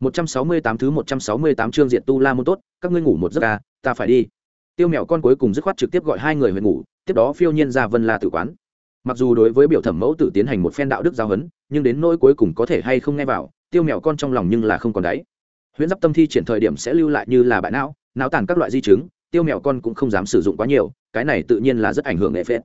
168 thứ 168 chương diện tu la môn tốt, các ngươi ngủ một giấc à, ta phải đi. Tiêu mèo con cuối cùng dứt khoát trực tiếp gọi hai người về ngủ, tiếp đó phiêu nhiên ra Vân La tử quán. Mặc dù đối với biểu thẩm mẫu tử tiến hành một phen đạo đức giáo huấn, nhưng đến nỗi cuối cùng có thể hay không nghe vào, tiêu mèo con trong lòng nhưng là không còn đáy. Huyễn giáp tâm thi triển thời điểm sẽ lưu lại như là bại não, não tàn các loại di chứng, tiêu mèo con cũng không dám sử dụng quá nhiều, cái này tự nhiên là rất ảnh hưởng nghệ phết.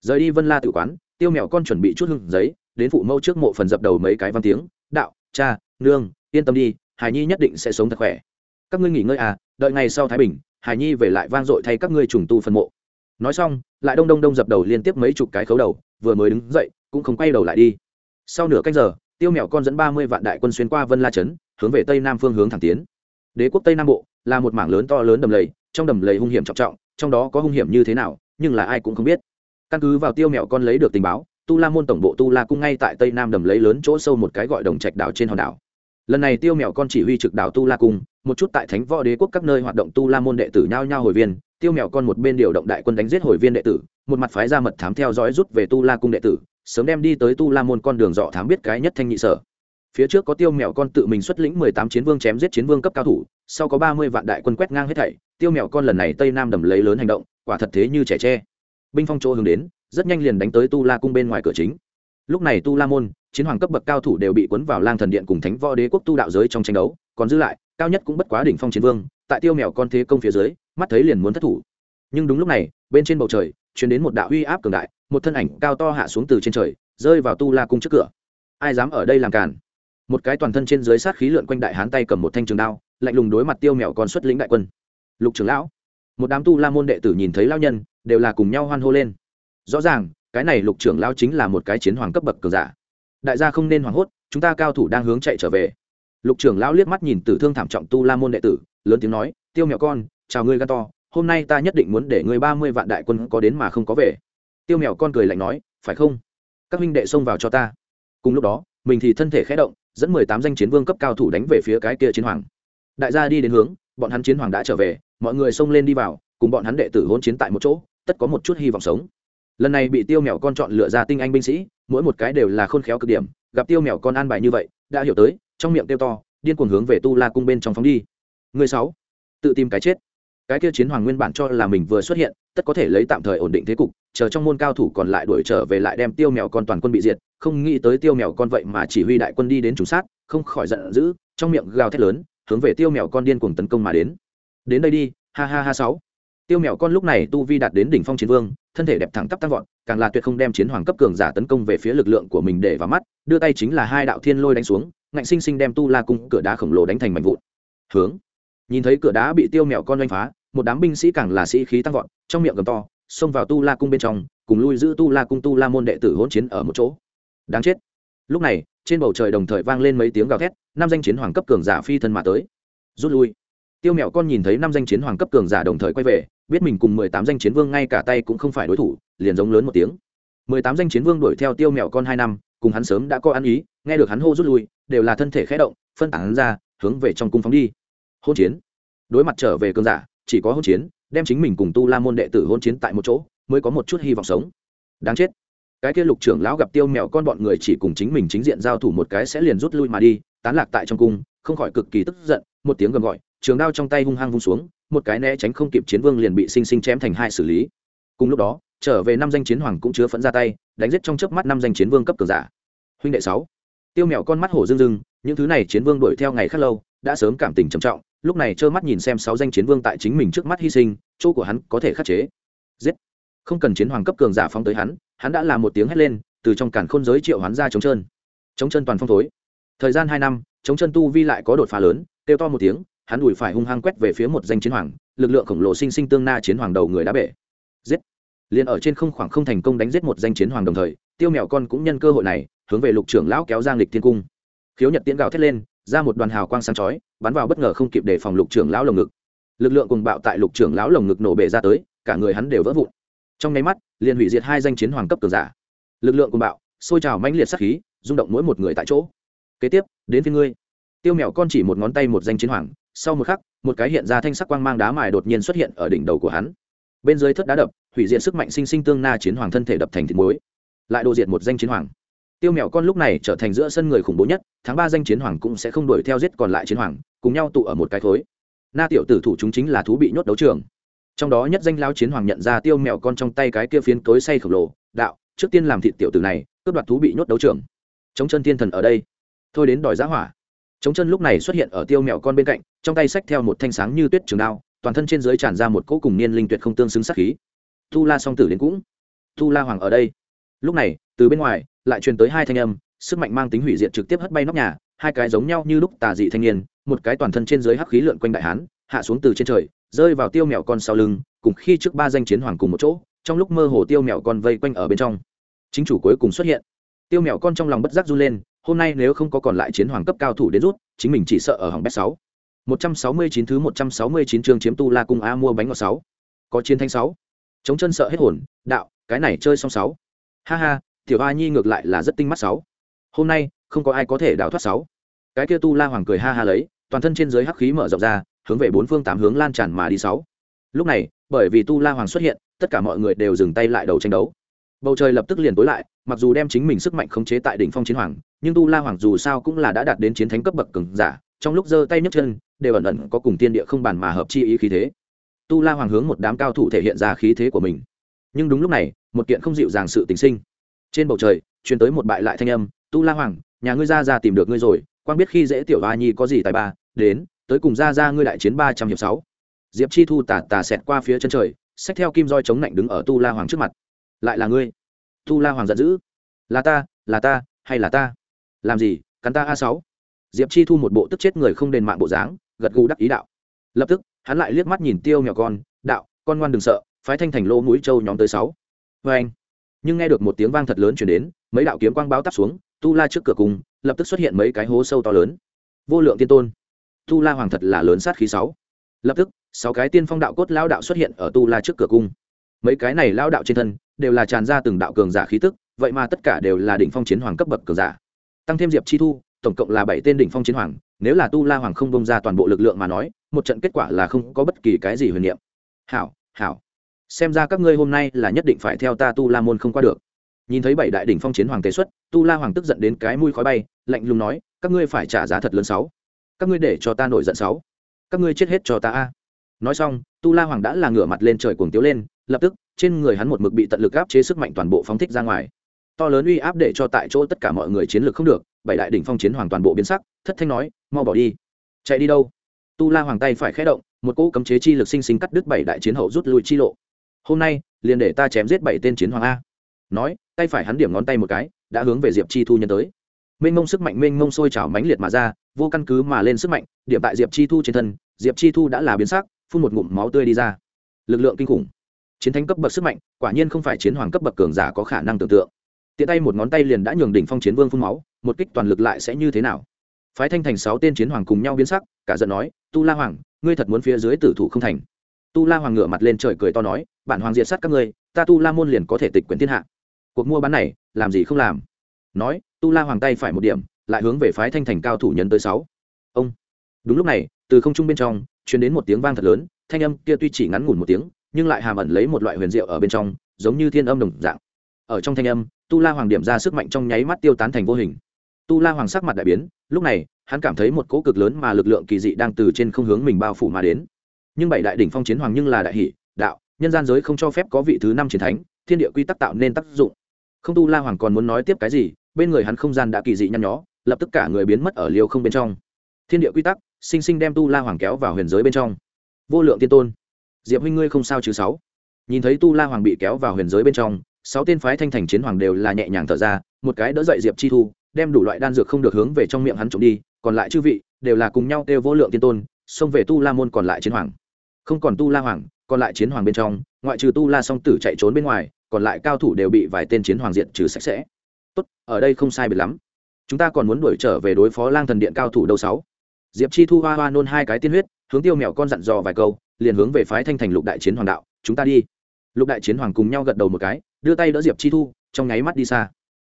Rời đi Vân La tử quán, tiêu mèo con chuẩn bị chút hương giấy, đến phụ mẫu trước mộ phần dập đầu mấy cái văn tiếng, đạo, cha, nương, yên tâm đi, hải nhi nhất định sẽ sống thật khỏe. Các ngươi nghỉ ngơi à đợi ngày sau thái bình hải nhi về lại vang dội thay các ngươi trùng tu phân mộ. Nói xong lại đông đông đông dập đầu liên tiếp mấy chục cái khấu đầu vừa mới đứng dậy cũng không quay đầu lại đi. Sau nửa canh giờ tiêu mèo con dẫn ba mươi vạn đại quân xuyên qua vân la trấn hướng về tây nam phương hướng thẳng tiến. Đế quốc tây nam bộ là một mảng lớn to lớn đầm lầy trong đầm lầy hung hiểm trọng trọng trong đó có hung hiểm như thế nào nhưng là ai cũng không biết. Căn cứ vào tiêu mèo con lấy được tình báo tu la môn tổng bộ tu la cung ngay tại tây nam đầm lấy lớn chỗ sâu một cái gọi đồng trạch đảo trên hòn đảo lần này tiêu mèo con chỉ huy trực đảo tu la cung, một chút tại thánh võ đế quốc các nơi hoạt động tu la môn đệ tử nhao nhao hồi viên, tiêu mèo con một bên điều động đại quân đánh giết hồi viên đệ tử, một mặt phái ra mật thám theo dõi rút về tu la cung đệ tử, sớm đem đi tới tu la môn con đường dọ thám biết cái nhất thanh nhị sở. Phía trước có tiêu mèo con tự mình xuất lĩnh mười tám chiến vương chém giết chiến vương cấp cao thủ, sau có ba mươi vạn đại quân quét ngang hết thảy, tiêu mèo con lần này tây nam đầm lấy lớn hành động, quả thật thế như trẻ tre. Binh phong chỗ hướng đến, rất nhanh liền đánh tới tu la cung bên ngoài cửa chính. Lúc này tu la môn chiến hoàng cấp bậc cao thủ đều bị cuốn vào lang thần điện cùng thánh võ đế quốc tu đạo giới trong tranh đấu, còn dư lại, cao nhất cũng bất quá đỉnh phong chiến vương, tại tiêu mèo con thế công phía dưới, mắt thấy liền muốn thất thủ. Nhưng đúng lúc này, bên trên bầu trời chuyển đến một đạo uy áp cường đại, một thân ảnh cao to hạ xuống từ trên trời, rơi vào tu la cung trước cửa. Ai dám ở đây làm càn? Một cái toàn thân trên dưới sát khí lượn quanh đại hán tay cầm một thanh trường đao, lạnh lùng đối mặt tiêu mèo con xuất lĩnh đại quân. Lục trưởng lão, một đám tu la môn đệ tử nhìn thấy lao nhân, đều là cùng nhau hoan hô lên. Rõ ràng, cái này lục trưởng lao chính là một cái chiến hoàng cấp bậc cường giả đại gia không nên hoảng hốt, chúng ta cao thủ đang hướng chạy trở về. Lục trưởng lão liếc mắt nhìn tử thương thảm trọng tu la môn đệ tử, lớn tiếng nói, tiêu mèo con, chào ngươi gan to, hôm nay ta nhất định muốn để ngươi ba mươi vạn đại quân có đến mà không có về. Tiêu mèo con cười lạnh nói, phải không? Các huynh đệ xông vào cho ta. Cùng lúc đó, mình thì thân thể khẽ động, dẫn mười tám danh chiến vương cấp cao thủ đánh về phía cái kia chiến hoàng. Đại gia đi đến hướng, bọn hắn chiến hoàng đã trở về, mọi người xông lên đi vào, cùng bọn hắn đệ tử hôn chiến tại một chỗ, tất có một chút hy vọng sống. Lần này bị tiêu mèo con chọn lựa ra tinh anh binh sĩ mỗi một cái đều là khôn khéo cực điểm, gặp tiêu mèo con an bài như vậy, đã hiểu tới, trong miệng tiêu to, điên cuồng hướng về tu la cung bên trong phóng đi. Người sáu, tự tìm cái chết. Cái kia chiến hoàng nguyên bản cho là mình vừa xuất hiện, tất có thể lấy tạm thời ổn định thế cục, chờ trong môn cao thủ còn lại đuổi trở về lại đem tiêu mèo con toàn quân bị diệt, không nghĩ tới tiêu mèo con vậy mà chỉ huy đại quân đi đến trùng sát, không khỏi giận dữ, trong miệng gào thét lớn, hướng về tiêu mèo con điên cuồng tấn công mà đến. Đến đây đi, ha ha ha sáu tiêu mèo con lúc này tu vi đạt đến đỉnh phong chiến vương, thân thể đẹp thẳng tắp tăng vọt, càng là tuyệt không đem chiến hoàng cấp cường giả tấn công về phía lực lượng của mình để vào mắt, đưa tay chính là hai đạo thiên lôi đánh xuống, ngạnh sinh sinh đem tu la cung cửa đá khổng lồ đánh thành mảnh vụn. Hướng. Nhìn thấy cửa đá bị tiêu mèo con đánh phá, một đám binh sĩ càng là sĩ khí tăng vọt, trong miệng gầm to, xông vào tu la cung bên trong, cùng lui giữ tu la cung tu la môn đệ tử hỗn chiến ở một chỗ. Đáng chết. Lúc này, trên bầu trời đồng thời vang lên mấy tiếng gào thét, năm danh chiến hoàng cấp cường giả phi thân mà tới. Rút lui. Tiêu mèo con nhìn thấy năm danh chiến hoàng cấp cường giả đồng thời quay về biết mình cùng mười tám danh chiến vương ngay cả tay cũng không phải đối thủ, liền giống lớn một tiếng. mười tám danh chiến vương đuổi theo tiêu mèo con hai năm, cùng hắn sớm đã có ăn ý, nghe được hắn hô rút lui, đều là thân thể khẽ động, phân tán ra, hướng về trong cung phóng đi. Hôn chiến. Đối mặt trở về cương giả, chỉ có hôn chiến, đem chính mình cùng tu la môn đệ tử hôn chiến tại một chỗ, mới có một chút hy vọng sống. Đáng chết. Cái kia lục trưởng lão gặp tiêu mèo con bọn người chỉ cùng chính mình chính diện giao thủ một cái sẽ liền rút lui mà đi, tán lạc tại trong cung, không khỏi cực kỳ tức giận, một tiếng gầm gọi, trường đao trong tay hung hăng vung xuống một cái né tránh không kịp chiến vương liền bị sinh sinh chém thành hai xử lý. Cùng lúc đó, trở về năm danh chiến hoàng cũng chứa phẫn ra tay, đánh giết trong chớp mắt năm danh chiến vương cấp cường giả. Huynh đệ sáu, tiêu mèo con mắt hổ rưng rưng, những thứ này chiến vương đuổi theo ngày khác lâu, đã sớm cảm tình trầm trọng, lúc này trơ mắt nhìn xem sáu danh chiến vương tại chính mình trước mắt hy sinh, chỗ của hắn có thể khắc chế. Giết! Không cần chiến hoàng cấp cường giả phóng tới hắn hắn đã làm một tiếng hét lên, từ trong cản khôn giới triệu hắn ra chống chân chống chân toàn phong thối. Thời gian hai năm chống chân tu vi lại có đột phá lớn, kêu to một tiếng hắn đùi phải hung hăng quét về phía một danh chiến hoàng, lực lượng khổng lồ sinh sinh tương na chiến hoàng đầu người đã bể. Giết! Liền ở trên không khoảng không thành công đánh giết một danh chiến hoàng đồng thời, tiêu mèo con cũng nhân cơ hội này, hướng về lục trưởng lão kéo giang lịch thiên cung. Khiếu nhật tiễn gào thét lên, ra một đoàn hào quang sáng chói, bắn vào bất ngờ không kịp đề phòng lục trưởng lão lồng ngực. Lực lượng cùng bạo tại lục trưởng lão lồng ngực nổ bể ra tới, cả người hắn đều vỡ vụn. Trong nháy mắt, liền hủy diệt hai danh chiến hoàng cấp cường giả. Lực lượng cùng bạo, sôi trào mãnh liệt sát khí, rung động mỗi một người tại chỗ. Kế tiếp, đến phía ngươi tiêu mèo con chỉ một ngón tay một danh chiến hoàng, sau một khắc, một cái hiện ra thanh sắc quang mang đá mài đột nhiên xuất hiện ở đỉnh đầu của hắn. Bên dưới thất đá đập, hủy diệt sức mạnh sinh sinh tương na chiến hoàng thân thể đập thành thịt muối. Lại đồ diệt một danh chiến hoàng. Tiêu mèo con lúc này trở thành giữa sân người khủng bố nhất, tháng ba danh chiến hoàng cũng sẽ không đuổi theo giết còn lại chiến hoàng, cùng nhau tụ ở một cái khối. Na tiểu tử thủ chúng chính là thú bị nhốt đấu trường. Trong đó nhất danh lao chiến hoàng nhận ra tiêu mèo con trong tay cái kia phiến tối say khổng lồ, đạo, trước tiên làm thịt tiểu tử này, cướp đoạt thú bị nhốt đấu trường. Chống chân thiên thần ở đây. Thôi đến đòi giá hỏa trống chân lúc này xuất hiện ở tiêu mèo con bên cạnh, trong tay xách theo một thanh sáng như tuyết trường đao, toàn thân trên dưới tràn ra một cỗ cùng niên linh tuyệt không tương xứng sát khí. Tu la song tử đến cũng. Tu la hoàng ở đây. Lúc này, từ bên ngoài, lại truyền tới hai thanh âm, sức mạnh mang tính hủy diệt trực tiếp hất bay nóc nhà, hai cái giống nhau như lúc tà dị thanh niên, một cái toàn thân trên dưới hắc khí lượn quanh đại hán, hạ xuống từ trên trời, rơi vào tiêu mèo con sau lưng, cùng khi trước ba danh chiến hoàng cùng một chỗ, trong lúc mơ hồ tiêu mèo con vây quanh ở bên trong. Chính chủ cuối cùng xuất hiện. Tiêu mèo con trong lòng bất giác run lên hôm nay nếu không có còn lại chiến hoàng cấp cao thủ đến rút, chính mình chỉ sợ ở hỏng bét sáu. Một trăm sáu mươi chín thứ một trăm sáu mươi chín chương chiếm tu la cung a mua bánh ngọt sáu. Có chiến thanh sáu. Chống chân sợ hết hồn, đạo, cái này chơi xong sáu. Ha ha, tiểu a nhi ngược lại là rất tinh mắt sáu. Hôm nay, không có ai có thể đào thoát sáu. Cái kia tu la hoàng cười ha ha lấy, toàn thân trên dưới hắc khí mở rộng ra, hướng về bốn phương tám hướng lan tràn mà đi sáu. Lúc này, bởi vì tu la hoàng xuất hiện, tất cả mọi người đều dừng tay lại đầu tranh đấu bầu trời lập tức liền tối lại, mặc dù đem chính mình sức mạnh khống chế tại đỉnh phong chiến hoàng, nhưng tu la hoàng dù sao cũng là đã đạt đến chiến thánh cấp bậc cường giả, trong lúc giơ tay nhấc chân, đều ẩn ẩn có cùng tiên địa không bàn mà hợp chi ý khí thế. Tu la hoàng hướng một đám cao thủ thể hiện ra khí thế của mình. Nhưng đúng lúc này, một kiện không dịu dàng sự tình sinh. Trên bầu trời, truyền tới một bại lại thanh âm, tu la hoàng, nhà ngươi ra ra tìm được ngươi rồi quan biết khi dễ tiểu ba nhi có gì tài ba, đến, tới cùng ra ra ngươi đại chiến ba trăm hiệp sáu. Diệp chi thu tà tà xẹt qua phía chân trời, xách theo kim roi chống lạnh đứng ở tu la hoàng trước mặt lại là ngươi? Tu la hoàng giận dữ. Là ta là ta, hay là ta? Làm gì? Cắn ta a sáu. Diệp chi thu một bộ tức chết người không đền mạng bộ dáng, gật gù đắc ý đạo. Lập tức, hắn lại liếc mắt nhìn tiêu nhỏ con, đạo, con ngoan đừng sợ, phái thanh thành lô mũi châu nhóm tới sáu. Vê anh. Nhưng nghe được một tiếng vang thật lớn chuyển đến, mấy đạo kiếm quang báo tắp xuống tu la trước cửa cùng, lập tức xuất hiện mấy cái hố sâu to lớn. Vô lượng tiên tôn. Tu la hoàng thật là lớn sát khí sáu. Lập tức, sáu cái tiên phong đạo cốt lao đạo xuất hiện ở tu la trước cửa cung mấy cái này lao đạo trên thân đều là tràn ra từng đạo cường giả khí tức, vậy mà tất cả đều là đỉnh phong chiến hoàng cấp bậc cường giả. Tăng thêm diệp chi thu, tổng cộng là bảy tên đỉnh phong chiến hoàng, nếu là tu la hoàng không bông ra toàn bộ lực lượng mà nói, một trận kết quả là không có bất kỳ cái gì huyền niệm. Hảo hảo. Xem ra các ngươi hôm nay là nhất định phải theo ta tu la môn không qua được. Nhìn thấy bảy đại đỉnh phong chiến hoàng tế xuất, tu la hoàng tức giận đến cái mũi khói bay, lạnh lùng nói, các ngươi phải trả giá thật lớn sáu. Các ngươi để cho ta nổi giận sáu. Các ngươi chết hết cho ta a. Nói xong, tu la hoàng đã là ngửa mặt lên trời cuồng tiếu lên lập tức, trên người hắn một mực bị tận lực áp chế sức mạnh toàn bộ phóng thích ra ngoài. To lớn uy áp để cho tại chỗ tất cả mọi người chiến lược không được, bảy đại đỉnh phong chiến hoàng toàn bộ biến sắc, thất thanh nói, mau bỏ đi. Chạy đi đâu? Tu la hoàng tay phải khé động, một cỗ cấm chế chi lực sinh sinh cắt đứt bảy đại chiến hậu rút lui chi lộ. Hôm nay, liền để ta chém giết bảy tên chiến hoàng a. Nói, tay phải hắn điểm ngón tay một cái, đã hướng về diệp chi thu nhân tới. Mênh mông sức mạnh mênh mông sôi trào mãnh liệt mà ra, vô căn cứ mà lên sức mạnh, điểm tại diệp chi thu trên thân, diệp chi thu đã là biến sắc, phun một ngụm máu tươi đi ra. Lực lượng kinh khủng chiến thánh cấp bậc sức mạnh, quả nhiên không phải chiến hoàng cấp bậc cường giả có khả năng tưởng tượng. Tiện tay một ngón tay liền đã nhường đỉnh phong chiến vương phun máu, một kích toàn lực lại sẽ như thế nào? Phái thanh thành sáu tên chiến hoàng cùng nhau biến sắc, cả giận nói, tu la hoàng, ngươi thật muốn phía dưới tử thủ không thành? Tu la hoàng ngửa mặt lên trời cười to nói, bản hoàng diệt sát các ngươi, ta tu la môn liền có thể tịch quyền thiên hạ. Cuộc mua bán này, làm gì không làm? Nói, tu la hoàng tay phải một điểm, lại hướng về phái thanh thành cao thủ nhân tới sáu. Ông. Đúng lúc này, từ không trung bên trong, truyền đến một tiếng vang thật lớn, thanh âm kia tuy chỉ ngắn ngủn một tiếng nhưng lại hàm ẩn lấy một loại huyền diệu ở bên trong, giống như thiên âm đồng dạng. Ở trong thanh âm, tu la hoàng điểm ra sức mạnh trong nháy mắt tiêu tán thành vô hình. Tu la hoàng sắc mặt đại biến, lúc này, hắn cảm thấy một cỗ cực lớn mà lực lượng kỳ dị đang từ trên không hướng mình bao phủ mà đến. Nhưng bảy đại đỉnh phong chiến hoàng nhưng là đại hỷ, đạo, nhân gian giới không cho phép có vị thứ năm chiến thánh, thiên địa quy tắc tạo nên tác dụng. Không tu la hoàng còn muốn nói tiếp cái gì, bên người hắn không gian đã kỳ dị nhăn nhó, lập tức cả người biến mất ở liều không bên trong. Thiên địa quy tắc, sinh sinh đem tu la hoàng kéo vào huyền giới bên trong. Vô lượng tiên tôn diệp huynh ngươi không sao chứ sáu? Nhìn thấy tu la hoàng bị kéo vào huyền giới bên trong, sáu tên phái thanh thành chiến hoàng đều là nhẹ nhàng thở ra, một cái đỡ dậy diệp chi thu, đem đủ loại đan dược không được hướng về trong miệng hắn trộm đi, còn lại chư vị đều là cùng nhau kêu vô lượng tiên tôn, xông về tu la môn còn lại chiến hoàng. Không còn tu la hoàng, còn lại chiến hoàng bên trong, ngoại trừ tu la song tử chạy trốn bên ngoài, còn lại cao thủ đều bị vài tên chiến hoàng diện trừ sạch sẽ. Tốt, ở đây không sai biệt lắm. Chúng ta còn muốn đuổi trở về đối phó lang thần điện cao thủ đâu sáu? Diệp chi thu hoa hoa nôn hai cái tiên huyết, hướng tiêu mèo con dặn dò vài câu liền hướng về phái thanh thành lục đại chiến hoàng đạo, chúng ta đi. Lục đại chiến hoàng cùng nhau gật đầu một cái, đưa tay đỡ diệp chi thu, trong nháy mắt đi xa.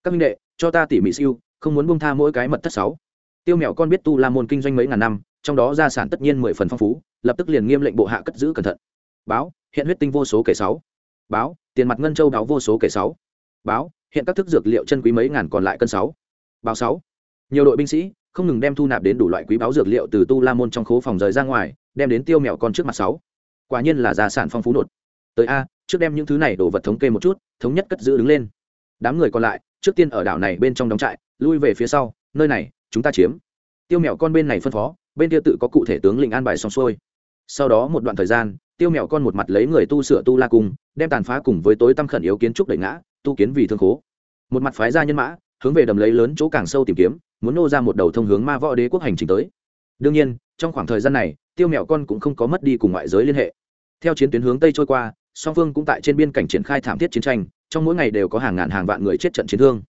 Các minh đệ, cho ta tỉ mỉ siêu, không muốn bông tha mỗi cái mật thất sáu. Tiêu mèo con biết tu la môn kinh doanh mấy ngàn năm, trong đó gia sản tất nhiên mười phần phong phú, lập tức liền nghiêm lệnh bộ hạ cất giữ cẩn thận. Báo, hiện huyết tinh vô số kể sáu. Báo, tiền mặt ngân châu báo vô số kể sáu. Báo, hiện các thức dược liệu chân quý mấy ngàn còn lại cân sáu. Báo sáu. Nhiều đội binh sĩ không ngừng đem thu nạp đến đủ loại quý báo dược liệu từ tu la môn trong khố phòng rời ra ngoài đem đến tiêu mèo con trước mặt sáu. Quả nhiên là gia sản phong phú nột tới a trước đem những thứ này đổ vật thống kê một chút thống nhất cất giữ đứng lên. Đám người còn lại trước tiên ở đảo này bên trong đóng trại lui về phía sau nơi này chúng ta chiếm. Tiêu mèo con bên này phân phó bên kia tự có cụ thể tướng lĩnh an bài xong xuôi. Sau đó một đoạn thời gian tiêu mèo con một mặt lấy người tu sửa tu la cùng, đem tàn phá cùng với tối tâm khẩn yếu kiến trúc đẩy ngã tu kiến vì thương khố. Một mặt phái ra nhân mã hướng về đầm lấy lớn chỗ càng sâu tìm kiếm muốn nô ra một đầu thông hướng ma võ đế quốc hành trình tới. Đương nhiên trong khoảng thời gian này tiêu mèo con cũng không có mất đi cùng ngoại giới liên hệ. Theo chiến tuyến hướng tây trôi qua, song phương cũng tại trên biên cảnh triển khai thảm thiết chiến tranh, trong mỗi ngày đều có hàng ngàn hàng vạn người chết trận chiến thương.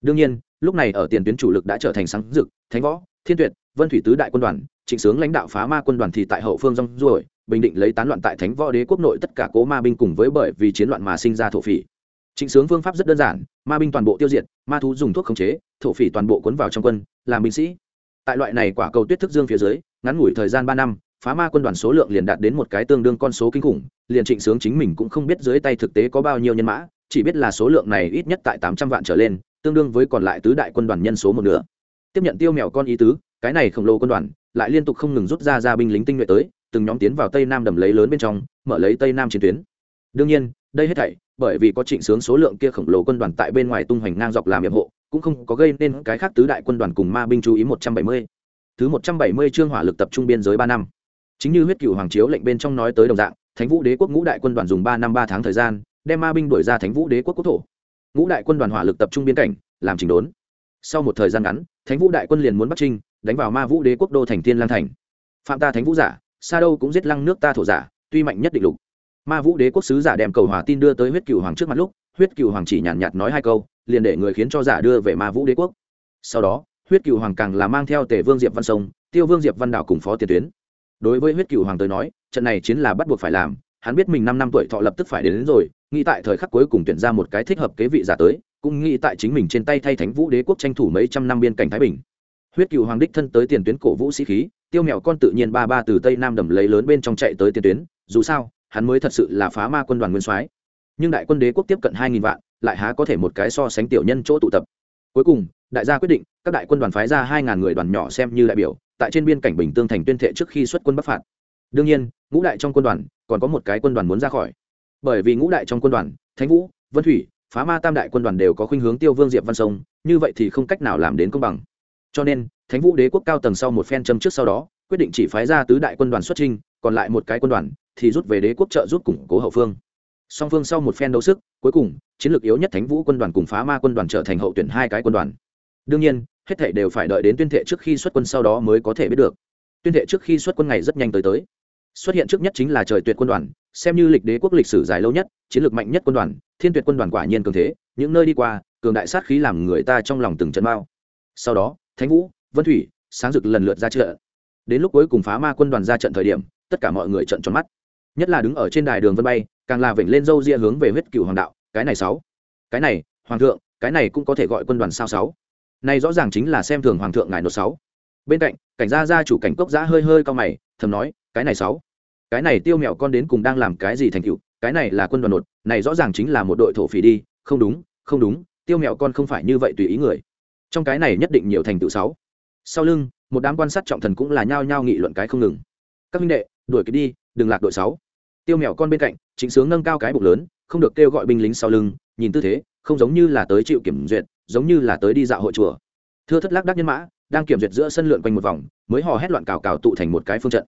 Đương nhiên, lúc này ở tiền tuyến chủ lực đã trở thành sáng dực thánh võ, thiên tuyệt, vân thủy tứ đại quân đoàn, trịnh sướng lãnh đạo phá ma quân đoàn thì tại hậu phương rong ruổi, bình định lấy tán loạn tại thánh võ đế quốc nội tất cả cố ma binh cùng với bởi vì chiến loạn mà sinh ra thổ phỉ. Trịnh sướng phương pháp rất đơn giản, ma binh toàn bộ tiêu diệt, ma thú dùng thuốc khống chế, thổ phỉ toàn bộ cuốn vào trong quân, làm binh sĩ. Tại loại này quả cầu tuyết thức dương phía dưới, ngắn ngủi thời gian ba năm phá ma quân đoàn số lượng liền đạt đến một cái tương đương con số kinh khủng, liền trịnh sướng chính mình cũng không biết dưới tay thực tế có bao nhiêu nhân mã, chỉ biết là số lượng này ít nhất tại tám trăm vạn trở lên, tương đương với còn lại tứ đại quân đoàn nhân số một nửa. Tiếp nhận tiêu mèo con ý tứ, cái này khổng lồ quân đoàn lại liên tục không ngừng rút ra ra binh lính tinh nhuệ tới, từng nhóm tiến vào tây nam đầm lấy lớn bên trong, mở lấy tây nam chiến tuyến. Đương nhiên, đây hết thảy, bởi vì có trịnh sướng số lượng kia khổng lồ quân đoàn tại bên ngoài tung hoành ngang dọc làm nhiệm hộ, cũng không có gây nên cái khác tứ đại quân đoàn cùng ma binh chú ý một trăm bảy mươi. Thứ một trăm bảy mươi chương hỏa lực tập trung biên giới ba năm chính như huyết cựu hoàng chiếu lệnh bên trong nói tới đồng dạng thánh vũ đế quốc ngũ đại quân đoàn dùng ba năm ba tháng thời gian đem ma binh đuổi ra thánh vũ đế quốc quốc thổ. Ngũ đại quân đoàn hỏa lực tập trung biên cảnh làm chỉnh đốn. Sau một thời gian ngắn thánh vũ đại quân liền muốn bắt trinh đánh vào ma vũ đế quốc đô thành tiên lang thành. Phạm ta thánh vũ giả xa đâu cũng giết lăng nước ta thổ giả tuy mạnh nhất định lục. Ma vũ đế quốc sứ giả đem cầu hòa tin đưa tới huyết cựu hoàng trước mặt lúc huyết cựu hoàng chỉ nhàn nhạt, nhạt nói hai câu liền để người khiến cho giả đưa về ma vũ đế quốc. Sau đó huyết cựu hoàng càng là mang theo tề vương diệp văn sông tiêu vương diệp văn đảo cùng phó tiền tuyến đối với huyết cựu hoàng tới nói trận này chiến là bắt buộc phải làm hắn biết mình năm năm tuổi thọ lập tức phải đến, đến rồi nghĩ tại thời khắc cuối cùng tuyển ra một cái thích hợp kế vị giả tới cũng nghĩ tại chính mình trên tay thay thánh vũ đế quốc tranh thủ mấy trăm năm biên cảnh thái bình. Huyết cựu hoàng đích thân tới tiền tuyến cổ vũ sĩ khí tiêu mèo con tự nhiên ba ba từ tây nam đầm lấy lớn bên trong chạy tới tiền tuyến dù sao hắn mới thật sự là phá ma quân đoàn nguyên soái. Nhưng đại quân đế quốc tiếp cận hai nghìn vạn lại há có thể một cái so sánh tiểu nhân chỗ tụ tập. Cuối cùng đại gia quyết định các đại quân đoàn phái ra hai ngàn người đoàn nhỏ xem như đại biểu tại trên biên cảnh bình tương thành tuyên thệ trước khi xuất quân bắc phạt. Đương nhiên, ngũ đại trong quân đoàn, còn có một cái quân đoàn muốn ra khỏi. Bởi vì ngũ đại trong quân đoàn, thánh vũ, vân thủy, phá ma tam đại quân đoàn đều có khuynh hướng tiêu vương diệp văn sông, như vậy thì không cách nào làm đến công bằng. Cho nên, thánh vũ đế quốc cao tầng sau một phen châm trước sau đó, quyết định chỉ phái ra tứ đại quân đoàn xuất trinh còn lại một cái quân đoàn thì rút về đế quốc trợ giúp củng cố hậu phương. Song phương sau một phen đấu sức, cuối cùng, chiến lược yếu nhất thánh vũ quân đoàn cùng phá ma quân đoàn trở thành hậu tuyển hai cái quân đoàn đương nhiên, hết thể đều phải đợi đến tuyên thệ trước khi xuất quân sau đó mới có thể biết được. Tuyên thệ trước khi xuất quân ngày rất nhanh tới tới. Xuất hiện trước nhất chính là trời tuyệt quân đoàn, xem như lịch đế quốc lịch sử dài lâu nhất, chiến lược mạnh nhất quân đoàn, thiên tuyệt quân đoàn quả nhiên cường thế, những nơi đi qua, cường đại sát khí làm người ta trong lòng từng trận bao. Sau đó, thánh vũ, vân thủy, sáng rực lần lượt ra trận. Đến lúc cuối cùng phá ma quân đoàn ra trận thời điểm, tất cả mọi người trận tròn mắt. Nhất là đứng ở trên đài đường vân bay, càng là vểnh lên dâu ria hướng về huyết cựu hoàng đạo, cái này sáu. Cái này, hoàng thượng, cái này cũng có thể gọi quân đoàn sao sáu này rõ ràng chính là xem thường hoàng thượng ngài nô sáu. Bên cạnh, cảnh gia gia chủ cảnh cốc giã hơi hơi cao mày, thầm nói, cái này sáu, cái này tiêu mẹo con đến cùng đang làm cái gì thành cựu cái này là quân đoàn nột, này rõ ràng chính là một đội thổ phỉ đi, không đúng không đúng, tiêu mẹo con không phải như vậy tùy ý người. Trong cái này nhất định nhiều thành tựu sáu. Sau lưng, một đám quan sát trọng thần cũng là nhao nhao nghị luận cái không ngừng. Các minh đệ, đuổi cái đi, đừng lạc đội sáu. Tiêu mẹo con bên cạnh chính sướng nâng cao cái bụng lớn, không được kêu gọi binh lính sau lưng, nhìn tư thế không giống như là tới chịu kiểm duyệt, giống như là tới đi dạo hội chùa. Thưa thất lác đắc nhân mã, đang kiểm duyệt giữa sân lượn quanh một vòng, mới hò hét loạn cào cào tụ thành một cái phương trận.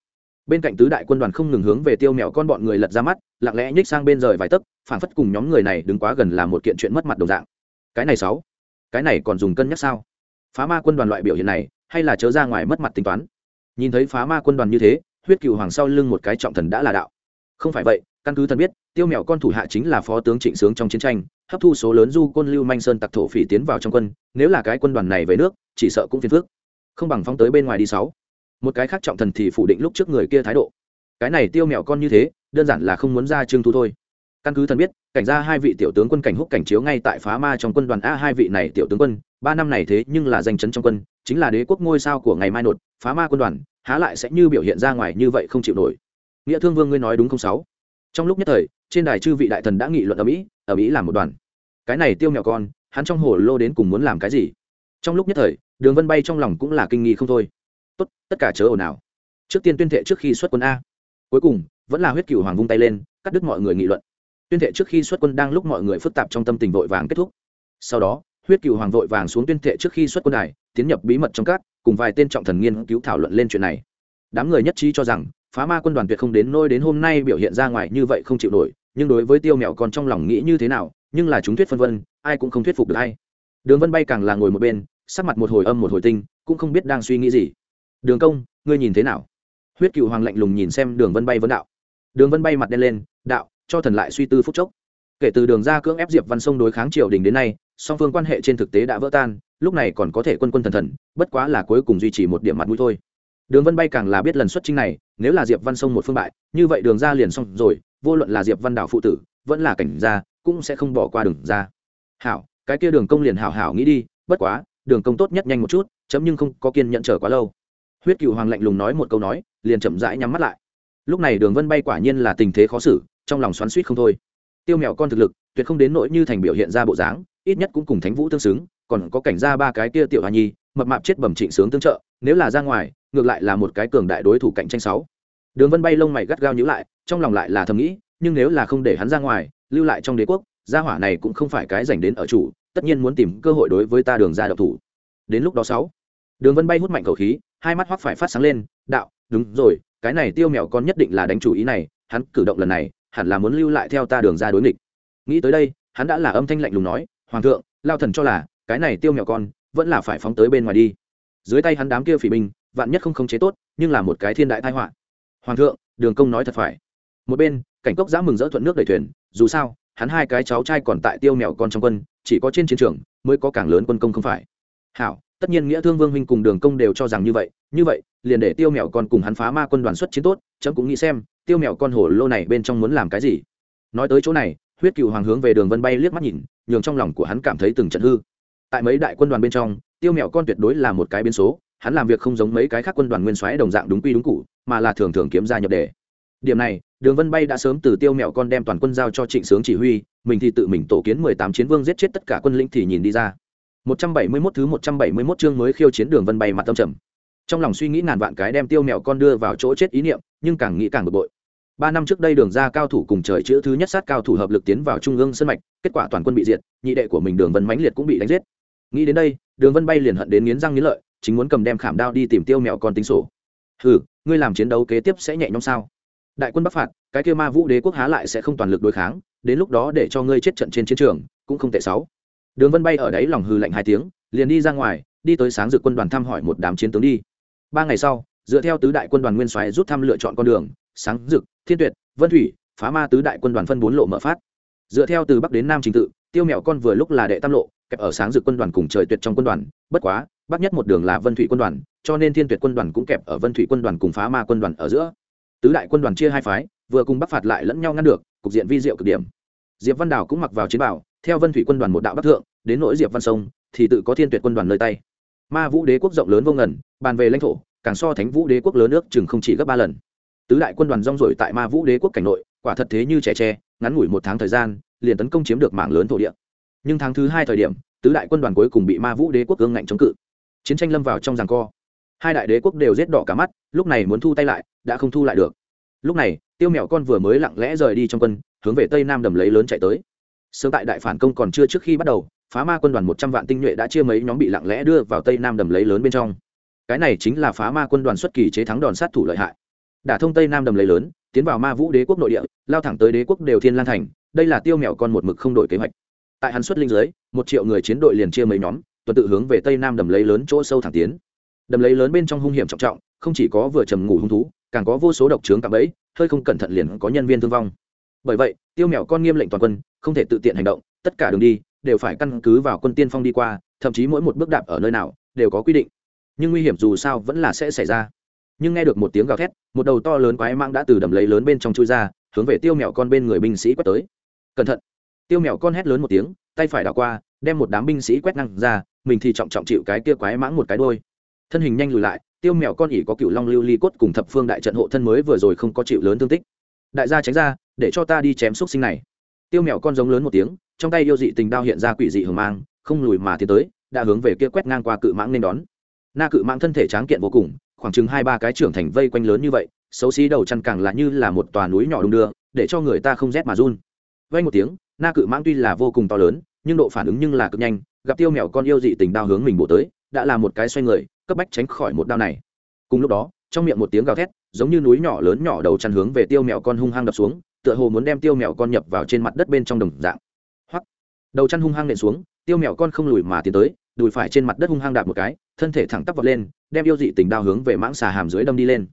Bên cạnh tứ đại quân đoàn không ngừng hướng về tiêu mèo con bọn người lật ra mắt, lặng lẽ nhích sang bên rời vài tấc phản phất cùng nhóm người này đứng quá gần là một kiện chuyện mất mặt đồng dạng. Cái này sáu, cái này còn dùng cân nhắc sao? Phá ma quân đoàn loại biểu hiện này, hay là chớ ra ngoài mất mặt tính toán? Nhìn thấy phá ma quân đoàn như thế, huyết cựu hoàng sau lưng một cái trọng thần đã là đạo. Không phải vậy, căn cứ thần biết, tiêu mèo con thủ hạ chính là phó tướng trịnh sướng trong chiến tranh hấp thu số lớn du côn lưu manh sơn tặc thổ phỉ tiến vào trong quân, nếu là cái quân đoàn này về nước, chỉ sợ cũng phiền phước không bằng phóng tới bên ngoài đi sáu. Một cái khác trọng thần thì phủ định lúc trước người kia thái độ. Cái này tiêu mẹo con như thế, đơn giản là không muốn ra trương thu thôi. Căn cứ thần biết, cảnh ra hai vị tiểu tướng quân cảnh húc cảnh chiếu ngay tại phá ma trong quân đoàn a hai vị này tiểu tướng quân, ba năm này thế nhưng là danh chấn trong quân, chính là đế quốc ngôi sao của ngày mai nột, phá ma quân đoàn, há lại sẽ như biểu hiện ra ngoài như vậy không chịu nổi. Nghĩa thương vương ngươi nói đúng không sáu? Trong lúc nhất thời, trên đài chư vị đại thần đã nghị luận ở mỹ ở mỹ làm một đoàn cái này tiêu mẹo con hắn trong hồ lô đến cùng muốn làm cái gì trong lúc nhất thời đường vân bay trong lòng cũng là kinh nghi không thôi tốt tất cả chớ ồn ào trước tiên tuyên thệ trước khi xuất quân a cuối cùng vẫn là huyết cựu hoàng vung tay lên cắt đứt mọi người nghị luận tuyên thệ trước khi xuất quân đang lúc mọi người phức tạp trong tâm tình vội vàng kết thúc sau đó huyết cựu hoàng vội vàng xuống tuyên thệ trước khi xuất quân này tiến nhập bí mật trong các cùng vài tên trọng thần nghiên cứu thảo luận lên chuyện này đám người nhất trí cho rằng phá ma quân đoàn tuyệt không đến nôi đến hôm nay biểu hiện ra ngoài như vậy không chịu nổi nhưng đối với tiêu mèo còn trong lòng nghĩ như thế nào, nhưng là chúng thuyết phân vân, ai cũng không thuyết phục được hay đường vân bay càng là ngồi một bên, sắc mặt một hồi âm một hồi tinh, cũng không biết đang suy nghĩ gì. Đường công, ngươi nhìn thế nào? Huyết cựu hoàng lạnh lùng nhìn xem đường vân bay vấn đạo. Đường vân bay mặt đen lên, đạo, cho thần lại suy tư phúc chốc. Kể từ đường ra cưỡng ép diệp văn sông đối kháng triều đình đến nay, song phương quan hệ trên thực tế đã vỡ tan, lúc này còn có thể quân quân thần thần, bất quá là cuối cùng duy trì một điểm mặt mũi thôi. Đường vân bay càng là biết lần xuất chinh này, nếu là diệp văn sông một phương bại, như vậy đường ra liền xong rồi vô luận là diệp văn đảo phụ tử, vẫn là cảnh gia, cũng sẽ không bỏ qua đường ra. Hảo, cái kia đường công liền hảo hảo nghĩ đi, bất quá, đường công tốt nhất nhanh một chút, chấm nhưng không có kiên nhận chờ quá lâu. Huyết cựu hoàng lạnh lùng nói một câu nói, liền chậm rãi nhắm mắt lại. Lúc này đường vân bay quả nhiên là tình thế khó xử, trong lòng xoắn suýt không thôi. Tiêu mèo con thực lực, tuyệt không đến nỗi như thành biểu hiện ra bộ dáng, ít nhất cũng cùng thánh vũ tương xứng, còn có cảnh ra ba cái kia tiểu hoa nhi, mập mạp chết bẩm trịnh sướng tương trợ, nếu là ra ngoài, ngược lại là một cái cường đại đối thủ cạnh tranh sáu. Đường vân bay lông mày gắt gao nhữ lại trong lòng lại là thầm nghĩ, nhưng nếu là không để hắn ra ngoài, lưu lại trong đế quốc, gia hỏa này cũng không phải cái dành đến ở chủ, tất nhiên muốn tìm cơ hội đối với ta đường ra độc thủ. Đến lúc đó sáu, đường vân bay hút mạnh khẩu khí, hai mắt hoắc phải phát sáng lên, đạo, đúng rồi, cái này tiêu mèo con nhất định là đánh chủ ý này, hắn cử động lần này, hẳn là muốn lưu lại theo ta đường ra đối nghịch. Nghĩ tới đây, hắn đã là âm thanh lạnh lùng nói, hoàng thượng, lao thần cho là, cái này tiêu mèo con, vẫn là phải phóng tới bên ngoài đi. Dưới tay hắn đám kia phỉ binh, vạn nhất không khống chế tốt, nhưng là một cái thiên đại tai họa. Hoàng thượng, đường công nói thật phải một bên, cảnh cốc giã mừng rỡ thuận nước đẩy thuyền, dù sao, hắn hai cái cháu trai còn tại tiêu mèo con trong quân, chỉ có trên chiến trường mới có càng lớn quân công không phải. Hảo, tất nhiên nghĩa thương vương huynh cùng đường công đều cho rằng như vậy như vậy, liền để tiêu mèo con cùng hắn phá ma quân đoàn xuất chiến tốt, chấm cũng nghĩ xem, tiêu mèo con hổ lô này bên trong muốn làm cái gì. Nói tới chỗ này, huyết cựu hoàng hướng về đường vân bay liếc mắt nhìn, nhường trong lòng của hắn cảm thấy từng trận hư. Tại mấy đại quân đoàn bên trong, tiêu mèo con tuyệt đối là một cái biến số, hắn làm việc không giống mấy cái khác quân đoàn nguyên soái đồng dạng đúng quy đúng cụ, mà là thường thường kiếm ra nhập đề. Điểm này đường vân bay đã sớm từ tiêu mẹo con đem toàn quân giao cho trịnh sướng chỉ huy, mình thì tự mình tổ kiến mười tám chiến vương giết chết tất cả quân lĩnh thì nhìn đi ra. một trăm bảy mươi 171 thứ một trăm bảy mươi 171 chương mới khiêu chiến đường vân bay mặt tâm trầm. Trong lòng suy nghĩ ngàn vạn cái đem tiêu mẹo con đưa vào chỗ chết ý niệm, nhưng càng nghĩ càng bực bội. Ba năm trước đây đường ra cao thủ cùng trời chữ thứ nhất sát cao thủ hợp lực tiến vào trung ương sân mạch, kết quả toàn quân bị diệt, nhị đệ của mình đường vân mãnh liệt cũng bị đánh giết. Nghĩ đến đây, đường vân bay liền hận đến nghiến răng nghiến lợi, chính muốn cầm đem khảm đao đi tìm tiêu mẹo con tính sổ. Hừ, ngươi làm chiến đấu kế tiếp sẽ nhẹ nhõm sao? Đại quân bắc phạt, cái kia ma vũ đế quốc há lại sẽ không toàn lực đối kháng, đến lúc đó để cho ngươi chết trận trên chiến trường, cũng không tệ sáu. Đường vân bay ở đấy lòng hư lạnh hai tiếng, liền đi ra ngoài, đi tới sáng dự quân đoàn thăm hỏi một đám chiến tướng đi. Ba ngày sau, dựa theo tứ đại quân đoàn nguyên soái rút thăm lựa chọn con đường, sáng dực, thiên tuyệt, vân thủy, phá ma tứ đại quân đoàn phân bốn lộ mở phát. Dựa theo từ bắc đến nam trình tự, tiêu mẹo con vừa lúc là đệ tam lộ, kẹp ở sáng dực quân đoàn cùng trời tuyệt trong quân đoàn, bất quá, bắc nhất một đường là vân thủy quân đoàn, cho nên thiên tuyệt quân đoàn cũng kẹp ở vân thủy quân đoàn cùng phá ma quân đoàn ở giữa tứ đại quân đoàn chia hai phái, vừa cùng bắc phạt lại lẫn nhau ngăn được, cục diện vi diệu cực điểm. Diệp văn đào cũng mặc vào chiến bảo, theo vân thủy quân đoàn một đạo bắc thượng, đến nỗi diệp văn sông, thì tự có thiên tuyệt quân đoàn nơi tay. Ma vũ đế quốc rộng lớn vô ngần, bàn về lãnh thổ, càng so thánh vũ đế quốc lớn nước chừng không chỉ gấp ba lần. Tứ đại quân đoàn rong rổi tại ma vũ đế quốc cảnh nội, quả thật thế như trẻ tre, ngắn ngủi một tháng thời gian, liền tấn công chiếm được mảng lớn thổ địa. Nhưng tháng thứ hai thời điểm, tứ đại quân đoàn cuối cùng bị ma vũ đế quốc gương ngạnh chống cự. Chiến tranh lâm vào trong giằng co. Hai đại đế quốc đều rét đỏ cả mắt, lúc này muốn thu tay lại đã không thu lại được. Lúc này, tiêu mèo con vừa mới lặng lẽ rời đi trong quân, hướng về tây nam đầm lấy lớn chạy tới. Sớm tại đại phản công còn chưa trước khi bắt đầu, phá ma quân đoàn một trăm vạn tinh nhuệ đã chia mấy nhóm bị lặng lẽ đưa vào tây nam đầm lấy lớn bên trong. Cái này chính là phá ma quân đoàn xuất kỳ chế thắng đòn sát thủ lợi hại. Đả thông tây nam đầm lấy lớn, tiến vào ma vũ đế quốc nội địa, lao thẳng tới đế quốc đều thiên lan thành, đây là tiêu mèo con một mực không đổi kế hoạch. Tại hắn xuất linh giới một triệu người chiến đội liền chia mấy nhóm, tuần tự hướng về tây nam đầm lấy lớn chỗ sâu thẳng tiến. Đầm lấy lớn bên trong hung hiểm trọng trọng, không chỉ có vừa trầm ngủ hung thú càng có vô số độc trướng cạm bẫy, hơi không cẩn thận liền có nhân viên thương vong. Bởi vậy, tiêu mèo con nghiêm lệnh toàn quân, không thể tự tiện hành động, tất cả đường đi đều phải căn cứ vào quân tiên phong đi qua, thậm chí mỗi một bước đạp ở nơi nào đều có quy định. Nhưng nguy hiểm dù sao vẫn là sẽ xảy ra. Nhưng nghe được một tiếng gào thét, một đầu to lớn quái mang đã từ đầm lấy lớn bên trong chui ra, hướng về tiêu mèo con bên người binh sĩ quét tới. Cẩn thận! Tiêu mèo con hét lớn một tiếng, tay phải đảo qua, đem một đám binh sĩ quét năng ra, mình thì trọng trọng chịu cái kia quái mãng một cái đôi thân hình nhanh lùi lại tiêu mèo con ỉ có cựu long lưu ly cốt cùng thập phương đại trận hộ thân mới vừa rồi không có chịu lớn thương tích. Đại gia tránh ra, để cho ta đi chém xúc sinh này. Tiêu mèo con giống lớn một tiếng, trong tay yêu dị tình đao hiện ra quỷ dị hờ mang, không lùi mà tiến tới, đã hướng về kia quét ngang qua cự mãng nên đón. Na cự mãng thân thể tráng kiện vô cùng, khoảng chừng hai ba cái trưởng thành vây quanh lớn như vậy, xấu xí đầu chăn càng là như là một tòa núi nhỏ đung đưa, để cho người ta không rét mà run. Vay một tiếng, na cự mãng tuy là vô cùng to lớn, nhưng độ phản ứng nhưng là cực nhanh, gặp tiêu mèo con yêu dị tình đao hướng mình bổ tới, đã là một cái xoay người cấp bách tránh khỏi một đao này. Cùng lúc đó, trong miệng một tiếng gào thét, giống như núi nhỏ lớn nhỏ đầu chăn hướng về tiêu mèo con hung hăng đập xuống, tựa hồ muốn đem tiêu mèo con nhập vào trên mặt đất bên trong đồng dạng. Hoặc đầu chăn hung hăng nện xuống, tiêu mèo con không lùi mà tiến tới, đùi phải trên mặt đất hung hăng đạp một cái, thân thể thẳng tắp vọt lên, đem yêu dị tình đao hướng về mãng xà hàm dưới đâm đi lên.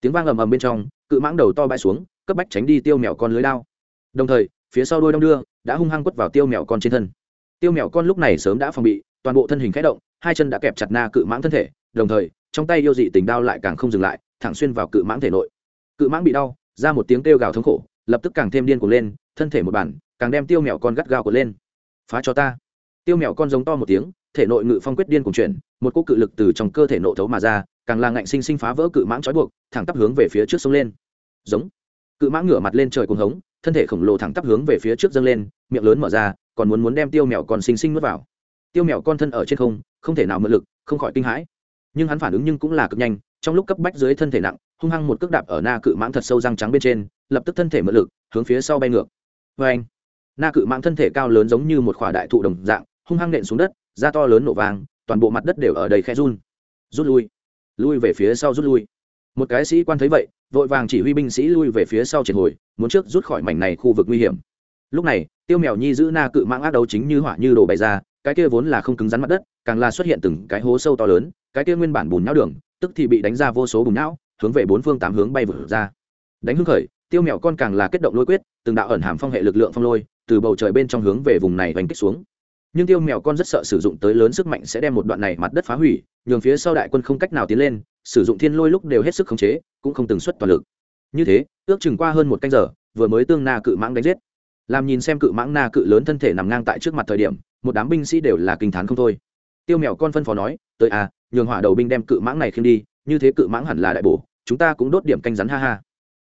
Tiếng vang ầm ầm bên trong, cự mãng đầu to bay xuống, cấp bách tránh đi tiêu mèo con lưới đao. Đồng thời, phía sau đôi đong đưa, đã hung hăng quất vào tiêu mèo con trên thân. Tiêu mèo con lúc này sớm đã phòng bị, toàn bộ thân hình khẽ động, hai chân đã kẹp chặt na cự mãng thân thể đồng thời, trong tay yêu dị tình đao lại càng không dừng lại, thẳng xuyên vào cự mãng thể nội. Cự mãng bị đau, ra một tiếng kêu gào thống khổ, lập tức càng thêm điên cuồng lên, thân thể một bản, càng đem tiêu mèo con gắt gao cuộn lên. Phá cho ta. Tiêu mèo con giống to một tiếng, thể nội ngự phong quyết điên cuồng chuyển, một cỗ cự lực từ trong cơ thể nộ thấu mà ra, càng là ngạnh sinh sinh phá vỡ cự mãng trói buộc, thẳng tắp hướng về phía trước sông lên. Giống. Cự mãng ngửa mặt lên trời cuồng hống, thân thể khổng lồ thẳng tắp hướng về phía trước dâng lên, miệng lớn mở ra, còn muốn muốn đem tiêu mèo con sinh sinh nuốt vào. Tiêu mèo con thân ở trên không không thể nào mượn lực, không khỏi kinh hãi nhưng hắn phản ứng nhưng cũng là cực nhanh, trong lúc cấp bách dưới thân thể nặng, hung hăng một cước đạp ở na cự mãng thật sâu răng trắng bên trên, lập tức thân thể mượn lực, hướng phía sau bay ngược. Vê anh na cự mãng thân thể cao lớn giống như một khỏa đại thụ đồng dạng, hung hăng nện xuống đất, da to lớn nổ vàng, toàn bộ mặt đất đều ở đầy khe run. Rút lui! Lui về phía sau rút lui! Một cái sĩ quan thấy vậy, vội vàng chỉ huy binh sĩ lui về phía sau triệt hồi, muốn trước rút khỏi mảnh này khu vực nguy hiểm. Lúc này, tiêu mèo nhi giữ na cự mãng ác đấu chính như hỏa như đồ bày ra, cái kia vốn là không cứng rắn mặt đất, càng là xuất hiện từng cái hố sâu to lớn cái kia nguyên bản bùn nhão đường, tức thì bị đánh ra vô số bùn nhão, hướng về bốn phương tám hướng bay vượt ra. Đánh hưng khởi, tiêu mèo con càng là kết động lôi quyết, từng đạo ẩn hàm phong hệ lực lượng phong lôi, từ bầu trời bên trong hướng về vùng này đánh kích xuống. Nhưng tiêu mèo con rất sợ sử dụng tới lớn sức mạnh sẽ đem một đoạn này mặt đất phá hủy, nhường phía sau đại quân không cách nào tiến lên, sử dụng thiên lôi lúc đều hết sức khống chế, cũng không từng xuất toàn lực. Như thế, ước chừng qua hơn một canh giờ, vừa mới tương na cự mãng đánh giết. Làm nhìn xem cự mãng na cự lớn thân thể nằm ngang tại trước mặt thời điểm, một đám binh sĩ đều là kinh t h á n không thôi tiêu mèo con phân phó nói, tới à nhường hỏa đầu binh đem cự mãng này khiêm đi, như thế cự mãng hẳn là đại bổ, chúng ta cũng đốt điểm canh rắn ha ha.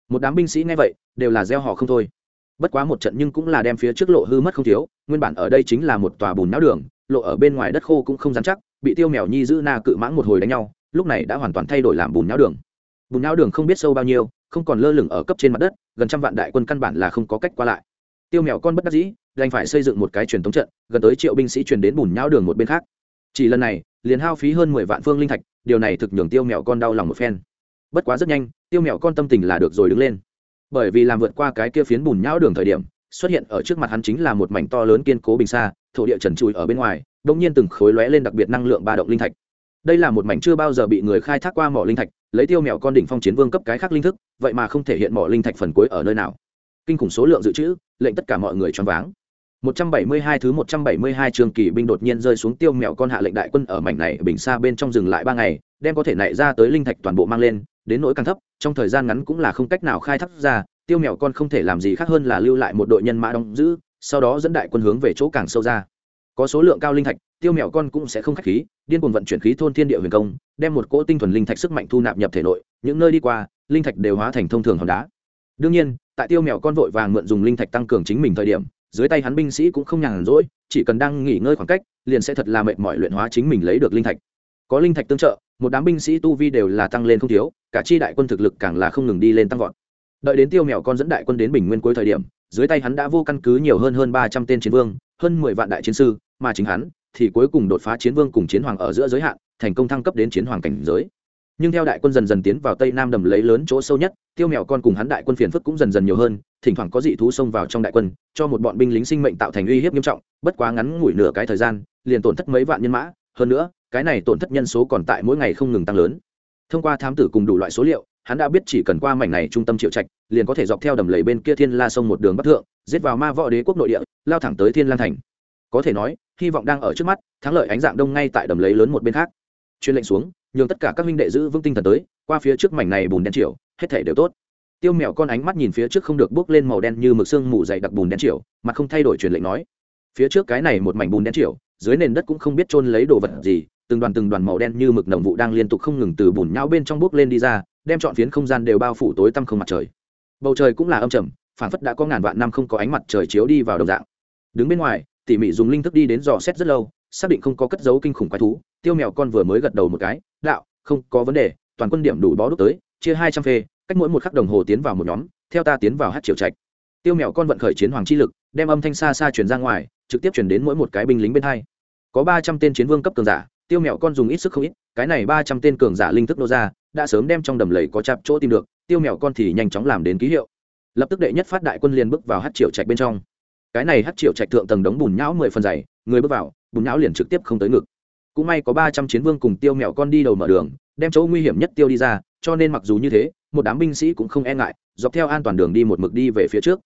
Một đám binh sĩ nghe vậy, đều là gieo họ không thôi. Bất quá một trận nhưng cũng là đem phía trước lộ hư mất không thiếu, nguyên bản ở đây chính là một tòa bùn náo đường, lộ ở bên ngoài đất khô cũng không dám chắc, bị tiêu mèo nhi giữ na cự mãng một hồi đánh nhau, lúc này đã hoàn toàn thay đổi làm bùn náo đường. Bùn náo đường không biết sâu bao nhiêu, không còn lơ lửng ở cấp trên mặt đất, gần trăm vạn đại quân căn bản là không có cách qua lại. Tiêu mèo con bất đắc dĩ, đành phải xây dựng một cái truyền thống trận, gần tới triệu binh sĩ truyền đến bùn nhão đường một bên khác chỉ lần này, liền hao phí hơn mười vạn phương linh thạch, điều này thực nhường tiêu mèo con đau lòng một phen. Bất quá rất nhanh, tiêu mèo con tâm tình là được rồi đứng lên. Bởi vì làm vượt qua cái kia phiến bùn nhão đường thời điểm, xuất hiện ở trước mặt hắn chính là một mảnh to lớn kiên cố bình xa, thổ địa trần trụi ở bên ngoài đông nhiên từng khối lóe lên đặc biệt năng lượng ba động linh thạch. Đây là một mảnh chưa bao giờ bị người khai thác qua mỏ linh thạch, lấy tiêu mèo con đỉnh phong chiến vương cấp cái khác linh thức, vậy mà không thể hiện mỏ linh thạch phần cuối ở nơi nào. Kinh khủng số lượng dự trữ, lệnh tất cả mọi người choáng váng. 172 thứ 172 trường kỳ binh đột nhiên rơi xuống tiêu mèo con hạ lệnh đại quân ở mảnh này bình xa bên trong rừng lại ba ngày, đem có thể nảy ra tới linh thạch toàn bộ mang lên, đến nỗi càng thấp, trong thời gian ngắn cũng là không cách nào khai thác ra, tiêu mèo con không thể làm gì khác hơn là lưu lại một đội nhân mã đóng giữ, sau đó dẫn đại quân hướng về chỗ càng sâu ra. Có số lượng cao linh thạch, tiêu mèo con cũng sẽ không khách khí, điên cuồng vận chuyển khí thôn thiên địa huyền công, đem một cỗ tinh thuần linh thạch sức mạnh thu nạp nhập thể nội, những nơi đi qua, linh thạch đều hóa thành thông thường hòn đá. Đương nhiên, tại tiêu mèo con vội vàng mượn dùng linh thạch tăng cường chính mình thời điểm dưới tay hắn binh sĩ cũng không nhàn rỗi, chỉ cần đang nghỉ ngơi khoảng cách, liền sẽ thật là mệt mỏi luyện hóa chính mình lấy được linh thạch. Có linh thạch tương trợ, một đám binh sĩ tu vi đều là tăng lên không thiếu, cả chi đại quân thực lực càng là không ngừng đi lên tăng vọt. Đợi đến tiêu mèo con dẫn đại quân đến bình nguyên cuối thời điểm, dưới tay hắn đã vô căn cứ nhiều hơn hơn ba trăm tên chiến vương, hơn mười vạn đại chiến sư, mà chính hắn thì cuối cùng đột phá chiến vương cùng chiến hoàng ở giữa giới hạn, thành công thăng cấp đến chiến hoàng cảnh giới nhưng theo đại quân dần dần tiến vào tây nam đầm lấy lớn chỗ sâu nhất, tiêu mèo con cùng hắn đại quân phiền phức cũng dần dần nhiều hơn, thỉnh thoảng có dị thú xông vào trong đại quân, cho một bọn binh lính sinh mệnh tạo thành uy hiếp nghiêm trọng, bất quá ngắn ngủi nửa cái thời gian, liền tổn thất mấy vạn nhân mã, hơn nữa, cái này tổn thất nhân số còn tại mỗi ngày không ngừng tăng lớn. Thông qua thám tử cùng đủ loại số liệu, hắn đã biết chỉ cần qua mảnh này trung tâm triệu trạch, liền có thể dọc theo đầm lầy bên kia thiên la sông một đường bắc thượng, giết vào ma võ đế quốc nội địa, lao thẳng tới thiên lan thành. Có thể nói, hy vọng đang ở trước mắt, thắng lợi ánh dạng đông ngay tại đầm lầy lớn một bên khác. Chuyên lệnh xuống nhường tất cả các minh đệ giữ vững tinh thần tới, qua phía trước mảnh này bùn đen triệu hết thể đều tốt. Tiêu mèo con ánh mắt nhìn phía trước không được bước lên màu đen như mực xương mù dày đặc bùn đen triệu mà không thay đổi truyền lệnh nói. Phía trước cái này một mảnh bùn đen triệu dưới nền đất cũng không biết trôn lấy đồ vật gì, từng đoàn từng đoàn màu đen như mực nồng vụ đang liên tục không ngừng từ bùn nhau bên trong bước lên đi ra, đem trọn phiến không gian đều bao phủ tối tăm không mặt trời. Bầu trời cũng là âm trầm phản phất đã có ngàn vạn năm không có ánh mặt trời chiếu đi vào đồng dạng. Đứng bên ngoài, tỉ mỉ dùng linh thức đi đến dò xét rất lâu, xác định không có cất dấu kinh khủng quái thú tiêu mèo con vừa mới gật đầu một cái, đạo, không có vấn đề, toàn quân điểm đủ bó đúc tới, chia hai trăm phê, cách mỗi một khắc đồng hồ tiến vào một nhóm, theo ta tiến vào hát triệu trạch. Tiêu mèo con vận khởi chiến hoàng chi lực, đem âm thanh xa xa chuyển ra ngoài, trực tiếp chuyển đến mỗi một cái binh lính bên hai. Có ba trăm tên chiến vương cấp cường giả, tiêu mèo con dùng ít sức không ít, cái này ba trăm tên cường giả linh thức nô ra, đã sớm đem trong đầm lầy có chạp chỗ tìm được, tiêu mèo con thì nhanh chóng làm đến ký hiệu. Lập tức đệ nhất phát đại quân liền bước vào hát triệu trạch bên trong. Cái này hát triệu trạch thượng tầng đống bùn nhão mười phần dày, người bước vào, bùn nhão liền trực tiếp không tới ngực cũng may có ba trăm chiến vương cùng tiêu mèo con đi đầu mở đường, đem chỗ nguy hiểm nhất tiêu đi ra, cho nên mặc dù như thế, một đám binh sĩ cũng không e ngại, dọc theo an toàn đường đi một mực đi về phía trước.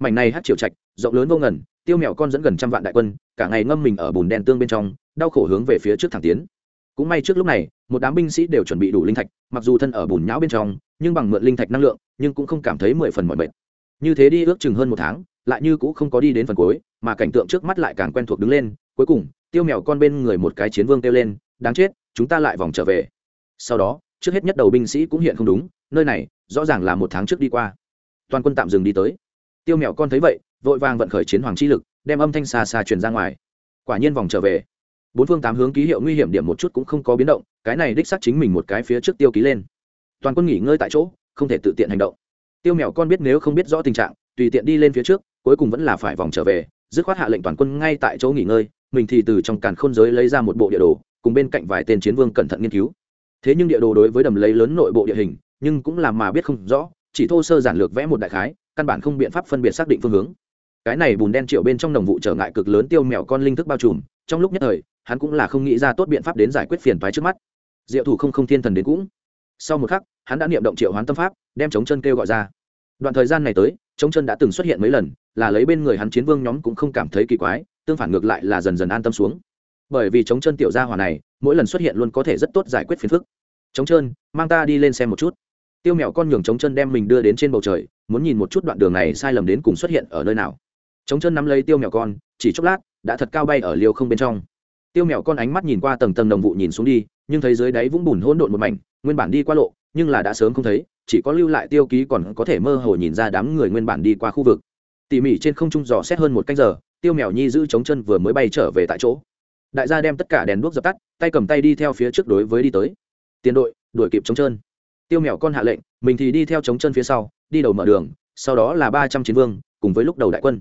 Mảnh này hát triệu trạch, rộng lớn vô ngần, tiêu mèo con dẫn gần trăm vạn đại quân, cả ngày ngâm mình ở bùn đen tương bên trong, đau khổ hướng về phía trước thẳng tiến. Cũng may trước lúc này, một đám binh sĩ đều chuẩn bị đủ linh thạch, mặc dù thân ở bùn nhão bên trong, nhưng bằng mượn linh thạch năng lượng, nhưng cũng không cảm thấy mười phần mọi mệt. Như thế đi ước chừng hơn một tháng, lại như cũng không có đi đến phần cuối, mà cảnh tượng trước mắt lại càng quen thuộc đứng lên cuối cùng, tiêu mèo con bên người một cái chiến vương kêu lên, đáng chết, chúng ta lại vòng trở về. Sau đó, trước hết nhất đầu binh sĩ cũng hiện không đúng, nơi này, rõ ràng là một tháng trước đi qua. Toàn quân tạm dừng đi tới. Tiêu mèo con thấy vậy, vội vàng vận khởi chiến hoàng chi lực, đem âm thanh xa xa truyền ra ngoài. Quả nhiên vòng trở về. Bốn phương tám hướng ký hiệu nguy hiểm điểm một chút cũng không có biến động, cái này đích xác chính mình một cái phía trước tiêu ký lên. Toàn quân nghỉ ngơi tại chỗ, không thể tự tiện hành động. Tiêu mèo con biết nếu không biết rõ tình trạng, tùy tiện đi lên phía trước, cuối cùng vẫn là phải vòng trở về, dứt khoát hạ lệnh toàn quân ngay tại chỗ nghỉ ngơi mình thì từ trong càn khôn giới lấy ra một bộ địa đồ, cùng bên cạnh vài tên chiến vương cẩn thận nghiên cứu. Thế nhưng địa đồ đối với đầm lấy lớn nội bộ địa hình, nhưng cũng làm mà biết không rõ, chỉ thô sơ giản lược vẽ một đại khái, căn bản không biện pháp phân biệt xác định phương hướng. Cái này bùn đen triệu bên trong đồng vụ trở ngại cực lớn tiêu mèo con linh thức bao trùm, trong lúc nhất thời, hắn cũng là không nghĩ ra tốt biện pháp đến giải quyết phiền toái trước mắt. Diệu thủ không không thiên thần đến cũng. Sau một khắc, hắn đã niệm động triệu hoán tâm pháp, đem chống chân kêu gọi ra. Đoạn thời gian này tới chống chân đã từng xuất hiện mấy lần, là lấy bên người hắn chiến vương nhóm cũng không cảm thấy kỳ quái tương phản ngược lại là dần dần an tâm xuống. Bởi vì chống chân tiểu gia hỏa này, mỗi lần xuất hiện luôn có thể rất tốt giải quyết phiền phức. Chống chân mang ta đi lên xem một chút. Tiêu mèo con nhường chống chân đem mình đưa đến trên bầu trời, muốn nhìn một chút đoạn đường này sai lầm đến cùng xuất hiện ở nơi nào. Chống chân nắm lấy tiêu mèo con, chỉ chốc lát, đã thật cao bay ở liều không bên trong. Tiêu mèo con ánh mắt nhìn qua tầng tầng đồng vụ nhìn xuống đi, nhưng thấy dưới đáy vũng bùn hỗn độn một mảnh, nguyên bản đi qua lộ, nhưng là đã sớm không thấy, chỉ có lưu lại tiêu ký còn có thể mơ hồ nhìn ra đám người nguyên bản đi qua khu vực. Tỉ mỉ trên không trung dò xét hơn một canh giờ tiêu mèo nhi giữ chống chân vừa mới bay trở về tại chỗ. Đại gia đem tất cả đèn đuốc dập tắt, tay cầm tay đi theo phía trước đối với đi tới. Tiền đội, đuổi kịp chống chân. Tiêu mèo con hạ lệnh, mình thì đi theo chống chân phía sau, đi đầu mở đường, sau đó là ba trăm chiến vương, cùng với lúc đầu đại quân.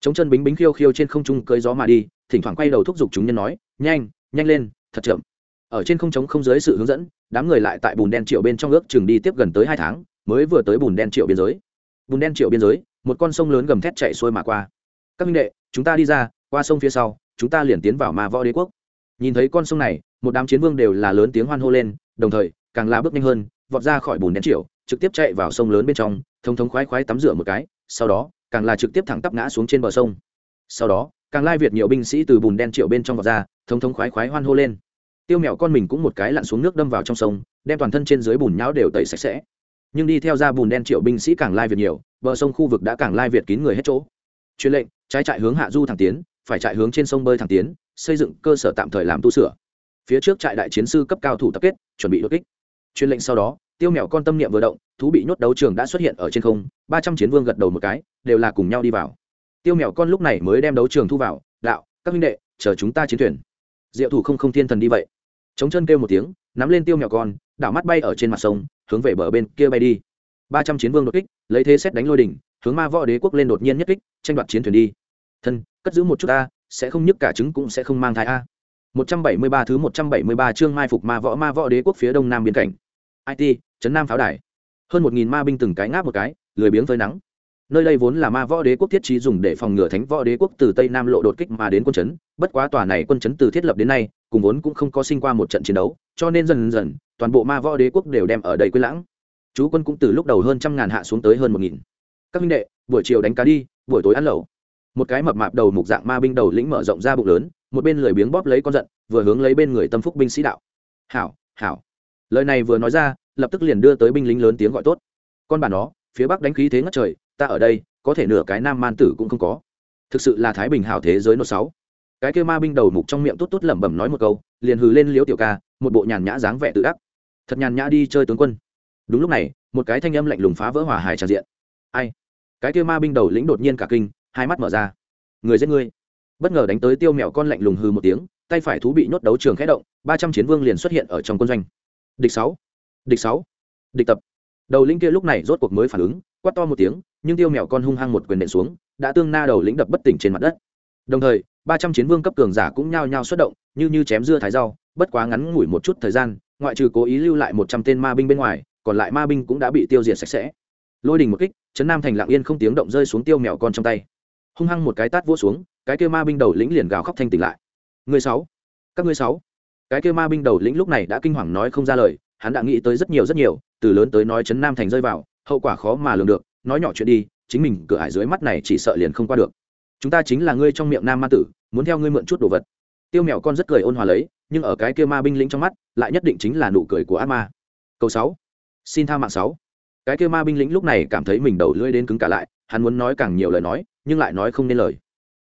Chống chân bính bính khiêu khiêu trên không trung cưới gió mà đi, thỉnh thoảng quay đầu thúc giục chúng nhân nói, nhanh nhanh lên, thật chậm. Ở trên không trống không dưới sự hướng dẫn, đám người lại tại bùn đen triệu bên trong ước chừng đi tiếp gần tới hai tháng, mới vừa tới bùn đen triệu biên giới. Bùn đen triệu biên giới, một con sông lớn gầm thét chạy xuôi mà qua. Các minh đệ chúng ta đi ra, qua sông phía sau, chúng ta liền tiến vào ma võ đế quốc. Nhìn thấy con sông này, một đám chiến vương đều là lớn tiếng hoan hô lên, đồng thời, càng la bước nhanh hơn, vọt ra khỏi bùn đen triệu trực tiếp chạy vào sông lớn bên trong, thông thống khoái khoái tắm rửa một cái, sau đó, càng là trực tiếp thẳng tắp ngã xuống trên bờ sông. Sau đó, càng lai việt nhiều binh sĩ từ bùn đen triệu bên trong vọt ra, thông thống khoái khoái hoan hô lên. Tiêu mèo con mình cũng một cái lặn xuống nước đâm vào trong sông, đem toàn thân trên dưới bùn nhão đều tẩy sạch sẽ. Nhưng đi theo ra bùn đen triệu binh sĩ càng lai việt nhiều, bờ sông khu vực đã càng lai việt kín người hết chỗ. Truyền lệnh trái trại hướng hạ du thẳng tiến, phải trại hướng trên sông bơi thẳng tiến, xây dựng cơ sở tạm thời làm tu sửa. Phía trước trại đại chiến sư cấp cao thủ tập kết, chuẩn bị đột kích. Truyền lệnh sau đó, tiêu mèo con tâm niệm vừa động, thú bị nhốt đấu trường đã xuất hiện ở trên không, ba trăm chiến vương gật đầu một cái, đều là cùng nhau đi vào. Tiêu mèo con lúc này mới đem đấu trường thu vào, đạo, các huynh đệ, chờ chúng ta chiến thuyền. Diệu thủ không không thiên thần đi vậy. Chống chân kêu một tiếng, nắm lên tiêu mèo con, đảo mắt bay ở trên mặt sông, hướng về bờ bên kia bay đi. Ba trăm chiến vương đột kích, lấy thế xét đánh lôi đỉnh hướng ma võ đế quốc lên đột nhiên nhất kích, tranh đoạt chiến thuyền đi. Thân, cất giữ một chút ta, sẽ không nhức cả trứng cũng sẽ không mang thai a. Một trăm bảy mươi ba thứ một trăm bảy mươi ba chương mai phục ma võ ma võ đế quốc phía đông nam biên cảnh. It trấn nam pháo đài. Hơn một nghìn ma binh từng cái ngáp một cái, lười biếng với nắng. Nơi đây vốn là ma võ đế quốc thiết trí dùng để phòng ngừa thánh võ đế quốc từ tây nam lộ đột kích mà đến quân chấn. Bất quá tòa này quân chấn từ thiết lập đến nay, cùng vốn cũng không có sinh qua một trận chiến đấu, cho nên dần dần, toàn bộ ma võ đế quốc đều đem ở đây quên lãng. Chú quân cũng từ lúc đầu hơn trăm ngàn hạ xuống tới hơn một nghìn các minh đệ, buổi chiều đánh cá đi, buổi tối ăn lẩu. Một cái mập mạp đầu mục dạng ma binh đầu lĩnh mở rộng ra bụng lớn, một bên lười biếng bóp lấy con giận, vừa hướng lấy bên người tâm phúc binh sĩ đạo. Hảo hảo. Lời này vừa nói ra, lập tức liền đưa tới binh lính lớn tiếng gọi tốt. Con bà nó, phía bắc đánh khí thế ngất trời, ta ở đây, có thể nửa cái nam man tử cũng không có. Thực sự là thái bình hảo thế giới nốt sáu. Cái kêu ma binh đầu mục trong miệng tốt tốt lẩm bẩm nói một câu, liền hừ lên liếu tiểu ca, một bộ nhàn nhã dáng vẻ tự đắc. Thật nhàn nhã đi chơi tướng quân. Đúng lúc này, một cái thanh âm lạnh lùng phá vỡ hòa hài tràn diện. Ai? Cái kia ma binh đầu lĩnh đột nhiên cả kinh, hai mắt mở ra. Người giết ngươi. Bất ngờ đánh tới tiêu mèo con lạnh lùng hừ một tiếng, tay phải thú bị nhốt đấu trường khẽ động, ba trăm chiến vương liền xuất hiện ở trong quân doanh. Địch sáu. Địch sáu. Địch tập. Đầu lĩnh kia lúc này rốt cuộc mới phản ứng, quát to một tiếng, nhưng tiêu mèo con hung hăng một quyền nện xuống, đã tương na đầu lĩnh đập bất tỉnh trên mặt đất. Đồng thời, ba trăm chiến vương cấp cường giả cũng nhao nhao xuất động, như như chém dưa thái rau, bất quá ngắn ngủi một chút thời gian, ngoại trừ cố ý lưu lại một trăm tên ma binh bên ngoài, còn lại ma binh cũng đã bị tiêu diệt sạch sẽ. Lôi đình một kích trấn nam thành lạng yên không tiếng động rơi xuống tiêu mèo con trong tay. Hung hăng một cái tát vỗ xuống, cái kêu ma binh đầu lĩnh liền gào khóc thanh tỉnh lại. Người sáu, các ngươi sáu. Cái kêu ma binh đầu lĩnh lúc này đã kinh hoàng nói không ra lời, hắn đã nghĩ tới rất nhiều rất nhiều, từ lớn tới nói trấn nam thành rơi vào, hậu quả khó mà lường được, nói nhỏ chuyện đi, chính mình cửa ải dưới mắt này chỉ sợ liền không qua được. Chúng ta chính là ngươi trong miệng nam ma tử, muốn theo ngươi mượn chút đồ vật. Tiêu mèo con rất cười ôn hòa lấy, nhưng ở cái kia ma binh lĩnh trong mắt, lại nhất định chính là nụ cười của ác ma. Câu sáu, xin tha mạng sáu cái kia ma binh lĩnh lúc này cảm thấy mình đầu lưỡi đến cứng cả lại, hắn muốn nói càng nhiều lời nói, nhưng lại nói không nên lời.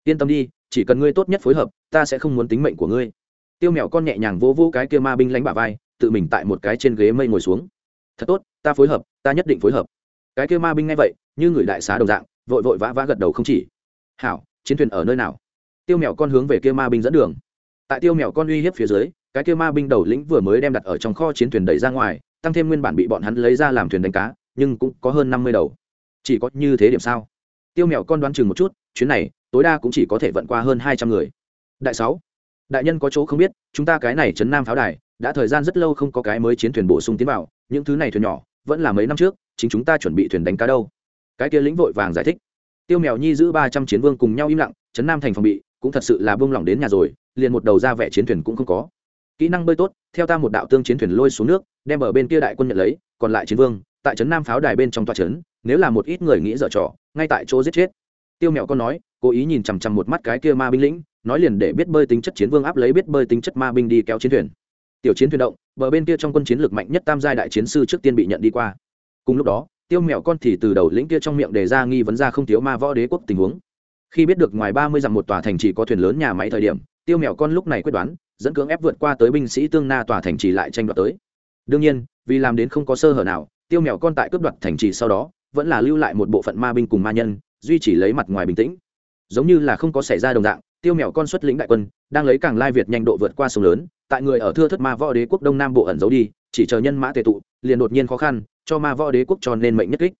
Yên tâm đi, chỉ cần ngươi tốt nhất phối hợp, ta sẽ không muốn tính mệnh của ngươi. Tiêu mèo con nhẹ nhàng vô vô cái kia ma binh lánh bả vai, tự mình tại một cái trên ghế mây ngồi xuống. Thật tốt, ta phối hợp, ta nhất định phối hợp. Cái kia ma binh nghe vậy, như người đại xá đồng dạng, vội vội vã vã gật đầu không chỉ. Hảo, chiến thuyền ở nơi nào? Tiêu mèo con hướng về kia ma binh dẫn đường. Tại tiêu mèo con uy hiếp phía dưới, cái kia ma binh đầu lĩnh vừa mới đem đặt ở trong kho chiến thuyền đẩy ra ngoài, tăng thêm nguyên bản bị bọn hắn lấy ra làm thuyền đánh cá nhưng cũng có hơn năm mươi đầu. Chỉ có như thế điểm sao? Tiêu mèo con đoán chừng một chút, chuyến này, tối đa cũng chỉ có thể vận qua hơn hai trăm người. Đại sáu, đại nhân có chỗ không biết, chúng ta cái này chấn nam pháo đài, đã thời gian rất lâu không có cái mới chiến thuyền bổ sung tiến vào, những thứ này thuyền nhỏ, vẫn là mấy năm trước, chính chúng ta chuẩn bị thuyền đánh cá đâu. Cái kia lĩnh vội vàng giải thích. Tiêu mèo nhi giữ ba trăm chiến vương cùng nhau im lặng chấn nam thành phòng bị, cũng thật sự là buông lỏng đến nhà rồi, liền một đầu ra vẻ chiến thuyền cũng không có. Kỹ năng bơi tốt, theo ta một đạo tương chiến thuyền lôi xuống nước, đem ở bên kia đại quân nhận lấy, còn lại chiến vương tại trấn nam pháo đài bên trong tòa trấn, nếu là một ít người nghĩ dở trò, ngay tại chỗ giết chết. Tiêu mẹo con nói, cố ý nhìn chằm chằm một mắt cái kia ma binh lĩnh, nói liền để biết bơi tính chất chiến vương áp lấy biết bơi tính chất ma binh đi kéo chiến thuyền. Tiểu chiến thuyền động, bờ bên kia trong quân chiến lược mạnh nhất tam giai đại chiến sư trước tiên bị nhận đi qua. Cùng lúc đó, tiêu mẹo con thì từ đầu lĩnh kia trong miệng đề ra nghi vấn ra không thiếu ma võ đế quốc tình huống. Khi biết được ngoài ba mươi dặm một tòa thành chỉ có thuyền lớn nhà máy thời điểm, tiêu mẹo con lúc này quyết đoán, dẫn cưỡng ép vượt qua tới binh sĩ tương na tòa thành trì lại tranh đoạt tới. Đương nhiên, vì làm đến không có sơ hở nào tiêu mèo con tại cướp đoạt thành trì sau đó, vẫn là lưu lại một bộ phận ma binh cùng ma nhân, duy trì lấy mặt ngoài bình tĩnh. Giống như là không có xảy ra đồng dạng, tiêu mèo con xuất lĩnh đại quân, đang lấy càng lai việt nhanh độ vượt qua sông lớn, tại người ở thưa thất ma võ đế quốc đông nam bộ ẩn giấu đi, chỉ chờ nhân mã tề tụ, liền đột nhiên khó khăn, cho ma võ đế quốc cho nên mệnh nhất kích.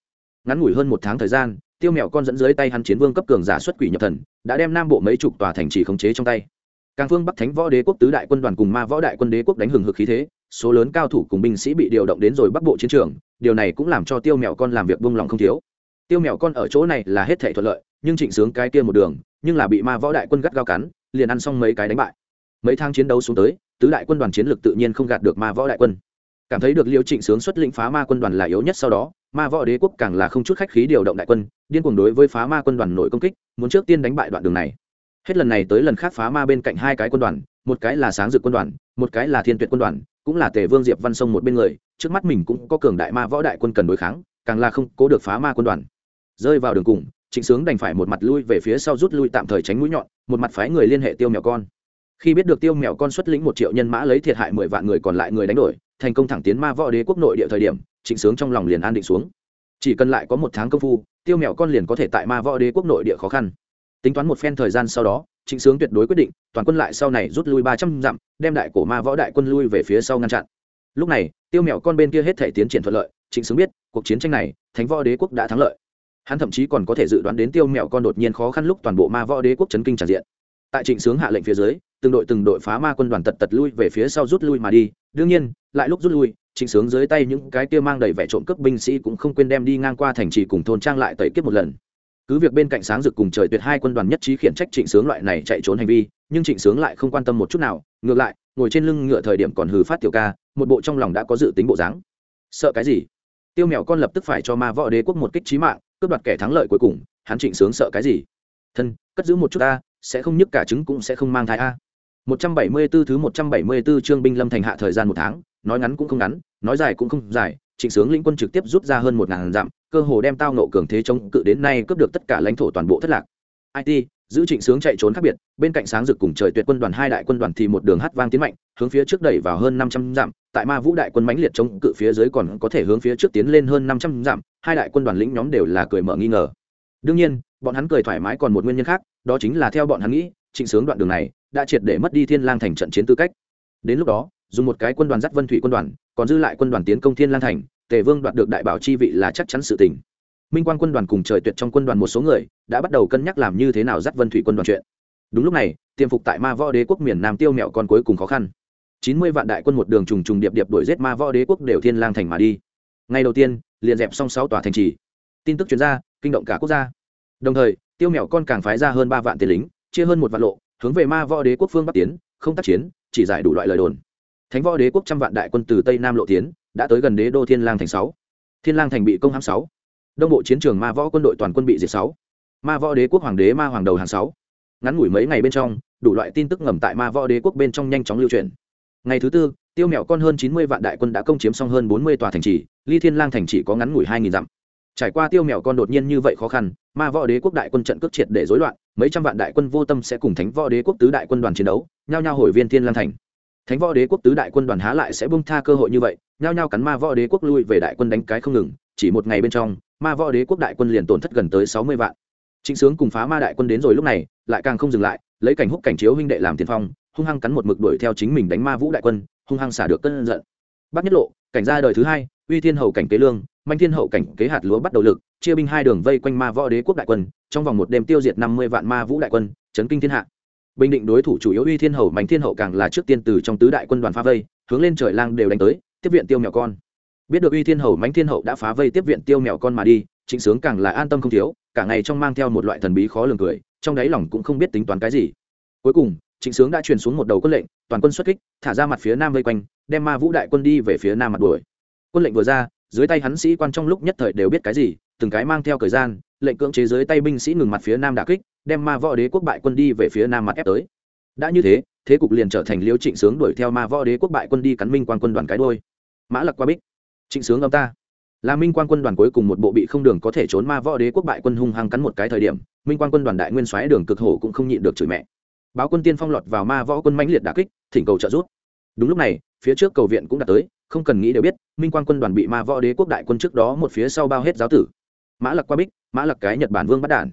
Ngắn ngủi hơn một tháng thời gian, tiêu mèo con dẫn dưới tay hắn chiến vương cấp cường giả xuất quỷ nhập thần, đã đem nam bộ mấy chục tòa thành trì khống chế trong tay. Càng phương bắc thánh võ đế quốc tứ đại quân đoàn cùng ma võ đại quân đế quốc đánh hừng hực khí thế số lớn cao thủ cùng binh sĩ bị điều động đến rồi bắc bộ chiến trường, điều này cũng làm cho tiêu mèo con làm việc buông lòng không thiếu. Tiêu mèo con ở chỗ này là hết thể thuận lợi, nhưng trịnh sướng cái kia một đường, nhưng là bị ma võ đại quân gắt gao cắn, liền ăn xong mấy cái đánh bại. Mấy tháng chiến đấu xuống tới, tứ đại quân đoàn chiến lực tự nhiên không gạt được ma võ đại quân. Cảm thấy được liêu trịnh sướng xuất lĩnh phá ma quân đoàn là yếu nhất sau đó, ma võ đế quốc càng là không chút khách khí điều động đại quân, điên cuồng đối với phá ma quân đoàn nội công kích, muốn trước tiên đánh bại đoạn đường này. Hết lần này tới lần khác phá ma bên cạnh hai cái quân đoàn, một cái là sáng dực quân đoàn, một cái là thiên tuyệt quân đoàn cũng là tề vương diệp văn sông một bên người, trước mắt mình cũng có cường đại ma võ đại quân cần đối kháng, càng là không cố được phá ma quân đoàn. Rơi vào đường cùng, trịnh sướng đành phải một mặt lui về phía sau rút lui tạm thời tránh mũi nhọn, một mặt phái người liên hệ tiêu mèo con. Khi biết được tiêu mèo con xuất lĩnh một triệu nhân mã lấy thiệt hại mười vạn người còn lại người đánh đổi, thành công thẳng tiến ma võ đế quốc nội địa thời điểm, trịnh sướng trong lòng liền an định xuống. Chỉ cần lại có một tháng công phu, tiêu mèo con liền có thể tại ma võ đế quốc nội địa khó khăn. Tính toán một phen thời gian sau đó trịnh sướng tuyệt đối quyết định, toàn quân lại sau này rút lui ba trăm dặm, đem đại cổ ma võ đại quân lui về phía sau ngăn chặn. Lúc này, tiêu mèo con bên kia hết thể tiến triển thuận lợi, trịnh sướng biết, cuộc chiến tranh này, thánh võ đế quốc đã thắng lợi. Hắn thậm chí còn có thể dự đoán đến tiêu mèo con đột nhiên khó khăn lúc toàn bộ ma võ đế quốc chấn kinh tràn diện. Tại trịnh sướng hạ lệnh phía dưới, từng đội từng đội phá ma quân đoàn tật tật lui về phía sau rút lui mà đi. Đương nhiên, lại lúc rút lui, trịnh sướng dưới tay những cái kia mang đầy vẻ trộm cướp binh sĩ cũng không quên đem đi ngang qua thành trì cùng thôn trang lại tẩy kiếp một lần cứ việc bên cạnh sáng rực cùng trời tuyệt hai quân đoàn nhất trí khiển trách trịnh sướng loại này chạy trốn hành vi, nhưng trịnh sướng lại không quan tâm một chút nào, ngược lại, ngồi trên lưng ngựa thời điểm còn hừ phát tiểu ca, một bộ trong lòng đã có dự tính bộ dáng. Sợ cái gì? Tiêu mèo con lập tức phải cho ma võ đế quốc một kích trí mạng, cướp đoạt kẻ thắng lợi cuối cùng, hắn trịnh sướng sợ cái gì? Thân, cất giữ một chút ta, sẽ không nhức cả trứng cũng sẽ không mang thai a. 174 thứ 174 chương binh lâm thành hạ thời gian một tháng, nói ngắn cũng không ngắn, nói dài cũng không dài, trịnh sướng lĩnh quân trực tiếp rút ra hơn một ngàn dặm cơ hồ đem tao nộ cường thế chống cự đến nay cướp được tất cả lãnh thổ toàn bộ thất lạc. It giữ trịnh sướng chạy trốn khác biệt, bên cạnh sáng rực cùng trời tuyệt quân đoàn hai đại quân đoàn thì một đường hát vang tiến mạnh, hướng phía trước đẩy vào hơn năm trăm dặm, tại ma vũ đại quân mãnh liệt chống cự phía dưới còn có thể hướng phía trước tiến lên hơn năm trăm dặm, hai đại quân đoàn lĩnh nhóm đều là cười mở nghi ngờ. Đương nhiên, bọn hắn cười thoải mái còn một nguyên nhân khác, đó chính là theo bọn hắn nghĩ, trịnh sướng đoạn đường này đã triệt để mất đi thiên lang thành trận chiến tư cách. Đến lúc đó, dùng một cái quân đoàn dắt vân thủy quân đoàn, còn dư lại quân đoàn tiến công thiên lang thành tề vương đoạt được đại bảo chi vị là chắc chắn sự tình. Minh quan quân đoàn cùng trời tuyệt trong quân đoàn một số người đã bắt đầu cân nhắc làm như thế nào dắt vân thủy quân đoàn chuyện. Đúng lúc này, tiềm phục tại ma võ đế quốc miền nam tiêu mẹo con cuối cùng khó khăn. Chín mươi vạn đại quân một đường trùng trùng điệp điệp đuổi giết ma võ đế quốc đều thiên lang thành mà đi. Ngày đầu tiên, liền dẹp xong sáu tòa thành trì. Tin tức chuyên gia kinh động cả quốc gia. Đồng thời, tiêu mẹo con càng phái ra hơn ba vạn tiền lính, chia hơn một vạn lộ, hướng về ma võ đế quốc phương bắc tiến, không tác chiến, chỉ giải đủ loại lời đồn. Thánh võ đế quốc trăm vạn đại quân từ tây nam lộ tiến đã tới gần đế đô thiên lang thành sáu. Thiên lang thành bị công hãm sáu. Đông bộ chiến trường ma võ quân đội toàn quân bị diệt sáu. Ma võ đế quốc hoàng đế ma hoàng đầu hàng sáu. Ngắn ngủi mấy ngày bên trong, đủ loại tin tức ngầm tại ma võ đế quốc bên trong nhanh chóng lưu truyền. Ngày thứ tư, tiêu Mèo con hơn chín mươi vạn đại quân đã công chiếm xong hơn bốn mươi tòa thành trì, ly thiên lang thành chỉ có ngắn ngủi hai nghìn dặm. Trải qua tiêu Mèo con đột nhiên như vậy khó khăn, ma võ đế quốc đại quân trận cước triệt để rối loạn, mấy trăm vạn đại quân vô tâm sẽ cùng thánh võ đế quốc tứ đại quân đoàn chiến đấu, nhao nhao hồi viên thiên lang thành. Thánh võ đế quốc tứ đại quân đoàn há lại sẽ bung tha cơ hội như vậy nhao nhao cắn ma võ đế quốc lui về đại quân đánh cái không ngừng, chỉ một ngày bên trong, ma võ đế quốc đại quân liền tổn thất gần tới sáu mươi vạn. Trịnh sướng cùng phá ma đại quân đến rồi lúc này, lại càng không dừng lại, lấy cảnh húc cảnh chiếu huynh đệ làm tiền phong, hung hăng cắn một mực đuổi theo chính mình đánh ma vũ đại quân, hung hăng xả được cơn giận. Bắc nhất lộ, cảnh gia đời thứ hai, uy thiên hậu cảnh kế lương, manh thiên hậu cảnh kế hạt lúa bắt đầu lực, chia binh hai đường vây quanh ma võ đế quốc đại quân, trong vòng một đêm tiêu diệt năm mươi vạn ma vũ đại quân, chấn kinh thiên hạ. Bình định đối thủ chủ yếu uy thiên hậu mạnh thiên hậu càng là trước tiên từ trong tứ đại quân đoàn phá vây, hướng lên trời lang đều đánh tới tiếp viện tiêu mèo con. Biết được uy thiên hậu mánh thiên hậu đã phá vây tiếp viện tiêu mèo con mà đi, trịnh sướng càng là an tâm không thiếu, cả ngày trong mang theo một loại thần bí khó lường cười, trong đáy lòng cũng không biết tính toán cái gì. Cuối cùng, trịnh sướng đã truyền xuống một đầu quân lệnh, toàn quân xuất kích, thả ra mặt phía nam vây quanh, đem ma vũ đại quân đi về phía nam mặt đuổi. Quân lệnh vừa ra, dưới tay hắn sĩ quan trong lúc nhất thời đều biết cái gì, từng cái mang theo thời gian, lệnh cưỡng chế dưới tay binh sĩ ngừng mặt phía nam đả kích, đem ma võ đế quốc bại quân đi về phía nam mặt ép tới. Đã như thế thế cục liền trở thành liêu trịnh sướng đuổi theo ma võ đế quốc bại quân đi cắn minh quan quân đoàn cái đôi. Mã lặc qua bích. Trịnh sướng ông ta. Là minh quan quân đoàn cuối cùng một bộ bị không đường có thể trốn ma võ đế quốc bại quân hung hăng cắn một cái thời điểm, minh quan quân đoàn đại nguyên soái đường cực hổ cũng không nhịn được chửi mẹ. Báo quân tiên phong lọt vào ma võ quân mãnh liệt đà kích, thỉnh cầu trợ giúp. Đúng lúc này, phía trước cầu viện cũng đã tới, không cần nghĩ đều biết, minh quan quân đoàn bị ma võ đế quốc đại quân trước đó một phía sau bao hết giáo tử. Mã lặc qua bích, mã lặc cái nhật bản vương bắt đản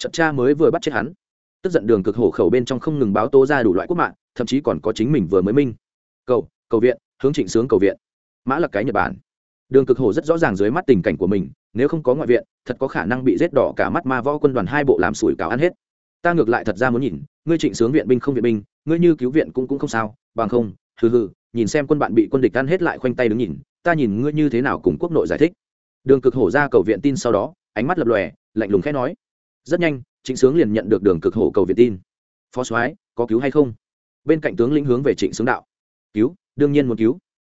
trận cha mới vừa bắt chết hắn tức giận đường cực hổ khẩu bên trong không ngừng báo tố ra đủ loại quốc mạng, thậm chí còn có chính mình vừa mới minh. Cầu cầu viện, hướng trịnh sướng cầu viện. Mã lặc cái nhật bản. Đường cực hổ rất rõ ràng dưới mắt tình cảnh của mình, nếu không có ngoại viện, thật có khả năng bị rết đỏ cả mắt ma võ quân đoàn hai bộ làm sủi cảo ăn hết. Ta ngược lại thật ra muốn nhìn, ngươi trịnh sướng viện binh không viện binh, ngươi như cứu viện cũng cũng không sao, bằng không, hừ hừ, nhìn xem quân bạn bị quân địch ăn hết lại khoanh tay đứng nhìn, ta nhìn ngươi như thế nào cùng quốc nội giải thích. Đường cực hổ ra cầu viện tin sau đó, ánh mắt lập lòe, lạnh lùng khẽ nói. Rất nhanh trịnh sướng liền nhận được đường cực hổ cầu viện tin. Phó soái, có cứu hay không? Bên cạnh tướng lĩnh hướng về trịnh sướng đạo. Cứu, đương nhiên muốn cứu.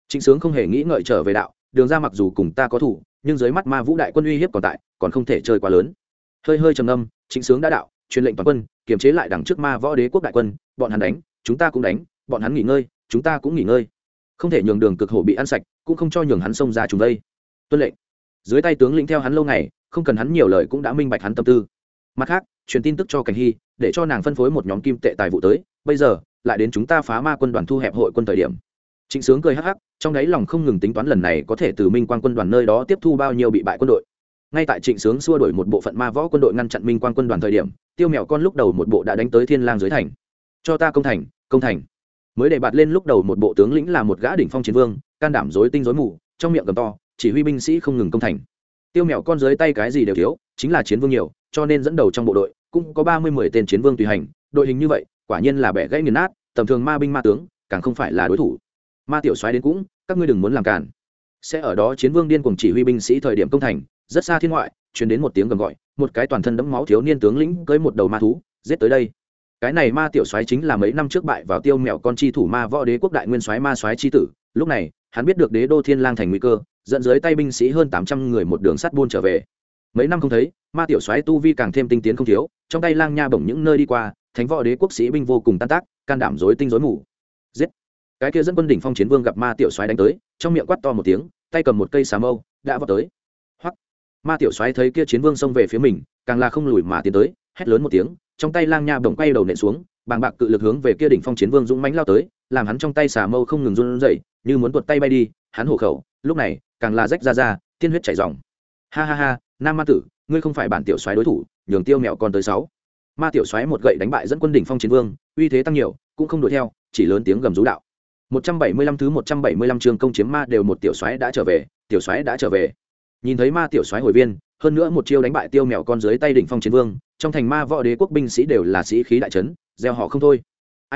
Trịnh sướng không hề nghĩ ngợi trở về đạo, đường ra mặc dù cùng ta có thủ, nhưng dưới mắt ma vũ đại quân uy hiếp còn tại, còn không thể chơi quá lớn. Hơi hơi trầm âm trịnh sướng đã đạo, truyền lệnh toàn quân, kiềm chế lại đằng trước ma võ đế quốc đại quân, bọn hắn đánh, chúng ta cũng đánh, bọn hắn nghỉ ngơi, chúng ta cũng nghỉ ngơi. Không thể nhường đường cực hổ bị ăn sạch, cũng không cho nhường hắn xông ra chúng đây tuân lệnh. Dưới tay tướng lĩnh theo hắn lâu ngày, không cần hắn nhiều lời cũng đã minh bạch hắn tâm tư mặt khác, truyền tin tức cho cảnh hy, để cho nàng phân phối một nhóm kim tệ tài vụ tới. Bây giờ, lại đến chúng ta phá ma quân đoàn thu hẹp hội quân thời điểm. Trịnh sướng cười hắc hắc, trong đáy lòng không ngừng tính toán lần này có thể từ minh quan quân đoàn nơi đó tiếp thu bao nhiêu bị bại quân đội. Ngay tại trịnh sướng xua đổi một bộ phận ma võ quân đội ngăn chặn minh quan quân đoàn thời điểm, tiêu mèo con lúc đầu một bộ đã đánh tới thiên lang dưới thành. Cho ta công thành công thành. Mới để bạt lên lúc đầu một bộ tướng lĩnh là một gã đỉnh phong chiến vương, can đảm dối tinh dối mù, trong miệng cầm to, chỉ huy binh sĩ không ngừng công thành. Tiêu mèo con dưới tay cái gì đều thiếu, chính là chiến vương nhiều cho nên dẫn đầu trong bộ đội cũng có ba mươi mười tên chiến vương tùy hành, đội hình như vậy, quả nhiên là bẻ gãy nghiền nát, tầm thường ma binh ma tướng, càng không phải là đối thủ. Ma tiểu soái đến cũng, các ngươi đừng muốn làm cản sẽ ở đó chiến vương điên cùng chỉ huy binh sĩ thời điểm công thành, rất xa thiên ngoại, truyền đến một tiếng gầm gọi, một cái toàn thân đẫm máu thiếu niên tướng lĩnh cưới một đầu ma thú, giết tới đây. Cái này ma tiểu soái chính là mấy năm trước bại vào tiêu mèo con chi thủ ma võ đế quốc đại nguyên soái ma soái chi tử, lúc này, hắn biết được đế đô thiên lang thành nguy cơ, dẫn dưới tay binh sĩ hơn tám trăm người một đường sắt buôn trở về mấy năm không thấy, ma tiểu soái tu vi càng thêm tinh tiến không thiếu, trong tay lang nha bổng những nơi đi qua, thánh võ đế quốc sĩ binh vô cùng tan tác, can đảm dối tinh dối mù. Giết! Cái kia dẫn quân đỉnh phong chiến vương gặp ma tiểu soái đánh tới, trong miệng quát to một tiếng, tay cầm một cây xà mâu, đã vào tới. Hoắc! Ma tiểu soái thấy kia chiến vương xông về phía mình, càng là không lùi mà tiến tới, hét lớn một tiếng, trong tay lang nha bổng quay đầu nện xuống, bàng bạc cự lực hướng về kia đỉnh phong chiến vương dũng mãnh lao tới, làm hắn trong tay xà mâu không ngừng run rẩy, như muốn tuột tay bay đi, hắn hổ khẩu, lúc này, càng là rách ra ra, tiên huyết chảy ròng. Ha ha ha nam ma tử, ngươi không phải bản tiểu soái đối thủ, nhường tiêu mẹo con tới sáu. Ma tiểu xoáy một gậy đánh bại dẫn quân đỉnh phong chiến vương, uy thế tăng nhiều, cũng không đuổi theo, chỉ lớn tiếng gầm rú đạo. 175 thứ 175 trường công chiếm ma đều một tiểu xoáy đã trở về, tiểu xoáy đã trở về. Nhìn thấy ma tiểu xoáy hồi viên, hơn nữa một chiêu đánh bại tiêu mèo con dưới tay đỉnh phong chiến vương, trong thành ma võ đế quốc binh sĩ đều là sĩ khí đại trấn gieo họ không thôi.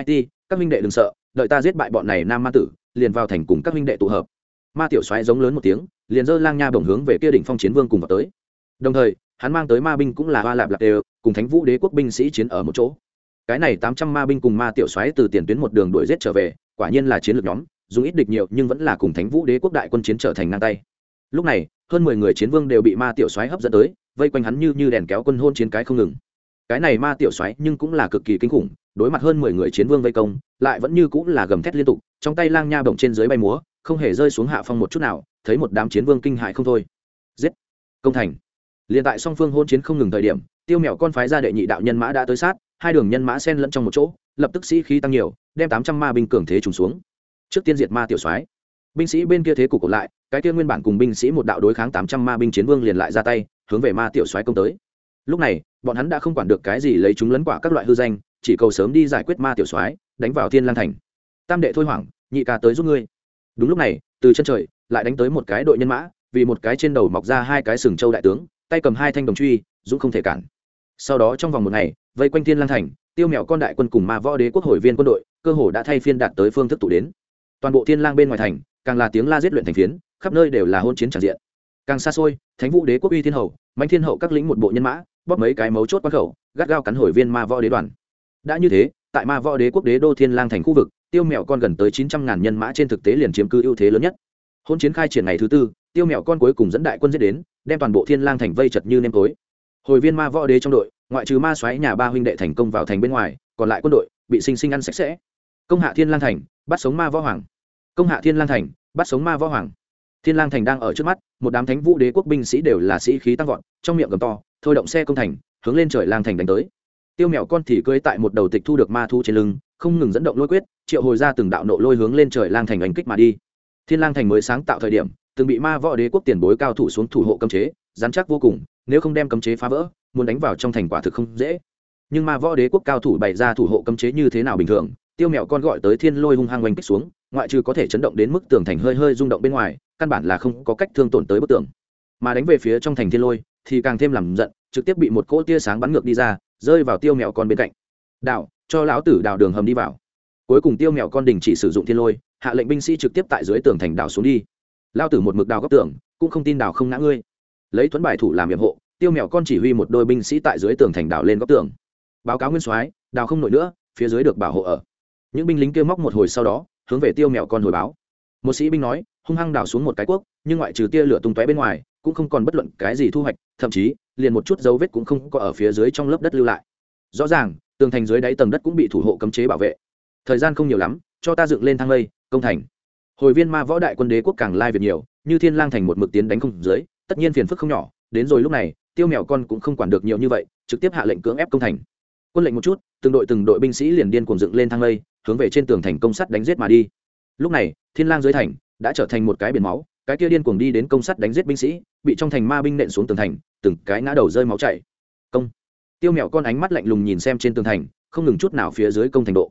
It các minh đệ đừng sợ, đợi ta giết bại bọn này nam ma tử, liền vào thành cùng các minh đệ tụ hợp. Ma tiểu xoáy giống lớn một tiếng, liền dơ lang nha bổng hướng về kia đỉnh phong chiến vương cùng vào tới đồng thời, hắn mang tới ma binh cũng là hoa lạp lạp đều, cùng thánh vũ đế quốc binh sĩ chiến ở một chỗ. Cái này tám trăm ma binh cùng ma tiểu xoáy từ tiền tuyến một đường đuổi giết trở về, quả nhiên là chiến lược nhóm, dùng ít địch nhiều nhưng vẫn là cùng thánh vũ đế quốc đại quân chiến trở thành ngang tay. Lúc này, hơn mười người chiến vương đều bị ma tiểu xoáy hấp dẫn tới, vây quanh hắn như như đèn kéo quân hôn chiến cái không ngừng. Cái này ma tiểu xoáy nhưng cũng là cực kỳ kinh khủng, đối mặt hơn mười người chiến vương vây công, lại vẫn như cũng là gầm thét liên tục, trong tay lang nha bổng trên dưới bay múa, không hề rơi xuống hạ phong một chút nào, thấy một đám chiến vương kinh hại không thôi. Giết! Công thành! Liền tại song phương hôn chiến không ngừng thời điểm, tiêu mẹo con phái ra đệ nhị đạo nhân mã đã tới sát, hai đường nhân mã sen lẫn trong một chỗ, lập tức sĩ khí tăng nhiều, đem tám trăm ma binh cường thế trùng xuống. Trước tiên diệt ma tiểu soái, binh sĩ bên kia thế cục cổ lại, cái kia nguyên bản cùng binh sĩ một đạo đối kháng tám trăm ma binh chiến vương liền lại ra tay, hướng về ma tiểu soái công tới. Lúc này, bọn hắn đã không quản được cái gì lấy chúng lấn quả các loại hư danh, chỉ cầu sớm đi giải quyết ma tiểu soái, đánh vào thiên lang thành. Tam đệ thôi hoảng, nhị ca tới giúp ngươi. Đúng lúc này, từ chân trời, lại đánh tới một cái đội nhân mã, vì một cái trên đầu mọc ra hai cái sừng châu đại tướng tay cầm hai thanh đồng truy, dũng không thể cản. Sau đó trong vòng một ngày, vây quanh thiên lang thành, tiêu mẹo con đại quân cùng ma võ đế quốc hội viên quân đội, cơ hồ đã thay phiên đạt tới phương thức tụ đến. Toàn bộ thiên lang bên ngoài thành, càng là tiếng la giết luyện thành phiến, khắp nơi đều là hôn chiến tràn diện. Càng xa xôi, thánh vũ đế quốc uy thiên hậu mạnh thiên hậu các lĩnh một bộ nhân mã, bóp mấy cái mấu chốt quan khẩu, gắt gao cắn hồi viên ma võ đế đoàn. Đã như thế, tại ma võ đế quốc đế đô thiên lang thành khu vực, tiêu mẹo con gần tới chín trăm ngàn nhân mã trên thực tế liền chiếm cư ưu thế lớn nhất. Hôn chiến khai triển ngày thứ tư tiêu Mèo con cuối cùng dẫn đại quân giết đến, đem toàn bộ thiên lang thành vây chật như nêm tối. Hồi viên ma võ đế trong đội, ngoại trừ ma xoáy nhà ba huynh đệ thành công vào thành bên ngoài, còn lại quân đội bị sinh sinh ăn sạch sẽ. Công hạ thiên lang thành, bắt sống ma võ hoàng. Công hạ thiên lang thành, bắt sống ma võ hoàng. Thiên lang thành đang ở trước mắt, một đám thánh vũ đế quốc binh sĩ đều là sĩ khí tăng vọt, trong miệng gầm to, thôi động xe công thành, hướng lên trời lang thành đánh tới. Tiêu mèo con thì cưỡi tại một đầu tịch thu được ma thu trên lưng, không ngừng dẫn động lôi quyết, triệu hồi ra từng đạo nộ lôi hướng lên trời lang thành đánh kích mà đi. Thiên lang thành mới sáng tạo thời điểm từng bị ma võ đế quốc tiền bối cao thủ xuống thủ hộ cấm chế dán chắc vô cùng, nếu không đem cấm chế phá vỡ, muốn đánh vào trong thành quả thực không dễ. Nhưng ma võ đế quốc cao thủ bày ra thủ hộ cấm chế như thế nào bình thường, tiêu mẹo con gọi tới thiên lôi hung hăng oanh kích xuống, ngoại trừ có thể chấn động đến mức tường thành hơi hơi rung động bên ngoài, căn bản là không có cách thương tổn tới bức tường. Mà đánh về phía trong thành thiên lôi, thì càng thêm làm giận, trực tiếp bị một cỗ tia sáng bắn ngược đi ra, rơi vào tiêu mẹo con bên cạnh. Đạo, cho lão tử đào đường hầm đi vào. Cuối cùng tiêu mẹo con đình chỉ sử dụng thiên lôi, hạ lệnh binh sĩ trực tiếp tại dưới tường thành đào xuống đi lao tử một mực đào góc tường, cũng không tin đào không ngã ngươi. Lấy thuẫn bài thủ làm nhiệm hộ, tiêu mèo con chỉ huy một đôi binh sĩ tại dưới tường thành đào lên góc tường. Báo cáo nguyên soái, đào không nổi nữa, phía dưới được bảo hộ ở. Những binh lính kêu móc một hồi sau đó, hướng về tiêu mèo con hồi báo. Một sĩ binh nói, hung hăng đào xuống một cái quốc, nhưng ngoại trừ tia lửa tung tóe bên ngoài, cũng không còn bất luận cái gì thu hoạch, thậm chí, liền một chút dấu vết cũng không có ở phía dưới trong lớp đất lưu lại. Rõ ràng, tường thành dưới đáy tầng đất cũng bị thủ hộ cấm chế bảo vệ. Thời gian không nhiều lắm, cho ta dựng lên thang lây, công thành hồi viên ma võ đại quân đế quốc càng lai việt nhiều, như thiên lang thành một mực tiến đánh không dưới, tất nhiên phiền phức không nhỏ, đến rồi lúc này, tiêu mèo con cũng không quản được nhiều như vậy, trực tiếp hạ lệnh cưỡng ép công thành. Quân lệnh một chút, từng đội từng đội binh sĩ liền điên cuồng dựng lên thang lây, hướng về trên tường thành công sắt đánh giết mà đi. Lúc này, thiên lang dưới thành đã trở thành một cái biển máu, cái kia điên cuồng đi đến công sắt đánh giết binh sĩ, bị trong thành ma binh nện xuống tường thành, từng cái ngã đầu rơi máu chảy. Công. Tiêu mèo con ánh mắt lạnh lùng nhìn xem trên tường thành, không ngừng chút nào phía dưới công thành độ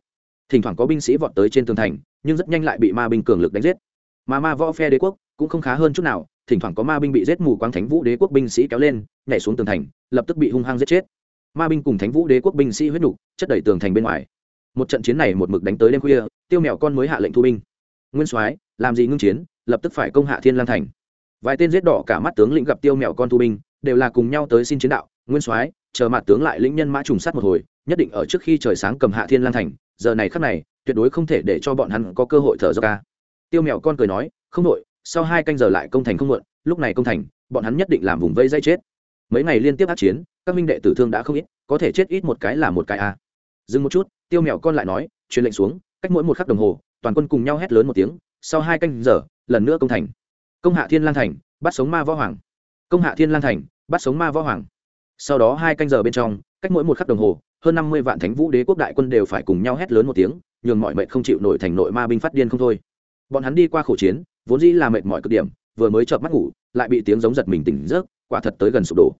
thỉnh thoảng có binh sĩ vọt tới trên tường thành, nhưng rất nhanh lại bị ma binh cường lực đánh giết. Mà ma võ phe đế quốc cũng không khá hơn chút nào, thỉnh thoảng có ma binh bị giết mù quáng thánh vũ đế quốc binh sĩ kéo lên, nhảy xuống tường thành, lập tức bị hung hăng giết chết. Ma binh cùng thánh vũ đế quốc binh sĩ huyết nục chất đẩy tường thành bên ngoài. Một trận chiến này một mực đánh tới đêm khuya, tiêu mèo con mới hạ lệnh thu binh. Nguyên soái, làm gì ngưng chiến, lập tức phải công hạ thiên lang thành. Vài tên giết đỏ cả mắt tướng lĩnh gặp tiêu mèo con thu binh, đều là cùng nhau tới xin chiến đạo. Nguyên soái, chờ mặt tướng lại lĩnh nhân mã trùng sát một hồi, nhất định ở trước khi trời sáng cầm hạ thiên lang thành giờ này khắc này, tuyệt đối không thể để cho bọn hắn có cơ hội thở ra ca. Tiêu mèo con cười nói, không đội sau hai canh giờ lại công thành không muộn, lúc này công thành, bọn hắn nhất định làm vùng vây dây chết. Mấy ngày liên tiếp át chiến, các minh đệ tử thương đã không ít, có thể chết ít một cái là một cái a. À. dừng một chút, tiêu mèo con lại nói, truyền lệnh xuống, cách mỗi một khắc đồng hồ, toàn quân cùng nhau hét lớn một tiếng, sau hai canh giờ, lần nữa công thành. Công hạ thiên lang thành, bắt sống ma võ hoàng. Công hạ thiên lang thành, bắt sống ma võ hoàng. Sau đó hai canh giờ bên trong cách mỗi một khắc đồng hồ, hơn năm mươi vạn thánh vũ đế quốc đại quân đều phải cùng nhau hét lớn một tiếng, nhường mọi mệnh không chịu nổi thành nội ma binh phát điên không thôi. Bọn hắn đi qua khổ chiến, vốn dĩ là mệt mỏi cực điểm, vừa mới chợp mắt ngủ, lại bị tiếng giống giật mình tỉnh giấc, quả thật tới gần sụp đổ.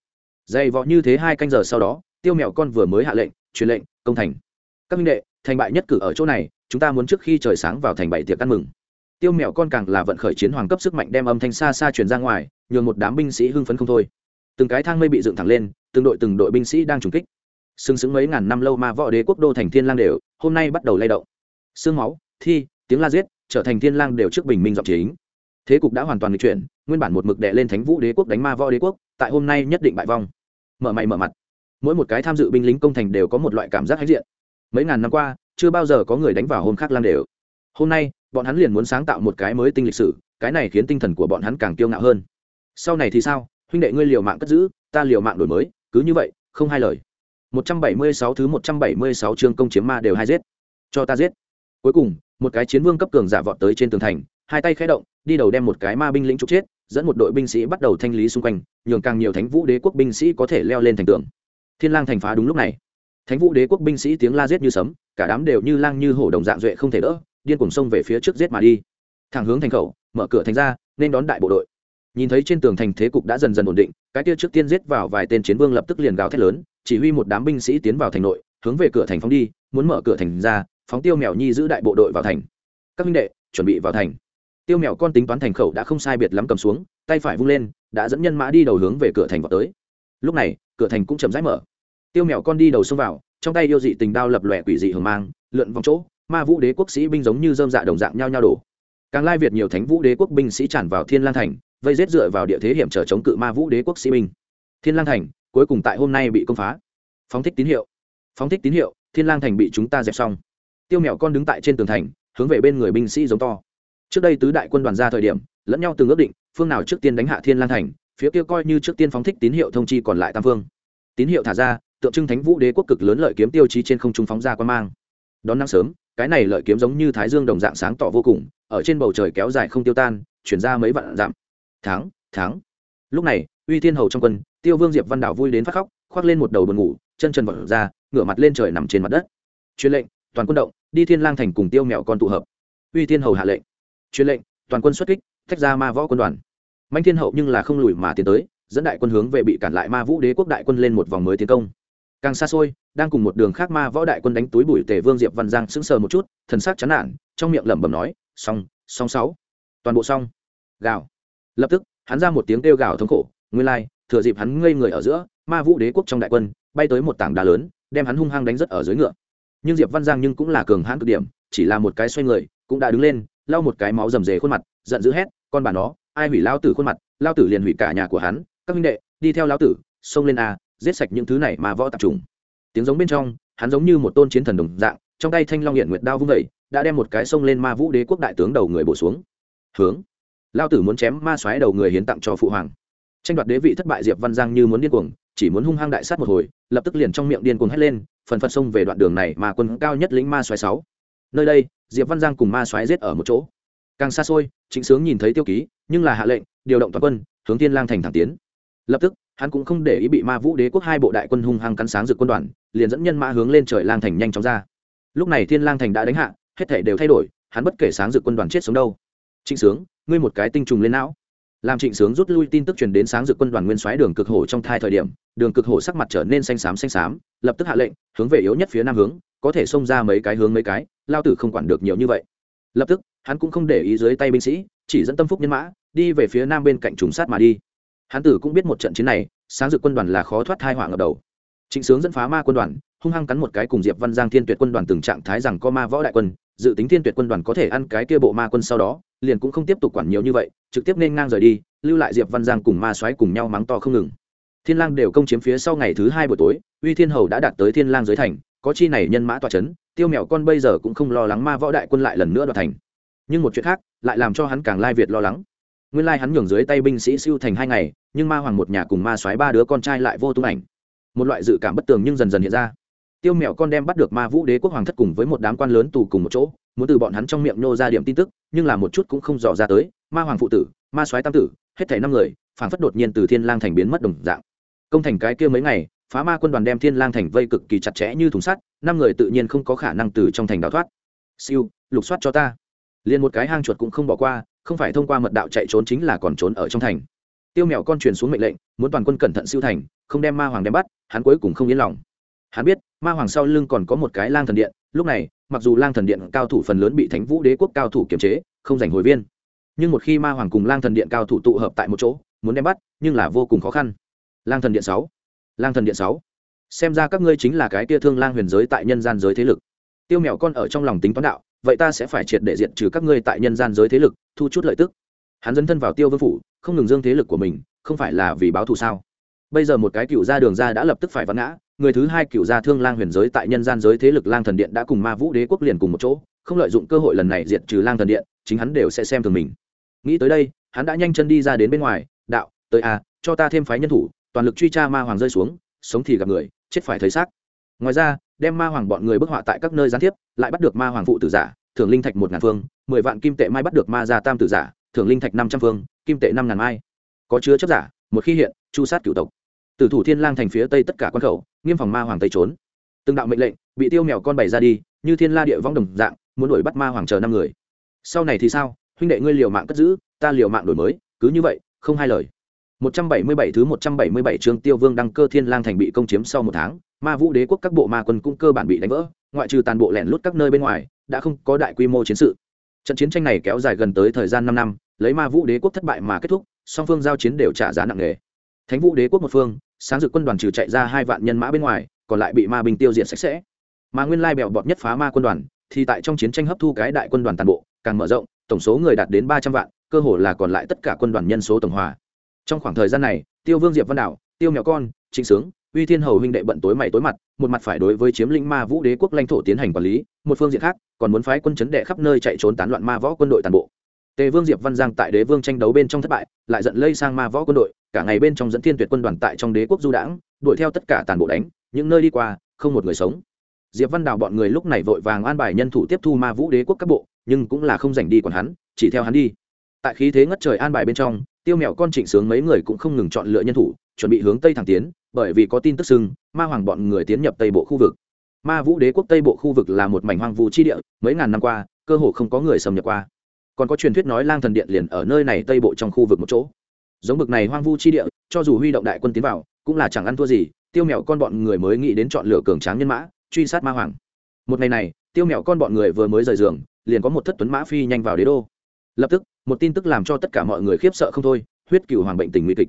Dày vọ như thế hai canh giờ sau đó, tiêu mèo con vừa mới hạ lệnh, truyền lệnh, công thành. Các minh đệ, thành bại nhất cử ở chỗ này, chúng ta muốn trước khi trời sáng vào thành bảy tiệc ăn mừng. Tiêu mèo con càng là vận khởi chiến hoàng cấp sức mạnh đem âm thanh xa xa truyền ra ngoài, nhường một đám binh sĩ hưng phấn không thôi. Từng cái thang mây bị dựng thẳng lên từng đội từng đội binh sĩ đang trùng kích. Sừng sững mấy ngàn năm lâu ma võ đế quốc đô thành thiên lang đều, hôm nay bắt đầu lay động. Xương máu, thi, tiếng la giết, trở thành thiên lang đều trước bình minh dọc chính. Thế cục đã hoàn toàn nghịch chuyển, nguyên bản một mực đệ lên thánh vũ đế quốc đánh ma võ đế quốc, tại hôm nay nhất định bại vong. Mở mày mở mặt. Mỗi một cái tham dự binh lính công thành đều có một loại cảm giác hãnh diện. Mấy ngàn năm qua, chưa bao giờ có người đánh vào hôm khác lang đều. Hôm nay, bọn hắn liền muốn sáng tạo một cái mới tinh lịch sử, cái này khiến tinh thần của bọn hắn càng kiêu ngạo hơn. Sau này thì sao? Huynh đệ ngươi liều mạng cất giữ, ta liều mạng đổi mới cứ như vậy, không hai lời. 176 thứ 176 chương công chiếm ma đều hai giết. Cho ta giết. Cuối cùng, một cái chiến vương cấp cường giả vọt tới trên tường thành, hai tay khẽ động, đi đầu đem một cái ma binh lĩnh trục chết, dẫn một đội binh sĩ bắt đầu thanh lý xung quanh, nhường càng nhiều thánh vũ đế quốc binh sĩ có thể leo lên thành tường. Thiên lang thành phá đúng lúc này. Thánh vũ đế quốc binh sĩ tiếng la giết như sấm, cả đám đều như lang như hổ đồng dạng duệ không thể đỡ, điên cuồng xông về phía trước giết mà đi. Thẳng hướng thành khẩu, mở cửa thành ra, nên đón đại bộ đội. Nhìn thấy trên tường thành thế cục đã dần dần ổn định cái kia trước tiên giết vào vài tên chiến vương lập tức liền gào thét lớn, chỉ huy một đám binh sĩ tiến vào thành nội, hướng về cửa thành phóng đi, muốn mở cửa thành ra, phóng tiêu mèo nhi giữ đại bộ đội vào thành. Các minh đệ, chuẩn bị vào thành. Tiêu mèo con tính toán thành khẩu đã không sai biệt lắm cầm xuống, tay phải vung lên, đã dẫn nhân mã đi đầu hướng về cửa thành vào tới. Lúc này, cửa thành cũng chậm rãi mở. Tiêu mèo con đi đầu xông vào, trong tay yêu dị tình đao lập lòe quỷ dị hưởng mang, lượn vòng chỗ, ma vũ đế quốc sĩ binh giống như dơm dạ đồng dạng nhau nhau đổ. Càng lai việt nhiều thánh vũ đế quốc binh sĩ tràn vào thiên lan thành vây rết dựa vào địa thế hiểm trở chống cự ma vũ đế quốc sĩ binh. Thiên lang thành, cuối cùng tại hôm nay bị công phá. Phóng thích tín hiệu. Phóng thích tín hiệu, thiên lang thành bị chúng ta dẹp xong. Tiêu mèo con đứng tại trên tường thành, hướng về bên người binh sĩ giống to. Trước đây tứ đại quân đoàn ra thời điểm, lẫn nhau từng ước định, phương nào trước tiên đánh hạ thiên lang thành, phía kia coi như trước tiên phóng thích tín hiệu thông chi còn lại tam phương. Tín hiệu thả ra, tượng trưng thánh vũ đế quốc cực lớn lợi kiếm tiêu chí trên không trung phóng ra quan mang. Đón nắng sớm, cái này lợi kiếm giống như thái dương đồng dạng sáng tỏ vô cùng, ở trên bầu trời kéo dài không tiêu tan, chuyển ra mấy vạn dặm tháng tháng lúc này, uy thiên hầu trong quân, tiêu vương diệp văn đảo vui đến phát khóc, khoác lên một đầu buồn ngủ, chân trần vật ra, ngửa mặt lên trời nằm trên mặt đất. Truyền lệnh, toàn quân động, đi thiên lang thành cùng tiêu mèo con tụ hợp. Uy thiên hầu hạ lệnh. Truyền lệnh, toàn quân xuất kích thách ra ma võ quân đoàn. Mạnh thiên hậu nhưng là không lùi mà tiến tới, dẫn đại quân hướng về bị cản lại ma vũ đế quốc đại quân lên một vòng mới tiến công. Càng xa xôi, đang cùng một đường khác ma võ đại quân đánh túi bụi tề vương diệp văn giang sững sờ một chút, thần sắc chán nản, trong miệng lẩm bẩm nói, xong xong sáu. Toàn bộ xong. Gào lập tức, hắn ra một tiếng kêu gào thống khổ, nguyên lai, thừa dịp hắn ngây người ở giữa, ma vũ đế quốc trong đại quân, bay tới một tảng đá lớn, đem hắn hung hăng đánh rất ở dưới ngựa. Nhưng diệp văn giang nhưng cũng là cường hãn cực điểm, chỉ là một cái xoay người, cũng đã đứng lên, lau một cái máu rầm rề khuôn mặt, giận dữ hét, con bà nó, ai hủy lao tử khuôn mặt lao tử liền hủy cả nhà của hắn, các minh đệ, đi theo lao tử, xông lên a, giết sạch những thứ này mà võ tạp trùng. tiếng giống bên trong, hắn giống như một tôn chiến thần đồng dạng, trong tay thanh long hiện nguyệt đao vung vẩy đã đem một cái xông lên ma vũ đế quốc đại tướng đầu người bổ xuống. Hướng lao tử muốn chém ma xoáy đầu người hiến tặng cho phụ hoàng. Tranh đoạt đế vị thất bại diệp văn giang như muốn điên cuồng, chỉ muốn hung hăng đại sát một hồi, lập tức liền trong miệng điên cuồng hét lên, phần phật sông về đoạn đường này mà quân cao nhất lĩnh ma xoáy sáu. Nơi đây, diệp văn giang cùng ma xoáy giết ở một chỗ. Càng xa xôi, trịnh sướng nhìn thấy tiêu ký, nhưng là hạ lệnh, điều động toàn quân, hướng thiên lang thành thẳng tiến. Lập tức, hắn cũng không để ý bị ma vũ đế quốc hai bộ đại quân hung hăng cắn sáng rực quân đoàn, liền dẫn nhân mã hướng lên trời lang thành nhanh chóng ra. Lúc này thiên lang thành đã đánh hạ, hết thể đều thay đổi, hắn bất kể sáng rực quân đoàn chết sống đâu trịnh sướng, ngươi một cái tinh trùng lên não. Làm trịnh sướng rút lui tin tức truyền đến sáng dự quân đoàn nguyên soái đường cực hổ trong thai thời điểm, đường cực hổ sắc mặt trở nên xanh xám xanh xám, lập tức hạ lệnh, hướng về yếu nhất phía nam hướng, có thể xông ra mấy cái hướng mấy cái, lao tử không quản được nhiều như vậy. Lập tức, hắn cũng không để ý dưới tay binh sĩ, chỉ dẫn tâm phúc nhân mã, đi về phía nam bên cạnh trùng sát mà đi. Hắn tử cũng biết một trận chiến này, sáng dự quân đoàn là khó thoát thai hỏa ngập đầu. Trịnh sướng dẫn phá ma quân đoàn, hung hăng cắn một cái cùng diệp văn giang thiên tuyệt quân đoàn từng trạng thái rằng có ma võ đại quân, dự tính thiên tuyệt quân đoàn có thể ăn cái kia bộ ma quân sau đó liền cũng không tiếp tục quản nhiều như vậy, trực tiếp nên ngang rời đi, lưu lại diệp văn giang cùng ma xoáy cùng nhau mắng to không ngừng. Thiên lang đều công chiếm phía sau ngày thứ hai buổi tối, uy thiên hầu đã đạt tới thiên lang dưới thành, có chi này nhân mã tọa chấn, tiêu mèo con bây giờ cũng không lo lắng ma võ đại quân lại lần nữa đoạt thành. Nhưng một chuyện khác, lại làm cho hắn càng lai việt lo lắng. Nguyên lai hắn nhường dưới tay binh sĩ siêu thành hai ngày, nhưng ma hoàng một nhà cùng ma soái ba đứa con trai lại vô tung ảnh. Một loại dự cảm bất tường nhưng dần dần hiện ra. Tiêu mèo con đem bắt được ma vũ đế quốc hoàng thất cùng với một đám quan lớn tù cùng một chỗ muốn từ bọn hắn trong miệng nô ra điểm tin tức, nhưng là một chút cũng không dò ra tới, ma hoàng phụ tử, ma soái tam tử, hết thảy năm người, phảng phất đột nhiên từ thiên lang thành biến mất đồng dạng. Công thành cái kia mấy ngày, phá ma quân đoàn đem thiên lang thành vây cực kỳ chặt chẽ như thùng sắt, năm người tự nhiên không có khả năng từ trong thành đào thoát. Siêu, lục soát cho ta. Liền một cái hang chuột cũng không bỏ qua, không phải thông qua mật đạo chạy trốn chính là còn trốn ở trong thành. Tiêu mèo con truyền xuống mệnh lệnh, muốn toàn quân cẩn thận siêu thành, không đem ma hoàng đem bắt, hắn cuối cùng không yên lòng. Hắn biết, ma hoàng sau lưng còn có một cái lang thần điện, lúc này mặc dù lang thần điện cao thủ phần lớn bị thánh vũ đế quốc cao thủ kiềm chế, không giành hồi viên. Nhưng một khi ma hoàng cùng lang thần điện cao thủ tụ hợp tại một chỗ, muốn đem bắt, nhưng là vô cùng khó khăn. Lang thần điện sáu. Lang thần điện sáu. Xem ra các ngươi chính là cái tia thương lang huyền giới tại nhân gian giới thế lực. Tiêu mèo con ở trong lòng tính toán đạo, vậy ta sẽ phải triệt để diện trừ các ngươi tại nhân gian giới thế lực, thu chút lợi tức. Hắn dấn thân vào tiêu vương phủ, không ngừng dương thế lực của mình, không phải là vì báo thù sao? Bây giờ một cái cựu gia đường ra đã lập tức phải vắn ngã người thứ hai cựu gia thương lang huyền giới tại nhân gian giới thế lực lang thần điện đã cùng ma vũ đế quốc liền cùng một chỗ, không lợi dụng cơ hội lần này diệt trừ lang thần điện, chính hắn đều sẽ xem thường mình. Nghĩ tới đây, hắn đã nhanh chân đi ra đến bên ngoài, đạo, tới a cho ta thêm phái nhân thủ, toàn lực truy tra ma hoàng rơi xuống, sống thì gặp người, chết phải thấy xác. Ngoài ra, đem ma hoàng bọn người bức họa tại các nơi gián tiếp, lại bắt được ma hoàng phụ tử giả, thưởng linh thạch một ngàn phương, mười vạn kim tệ mai bắt được ma gia tam tử giả, thưởng linh thạch năm trăm phương, kim tệ năm ngàn mai. Có chứa chấp giả, một khi hiện, chu sát cựu tộc tử thủ thiên lang thành phía tây tất cả quan khẩu nghiêm phòng ma hoàng tây trốn từng đạo mệnh lệnh bị tiêu mèo con bày ra đi như thiên la địa vong đồng dạng muốn đuổi bắt ma hoàng chờ năm người sau này thì sao huynh đệ ngươi liều mạng cất giữ ta liều mạng đổi mới cứ như vậy không hai lời 177 thứ 177 chương Tiêu Vương đăng cơ Thiên Lang thành bị công chiếm sau một tháng, Ma Vũ Đế quốc các bộ ma quân cũng cơ bản bị đánh vỡ, ngoại trừ toàn bộ lẻn lút các nơi bên ngoài, đã không có đại quy mô chiến sự. Trận chiến tranh này kéo dài gần tới thời gian 5 năm, lấy Ma Vũ Đế quốc thất bại mà kết thúc, song phương giao chiến đều trả giá nặng nề. Thánh Vũ Đế quốc một phương, sáng dự quân đoàn trừ chạy ra hai vạn nhân mã bên ngoài, còn lại bị ma binh tiêu diệt sạch sẽ. Mà nguyên lai bèo bọt nhất phá ma quân đoàn, thì tại trong chiến tranh hấp thu cái đại quân đoàn toàn bộ, càng mở rộng, tổng số người đạt đến 300 vạn, cơ hồ là còn lại tất cả quân đoàn nhân số tổng hòa trong khoảng thời gian này tiêu vương diệp văn đảo tiêu mèo con trịnh sướng uy thiên hầu huynh đệ bận tối mày tối mặt một mặt phải đối với chiếm lĩnh ma vũ đế quốc lãnh thổ tiến hành quản lý một phương diện khác còn muốn phái quân chấn đệ khắp nơi chạy trốn tán loạn ma võ quân đội toàn bộ tề vương diệp văn giang tại đế vương tranh đấu bên trong thất bại lại giận lây sang ma võ quân đội cả ngày bên trong dẫn thiên tuyệt quân đoàn tại trong đế quốc du đãng đuổi theo tất cả toàn bộ đánh những nơi đi qua không một người sống. Diệp văn đào bọn người lúc này vội vàng an bài nhân thủ tiếp thu ma vũ đế quốc các bộ nhưng cũng là không giành đi còn hắn chỉ theo hắn đi. Tại khí thế ngất trời an bài bên trong tiêu mẹo con trịnh sướng mấy người cũng không ngừng chọn lựa nhân thủ chuẩn bị hướng tây thẳng tiến bởi vì có tin tức sưng, ma hoàng bọn người tiến nhập tây bộ khu vực. Ma vũ đế quốc tây bộ khu vực là một mảnh hoang vu chi địa mấy ngàn năm qua cơ hồ không có người xâm nhập qua còn có truyền thuyết nói lang thần điện liền ở nơi này tây bộ trong khu vực một chỗ. Giống bực này hoang vu chi địa, cho dù huy động đại quân tiến vào, cũng là chẳng ăn thua gì, tiêu mẹo con bọn người mới nghĩ đến chọn lựa cường tráng nhân mã, truy sát ma hoàng. Một ngày này, tiêu mẹo con bọn người vừa mới rời giường, liền có một thất tuấn mã phi nhanh vào đế đô. Lập tức, một tin tức làm cho tất cả mọi người khiếp sợ không thôi, huyết cựu hoàng bệnh tình nguy kịch.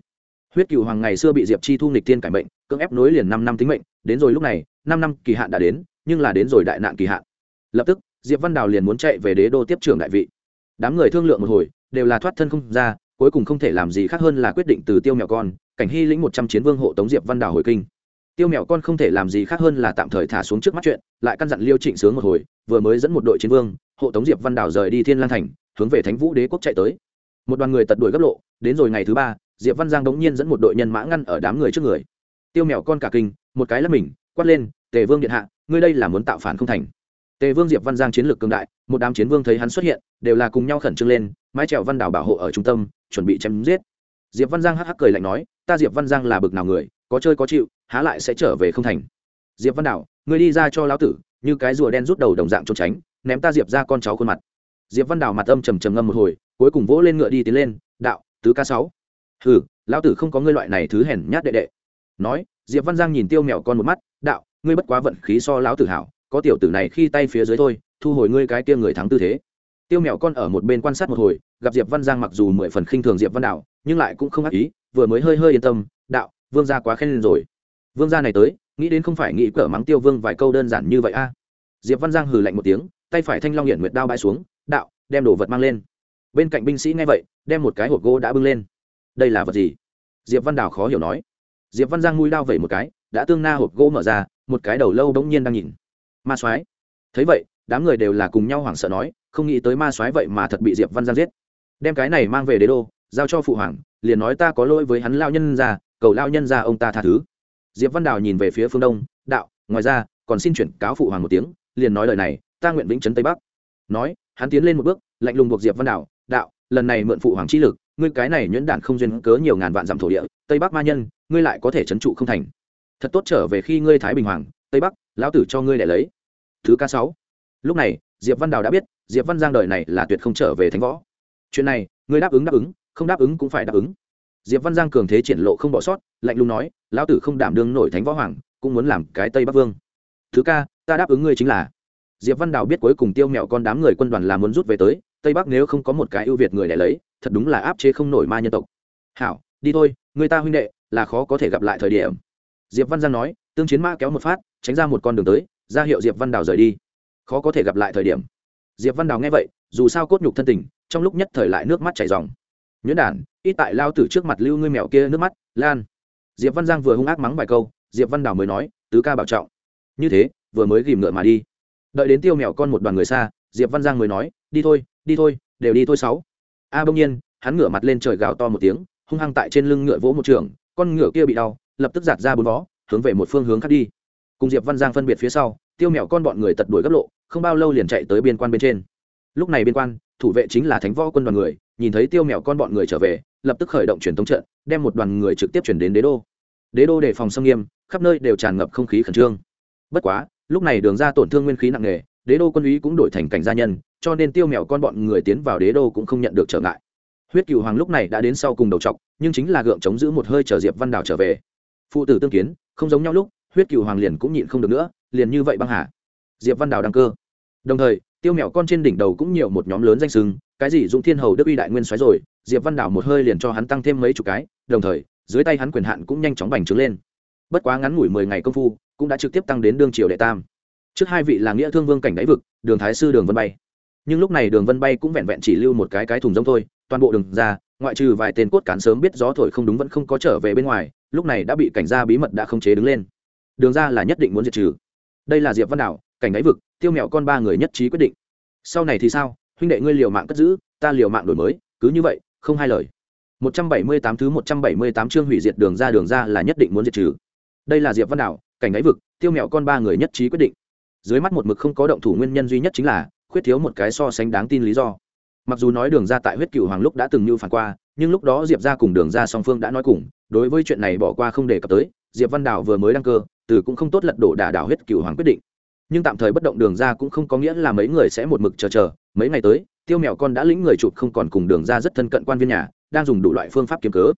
Huyết cựu hoàng ngày xưa bị diệp chi thu nghịch tiên cải bệnh cưỡng ép nối liền năm năm tính mệnh, đến rồi lúc này, năm năm kỳ hạn đã đến, nhưng là đến rồi đại nạn kỳ hạn. Lập tức, diệp văn đào liền muốn chạy về đế đô tiếp trưởng đại vị đám người thương lượng một hồi, đều là thoát thân không ra, cuối cùng không thể làm gì khác hơn là quyết định từ tiêu mèo con, cảnh hy lĩnh một trăm chiến vương hộ tống diệp văn đào hồi kinh. Tiêu mèo con không thể làm gì khác hơn là tạm thời thả xuống trước mắt chuyện, lại căn dặn liêu trịnh sướng một hồi, vừa mới dẫn một đội chiến vương, hộ tống diệp văn đào rời đi thiên lang thành, hướng về thánh vũ đế quốc chạy tới. Một đoàn người tật đuổi gấp lộ, đến rồi ngày thứ ba, diệp văn giang đống nhiên dẫn một đội nhân mã ngăn ở đám người trước người. Tiêu mèo con cả kinh, một cái là mình, quát lên, tề vương điện hạ, ngươi đây là muốn tạo phản không thành tề vương diệp văn giang chiến lược cường đại, một đám chiến vương thấy hắn xuất hiện, đều là cùng nhau khẩn trương lên, mái trèo văn đảo bảo hộ ở trung tâm, chuẩn bị chém giết. Diệp văn giang hắc hắc cười lạnh nói, ta diệp văn giang là bực nào người, có chơi có chịu, há lại sẽ trở về không thành. Diệp văn đảo, ngươi đi ra cho lão tử, như cái rùa đen rút đầu đồng dạng trốn tránh, ném ta diệp ra con cháu khuôn mặt. Diệp văn đảo mặt âm trầm trầm ngâm một hồi, cuối cùng vỗ lên ngựa đi tiến lên, đạo, tứ ca sáu. Hừ, lão tử không có ngươi loại này thứ hèn nhát đệ đệ. Nói, diệp văn giang nhìn tiêu mèo con một mắt, đạo, ngươi bất quá vận khí so lão tử hảo có tiểu tử này khi tay phía dưới thôi, thu hồi ngươi cái kia người thắng tư thế. Tiêu mèo con ở một bên quan sát một hồi, gặp diệp văn giang mặc dù mười phần khinh thường diệp văn đạo, nhưng lại cũng không ác ý, vừa mới hơi hơi yên tâm, đạo, vương gia quá khen lên rồi. Vương gia này tới, nghĩ đến không phải nghĩ cỡ mắng tiêu vương vài câu đơn giản như vậy a. Diệp văn giang hừ lạnh một tiếng, tay phải thanh long hiển nguyệt đao bãi xuống, đạo, đem đồ vật mang lên. Bên cạnh binh sĩ nghe vậy, đem một cái hộp gỗ đã bưng lên. Đây là vật gì? Diệp văn đào khó hiểu nói. Diệp văn giang mũi đao vẩy một cái, đã tương na hộp gỗ mở ra, một cái đầu lâu bỗng nhiên đang nhìn ma soái. Thấy vậy, đám người đều là cùng nhau hoảng sợ nói, không nghĩ tới ma soái vậy mà thật bị diệp văn giang giết. Đem cái này mang về đế đô, giao cho phụ hoàng, liền nói ta có lỗi với hắn lao nhân ra, cầu lao nhân ra ông ta tha thứ. Diệp văn đào nhìn về phía phương đông, đạo, ngoài ra, còn xin chuyển cáo phụ hoàng một tiếng, liền nói lời này, ta nguyện vĩnh trấn tây bắc. Nói, hắn tiến lên một bước, lạnh lùng buộc diệp văn đào, đạo, lần này mượn phụ hoàng chi lực, ngươi cái này nhuyễn đản không duyên cớ nhiều ngàn vạn dặm thổ địa, tây bắc ma nhân, ngươi lại có thể trấn trụ không thành. Thật tốt trở về khi ngươi thái bình hoàng, tây bắc lão tử cho ngươi để lấy. Thứ ca sáu. Lúc này, diệp văn đào đã biết, diệp văn giang đời này là tuyệt không trở về thánh võ. Chuyện này, ngươi đáp ứng đáp ứng, không đáp ứng cũng phải đáp ứng. Diệp văn giang cường thế triển lộ không bỏ sót, lạnh lùng nói, lão tử không đảm đương nổi thánh võ hoàng, cũng muốn làm cái tây bắc vương. Thứ ca, ta đáp ứng ngươi chính là. Diệp văn đào biết cuối cùng tiêu mẹo con đám người quân đoàn là muốn rút về tới, tây bắc nếu không có một cái ưu việt người để lấy, thật đúng là áp chế không nổi ma nhân tộc. Hảo, đi thôi người ta huynh đệ, là khó có thể gặp lại thời điểm. Diệp văn giang nói tương chiến mã kéo một phát, tránh ra một con đường tới, ra hiệu diệp văn đào rời đi. Khó có thể gặp lại thời điểm. Diệp văn đào nghe vậy, dù sao cốt nhục thân tình, trong lúc nhất thời lại nước mắt chảy dòng nhuyễn đản, ít tại lao tử trước mặt lưu ngươi mèo kia nước mắt, lan. Diệp văn giang vừa hung ác mắng vài câu, diệp văn đào mới nói, tứ ca bảo trọng. Như thế, vừa mới ghìm ngựa mà đi. Đợi đến tiêu mèo con một đoàn người xa, diệp văn giang mới nói, đi thôi đi thôi, đều đi thôi sáu. A bỗng nhiên, hắn ngửa mặt lên trời gào to một tiếng, hung hăng tại trên lưng ngựa vỗ một trường, con ngựa kia bị đau, lập tức giạt ra bốn vó hướng về một phương hướng khác đi. Cùng diệp văn giang phân biệt phía sau, tiêu mèo con bọn người tật đuổi gấp lộ, không bao lâu liền chạy tới biên quan bên trên. Lúc này biên quan, thủ vệ chính là thánh võ quân đoàn người, nhìn thấy tiêu mèo con bọn người trở về, lập tức khởi động truyền thống trận, đem một đoàn người trực tiếp chuyển đến đế đô. Đế đô đề phòng xâm nghiêm, khắp nơi đều tràn ngập không khí khẩn trương. Bất quá, lúc này đường ra tổn thương nguyên khí nặng nề, đế đô quân úy cũng đổi thành cảnh gia nhân, cho nên tiêu mèo con bọn người tiến vào đế đô cũng không nhận được trở ngại. Huyết cựu hoàng lúc này đã đến sau cùng đầu trọc nhưng chính là gượng chống giữ một hơi chờ diệp văn đào trở về phụ tử tương kiến, không giống nhau lúc, huyết cựu hoàng liền cũng nhịn không được nữa, liền như vậy băng hà. Diệp văn đào đăng cơ. Đồng thời, tiêu mèo con trên đỉnh đầu cũng nhiều một nhóm lớn danh sưng, cái gì dũng thiên hầu đức uy đại nguyên xoáy rồi, diệp văn đào một hơi liền cho hắn tăng thêm mấy chục cái, đồng thời, dưới tay hắn quyền hạn cũng nhanh chóng bành trướng lên. Bất quá ngắn ngủi mười ngày công phu, cũng đã trực tiếp tăng đến đương triều đệ tam. Trước hai vị là nghĩa thương vương cảnh đáy vực, đường thái sư, đường vân bay. Nhưng lúc này đường vân bay cũng vẹn vẹn chỉ lưu một cái cái thùng giống thôi, toàn bộ đường ra ngoại trừ vài tên cốt cán sớm biết gió thổi không đúng vẫn không có trở về bên ngoài, lúc này đã bị cảnh gia bí mật đã không chế đứng lên. Đường ra là nhất định muốn diệt trừ. Đây là diệp văn đảo, cảnh đáy vực, tiêu mẹo con ba người nhất trí quyết định. Sau này thì sao? Huynh đệ ngươi liều mạng cất giữ, ta liều mạng đổi mới, cứ như vậy, không hai lời. 178 thứ 178 chương hủy diệt đường ra đường ra là nhất định muốn diệt trừ. Đây là diệp văn đảo, cảnh đáy vực, tiêu mẹo con ba người nhất trí quyết định. Dưới mắt một mực không có động thủ, nguyên nhân duy nhất chính là khuyết thiếu một cái so sánh đáng tin lý do mặc dù nói đường ra tại huyết cựu hoàng lúc đã từng như phản qua, nhưng lúc đó diệp ra cùng đường ra song phương đã nói cùng, đối với chuyện này bỏ qua không đề cập tới, diệp văn đảo vừa mới đăng cơ, từ cũng không tốt lật đổ đả đảo huyết cựu hoàng quyết định. Nhưng tạm thời bất động đường ra cũng không có nghĩa là mấy người sẽ một mực chờ chờ, mấy ngày tới, tiêu mèo con đã lĩnh người chụp không còn cùng đường ra rất thân cận quan viên nhà, đang dùng đủ loại phương pháp kiếm cớ.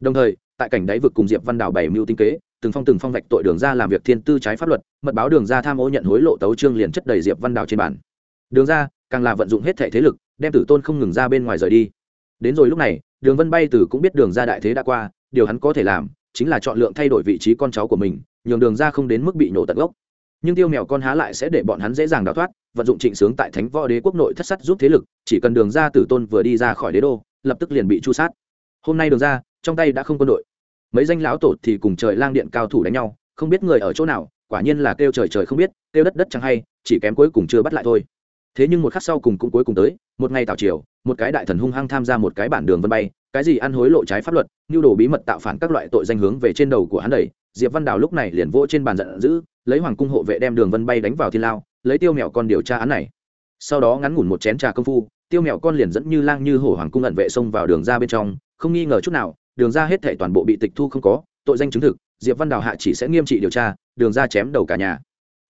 Đồng thời, tại cảnh đáy vực cùng diệp văn đảo bảy mưu tinh kế, từng phong từng phong vạch tội đường ra làm việc thiên tư trái pháp luật, mật báo đường ra tham ô nhận hối lộ tấu trương liền chất đầy diệp văn đảo trên bản đường ra, càng là vận dụng hết thể thế lực đem tử tôn không ngừng ra bên ngoài rời đi. Đến rồi lúc này, đường vân bay tử cũng biết đường ra đại thế đã qua, điều hắn có thể làm chính là chọn lượng thay đổi vị trí con cháu của mình, nhường đường ra không đến mức bị nổ tận gốc. Nhưng tiêu mèo con há lại sẽ để bọn hắn dễ dàng đào thoát, vận dụng trịnh sướng tại thánh võ đế quốc nội thất sắt giúp thế lực, chỉ cần đường ra tử tôn vừa đi ra khỏi đế đô, lập tức liền bị chu sát. Hôm nay đường ra, trong tay đã không quân đội. Mấy danh lão tổ thì cùng trời lang điện cao thủ đánh nhau, không biết người ở chỗ nào, quả nhiên là kêu trời trời không biết, kêu đất đất chẳng hay, chỉ kém cuối cùng chưa bắt lại thôi thế nhưng một khắc sau cùng cũng cuối cùng tới, một ngày tào triều, một cái đại thần hung hăng tham gia một cái bản đường vân bay, cái gì ăn hối lộ trái pháp luật nhu đồ bí mật tạo phản các loại tội danh hướng về trên đầu của hắn đầy diệp văn đào lúc này liền vỗ trên bàn giận dữ, lấy hoàng cung hộ vệ đem đường vân bay đánh vào thiên lao, lấy tiêu mèo con điều tra án này. Sau đó ngắn ngủn một chén trà công phu, tiêu mèo con liền dẫn như lang như hổ hoàng cung ẩn vệ xông vào đường ra bên trong, không nghi ngờ chút nào, đường ra hết thể toàn bộ bị tịch thu không có, tội danh chứng thực, diệp văn đào hạ chỉ sẽ nghiêm trị điều tra, đường ra chém đầu cả nhà.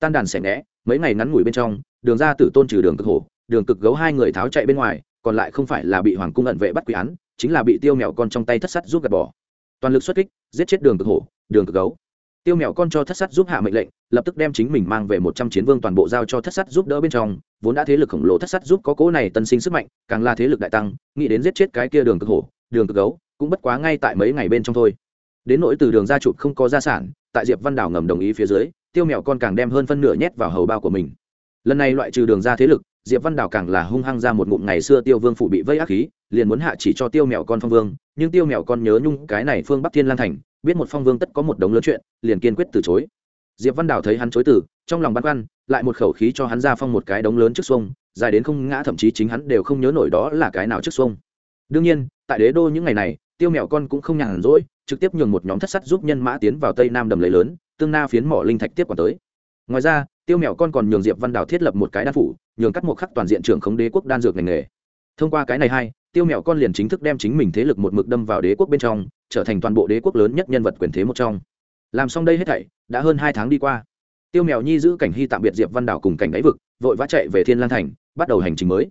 Tan đàn xẻ né mấy ngày ngắn ngủi bên trong, đường ra tử tôn trừ đường cực hổ, đường cực gấu hai người tháo chạy bên ngoài, còn lại không phải là bị hoàng cung ẩn vệ bắt quỷ án, chính là bị tiêu mèo con trong tay thất sắt giúp gạt bỏ. Toàn lực xuất kích, giết chết đường cực hổ, đường cực gấu. Tiêu mèo con cho thất sắt giúp hạ mệnh lệnh, lập tức đem chính mình mang về một trăm chiến vương toàn bộ giao cho thất sắt giúp đỡ bên trong, vốn đã thế lực khổng lồ thất sắt giúp có cố này tân sinh sức mạnh, càng là thế lực đại tăng, nghĩ đến giết chết cái kia đường cực hổ, đường cực gấu, cũng bất quá ngay tại mấy ngày bên trong thôi đến nỗi từ đường gia chụp không có gia sản, tại diệp văn đảo ngầm đồng ý phía dưới, tiêu mèo con càng đem hơn phân nửa nhét vào hầu bao của mình. Lần này loại trừ đường ra thế lực, diệp văn đảo càng là hung hăng ra một ngụm ngày xưa tiêu vương phụ bị vây ác khí, liền muốn hạ chỉ cho tiêu mèo con phong vương, nhưng tiêu mèo con nhớ nhung cái này phương bắc thiên lan thành, biết một phong vương tất có một đống lớn chuyện, liền kiên quyết từ chối. Diệp văn đảo thấy hắn chối từ, trong lòng băn khoăn, lại một khẩu khí cho hắn ra phong một cái đống lớn trước xuông, dài đến không ngã, thậm chí chính hắn đều không nhớ nổi đó là cái nào trước xuông. Đương nhiên, tại đế đô những ngày này, tiêu mèo con cũng không nhàn rỗi trực tiếp nhường một nhóm thất sắt giúp nhân mã tiến vào tây nam đầm lấy lớn, tương na phiến mỏ linh thạch tiếp quản tới. Ngoài ra, tiêu mèo con còn nhường diệp văn đào thiết lập một cái đan phủ, nhường cắt một khắc toàn diện trưởng khống đế quốc đan dược ngành nghề. Thông qua cái này hai, tiêu mèo con liền chính thức đem chính mình thế lực một mực đâm vào đế quốc bên trong, trở thành toàn bộ đế quốc lớn nhất nhân vật quyền thế một trong. Làm xong đây hết thảy, đã hơn hai tháng đi qua. Tiêu mèo nhi giữ cảnh hy tạm biệt diệp văn đào cùng cảnh đáy vực, vội vã chạy về thiên lan thành, bắt đầu hành trình mới.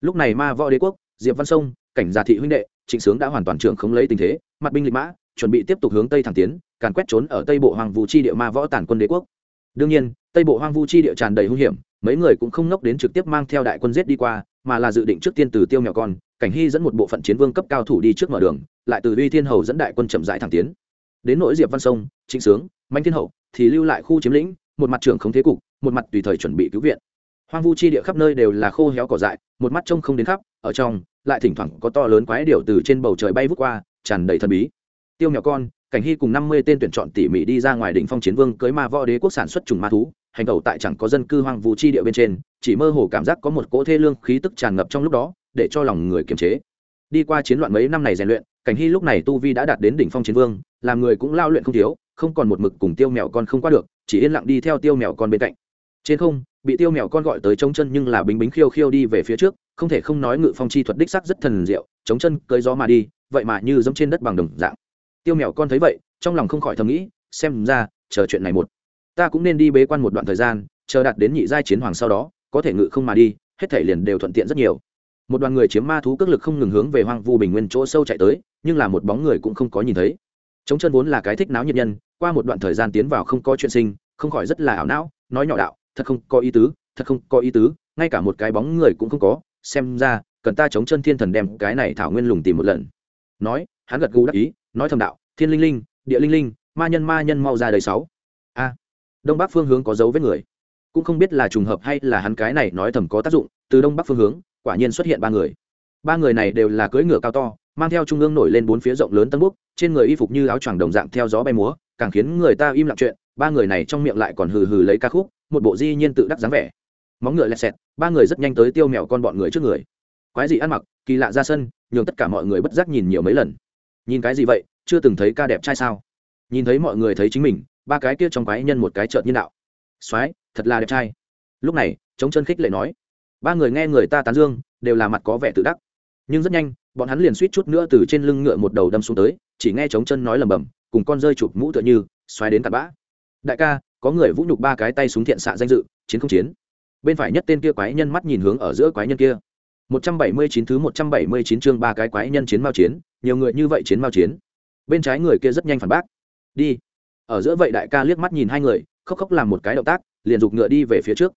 Lúc này ma võ đế quốc, diệp văn sông, cảnh gia thị huynh đệ, trịnh sướng đã hoàn toàn trưởng không lấy tình thế, mặt binh lịch mã chuẩn bị tiếp tục hướng tây thẳng tiến, càn quét trốn ở tây bộ hoàng vũ chi địa ma võ tản quân đế quốc. Đương nhiên, tây bộ hoang vu chi địa tràn đầy hung hiểm, mấy người cũng không nốc đến trực tiếp mang theo đại quân giết đi qua, mà là dự định trước tiên từ tiêu mèo con, cảnh hy dẫn một bộ phận chiến vương cấp cao thủ đi trước mở đường, lại từ uy thiên hầu dẫn đại quân chậm rãi thẳng tiến. Đến nỗi diệp văn sông, trịnh sướng mạnh thiên hậu thì lưu lại khu chiếm lĩnh, một mặt trưởng không thế cục, một mặt tùy thời chuẩn bị cứu viện. Hoang vu chi địa khắp nơi đều là khô héo cỏ dại, một mắt trông không đến khắp, ở trong, lại thỉnh thoảng có to lớn quái điểu từ trên bầu trời bay vút qua, tràn đầy thần bí tiêu mèo con, cảnh hy cùng năm mươi tên tuyển chọn tỉ mỉ đi ra ngoài đỉnh phong chiến vương cưới ma võ đế quốc sản xuất trùng ma thú. Hành tẩu tại chẳng có dân cư hoang vu chi địa bên trên, chỉ mơ hồ cảm giác có một cỗ thê lương khí tức tràn ngập trong lúc đó, để cho lòng người kiềm chế. Đi qua chiến loạn mấy năm này rèn luyện, cảnh hy lúc này tu vi đã đạt đến đỉnh phong chiến vương, làm người cũng lao luyện không thiếu, không còn một mực cùng tiêu mèo con không qua được, chỉ yên lặng đi theo tiêu mèo con bên cạnh. Trên không, bị tiêu mèo con gọi tới trống chân nhưng là bính bính khiêu khiêu đi về phía trước, không thể không nói ngự phong chi thuật đích sắc rất thần diệu, chống chân cưới gió mà đi, vậy mà như giống trên đất bằng đồng dạng tiêu mèo con thấy vậy, trong lòng không khỏi thầm nghĩ, xem ra, chờ chuyện này một, ta cũng nên đi bế quan một đoạn thời gian, chờ đạt đến nhị giai chiến hoàng sau đó, có thể ngự không mà đi, hết thể liền đều thuận tiện rất nhiều. Một đoàn người chiếm ma thú cước lực không ngừng hướng về hoang vu bình nguyên chỗ sâu chạy tới, nhưng là một bóng người cũng không có nhìn thấy. Chống chân vốn là cái thích náo nhiệt nhân, qua một đoạn thời gian tiến vào không có chuyện sinh, không khỏi rất là ảo não, nói nhỏ đạo, thật không có ý tứ, thật không có ý tứ, ngay cả một cái bóng người cũng không có, xem ra, cần ta chống chân thiên thần đem cái này thảo nguyên lùng tìm một lần. Nói hắn gật gù đắc ý, nói thầm đạo, thiên linh linh, địa linh linh, ma nhân ma nhân mau ra đời sáu. A. Đông bắc phương hướng có dấu vết người. Cũng không biết là trùng hợp hay là hắn cái này nói thầm có tác dụng, từ đông bắc phương hướng, quả nhiên xuất hiện ba người. Ba người này đều là cưỡi ngựa cao to, mang theo trung ương nổi lên bốn phía rộng lớn tân búc trên người y phục như áo choàng đồng dạng theo gió bay múa, càng khiến người ta im lặng chuyện, ba người này trong miệng lại còn hừ hừ lấy ca khúc, một bộ di nhiên tự đắc dáng vẻ. Móng ngựa lẹt xẹt, ba người rất nhanh tới tiêu mèo con bọn người trước người. Quái gì ăn mặc, kỳ lạ ra sân, nhường tất cả mọi người bất giác nhìn nhiều mấy lần nhìn cái gì vậy? Chưa từng thấy ca đẹp trai sao? Nhìn thấy mọi người thấy chính mình, ba cái kia trong quái nhân một cái trợn nhân đạo. Soái thật là đẹp trai. Lúc này, chống chân khích lệ nói, ba người nghe người ta tán dương, đều là mặt có vẻ tự đắc. Nhưng rất nhanh, bọn hắn liền suýt chút nữa từ trên lưng ngựa một đầu đâm xuống tới, chỉ nghe chống chân nói lầm bầm cùng con rơi chụp mũ tựa như xoáy đến tạt bã. Đại ca, có người vũ nhục ba cái tay súng thiện xạ danh dự, chiến không chiến. Bên phải nhất tên kia quái nhân mắt nhìn hướng ở giữa quái nhân kia. 179 thứ 179 chương ba cái quái nhân chiến mao chiến nhiều người như vậy chiến mao chiến. Bên trái người kia rất nhanh phản bác. Đi. Ở giữa vậy đại ca liếc mắt nhìn hai người, khóc khóc làm một cái động tác, liền giục ngựa đi về phía trước.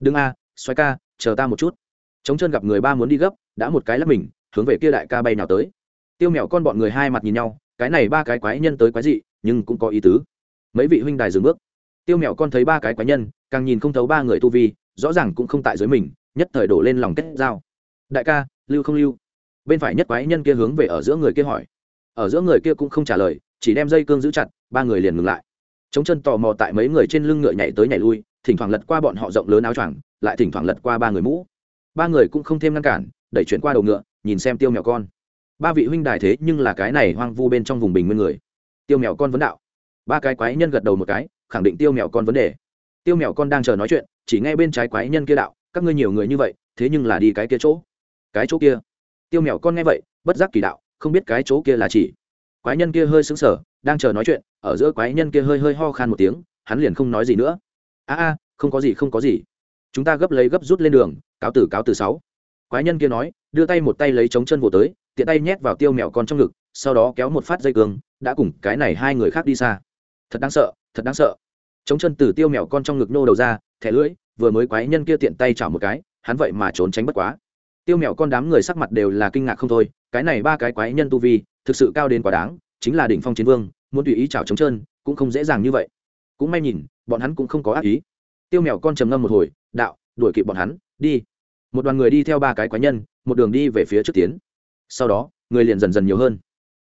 Đừng a xoáy ca, chờ ta một chút. Chống chân gặp người ba muốn đi gấp, đã một cái lắp mình, hướng về kia đại ca bay nào tới. Tiêu mèo con bọn người hai mặt nhìn nhau, cái này ba cái quái nhân tới quái dị, nhưng cũng có ý tứ. Mấy vị huynh đài dừng bước. Tiêu mèo con thấy ba cái quái nhân, càng nhìn không thấu ba người tu vi, rõ ràng cũng không tại dưới mình, nhất thời đổ lên lòng kết giao. Đại ca, lưu không lưu? Bên phải nhất quái nhân kia hướng về ở giữa người kia hỏi. Ở giữa người kia cũng không trả lời, chỉ đem dây cương giữ chặt, ba người liền ngừng lại. Chống chân tò mò tại mấy người trên lưng ngựa nhảy tới nhảy lui, thỉnh thoảng lật qua bọn họ rộng lớn áo choàng, lại thỉnh thoảng lật qua ba người mũ. Ba người cũng không thêm ngăn cản, đẩy chuyển qua đầu ngựa, nhìn xem tiêu mèo con. Ba vị huynh đài thế nhưng là cái này hoang vu bên trong vùng bình nguyên người. Tiêu mèo con vấn đạo. Ba cái quái nhân gật đầu một cái, khẳng định tiêu mèo con vấn đề. Tiêu mèo con đang chờ nói chuyện, chỉ nghe bên trái quái nhân kia đạo, các ngươi nhiều người như vậy, thế nhưng là đi cái kia chỗ. Cái chỗ kia? Tiêu mèo con nghe vậy, bất giác kỳ đạo, không biết cái chỗ kia là chỉ. Quái nhân kia hơi sững sờ, đang chờ nói chuyện, ở giữa quái nhân kia hơi hơi ho khan một tiếng, hắn liền không nói gì nữa. A a, không có gì, không có gì. Chúng ta gấp lấy gấp rút lên đường, cáo tử cáo từ sáu. Quái nhân kia nói, đưa tay một tay lấy chống chân vỗ tới, tiện tay nhét vào tiêu mèo con trong ngực, sau đó kéo một phát dây cường, đã cùng cái này hai người khác đi xa. Thật đáng sợ, thật đáng sợ. Chống chân từ tiêu mèo con trong ngực nô đầu ra, thẻ lưỡi, vừa mới quái nhân kia tiện tay chảo một cái, hắn vậy mà trốn tránh bất quá tiêu mèo con đám người sắc mặt đều là kinh ngạc không thôi, cái này ba cái quái nhân tu vi, thực sự cao đến quá đáng, chính là đỉnh phong chiến vương, muốn tùy ý chảo chống chân, cũng không dễ dàng như vậy. Cũng may nhìn, bọn hắn cũng không có ác ý. Tiêu mèo con trầm ngâm một hồi, đạo, đuổi kịp bọn hắn, đi. Một đoàn người đi theo ba cái quái nhân, một đường đi về phía trước tiến. Sau đó, người liền dần dần nhiều hơn.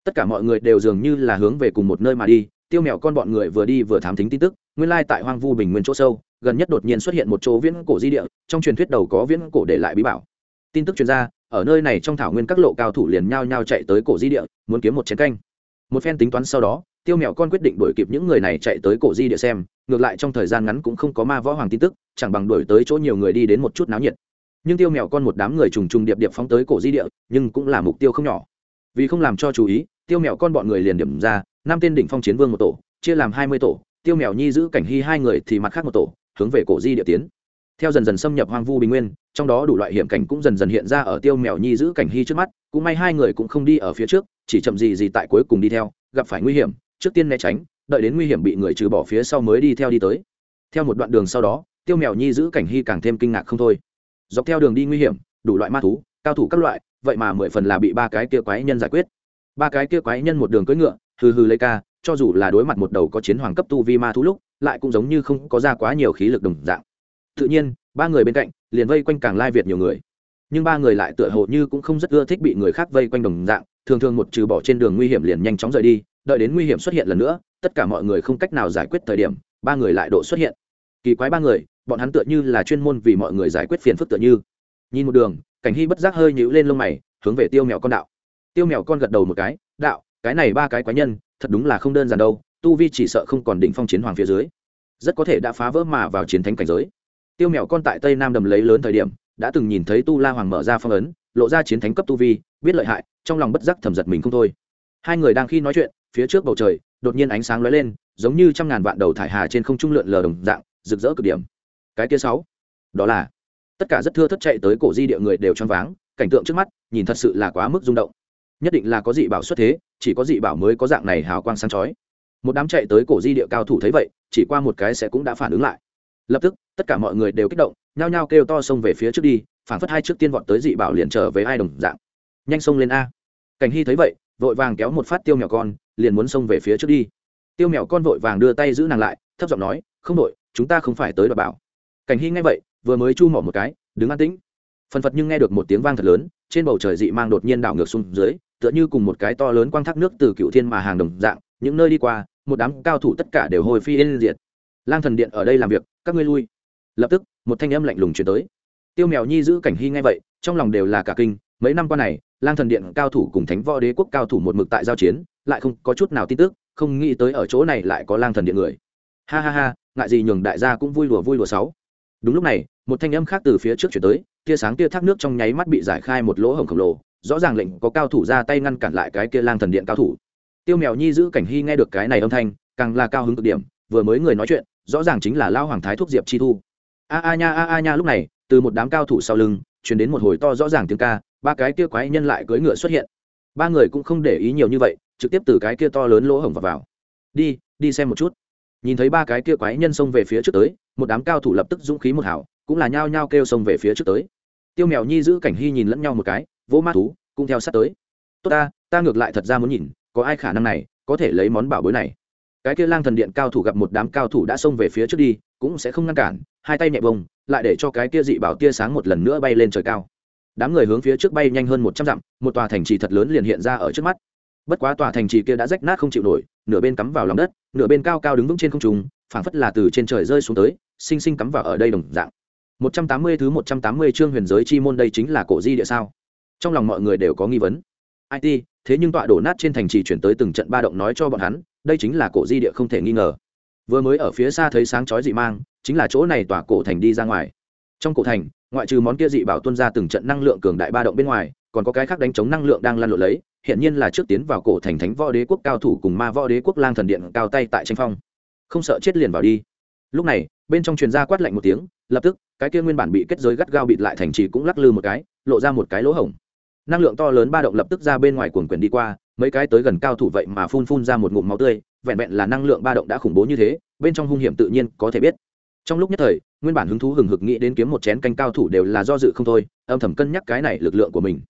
Tất cả mọi người đều dường như là hướng về cùng một nơi mà đi. Tiêu mèo con bọn người vừa đi vừa thám thính tin tức, nguyên lai tại hoang vu bình nguyên chỗ sâu, gần nhất đột nhiên xuất hiện một chỗ viễn cổ di địa, trong truyền thuyết đầu có viễn cổ để lại bí bảo tin tức chuyên gia, ở nơi này trong thảo nguyên các lộ cao thủ liền nhao nhao chạy tới cổ di địa, muốn kiếm một chén canh. Một phen tính toán sau đó, tiêu mèo con quyết định đuổi kịp những người này chạy tới cổ di địa xem, ngược lại trong thời gian ngắn cũng không có ma võ hoàng tin tức, chẳng bằng đuổi tới chỗ nhiều người đi đến một chút náo nhiệt. Nhưng tiêu mèo con một đám người trùng trùng điệp điệp phóng tới cổ di địa, nhưng cũng là mục tiêu không nhỏ. Vì không làm cho chú ý, tiêu mèo con bọn người liền điểm ra, năm tên đỉnh phong chiến vương một tổ, chia làm hai mươi tổ, tiêu mèo nhi giữ cảnh hy hai người thì mặt khác một tổ, hướng về cổ di địa tiến. Theo dần dần xâm nhập hoang vu bình nguyên trong đó đủ loại hiểm cảnh cũng dần dần hiện ra ở tiêu mèo nhi giữ cảnh hy trước mắt, cũng may hai người cũng không đi ở phía trước, chỉ chậm gì gì tại cuối cùng đi theo, gặp phải nguy hiểm, trước tiên né tránh, đợi đến nguy hiểm bị người trừ bỏ phía sau mới đi theo đi tới. Theo một đoạn đường sau đó, tiêu mèo nhi giữ cảnh hy càng thêm kinh ngạc không thôi. Dọc theo đường đi nguy hiểm, đủ loại ma thú, cao thủ các loại, vậy mà mười phần là bị ba cái kia quái nhân giải quyết. Ba cái kia quái nhân một đường cưỡi ngựa, hừ hừ lấy ca, cho dù là đối mặt một đầu có chiến hoàng cấp tu vi ma thú lúc, lại cũng giống như không có ra quá nhiều khí lực đồng dạng. Tự nhiên, ba người bên cạnh liền vây quanh càng lai việt nhiều người. Nhưng ba người lại tựa hồ như cũng không rất ưa thích bị người khác vây quanh đồng dạng, thường thường một trừ bỏ trên đường nguy hiểm liền nhanh chóng rời đi, đợi đến nguy hiểm xuất hiện lần nữa, tất cả mọi người không cách nào giải quyết thời điểm, ba người lại độ xuất hiện. Kỳ quái ba người, bọn hắn tựa như là chuyên môn vì mọi người giải quyết phiền phức tựa như. Nhìn một đường, cảnh hy bất giác hơi nhũ lên lông mày, hướng về tiêu mèo con đạo. Tiêu mèo con gật đầu một cái, đạo, cái này ba cái quái nhân, thật đúng là không đơn giản đâu, tu vi chỉ sợ không còn đỉnh phong chiến hoàng phía dưới. Rất có thể đã phá vỡ mà vào chiến thánh cảnh giới tiêu mèo con tại tây nam đầm lấy lớn thời điểm, đã từng nhìn thấy tu la hoàng mở ra phong ấn, lộ ra chiến thánh cấp tu vi, biết lợi hại, trong lòng bất giác thầm giật mình không thôi. Hai người đang khi nói chuyện, phía trước bầu trời, đột nhiên ánh sáng lóe lên, giống như trăm ngàn vạn đầu thải hà trên không trung lượn lờ đồng dạng, rực rỡ cực điểm. Cái kia sáu, đó là, tất cả rất thưa thất chạy tới cổ di địa người đều choáng váng, cảnh tượng trước mắt, nhìn thật sự là quá mức rung động. Nhất định là có dị bảo xuất thế, chỉ có dị bảo mới có dạng này hào quang sáng chói. Một đám chạy tới cổ di địa cao thủ thấy vậy, chỉ qua một cái sẽ cũng đã phản ứng lại lập tức, tất cả mọi người đều kích động, nhao nhao kêu to xông về phía trước đi phản phất hai trước tiên vọt tới dị bảo liền trở về ai đồng dạng. Nhanh xông lên a. Cảnh hy thấy vậy, vội vàng kéo một phát tiêu mèo con, liền muốn xông về phía trước đi. Tiêu mèo con vội vàng đưa tay giữ nàng lại, thấp giọng nói, không đội, chúng ta không phải tới đọc bảo. Cảnh hy nghe vậy, vừa mới chu mỏ một cái, đứng an tĩnh. Phần phật nhưng nghe được một tiếng vang thật lớn, trên bầu trời dị mang đột nhiên đảo ngược xuống dưới, tựa như cùng một cái to lớn quang thác nước từ cựu thiên mà hàng đồng dạng, những nơi đi qua, một đám cao thủ tất cả đều hồi phi lên diệt. Lang thần điện ở đây làm việc các ngươi lui. Lập tức, một thanh âm lạnh lùng chuyển tới. Tiêu mèo nhi giữ cảnh hy ngay vậy, trong lòng đều là cả kinh, mấy năm qua này, lang thần điện cao thủ cùng thánh võ đế quốc cao thủ một mực tại giao chiến, lại không có chút nào tin tức, không nghĩ tới ở chỗ này lại có lang thần điện người. Ha ha ha, ngại gì nhường đại gia cũng vui lùa vui lùa sáu. Đúng lúc này, một thanh âm khác từ phía trước chuyển tới, tia sáng tia thác nước trong nháy mắt bị giải khai một lỗ hổng khổng lồ, rõ ràng lệnh có cao thủ ra tay ngăn cản lại cái kia lang thần điện cao thủ. Tiêu mèo nhi giữ cảnh hy nghe được cái này âm thanh, càng là cao hứng cực điểm, vừa mới người nói chuyện rõ ràng chính là lao hoàng thái thuốc diệp chi thu. A a nha a a nha lúc này từ một đám cao thủ sau lưng chuyển đến một hồi to rõ ràng tiếng ca ba cái kia quái nhân lại cưỡi ngựa xuất hiện. Ba người cũng không để ý nhiều như vậy trực tiếp từ cái kia to lớn lỗ hổng vào, vào. đi đi xem một chút. Nhìn thấy ba cái kia quái nhân xông về phía trước tới một đám cao thủ lập tức dũng khí một hảo cũng là nhao nhao kêu xông về phía trước tới. Tiêu mèo nhi giữ cảnh hy nhìn lẫn nhau một cái vỗ mát thú cũng theo sát tới. Tốt ta ta ngược lại thật ra muốn nhìn có ai khả năng này có thể lấy món bảo bối này? Cái kia lang thần điện cao thủ gặp một đám cao thủ đã xông về phía trước đi, cũng sẽ không ngăn cản, hai tay nhẹ bông, lại để cho cái kia dị bảo tia sáng một lần nữa bay lên trời cao. Đám người hướng phía trước bay nhanh hơn một trăm dặm, một tòa thành trì thật lớn liền hiện ra ở trước mắt. Bất quá tòa thành trì kia đã rách nát không chịu nổi, nửa bên cắm vào lòng đất, nửa bên cao cao đứng vững trên không trung, phảng phất là từ trên trời rơi xuống tới, sinh sinh cắm vào ở đây đồng dạng. Một trăm tám mươi thứ một trăm tám mươi chương huyền giới chi môn đây chính là cổ di địa sao? Trong lòng mọi người đều có nghi vấn. It thế nhưng tọa đổ nát trên thành trì chuyển tới từng trận ba động nói cho bọn hắn đây chính là cổ di địa không thể nghi ngờ. Vừa mới ở phía xa thấy sáng chói dị mang, chính là chỗ này tỏa cổ thành đi ra ngoài. Trong cổ thành, ngoại trừ món kia dị bảo tuân ra từng trận năng lượng cường đại ba động bên ngoài, còn có cái khác đánh chống năng lượng đang lan lộn lấy hiện nhiên là trước tiến vào cổ thành thánh võ đế quốc cao thủ cùng ma võ đế quốc lang thần điện cao tay tại tranh phong. Không sợ chết liền vào đi. Lúc này, bên trong truyền ra quát lạnh một tiếng, lập tức, cái kia nguyên bản bị kết giới gắt gao bịt lại thành trì cũng lắc lư một cái, lộ ra một cái lỗ hổng. Năng lượng to lớn ba động lập tức ra bên ngoài cuồng quyền đi qua mấy cái tới gần cao thủ vậy mà phun phun ra một ngụm máu tươi, vẹn vẹn là năng lượng ba động đã khủng bố như thế, bên trong hung hiểm tự nhiên có thể biết. Trong lúc nhất thời, nguyên bản hứng thú hừng hực nghĩ đến kiếm một chén canh cao thủ đều là do dự không thôi, âm thầm cân nhắc cái này lực lượng của mình.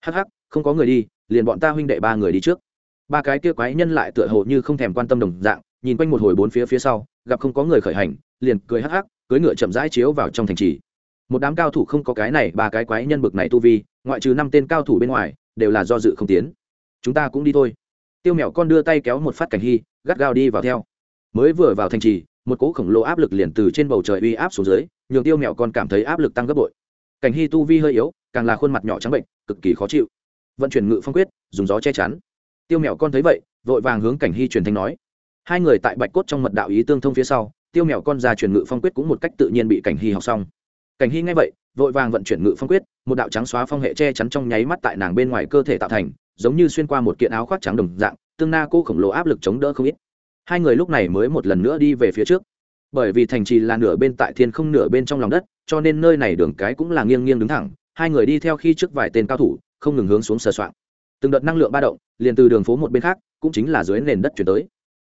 Hắc hắc, không có người đi, liền bọn ta huynh đệ ba người đi trước. Ba cái kia quái nhân lại tựa hồ như không thèm quan tâm đồng dạng, nhìn quanh một hồi bốn phía phía sau, gặp không có người khởi hành, liền cười hắc hắc cưới ngựa chậm rãi chiếu vào trong thành trì. Một đám cao thủ không có cái này, ba cái quái nhân bực này tu vi, ngoại trừ năm tên cao thủ bên ngoài, đều là do dự không tiến chúng ta cũng đi thôi. Tiêu mèo con đưa tay kéo một phát cảnh hy, gắt gao đi vào theo. Mới vừa vào thành trì, một cỗ khổng lồ áp lực liền từ trên bầu trời uy áp xuống dưới, nhường tiêu mèo con cảm thấy áp lực tăng gấp bội. Cảnh hy tu vi hơi yếu, càng là khuôn mặt nhỏ trắng bệnh, cực kỳ khó chịu. Vận chuyển ngự phong quyết, dùng gió che chắn. Tiêu mèo con thấy vậy, vội vàng hướng cảnh hy truyền thanh nói. Hai người tại bạch cốt trong mật đạo ý tương thông phía sau, tiêu mèo con ra truyền ngự phong quyết cũng một cách tự nhiên bị cảnh hy học xong. Cảnh hy ngay vậy, vội vàng vận chuyển ngự phong quyết, một đạo trắng xóa phong hệ che chắn trong nháy mắt tại nàng bên ngoài cơ thể tạo thành giống như xuyên qua một kiện áo khoác trắng đồng dạng, tương na cô khổng lồ áp lực chống đỡ không ít. Hai người lúc này mới một lần nữa đi về phía trước. Bởi vì thành trì là nửa bên tại thiên không nửa bên trong lòng đất, cho nên nơi này đường cái cũng là nghiêng nghiêng đứng thẳng, hai người đi theo khi trước vài tên cao thủ, không ngừng hướng xuống sờ soạn từng đợt năng lượng ba động, liền từ đường phố một bên khác, cũng chính là dưới nền đất chuyển tới.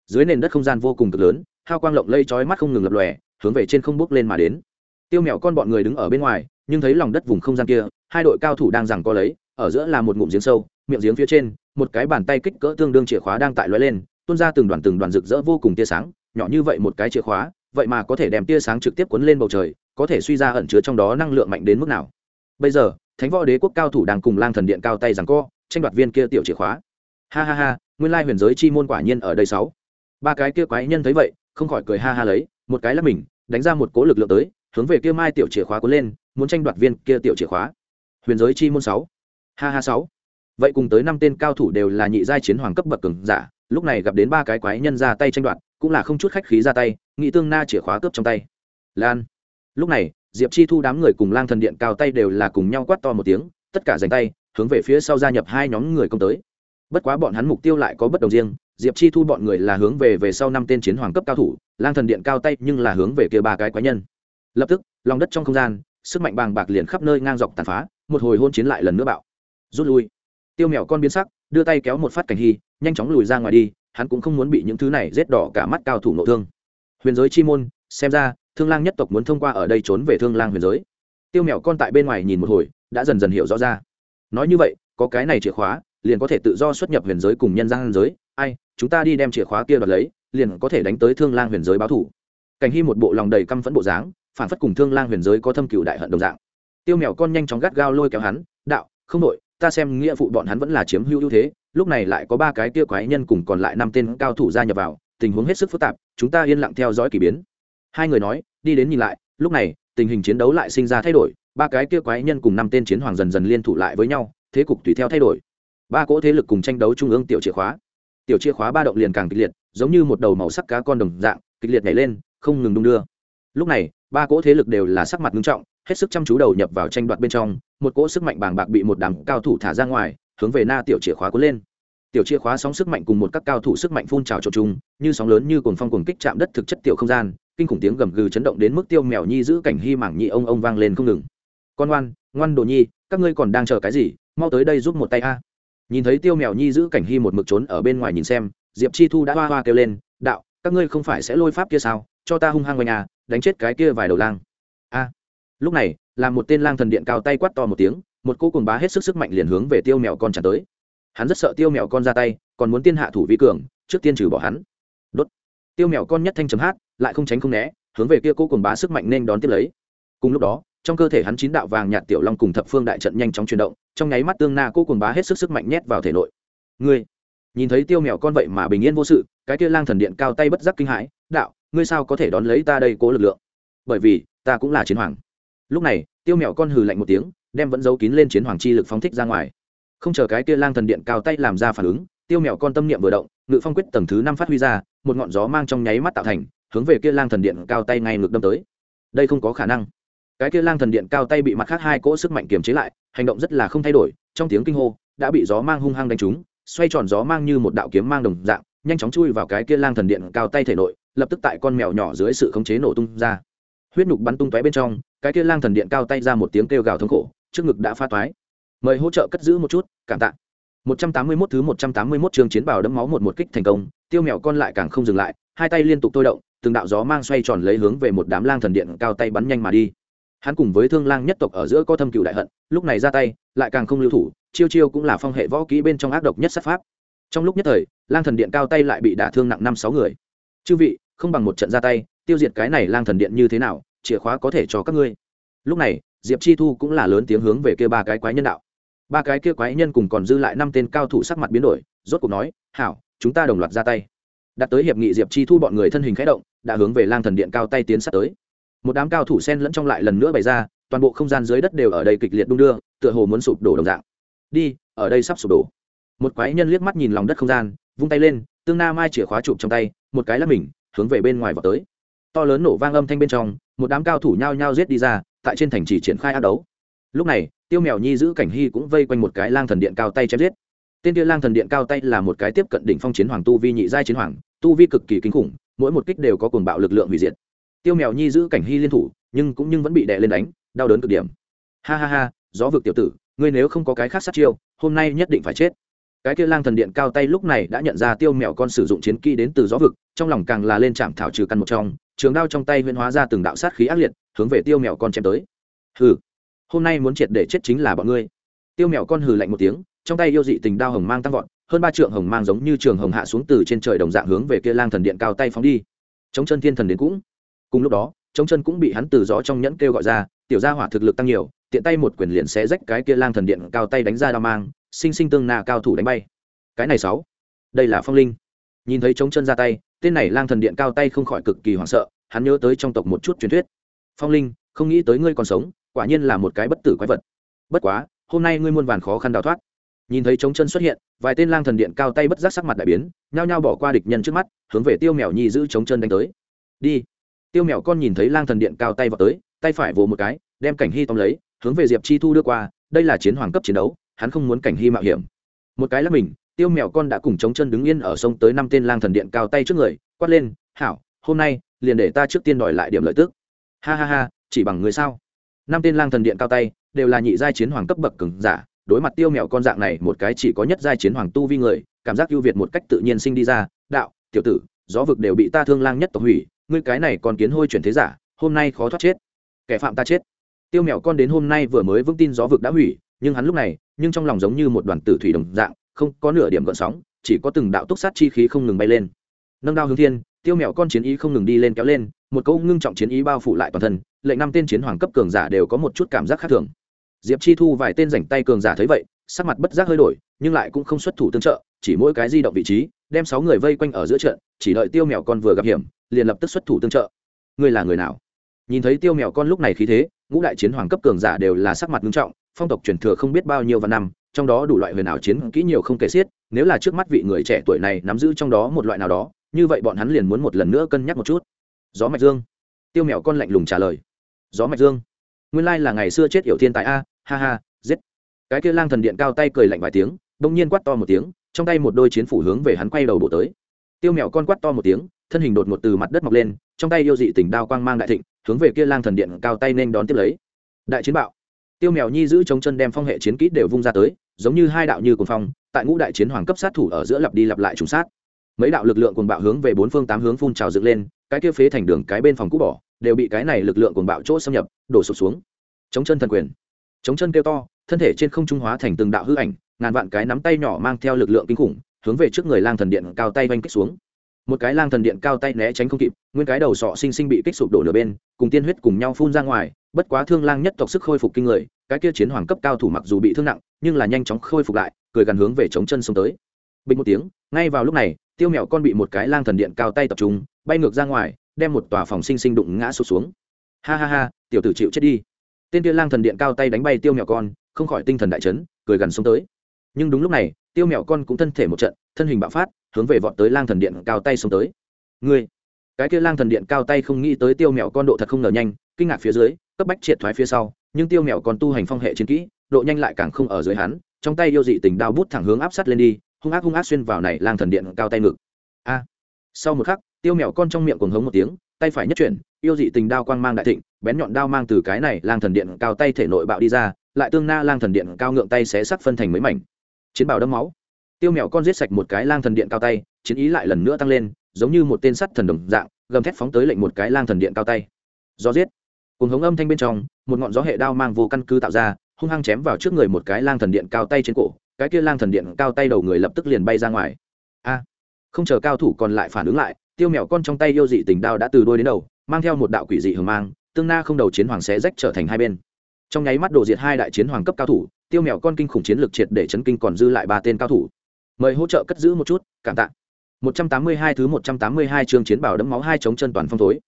Dưới nền đất không gian vô cùng cực lớn, hao quang lộng lây chói mắt không ngừng lập lòe, hướng về trên không bước lên mà đến. Tiêu mèo con bọn người đứng ở bên ngoài, nhưng thấy lòng đất vùng không gian kia, hai đội cao thủ đang giằng co lấy, ở giữa là một ngụm giếng sâu miệng giếng phía trên, một cái bàn tay kích cỡ tương đương chìa khóa đang tại lóe lên, tuôn ra từng đoàn từng đoàn rực rỡ vô cùng tia sáng, nhỏ như vậy một cái chìa khóa, vậy mà có thể đem tia sáng trực tiếp cuốn lên bầu trời, có thể suy ra ẩn chứa trong đó năng lượng mạnh đến mức nào. Bây giờ, thánh võ đế quốc cao thủ đang cùng lang thần điện cao tay rằng co, tranh đoạt viên kia tiểu chìa khóa. Ha ha ha, nguyên lai huyền giới chi môn quả nhiên ở đây sáu. Ba cái kia quái nhân thấy vậy, không khỏi cười ha ha lấy, một cái là mình, đánh ra một cố lực lượng tới, hướng về kia mai tiểu chìa khóa cuốn lên, muốn tranh đoạt viên kia tiểu chìa khóa. Huyền giới chi môn sáu. Ha ha sáu vậy cùng tới năm tên cao thủ đều là nhị giai chiến hoàng cấp bậc cường giả, lúc này gặp đến ba cái quái nhân ra tay tranh đoạt, cũng là không chút khách khí ra tay, nghị tương na chìa khóa cướp trong tay. Lan. Lúc này, diệp chi thu đám người cùng lang thần điện cao tay đều là cùng nhau quát to một tiếng, tất cả giành tay, hướng về phía sau gia nhập hai nhóm người công tới. Bất quá bọn hắn mục tiêu lại có bất đồng riêng, diệp chi thu bọn người là hướng về về sau năm tên chiến hoàng cấp cao thủ, lang thần điện cao tay nhưng là hướng về kia ba cái quái nhân. Lập tức, lòng đất trong không gian, sức mạnh bàng bạc liền khắp nơi ngang dọc tàn phá, một hồi hôn chiến lại lần nữa bạo. Rút lui tiêu mèo con biến sắc, đưa tay kéo một phát cảnh hy, nhanh chóng lùi ra ngoài đi, hắn cũng không muốn bị những thứ này rết đỏ cả mắt cao thủ nội thương. Huyền giới chi môn, xem ra, thương lang nhất tộc muốn thông qua ở đây trốn về thương lang huyền giới. Tiêu mèo con tại bên ngoài nhìn một hồi, đã dần dần hiểu rõ ra. Nói như vậy, có cái này chìa khóa, liền có thể tự do xuất nhập huyền giới cùng nhân gian giới. Ai, chúng ta đi đem chìa khóa kia đoạt lấy, liền có thể đánh tới thương lang huyền giới báo thủ. Cảnh hy một bộ lòng đầy căm phẫn bộ dáng, phản phất cùng thương lang huyền giới có thâm cựu đại hận đồng dạng. Tiêu mèo con nhanh chóng gắt gao lôi kéo hắn, đạo, không đội ta xem nghĩa phụ bọn hắn vẫn là chiếm hữu ưu thế, lúc này lại có ba cái kia quái nhân cùng còn lại năm tên cao thủ gia nhập vào, tình huống hết sức phức tạp, chúng ta yên lặng theo dõi k ỳ biến. Hai người nói, đi đến nhìn lại, lúc này, tình hình chiến đấu lại sinh ra thay đổi, ba cái kia quái nhân cùng năm tên chiến hoàng dần dần liên thủ lại với nhau, thế cục tùy theo thay đổi. Ba cỗ thế lực cùng tranh đấu trung ương tiểu chìa khóa. Tiểu chìa khóa ba động liền càng kịch liệt, giống như một đầu màu sắc cá con đồng dạng, kịch liệt nhảy lên, không ngừng đung đưa. Lúc này, ba cỗ thế lực đều là sắc mặt nghiêm trọng, hết sức chăm chú đầu nhập vào tranh đoạt bên trong một cỗ sức mạnh bàng bạc bị một đám cao thủ thả ra ngoài, hướng về na tiểu chìa khóa cuốn lên. Tiểu chìa khóa sóng sức mạnh cùng một các cao thủ sức mạnh phun trào trộn chung, như sóng lớn như cồn phong cồn kích chạm đất thực chất tiểu không gian, kinh khủng tiếng gầm gừ chấn động đến mức tiêu mèo nhi giữ cảnh hy mảng nhị ông ông vang lên không ngừng. Con ngoan ngoan đồ nhi, các ngươi còn đang chờ cái gì? Mau tới đây giúp một tay a. Nhìn thấy tiêu mèo nhi giữ cảnh hy một mực trốn ở bên ngoài nhìn xem, diệp chi thu đã hoa hoa kêu lên, đạo, các ngươi không phải sẽ lôi pháp kia sao? Cho ta hung hăng quanh à đánh chết cái kia vài đầu lang. A. Lúc này là một tên lang thần điện cao tay quát to một tiếng, một cô cùng bá hết sức sức mạnh liền hướng về tiêu mèo con tràn tới. Hắn rất sợ tiêu mèo con ra tay, còn muốn tiên hạ thủ vi cường, trước tiên trừ bỏ hắn. Đốt. Tiêu mèo con nhất thanh chấm hát, lại không tránh không né, hướng về kia cô cùng bá sức mạnh nên đón tiếp lấy. Cùng lúc đó, trong cơ thể hắn chín đạo vàng nhạt tiểu long cùng thập phương đại trận nhanh chóng chuyển động, trong nháy mắt tương na cô cùng bá hết sức sức mạnh nhét vào thể nội. Ngươi, nhìn thấy tiêu mèo con vậy mà bình yên vô sự, cái kia lang thần điện cao tay bất giác kinh hãi, đạo, ngươi sao có thể đón lấy ta đây cố lực lượng? Bởi vì, ta cũng là chiến hoàng lúc này, tiêu mèo con hừ lạnh một tiếng, đem vẫn giấu kín lên chiến hoàng chi lực phóng thích ra ngoài. Không chờ cái kia lang thần điện cao tay làm ra phản ứng, tiêu mèo con tâm niệm vừa động, ngự phong quyết tầng thứ năm phát huy ra, một ngọn gió mang trong nháy mắt tạo thành, hướng về kia lang thần điện cao tay ngay ngược đâm tới. Đây không có khả năng. Cái kia lang thần điện cao tay bị mặt khác hai cỗ sức mạnh kiềm chế lại, hành động rất là không thay đổi, trong tiếng kinh hô, đã bị gió mang hung hăng đánh trúng, xoay tròn gió mang như một đạo kiếm mang đồng dạng, nhanh chóng chui vào cái kia lang thần điện cao tay thể nội, lập tức tại con mèo nhỏ dưới sự khống chế nổ tung ra. Huyết nhục bắn tung tóe bên trong cái kia lang thần điện cao tay ra một tiếng kêu gào thống khổ, trước ngực đã pha toái. Mời hỗ trợ cất giữ một chút, cảm tạ. 181 thứ 181 trường chiến bào đấm máu một một kích thành công, tiêu mèo con lại càng không dừng lại, hai tay liên tục tôi động, từng đạo gió mang xoay tròn lấy hướng về một đám lang thần điện cao tay bắn nhanh mà đi. Hắn cùng với thương lang nhất tộc ở giữa có thâm cựu đại hận, lúc này ra tay, lại càng không lưu thủ, chiêu chiêu cũng là phong hệ võ kỹ bên trong ác độc nhất sát pháp. Trong lúc nhất thời, lang thần điện cao tay lại bị đả thương nặng năm sáu người. Chư vị, không bằng một trận ra tay, tiêu diệt cái này lang thần điện như thế nào chìa khóa có thể cho các ngươi. Lúc này, diệp chi thu cũng là lớn tiếng hướng về kia ba cái quái nhân đạo. Ba cái kia quái nhân cùng còn dư lại năm tên cao thủ sắc mặt biến đổi, rốt cuộc nói, hảo, chúng ta đồng loạt ra tay. Đặt tới hiệp nghị, diệp chi thu bọn người thân hình khẽ động, đã hướng về lang thần điện cao tay tiến sát tới. Một đám cao thủ sen lẫn trong lại lần nữa bày ra, toàn bộ không gian dưới đất đều ở đây kịch liệt đung đưa, tựa hồ muốn sụp đổ đồng dạng. Đi, ở đây sắp sụp đổ. Một quái nhân liếc mắt nhìn lòng đất không gian, vung tay lên, tương na mai chìa khóa chụp trong tay, một cái là mình, hướng về bên ngoài vào tới to lớn nổ vang âm thanh bên trong, một đám cao thủ nhao nhao giết đi ra, tại trên thành trì triển khai ác đấu. Lúc này, tiêu mèo nhi giữ cảnh hy cũng vây quanh một cái lang thần điện cao tay chém giết. Tên kia lang thần điện cao tay là một cái tiếp cận đỉnh phong chiến hoàng tu vi nhị giai chiến hoàng, tu vi cực kỳ kinh khủng, mỗi một kích đều có cuồng bạo lực lượng hủy diệt. Tiêu mèo nhi giữ cảnh hy liên thủ, nhưng cũng nhưng vẫn bị đè lên đánh, đau đớn cực điểm. Ha ha ha, gió vực tiểu tử, ngươi nếu không có cái khác sát chiêu, hôm nay nhất định phải chết. Cái kia lang thần điện cao tay lúc này đã nhận ra tiêu mèo con sử dụng chiến kỹ đến từ gió vực, trong lòng càng là lên trạm thảo trừ căn một trong trường đao trong tay huyễn hóa ra từng đạo sát khí ác liệt, hướng về tiêu mèo con chém tới. Hừ, hôm nay muốn triệt để chết chính là bọn ngươi. Tiêu mèo con hừ lạnh một tiếng, trong tay yêu dị tình đao hồng mang tăng vọt, hơn ba trượng hồng mang giống như trường hồng hạ xuống từ trên trời đồng dạng hướng về kia lang thần điện cao tay phóng đi. Chống chân thiên thần đến cũng. Cùng lúc đó, chống chân cũng bị hắn từ gió trong nhẫn kêu gọi ra, tiểu gia hỏa thực lực tăng nhiều, tiện tay một quyền liền sẽ rách cái kia lang thần điện cao tay đánh ra đao mang, sinh sinh tương na cao thủ đánh bay. Cái này sáu, đây là phong linh. Nhìn thấy chống chân ra tay tên này lang thần điện cao tay không khỏi cực kỳ hoảng sợ, hắn nhớ tới trong tộc một chút truyền thuyết. Phong linh, không nghĩ tới ngươi còn sống, quả nhiên là một cái bất tử quái vật. Bất quá, hôm nay ngươi muôn vàn khó khăn đào thoát. Nhìn thấy chống chân xuất hiện, vài tên lang thần điện cao tay bất giác sắc mặt đại biến, nhao nhao bỏ qua địch nhân trước mắt, hướng về tiêu mèo nhi giữ chống chân đánh tới. Đi. Tiêu mèo con nhìn thấy lang thần điện cao tay vào tới, tay phải vồ một cái, đem cảnh hy tóm lấy, hướng về diệp chi thu đưa qua, đây là chiến hoàng cấp chiến đấu, hắn không muốn cảnh hy mạo hiểm. Một cái là mình tiêu mèo con đã cùng chống chân đứng yên ở sông tới năm tên lang thần điện cao tay trước người, quát lên, hảo, hôm nay, liền để ta trước tiên đòi lại điểm lợi tức. Ha ha ha, chỉ bằng người sao? Năm tên lang thần điện cao tay, đều là nhị giai chiến hoàng cấp bậc cứng giả, đối mặt tiêu mèo con dạng này, một cái chỉ có nhất giai chiến hoàng tu vi người, cảm giác ưu việt một cách tự nhiên sinh đi ra, đạo, tiểu tử, gió vực đều bị ta thương lang nhất tộc hủy, ngươi cái này còn kiến hôi chuyển thế giả, hôm nay khó thoát chết. Kẻ phạm ta chết. Tiêu mèo con đến hôm nay vừa mới vững tin gió vực đã hủy, nhưng hắn lúc này, nhưng trong lòng giống như một đoàn tử thủy đồng dạng không có nửa điểm gợn sóng, chỉ có từng đạo túc sát chi khí không ngừng bay lên. Nâng đao hướng thiên, tiêu mèo con chiến ý không ngừng đi lên kéo lên, một câu ngưng trọng chiến ý bao phủ lại toàn thân, lệnh năm tên chiến hoàng cấp cường giả đều có một chút cảm giác khác thường. Diệp chi thu vài tên rảnh tay cường giả thấy vậy, sắc mặt bất giác hơi đổi, nhưng lại cũng không xuất thủ tương trợ, chỉ mỗi cái di động vị trí, đem sáu người vây quanh ở giữa trận, chỉ đợi tiêu mèo con vừa gặp hiểm, liền lập tức xuất thủ tương trợ. Ngươi là người nào? Nhìn thấy tiêu mèo con lúc này khí thế, ngũ đại chiến hoàng cấp cường giả đều là sắc mặt nghiêm trọng, phong tộc truyền thừa không biết bao nhiêu và năm trong đó đủ loại huyền ảo chiến kỹ nhiều không kể xiết, nếu là trước mắt vị người trẻ tuổi này nắm giữ trong đó một loại nào đó, như vậy bọn hắn liền muốn một lần nữa cân nhắc một chút. Gió mạch dương. Tiêu mèo con lạnh lùng trả lời. Gió mạch dương. Nguyên lai là ngày xưa chết yểu thiên tại a, ha ha, giết. Cái kia lang thần điện cao tay cười lạnh vài tiếng đung nhiên quát to một tiếng, trong tay một đôi chiến phủ hướng về hắn quay đầu bộ tới. Tiêu mèo con quát to một tiếng, thân hình đột ngột từ mặt đất mọc lên, trong tay yêu dị tình đao quang mang đại thịnh, hướng về kia lang thần điện cao tay nên đón tiếp lấy. Đại chiến bạo tiêu mèo nhi giữ chống chân đem phong hệ chiến kỹ đều vung ra tới, giống như hai đạo như cuồng phong, tại ngũ đại chiến hoàng cấp sát thủ ở giữa lặp đi lặp lại trùng sát. Mấy đạo lực lượng cuồng bạo hướng về bốn phương tám hướng phun trào dựng lên, cái kia phế thành đường, cái bên phòng cũ bỏ, đều bị cái này lực lượng cuồng bạo chỗ xâm nhập, đổ sụp xuống. Chống chân thần quyền. Chống chân kêu to, thân thể trên không trung hóa thành từng đạo hư ảnh, ngàn vạn cái nắm tay nhỏ mang theo lực lượng kinh khủng, hướng về trước người lang thần điện cao tay vanh kích xuống một cái lang thần điện cao tay né tránh không kịp, nguyên cái đầu sọ sinh sinh bị kích sụp đổ nửa bên, cùng tiên huyết cùng nhau phun ra ngoài, bất quá thương lang nhất tộc sức khôi phục kinh người, cái kia chiến hoàng cấp cao thủ mặc dù bị thương nặng, nhưng là nhanh chóng khôi phục lại, cười gần hướng về chống chân xông tới. Bình một tiếng, ngay vào lúc này, tiêu mèo con bị một cái lang thần điện cao tay tập trung, bay ngược ra ngoài, đem một tòa phòng sinh sinh đụng ngã sụp xuống. Ha ha ha, tiểu tử chịu chết đi. Tên kia lang thần điện cao tay đánh bay tiêu mèo con, không khỏi tinh thần đại chấn, cười gần xông tới. Nhưng đúng lúc này tiêu mèo con cũng thân thể một trận, thân hình bạo phát, hướng về vọt tới lang thần điện cao tay xông tới. Ngươi, cái kia lang thần điện cao tay không nghĩ tới tiêu mèo con độ thật không ngờ nhanh, kinh ngạc phía dưới, cấp bách triệt thoái phía sau, nhưng tiêu mèo còn tu hành phong hệ chiến kỹ, độ nhanh lại càng không ở dưới hắn, trong tay yêu dị tình đao bút thẳng hướng áp sát lên đi, hung ác hung ác xuyên vào này lang thần điện cao tay ngực. A. Sau một khắc, tiêu mèo con trong miệng cuồng hống một tiếng, tay phải nhất chuyển, yêu dị tình đao quang mang đại thịnh, bén nhọn đao mang từ cái này lang thần điện cao tay thể nội bạo đi ra, lại tương na lang thần điện cao ngượng tay xé sắc phân thành mấy mảnh chiến bào đấm máu. Tiêu mèo con giết sạch một cái lang thần điện cao tay, chiến ý lại lần nữa tăng lên, giống như một tên sắt thần đồng dạng, gầm thét phóng tới lệnh một cái lang thần điện cao tay. Do giết. Cùng hống âm thanh bên trong, một ngọn gió hệ đao mang vô căn cứ tạo ra, hung hăng chém vào trước người một cái lang thần điện cao tay trên cổ, cái kia lang thần điện cao tay đầu người lập tức liền bay ra ngoài. A. Không chờ cao thủ còn lại phản ứng lại, tiêu mèo con trong tay yêu dị tình đao đã từ đôi đến đầu, mang theo một đạo quỷ dị hưởng mang, tương na không đầu chiến hoàng xé rách trở thành hai bên. Trong nháy mắt đổ diệt hai đại chiến hoàng cấp cao thủ tiêu mèo con kinh khủng chiến lược triệt để chấn kinh còn dư lại ba tên cao thủ. Mời hỗ trợ cất giữ một chút, cảm tạ. 182 thứ 182 chương chiến bảo đấm máu hai chống chân toàn phong thối.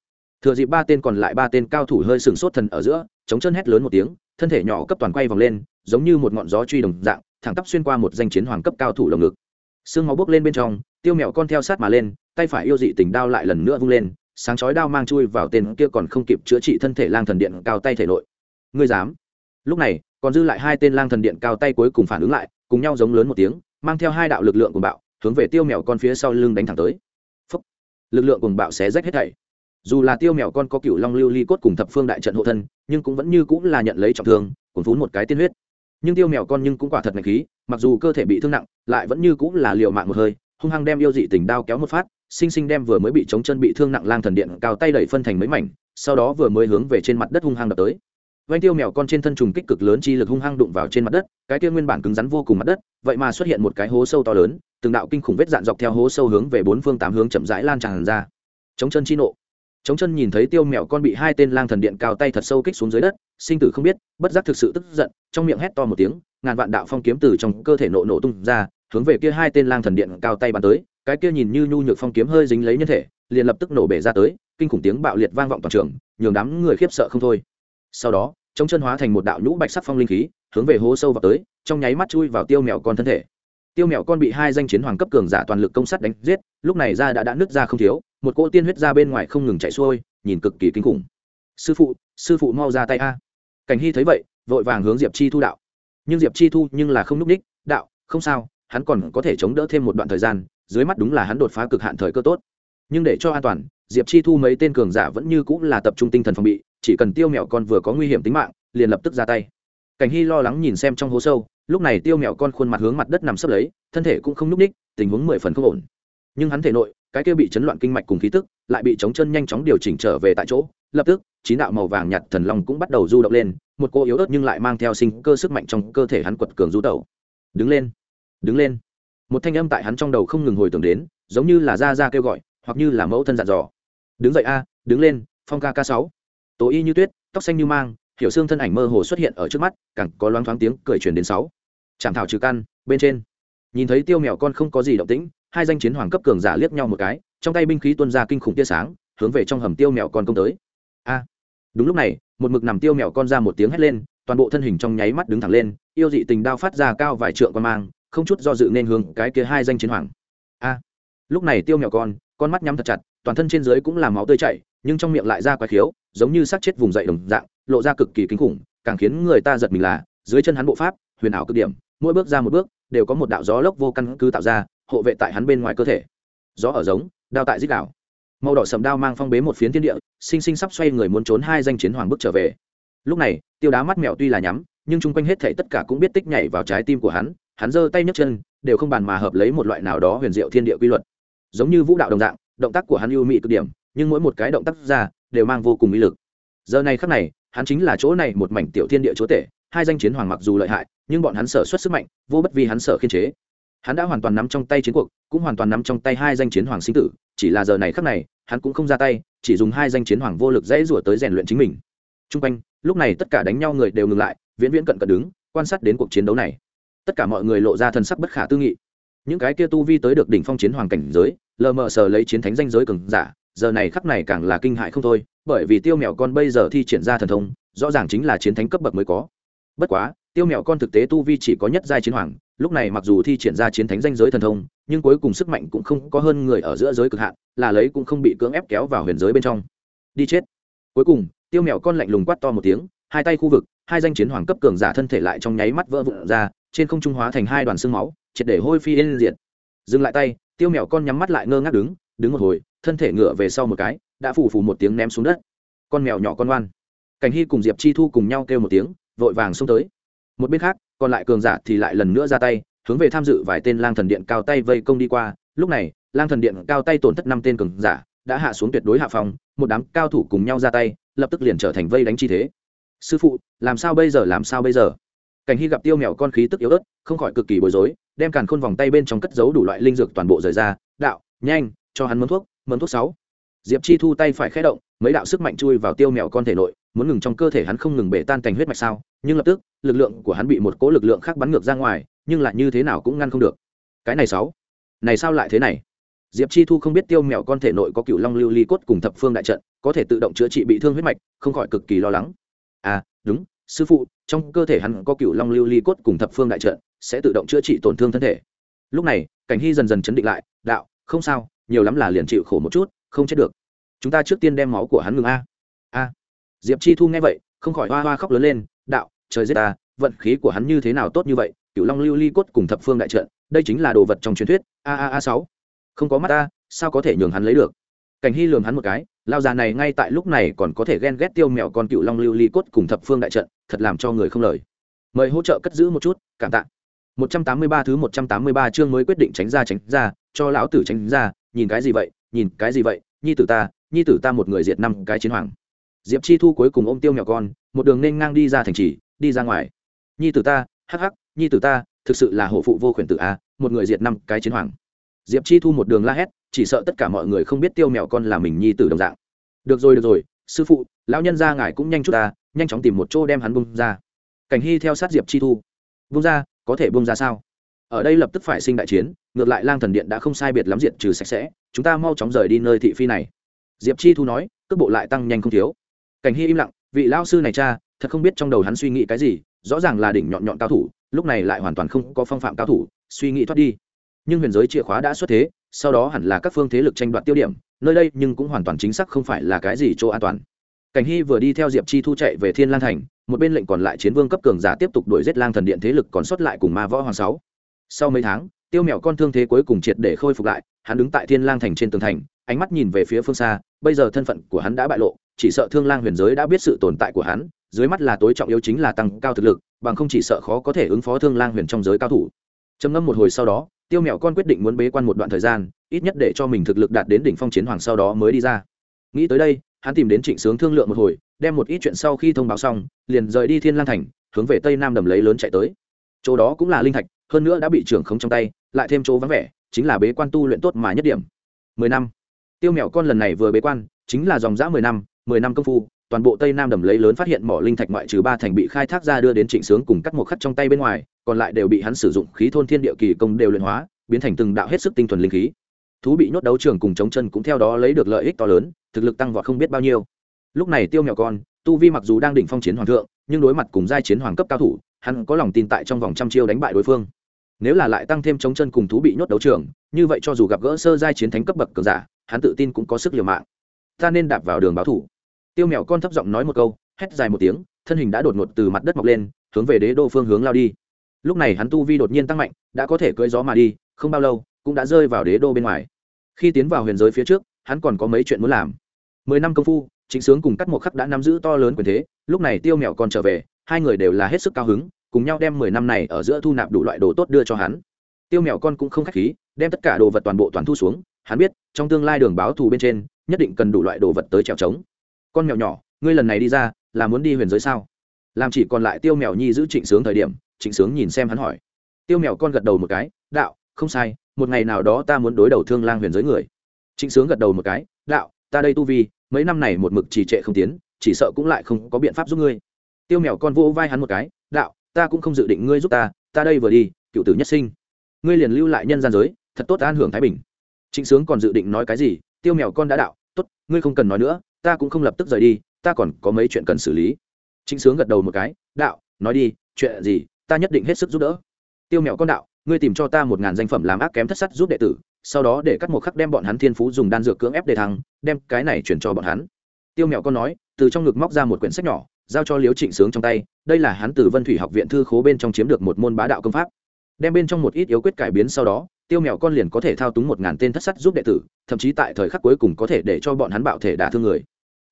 Thừa dịp ba tên còn lại ba tên cao thủ hơi sừng sốt thần ở giữa, chống chân hét lớn một tiếng, thân thể nhỏ cấp toàn quay vòng lên, giống như một ngọn gió truy đồng dạng, thẳng tắp xuyên qua một danh chiến hoàng cấp cao thủ lồng ngực. Xương máu bốc lên bên trong, tiêu mèo con theo sát mà lên, tay phải yêu dị tình đao lại lần nữa vung lên, sáng chói đao mang chui vào tên kia còn không kịp chữa trị thân thể lang thần điện cao tay thể nội. Ngươi dám? Lúc này, còn dư lại hai tên lang thần điện cao tay cuối cùng phản ứng lại, cùng nhau giống lớn một tiếng, mang theo hai đạo lực lượng cùng bạo, hướng về tiêu mèo con phía sau lưng đánh thẳng tới. Phúc. lực lượng cùng bạo xé rách hết thảy. Dù là tiêu mèo con có cựu long lưu ly cốt cùng thập phương đại trận hộ thân, nhưng cũng vẫn như cũng là nhận lấy trọng thương, cuốn phún một cái tiên huyết. Nhưng tiêu mèo con nhưng cũng quả thật ngạch khí, mặc dù cơ thể bị thương nặng, lại vẫn như cũng là liều mạng một hơi, hung hăng đem yêu dị tình đao kéo một phát, sinh sinh đem vừa mới bị chống chân bị thương nặng lang thần điện cao tay đẩy phân thành mấy mảnh, sau đó vừa mới hướng về trên mặt đất hung hăng đập tới vanh tiêu mèo con trên thân trùng kích cực lớn chi lực hung hăng đụng vào trên mặt đất, cái kia nguyên bản cứng rắn vô cùng mặt đất, vậy mà xuất hiện một cái hố sâu to lớn, từng đạo kinh khủng vết dạn dọc theo hố sâu hướng về bốn phương tám hướng chậm rãi lan tràn ra. Chống chân chi nộ. Chống chân nhìn thấy tiêu mèo con bị hai tên lang thần điện cao tay thật sâu kích xuống dưới đất, sinh tử không biết, bất giác thực sự tức giận, trong miệng hét to một tiếng, ngàn vạn đạo phong kiếm từ trong cơ thể nộ nổ tung ra, hướng về kia hai tên lang thần điện cao tay bắn tới, cái kia nhìn như nhu nhược phong kiếm hơi dính lấy nhân thể, liền lập tức nổ bể ra tới, kinh khủng tiếng bạo liệt vang vọng toàn trường, nhường đám người khiếp sợ không thôi sau đó chống chân hóa thành một đạo nhũ bạch sắc phong linh khí, hướng về hố sâu vào tới, trong nháy mắt chui vào tiêu mèo con thân thể. Tiêu mèo con bị hai danh chiến hoàng cấp cường giả toàn lực công sát đánh giết, lúc này ra đã đã nứt ra không thiếu, một cỗ tiên huyết ra bên ngoài không ngừng chạy xuôi, nhìn cực kỳ kinh khủng. Sư phụ sư phụ mau ra tay a. Cảnh hy thấy vậy, vội vàng hướng diệp chi thu đạo. Nhưng diệp chi thu nhưng là không núp ních, đạo, không sao, hắn còn có thể chống đỡ thêm một đoạn thời gian, dưới mắt đúng là hắn đột phá cực hạn thời cơ tốt. Nhưng để cho an toàn, diệp chi thu mấy tên cường giả vẫn như cũng là tập trung tinh thần phòng bị chỉ cần tiêu mẹo con vừa có nguy hiểm tính mạng, liền lập tức ra tay. Cảnh hy lo lắng nhìn xem trong hố sâu, lúc này tiêu mẹo con khuôn mặt hướng mặt đất nằm sấp lấy, thân thể cũng không nhúc ních tình huống mười phần không ổn. Nhưng hắn thể nội, cái kia bị chấn loạn kinh mạch cùng khí tức, lại bị chống chân nhanh chóng điều chỉnh trở về tại chỗ. Lập tức, chín đạo màu vàng nhạt thần long cũng bắt đầu du động lên, một cô yếu ớt nhưng lại mang theo sinh cơ sức mạnh trong cơ thể hắn quật cường du tẩu. Đứng lên đứng lên. Một thanh âm tại hắn trong đầu không ngừng hồi tưởng đến, giống như là ra ra kêu gọi, hoặc như là mẫu thân dặn dò. Đứng dậy a, đứng lên, phong ca ca sáu tố y như tuyết, tóc xanh như mang, hiểu xương thân ảnh mơ hồ xuất hiện ở trước mắt, càng có loáng thoáng tiếng cười truyền đến sáu. Chạm thảo trừ căn, bên trên. Nhìn thấy tiêu mèo con không có gì động tĩnh, hai danh chiến hoàng cấp cường giả liếc nhau một cái, trong tay binh khí tuôn ra kinh khủng tia sáng, hướng về trong hầm tiêu mèo con công tới. A! Đúng lúc này, một mực nằm tiêu mèo con ra một tiếng hét lên, toàn bộ thân hình trong nháy mắt đứng thẳng lên, yêu dị tình đao phát ra cao vài trượng quan mang, không chút do dự nên hướng cái kia hai danh chiến hoàng. A! Lúc này tiêu mèo con con mắt nhắm thật chặt toàn thân trên dưới cũng là máu tươi chảy, nhưng trong miệng lại ra quái khiếu, giống như xác chết vùng dậy đồng dạng, lộ ra cực kỳ kinh khủng, càng khiến người ta giật mình là, dưới chân hắn bộ pháp, huyền ảo cực điểm, mỗi bước ra một bước, đều có một đạo gió lốc vô căn cứ tạo ra, hộ vệ tại hắn bên ngoài cơ thể. Gió ở giống, đao tại dích đảo. Màu đỏ sầm đao mang phong bế một phiến thiên địa, sinh sinh sắp xoay người muốn trốn hai danh chiến hoàng bước trở về. Lúc này, tiêu đá mắt mèo tuy là nhắm, nhưng chung quanh hết thảy tất cả cũng biết tích nhảy vào trái tim của hắn hắn giơ tay nhấc chân, đều không bàn mà hợp lấy một loại nào đó huyền diệu thiên địa quy luật. Giống như vũ đạo đồng dạng động tác của hắn ưu mỹ cực điểm, nhưng mỗi một cái động tác ra đều mang vô cùng ý lực. Giờ này khắc này, hắn chính là chỗ này một mảnh tiểu thiên địa chúa tể, hai danh chiến hoàng mặc dù lợi hại, nhưng bọn hắn sở xuất sức mạnh, vô bất vì hắn sở khiên chế. Hắn đã hoàn toàn nắm trong tay chiến cuộc, cũng hoàn toàn nắm trong tay hai danh chiến hoàng sinh tử, chỉ là giờ này khắc này, hắn cũng không ra tay, chỉ dùng hai danh chiến hoàng vô lực dễ rủa tới rèn luyện chính mình. T r u n g quanh, lúc này tất cả đánh nhau người đều ngừng lại, viễn viễn cận cận đứng, quan sát đến cuộc chiến đấu này. Tất cả mọi người lộ ra thân sắc bất khả tư nghị những cái kia tu vi tới được đỉnh phong chiến hoàng cảnh giới, lờ mờ sờ lấy chiến thánh danh giới cường giả, giờ này khắc này càng là kinh hại không thôi, bởi vì tiêu mèo con bây giờ thi triển ra thần thông, rõ ràng chính là chiến thánh cấp bậc mới có. Bất quá, tiêu mèo con thực tế tu vi chỉ có nhất giai chiến hoàng, lúc này mặc dù thi triển ra chiến thánh danh giới thần thông, nhưng cuối cùng sức mạnh cũng không có hơn người ở giữa giới cực hạn, là lấy cũng không bị cưỡng ép kéo vào huyền giới bên trong. Đi chết. Cuối cùng, tiêu mèo con lạnh lùng quát to một tiếng, hai tay khu vực, hai danh chiến hoàng cấp cường giả thân thể lại trong nháy mắt vỡ vụn ra, trên không trung hóa thành hai đoàn xương máu triệt để hôi phi yên diệt. Dừng lại tay, tiêu mèo con nhắm mắt lại ngơ ngác đứng đứng một hồi, thân thể ngựa về sau một cái, đã phủ phủ một tiếng ném xuống đất. Con mèo nhỏ con ngoan. Cảnh hy cùng diệp chi thu cùng nhau kêu một tiếng, vội vàng xông tới. Một bên khác, còn lại cường giả thì lại lần nữa ra tay, hướng về tham dự vài tên lang thần điện cao tay vây công đi qua. Lúc này, lang thần điện cao tay tổn thất năm tên cường giả, đã hạ xuống tuyệt đối hạ phòng, một đám cao thủ cùng nhau ra tay, lập tức liền trở thành vây đánh chi thế. Sư phụ, làm sao bây giờ, làm sao bây giờ? Cảnh hy gặp tiêu mèo con khí tức yếu ớt, không khỏi cực kỳ bối rối đem càn khôn vòng tay bên trong cất giấu đủ loại linh dược toàn bộ rời ra, đạo, nhanh, cho hắn mớn thuốc mớn thuốc sáu. Diệp chi thu tay phải khé động, mấy đạo sức mạnh chui vào tiêu mèo con thể nội, muốn ngừng trong cơ thể hắn không ngừng bể tan thành huyết mạch sao, nhưng lập tức, lực lượng của hắn bị một cỗ lực lượng khác bắn ngược ra ngoài, nhưng lại như thế nào cũng ngăn không được. Cái này sáu. Này sao lại thế này? Diệp chi thu không biết tiêu mèo con thể nội có cựu long lưu ly cốt cùng thập phương đại trận, có thể tự động chữa trị bị thương huyết mạch, không khỏi cực kỳ lo lắng. À đúng sư phụ, trong cơ thể hắn có cựu long lưu ly cốt cùng thập phương đại trận, sẽ tự động chữa trị tổn thương thân thể. Lúc này, cảnh hy dần dần chấn định lại, đạo, không sao, nhiều lắm là liền chịu khổ một chút, không chết được. Chúng ta trước tiên đem máu của hắn ngừng a. A. Diệp chi thu nghe vậy, không khỏi hoa hoa khóc lớn lên, đạo, trời giết ta, vận khí của hắn như thế nào tốt như vậy, cựu long lưu ly cốt cùng thập phương đại trận, đây chính là đồ vật trong truyền thuyết. A a a sáu. Không có mắt ta, sao có thể nhường hắn lấy được? Cảnh hy lường hắn một cái lao già này ngay tại lúc này còn có thể ghen ghét tiêu mèo con cựu long lưu ly cốt cùng thập phương đại trận thật làm cho người không lời mời hỗ trợ cất giữ một chút cảm tạ 183 thứ 183 chương mới quyết định tránh ra tránh ra, cho lão tử tránh ra, nhìn cái gì vậy, nhìn cái gì vậy, nhi tử ta, nhi tử ta một người diệt năm cái chiến hoàng. Diệp Chi Thu cuối cùng ôm tiêu mèo con, một đường nên ngang đi ra thành trì, đi ra ngoài. Nhi tử ta, hắc hắc, nhi tử ta, thực sự là hộ phụ vô khuyển tử a, một người diệt năm cái chiến hoàng. Diệp Chi Thu một đường la hét, chỉ sợ tất cả mọi người không biết tiêu mèo con là mình nhi tử đồng dạng. Được rồi được rồi, sư phụ, lão nhân gia ngài cũng nhanh chút ta, nhanh chóng tìm một chỗ đem hắn bung ra. Cảnh Hy theo sát Diệp Chi Thu. Bung ra, có thể bung ra sao ở đây lập tức phải sinh đại chiến ngược lại lang thần điện đã không sai biệt lắm diện trừ sạch sẽ chúng ta mau chóng rời đi nơi thị phi này diệp chi thu nói cước bộ lại tăng nhanh không thiếu cảnh hy im lặng vị lao sư này cha thật không biết trong đầu hắn suy nghĩ cái gì rõ ràng là đỉnh nhọn nhọn cao thủ lúc này lại hoàn toàn không có phong phạm cao thủ suy nghĩ thoát đi nhưng huyền giới chìa khóa đã xuất thế sau đó hẳn là các phương thế lực tranh đoạt tiêu điểm, nơi đây nhưng cũng hoàn toàn chính xác không phải là cái gì chỗ an toàn. Cảnh hy vừa đi theo diệp chi thu chạy về thiên lang thành, một bên lệnh còn lại chiến vương cấp cường giả tiếp tục đuổi giết lang thần điện thế lực còn sót lại cùng ma võ hoàng sáu. Sau mấy tháng, tiêu mèo con thương thế cuối cùng triệt để khôi phục lại, hắn đứng tại thiên lang thành trên tường thành, ánh mắt nhìn về phía phương xa, bây giờ thân phận của hắn đã bại lộ, chỉ sợ thương lang huyền giới đã biết sự tồn tại của hắn, dưới mắt là tối trọng yếu chính là tăng cao thực lực, bằng không chỉ sợ khó có thể ứng phó thương lang huyền trong giới cao thủ. Trầm ngâm một hồi sau đó tiêu mèo con quyết định muốn bế quan một đoạn thời gian, ít nhất để cho mình thực lực đạt đến đỉnh phong chiến hoàng sau đó mới đi ra. Nghĩ tới đây, hắn tìm đến trịnh sướng thương lượng một hồi, đem một ít chuyện sau khi thông báo xong, liền rời đi thiên lang thành, hướng về tây nam đầm lấy lớn chạy tới. Chỗ đó cũng là linh thạch, hơn nữa đã bị trưởng không trong tay, lại thêm chỗ vắng vẻ, chính là bế quan tu luyện tốt mà nhất điểm. Mười năm. Tiêu mèo con lần này vừa bế quan, chính là dòng dã mười năm mười năm công phu toàn bộ tây nam đầm lấy lớn phát hiện mỏ linh thạch ngoại trừ ba thành bị khai thác ra đưa đến trịnh sướng cùng cắt một khắc trong tay bên ngoài, còn lại đều bị hắn sử dụng khí thôn thiên địa kỳ công đều luyện hóa, biến thành từng đạo hết sức tinh thuần linh khí. Thú bị nhốt đấu trường cùng chống chân cũng theo đó lấy được lợi ích to lớn, thực lực tăng vọt không biết bao nhiêu. Lúc này tiêu mèo con, tu vi mặc dù đang đỉnh phong chiến hoàng thượng, nhưng đối mặt cùng giai chiến hoàng cấp cao thủ, hắn có lòng tin tại trong vòng trăm chiêu đánh bại đối phương. Nếu là lại tăng thêm chống chân cùng thú bị nhốt đấu trường, như vậy cho dù gặp gỡ sơ giai chiến thánh cấp bậc cường giả, hắn tự tin cũng có sức liều mạng. Ta nên đạp vào đường báo thủ tiêu mèo con thấp giọng nói một câu, hét dài một tiếng, thân hình đã đột ngột từ mặt đất mọc lên, hướng về đế đô phương hướng lao đi. Lúc này hắn tu vi đột nhiên tăng mạnh, đã có thể cưỡi gió mà đi, không bao lâu, cũng đã rơi vào đế đô bên ngoài. Khi tiến vào huyền giới phía trước, hắn còn có mấy chuyện muốn làm. Mười năm công phu, chính sướng cùng cắt một khắc đã nắm giữ to lớn quyền thế, lúc này tiêu mèo còn trở về, hai người đều là hết sức cao hứng, cùng nhau đem mười năm này ở giữa thu nạp đủ loại đồ tốt đưa cho hắn. Tiêu mèo con cũng không khách khí, đem tất cả đồ vật toàn bộ toàn thu xuống, hắn biết, trong tương lai đường báo thù bên trên, nhất định cần đủ loại đồ vật tới trèo trống con mèo nhỏ, ngươi lần này đi ra, là muốn đi huyền giới sao? Làm chỉ còn lại tiêu mèo nhi giữ trịnh sướng thời điểm, trịnh sướng nhìn xem hắn hỏi. Tiêu mèo con gật đầu một cái, đạo, không sai, một ngày nào đó ta muốn đối đầu thương lang huyền giới người. Trịnh sướng gật đầu một cái, đạo, ta đây tu vi, mấy năm này một mực trì trệ không tiến, chỉ sợ cũng lại không có biện pháp giúp ngươi. Tiêu mèo con vỗ vai hắn một cái, đạo, ta cũng không dự định ngươi giúp ta ta đây vừa đi, cựu tử nhất sinh. Ngươi liền lưu lại nhân gian giới, thật tốt an hưởng thái bình. Trịnh sướng còn dự định nói cái gì, tiêu mèo con đã đạo, tốt, ngươi không cần nói nữa ta cũng không lập tức rời đi, ta còn có mấy chuyện cần xử lý. Trịnh sướng gật đầu một cái, đạo, nói đi, chuyện gì, ta nhất định hết sức giúp đỡ. Tiêu mèo con đạo, ngươi tìm cho ta một ngàn danh phẩm làm ác kém thất sắt giúp đệ tử, sau đó để cắt một khắc đem bọn hắn thiên phú dùng đan dược cưỡng ép để thăng, đem cái này chuyển cho bọn hắn. Tiêu mèo con nói, từ trong ngực móc ra một quyển sách nhỏ, giao cho liếu trịnh sướng trong tay, đây là hắn từ vân thủy học viện thư khố bên trong chiếm được một môn bá đạo công pháp. Đem bên trong một ít yếu quyết cải biến sau đó, tiêu mèo con liền có thể thao túng một ngàn tên thất sắt giúp đệ tử, thậm chí tại thời khắc cuối cùng có thể để cho bọn hắn bạo thể đả thương người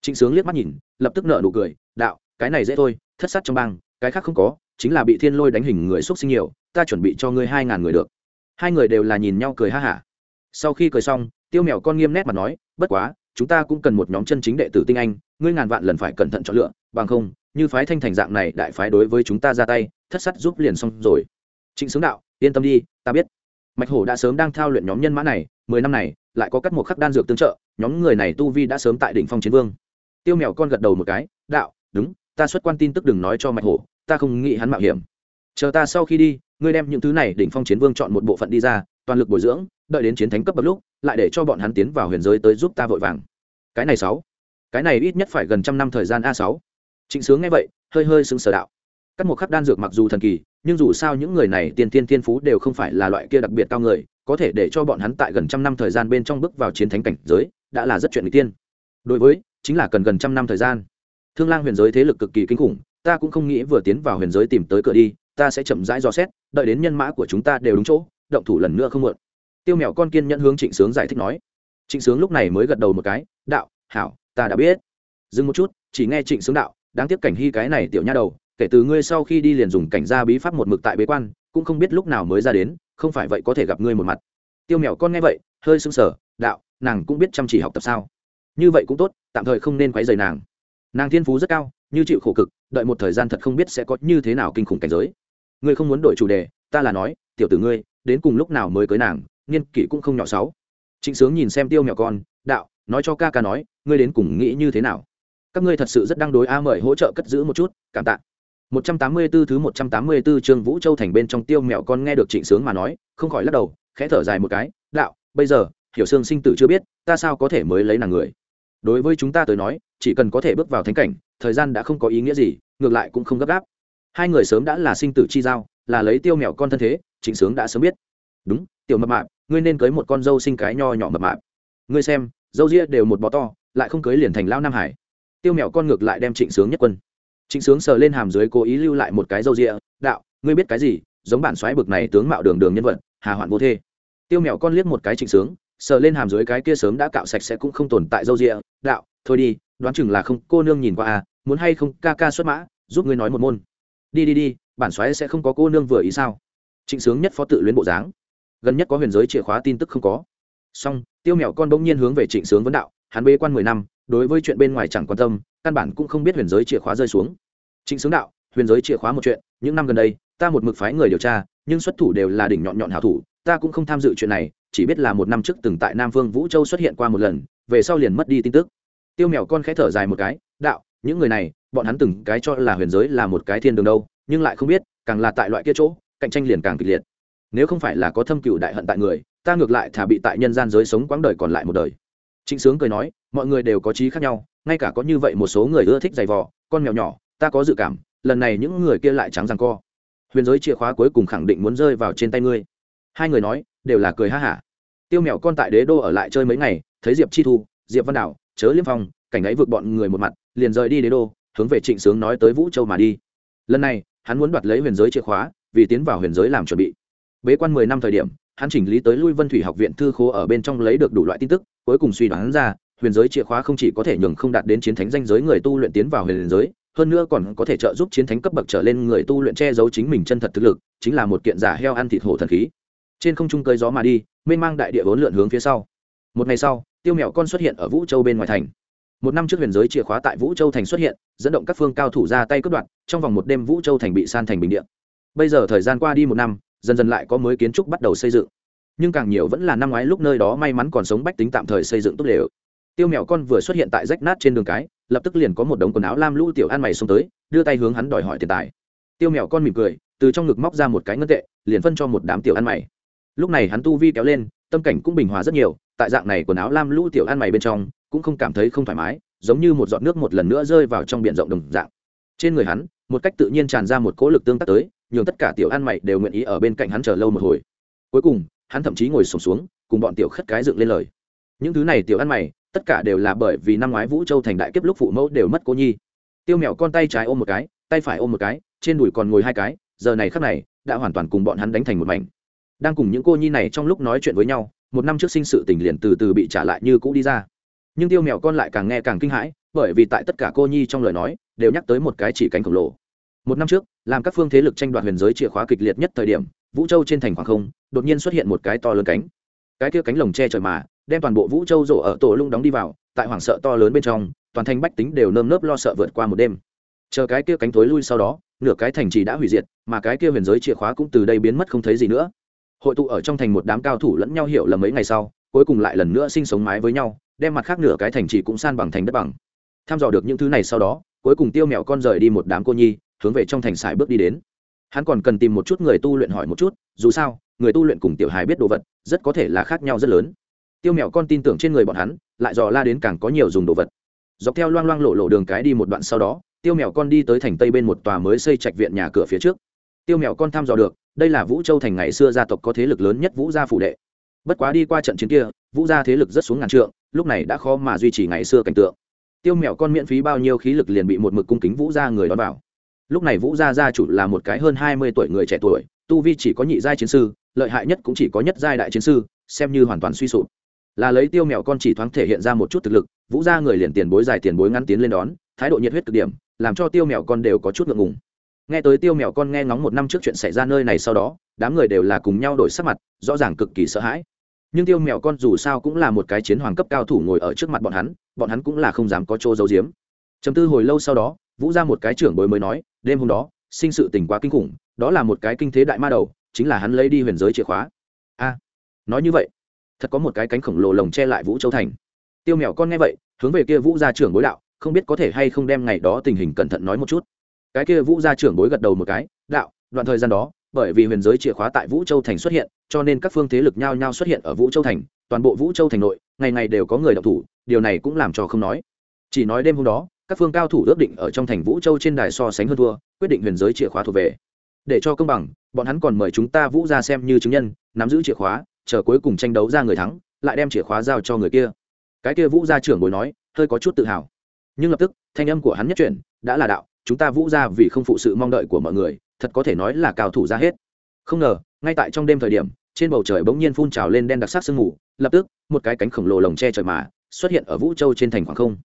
trịnh sướng liếc mắt nhìn, lập tức nợ nụ cười, đạo, cái này dễ thôi, thất sát trong bang, cái khác không có, chính là bị thiên lôi đánh hình người xúc sinh nhiều, ta chuẩn bị cho ngươi hai ngàn người được. Hai người đều là nhìn nhau cười ha hả. Sau khi cười xong, tiêu mèo con nghiêm nét mà nói, bất quá, chúng ta cũng cần một nhóm chân chính đệ tử tinh anh, ngươi ngàn vạn lần phải cẩn thận chọn lựa, bằng không, như phái thanh thành dạng này đại phái đối với chúng ta ra tay, thất sắt giúp liền xong rồi. Trịnh Sướng đạo, yên tâm đi, ta biết. Mạch hổ đã sớm đang thao luyện nhóm nhân mã này, mười năm này, lại có cắt một khắc đan dược tương trợ, nhóm người này tu vi đã sớm tại đỉnh phong chiến vương tiêu mèo con gật đầu một cái, đạo, đúng, ta xuất quan tin tức đừng nói cho mạch hổ, ta không nghĩ hắn mạo hiểm. Chờ ta sau khi đi, ngươi đem những thứ này đỉnh phong chiến vương chọn một bộ phận đi ra, toàn lực bồi dưỡng, đợi đến chiến thánh cấp bậc lúc, lại để cho bọn hắn tiến vào huyền giới tới giúp ta vội vàng. Cái này sáu. Cái này ít nhất phải gần trăm năm thời gian a sáu. Trịnh sướng nghe vậy, hơi hơi sững sờ đạo. Các một khắc đan dược mặc dù thần kỳ, nhưng dù sao những người này tiên tiên thiên phú đều không phải là loại kia đặc biệt cao người, có thể để cho bọn hắn tại gần trăm năm thời gian bên trong bước vào chiến thánh cảnh giới, đã là rất chuyện n tiên. Đối với chính là cần gần trăm năm thời gian. Thương lang huyền giới thế lực cực kỳ kinh khủng, ta cũng không nghĩ vừa tiến vào huyền giới tìm tới cửa đi, ta sẽ chậm rãi dò xét, đợi đến nhân mã của chúng ta đều đúng chỗ, động thủ lần nữa không muộn. Tiêu mèo con kiên nhẫn hướng trịnh sướng giải thích nói. Trịnh sướng lúc này mới gật đầu một cái, đạo, hảo, ta đã biết. Dừng một chút, chỉ nghe trịnh sướng đạo, đáng tiếc cảnh hy cái này tiểu nha đầu, kể từ ngươi sau khi đi liền dùng cảnh gia bí pháp một mực tại bế quan, cũng không biết lúc nào mới ra đến, không phải vậy có thể gặp ngươi một mặt. Tiêu mèo con nghe vậy, hơi sững sờ, đạo, nàng cũng biết chăm chỉ học tập sao? Như vậy cũng tốt tạm thời không nên quấy rầy nàng. Nàng thiên phú rất cao như chịu khổ cực đợi một thời gian thật không biết sẽ có như thế nào kinh khủng cảnh giới. Ngươi không muốn đổi chủ đề ta là nói tiểu tử ngươi đến cùng lúc nào mới cưới nàng niên kỷ cũng không nhỏ sáu. Trịnh sướng nhìn xem tiêu mèo con đạo nói cho ca ca nói ngươi đến cùng nghĩ như thế nào? Các ngươi thật sự rất đang đối a mời hỗ trợ cất giữ một chút cảm tạ. 184 thứ 184 chương Vũ Châu thành bên trong tiêu mèo con nghe được Trịnh Sướng mà nói, không khỏi lắc đầu, khẽ thở dài một cái, "Đạo, bây giờ, Hiểu Sương sinh tử chưa biết, ta sao có thể mới lấy nàng người? Đối với chúng ta tới nói, chỉ cần có thể bước vào thánh cảnh, thời gian đã không có ý nghĩa gì, ngược lại cũng không gấp gáp." Hai người sớm đã là sinh tử chi giao, là lấy tiêu mèo con thân thế, Trịnh Sướng đã sớm biết. "Đúng, tiểu mập mạp, ngươi nên cưới một con dâu sinh cái nho nhỏ mập mạp. Ngươi xem, dâu ria đều một bó to, lại không cưới liền thành lão Nam Hải." Tiêu mèo con ngược lại đem Trịnh Sướng nhất quân Trịnh Sướng sờ lên hàm dưới cố ý lưu lại một cái dâu ria, "Đạo, ngươi biết cái gì, giống bản xoáy bực này tướng mạo đường đường nhân vật, hà hoạn vô thê." Tiêu Mèo con liếc một cái Trịnh Sướng, sờ lên hàm dưới cái kia sớm đã cạo sạch sẽ cũng không tồn tại râu ria, "Đạo, thôi đi, đoán chừng là không, cô nương nhìn qua à, muốn hay không ca ca xuất mã, giúp ngươi nói một môn." "Đi đi đi, bản xoáy sẽ không có cô nương vừa ý sao?" Trịnh Sướng nhất phó tự luyến bộ dáng. Gần nhất có huyền giới chìa khóa tin tức không có. song Tiêu Mèo con bỗng nhiên hướng về Trịnh Sướng vấn đạo, hắn bế quan mười năm, đối với chuyện bên ngoài chẳng quan tâm, căn bản cũng không biết huyền giới chìa khóa rơi xuống Trịnh Sướng đạo, huyền giới chìa khóa một chuyện, những năm gần đây, ta một mực phái người điều tra, nhưng xuất thủ đều là đỉnh nhọn nhọn hảo thủ, ta cũng không tham dự chuyện này, chỉ biết là một năm trước từng tại Nam Vương Vũ Châu xuất hiện qua một lần, về sau liền mất đi tin tức. Tiêu Mèo con khẽ thở dài một cái, đạo, những người này, bọn hắn từng cái cho là huyền giới là một cái thiên đường đâu, nhưng lại không biết, càng là tại loại kia chỗ, cạnh tranh liền càng kịch liệt. Nếu không phải là có thâm cựu đại hận tại người, ta ngược lại thả bị tại nhân gian giới sống quãng đời còn lại một đời. Trịnh Sướng cười nói, mọi người đều có trí khác nhau, ngay cả có như vậy một số người ưa thích giày vò, con mèo nhỏ, ta có dự cảm lần này những người kia lại trắng răng co huyền giới chìa khóa cuối cùng khẳng định muốn rơi vào trên tay ngươi hai người nói đều là cười ha hả. Tiêu mèo con tại đế đô ở lại chơi mấy ngày, thấy diệp chi thu, diệp văn đảo, chớ liêm phong, cảnh ấy vượt bọn người một mặt, liền rời đi đế đô, hướng về trịnh sướng nói tới vũ châu mà đi. Lần này, hắn muốn đoạt lấy huyền giới chìa khóa, vì tiến vào huyền giới làm chuẩn bị. Bế quan mười năm thời điểm, hắn chỉnh lý tới lui vân thủy học viện thư khố ở bên trong lấy được đủ loại tin tức, cuối cùng suy đoán ra, huyền giới chìa khóa không chỉ có thể nhường không đạt đến chiến thánh danh giới người tu luyện tiến vào huyền giới, hơn nữa còn có thể trợ giúp chiến thánh cấp bậc trở lên người tu luyện che giấu chính mình chân thật thực lực, chính là một kiện giả heo ăn thịt hổ thần khí trên không trung cơi gió mà đi, mênh mang đại địa vốn lượn hướng phía sau. Một ngày sau, tiêu mẹo con xuất hiện ở vũ châu bên ngoài thành. Một năm trước huyền giới chìa khóa tại vũ châu thành xuất hiện, dẫn động các phương cao thủ ra tay cướp đoạt, trong vòng một đêm vũ châu thành bị san thành bình điện bây giờ thời gian qua đi một năm, dần dần lại có mới kiến trúc bắt đầu xây dựng. Nhưng càng nhiều vẫn là năm ngoái lúc nơi đó may mắn còn sống bách tính tạm thời xây dựng tốt đều. Tiêu mèo con vừa xuất hiện tại rách nát trên đường cái, lập tức liền có một đống quần áo lam lũ tiểu ăn mày xông tới, đưa tay hướng hắn đòi hỏi tiền tài. Tiêu mèo con mỉm cười, từ trong ngực móc ra một cái ngân tệ, liền phân cho một đám tiểu ăn mày lúc này hắn tu vi kéo lên, tâm cảnh cũng bình hòa rất nhiều, tại dạng này quần áo lam lũ tiểu ăn mày bên trong, cũng không cảm thấy không thoải mái, giống như một giọt nước một lần nữa rơi vào trong biển rộng đồng dạng. Trên người hắn, một cách tự nhiên tràn ra một cỗ lực tương tác tới, nhường tất cả tiểu ăn mày đều nguyện ý ở bên cạnh hắn chờ lâu một hồi. Cuối cùng, hắn thậm chí ngồi sổm xuống, cùng bọn tiểu khất cái dựng lên lời. Những thứ này tiểu ăn mày, tất cả đều là bởi vì năm ngoái vũ châu thành đại kiếp lúc phụ mẫu đều mất cô nhi. Tiêu mèo con tay trái ôm một cái, tay phải ôm một cái, trên đùi còn ngồi hai cái, giờ này khắc này, đã hoàn toàn cùng bọn hắn đánh thành một mảnh đang cùng những cô nhi này trong lúc nói chuyện với nhau, một năm trước sinh sự tình liền từ từ bị trả lại như cũ đi ra. Nhưng tiêu mèo con lại càng nghe càng kinh hãi, bởi vì tại tất cả cô nhi trong lời nói, đều nhắc tới một cái chỉ cánh khổng lồ. Một năm trước, làm các phương thế lực tranh đoạt huyền giới chìa khóa kịch liệt nhất thời điểm, vũ châu trên thành khoảng không, đột nhiên xuất hiện một cái to lớn cánh. Cái kia cánh lồng che trời mà, đem toàn bộ vũ châu rổ ở tổ lung đóng đi vào, tại hoảng sợ to lớn bên trong, toàn thành bách tính đều nơm nớp lo sợ vượt qua một đêm. Chờ cái kia cánh tối lui sau đó, nửa cái thành trì đã hủy diệt, mà cái kia huyền giới chìa khóa cũng từ đây biến mất không thấy gì nữa hội tụ ở trong thành một đám cao thủ lẫn nhau hiểu là mấy ngày sau, cuối cùng lại lần nữa sinh sống mái với nhau, đem mặt khác nửa cái thành trì cũng san bằng thành đất bằng. Tham dò được những thứ này sau đó, cuối cùng tiêu mẹo con rời đi một đám cô nhi, hướng về trong thành sải bước đi đến. Hắn còn cần tìm một chút người tu luyện hỏi một chút, dù sao, người tu luyện cùng tiểu hài biết đồ vật, rất có thể là khác nhau rất lớn. Tiêu mèo con tin tưởng trên người bọn hắn, lại dò la đến càng có nhiều dùng đồ vật. Dọc theo loang loang lộ lộ đường cái đi một đoạn sau đó, tiêu mèo con đi tới thành tây bên một tòa mới xây trạch viện nhà cửa phía trước tiêu mèo con thăm dò được, đây là vũ châu thành ngày xưa gia tộc có thế lực lớn nhất vũ gia phủ đệ. Bất quá đi qua trận chiến kia, vũ gia thế lực rất xuống ngàn trượng, lúc này đã khó mà duy trì ngày xưa cảnh tượng. Tiêu mèo con miễn phí bao nhiêu khí lực liền bị một mực cung kính vũ gia người đón vào. Lúc này vũ gia gia chủ là một cái hơn hai mươi tuổi người trẻ tuổi, tu vi chỉ có nhị giai chiến sư, lợi hại nhất cũng chỉ có nhất giai đại chiến sư, xem như hoàn toàn suy sụp. Là lấy tiêu mèo con chỉ thoáng thể hiện ra một chút thực lực, vũ Gia người liền tiền bối dài tiền bối ngắn tiến lên đón, thái độ nhiệt huyết cực điểm, làm cho tiêu mèo con đều có chút ngượng ngùng nghe tới tiêu mèo con nghe ngóng một năm trước chuyện xảy ra nơi này sau đó, đám người đều là cùng nhau đổi sắc mặt, rõ ràng cực kỳ sợ hãi. Nhưng tiêu mèo con dù sao cũng là một cái chiến hoàng cấp cao thủ ngồi ở trước mặt bọn hắn bọn hắn cũng là không dám có chỗ giấu giếm. Chấm tư hồi lâu sau đó, vũ ra một cái trưởng bối mới nói, đêm hôm đó, sinh sự tình quá kinh khủng, đó là một cái kinh thế đại ma đầu, chính là hắn lấy đi huyền giới chìa khóa. A, nói như vậy, thật có một cái cánh khổng lồ lồng che lại vũ châu thành. Tiêu mèo con nghe vậy, hướng về kia vũ gia trưởng bối đạo, không biết có thể hay không đem ngày đó tình hình cẩn thận nói một chút cái kia vũ gia trưởng bối gật đầu một cái, đạo, đoạn thời gian đó, bởi vì huyền giới chìa khóa tại vũ châu thành xuất hiện, cho nên các phương thế lực nhao nhao xuất hiện ở vũ châu thành, toàn bộ vũ châu thành nội, ngày ngày đều có người đọc thủ, điều này cũng làm cho không nói. Chỉ nói đêm hôm đó, các phương cao thủ ước định ở trong thành vũ châu trên đài so sánh hơn thua, quyết định huyền giới chìa khóa thuộc về. Để cho công bằng, bọn hắn còn mời chúng ta vũ ra xem như chứng nhân, nắm giữ chìa khóa, chờ cuối cùng tranh đấu ra người thắng, lại đem chìa khóa giao cho người kia. Cái kia vũ gia trưởng bồi nói, hơi có chút tự hào. Nhưng lập tức, thanh âm của hắn nhất chuyển, đã là đạo chúng ta vũ ra vì không phụ sự mong đợi của mọi người thật có thể nói là cao thủ ra hết không ngờ ngay tại trong đêm thời điểm trên bầu trời bỗng nhiên phun trào lên đen đặc sắc sương mù lập tức một cái cánh khổng lồ lồng che trời mà xuất hiện ở vũ châu trên thành khoảng không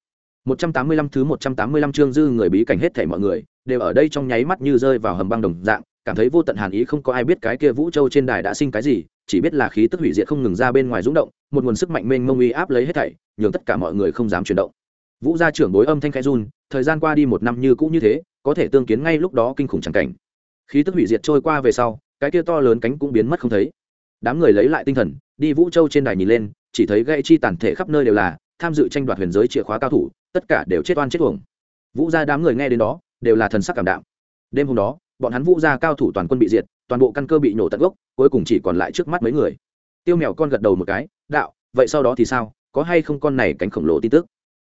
185 thứ 185 chương dư người bí cảnh hết thảy mọi người đều ở đây trong nháy mắt như rơi vào hầm băng đồng dạng, cảm thấy vô tận hàn ý không có ai biết cái kia Vũ Châu trên đài đã sinh cái gì, chỉ biết là khí tức hủy diệt không ngừng ra bên ngoài rung động, một nguồn sức mạnh mênh mông uy áp lấy hết thảy, nhường tất cả mọi người không dám chuyển động. Vũ gia trưởng bối âm thanh khẽ run, thời gian qua đi một năm như cũ như thế, có thể tương kiến ngay lúc đó kinh khủng chẳng cảnh. Khí tức hủy diệt trôi qua về sau, cái kia to lớn cánh cũng biến mất không thấy. Đám người lấy lại tinh thần, đi Vũ Châu trên đài nhìn lên, chỉ thấy gãy chi tàn thể khắp nơi đều là, tham dự tranh đoạt huyền giới chìa khóa cao thủ, tất cả đều chết oan chết uổng. Vũ gia đám người nghe đến đó, đều là thần sắc cảm đạm đêm hôm đó bọn hắn vũ gia cao thủ toàn quân bị diệt toàn bộ căn cơ bị nổ tận gốc cuối cùng chỉ còn lại trước mắt mấy người tiêu mèo con gật đầu một cái đạo vậy sau đó thì sao có hay không con này cánh khổng lồ tin tức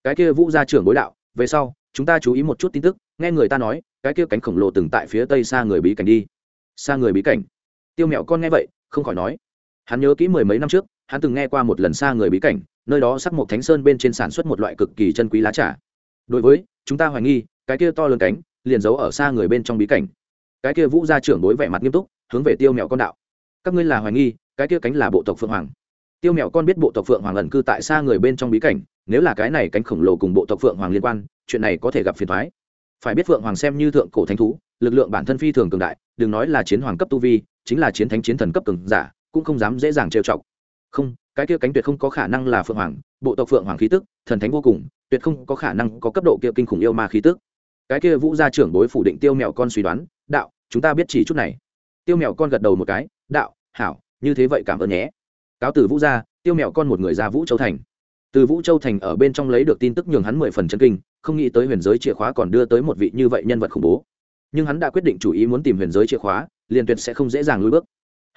cái kia vũ gia trưởng bối đạo, về sau, chúng ta chú ý một chút tin tức, nghe người ta nói, cái kia cánh khổng lồ từng tại phía tây xa người bí cảnh đi. Xa người bí cảnh? Tiêu mẹo con nghe vậy, không khỏi nói. Hắn nhớ kỹ mười mấy năm trước, hắn từng nghe qua một lần xa người bí cảnh, nơi đó sắc một thánh sơn bên trên sản xuất một loại cực kỳ chân quý lá trà. Đối với, chúng ta hoài nghi, cái kia to lớn cánh, liền giấu ở xa người bên trong bí cảnh. Cái kia vũ gia trưởng đối vẻ mặt nghiêm túc, hướng về tiêu mẹo con đạo. Các ngươi là hoài nghi, cái kia cánh là bộ tộc phượng hoàng tiêu mèo con biết bộ tộc phượng hoàng ẩn cư tại xa người bên trong bí cảnh, nếu là cái này cánh khổng lồ cùng bộ tộc phượng hoàng liên quan, chuyện này có thể gặp phiền thoái phải biết phượng hoàng xem như thượng cổ thánh thú, lực lượng bản thân phi thường cường đại, đừng nói là chiến hoàng cấp tu vi, chính là chiến thánh chiến thần cấp cường giả, cũng không dám dễ dàng trêu chọc. Không, cái kia cánh tuyệt không có khả năng là phượng hoàng, bộ tộc phượng hoàng khí tức, thần thánh vô cùng, tuyệt không có khả năng có cấp độ kia kinh khủng yêu ma khí tức. Cái kia vũ gia trưởng bối phủ định tiêu mèo con suy đoán, đạo, chúng ta biết chỉ chút này. Tiêu mèo con gật đầu một cái, đạo, hảo, như thế vậy cảm ơn nhé cáo từ vũ gia, tiêu mèo con một người ra vũ châu thành. Từ vũ châu thành ở bên trong lấy được tin tức nhường hắn mười phần chân kinh, không nghĩ tới huyền giới chìa khóa còn đưa tới một vị như vậy nhân vật khủng bố. Nhưng hắn đã quyết định chủ ý muốn tìm huyền giới chìa khóa, liền tuyệt sẽ không dễ dàng lùi bước.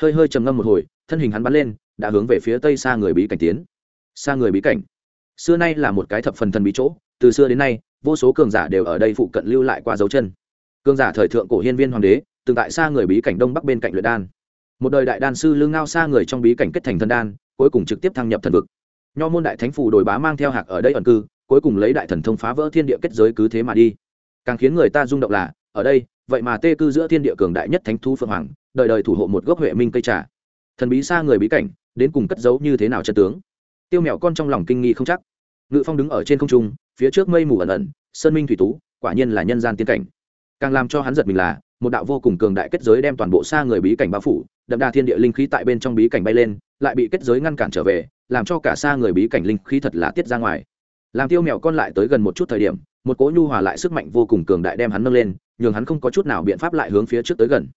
Hơi hơi trầm ngâm một hồi, thân hình hắn bắn lên, đã hướng về phía tây xa người bí cảnh tiến. Xa người bí cảnh. Xưa nay là một cái thập phần thần bí chỗ, từ xưa đến nay, vô số cường giả đều ở đây phụ cận lưu lại qua dấu chân. Cường giả thời thượng cổ hiên viên hoàng đế, từng tại xa người bí cảnh đông bắc bên cạnh luyện đan một đời đại đan sư lương ngao xa người trong bí cảnh kết thành thân đan, cuối cùng trực tiếp thăng nhập thần vực. Nho môn đại thánh phù đồi bá mang theo hạc ở đây ẩn cư, cuối cùng lấy đại thần thông phá vỡ thiên địa kết giới cứ thế mà đi. Càng khiến người ta rung động là, ở đây, vậy mà tê cư giữa thiên địa cường đại nhất thánh thu phượng hoàng, đời đời thủ hộ một gốc huệ minh cây trà. Thần bí xa người bí cảnh, đến cùng cất giấu như thế nào chân tướng? Tiêu mèo con trong lòng kinh nghi không chắc. Ngự phong đứng ở trên không trung, phía trước mây mù ẩn ẩn, sơn minh thủy tú, quả nhiên là nhân gian tiên cảnh. Càng làm cho hắn giật mình là, một đạo vô cùng cường đại kết giới đem toàn bộ xa người bí cảnh bao phủ đậm đà thiên địa linh khí tại bên trong bí cảnh bay lên, lại bị kết giới ngăn cản trở về, làm cho cả xa người bí cảnh linh khí thật là tiết ra ngoài. Làm tiêu mèo con lại tới gần một chút thời điểm, một cỗ nhu hòa lại sức mạnh vô cùng cường đại đem hắn nâng lên, nhường hắn không có chút nào biện pháp lại hướng phía trước tới gần.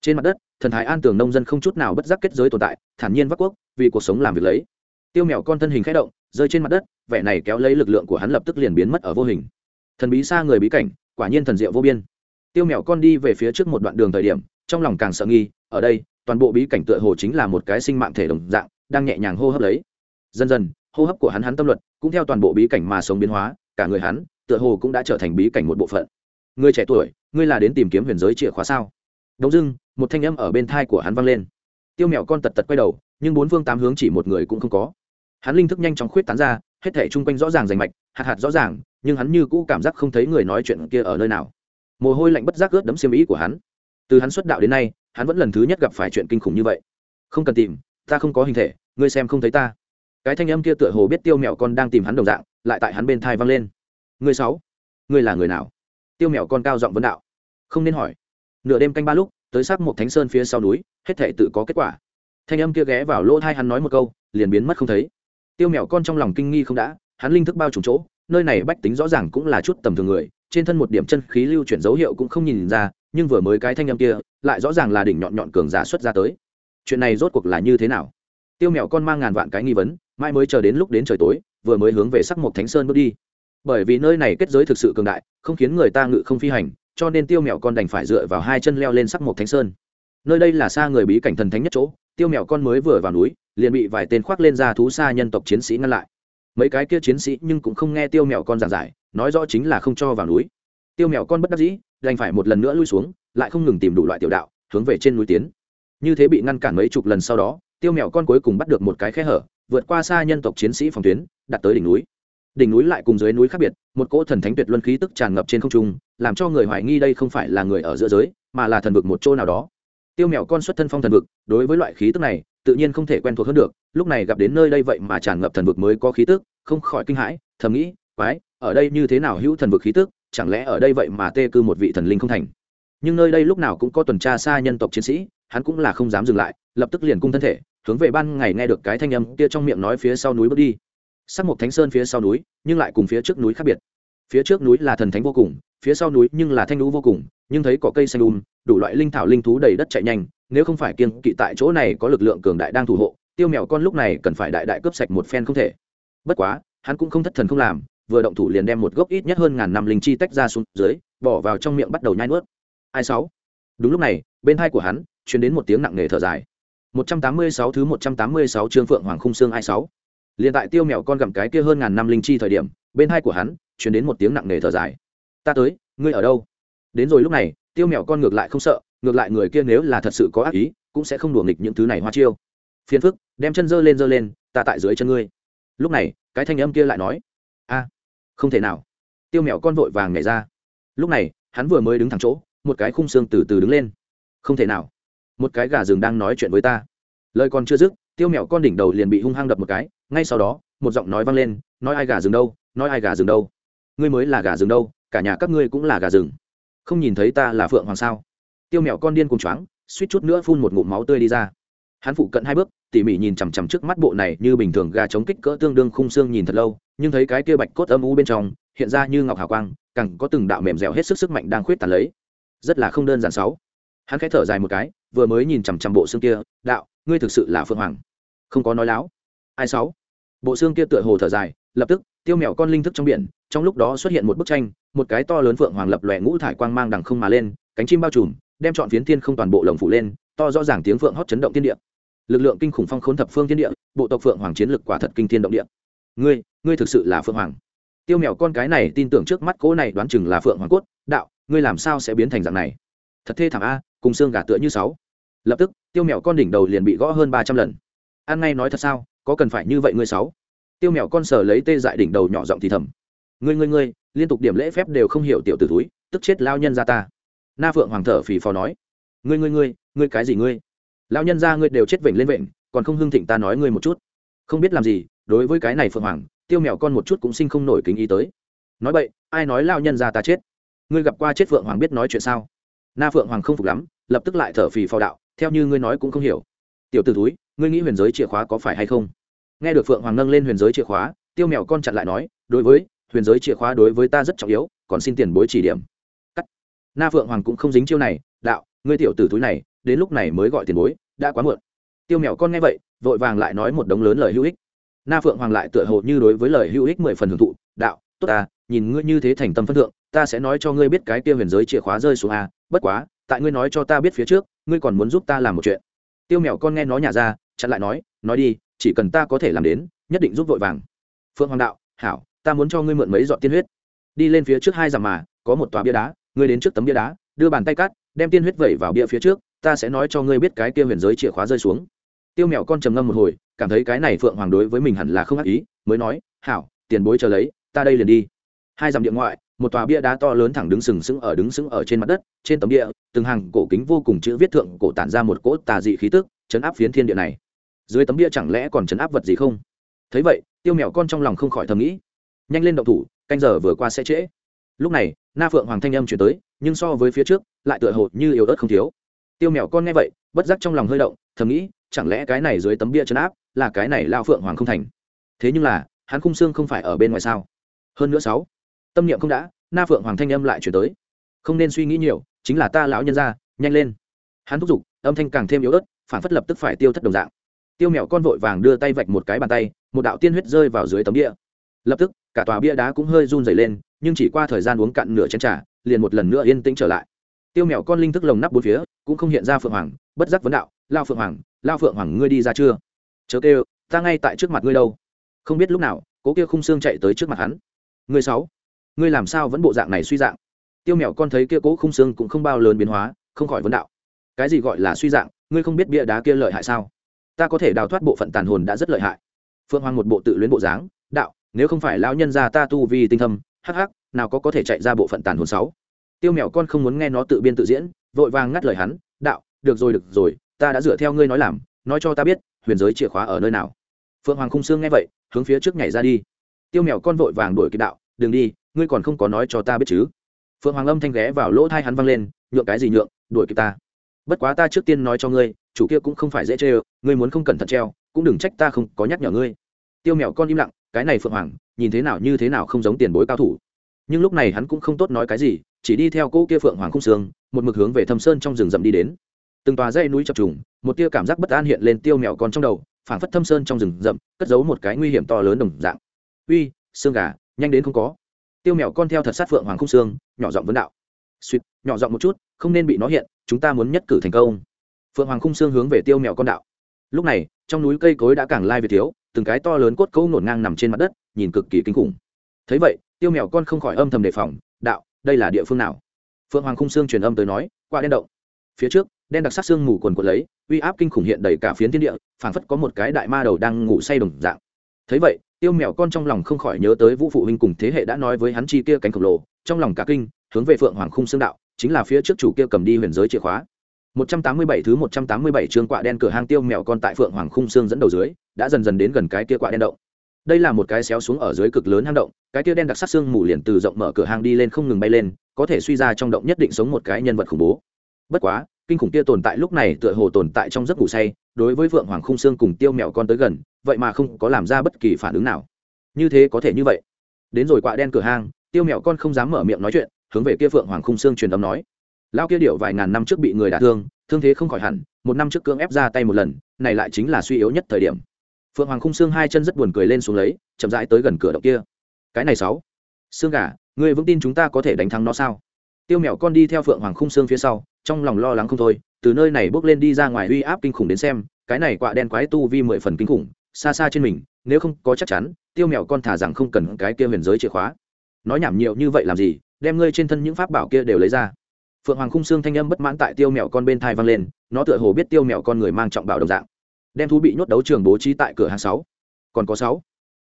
Trên mặt đất, thần thái an tường nông dân không chút nào bất giác kết giới tồn tại, thản nhiên vác quốc, vì cuộc sống làm việc lấy. Tiêu mèo con thân hình khẽ động, rơi trên mặt đất, vẻ này kéo lấy lực lượng của hắn lập tức liền biến mất ở vô hình. Thần bí xa người bí cảnh, quả nhiên thần diệu vô biên. Tiêu mèo con đi về phía trước một đoạn đường thời điểm, trong lòng càng sợ nghi, ở đây toàn bộ bí cảnh tựa hồ chính là một cái sinh mạng thể đồng dạng, đang nhẹ nhàng hô hấp lấy. Dần dần, hô hấp của hắn hắn tâm luật cũng theo toàn bộ bí cảnh mà sống biến hóa, cả người hắn tựa hồ cũng đã trở thành bí cảnh một bộ phận. Người trẻ tuổi, ngươi là đến tìm kiếm huyền giới chìa khóa sao? Đông dưng, một thanh âm ở bên thai của hắn vang lên. Tiêu mèo con tật tật quay đầu, nhưng bốn phương tám hướng chỉ một người cũng không có. Hắn linh thức nhanh chóng khuyết tán ra, hết thể chung quanh rõ ràng rành mạch, hạt hạt rõ ràng, nhưng hắn như cũ cảm giác không thấy người nói chuyện kia ở nơi nào. Mồ hôi lạnh bất giác ướt đấm xiêm ý của hắn. Từ hắn xuất đạo đến nay hắn vẫn lần thứ nhất gặp phải chuyện kinh khủng như vậy. Không cần tìm, ta không có hình thể, ngươi xem không thấy ta. Cái thanh âm kia tựa hồ biết tiêu mẹo con đang tìm hắn đồng dạng, lại tại hắn bên thai vang lên. Người sáu, ngươi là người nào? Tiêu mẹo con cao giọng vấn đạo. Không nên hỏi. Nửa đêm canh ba lúc, tới sát một thánh sơn phía sau núi, hết thể tự có kết quả. Thanh âm kia ghé vào lỗ thai hắn nói một câu, liền biến mất không thấy. Tiêu mèo con trong lòng kinh nghi không đã, hắn linh thức bao trùm chỗ, nơi này bách tính rõ ràng cũng là chút tầm thường người trên thân một điểm chân khí lưu chuyển dấu hiệu cũng không nhìn ra, nhưng vừa mới cái thanh âm kia, lại rõ ràng là đỉnh nhọn nhọn cường giả xuất ra tới. Chuyện này rốt cuộc là như thế nào? Tiêu mèo con mang ngàn vạn cái nghi vấn mai mới chờ đến lúc đến trời tối, vừa mới hướng về sắc một thánh sơn bước đi. Bởi vì nơi này kết giới thực sự cường đại, không khiến người ta ngự không phi hành, cho nên tiêu mèo con đành phải dựa vào hai chân leo lên sắc một thánh sơn. Nơi đây là xa người bí cảnh thần thánh nhất chỗ, tiêu mèo con mới vừa vào núi, liền bị vài tên khoác lên ra thú xa nhân tộc chiến sĩ ngăn lại. Mấy cái kia chiến sĩ nhưng cũng không nghe tiêu mèo con giảng giải nói rõ chính là không cho vào núi. Tiêu mèo con bất đắc dĩ, đành phải một lần nữa lui xuống, lại không ngừng tìm đủ loại tiểu đạo, hướng về trên núi tiến. Như thế bị ngăn cản mấy chục lần sau đó, tiêu mèo con cuối cùng bắt được một cái khe hở, vượt qua xa nhân tộc chiến sĩ phòng tuyến, đặt tới đỉnh núi. Đỉnh núi lại cùng dưới núi khác biệt, một cỗ thần thánh tuyệt luân khí tức tràn ngập trên không trung, làm cho người hoài nghi đây không phải là người ở giữa giới, mà là thần vực một chỗ nào đó. Tiêu mèo con xuất thân phong thần vực, đối với loại khí tức này, tự nhiên không thể quen thuộc hơn được, lúc này gặp đến nơi đây vậy mà tràn ngập thần vực mới có khí tức, không khỏi kinh hãi, thầm nghĩ, quái ở đây như thế nào hữu thần vực khí tức, chẳng lẽ ở đây vậy mà tê cư một vị thần linh không thành? Nhưng nơi đây lúc nào cũng có tuần tra xa nhân tộc chiến sĩ, hắn cũng là không dám dừng lại, lập tức liền cung thân thể, hướng về ban ngày nghe được cái thanh âm kia trong miệng nói phía sau núi bước đi. Sắc một thánh sơn phía sau núi, nhưng lại cùng phía trước núi khác biệt. Phía trước núi là thần thánh vô cùng, phía sau núi nhưng là thanh lũ vô cùng, nhưng thấy có cây xanh um đủ loại linh thảo linh thú đầy đất chạy nhanh, nếu không phải kiên kỵ tại chỗ này có lực lượng cường đại đang thủ hộ, tiêu mèo con lúc này cần phải đại đại cướp sạch một phen không thể. Bất quá, hắn cũng không thất thần không làm vừa động thủ liền đem một gốc ít nhất hơn ngàn năm linh chi tách ra xuống dưới bỏ vào trong miệng bắt đầu nhai nuốt ai sáu đúng lúc này bên hai của hắn truyền đến một tiếng nặng nề thở dài 186 thứ 186 chương Phượng Hoàng khung xương ai liền Liên tại tiêu mèo con gặm cái kia hơn ngàn năm linh chi thời điểm, bên hai của hắn truyền đến một tiếng nặng nề thở dài. "Ta tới, ngươi ở đâu?" Đến rồi lúc này, tiêu mèo con ngược lại không sợ, ngược lại người kia nếu là thật sự có ác ý, cũng sẽ không đùa nghịch những thứ này hoa chiêu. Phiền phức, đem chân giơ lên giơ lên, ta tại dưới chân ngươi. Lúc này, cái thanh âm kia lại nói: "A, không thể nào." Tiêu mèo con vội vàng nhảy ra. Lúc này, hắn vừa mới đứng thẳng chỗ, một cái khung xương từ từ đứng lên. "Không thể nào." một cái gà rừng đang nói chuyện với ta lời còn chưa dứt tiêu mẹo con đỉnh đầu liền bị hung hăng đập một cái ngay sau đó một giọng nói vang lên nói ai gà rừng đâu nói ai gà rừng đâu ngươi mới là gà rừng đâu cả nhà các ngươi cũng là gà rừng không nhìn thấy ta là phượng hoàng sao tiêu mẹo con điên cùng choáng suýt chút nữa phun một ngụm máu tươi đi ra hắn phụ cận hai bước tỉ mỉ nhìn chằm chằm trước mắt bộ này như bình thường gà chống kích cỡ tương đương khung xương nhìn thật lâu, nhưng thấy cái kia bạch cốt âm u bên trong, hiện ra như ngọc hào quang, càng có từng đạo mềm dẻo hết sức sức mạnh đang khuyết tàn lấy. Rất là không đơn giản sáu. Hắn khẽ thở dài một cái, vừa mới nhìn chằm chằm bộ xương kia, đạo, ngươi thực sự là phương hoàng. Không có nói láo. Ai sáu? Bộ xương kia tựa hồ thở dài, lập tức, tiêu mèo con linh thức trong biển, trong lúc đó xuất hiện một bức tranh, một cái to lớn phượng hoàng lập lòe ngũ thải quang mang đằng không mà lên, cánh chim bao trùm, đem chọn phiến thiên không toàn bộ lồng phủ lên, to rõ ràng tiếng phượng hót chấn động thiên địa lực lượng kinh khủng phong khốn thập phương thiên địa, bộ tộc phượng hoàng chiến lực quả thật kinh thiên động địa. Ngươi ngươi thực sự là phượng hoàng. Tiêu mèo con cái này tin tưởng trước mắt cỗ này đoán chừng là phượng hoàng cốt, đạo, ngươi làm sao sẽ biến thành dạng này? Thật thê thảm a, cùng xương gà tựa như sáu. Lập tức, tiêu mèo con đỉnh đầu liền bị gõ hơn ba trăm lần. An ngay nói thật sao, có cần phải như vậy ngươi sáu? Tiêu mèo con sờ lấy tê dại đỉnh đầu nhỏ giọng thì thầm. Ngươi ngươi ngươi, liên tục điểm lễ phép đều không hiểu tiểu t ử túi tức chết lao nhân ra ta. Na phượng hoàng thở phì phò nói. Ngươi ngươi ngươi ngươi cái gì ngươi? Lao nhân ra ngươi đều chết vểnh lên vểnh, còn không hưng thịnh ta nói ngươi một chút. Không biết làm gì, đối với cái này phượng hoàng, tiêu mèo con một chút cũng sinh không nổi kính ý tới. Nói vậy ai nói lao nhân ra ta chết? Ngươi gặp qua chết phượng hoàng biết nói chuyện sao? Na phượng hoàng không phục lắm, lập tức lại thở phì phò đạo, theo như ngươi nói cũng không hiểu. Tiểu t ử túi ngươi nghĩ huyền giới chìa khóa có phải hay không? Nghe được phượng hoàng nâng lên huyền giới chìa khóa, tiêu mèo con chặn lại nói, đối với, huyền giới chìa khóa đối với ta rất trọng yếu, còn xin tiền bối chỉ điểm. Cắt. Na phượng hoàng cũng không dính chiêu này, đạo, ngươi tiểu tử túi này đến lúc này mới gọi tiền bối, đã quá muộn. Tiêu mèo con nghe vậy, vội vàng lại nói một đống lớn lời hữu ích. Na phượng hoàng lại tựa hồ như đối với lời hữu ích mười phần hưởng thụ, đạo, tốt ta, nhìn ngươi như thế thành tâm phân thượng, ta sẽ nói cho ngươi biết cái kia huyền giới chìa khóa rơi xuống a, bất quá, tại ngươi nói cho ta biết phía trước, ngươi còn muốn giúp ta làm một chuyện. Tiêu mèo con nghe nói nhà ra, chặn lại nói nói đi, chỉ cần ta có thể làm đến, nhất định giúp vội vàng. Phượng hoàng đạo, hảo, ta muốn cho ngươi mượn mấy giọt tiên huyết. Đi lên phía trước hai dặm mà, có một tòa bia đá, ngươi đến trước tấm bia đá, đưa bàn tay cắt, đem tiên huyết vẩy vào bia phía trước ta sẽ nói cho ngươi biết cái kia huyền giới chìa khóa rơi xuống. Tiêu mèo con trầm ngâm một hồi, cảm thấy cái này phượng hoàng đối với mình hẳn là không ác ý, mới nói, hảo, tiền bối chờ lấy, ta đây liền đi. Hai dặm địa ngoại, một tòa bia đá to lớn thẳng đứng sừng sững ở đứng sững ở trên mặt đất, trên tấm địa từng hàng cổ kính vô cùng chữ viết thượng cổ tản ra một cỗ tà dị khí tức, chấn áp phiến thiên địa này. Dưới tấm bia chẳng lẽ còn chấn áp vật gì không? Thấy vậy, tiêu mèo con trong lòng không khỏi thầm nghĩ. Nhanh lên động thủ, canh giờ vừa qua sẽ trễ. Lúc này, na phượng hoàng thanh âm chuyển tới, nhưng so với phía trước, lại tựa hồ như yếu ớt không thiếu tiêu mèo con nghe vậy, bất giác trong lòng hơi động, thầm nghĩ, chẳng lẽ cái này dưới tấm bia chấn áp là cái này lao phượng hoàng không thành? Thế nhưng là, hắn khung xương không phải ở bên ngoài sao? Hơn nữa sáu, tâm niệm không đã, na phượng hoàng thanh âm lại chuyển tới. Không nên suy nghĩ nhiều, chính là ta lão nhân ra, nhanh lên. Hắn thúc giục, âm thanh càng thêm yếu ớt, phản phất lập tức phải tiêu thất đồng dạng. Tiêu mèo con vội vàng đưa tay vạch một cái bàn tay, một đạo tiên huyết rơi vào dưới tấm bia. Lập tức, cả tòa bia đá cũng hơi run dày lên, nhưng chỉ qua thời gian uống cạn nửa chén trà, liền một lần nữa yên tĩnh trở lại tiêu mèo con linh thức lồng nắp bốn phía, cũng không hiện ra phượng hoàng, bất giác vấn đạo, lao phượng hoàng, lao phượng hoàng, ngươi đi ra chưa? Chớ kêu, ta ngay tại trước mặt ngươi đâu. Không biết lúc nào, cố kia khung xương chạy tới trước mặt hắn. Ngươi sáu, ngươi làm sao vẫn bộ dạng này suy dạng? Tiêu mèo con thấy kia cố khung xương cũng không bao lớn biến hóa, không khỏi vấn đạo. Cái gì gọi là suy dạng? Ngươi không biết bia đá kia lợi hại sao? Ta có thể đào thoát bộ phận tàn hồn đã rất lợi hại. Phượng hoàng một bộ tự luyến bộ dáng, đạo, nếu không phải lão nhân gia ta tu vi tinh thâm, hắc hắc, nào có có thể chạy ra bộ phận tàn hồn sáu? Tiêu mèo con không muốn nghe nó tự biên tự diễn, vội vàng ngắt lời hắn, đạo, được rồi được rồi, ta đã dựa theo ngươi nói làm, nói cho ta biết, huyền giới chìa khóa ở nơi nào. Phượng hoàng khung Sương nghe vậy, hướng phía trước nhảy ra đi. Tiêu mèo con vội vàng đuổi kịp đạo, đừng đi, ngươi còn không có nói cho ta biết chứ. Phượng hoàng âm thanh ghé vào lỗ thai hắn văng lên, nhượng cái gì nhượng, đuổi kịp ta. Bất quá ta trước tiên nói cho ngươi, chủ kia cũng không phải dễ chê ngươi muốn không cẩn thận treo, cũng đừng trách ta không có nhắc nhở ngươi. Tiêu mèo con im lặng, cái này phượng hoàng, nhìn thế nào như thế nào không giống tiền bối cao thủ nhưng lúc này hắn cũng không tốt nói cái gì, chỉ đi theo cỗ kia phượng hoàng khung sương, một mực hướng về thâm sơn trong rừng rậm đi đến. Từng tòa dây núi chập trùng, một tia cảm giác bất an hiện lên tiêu mèo con trong đầu, phảng phất thâm sơn trong rừng rậm, cất giấu một cái nguy hiểm to lớn đồng dạng. Uy xương gà, nhanh đến không có. Tiêu mèo con theo thật sát phượng hoàng khung xương nhỏ giọng vấn đạo. Suýt nhỏ giọng một chút, không nên bị nó hiện, chúng ta muốn nhất cử thành công. Phượng hoàng khung xương hướng về tiêu mèo con đạo. Lúc này, trong núi cây cối đã càng lai về thiếu, từng cái to lớn cốt cấu nổn ngang nằm trên mặt đất, nhìn cực kỳ kinh khủng. Thấy vậy tiêu mèo con không khỏi âm thầm đề phòng đạo đây là địa phương nào? Phượng hoàng khung xương truyền âm tới nói qua đen động. Phía trước đen đặc sắc xương mù quần quần lấy uy áp kinh khủng hiện đầy cả phiến thiên địa phảng phất có một cái đại ma đầu đang ngủ say đồng dạng. Thấy vậy tiêu mèo con trong lòng không khỏi nhớ tới vũ phụ huynh cùng thế hệ đã nói với hắn chi kia cánh khổng lồ trong lòng cả kinh hướng về phượng hoàng khung xương đạo chính là phía trước chủ kia cầm đi huyền giới chìa khóa. 187 thứ 187 chương quạ đen cửa hang tiêu mèo con tại Phượng Hoàng khung xương dẫn đầu dưới, đã dần dần đến gần cái kia quạ đen động. Đây là một cái xéo xuống ở dưới cực lớn hang động, cái tia đen đặc sắc xương mù liền từ rộng mở cửa hang đi lên không ngừng bay lên, có thể suy ra trong động nhất định sống một cái nhân vật khủng bố. Bất quá, kinh khủng kia tồn tại lúc này tựa hồ tồn tại trong giấc ngủ say, đối với vượng Hoàng khung xương cùng tiêu mèo con tới gần, vậy mà không có làm ra bất kỳ phản ứng nào. Như thế có thể như vậy. Đến rồi quạ đen cửa hang, tiêu mèo con không dám mở miệng nói chuyện, hướng về kia Phượng Hoàng khung xương truyền âm nói: lao kia điệu vài ngàn năm trước bị người đả thương thương thế không khỏi hẳn một năm trước cưỡng ép ra tay một lần này lại chính là suy yếu nhất thời điểm phượng hoàng khung xương hai chân rất buồn cười lên xuống lấy, chậm rãi tới gần cửa động kia. Cái này sáu. Xương gà người vững tin chúng ta có thể đánh thắng nó sao? Tiêu mèo con đi theo phượng hoàng khung xương phía sau, trong lòng lo lắng không thôi, từ nơi này bước lên đi ra ngoài uy áp kinh khủng đến xem, cái này quạ đen quái tu vi mười phần kinh khủng, xa xa trên mình, nếu không có chắc chắn, tiêu mèo con thả rằng không cần cái kia huyền giới chìa khóa. Nói nhảm nhiều như vậy làm gì, đem ngươi trên thân những pháp bảo kia đều lấy ra. Phượng hoàng khung xương thanh âm bất mãn tại tiêu mèo con bên thai vang lên, nó tựa hồ biết tiêu mèo con người mang trọng bảo đồng dạng đem thú bị nhốt đấu trường bố trí tại cửa hàng sáu. Còn có sáu.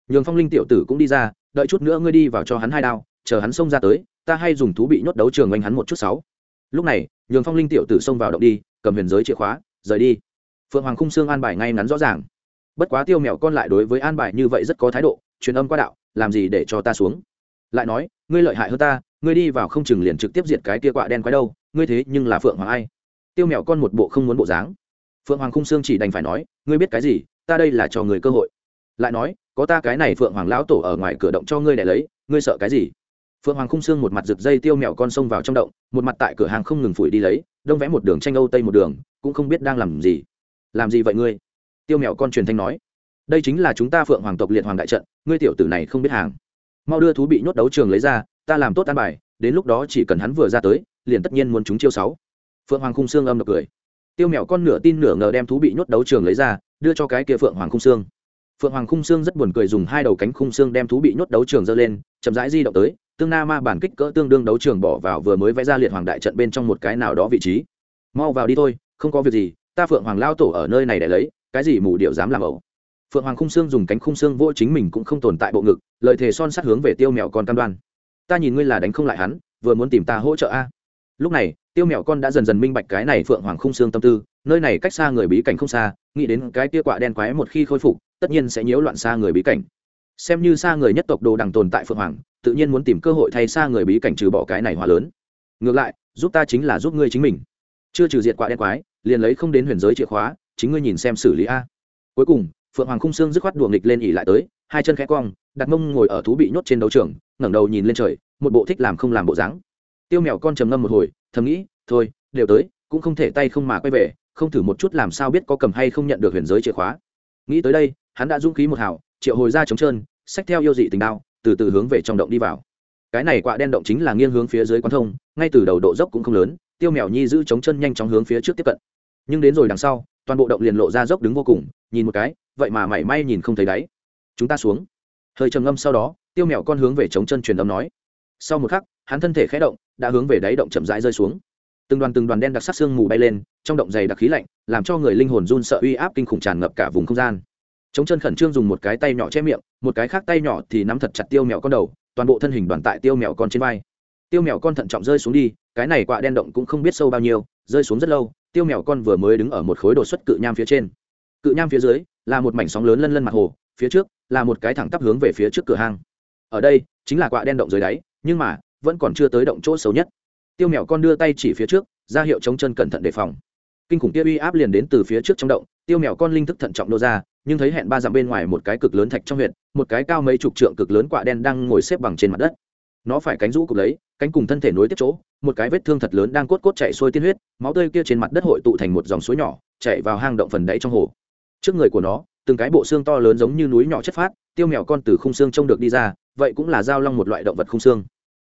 Nhường phong linh tiểu tử cũng đi ra, đợi chút nữa ngươi đi vào cho hắn hai đao, chờ hắn xông ra tới, ta hay dùng thú bị nhốt đấu trường anh hắn một chút sáu. Lúc này, nhường phong linh tiểu tử xông vào động đi, cầm huyền giới chìa khóa, rời đi. Phượng hoàng khung xương an bài ngay ngắn rõ ràng. Bất quá tiêu mèo con lại đối với an bài như vậy rất có thái độ, truyền âm qua đạo, làm gì để cho ta xuống? Lại nói, ngươi lợi hại hơn ta, ngươi đi vào không chừng liền trực tiếp diệt cái kia quạ đen quái đâu, ngươi thế nhưng là phượng hoàng ai? Tiêu mèo con một bộ không muốn bộ dáng phượng hoàng khung Sương chỉ đành phải nói, ngươi biết cái gì? Ta đây là cho người cơ hội. Lại nói, có ta cái này phượng hoàng lão tổ ở ngoài cửa động cho ngươi để lấy, ngươi sợ cái gì? Phượng hoàng khung Sương một mặt rực dây tiêu mèo con sông vào trong động, một mặt tại cửa hàng không ngừng phủi đi lấy, đông vẽ một đường tranh âu tây một đường, cũng không biết đang làm gì. Làm gì vậy ngươi? Tiêu mèo con truyền thanh nói. Đây chính là chúng ta phượng hoàng tộc liệt hoàng đại trận, ngươi tiểu tử này không biết hàng. Mau đưa thú bị nhốt đấu trường lấy ra, ta làm tốt an bài, đến lúc đó chỉ cần hắn vừa ra tới, liền tất nhiên muốn chúng chiêu sáu. Phượng hoàng khung Sương âm độc cười tiêu mèo con nửa tin nửa ngờ đem thú bị nhốt đấu trường lấy ra, đưa cho cái kia phượng hoàng khung xương phượng hoàng khung xương rất buồn cười dùng hai đầu cánh khung xương đem thú bị nhốt đấu trường dơ lên, chậm rãi di động tới, tương na ma bản kích cỡ tương đương đấu trường bỏ vào vừa mới vẽ ra liệt hoàng đại trận bên trong một cái nào đó vị trí. Mau vào đi thôi, không có việc gì, ta phượng hoàng lao tổ ở nơi này để lấy, cái gì mù điệu dám làm ẩu. Phượng hoàng khung xương dùng cánh khung xương vô chính mình cũng không tồn tại bộ ngực lợi thế son sát hướng về tiêu mèo con cam đoan. Ta nhìn ngươi là đánh không lại hắn, vừa muốn tìm ta hỗ trợ a lúc này, tiêu mẹo con đã dần dần minh bạch cái này phượng hoàng khung xương tâm tư, nơi này cách xa người bí cảnh không xa, nghĩ đến cái kia quạ đen quái một khi khôi phục, tất nhiên sẽ nhiễu loạn xa người bí cảnh. Xem như xa người nhất tộc đồ đằng tồn tại phượng hoàng, tự nhiên muốn tìm cơ hội thay xa người bí cảnh trừ bỏ cái này hòa lớn. Ngược lại, giúp ta chính là giúp ngươi chính mình. Chưa trừ diệt quạ đen quái, liền lấy không đến huyền giới chìa khóa, chính ngươi nhìn xem xử lý a. Cuối cùng, phượng hoàng khung xương dứt khoát đùa nghịch lên ỉ lại tới, hai chân khẽ cong, đặt mông ngồi ở thú bị nhốt trên đấu trường, ngẩng đầu nhìn lên trời, một bộ thích làm không làm bộ dáng tiêu mèo con trầm ngâm một hồi, thầm nghĩ, thôi, đều tới, cũng không thể tay không mà quay về, không thử một chút làm sao biết có cầm hay không nhận được huyền giới chìa khóa. Nghĩ tới đây, hắn đã dũng khí một hào, triệu hồi ra trống trơn, xách theo yêu dị tình đao, từ từ hướng về trong động đi vào. Cái này quạ đen động chính là nghiêng hướng phía dưới quán thông, ngay từ đầu độ dốc cũng không lớn, tiêu mèo nhi giữ chống chân nhanh chóng hướng phía trước tiếp cận. Nhưng đến rồi đằng sau, toàn bộ động liền lộ ra dốc đứng vô cùng, nhìn một cái, vậy mà mảy may nhìn không thấy đáy. Chúng ta xuống. Hơi trầm ngâm sau đó, tiêu mèo con hướng về chống chân truyền âm nói. Sau một khắc hắn thân thể khẽ động, đã hướng về đáy động chậm rãi rơi xuống. Từng đoàn từng đoàn đen đặc sắc xương mù bay lên, trong động dày đặc khí lạnh, làm cho người linh hồn run sợ uy áp kinh khủng tràn ngập cả vùng không gian. Chống chân khẩn trương dùng một cái tay nhỏ che miệng, một cái khác tay nhỏ thì nắm thật chặt tiêu mèo con đầu, toàn bộ thân hình đoàn tại tiêu mèo con trên vai. Tiêu mèo con thận trọng rơi xuống đi, cái này quạ đen động cũng không biết sâu bao nhiêu, rơi xuống rất lâu, tiêu mèo con vừa mới đứng ở một khối đột xuất cự nham phía trên. Cự nham phía dưới, là một mảnh sóng lớn lân lân mặt hồ, phía trước, là một cái thẳng tắp hướng về phía trước cửa hang. Ở đây, chính là quạ đen động dưới đáy, nhưng mà vẫn còn chưa tới động chỗ xấu nhất. Tiêu mèo con đưa tay chỉ phía trước, ra hiệu chống chân cẩn thận đề phòng. Kinh khủng kia uy áp liền đến từ phía trước trong động, tiêu mèo con linh thức thận trọng nô ra, nhưng thấy hẹn ba dặm bên ngoài một cái cực lớn thạch trong huyện một cái cao mấy chục trượng cực lớn quạ đen đang ngồi xếp bằng trên mặt đất. Nó phải cánh rũ cục lấy, cánh cùng thân thể nối tiếp chỗ, một cái vết thương thật lớn đang cốt cốt chạy xuôi tiên huyết, máu tươi kia trên mặt đất hội tụ thành một dòng suối nhỏ, chạy vào hang động phần đáy trong hồ. Trước người của nó, từng cái bộ xương to lớn giống như núi nhỏ chất phát, tiêu mèo con từ khung xương trông được đi ra, vậy cũng là dao long một loại động vật khung xương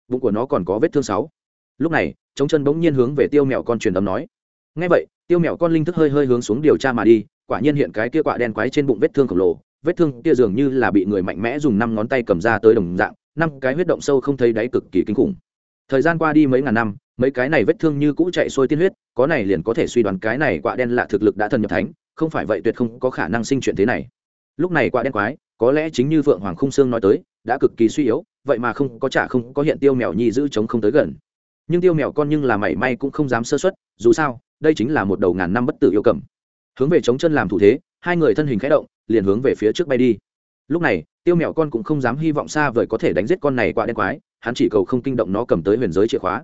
bụng của nó còn có vết thương sáu. Lúc này chống chân bỗng nhiên hướng về tiêu mèo con truyền âm nói. Ngay vậy, tiêu mèo con linh thức hơi hơi hướng xuống điều tra mà đi, quả nhiên hiện cái kia quạ đen quái trên bụng vết thương khổng lồ. Vết thương kia dường như là bị người mạnh mẽ dùng năm ngón tay cầm ra tới đồng dạng, năm cái huyết động sâu không thấy đáy cực kỳ kinh khủng. Thời gian qua đi mấy ngàn năm, mấy cái này vết thương như cũ chạy sôi tiên huyết, có này liền có thể suy đoán cái này quạ đen lạ thực lực đã thần nhập thánh, không phải vậy tuyệt không có khả năng sinh chuyện thế này. Lúc này quạ đen quái, có lẽ chính như vượng hoàng khung sương nói tới, đã cực kỳ suy yếu vậy mà không có trả không có hiện tiêu mèo nhi giữ chống không tới gần. Nhưng tiêu mèo con nhưng là mảy may cũng không dám sơ xuất dù sao, đây chính là một đầu ngàn năm bất tử yêu cầm. Hướng về chống chân làm thủ thế, hai người thân hình khẽ động, liền hướng về phía trước bay đi. Lúc này, tiêu mèo con cũng không dám hy vọng xa vời có thể đánh giết con này qua đen quái, hắn chỉ cầu không kinh động nó cầm tới huyền giới chìa khóa.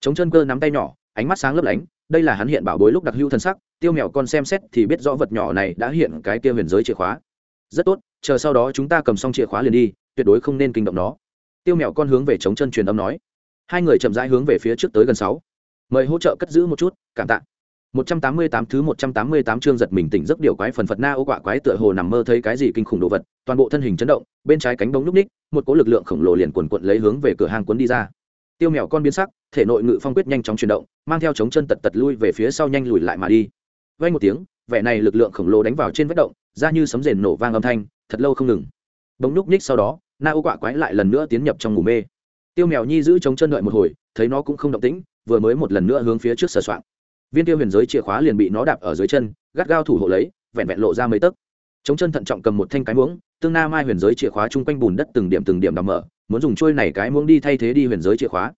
Chống chân cơ nắm tay nhỏ, ánh mắt sáng lấp lánh, đây là hắn hiện bảo bối lúc đặc hữu thân sắc, tiêu mèo con xem xét thì biết rõ vật nhỏ này đã hiện cái tiêu huyền giới chìa khóa. Rất tốt, chờ sau đó chúng ta cầm xong chìa khóa liền đi, tuyệt đối không nên kinh động nó tiêu mèo con hướng về chống chân truyền âm nói hai người chậm rãi hướng về phía trước tới gần sáu mời hỗ trợ cất giữ một chút cảm tạ 188 thứ 188 chương giật mình tỉnh giấc điều quái phần phật na ô quạ quái tựa hồ nằm mơ thấy cái gì kinh khủng đồ vật, toàn bộ thân hình chấn động, bên trái cánh bóng lúc ních, một cỗ lực lượng khổng lồ liền quần cuộn lấy hướng về cửa hàng cuốn đi ra. Tiêu mèo con biến sắc, thể nội ngự phong quyết nhanh chóng chuyển động, mang theo chống chân tật tật lui về phía sau nhanh lùi lại mà đi. Vang một tiếng, vẻ này lực lượng khổng lồ đánh vào trên vết động, ra như sấm rền nổ vang âm thanh, thật lâu không ngừng. Bóng lúc ních sau đó, na ô quạ quái lại lần nữa tiến nhập trong ngủ mê. Tiêu mèo nhi giữ chống chân đợi một hồi, thấy nó cũng không động tĩnh, vừa mới một lần nữa hướng phía trước sờ soạn. viên tiêu huyền giới chìa khóa liền bị nó đạp ở dưới chân gắt gao thủ hộ lấy vẹn vẹn lộ ra mấy tấc chống chân thận trọng cầm một thanh cái muỗng tương na mai huyền giới chìa khóa chung quanh bùn đất từng điểm từng điểm đ mở muốn dùng trôi này cái muỗng đi thay thế đi huyền giới chìa khóa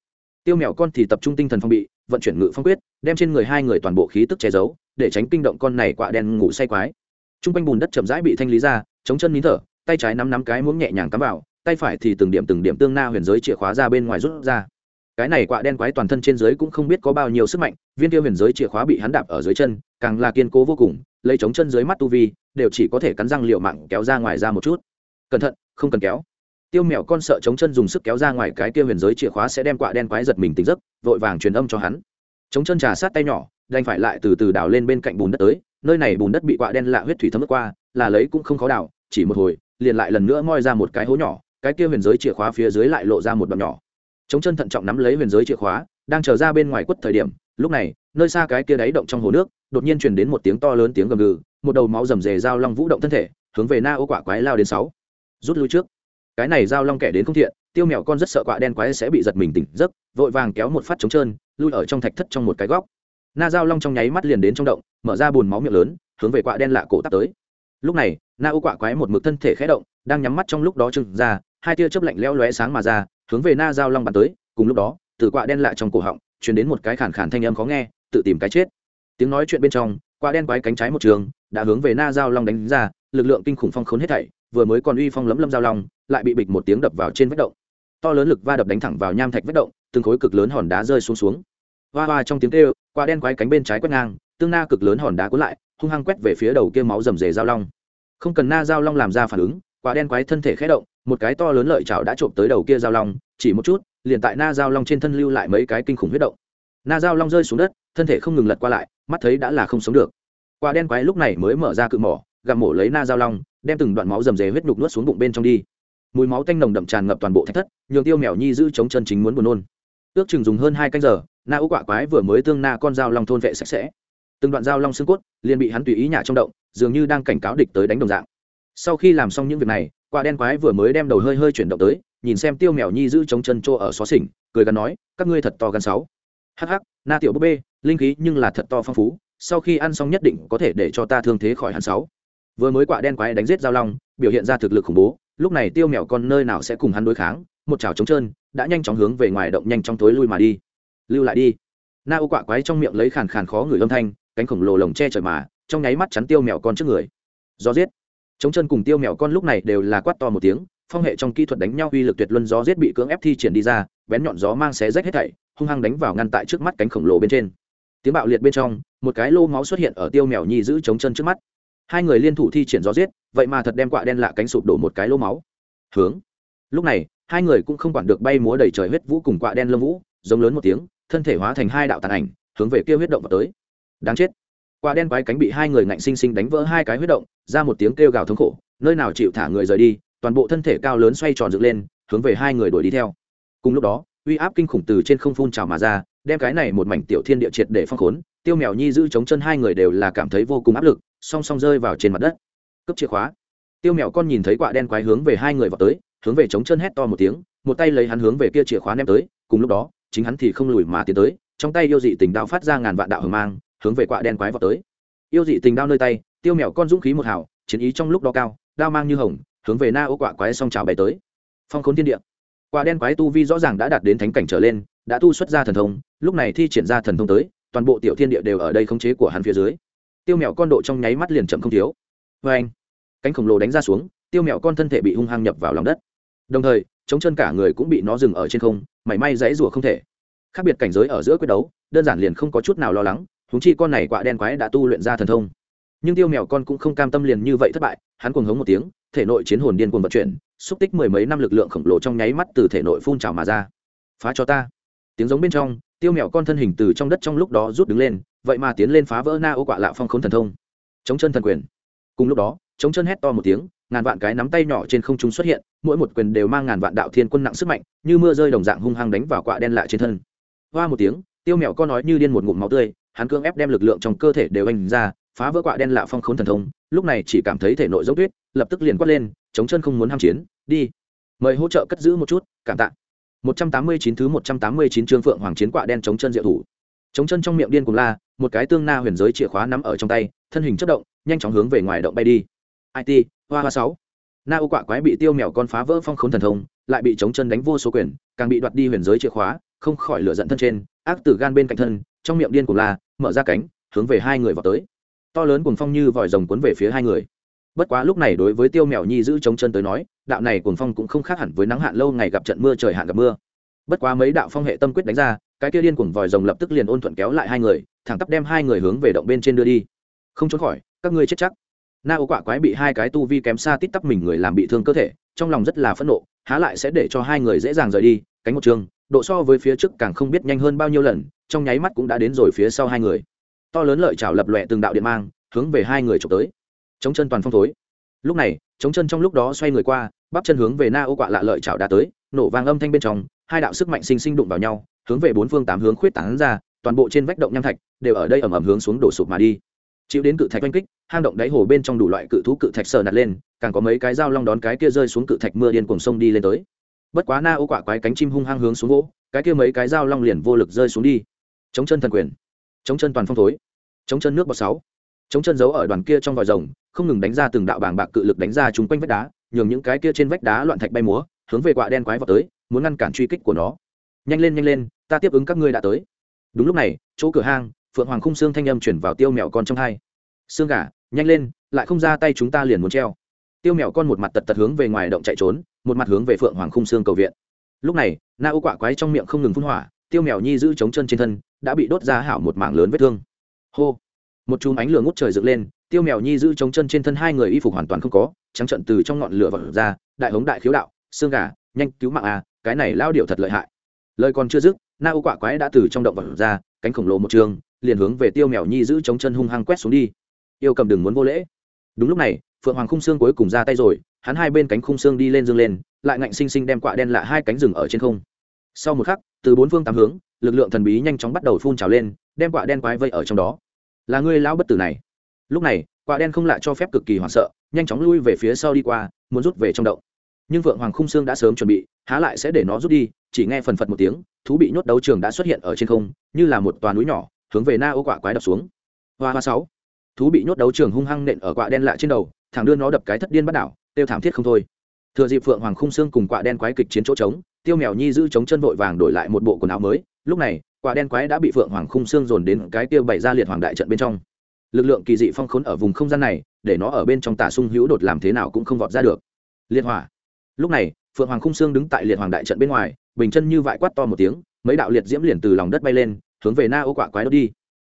tiêu mèo con thì tập trung tinh thần phong bị vận chuyển ngự phong quyết đem trên người hai người toàn bộ khí tức che giấu để tránh kinh động con này quạ đen ngủ say quái chung quanh bùn đất chậm rãi bị thanh lý ra chống chân nín thở tay trái nắm nắm cái muỗng nhẹ nhàng cắm vào, tay phải thì từng điểm từng điểm tương na huyền giới chìa khóa ra bên ngoài rút ra. Cái này quạ đen quái toàn thân trên dưới cũng không biết có bao nhiêu sức mạnh, viên tiêu huyền giới chìa khóa bị hắn đạp ở dưới chân, càng là kiên cố vô cùng, lấy chống chân dưới mắt tu vi, đều chỉ có thể cắn răng liệu mạng kéo ra ngoài ra một chút. Cẩn thận, không cần kéo. Tiêu mèo con sợ chống chân dùng sức kéo ra ngoài cái tiêu huyền giới chìa khóa sẽ đem quạ đen quái giật mình tỉnh giấc, vội vàng truyền âm cho hắn. Chống chân trà sát tay nhỏ, đành phải lại từ từ đào lên bên cạnh bùn đất tới, nơi này bùn đất bị quạ đen lạ huyết thủy thấm qua, là lấy cũng không khó đào, chỉ một hồi liền lại lần nữa moi ra một cái hố nhỏ, cái kia huyền giới chìa khóa phía dưới lại lộ ra một đoạn nhỏ. Chống chân thận trọng nắm lấy huyền giới chìa khóa, đang chờ ra bên ngoài quất thời điểm, lúc này, nơi xa cái kia đáy động trong hồ nước, đột nhiên truyền đến một tiếng to lớn tiếng gầm gừ, một đầu máu rầm rề dao long vũ động thân thể, hướng về na ô quả quái lao đến sáu. Rút lui trước. Cái này dao long kẻ đến không thiện, tiêu mèo con rất sợ quạ đen quái sẽ bị giật mình tỉnh giấc, vội vàng kéo một phát trống trơn, lui ở trong thạch thất trong một cái góc. Na dao long trong nháy mắt liền đến trong động, mở ra bùn máu miệng lớn, hướng về quạ đen lạ cổ tắt tới lúc này, na ô quạ quái một mực thân thể khé động, đang nhắm mắt trong lúc đó trừng ra, hai tia chớp lạnh leo lóe sáng mà ra, hướng về na dao long bắn tới. Cùng lúc đó, từ quạ đen lạ trong cổ họng chuyển đến một cái khản khản thanh âm khó nghe, tự tìm cái chết. Tiếng nói chuyện bên trong, quạ đen quái cánh trái một trường, đã hướng về na dao long đánh ra, lực lượng kinh khủng phong khốn hết thảy, vừa mới còn uy phong lấm lâm dao long, lại bị bịch một tiếng đập vào trên vách động. To lớn lực va đập đánh thẳng vào nham thạch vách động, từng khối cực lớn hòn đá rơi xuống xuống. Va va trong tiếng kêu, quạ đen quái cánh bên trái quét ngang, tương na cực lớn hòn đá cuốn lại, hung hăng quét về phía đầu kia máu rầm rề giao long không cần na giao long làm ra phản ứng, quả đen quái thân thể khé động, một cái to lớn lợi chảo đã trộm tới đầu kia giao long, chỉ một chút, liền tại na giao long trên thân lưu lại mấy cái kinh khủng huyết động. Na giao long rơi xuống đất, thân thể không ngừng lật qua lại, mắt thấy đã là không sống được. Quả đen quái lúc này mới mở ra cự mỏ, gặm mổ lấy na giao long, đem từng đoạn máu rầm rề huyết nhục nuốt xuống bụng bên trong đi. Mùi máu tanh nồng đậm tràn ngập toàn bộ thạch thất, nhường tiêu mèo nhi giữ chống chân chính muốn buồn nôn. Ước chừng dùng hơn hai canh giờ, na ú quả quái vừa mới tương na con dao long thôn vệ sạch sẽ. Từng đoạn dao long xương cốt, liền bị hắn tùy ý nhả trong động dường như đang cảnh cáo địch tới đánh đồng dạng. Sau khi làm xong những việc này, quả đen quái vừa mới đem đầu hơi hơi chuyển động tới, nhìn xem tiêu mèo nhi giữ chống chân chỗ ở xó xỉnh, cười gắn nói, các ngươi thật to gắn sáu. Hh na tiểu búp bê, linh khí nhưng là thật to phong phú, sau khi ăn xong nhất định có thể để cho ta thương thế khỏi hẳn sáu. Vừa mới quả đen quái đánh giết giao long, biểu hiện ra thực lực khủng bố, lúc này tiêu mèo con nơi nào sẽ cùng hắn đối kháng, một chảo trống trơn, đã nhanh chóng hướng về ngoài động nhanh chóng tối lui mà đi. Lưu lại đi. Na ô quạ quái trong miệng lấy khàn khàn khó người âm thanh, cánh khổng lồ lồng che trời mà trong nháy mắt chắn tiêu mèo con trước người. Gió giết. Chống chân cùng tiêu mèo con lúc này đều là quát to một tiếng, phong hệ trong kỹ thuật đánh nhau uy lực tuyệt luân gió giết bị cưỡng ép thi triển đi ra, bén nhọn gió mang xé rách hết thảy, hung hăng đánh vào ngăn tại trước mắt cánh khổng lồ bên trên. Tiếng bạo liệt bên trong, một cái lô máu xuất hiện ở tiêu mèo nhi giữ chống chân trước mắt. Hai người liên thủ thi triển gió giết, vậy mà thật đem quạ đen lạ cánh sụp đổ một cái lô máu. Hướng. Lúc này, hai người cũng không quản được bay múa đầy trời huyết vũ cùng quạ đen lâm vũ, giống lớn một tiếng, thân thể hóa thành hai đạo tàn ảnh, hướng về kia huyết động vào tới. Đáng chết. Quả đen quái cánh bị hai người ngạnh sinh sinh đánh vỡ hai cái huyết động, ra một tiếng kêu gào thống khổ, nơi nào chịu thả người rời đi, toàn bộ thân thể cao lớn xoay tròn dựng lên, hướng về hai người đuổi đi theo. Cùng lúc đó, uy áp kinh khủng từ trên không phun trào mà ra, đem cái này một mảnh tiểu thiên địa triệt để phong khốn, tiêu mèo nhi giữ chống chân hai người đều là cảm thấy vô cùng áp lực, song song rơi vào trên mặt đất. Cướp chìa khóa. Tiêu mèo con nhìn thấy quả đen quái hướng về hai người vào tới, hướng về chống chân hét to một tiếng, một tay lấy hắn hướng về kia chìa khóa ném tới, cùng lúc đó, chính hắn thì không lùi mà tiến tới, trong tay yêu dị tình đao phát ra ngàn vạn đạo hờ mang hướng về quạ đen quái vọt tới. Yêu dị tình đao nơi tay, tiêu mèo con dũng khí một hào, chiến ý trong lúc đó cao, đao mang như hồng, hướng về na ô quạ quái song trào bay tới. Phong khốn thiên địa. Quạ đen quái tu vi rõ ràng đã đạt đến thánh cảnh trở lên, đã tu xuất ra thần thông, lúc này thi triển ra thần thông tới, toàn bộ tiểu thiên địa đều ở đây khống chế của hắn phía dưới. Tiêu mèo con độ trong nháy mắt liền chậm không thiếu. Vê anh, cánh khổng lồ đánh ra xuống, tiêu mèo con thân thể bị hung hăng nhập vào lòng đất. Đồng thời, chống chân cả người cũng bị nó dừng ở trên không, mảy may dãy rủa không thể. Khác biệt cảnh giới ở giữa quyết đấu, đơn giản liền không có chút nào lo lắng huống chi con này quạ đen quái đã tu luyện ra thần thông. Nhưng tiêu mèo con cũng không cam tâm liền như vậy thất bại, hắn cuồng hống một tiếng, thể nội chiến hồn điên cuồng vận chuyển, xúc tích mười mấy năm lực lượng khổng lồ trong nháy mắt từ thể nội phun trào mà ra. Phá cho ta! Tiếng giống bên trong, tiêu mèo con thân hình từ trong đất trong lúc đó rút đứng lên, vậy mà tiến lên phá vỡ na ô quạ lạ phong khốn thần thông. Chống chân thần quyền. Cùng lúc đó, chống chân hét to một tiếng, ngàn vạn cái nắm tay nhỏ trên không trung xuất hiện, mỗi một quyền đều mang ngàn vạn đạo thiên quân nặng sức mạnh, như mưa rơi đồng dạng hung hăng đánh vào quạ đen lạ trên thân. Hoa một tiếng, tiêu mèo con nói như điên một ngụm máu tươi hắn cưỡng ép đem lực lượng trong cơ thể đều anh ra phá vỡ quạ đen lạ phong khốn thần thông lúc này chỉ cảm thấy thể nội dốc tuyết lập tức liền quát lên chống chân không muốn ham chiến đi mời hỗ trợ cất giữ một chút cảm tạ 189 thứ 189 chương Phượng Hoàng chiến quạ đen chống chân diệu thủ. Chống chân trong miệng điên cùng la, một cái tương na huyền giới chìa khóa nắm ở trong tay, thân hình chất động, nhanh chóng hướng về ngoài động bay đi. IT, hoa hoa sáu, Na ô quạ quái bị tiêu mèo con phá vỡ phong khốn thần thông, lại bị chống chân đánh vô số quyền, càng bị đoạt đi huyền giới chìa khóa, không khỏi lửa giận thân trên, ác tử gan bên cạnh thân, trong miệng điên cùng la, mở ra cánh, hướng về hai người vào tới. To lớn cuồng phong như vòi rồng cuốn về phía hai người. Bất quá lúc này đối với tiêu mèo nhi giữ chống chân tới nói đạo này cuồng phong cũng không khác hẳn với nắng hạn lâu ngày gặp trận mưa trời hạn gặp mưa. Bất quá mấy đạo phong hệ tâm quyết đánh ra cái kia điên cuồng vòi rồng lập tức liền ôn thuận kéo lại hai người thẳng tắp đem hai người hướng về động bên trên đưa đi. Không trốn khỏi các ngươi chết chắc. Na ô quả quái bị hai cái tu vi kém xa tít tắp mình người làm bị thương cơ thể trong lòng rất là phẫn nộ há lại sẽ để cho hai người dễ dàng rời đi cánh một trường độ so với phía trước càng không biết nhanh hơn bao nhiêu lần, trong nháy mắt cũng đã đến rồi phía sau hai người. To lớn lợi chảo lập lòe từng đạo điện mang, hướng về hai người trộm tới. Chống chân toàn phong thối. Lúc này, chống chân trong lúc đó xoay người qua, bắp chân hướng về na ô quạ lạ lợi chảo đã tới, nổ vang âm thanh bên trong, hai đạo sức mạnh sinh sinh đụng vào nhau, hướng về bốn phương tám hướng khuyết tán ra, toàn bộ trên vách động nham thạch đều ở đây ẩm ẩm hướng xuống đổ sụp mà đi. Chịu đến cự thạch oanh kích, hang động đáy hồ bên trong đủ loại cự thú cự thạch sờ nặt lên, càng có mấy cái dao long đón cái kia rơi xuống cự thạch mưa điên cùng sông đi lên tới bất quá na ô quạ quái cánh chim hung hăng hướng xuống gỗ, cái kia mấy cái dao long liền vô lực rơi xuống đi. Chống chân thần quyền, chống chân toàn phong thối, chống chân nước bọt sáu, chống chân giấu ở đoàn kia trong vòi rồng, không ngừng đánh ra từng đạo bàng bạc cự lực đánh ra chúng quanh vách đá, nhường những cái kia trên vách đá loạn thạch bay múa, hướng về quạ đen quái vào tới, muốn ngăn cản truy kích của nó. Nhanh lên nhanh lên, ta tiếp ứng các ngươi đã tới. Đúng lúc này, chỗ cửa hang, phượng hoàng khung xương thanh âm chuyển vào tiêu mèo con trong hai. Xương gà, nhanh lên, lại không ra tay chúng ta liền muốn treo. Tiêu mèo con một mặt tật tật hướng về ngoài động chạy trốn một mặt hướng về phượng hoàng khung xương cầu viện. Lúc này, na ô quạ quái trong miệng không ngừng phun hỏa, tiêu mèo nhi giữ chống chân trên thân, đã bị đốt ra hảo một mảng lớn vết thương. Hô! Một chùm ánh lửa ngút trời dựng lên, tiêu mèo nhi giữ chống chân trên thân hai người y phục hoàn toàn không có, trắng trận từ trong ngọn lửa vật ra, đại hống đại khiếu đạo xương gà, nhanh cứu mạng à cái này lao điệu thật lợi hại. Lời còn chưa dứt, na ô quạ quái đã từ trong động vật ra, cánh khổng lồ một trường, liền hướng về tiêu mèo nhi giữ chống chân hung hăng quét xuống đi. Yêu cầm đừng muốn vô lễ. Đúng lúc này, phượng hoàng khung xương cuối cùng ra tay rồi hắn hai bên cánh khung xương đi lên dương lên, lại ngạnh xinh xinh đem quạ đen lạ hai cánh rừng ở trên không. Sau một khắc, từ bốn phương tám hướng, lực lượng thần bí nhanh chóng bắt đầu phun trào lên, đem quạ đen quái vây ở trong đó. Là ngươi lão bất tử này. Lúc này quạ đen không lạ cho phép cực kỳ hoảng sợ, nhanh chóng lui về phía sau đi qua, muốn rút về trong động. Nhưng vượng hoàng khung xương đã sớm chuẩn bị, há lại sẽ để nó rút đi, chỉ nghe phần phật một tiếng, thú bị nhốt đấu trường đã xuất hiện ở trên không, như là một toàn núi nhỏ, hướng về na ô quạ quái đập xuống. Hoa hoa sáu. Thú bị nhốt đấu trường hung hăng nện ở quạ đen lạ trên đầu thằng đưa nó đập cái thất điên bắt đảo tiêu thảm thiết không thôi. Thừa dịp phượng hoàng khung xương cùng quạ đen quái kịch chiến chỗ trống, tiêu mèo nhi giữ chống chân vội vàng đổi lại một bộ quần áo mới. Lúc này quạ đen quái đã bị phượng hoàng khung xương dồn đến cái tiêu bày ra liệt hoàng đại trận bên trong. Lực lượng kỳ dị phong khốn ở vùng không gian này, để nó ở bên trong tả sung hữu đột làm thế nào cũng không vọt ra được. Liệt hỏa. Lúc này, phượng hoàng khung xương đứng tại liệt hoàng đại trận bên ngoài, bình chân như vại quát to một tiếng, mấy đạo liệt diễm liền từ lòng đất bay lên, hướng về na ô quạ quái đốt đi.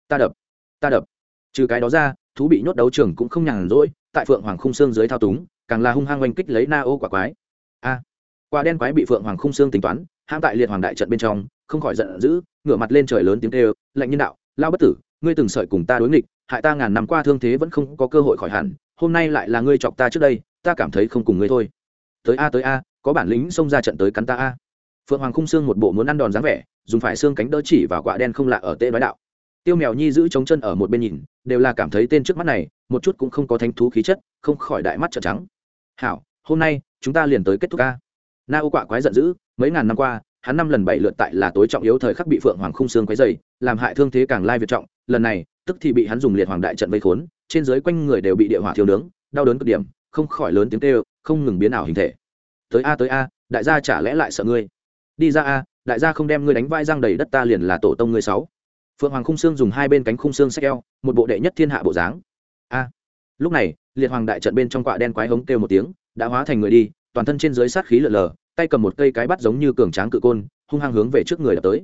Ta đập ta đập. Trừ cái đó ra, thú bị nhốt đấu trường cũng không nhàn rỗi, tại phượng hoàng khung xương dưới thao túng càng là hung hăng oanh kích lấy na ô quả quái. A, quả đen quái bị phượng hoàng khung xương tính toán, hãm tại liệt hoàng đại trận bên trong, không khỏi giận dữ, ngửa mặt lên trời lớn tiếng kêu, lạnh nhân đạo lao bất tử, ngươi từng sợi cùng ta đối nghịch, hại ta ngàn năm qua thương thế vẫn không có cơ hội khỏi hẳn, hôm nay lại là ngươi chọc ta trước đây, ta cảm thấy không cùng ngươi thôi. Tới a tới a, có bản lĩnh xông ra trận tới cắn ta a. Phượng hoàng khung xương một bộ muốn ăn đòn dáng vẻ, dùng phải xương cánh đỡ chỉ vào quả đen không lạ ở tê nói đạo. Tiêu mèo nhi giữ chống chân ở một bên nhìn, đều là cảm thấy tên trước mắt này, một chút cũng không có thánh thú khí chất, không khỏi đại mắt trợn trắng hảo, hôm nay, chúng ta liền tới kết thúc ca. Na ô quạ quái giận dữ, mấy ngàn năm qua, hắn năm lần bảy lượt tại là tối trọng yếu thời khắc bị phượng hoàng khung xương quấy dày làm hại thương thế càng lai việt trọng, lần này, tức thì bị hắn dùng liệt hoàng đại trận vây khốn, trên dưới quanh người đều bị địa hỏa thiêu nướng đau đớn cực điểm, không khỏi lớn tiếng kêu, không ngừng biến ảo hình thể. Tới a tới a, đại gia chả lẽ lại sợ ngươi? Đi ra a, đại gia không đem ngươi đánh vai răng đầy đất ta liền là tổ tông ngươi sáu. Phượng hoàng khung xương dùng hai bên cánh khung xương sách eo, một bộ đệ nhất thiên hạ bộ dáng. A lúc này, liệt hoàng đại trận bên trong quạ đen quái hống kêu một tiếng, đã hóa thành người đi, toàn thân trên dưới sát khí lở lờ, tay cầm một cây cái bắt giống như cường tráng cự côn, hung hăng hướng về trước người đập tới.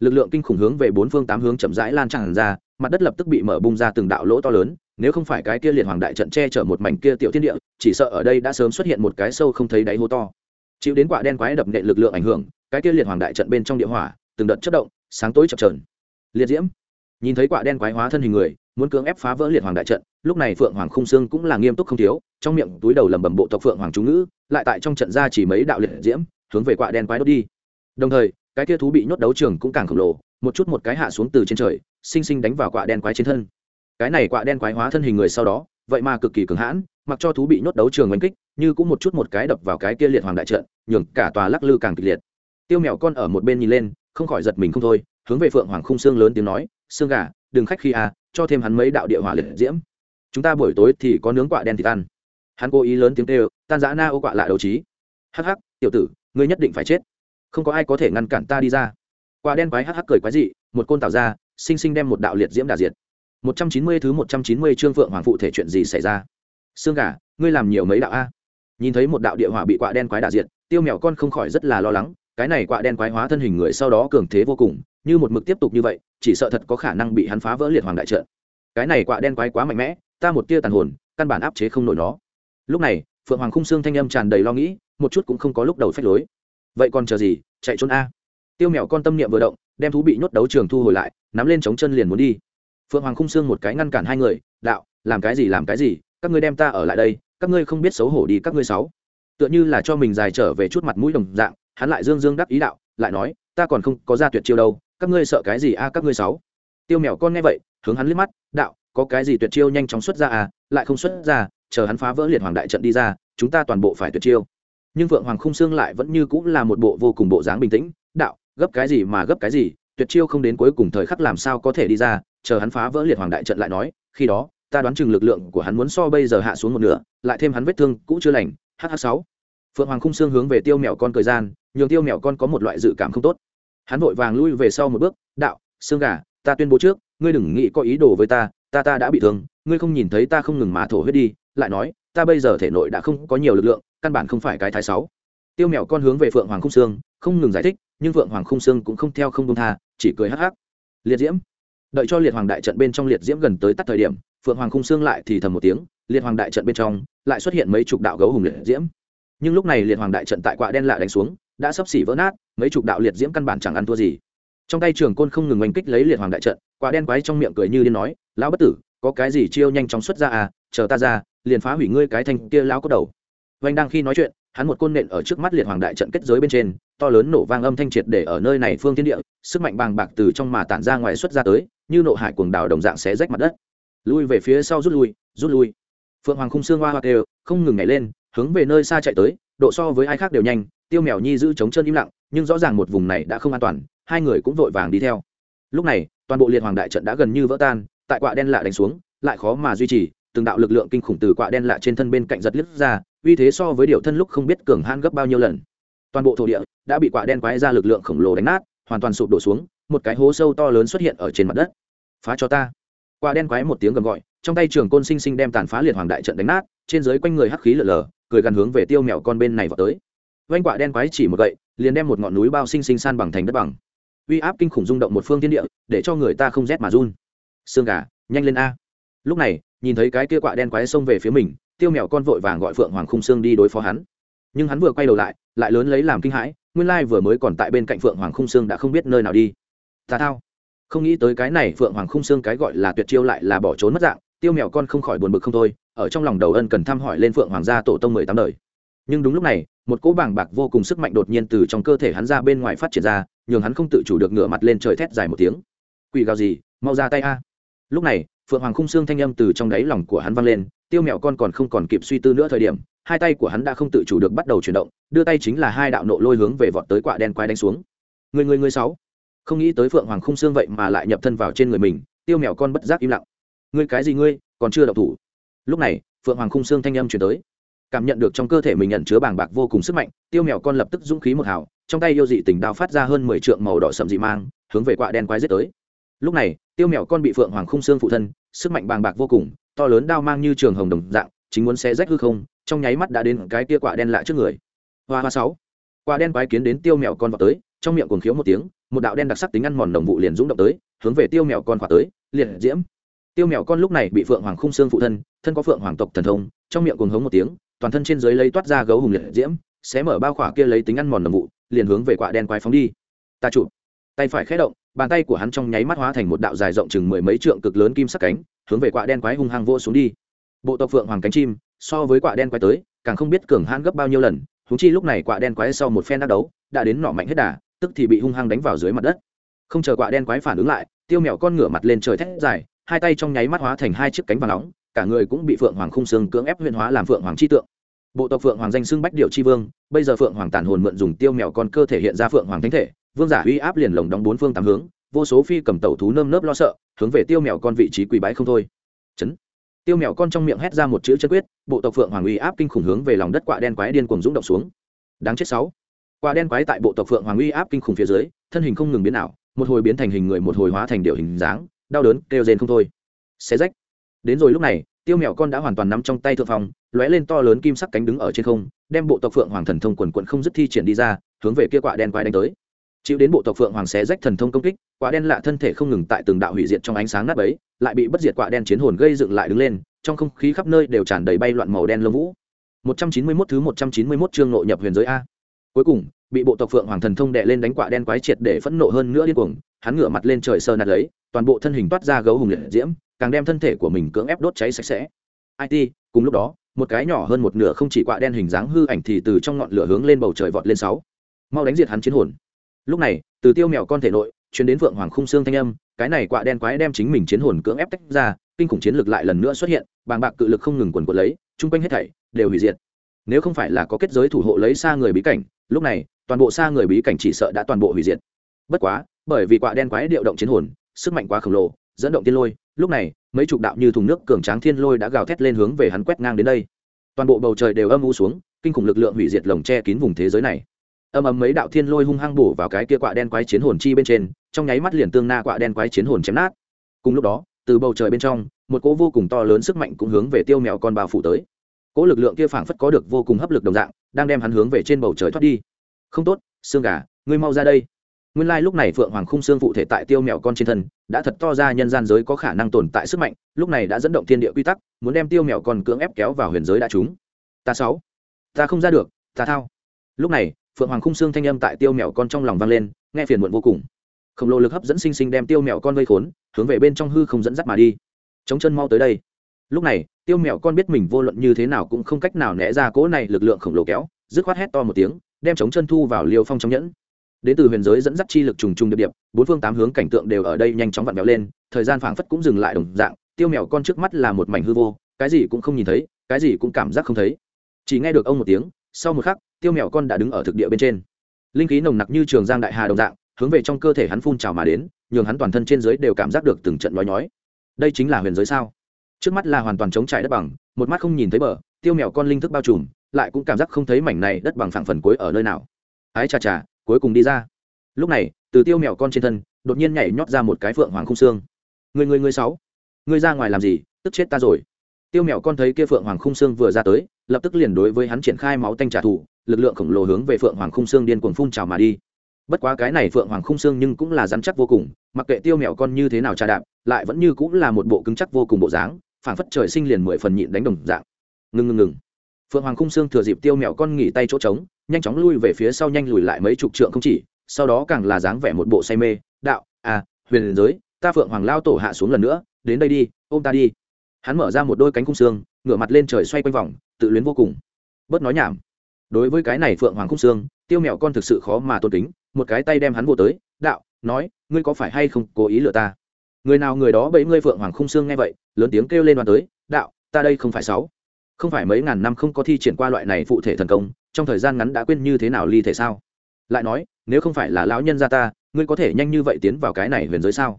Lực lượng kinh khủng hướng về bốn phương tám hướng chậm rãi lan tràn ra, mặt đất lập tức bị mở bung ra từng đạo lỗ to lớn, nếu không phải cái kia liệt hoàng đại trận che chở một mảnh kia tiểu thiên địa, chỉ sợ ở đây đã sớm xuất hiện một cái sâu không thấy đáy hố to. Chịu đến quả đen quái đập nện lực lượng ảnh hưởng, cái kia liệt hoàng đại trận bên trong địa hỏa, từng đợt chất động, sáng tối chập trờn liệt diễm, nhìn thấy quả đen quái hóa thân hình người muốn cưỡng ép phá vỡ liệt hoàng đại trận, lúc này phượng hoàng khung xương cũng là nghiêm túc không thiếu, trong miệng túi đầu lầm bầm bộ tộc phượng hoàng chú ngữ, lại tại trong trận ra chỉ mấy đạo liệt diễm, hướng về quả đen quái đốt đi. Đồng thời, cái kia thú bị nhốt đấu trường cũng càng khổng lồ, một chút một cái hạ xuống từ trên trời xinh xinh đánh vào quả đen quái trên thân. Cái này quả đen quái hóa thân hình người sau đó, vậy mà cực kỳ cường hãn, mặc cho thú bị nhốt đấu trường oanh kích, như cũng một chút một cái đập vào cái kia liệt hoàng đại trận, nhường cả tòa lắc lư càng kịch liệt. Tiêu mèo con ở một bên nhìn lên, không khỏi giật mình không thôi, hướng về phượng hoàng khung xương lớn tiếng nói, xương gà, đừng khách khi à cho thêm hắn mấy đạo địa hỏa liệt diễm. Chúng ta buổi tối thì có nướng quạ đen thì tan. hắn cố ý lớn tiếng kêu, tan giã na ô quạ lại đấu trí. Hắc hắc, tiểu tử, ngươi nhất định phải chết. Không có ai có thể ngăn cản ta đi ra. Quả đen quái hắc hắc cười quái dị, một côn tạo ra, sinh sinh đem một đạo liệt diễm đà diệt. Một trăm chín mươi thứ một trăm chín mươi trương phượng hoàng phụ thể chuyện gì xảy ra? Xương gà, ngươi làm nhiều mấy đạo a? Nhìn thấy một đạo địa hỏa bị quạ đen quái đà diệt, tiêu mèo con không khỏi rất là lo lắng cái này quạ đen quái hóa thân hình người sau đó cường thế vô cùng, như một mực tiếp tục như vậy, chỉ sợ thật có khả năng bị hắn phá vỡ liệt hoàng đại trận. Cái này quạ đen quái quá mạnh mẽ, ta một tia tàn hồn, căn bản áp chế không nổi nó. Lúc này, phượng hoàng khung xương thanh âm tràn đầy lo nghĩ, một chút cũng không có lúc đầu phách lối. Vậy còn chờ gì? Chạy trốn a. Tiêu mèo con tâm niệm vừa động, đem thú bị nhốt đấu trường thu hồi lại, nắm lên chống chân liền muốn đi. Phượng hoàng khung xương một cái ngăn cản hai người, đạo, làm cái gì làm cái gì, các ngươi đem ta ở lại đây, các ngươi không biết xấu hổ đi các ngươi sáu. Tựa như là cho mình dài trở về chút mặt mũi đồng dạng hắn lại dương dương đắc ý đạo, lại nói, ta còn không có ra tuyệt chiêu đâu, các ngươi sợ cái gì a, các ngươi sáu? Tiêu mèo con nghe vậy, hướng hắn liếc mắt, đạo, có cái gì tuyệt chiêu nhanh chóng xuất ra à lại không xuất ra, chờ hắn phá vỡ liệt hoàng đại trận đi ra, chúng ta toàn bộ phải tuyệt chiêu. Nhưng vượng hoàng khung xương lại vẫn như cũng là một bộ vô cùng bộ dáng bình tĩnh, đạo, gấp cái gì mà gấp cái gì, tuyệt chiêu không đến cuối cùng thời khắc làm sao có thể đi ra, chờ hắn phá vỡ liệt hoàng đại trận lại nói, khi đó, ta đoán chừng lực lượng của hắn muốn so bây giờ hạ xuống một nửa, lại thêm hắn vết thương cũ chưa lành hh sáu phượng hoàng khung xương hướng về tiêu mèo con cười gian, nhường tiêu mèo con có một loại dự cảm không tốt. Hắn vội vàng lui về sau một bước, đạo, xương gà, ta tuyên bố trước, ngươi đừng nghĩ có ý đồ với ta ta ta đã bị thương, ngươi không nhìn thấy ta không ngừng mà thổ huyết đi, lại nói, ta bây giờ thể nội đã không có nhiều lực lượng, căn bản không phải cái thái sáu. Tiêu mèo con hướng về phượng hoàng khung xương, không ngừng giải thích, nhưng Phượng hoàng khung xương cũng không theo không công tha, chỉ cười hắc hắc. Liệt diễm. Đợi cho liệt hoàng đại trận bên trong liệt diễm gần tới tắt thời điểm, phượng hoàng khung xương lại thì thầm một tiếng, liệt hoàng đại trận bên trong lại xuất hiện mấy chục đạo gấu hùng liệt diễm nhưng lúc này liệt hoàng đại trận tại quạ đen lạ đánh xuống, đã sắp xỉ vỡ nát, mấy chục đạo liệt diễm căn bản chẳng ăn thua gì. Trong tay trường côn không ngừng oanh kích lấy liệt hoàng đại trận, quạ đen quái trong miệng cười như điên nói, lão bất tử, có cái gì chiêu nhanh chóng xuất ra à chờ ta ra, liền phá hủy ngươi cái thanh kia lão có đầu. Vanh đang khi nói chuyện, hắn một côn nện ở trước mắt liệt hoàng đại trận kết giới bên trên, to lớn nổ vang âm thanh triệt để ở nơi này phương thiên địa, sức mạnh bàng bạc từ trong mà tản ra ngoài xuất ra tới, như nộ hải cuồng đảo đồng dạng xé rách mặt đất. Lui về phía sau rút lui rút lui. Phượng hoàng khung xương hoa hoa đều không ngừng nhảy lên hướng về nơi xa chạy tới, độ so với ai khác đều nhanh, tiêu mèo nhi giữ chống chân im lặng, nhưng rõ ràng một vùng này đã không an toàn, hai người cũng vội vàng đi theo. Lúc này, toàn bộ liệt hoàng đại trận đã gần như vỡ tan, tại quạ đen lạ đánh xuống, lại khó mà duy trì, từng đạo lực lượng kinh khủng từ quạ đen lạ trên thân bên cạnh giật liếc ra, uy thế so với điều thân lúc không biết cường han gấp bao nhiêu lần. Toàn bộ thổ địa đã bị quạ đen quái ra lực lượng khổng lồ đánh nát, hoàn toàn sụp đổ xuống, một cái hố sâu to lớn xuất hiện ở trên mặt đất. Phá cho ta! Quạ đen quái một tiếng gầm gọi trong tay trường côn sinh sinh đem tàn phá liệt hoàng đại trận đánh nát, trên dưới quanh người hắc khí lở lở, cười gần hướng về tiêu mèo con bên này vào tới. Vanh quạ đen quái chỉ một gậy, liền đem một ngọn núi bao sinh sinh san bằng thành đất bằng. Uy áp kinh khủng rung động một phương thiên địa, để cho người ta không rét mà run. Xương gà, nhanh lên a. Lúc này, nhìn thấy cái kia quạ đen quái xông về phía mình, tiêu mèo con vội vàng gọi phượng hoàng khung xương đi đối phó hắn. Nhưng hắn vừa quay đầu lại lại lớn lấy làm kinh hãi, nguyên lai vừa mới còn tại bên cạnh phượng hoàng khung xương đã không biết nơi nào đi. Ta thao. Không nghĩ tới cái này phượng hoàng khung xương cái gọi là tuyệt chiêu lại là bỏ trốn mất dạng tiêu mèo con không khỏi buồn bực không thôi, ở trong lòng đầu ân cần thăm hỏi lên phượng hoàng gia tổ tông mười tám đời. Nhưng đúng lúc này, một cỗ bảng bạc vô cùng sức mạnh đột nhiên từ trong cơ thể hắn ra bên ngoài phát triển ra, nhường hắn không tự chủ được ngửa mặt lên trời thét dài một tiếng. Quỷ gào gì, mau ra tay a. Lúc này, phượng hoàng khung xương thanh âm từ trong đáy lòng của hắn vang lên, tiêu mèo con còn không còn kịp suy tư nữa thời điểm, hai tay của hắn đã không tự chủ được bắt đầu chuyển động, đưa tay chính là hai đạo nộ lôi hướng về vọt tới quạ đen quái đánh xuống. Người người người sáu. Không nghĩ tới phượng hoàng khung xương vậy mà lại nhập thân vào trên người mình, tiêu mèo con bất giác im lặng ngươi cái gì ngươi, còn chưa đậu thủ. Lúc này, phượng hoàng khung xương thanh âm chuyển tới. Cảm nhận được trong cơ thể mình nhận chứa bàng bạc vô cùng sức mạnh, tiêu mèo con lập tức dũng khí một hào, trong tay yêu dị tình đao phát ra hơn mười trượng màu đỏ sậm dị mang, hướng về quạ đen quái giết tới. Lúc này, tiêu mèo con bị phượng hoàng khung xương phụ thân, sức mạnh bàng bạc vô cùng, to lớn đao mang như trường hồng đồng dạng, chính muốn xé rách hư không, trong nháy mắt đã đến cái tia quả đen lạ trước người. Hoa hoa sáu. Quả đen quái kiến đến tiêu mèo con vào tới, trong miệng cuồng khiếu một tiếng, một đạo đen đặc sắc tính ăn mòn đồng vụ liền dũng động tới, hướng về tiêu mèo con khỏa tới, liệt diễm tiêu mèo con lúc này bị phượng hoàng khung xương phụ thân thân có phượng hoàng tộc thần thông, trong miệng cuồng hống một tiếng, toàn thân trên dưới lấy toát ra gấu hùng liệt diễm, xé mở bao khỏa kia lấy tính ăn mòn đồng vụ, liền hướng về quạ đen quái phóng đi. Ta chụp. Tay phải khé động, bàn tay của hắn trong nháy mắt hóa thành một đạo dài rộng chừng mười mấy trượng cực lớn kim sắc cánh, hướng về quạ đen quái hung hăng vô xuống đi. Bộ tộc phượng hoàng cánh chim, so với quạ đen quái tới, càng không biết cường hãn gấp bao nhiêu lần húng chi lúc này quạ đen quái sau một phen đắc đấu, đã đến nọ mạnh hết đà, tức thì bị hung hăng đánh vào dưới mặt đất. Không chờ quạ đen quái phản ứng lại, tiêu mèo con ngửa mặt lên trời thét dài hai tay trong nháy mắt hóa thành hai chiếc cánh vàng nóng, cả người cũng bị phượng hoàng khung xương cưỡng ép huyền hóa làm phượng hoàng chi tượng. Bộ tộc phượng hoàng danh xưng bách điệu chi vương, bây giờ phượng hoàng tàn hồn mượn dùng tiêu mèo con cơ thể hiện ra phượng hoàng thánh thể, vương giả uy áp liền lồng đóng bốn phương tám hướng, vô số phi cầm tẩu thú nơm nớp lo sợ, hướng về tiêu mèo con vị trí quỳ bái không thôi. Chấn. Tiêu mèo con trong miệng hét ra một chữ chân quyết, bộ tộc phượng hoàng uy áp kinh khủng hướng về lòng đất quạ đen quái điên cuồng dũng động xuống. Đáng chết sáu. Quạ đen quái tại bộ tộc phượng hoàng uy áp kinh khủng phía dưới, thân hình không ngừng biến ảo, một hồi biến thành hình người một hồi hóa thành điệu hình dáng đau đớn, kêu rên không thôi. Xé rách. Đến rồi lúc này, tiêu mèo con đã hoàn toàn nắm trong tay thượng phong, lóe lên to lớn kim sắc cánh đứng ở trên không, đem bộ tộc phượng hoàng thần thông quần quận không dứt thi triển đi ra, hướng về kia quạ đen quái đánh tới. Chịu đến bộ tộc phượng hoàng xé rách thần thông công kích, quả đen lạ thân thể không ngừng tại từng đạo hủy diệt trong ánh sáng nát ấy lại bị bất diệt quả đen chiến hồn gây dựng lại đứng lên, trong không khí khắp nơi đều tràn đầy bay loạn màu đen lông vũ. 191 thứ 191 chương nội nhập huyền giới a. Cuối cùng, bị bộ tộc phượng hoàng thần thông đệ lên đánh quả đen quái triệt để phẫn nộ hơn nữa điên cuồng, hắn ngửa mặt lên trời sơ nạt lấy toàn bộ thân hình toát ra gấu hùng liệt diễm, càng đem thân thể của mình cưỡng ép đốt cháy sạch sẽ. It cùng lúc đó, một cái nhỏ hơn một nửa không chỉ quạ đen hình dáng hư ảnh thì từ trong ngọn lửa hướng lên bầu trời vọt lên sáu. Mau đánh diệt hắn chiến hồn. Lúc này, từ tiêu mèo con thể nội chuyển đến vượng hoàng khung xương thanh âm, cái này quạ đen quái đem chính mình chiến hồn cưỡng ép tách ra, kinh khủng chiến lực lại lần nữa xuất hiện, bàng bạc cự lực không ngừng quần quật lấy, chung quanh hết thảy đều hủy diệt. Nếu không phải là có kết giới thủ hộ lấy xa người bí cảnh, lúc này, toàn bộ xa người bí cảnh chỉ sợ đã toàn bộ hủy diệt. Bất quá, bởi vì quạ đen quái điệu động chiến hồn sức mạnh quá khổng lồ, dẫn động tiên lôi. Lúc này, mấy chục đạo như thùng nước cường tráng thiên lôi đã gào thét lên hướng về hắn quét ngang đến đây. Toàn bộ bầu trời đều âm u xuống, kinh khủng lực lượng hủy diệt lồng che kín vùng thế giới này. Âm ầm mấy đạo thiên lôi hung hăng bổ vào cái kia quạ đen quái chiến hồn chi bên trên, trong nháy mắt liền tương na quạ đen quái chiến hồn chém nát. Cùng lúc đó, từ bầu trời bên trong, một cỗ vô cùng to lớn sức mạnh cũng hướng về tiêu mèo con bao phủ tới. Cỗ lực lượng kia phảng phất có được vô cùng hấp lực đồng dạng, đang đem hắn hướng về trên bầu trời thoát đi. Không tốt, xương gà, ngươi mau ra đây nguyên lai lúc này phượng hoàng khung xương phụ thể tại tiêu mèo con trên thân, đã thật to ra nhân gian giới có khả năng tồn tại sức mạnh, lúc này đã dẫn động thiên địa quy tắc, muốn đem tiêu mèo con cưỡng ép kéo vào huyền giới đã chúng. ta sáu, ta không ra được, ta thao. Lúc này, phượng hoàng khung xương thanh âm tại tiêu mèo con trong lòng vang lên, nghe phiền muộn vô cùng. Khổng lồ lực hấp dẫn sinh sinh đem tiêu mèo con vây khốn, hướng về bên trong hư không dẫn dắt mà đi. Chống chân mau tới đây. Lúc này, tiêu mèo con biết mình vô luận như thế nào cũng không cách nào né ra cỗ này lực lượng khổng lồ kéo, dứt khoát hét to một tiếng, đem chống chân thu vào liều phong trong nhẫn đến từ huyền giới dẫn dắt chi lực trùng trùng điệp điệp, bốn phương tám hướng cảnh tượng đều ở đây nhanh chóng vặn vẹo lên, thời gian phảng phất cũng dừng lại đồng dạng, tiêu mèo con trước mắt là một mảnh hư vô, cái gì cũng không nhìn thấy, cái gì cũng cảm giác không thấy. Chỉ nghe được ông một tiếng, sau một khắc, tiêu mèo con đã đứng ở thực địa bên trên. Linh khí nồng nặc như trường giang đại hà đồng dạng, hướng về trong cơ thể hắn phun trào mà đến, nhường hắn toàn thân trên dưới đều cảm giác được từng trận nói nhói. Đây chính là huyền giới sao? Trước mắt là hoàn toàn chống trải đất bằng, một mắt không nhìn thấy bờ, tiêu mèo con linh thức bao trùm, lại cũng cảm giác không thấy mảnh này đất bằng phẳng phần cuối ở nơi nào. Ái chà chà cuối cùng đi ra. Lúc này, từ tiêu mèo con trên thân, đột nhiên nhảy nhót ra một cái phượng hoàng khung xương. Người người người sáu. Người ra ngoài làm gì? Tức chết ta rồi. Tiêu mèo con thấy kia phượng hoàng khung xương vừa ra tới, lập tức liền đối với hắn triển khai máu tanh trả thù, lực lượng khổng lồ hướng về phượng hoàng khung xương điên cuồng phun trào mà đi. Bất quá cái này phượng hoàng khung xương nhưng cũng là rắn chắc vô cùng, mặc kệ tiêu mèo con như thế nào trà đạp, lại vẫn như cũng là một bộ cứng chắc vô cùng bộ dáng, phảng phất trời sinh liền mười phần nhịn đánh đồng dạng. Ngừng ngừng ngừng phượng hoàng khung xương thừa dịp tiêu mèo con nghỉ tay chỗ trống, nhanh chóng lui về phía sau nhanh lùi lại mấy chục trượng không chỉ, sau đó càng là dáng vẻ một bộ say mê, đạo à huyền giới, ta phượng hoàng lao tổ hạ xuống lần nữa, đến đây đi, ôm ta đi. Hắn mở ra một đôi cánh khung xương ngửa mặt lên trời xoay quanh vòng, tự luyến vô cùng. Bớt nói nhảm. Đối với cái này phượng hoàng khung xương tiêu mèo con thực sự khó mà tôn kính, một cái tay đem hắn vô tới, đạo, nói, ngươi có phải hay không cố ý lừa ta? Người nào người đó bẫy ngươi phượng hoàng khung xương nghe vậy, lớn tiếng kêu lên đoàn tới, đạo, ta đây không phải sáu không phải mấy ngàn năm không có thi triển qua loại này phụ thể thần công, trong thời gian ngắn đã quên như thế nào ly thể sao? Lại nói, nếu không phải là lão nhân gia ta, ngươi có thể nhanh như vậy tiến vào cái này huyền giới sao?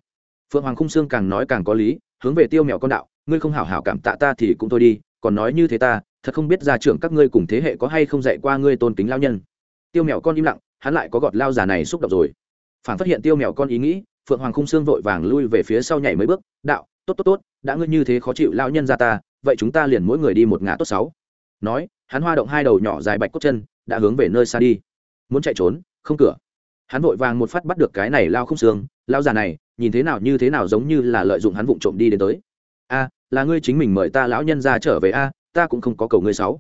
Phượng hoàng khung Sương càng nói càng có lý, hướng về tiêu mèo con đạo, ngươi không hảo hảo cảm tạ ta thì cũng thôi đi, còn nói như thế ta, thật không biết gia trưởng các ngươi cùng thế hệ có hay không dạy qua ngươi tôn kính lao nhân. Tiêu mèo con im lặng, hắn lại có gọt lao già này xúc động rồi. Phản phát hiện tiêu mèo con ý nghĩ, phượng hoàng khung Sương vội vàng lui về phía sau nhảy mấy bước, đạo, tốt tốt tốt, đã ngươi như thế khó chịu lao nhân ra ta vậy chúng ta liền mỗi người đi một ngã tốt sáu. Nói, hắn hoa động hai đầu nhỏ dài bạch cốt chân, đã hướng về nơi xa đi. Muốn chạy trốn, không cửa. Hắn vội vàng một phát bắt được cái này lao không xương, lao già này, nhìn thế nào như thế nào giống như là lợi dụng hắn vụng trộm đi đến tới. A, là ngươi chính mình mời ta lão nhân ra trở về a, ta cũng không có cầu ngươi sáu.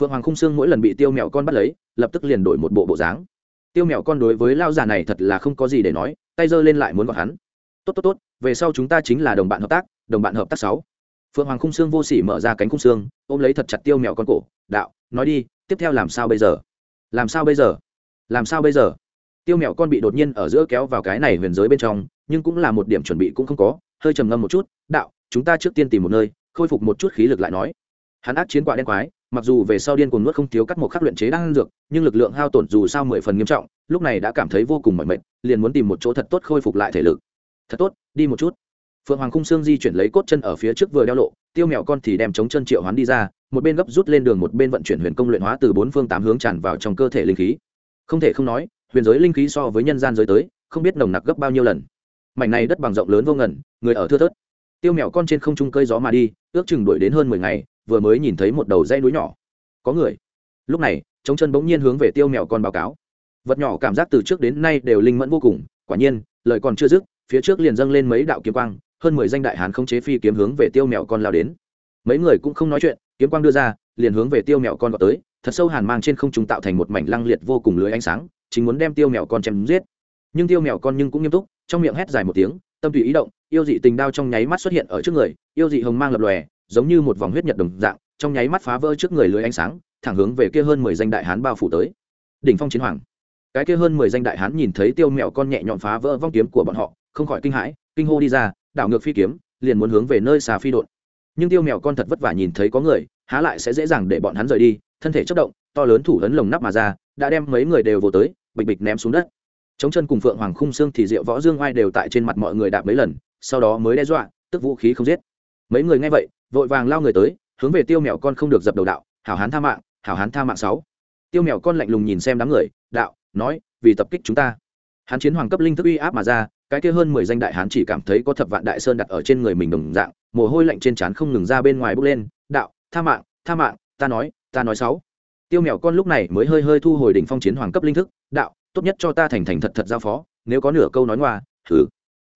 Phượng hoàng khung xương mỗi lần bị tiêu mèo con bắt lấy, lập tức liền đổi một bộ bộ dáng. Tiêu mèo con đối với lao già này thật là không có gì để nói, tay giơ lên lại muốn gọi hắn. Tốt tốt tốt, về sau chúng ta chính là đồng bạn hợp tác, đồng bạn hợp tác sáu phượng hoàng khung xương vô sỉ mở ra cánh khung xương, ôm lấy thật chặt tiêu mèo con cổ, đạo, nói đi, tiếp theo làm sao bây giờ? Làm sao bây giờ? Làm sao bây giờ? Tiêu mèo con bị đột nhiên ở giữa kéo vào cái này huyền giới bên trong, nhưng cũng là một điểm chuẩn bị cũng không có, hơi trầm ngâm một chút, đạo, chúng ta trước tiên tìm một nơi, khôi phục một chút khí lực lại nói. Hắn ác chiến quả đen quái, mặc dù về sau điên cuồng nuốt không thiếu các một khắc luyện chế đang ăn dược, nhưng lực lượng hao tổn dù sao mười phần nghiêm trọng, lúc này đã cảm thấy vô cùng mỏi mệt, liền muốn tìm một chỗ thật tốt khôi phục lại thể lực. Thật tốt, đi một chút phượng hoàng khung xương di chuyển lấy cốt chân ở phía trước vừa đeo lộ, tiêu mèo con thì đem chống chân triệu hoán đi ra, một bên gấp rút lên đường một bên vận chuyển huyền công luyện hóa từ bốn phương tám hướng tràn vào trong cơ thể linh khí. Không thể không nói, huyền giới linh khí so với nhân gian giới tới, không biết nồng nặc gấp bao nhiêu lần. Mảnh này đất bằng rộng lớn vô ngần, người ở thưa thớt. Tiêu mèo con trên không trung cơi gió mà đi, ước chừng đuổi đến hơn mười ngày, vừa mới nhìn thấy một đầu dây núi nhỏ. Có người. Lúc này chống chân bỗng nhiên hướng về tiêu mèo con báo cáo. Vật nhỏ cảm giác từ trước đến nay đều linh mẫn vô cùng, quả nhiên, lời còn chưa dứt, phía trước liền dâng lên mấy đạo kiếm quang hơn mười danh đại hán không chế phi kiếm hướng về tiêu mèo con lao đến. Mấy người cũng không nói chuyện, kiếm quang đưa ra, liền hướng về tiêu mèo con vào tới, thật sâu hàn mang trên không trung tạo thành một mảnh lăng liệt vô cùng lưới ánh sáng, chính muốn đem tiêu mèo con chém giết. Nhưng tiêu mèo con nhưng cũng nghiêm túc, trong miệng hét dài một tiếng, tâm tùy ý động, yêu dị tình đao trong nháy mắt xuất hiện ở trước người, yêu dị hồng mang lập lòe, giống như một vòng huyết nhật đồng dạng, trong nháy mắt phá vỡ trước người lưới ánh sáng, thẳng hướng về kia hơn mười danh đại hán bao phủ tới. Đỉnh phong chiến hoàng. Cái kia hơn mười danh đại hán nhìn thấy tiêu mèo con nhẹ nhọn phá vỡ vong kiếm của bọn họ, không khỏi kinh hãi, kinh hô đi ra đảo ngược phi kiếm, liền muốn hướng về nơi xà phi đột nhưng tiêu mèo con thật vất vả nhìn thấy có người, há lại sẽ dễ dàng để bọn hắn rời đi, thân thể chất động, to lớn thủ ấn lồng nắp mà ra, đã đem mấy người đều vô tới, bịch bịch ném xuống đất. Chống chân cùng phượng hoàng khung xương thì diệu võ dương oai đều tại trên mặt mọi người đạp mấy lần, sau đó mới đe dọa, tức vũ khí không giết. Mấy người nghe vậy, vội vàng lao người tới, hướng về tiêu mèo con không được dập đầu đạo, hảo hán tha mạng, hảo hán tha mạng sáu. Tiêu mèo con lạnh lùng nhìn xem đám người, đạo, nói, vì tập kích chúng ta. Hán chiến hoàng cấp linh thức uy áp mà ra cái kia hơn mười danh đại hán chỉ cảm thấy có thập vạn đại sơn đặt ở trên người mình đồng dạng, mồ hôi lạnh trên trán không ngừng ra bên ngoài bốc lên, đạo, tha mạng tha mạng, ta nói ta nói sáu. Tiêu mèo con lúc này mới hơi hơi thu hồi đỉnh phong chiến hoàng cấp linh thức, đạo, tốt nhất cho ta thành thành thật thật giao phó, nếu có nửa câu nói ngoa, thử.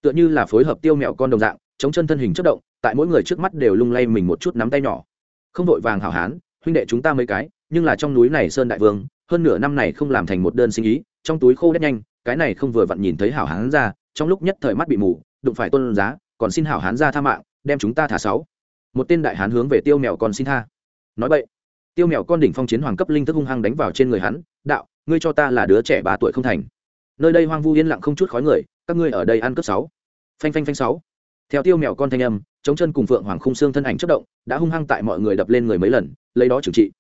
Tựa như là phối hợp tiêu mèo con đồng dạng, chống chân thân hình chất động, tại mỗi người trước mắt đều lung lay mình một chút nắm tay nhỏ. Không vội vàng hảo hán, huynh đệ chúng ta mấy cái, nhưng là trong núi này sơn đại vương, hơn nửa năm này không làm thành một đơn sinh ý, trong túi khô đét nhanh, cái này không vừa vặn nhìn thấy hảo hán ra trong lúc nhất thời mắt bị mù, đụng phải tôn giá, còn xin hảo hán ra tha mạng, đem chúng ta thả sáu. Một tên đại hán hướng về tiêu mèo con xin tha. Nói vậy tiêu mèo con đỉnh phong chiến hoàng cấp linh thức hung hăng đánh vào trên người hắn, đạo, ngươi cho ta là đứa trẻ ba tuổi không thành. Nơi đây hoang vu yên lặng không chút khói người, các ngươi ở đây ăn cướp sáu. Phanh phanh phanh sáu. Theo tiêu mèo con thanh âm, chống chân cùng phượng hoàng khung xương thân ảnh chất động, đã hung hăng tại mọi người đập lên người mấy lần, lấy đó trừng trị.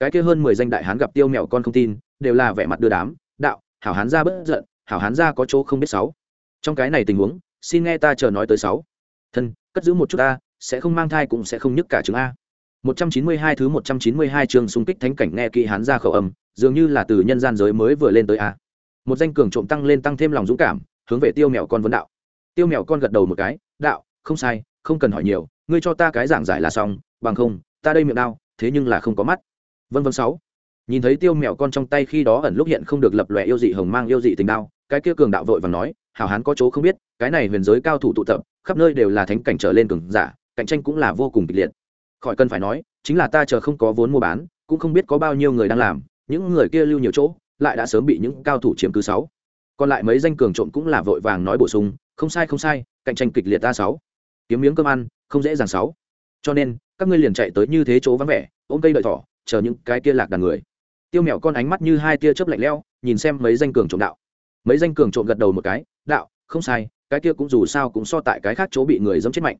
Cái kia hơn mười danh đại hán gặp tiêu mèo con không tin, đều là vẻ mặt đưa đám, đạo, hảo hán ra bất giận, hảo hán ra có chỗ không biết sáu trong cái này tình huống, xin nghe ta chờ nói tới sáu. Thân, cất giữ một chút ta, sẽ không mang thai cũng sẽ không nhức cả chứng a. 192 thứ 192 chương xung kích thánh cảnh nghe kỹ hán ra khẩu âm, dường như là từ nhân gian giới mới vừa lên tới a. Một danh cường trộm tăng lên tăng thêm lòng dũng cảm, hướng về tiêu mèo con vấn đạo. Tiêu mèo con gật đầu một cái, đạo, không sai, không cần hỏi nhiều, ngươi cho ta cái giảng giải là xong, bằng không, ta đây miệng đau, thế nhưng là không có mắt. Vân vân sáu. Nhìn thấy tiêu mèo con trong tay khi đó ẩn lúc hiện không được lập lòe yêu dị hồng mang yêu dị tình đao cái kia cường đạo vội và nói hảo hán có chỗ không biết, cái này huyền giới cao thủ tụ tập, khắp nơi đều là thánh cảnh trở lên cường giả, cạnh tranh cũng là vô cùng kịch liệt. Khỏi cần phải nói, chính là ta chờ không có vốn mua bán, cũng không biết có bao nhiêu người đang làm, những người kia lưu nhiều chỗ, lại đã sớm bị những cao thủ chiếm cứ sáu. Còn lại mấy danh cường trộm cũng là vội vàng nói bổ sung, không sai không sai, cạnh tranh kịch liệt ta sáu. Kiếm miếng cơm ăn, không dễ dàng sáu. Cho nên, các ngươi liền chạy tới như thế chỗ vắng vẻ, ôm cây đợi thỏ, chờ những cái kia lạc đàn người. Tiêu mèo con ánh mắt như hai tia chớp lạnh lẽo, nhìn xem mấy danh cường trộm đạo. Mấy danh cường trộm gật đầu một cái đạo, không sai, cái kia cũng dù sao cũng so tại cái khác chỗ bị người dẫm chết mạnh.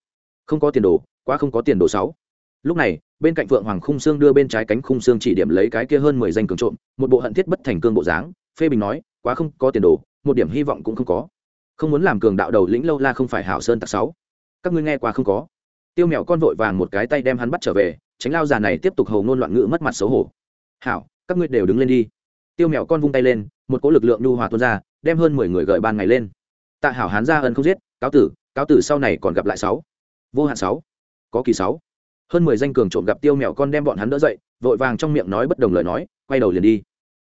Không có tiền đồ, quá không có tiền đồ sáu. Lúc này, bên cạnh phượng hoàng khung xương đưa bên trái cánh khung xương chỉ điểm lấy cái kia hơn mười danh cường trộm, một bộ hận thiết bất thành cương bộ dáng, phê bình nói, quá không có tiền đồ, một điểm hy vọng cũng không có. Không muốn làm cường đạo đầu lĩnh lâu la không phải hảo sơn tặc sáu. Các ngươi nghe qua không có. Tiêu mèo con vội vàng một cái tay đem hắn bắt trở về, tránh lao già này tiếp tục hầu ngôn loạn ngữ mất mặt xấu hổ. Hảo, các ngươi đều đứng lên đi. Tiêu mèo con vung tay lên, một cỗ lực lượng nhu hòa tuôn ra đem hơn mười người gợi ban ngày lên. Tạ hảo hán ra ân không giết, cáo tử cáo tử sau này còn gặp lại sáu. Vô hạn sáu. Có kỳ sáu. Hơn mười danh cường trộm gặp tiêu mèo con đem bọn hắn đỡ dậy, vội vàng trong miệng nói bất đồng lời nói, quay đầu liền đi.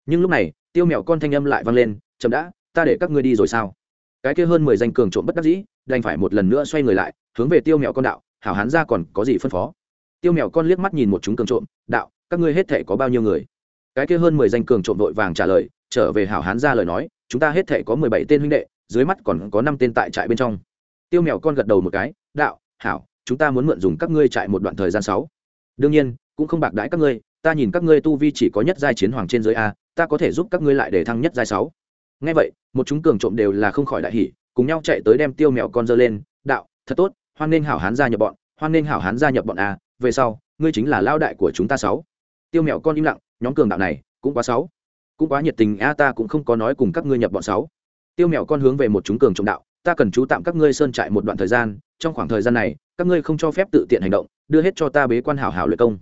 Nhưng lúc này, tiêu mèo con thanh âm lại vang lên, chậm đã, ta để các ngươi đi rồi sao? Cái kia hơn mười danh cường trộm bất đắc dĩ, đành phải một lần nữa xoay người lại, hướng về tiêu mèo con đạo, hảo hán ra còn có gì phân phó? Tiêu mèo con liếc mắt nhìn một chúng cường trộm, đạo, các ngươi hết thể có bao nhiêu người? Cái kia hơn mười danh cường trộm vội vàng trả lời, trở về hảo hán ra lời nói chúng ta hết thể có mười bảy tên huynh đệ, dưới mắt còn có năm tên tại trại bên trong. Tiêu mèo con gật đầu một cái, đạo, hảo, chúng ta muốn mượn dùng các ngươi trại một đoạn thời gian sáu. Đương nhiên, cũng không bạc đãi các ngươi, ta nhìn các ngươi tu vi chỉ có nhất giai chiến hoàng trên giới a, ta có thể giúp các ngươi lại để thăng nhất giai sáu. Ngay vậy, một chúng cường trộm đều là không khỏi đại hỉ, cùng nhau chạy tới đem tiêu mèo con dơ lên, đạo, thật tốt, hoan nghênh hảo hán gia nhập bọn, hoan nghênh hảo hán gia nhập bọn a, về sau, ngươi chính là lao đại của chúng ta sáu. Tiêu mèo con im lặng, nhóm cường đạo này cũng quá sáu cũng quá nhiệt tình, a, ta cũng không có nói cùng các ngươi nhập bọn sáu. Tiêu mèo con hướng về một chúng cường trộm đạo, ta cần chú tạm các ngươi sơn trại một đoạn thời gian, trong khoảng thời gian này, các ngươi không cho phép tự tiện hành động, đưa hết cho ta bế quan hảo hảo luyện công.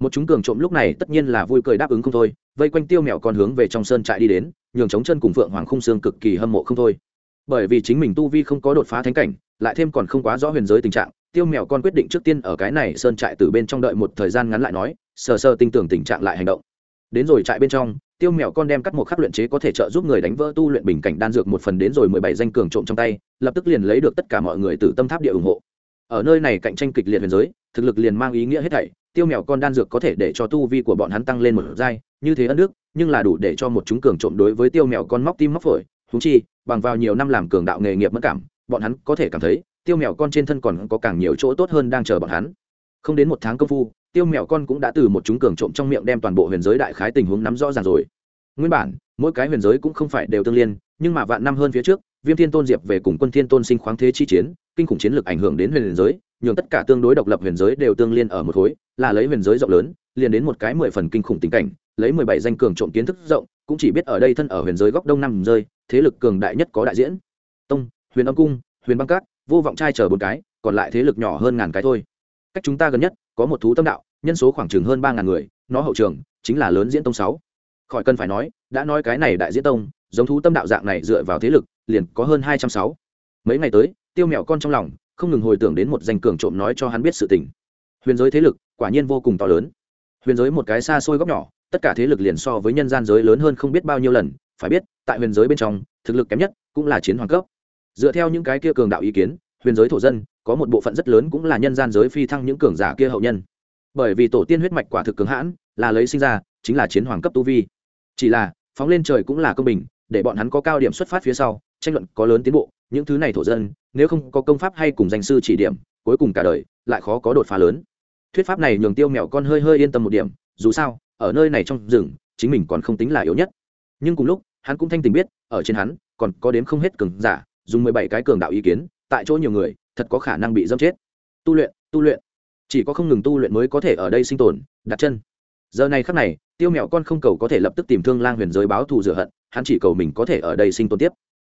Một chúng cường trộm lúc này tất nhiên là vui cười đáp ứng không thôi, vây quanh tiêu mèo con hướng về trong sơn trại đi đến, nhường chống chân cùng phượng hoàng khung xương cực kỳ hâm mộ không thôi. Bởi vì chính mình tu vi không có đột phá thánh cảnh, lại thêm còn không quá rõ huyền giới tình trạng, tiêu mèo con quyết định trước tiên ở cái này sơn trại từ bên trong đợi một thời gian ngắn lại nói, sờ sơ tin tưởng tình trạng lại hành động. Đến rồi trại bên trong tiêu mèo con đem cắt một khắc luyện chế có thể trợ giúp người đánh vỡ tu luyện bình cảnh đan dược một phần đến rồi mười bảy danh cường trộm trong tay, lập tức liền lấy được tất cả mọi người từ tâm tháp địa ủng hộ. Ở nơi này cạnh tranh kịch liệt biên giới, thực lực liền mang ý nghĩa hết thảy, tiêu mèo con đan dược có thể để cho tu vi của bọn hắn tăng lên một giai, như thế ân đức, nhưng là đủ để cho một chúng cường trộm đối với tiêu mèo con móc tim móc phổi thú chi, bằng vào nhiều năm làm cường đạo nghề nghiệp mất cảm, bọn hắn có thể cảm thấy, tiêu mèo con trên thân còn có càng nhiều chỗ tốt hơn đang chờ bọn hắn. Không đến một tháng công phu tiêu mèo con cũng đã từ một chúng cường trộm trong miệng đem toàn bộ huyền giới đại khái tình huống nắm rõ ràng rồi. Nguyên bản, mỗi cái huyền giới cũng không phải đều tương liên, nhưng mà vạn năm hơn phía trước, viêm thiên tôn diệp về cùng quân thiên tôn sinh khoáng thế chi chiến, kinh khủng chiến lược ảnh hưởng đến huyền giới, nhường tất cả tương đối độc lập huyền giới đều tương liên ở một khối, là lấy huyền giới rộng lớn, liền đến một cái mười phần kinh khủng tình cảnh, lấy mười bảy danh cường trộm kiến thức rộng, cũng chỉ biết ở đây thân ở huyền giới góc đông nam rơi, thế lực cường đại nhất có đại diễn. Tông, huyền âm cung, huyền băng cát, vô vọng trai chờ bốn cái, còn lại thế lực nhỏ hơn ngàn cái thôi cách chúng ta gần nhất, có một thú tâm đạo, nhân số khoảng chừng hơn ba ngàn người, nó hậu trường chính là lớn diễn tông sáu. Khỏi cần phải nói, đã nói cái này đại diễn tông, giống thú tâm đạo dạng này dựa vào thế lực, liền có hơn hai trăm sáu. Mấy ngày tới, tiêu mẹo con trong lòng, không ngừng hồi tưởng đến một danh cường trộm nói cho hắn biết sự tình. Huyền giới thế lực, quả nhiên vô cùng to lớn. Huyền giới một cái xa xôi góc nhỏ, tất cả thế lực liền so với nhân gian giới lớn hơn không biết bao nhiêu lần. Phải biết, tại huyền giới bên trong, thực lực kém nhất cũng là chiến hoàng cấp. Dựa theo những cái kia cường đạo ý kiến huyền giới thổ dân, có một bộ phận rất lớn cũng là nhân gian giới phi thăng những cường giả kia hậu nhân. Bởi vì tổ tiên huyết mạch quả thực cường hãn, là lấy sinh ra, chính là chiến hoàng cấp tu vi. Chỉ là, phóng lên trời cũng là công bình, để bọn hắn có cao điểm xuất phát phía sau, tranh luận có lớn tiến bộ, những thứ này thổ dân, nếu không có công pháp hay cùng danh sư chỉ điểm, cuối cùng cả đời lại khó có đột phá lớn. Thuyết pháp này nhường tiêu mèo con hơi hơi yên tâm một điểm, dù sao, ở nơi này trong rừng, chính mình còn không tính là yếu nhất. Nhưng cùng lúc, hắn cũng thanh tình biết, ở trên hắn, còn có đếm không hết cường giả, dùng mười bảy cái cường đạo ý kiến tại chỗ nhiều người, thật có khả năng bị dâm chết. Tu luyện tu luyện. Chỉ có không ngừng tu luyện mới có thể ở đây sinh tồn, đặt chân. Giờ này khắc này, tiêu mẹo con không cầu có thể lập tức tìm thương lang huyền giới báo thù rửa hận, hắn chỉ cầu mình có thể ở đây sinh tồn tiếp.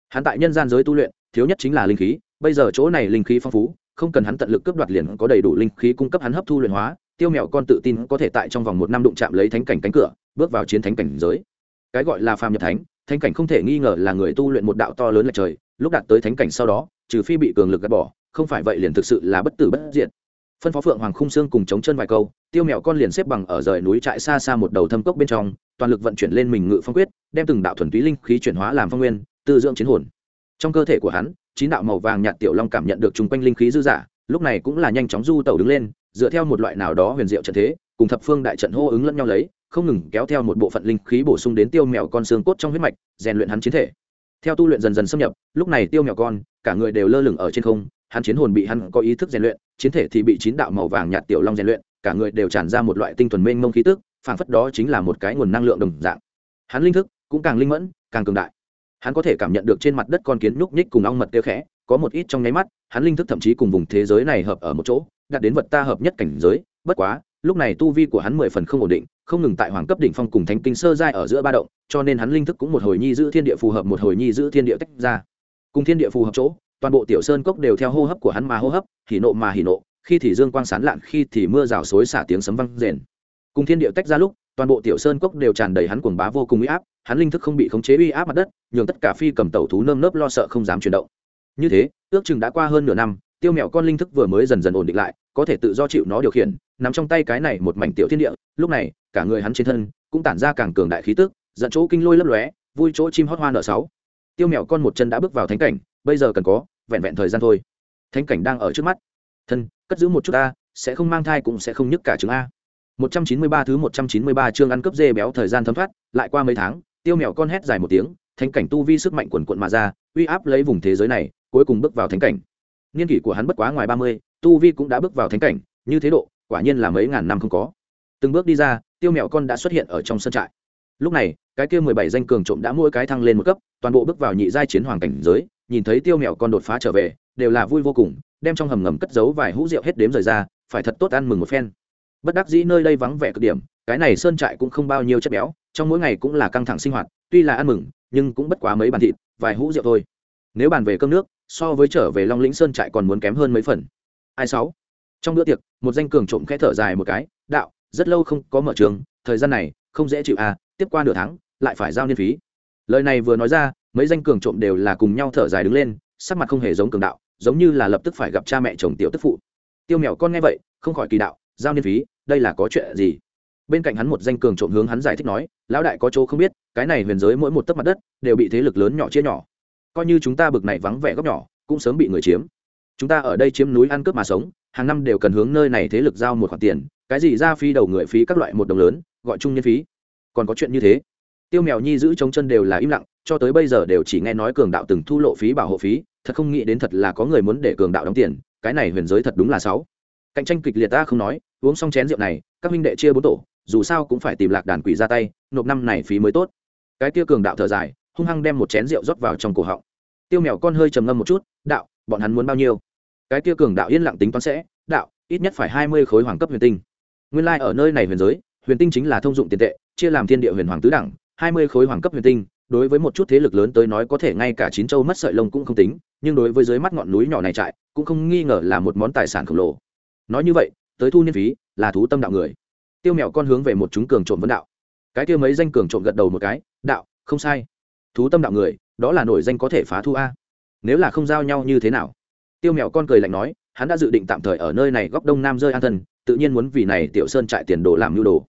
Hắn tại nhân gian giới tu luyện, thiếu nhất chính là linh khí, bây giờ chỗ này linh khí phong phú, không cần hắn tận lực cướp đoạt liền có đầy đủ linh khí cung cấp hắn hấp thu luyện hóa, tiêu mẹo con tự tin có thể tại trong vòng một năm đụng chạm lấy thánh cảnh cánh cửa, bước vào chiến thánh cảnh giới. Cái gọi là phàm nhập thánh thánh cảnh không thể nghi ngờ là người tu luyện một đạo to lớn lệch trời, lúc đạt tới thánh cảnh sau đó, trừ phi bị cường lực gạt bỏ, không phải vậy liền thực sự là bất tử bất diệt. Phân phó phượng hoàng khung xương cùng chống chân vài câu, tiêu mèo con liền xếp bằng ở rời núi trại xa xa một đầu thâm cốc bên trong, toàn lực vận chuyển lên mình ngự phong quyết, đem từng đạo thuần túy linh khí chuyển hóa làm phong nguyên, tư dưỡng chiến hồn. Trong cơ thể của hắn, chín đạo màu vàng nhạt tiểu long cảm nhận được chung quanh linh khí dư dả, lúc này cũng là nhanh chóng du tẩu đứng lên, dựa theo một loại nào đó huyền diệu trận thế, cùng thập phương đại trận hô ứng lẫn nhau lấy không ngừng kéo theo một bộ phận linh khí bổ sung đến tiêu mèo con xương cốt trong huyết mạch, rèn luyện hắn chiến thể. Theo tu luyện dần dần xâm nhập, lúc này tiêu mèo con, cả người đều lơ lửng ở trên không, hắn chiến hồn bị hắn có ý thức rèn luyện, chiến thể thì bị chín đạo màu vàng nhạt tiểu long rèn luyện, cả người đều tràn ra một loại tinh thuần mênh mông khí tức, phảng phất đó chính là một cái nguồn năng lượng đồng dạng. Hắn linh thức cũng càng linh mẫn, càng cường đại. Hắn có thể cảm nhận được trên mặt đất con kiến nhúc nhích cùng ong mật tiêu khẽ, có một ít trong nháy mắt, hắn linh thức thậm chí cùng vùng thế giới này hợp ở một chỗ, đạt đến vật ta hợp nhất cảnh giới, bất quá, lúc này tu vi của hắn mười phần không ổn định không ngừng tại hoàng cấp đỉnh phong cùng thánh kinh sơ giai ở giữa ba động, cho nên hắn linh thức cũng một hồi nhi giữ thiên địa phù hợp, một hồi nhi giữ thiên địa tách ra. Cùng thiên địa phù hợp chỗ, toàn bộ tiểu sơn cốc đều theo hô hấp của hắn mà hô hấp, hỉ nộ mà hỉ nộ, khi thì dương quang sáng lạn, khi thì mưa rào xối xả tiếng sấm vang rền. Cùng thiên địa tách ra lúc, toàn bộ tiểu sơn cốc đều tràn đầy hắn cuồng bá vô cùng uy áp, hắn linh thức không bị khống chế uy áp mặt đất, nhường tất cả phi cầm tẩu thú nơm nớp lo sợ không dám chuyển động. Như thế, ước chừng đã qua hơn nửa năm, tiêu mèo con linh thức vừa mới dần dần ổn định lại, có thể tự do chịu nó điều khiển nằm trong tay cái này một mảnh tiểu thiên địa lúc này cả người hắn trên thân cũng tản ra càng cường đại khí tức dẫn chỗ kinh lôi lấp lóe vui chỗ chim hót hoa nở sáu. Tiêu mèo con một chân đã bước vào thánh cảnh bây giờ cần có vẹn vẹn thời gian thôi. Thánh cảnh đang ở trước mắt. Thân cất giữ một chút a sẽ không mang thai cũng sẽ không nhức cả trứng a. 193 thứ 193 chương ăn cướp dê béo thời gian thấm thoát lại qua mấy tháng tiêu mèo con hét dài một tiếng thánh cảnh tu vi sức mạnh quần cuộn mà ra uy áp lấy vùng thế giới này cuối cùng bước vào thánh cảnh. Niên kỷ của hắn bất quá ngoài 30, tu vi cũng đã bước vào thánh cảnh như thế độ quả nhiên là mấy ngàn năm không có. Từng bước đi ra, tiêu mẹo con đã xuất hiện ở trong sân trại. Lúc này, cái kia mười bảy danh cường trộm đã mỗi cái thăng lên một cấp, toàn bộ bước vào nhị giai chiến hoàng cảnh giới, nhìn thấy tiêu mẹo con đột phá trở về, đều là vui vô cùng, đem trong hầm ngầm cất giấu vài hũ rượu hết đếm rời ra, phải thật tốt ăn mừng một phen. Bất đắc dĩ nơi đây vắng vẻ cực điểm, cái này sơn trại cũng không bao nhiêu chất béo, trong mỗi ngày cũng là căng thẳng sinh hoạt, tuy là ăn mừng, nhưng cũng bất quá mấy bàn thịt, vài hũ rượu thôi. Nếu bàn về cơm nước, so với trở về long lĩnh sơn trại còn muốn kém hơn mấy phần. Ai sáu? Trong bữa tiệc, một danh cường trộm khẽ thở dài một cái, đạo, rất lâu không có mở trường, thời gian này, không dễ chịu à tiếp qua nửa tháng, lại phải giao niên phí. Lời này vừa nói ra, mấy danh cường trộm đều là cùng nhau thở dài đứng lên, sắc mặt không hề giống cường đạo, giống như là lập tức phải gặp cha mẹ chồng tiểu tức phụ. Tiêu mèo con nghe vậy, không khỏi kỳ đạo, giao niên phí, đây là có chuyện gì? Bên cạnh hắn một danh cường trộm hướng hắn giải thích nói, lão đại có chỗ không biết, cái này huyền giới mỗi một tấc mặt đất, đều bị thế lực lớn nhỏ chia nhỏ. Coi như chúng ta bực này vắng vẻ góc nhỏ, cũng sớm bị người chiếm. Chúng ta ở đây chiếm núi ăn cướp mà sống hàng năm đều cần hướng nơi này thế lực giao một khoản tiền, cái gì ra phi đầu người phí các loại một đồng lớn, gọi chung nhân phí. Còn có chuyện như thế, tiêu mèo nhi giữ chống chân đều là im lặng, cho tới bây giờ đều chỉ nghe nói cường đạo từng thu lộ phí bảo hộ phí, thật không nghĩ đến thật là có người muốn để cường đạo đóng tiền, cái này huyền giới thật đúng là sáu cạnh tranh kịch liệt ta không nói, uống xong chén rượu này, các minh đệ chia bốn tổ, dù sao cũng phải tìm lạc đàn quỷ ra tay, nộp năm này phí mới tốt. Cái tiêu cường đạo thở dài, hung hăng đem một chén rượu rót vào trong cổ họng. Tiêu mèo con hơi trầm ngâm một chút, đạo, bọn hắn muốn bao nhiêu? Cái kia cường đạo yên lặng tính toán sẽ, đạo, ít nhất phải hai mươi khối hoàng cấp huyền tinh. Nguyên lai、like、ở nơi này huyền giới, huyền tinh chính là thông dụng tiền tệ, chia làm thiên địa huyền hoàng tứ đẳng, hai mươi khối hoàng cấp huyền tinh, đối với một chút thế lực lớn tới nói có thể ngay cả chín châu mất sợi lông cũng không tính, nhưng đối với dưới mắt ngọn núi nhỏ này trại, cũng không nghi ngờ là một món tài sản khổng lồ. Nói như vậy, tới thu niên phí, là thú tâm đạo người. Tiêu mẹo con hướng về một chúng cường trộm vấn đạo. Cái kia mấy danh cường trộm gật đầu một cái, đạo, không sai. Thú tâm đạo người, đó là nổi danh có thể phá thu a. Nếu là không giao nhau như thế nào? Tiêu Mèo con cười lạnh nói, hắn đã dự định tạm thời ở nơi này góc đông nam rơi an thân, tự nhiên muốn vì này tiểu sơn trại tiền đồ làm nhu đồ.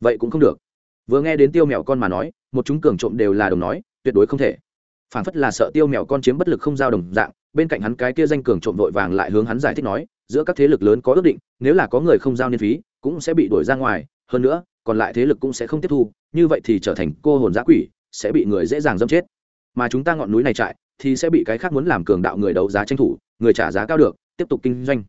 Vậy cũng không được. Vừa nghe đến tiêu Mèo con mà nói, một chúng cường trộm đều là đồng nói, tuyệt đối không thể. Phản phất là sợ tiêu mèo con chiếm bất lực không giao đồng dạng, bên cạnh hắn cái kia danh cường trộm vội vàng lại hướng hắn giải thích nói, giữa các thế lực lớn có ước định, nếu là có người không giao niên phí, cũng sẽ bị đuổi ra ngoài, hơn nữa, còn lại thế lực cũng sẽ không tiếp thu, như vậy thì trở thành cô hồn giã quỷ, sẽ bị người dễ dàng dâm chết. Mà chúng ta ngọn núi này trại, thì sẽ bị cái khác muốn làm cường đạo người đấu giá tranh thủ người trả giá cao được, tiếp tục kinh doanh.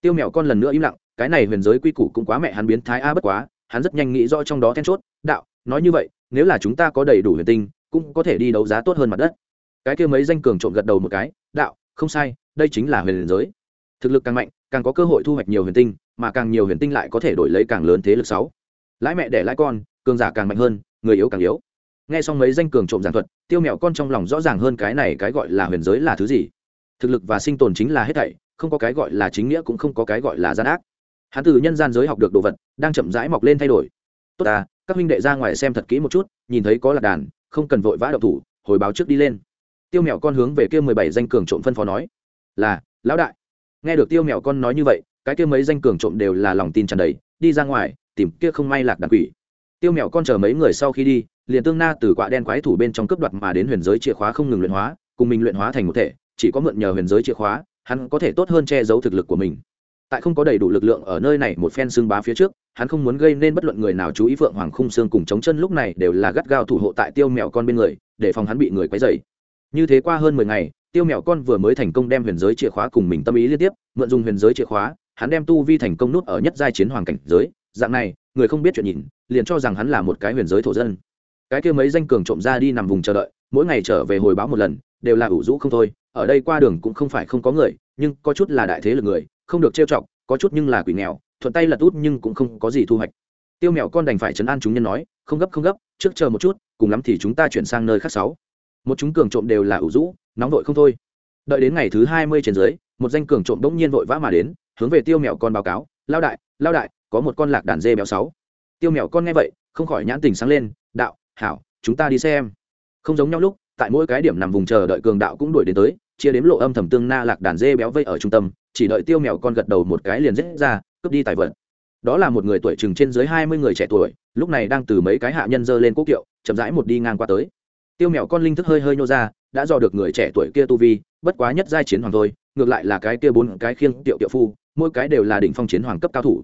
Tiêu mèo con lần nữa im lặng, cái này huyền giới quy củ cũng quá mẹ hắn biến thái a bất quá, hắn rất nhanh nghĩ rõ trong đó then chốt, đạo, nói như vậy, nếu là chúng ta có đầy đủ huyền tinh, cũng có thể đi đấu giá tốt hơn mặt đất. Cái kia mấy danh cường trộm gật đầu một cái, đạo, không sai, đây chính là huyền giới. Thực lực càng mạnh, càng có cơ hội thu hoạch nhiều huyền tinh, mà càng nhiều huyền tinh lại có thể đổi lấy càng lớn thế lực sáu. Lãi mẹ để lãi con, cường giả càng mạnh hơn, người yếu càng yếu. Nghe xong mấy danh cường trộm giảng thuật, tiêu mẹo con trong lòng rõ ràng hơn cái này cái gọi là huyền giới là thứ gì thực lực và sinh tồn chính là hết thảy, không có cái gọi là chính nghĩa cũng không có cái gọi là gian ác. Hắn từ nhân gian giới học được đồ vật, đang chậm rãi mọc lên thay đổi. Tốt ta, các huynh đệ ra ngoài xem thật kỹ một chút, nhìn thấy có lạc đàn, không cần vội vã đậu thủ, hồi báo trước đi lên. Tiêu mẹo con hướng về kia mười bảy danh cường trộm phân phó nói, là, lão đại. Nghe được tiêu mẹo con nói như vậy, cái kia mấy danh cường trộm đều là lòng tin tràn đầy, đi ra ngoài, tìm kia không may lạc đàn quỷ. Tiêu mẹo con chờ mấy người sau khi đi, liền tương na từ quạ đen quái thủ bên trong cướp đoạt mà đến huyền giới chìa khóa không ngừng luyện hóa, cùng mình luyện hóa thành một thể chỉ có mượn nhờ huyền giới chìa khóa, hắn có thể tốt hơn che giấu thực lực của mình. Tại không có đầy đủ lực lượng ở nơi này một phen xương bá phía trước, hắn không muốn gây nên bất luận người nào chú ý phượng hoàng khung xương cùng chống chân lúc này đều là gắt gao thủ hộ tại tiêu mèo con bên người, để phòng hắn bị người quấy dày như thế qua hơn mười ngày, tiêu mèo con vừa mới thành công đem huyền giới chìa khóa cùng mình tâm ý liên tiếp, mượn dùng huyền giới chìa khóa, hắn đem tu vi thành công nút ở nhất giai chiến hoàng cảnh giới. Dạng này, người không biết chuyện nhìn, liền cho rằng hắn là một cái huyền giới thổ dân. Cái kia mấy danh cường trộm ra đi nằm vùng chờ đợi, mỗi ngày trở về hồi báo một lần, đều là ủ rũ không thôi ở đây qua đường cũng không phải không có người, nhưng có chút là đại thế lực người, không được trêu chọc, có chút nhưng là quỷ nghèo, thuận tay lật út nhưng cũng không có gì thu hoạch. Tiêu mèo con đành phải chấn an chúng nhân nói, không gấp không gấp, trước chờ một chút, cùng lắm thì chúng ta chuyển sang nơi khác sáu. Một chúng cường trộm đều là ủ rũ, nóng vội không thôi. Đợi đến ngày thứ hai mươi trên dưới, một danh cường trộm bỗng nhiên vội vã mà đến, hướng về tiêu mèo con báo cáo, lao đại lao đại, có một con lạc đàn dê béo sáu. Tiêu mèo con nghe vậy, không khỏi nhãn tình sáng lên, đạo, hảo, chúng ta đi xem. Không giống nhau lúc tại mỗi cái điểm nằm vùng chờ đợi cường đạo cũng đuổi đến tới, chia đếm lộ âm thầm tương na lạc đàn dê béo vây ở trung tâm, chỉ đợi tiêu mèo con gật đầu một cái liền rết ra, cướp đi tài vật. Đó là một người tuổi chừng trên dưới hai mươi người trẻ tuổi, lúc này đang từ mấy cái hạ nhân dơ lên quốc kiệu, chậm rãi một đi ngang qua tới. Tiêu mèo con linh thức hơi hơi nhô ra, đã dò được người trẻ tuổi kia tu vi, bất quá nhất giai chiến hoàng thôi, ngược lại là cái kia bốn cái khiêng tiệu tiệu phu, mỗi cái đều là đỉnh phong chiến hoàng cấp cao thủ.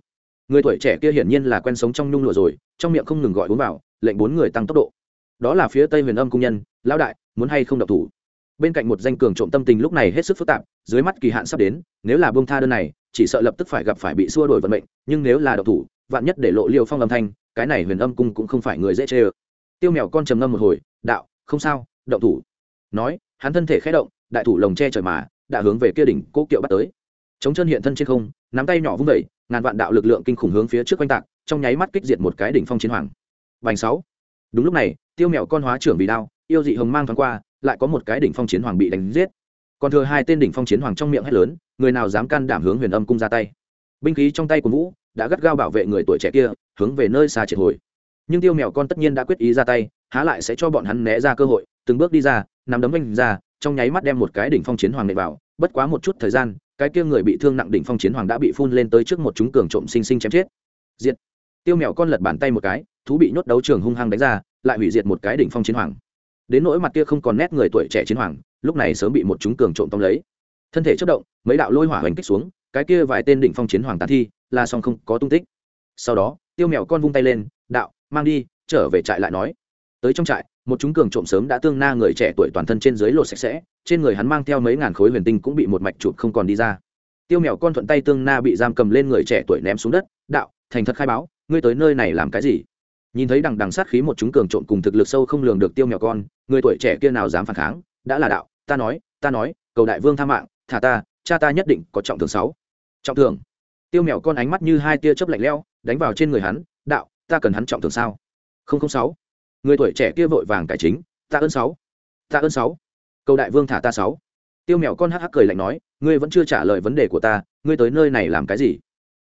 Người tuổi trẻ kia hiển nhiên là quen sống trong nhung lụa rồi, trong miệng không ngừng gọi uống vào, lệnh bốn người tăng tốc độ. Đó là phía tây huyền âm cung nhân, lão đại muốn hay không độc thủ. Bên cạnh một danh cường trộm tâm tình lúc này hết sức phức tạp, dưới mắt kỳ hạn sắp đến, nếu là bông tha đơn này, chỉ sợ lập tức phải gặp phải bị xua đổi vận mệnh, nhưng nếu là độc thủ, vạn nhất để lộ liều phong âm thanh, cái này huyền âm cung cũng không phải người dễ chê ơ. Tiêu mèo con trầm ngâm một hồi, đạo, không sao động thủ. Nói, hắn thân thể khé động, đại thủ lồng che trời mà, đã hướng về kia đỉnh cố kiệu bắt tới. Chống chân hiện thân trên không, nắm tay nhỏ vung vẩy ngàn vạn đạo lực lượng kinh khủng hướng phía trước quanh tạc, trong nháy mắt kích diệt một cái đỉnh phong chiến hoàng. Vành sáu. Đúng lúc này, tiêu mèo con hóa trưởng vì đao yêu dị hồng mang thoáng qua, lại có một cái đỉnh phong chiến hoàng bị đánh giết. Còn thừa hai tên đỉnh phong chiến hoàng trong miệng hét lớn, người nào dám can đảm hướng huyền âm cung ra tay. Binh khí trong tay của vũ đã gắt gao bảo vệ người tuổi trẻ kia, hướng về nơi xa triệt hồi. Nhưng tiêu mèo con tất nhiên đã quyết ý ra tay, há lại sẽ cho bọn hắn né ra cơ hội, từng bước đi ra, nắm đấm vanh ra, trong nháy mắt đem một cái đỉnh phong chiến hoàng nện vào. Bất quá một chút thời gian, cái kia người bị thương nặng đỉnh phong chiến hoàng đã bị phun lên tới trước một chúng cường trộm sinh sinh chém chết. Diệt. Tiêu mèo con lật bàn tay một cái, thú bị nhốt đấu trường hung hăng đánh ra, lại hủy diệt một cái đỉnh phong chiến hoàng đến nỗi mặt kia không còn nét người tuổi trẻ chiến hoàng, lúc này sớm bị một chúng cường trộm tông lấy. Thân thể chất động, mấy đạo lôi hỏa hoành kích xuống, cái kia vài tên đỉnh phong chiến hoàng tàn thi, là song không có tung tích. Sau đó, tiêu mèo con vung tay lên, đạo, mang đi, trở về trại lại nói. Tới trong trại, một chúng cường trộm sớm đã tương na người trẻ tuổi toàn thân trên dưới lột sạch sẽ, trên người hắn mang theo mấy ngàn khối huyền tinh cũng bị một mạch chụp không còn đi ra. Tiêu mèo con thuận tay tương na bị giam cầm lên người trẻ tuổi ném xuống đất, đạo, thành thật khai báo, ngươi tới nơi này làm cái gì? Nhìn thấy đằng đằng sát khí một chúng cường trộm cùng thực lực sâu không lường được tiêu mèo con, người tuổi trẻ kia nào dám phản kháng, đã là đạo, ta nói ta nói, cầu đại vương tha mạng, thả ta, cha ta nhất định có trọng thường sáu. Trọng thường tiêu mèo con ánh mắt như hai tia chớp lạnh leo đánh vào trên người hắn, đạo, ta cần hắn trọng thường sao? Không không sáu. Người tuổi trẻ kia vội vàng cải chính, ta ơn sáu, ta ơn sáu, cầu đại vương thả ta sáu. Tiêu mèo con hắc hắc cười lạnh nói, ngươi vẫn chưa trả lời vấn đề của ta, ngươi tới nơi này làm cái gì?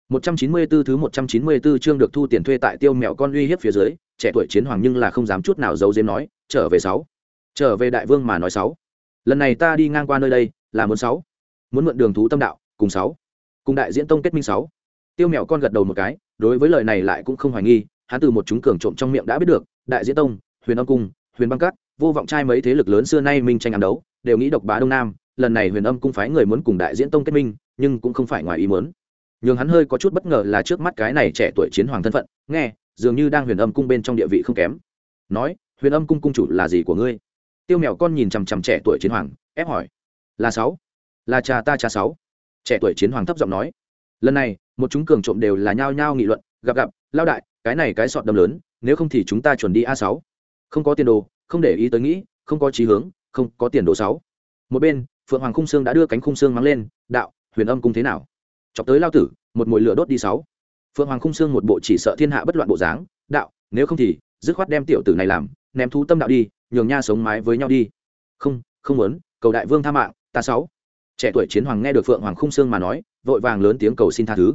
194 thứ 194 chương được thu tiền thuê tại tiêu mèo con uy hiếp phía dưới, trẻ tuổi chiến hoàng nhưng là không dám chút nào giấu giếm nói, trở về sáu. Trở về đại vương mà nói sáu. Lần này ta đi ngang qua nơi đây, là muốn sáu. Muốn mượn đường thú tâm đạo, cùng sáu. Cùng đại diễn tông kết minh sáu. Tiêu mèo con gật đầu một cái, đối với lời này lại cũng không hoài nghi, hắn từ một chúng cường trộm trong miệng đã biết được, đại diễn tông, huyền âm cung, huyền băng cát, vô vọng trai mấy thế lực lớn xưa nay minh tranh ám đấu đều nghĩ độc bá đông nam lần này huyền âm cung phái người muốn cùng đại diễn tông kết minh nhưng cũng không phải ngoài ý muốn nhường hắn hơi có chút bất ngờ là trước mắt cái này trẻ tuổi chiến hoàng thân phận, nghe, dường như đang huyền âm cung bên trong địa vị không kém. Nói, huyền âm cung cung chủ là gì của ngươi? Tiêu mèo con nhìn chằm chằm trẻ tuổi chiến hoàng, ép hỏi, là sáu, là cha ta cha sáu. Trẻ tuổi chiến hoàng thấp giọng nói, lần này, một chúng cường trộm đều là nhao nhao nghị luận, gặp gặp, lao đại, cái này cái sọt đâm lớn, nếu không thì chúng ta chuẩn đi a sáu. Không có tiền đồ, không để ý tới nghĩ, không có chí hướng, không có tiền đồ sáu. Một bên, phượng hoàng khung xương đã đưa cánh khung xương mắng lên, đạo, huyền âm cung thế nào? Chọc tới lao tử, một mồi lửa đốt đi sáu. Phượng hoàng khung xương một bộ chỉ sợ thiên hạ bất loạn bộ dáng, đạo, nếu không thì, dứt khoát đem tiểu tử này làm, ném thú tâm đạo đi, nhường nha sống mái với nhau đi. Không không muốn, cầu đại vương tha mạng, ta sáu. Trẻ tuổi chiến hoàng nghe được phượng hoàng khung xương mà nói, vội vàng lớn tiếng cầu xin tha thứ.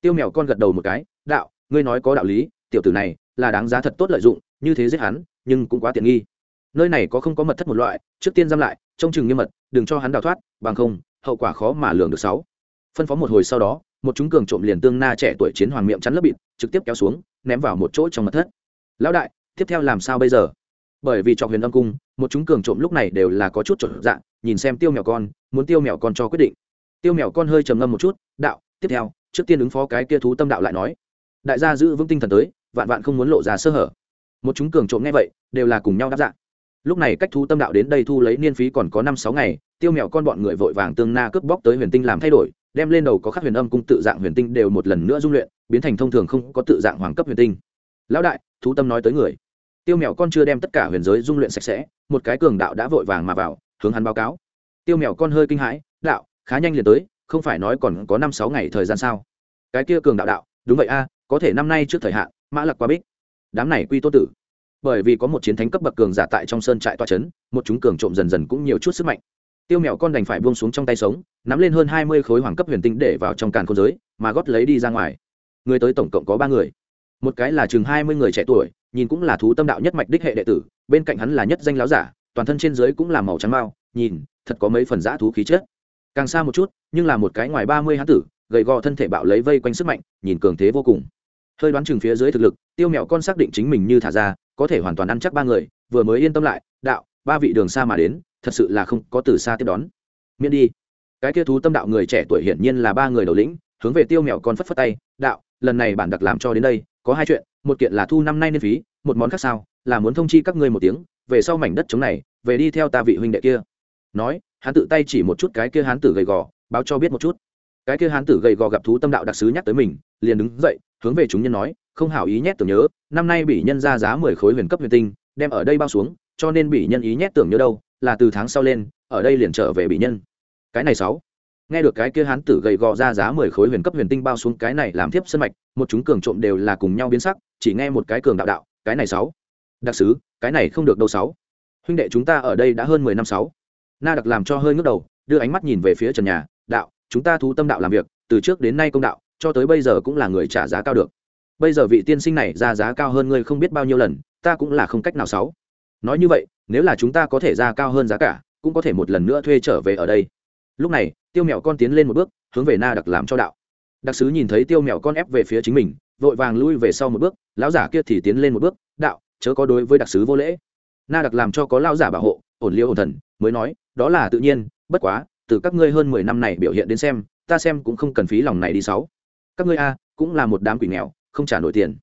Tiêu mèo con gật đầu một cái, đạo, ngươi nói có đạo lý, tiểu tử này là đáng giá thật tốt lợi dụng, như thế giết hắn, nhưng cũng quá tiện nghi. Nơi này có không có mật thất một loại, trước tiên giam lại, trông chừng nghiêm mật, đừng cho hắn đào thoát, bằng không, hậu quả khó mà lường được sáu phân phó một hồi sau đó, một chúng cường trộm liền tương na trẻ tuổi chiến hoàng miệng chắn lớp bịt, trực tiếp kéo xuống, ném vào một chỗ trong mật thất. Lão đại, tiếp theo làm sao bây giờ? Bởi vì trọc huyền âm cung, một chúng cường trộm lúc này đều là có chút trộn dạng, nhìn xem tiêu mèo con, muốn tiêu mèo con cho quyết định. Tiêu mèo con hơi trầm ngâm một chút, đạo, tiếp theo, trước tiên ứng phó cái kia thú tâm đạo lại nói. Đại gia giữ vững tinh thần tới, vạn vạn không muốn lộ ra sơ hở. Một chúng cường trộm nghe vậy, đều là cùng nhau đáp dạng. Lúc này cách thú tâm đạo đến đây thu lấy niên phí còn có năm sáu ngày, tiêu mèo con bọn người vội vàng tương na cướp bóc tới huyền tinh làm thay đổi đem lên đầu có khắc huyền âm cung tự dạng huyền tinh đều một lần nữa dung luyện, biến thành thông thường không có tự dạng hoàng cấp huyền tinh. Lão đại, thú tâm nói tới người. Tiêu mèo con chưa đem tất cả huyền giới dung luyện sạch sẽ, một cái cường đạo đã vội vàng mà vào, hướng hắn báo cáo. Tiêu mèo con hơi kinh hãi, đạo, khá nhanh liền tới, không phải nói còn có năm sáu ngày thời gian sao? Cái kia cường đạo đạo, đúng vậy a, có thể năm nay trước thời hạn, mã lặc qua bích. Đám này quy tô tử. Bởi vì có một chiến thánh cấp bậc cường giả tại trong sơn trại toa trấn một chúng cường trộm dần dần cũng nhiều chút sức mạnh tiêu mèo con đành phải buông xuống trong tay sống, nắm lên hơn hai mươi khối hoàng cấp huyền tinh để vào trong càn khôn giới, mà gót lấy đi ra ngoài. Người tới tổng cộng có ba người. Một cái là chừng hai mươi người trẻ tuổi, nhìn cũng là thú tâm đạo nhất mạch đích hệ đệ tử, bên cạnh hắn là nhất danh láo giả, toàn thân trên dưới cũng là màu trắng mao, nhìn, thật có mấy phần giã thú khí chết càng xa một chút, nhưng là một cái ngoài ba mươi hán tử, gầy gò thân thể bạo lấy vây quanh sức mạnh, nhìn cường thế vô cùng. Hơi đoán chừng phía dưới thực lực, tiêu mẹo con xác định chính mình như thả ra, có thể hoàn toàn ăn chắc ba người, vừa mới yên tâm lại, đạo ba vị đường xa mà đến, thật sự là không có từ xa tiếp đón. Miễn đi. Cái kia thú tâm đạo người trẻ tuổi hiển nhiên là ba người đầu lĩnh, hướng về tiêu mèo con phất phất tay, đạo, lần này bản đặc làm cho đến đây, có hai chuyện, một kiện là thu năm nay niên phí, một món khác sao, là muốn thông chi các ngươi một tiếng, về sau mảnh đất chống này, về đi theo ta vị huynh đệ kia. Nói, hắn tự tay chỉ một chút cái kia hán tử gầy gò, báo cho biết một chút. Cái kia hán tử gầy gò gặp thú tâm đạo đặc sứ nhắc tới mình, liền đứng dậy, hướng về chúng nhân nói, không hảo ý nhét tưởng nhớ, năm nay bị nhân ra giá mười khối huyền cấp huyền tinh, đem ở đây bao xuống cho nên bị nhân ý nhét tưởng nhớ đâu, là từ tháng sau lên, ở đây liền trở về bị nhân. Cái này sáu. Nghe được cái kia hán tử gầy gò ra giá mười khối huyền cấp huyền tinh bao xuống, cái này làm tiếp sân mạch, một chúng cường trộm đều là cùng nhau biến sắc, chỉ nghe một cái cường đạo đạo, cái này sáu. Đặc sứ, cái này không được đâu sáu. Huynh đệ chúng ta ở đây đã hơn mười năm sáu. Na đặc làm cho hơi ngước đầu, đưa ánh mắt nhìn về phía trần nhà, đạo, chúng ta thú tâm đạo làm việc, từ trước đến nay công đạo, cho tới bây giờ cũng là người trả giá cao được. Bây giờ vị tiên sinh này ra giá cao hơn ngươi không biết bao nhiêu lần, ta cũng là không cách nào sáu nói như vậy, nếu là chúng ta có thể ra cao hơn giá cả, cũng có thể một lần nữa thuê trở về ở đây. Lúc này, tiêu mèo con tiến lên một bước, hướng về na đặc làm cho đạo. Đặc sứ nhìn thấy tiêu mèo con ép về phía chính mình, vội vàng lui về sau một bước, lão giả kia thì tiến lên một bước, đạo, chớ có đối với đặc sứ vô lễ. Na đặc làm cho có lão giả bảo hộ, ổn liêu ổn thần, mới nói, đó là tự nhiên, bất quá, từ các ngươi hơn mười năm này biểu hiện đến xem, ta xem cũng không cần phí lòng này đi sáu. Các ngươi a, cũng là một đám quỷ nghèo, không trả nổi tiền.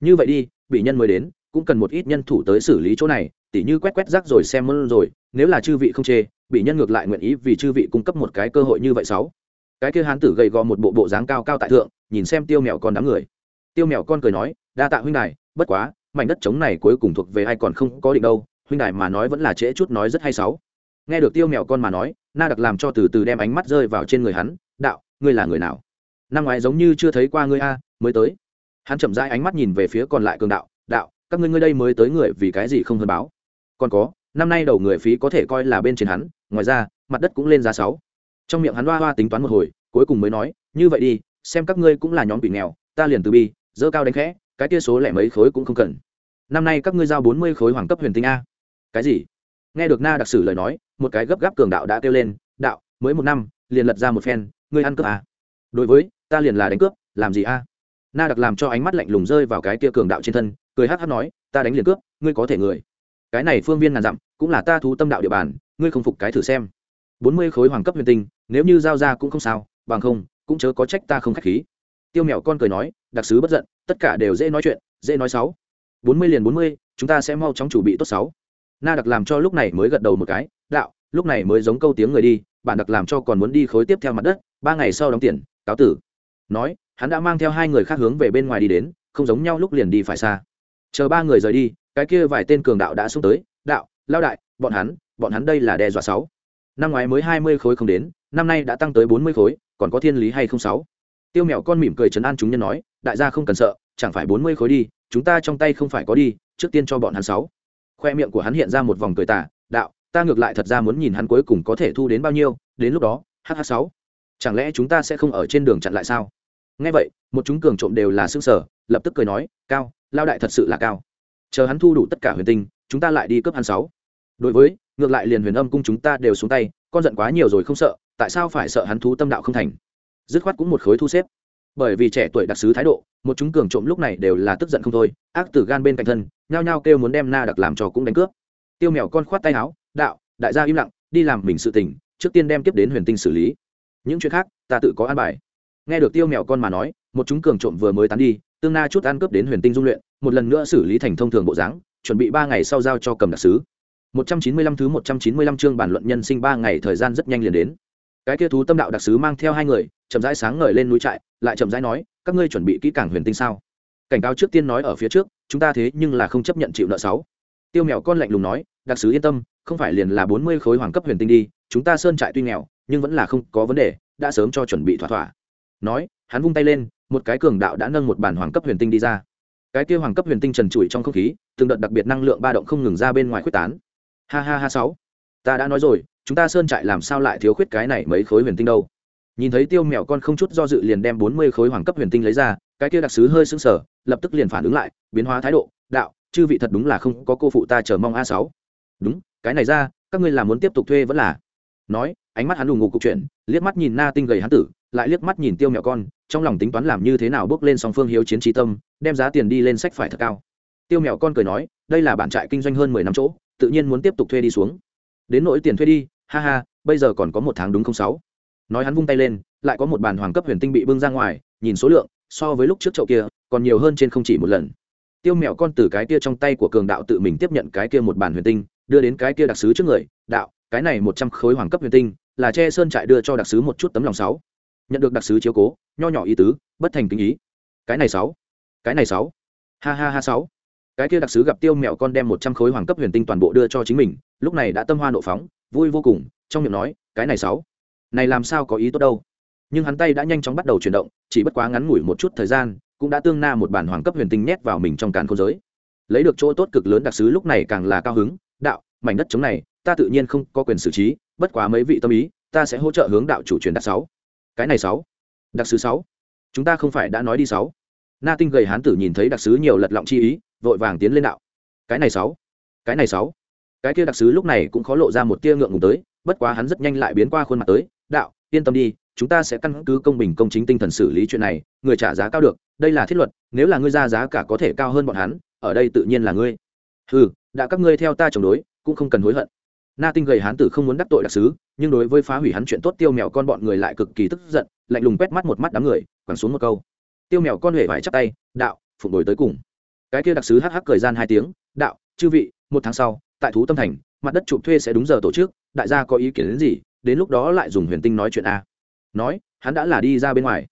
Như vậy đi, bị nhân mới đến, cũng cần một ít nhân thủ tới xử lý chỗ này tỉ như quét quét rác rồi xem mơn rồi, nếu là chư vị không chê, bị nhân ngược lại nguyện ý vì chư vị cung cấp một cái cơ hội như vậy sáu. Cái kia hán tử gầy gò một bộ bộ dáng cao cao tại thượng, nhìn xem tiêu mèo con đám người. Tiêu mèo con cười nói, đa tạ huynh đài, bất quá, mảnh đất trống này cuối cùng thuộc về ai còn không có định đâu, huynh đài mà nói vẫn là trễ chút nói rất hay sáu. Nghe được tiêu mèo con mà nói, na đặc làm cho từ từ đem ánh mắt rơi vào trên người hắn, đạo, ngươi là người nào? Năm ngoái giống như chưa thấy qua ngươi a, mới tới. Hắn chậm rãi ánh mắt nhìn về phía còn lại cường đạo đạo, các ngươi ngươi đây mới tới người vì cái gì không hơn báo? Còn có, năm nay đầu người phí có thể coi là bên trên hắn, ngoài ra, mặt đất cũng lên giá sáu. Trong miệng hắn hoa hoa tính toán một hồi, cuối cùng mới nói, như vậy đi, xem các ngươi cũng là nhóm bị nghèo, ta liền từ bi, dơ cao đánh khẽ, cái kia số lẻ mấy khối cũng không cần. Năm nay các ngươi giao bốn mươi khối hoàng cấp huyền tinh a. Cái gì? Nghe được na đặc sử lời nói, một cái gấp gáp cường đạo đã kêu lên, đạo, mới một năm, liền lật ra một phen, ngươi ăn cướp à? đối với, ta liền là đánh cướp, làm gì a? Na đặc làm cho ánh mắt lạnh lùng rơi vào cái kia cường đạo trên thân, cười hát hát nói, ta đánh liền cướp, ngươi có thể người cái này phương viên ngàn dặm, cũng là ta thú tâm đạo địa bàn, ngươi không phục cái thử xem. Bốn mươi khối hoàng cấp huyền tinh, nếu như giao ra cũng không sao, bằng không, cũng chớ có trách ta không k h á c h khí. Tiêu mèo con cười nói, đặc sứ bất giận, tất cả đều dễ nói chuyện, dễ nói sáu. Bốn mươi liền bốn mươi, chúng ta sẽ mau chóng chuẩn bị tốt sáu. Na đặc làm cho lúc này mới gật đầu một cái, đạo, lúc này mới giống câu tiếng người đi bạn đặc làm cho còn muốn đi khối tiếp theo mặt đất, ba ngày sau đóng tiền, cáo tử. Nói, hắn đã mang theo hai người khác hướng về bên ngoài đi đến, không giống nhau lúc liền đi phải xa. Chờ ba người rời đi cái kia vài tên cường đạo đã xuống tới, đạo, lao đại, bọn hắn bọn hắn đây là đe dọa sáu. Năm ngoái mới hai mươi khối không đến, năm nay đã tăng tới bốn mươi khối, còn có thiên lý hay không sáu? Tiêu mẹo con mỉm cười chấn an chúng nhân nói, đại gia không cần sợ, chẳng phải bốn mươi khối đi, chúng ta trong tay không phải có đi, trước tiên cho bọn hắn sáu. Khoe miệng của hắn hiện ra một vòng cười tả đạo, ta ngược lại thật ra muốn nhìn hắn cuối cùng có thể thu đến bao nhiêu, đến lúc đó hh sáu. Chẳng lẽ chúng ta sẽ không ở trên đường chặn lại sao? Nghe vậy, một chúng cường trộm đều là xương sở lập tức cười nói, cao, lao đại thật sự là cao chờ hắn thu đủ tất cả huyền tinh, chúng ta lại đi cướp hắn sáu. Đối với, ngược lại liền huyền âm cung chúng ta đều xuống tay, con giận quá nhiều rồi không sợ, tại sao phải sợ hắn thú tâm đạo không thành? Dứt khoát cũng một khối thu xếp. Bởi vì trẻ tuổi đặc sứ thái độ, một chúng cường trộm lúc này đều là tức giận không thôi, ác tử gan bên cạnh thân, nhao nhao kêu muốn đem na đặc làm cho cũng đánh cướp. Tiêu mèo con khoát tay áo, đạo, đại gia im lặng, đi làm mình sự tình, trước tiên đem tiếp đến huyền tinh xử lý. Những chuyện khác, ta tự có an bài. Nghe được tiêu mèo con mà nói, một chúng cường trộm vừa mới tán đi tương na chút ăn cướp đến huyền tinh dung luyện, một lần nữa xử lý thành thông thường bộ dáng, chuẩn bị ba ngày sau giao cho cầm đặc sứ. 195 thứ 195 chương bản luận nhân sinh ba ngày thời gian rất nhanh liền đến. Cái kia thú tâm đạo đặc sứ mang theo hai người, chậm rãi sáng ngời lên núi trại, lại chậm rãi nói, các ngươi chuẩn bị kỹ càng huyền tinh sao? Cảnh cáo trước tiên nói ở phía trước, chúng ta thế nhưng là không chấp nhận chịu nợ sáu. Tiêu mèo con lạnh lùng nói, đặc sứ yên tâm, không phải liền là bốn mươi khối hoàng cấp huyền tinh đi, chúng ta sơn trại tuy nghèo, nhưng vẫn là không có vấn đề, đã sớm cho chuẩn bị thỏa thỏa nói, hắn vung tay lên, một cái cường đạo đã nâng một bản hoàng cấp huyền tinh đi ra. Cái kia hoàng cấp huyền tinh trần trụi trong không khí, từng đợt đặc biệt năng lượng ba động không ngừng ra bên ngoài quyết tán. Ha ha ha sáu. Ta đã nói rồi, chúng ta sơn trại làm sao lại thiếu khuyết cái này mấy khối huyền tinh đâu? Nhìn thấy tiêu mèo con không chút do dự liền đem bốn mươi khối hoàng cấp huyền tinh lấy ra, cái kia đặc sứ hơi sững sờ, lập tức liền phản ứng lại, biến hóa thái độ, đạo, chư vị thật đúng là không có cô phụ ta chờ mong a sáu. Đúng, cái này ra, các ngươi là muốn tiếp tục thuê vẫn là? Nói, ánh mắt hắn đùng ngục cục chuyện liếc mắt nhìn na tinh gầy hắn tử lại liếc mắt nhìn tiêu mèo con, trong lòng tính toán làm như thế nào bước lên song phương hiếu chiến trí tâm, đem giá tiền đi lên sách phải thật cao. Tiêu mèo con cười nói, đây là bản trại kinh doanh hơn mười năm chỗ, tự nhiên muốn tiếp tục thuê đi xuống. Đến nỗi tiền thuê đi, ha ha, bây giờ còn có một tháng đúng không sáu? Nói hắn vung tay lên, lại có một bàn hoàng cấp huyền tinh bị bưng ra ngoài, nhìn số lượng, so với lúc trước chậu kia, còn nhiều hơn trên không chỉ một lần. Tiêu mẹo con từ cái kia trong tay của cường đạo tự mình tiếp nhận cái kia một bàn huyền tinh, đưa đến cái kia đặc sứ trước người, đạo, cái này một trăm khối hoàng cấp huyền tinh, là che sơn trại đưa cho đặc sứ một chút tấm lòng sáu nhận được đặc sứ chiếu cố, nho nhỏ ý tứ, bất thành kinh ý. Cái này sáu, cái này sáu. Ha ha ha sáu. Cái kia đặc sứ gặp tiêu mẹo con đem một trăm khối hoàng cấp huyền tinh toàn bộ đưa cho chính mình, lúc này đã tâm hoa nộ phóng, vui vô cùng, trong miệng nói, cái này sáu. Này làm sao có ý tốt đâu. Nhưng hắn tay đã nhanh chóng bắt đầu chuyển động, chỉ bất quá ngắn ngủi một chút thời gian, cũng đã tương na một bản hoàng cấp huyền tinh nhét vào mình trong càn khôn giới. Lấy được chỗ tốt cực lớn đặc sứ lúc này càng là cao hứng, đạo, mảnh đất chống này, ta tự nhiên không có quyền xử trí, bất quá mấy vị tâm ý, ta sẽ hỗ trợ hướng đạo chủ truyền đặc sáu cái này sáu. Đặc sứ sáu. Chúng ta không phải đã nói đi sáu. Na tinh gầy hán tử nhìn thấy đặc sứ nhiều lật lọng chi ý, vội vàng tiến lên đạo. Cái này sáu. Cái này sáu. Cái kia đặc sứ lúc này cũng khó lộ ra một tia ngượng ngùng tới, bất quá hắn rất nhanh lại biến qua khuôn mặt tới, đạo, yên tâm đi, chúng ta sẽ căn cứ công bình công chính tinh thần xử lý chuyện này, người trả giá cao được, đây là thiết luật, nếu là ngươi ra giá cả có thể cao hơn bọn hắn, ở đây tự nhiên là ngươi. Ừ đã các ngươi theo ta chống đối, cũng không cần hối hận na tinh gầy hán tử không muốn đắc tội đặc sứ, nhưng đối với phá hủy hắn chuyện tốt tiêu mèo con bọn người lại cực kỳ tức giận, lạnh lùng quét mắt một mắt đám người, quẳng xuống một câu. Tiêu mèo con huệ vải chắp tay, đạo, phụng đổi tới cùng. Cái kia đặc sứ hắc hắc cười gian hai tiếng, đạo, chư vị, một tháng sau, tại thú tâm thành, mặt đất chụp thuê sẽ đúng giờ tổ chức, đại gia có ý kiến đến gì, đến lúc đó lại dùng huyền tinh nói chuyện a. Nói, hắn đã là đi ra bên ngoài.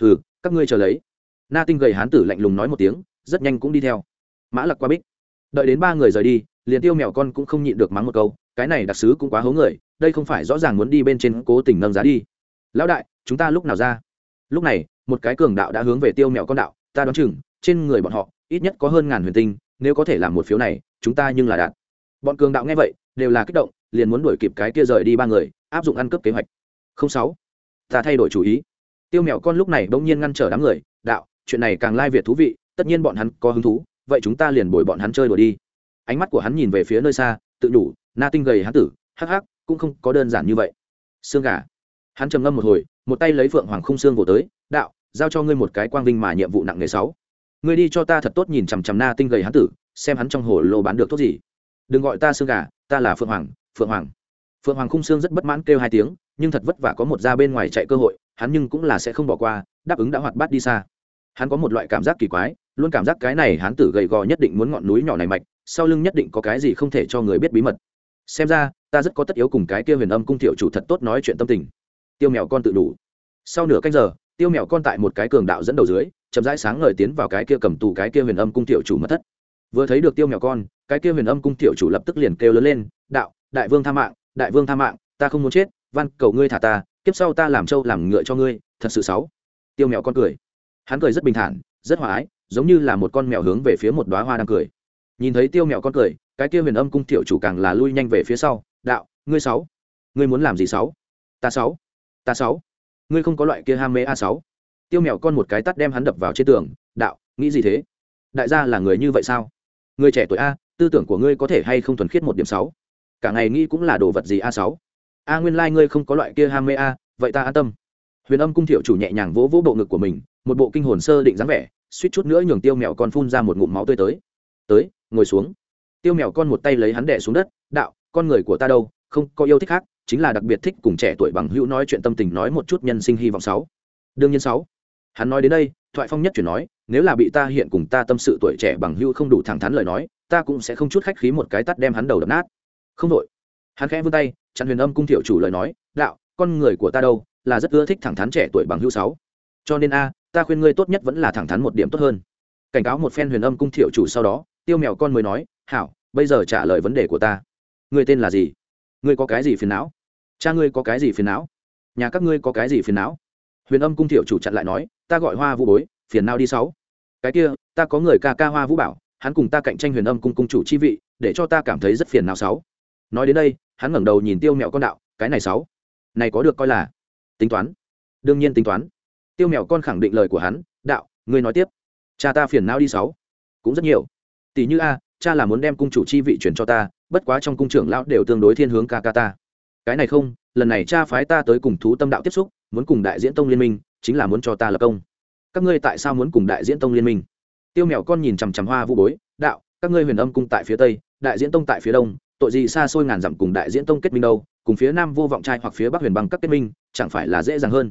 Hừ, các ngươi chờ lấy. Na tinh gầy hán tử lạnh lùng nói một tiếng, rất nhanh cũng đi theo. Mã lặc qua bích. Đợi đến ba người rời đi, liền tiêu mèo con cũng không nhịn được mắng một câu cái này đặc sứ cũng quá hố người, đây không phải rõ ràng muốn đi bên trên cố tình nâng giá đi. Lão đại, chúng ta lúc nào ra? Lúc này, một cái cường đạo đã hướng về tiêu mèo con đạo, ta đoán chừng, trên người bọn họ, ít nhất có hơn ngàn huyền tinh, nếu có thể làm một phiếu này, chúng ta nhưng là đạt. Bọn cường đạo nghe vậy, đều là kích động, liền muốn đuổi kịp cái kia rời đi ba người, áp dụng ăn cướp kế hoạch. Không sáu, ta thay đổi chủ ý. Tiêu mèo con lúc này bỗng nhiên ngăn trở đám người, đạo, chuyện này càng lai việt thú vị, tất nhiên bọn hắn có hứng thú, vậy chúng ta liền bồi bọn hắn chơi đùa đi. Ánh mắt của hắn nhìn về phía nơi xa tự đủ, na tinh gầy hán tử, hắc hắc, cũng không có đơn giản như vậy. Xương gà. Hắn trầm ngâm một hồi, một tay lấy phượng hoàng khung xương vỗ tới, đạo, giao cho ngươi một cái quang vinh mà nhiệm vụ nặng nghề sáu. Ngươi đi cho ta thật tốt nhìn chằm chằm na tinh gầy hán tử, xem hắn trong hồ lô bán được thuốc gì. Đừng gọi ta xương gà, ta là phượng hoàng phượng hoàng. Phượng hoàng khung xương rất bất mãn kêu hai tiếng, nhưng thật vất vả có một ra bên ngoài chạy cơ hội, hắn nhưng cũng là sẽ không bỏ qua, đáp ứng đã hoạt bát đi xa. Hắn có một loại cảm giác kỳ quái, luôn cảm giác cái này hắn tử gầy gò nhất định muốn ngọn núi nhỏ này mạch sau lưng nhất định có cái gì không thể cho người biết bí mật. Xem ra, ta rất có tất yếu cùng cái kia huyền âm cung tiểu chủ thật tốt nói chuyện tâm tình. Tiêu mèo con tự đủ. Sau nửa canh giờ, tiêu mèo con tại một cái cường đạo dẫn đầu dưới, chậm rãi sáng ngời tiến vào cái kia cầm tù cái kia huyền âm cung tiểu chủ mất thất. Vừa thấy được tiêu mèo con, cái kia huyền âm cung tiểu chủ lập tức liền kêu lớn lên, đạo, đại vương tha mạng, đại vương tha mạng, ta không muốn chết, van, cầu ngươi thả ta, kiếp sau ta làm trâu làm ngựa cho ngươi, thật sự xấu. Tiêu mèo con cười. Hắn cười rất bình thản, rất hòa ái, giống như là một con mèo hướng về phía một đoá hoa đang cười nhìn thấy tiêu mèo con cười, cái kia huyền âm cung tiểu chủ càng là lui nhanh về phía sau, đạo, ngươi sáu, ngươi muốn làm gì sáu? Ta sáu ta sáu, ngươi không có loại kia ham mê a sáu. Tiêu mèo con một cái tắt đem hắn đập vào trên tường, đạo, nghĩ gì thế? Đại gia là người như vậy sao? Người trẻ tuổi a, tư tưởng của ngươi có thể hay không thuần khiết một điểm sáu? Cả ngày nghĩ cũng là đồ vật gì a sáu? A nguyên lai ngươi không có loại kia ham mê a, vậy ta an tâm. Huyền âm cung thiệu chủ nhẹ nhàng vỗ vỗ bộ ngực của mình, một bộ kinh hồn sơ định dáng vẻ, suýt chút nữa nhường tiêu mèo con phun ra một ngụm máu tươi tới. Tới ngồi xuống. Tiêu mèo con một tay lấy hắn đẻ xuống đất, đạo, con người của ta đâu, không có yêu thích khác, chính là đặc biệt thích cùng trẻ tuổi bằng hữu nói chuyện tâm tình nói một chút nhân sinh hy vọng sáu. Đương nhiên sáu. Hắn nói đến đây, thoại phong nhất chuyển nói, nếu là bị ta hiện cùng ta tâm sự tuổi trẻ bằng hữu không đủ thẳng thắn lời nói, ta cũng sẽ không chút khách khí một cái tắt đem hắn đầu đập nát. Không đội hắn khẽ vươn tay, chặn huyền âm cung thiểu chủ lời nói, đạo, con người của ta đâu, là rất ưa thích thẳng thắn trẻ tuổi bằng hữu sáu. Cho nên a, ta khuyên ngươi tốt nhất vẫn là thẳng thắn một điểm tốt hơn. Cảnh cáo một phen huyền âm cung thiểu chủ sau đó tiêu mèo con mới nói, hảo, bây giờ trả lời vấn đề của ta. Ngươi tên là gì? Ngươi có cái gì phiền não? Cha ngươi có cái gì phiền não? Nhà các ngươi có cái gì phiền não? Huyền âm cung thiệu chủ chặn lại nói, ta gọi hoa vũ bối, phiền não đi sáu. Cái kia, ta có người ca ca hoa vũ bảo, hắn cùng ta cạnh tranh huyền âm cung cung chủ chi vị, để cho ta cảm thấy rất phiền não sáu. Nói đến đây, hắn ngẩng đầu nhìn tiêu mẹo con đạo, cái này sáu, này có được coi là tính toán. Đương nhiên tính toán. Tiêu mẹo con khẳng định lời của hắn, đạo, ngươi nói tiếp. Cha ta phiền não đi sáu, cũng rất nhiều tỷ như a, cha là muốn đem cung chủ chi vị chuyển cho ta, bất quá trong cung trưởng lão đều tương đối thiên hướng ca ca ta. Cái này không, lần này cha phái ta tới cùng thú tâm đạo tiếp xúc, muốn cùng đại diễn tông liên minh, chính là muốn cho ta lập công. Các ngươi tại sao muốn cùng đại diễn tông liên minh? Tiêu mèo con nhìn chằm chằm hoa vũ bối, đạo, các ngươi huyền âm cung tại phía tây, đại diễn tông tại phía đông, tội gì xa xôi ngàn dặm cùng đại diễn tông kết minh đâu, cùng phía nam vô vọng trai hoặc phía bắc huyền băng các kết minh, chẳng phải là dễ dàng hơn?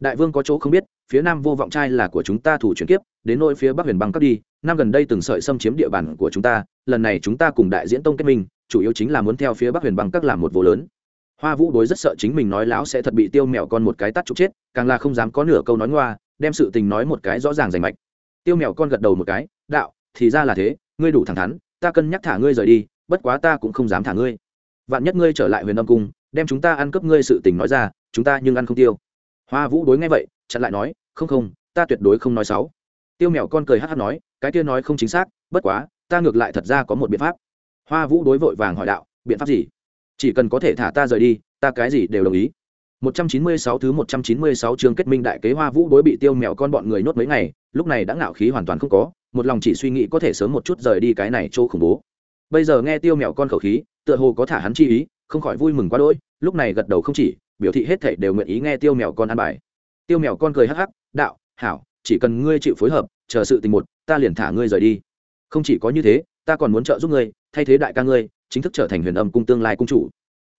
Đại vương có chỗ không biết phía nam vô vọng trai là của chúng ta thủ chuyển kiếp, đến nỗi phía bắc huyền băng cấp đi, năm gần đây từng sợi xâm chiếm địa bàn của chúng ta, lần này chúng ta cùng đại diễn tông kết minh, chủ yếu chính là muốn theo phía bắc huyền băng các làm một vô lớn. Hoa vũ đối rất sợ chính mình nói lão sẽ thật bị tiêu mèo con một cái tắt trục chết, càng là không dám có nửa câu nói ngoa, đem sự tình nói một cái rõ ràng rành mạch. Tiêu mèo con gật đầu một cái, đạo, thì ra là thế, ngươi đủ thẳng thắn, ta cân nhắc thả ngươi rời đi, bất quá ta cũng không dám thả ngươi. Vạn nhất ngươi trở lại huyền âm cung, đem chúng ta ăn cướp ngươi sự tình nói ra, chúng ta nhưng ăn không tiêu. Hoa vũ đối nghe vậy chặn lại nói, không không, ta tuyệt đối không nói xấu. Tiêu mèo con cười hát hát nói, cái kia nói không chính xác, bất quá, ta ngược lại thật ra có một biện pháp. Hoa vũ đối vội vàng hỏi đạo, biện pháp gì? Chỉ cần có thể thả ta rời đi, ta cái gì đều đồng ý. 196 thứ 196 chương kết minh đại kế hoa vũ đối bị tiêu mèo con bọn người nhốt mấy ngày, lúc này đã ngạo khí hoàn toàn không có, một lòng chỉ suy nghĩ có thể sớm một chút rời đi cái này chỗ khủng bố. Bây giờ nghe tiêu mèo con khẩu khí, tựa hồ có thả hắn chi ý, không khỏi vui mừng quá đỗi, lúc này gật đầu không chỉ, biểu thị hết thảy đều nguyện ý nghe tiêu mèo con ăn bài tiêu mèo con cười hắc hắc, đạo, hảo, chỉ cần ngươi chịu phối hợp, chờ sự tình một, ta liền thả ngươi rời đi. Không chỉ có như thế, ta còn muốn trợ giúp ngươi, thay thế đại ca ngươi, chính thức trở thành huyền âm cung tương lai cung chủ.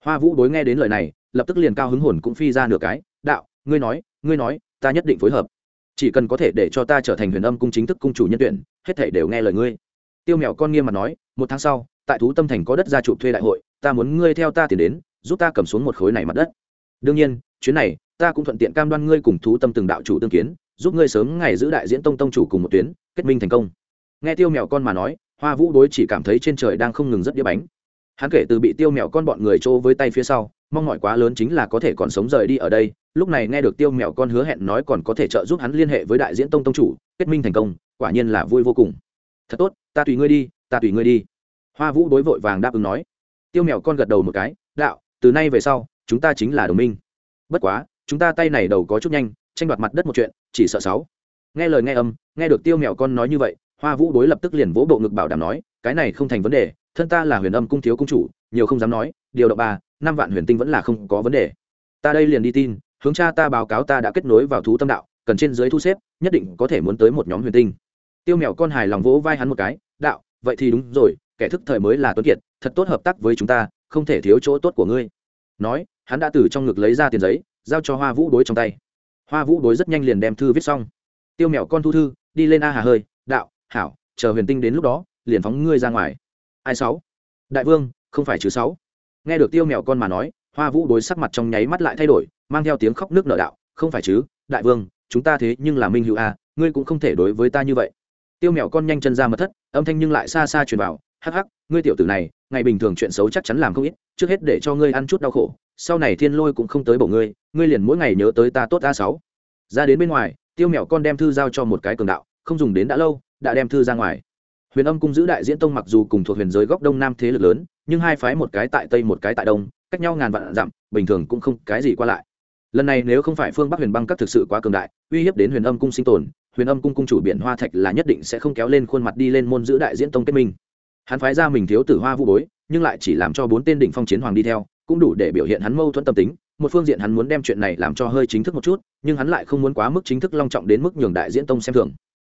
Hoa vũ đối nghe đến lời này, lập tức liền cao hứng hồn cũng phi ra nửa cái, đạo, ngươi nói ngươi nói, ta nhất định phối hợp. Chỉ cần có thể để cho ta trở thành huyền âm cung chính thức cung chủ nhân tuyển, hết thể đều nghe lời ngươi. Tiêu mèo con nghiêm mặt nói, một tháng sau, tại thú tâm thành có đất gia trụ thuê đại hội, ta muốn ngươi theo ta tiền đến, giúp ta cầm xuống một khối này mặt đất. Đương nhiên, chuyến này ta cũng thuận tiện cam đoan ngươi cùng thú tâm từng đạo chủ tương kiến, giúp ngươi sớm ngày giữ đại diễn tông tông chủ cùng một tuyến, kết minh thành công. Nghe tiêu mèo con mà nói, hoa vũ đối chỉ cảm thấy trên trời đang không ngừng rất đĩa bánh. Hắn kể từ bị tiêu mèo con bọn người trô với tay phía sau, mong mỏi quá lớn chính là có thể còn sống rời đi ở đây. Lúc này nghe được tiêu mèo con hứa hẹn nói còn có thể trợ giúp hắn liên hệ với đại diễn tông tông chủ, kết minh thành công, quả nhiên là vui vô cùng. Thật tốt, ta tùy ngươi đi, ta tùy ngươi đi. Hoa vũ đối vội vàng đáp ứng nói. Tiêu mèo con gật đầu một cái, đạo, từ nay về sau, chúng ta chính là đồng minh. Bất quá chúng ta tay này đầu có chút nhanh, tranh đoạt mặt đất một chuyện, chỉ sợ sáu. Nghe lời nghe âm, nghe được tiêu mèo con nói như vậy, hoa vũ đối lập tức liền vỗ bộ ngực bảo đảm nói, cái này không thành vấn đề, thân ta là huyền âm cung thiếu cung chủ, nhiều không dám nói, điều động ba, năm vạn huyền tinh vẫn là không có vấn đề. Ta đây liền đi tin, hướng cha ta báo cáo ta đã kết nối vào thú tâm đạo, cần trên dưới thu xếp, nhất định có thể muốn tới một nhóm huyền tinh. Tiêu mèo con hài lòng vỗ vai hắn một cái, đạo, vậy thì đúng rồi, kẻ thức thời mới là tuấn kiệt, thật tốt hợp tác với chúng ta, không thể thiếu chỗ tốt của ngươi. Nói, hắn đã từ trong ngực lấy ra tiền giấy giao cho hoa vũ đối trong tay. Hoa vũ đối rất nhanh liền đem thư viết xong. Tiêu mẹo con thu thư, đi lên a hà hơi, đạo, hảo, chờ huyền tinh đến lúc đó, liền phóng ngươi ra ngoài. Ai sáu? Đại vương, không phải chứ sáu. Nghe được tiêu mèo con mà nói, hoa vũ đối sắc mặt trong nháy mắt lại thay đổi, mang theo tiếng khóc nước nở đạo, không phải chứ đại vương, chúng ta thế nhưng là minh hữu a, ngươi cũng không thể đối với ta như vậy. Tiêu mèo con nhanh chân ra mật thất, âm thanh nhưng lại xa xa truyền vào hắc hắc, ngươi tiểu tử này, ngày bình thường chuyện xấu chắc chắn làm không ít, trước hết để cho ngươi ăn chút đau khổ, sau này thiên lôi cũng không tới bổ ngươi ngươi liền mỗi ngày nhớ tới ta tốt a sáu. Ra đến bên ngoài, tiêu mèo con đem thư giao cho một cái cường đạo, không dùng đến đã lâu, đã đem thư ra ngoài. Huyền âm cung giữ đại diễn tông mặc dù cùng thuộc huyền giới góc đông nam thế lực lớn, nhưng hai phái một cái tại tây một cái tại đông, cách nhau ngàn vạn dặm, bình thường cũng không cái gì qua lại. Lần này nếu không phải phương bắc huyền băng các thực sự quá cường đại, uy hiếp đến huyền âm cung sinh tồn, huyền âm cung cung chủ biển hoa thạch là nhất định sẽ không kéo lên khuôn mặt đi lên môn giữ đại diễn tông kết minh hắn phái ra mình thiếu tử hoa vũ bối, nhưng lại chỉ làm cho bốn tên đỉnh phong chiến hoàng đi theo, cũng đủ để biểu hiện hắn mâu thuẫn tâm tính. Một phương diện hắn muốn đem chuyện này làm cho hơi chính thức một chút, nhưng hắn lại không muốn quá mức chính thức long trọng đến mức nhường đại diễn tông xem thường.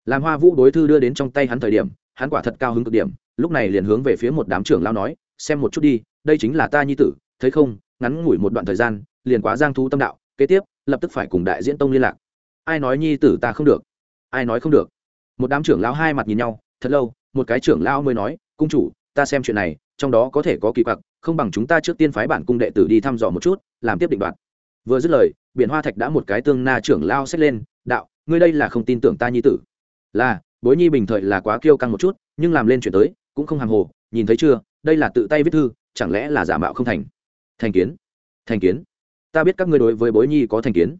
Làm hoa vũ đối thư đưa đến trong tay hắn thời điểm, hắn quả thật cao hứng cực điểm, lúc này liền hướng về phía một đám trưởng lao nói, xem một chút đi, đây chính là ta nhi tử, thấy không, ngắn ngủi một đoạn thời gian, liền quá giang thú tâm đạo, kế tiếp, lập tức phải cùng đại diễn tông liên lạc. Ai nói nhi tử ta không được? Ai nói không được? Một đám trưởng lão hai mặt nhìn nhau, thật lâu, một cái trưởng lão mới nói cung chủ, ta xem chuyện này, trong đó có thể có kỳ quặc, không bằng chúng ta trước tiên phái bản cung đệ tử đi thăm dò một chút, làm tiếp định đoạt. Vừa dứt lời, biển hoa thạch đã một cái tương na trưởng lao xét lên, đạo, ngươi đây là không tin tưởng ta nhi tử. Là, bối nhi bình thời là quá kiêu căng một chút, nhưng làm lên chuyện tới, cũng không hàng hồ, nhìn thấy chưa, đây là tự tay viết thư, chẳng lẽ là giả mạo không thành? Thành kiến thành kiến. Ta biết các ngươi đối với bối nhi có thành kiến.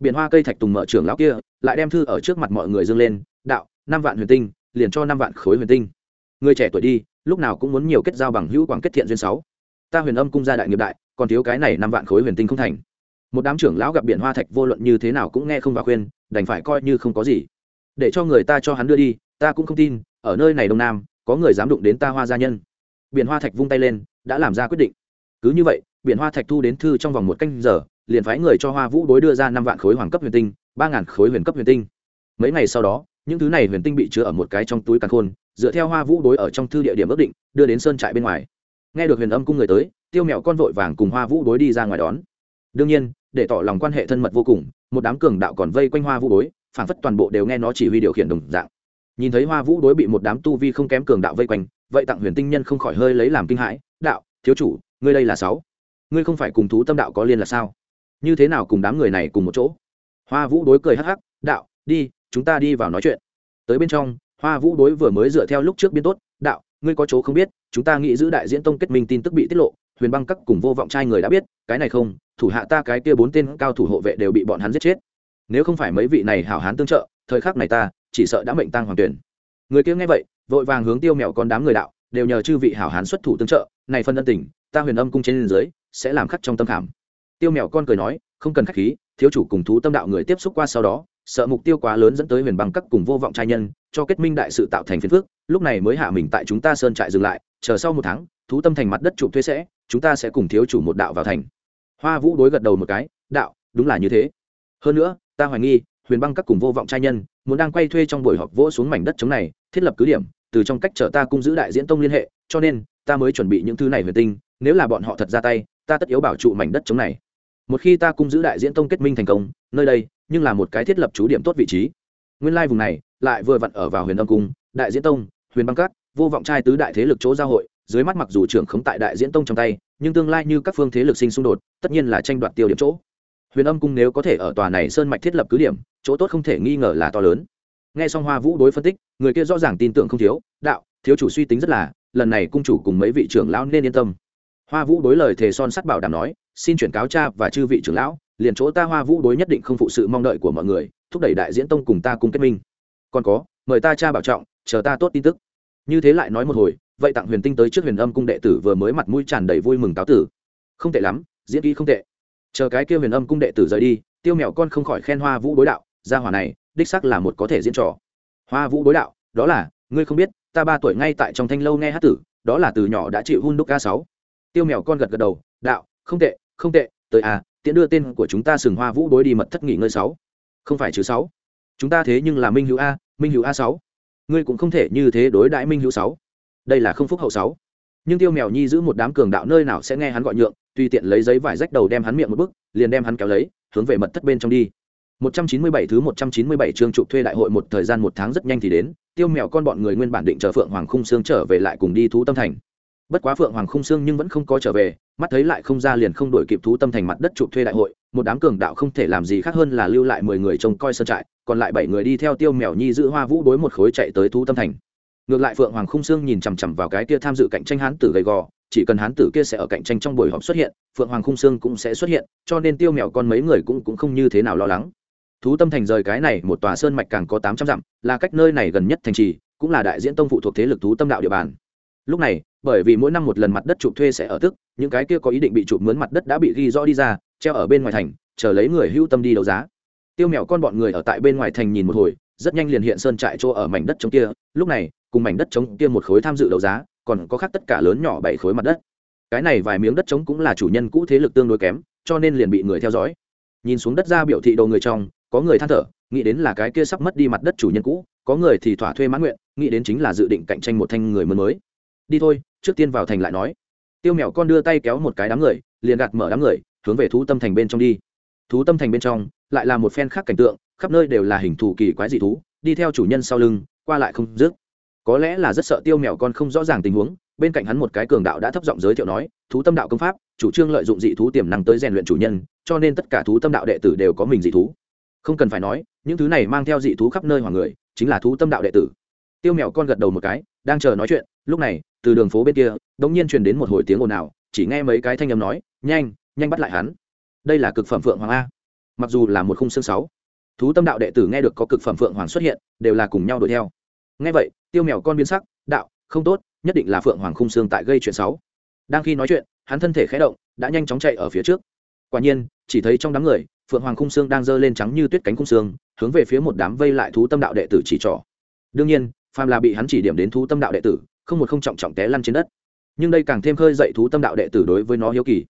Biển hoa cây thạch tùng mở trưởng lão kia, lại đem thư ở trước mặt mọi người dâng lên, đạo, năm vạn huyền tinh, liền cho năm vạn khối huyền tinh người trẻ tuổi đi, lúc nào cũng muốn nhiều kết giao bằng hữu quảng kết thiện duyên sáu. Ta huyền âm cung gia đại nghiệp đại, còn thiếu cái này năm vạn khối huyền tinh không thành. Một đám trưởng lão gặp biển hoa thạch vô luận như thế nào cũng nghe không và khuyên, đành phải coi như không có gì. Để cho người ta cho hắn đưa đi, ta cũng không tin, ở nơi này đông nam, có người dám đụng đến ta hoa gia nhân. Biển hoa thạch vung tay lên, đã làm ra quyết định. Cứ như vậy, biển hoa thạch thu đến thư trong vòng một canh giờ, liền phái người cho hoa vũ đối đưa ra năm vạn khối hoàng cấp huyền tinh, ba ngàn khối huyền cấp huyền tinh. Mấy ngày sau đó, những thứ này huyền tinh bị chứa ở một cái trong túi càn khôn dựa theo hoa vũ đối ở trong thư địa điểm ước định, đưa đến sơn trại bên ngoài. Nghe được huyền âm cung người tới, tiêu mẹo con vội vàng cùng hoa vũ đối đi ra ngoài đón. Đương nhiên, để tỏ lòng quan hệ thân mật vô cùng, một đám cường đạo còn vây quanh hoa vũ đối, phản phất toàn bộ đều nghe nó chỉ huy điều khiển đồng dạng. Nhìn thấy hoa vũ đối bị một đám tu vi không kém cường đạo vây quanh, vậy tặng huyền tinh nhân không khỏi hơi lấy làm kinh hãi, đạo, thiếu chủ, ngươi đây là sáu. Ngươi không phải cùng thú tâm đạo có liên là sao? Như thế nào cùng đám người này cùng một chỗ? Hoa vũ đối cười hắc hắc, đạo, đi, chúng ta đi vào nói chuyện. Tới bên trong hoa vũ đối vừa mới dựa theo lúc trước biên tốt, đạo, ngươi có chỗ không biết, chúng ta nghĩ giữ đại diễn tông kết minh tin tức bị tiết lộ, huyền băng các cùng vô vọng trai người đã biết, cái này không, thủ hạ ta cái kia bốn tên cao thủ hộ vệ đều bị bọn hắn giết chết. Nếu không phải mấy vị này hảo hán tương trợ, thời khắc này ta chỉ sợ đã mệnh tăng hoàng tuyển. Người kia nghe vậy, vội vàng hướng tiêu mèo con đám người đạo, đều nhờ chư vị hảo hán xuất thủ tương trợ, này phân ân tình, ta huyền âm cung trên dưới sẽ làm khắc trong tâm khảm. Tiêu mèo con cười nói, không cần khách khí, thiếu chủ cùng thú tâm đạo người tiếp xúc qua sau đó sợ mục tiêu quá lớn dẫn tới huyền băng các cùng vô vọng trai nhân, cho kết minh đại sự tạo thành phiền phước lúc này mới hạ mình tại chúng ta sơn trại dừng lại, chờ sau một tháng, thú tâm thành mặt đất chủ thuê sẽ, chúng ta sẽ cùng thiếu chủ một đạo vào thành. Hoa vũ đối gật đầu một cái, đạo, đúng là như thế. Hơn nữa, ta hoài nghi, huyền băng các cùng vô vọng trai nhân, muốn đang quay thuê trong buổi họp vỗ xuống mảnh đất chống này, thiết lập cứ điểm, từ trong cách chở ta cung giữ đại diễn tông liên hệ, cho nên, ta mới chuẩn bị những thứ này huyền tinh, nếu là bọn họ thật ra tay, ta tất yếu bảo trụ mảnh đất chống này. Một khi ta cung giữ đại diễn tông kết minh thành công, nơi đây nhưng là một cái thiết lập chú điểm tốt vị trí. Nguyên lai vùng này lại vừa vặn ở vào huyền âm cung, đại diễn tông, huyền băng cát vô vọng trai tứ đại thế lực chỗ giao hội, dưới mắt mặc dù trưởng khống tại đại diễn tông trong tay, nhưng tương lai như các phương thế lực sinh xung đột, tất nhiên là tranh đoạt tiêu điểm chỗ. Huyền âm cung nếu có thể ở tòa này sơn mạch thiết lập cứ điểm, chỗ tốt không thể nghi ngờ là to lớn. Nghe xong hoa vũ đối phân tích, người kia rõ ràng tin tưởng không thiếu, đạo, thiếu chủ suy tính rất là, lần này cung chủ cùng mấy vị trưởng lão nên yên tâm. Hoa vũ đối lời thề son sắt bảo đảm nói, xin chuyển cáo cha và chư vị trưởng lão liền chỗ ta hoa vũ đối nhất định không phụ sự mong đợi của mọi người, thúc đẩy đại diễn tông cùng ta cùng kết minh. Còn có, mời ta cha bảo trọng, chờ ta tốt tin tức. Như thế lại nói một hồi, vậy tặng huyền tinh tới trước huyền âm cung đệ tử vừa mới mặt mũi tràn đầy vui mừng cáo tử. Không tệ lắm, diễn kỹ không tệ. Chờ cái kia huyền âm cung đệ tử rời đi, tiêu mẹo con không khỏi khen hoa vũ đối đạo, gia hỏa này, đích sắc là một có thể diễn trò. Hoa vũ đối đạo, đó là, ngươi không biết, ta ba tuổi ngay tại trong thanh lâu nghe hát tử, đó là từ nhỏ đã chịu hun đúc ca sáu. Tiêu mèo con gật gật đầu, đạo, không tệ không tệ, tới à tiễn đưa tên của chúng ta sừng hoa vũ đối đi mật thất nghỉ ngơi sáu. Không phải chứ sáu. Chúng ta thế nhưng là minh hữu a minh hữu a sáu. Ngươi cũng không thể như thế đối đãi minh hữu sáu. Đây là không phúc hậu sáu. Nhưng tiêu mèo nhi giữ một đám cường đạo nơi nào sẽ nghe hắn gọi nhượng tùy tiện lấy giấy vải rách đầu đem hắn miệng một bức liền đem hắn kéo lấy hướng về mật thất bên trong đi. 197 thứ 197 chương trụ thuê đại hội một thời gian một tháng rất nhanh thì đến, tiêu mèo con bọn người nguyên bản định chờ Phượng Hoàng Khung Xương trở về lại cùng đi thú tâm thành. Bất quá Phượng Hoàng Khung Xương nhưng vẫn không có trở về, mắt thấy lại không ra liền không đổi kịp thú tâm thành mặt đất trụ thuê đại hội, một đám cường đạo không thể làm gì khác hơn là lưu lại 10 người trông coi sơn trại, còn lại bảy người đi theo tiêu mèo nhi giữ hoa vũ đối một khối chạy tới thú tâm thành. Ngược lại Phượng Hoàng Khung Xương nhìn chằm chằm vào cái kia tham dự cạnh tranh hán tử gầy gò, chỉ cần hán tử kia sẽ ở cạnh tranh trong buổi họp xuất hiện, Phượng Hoàng Khung Xương cũng sẽ xuất hiện, cho nên tiêu mèo con mấy người cũng cũng không như thế nào lo lắng thú tâm thành rời cái này một tòa sơn mạch càng có tám trăm dặm là cách nơi này gần nhất thành trì cũng là đại diễn tông phụ thuộc thế lực thú tâm đạo địa bàn lúc này, bởi vì mỗi năm một lần mặt đất chụp thuê sẽ ở tức, những cái kia có ý định bị chụp mướn mặt đất đã bị ghi rõ đi ra, treo ở bên ngoài thành, chờ lấy người hưu tâm đi đấu giá. Tiêu mèo con bọn người ở tại bên ngoài thành nhìn một hồi, rất nhanh liền hiện sơn trại chỗ ở mảnh đất trống kia. Lúc này, cùng mảnh đất trống kia một khối tham dự đấu giá, còn có khác tất cả lớn nhỏ bảy khối mặt đất. Cái này vài miếng đất trống cũng là chủ nhân cũ thế lực tương đối kém, cho nên liền bị người theo dõi. Nhìn xuống đất ra biểu thị đầu người trong, có người than thở, nghĩ đến là cái kia sắp mất đi mặt đất chủ nhân cũ, có người thì thỏa thuê mãn nguyện, nghĩ đến chính là dự định cạnh tranh một thanh người mới mới đi thôi, trước tiên vào thành lại nói. Tiêu mèo con đưa tay kéo một cái đám người, liền gạt mở đám người, hướng về thú tâm thành bên trong đi. Thú tâm thành bên trong, lại là một phen khác cảnh tượng, khắp nơi đều là hình thù kỳ quái dị thú, đi theo chủ nhân sau lưng, qua lại không dứt. Có lẽ là rất sợ tiêu mèo con không rõ ràng tình huống, bên cạnh hắn một cái cường đạo đã thấp giọng giới thiệu nói, thú tâm đạo công pháp, chủ trương lợi dụng dị thú tiềm năng tới rèn luyện chủ nhân, cho nên tất cả thú tâm đạo đệ tử đều có mình dị thú. Không cần phải nói, những thứ này mang theo dị thú khắp nơi hoàng người, chính là thú tâm đạo đệ tử. Tiêu mèo con gật đầu một cái, đang chờ nói chuyện, lúc này từ đường phố bên kia đống nhiên truyền đến một hồi tiếng ồn ào, chỉ nghe mấy cái thanh âm nói, nhanh nhanh bắt lại hắn. Đây là cực phẩm phượng hoàng a. Mặc dù là một khung xương sáu, thú tâm đạo đệ tử nghe được có cực phẩm phượng hoàng xuất hiện, đều là cùng nhau đuổi theo. Nghe vậy, tiêu mèo con biến sắc, đạo, không tốt, nhất định là phượng hoàng khung xương tại gây chuyện sáu đang khi nói chuyện, hắn thân thể khé động, đã nhanh chóng chạy ở phía trước. Quả nhiên, chỉ thấy trong đám người, phượng hoàng khung xương đang giơ lên trắng như tuyết cánh khung xương, hướng về phía một đám vây lại thú tâm đạo đệ tử chỉ trỏ. Đương nhiên, phàm là bị hắn chỉ điểm đến thú tâm đạo đệ tử không một không trọng trọng té lăn trên đất. Nhưng đây càng thêm khơi dậy thú tâm đạo đệ tử đối với nó hiếu kỳ.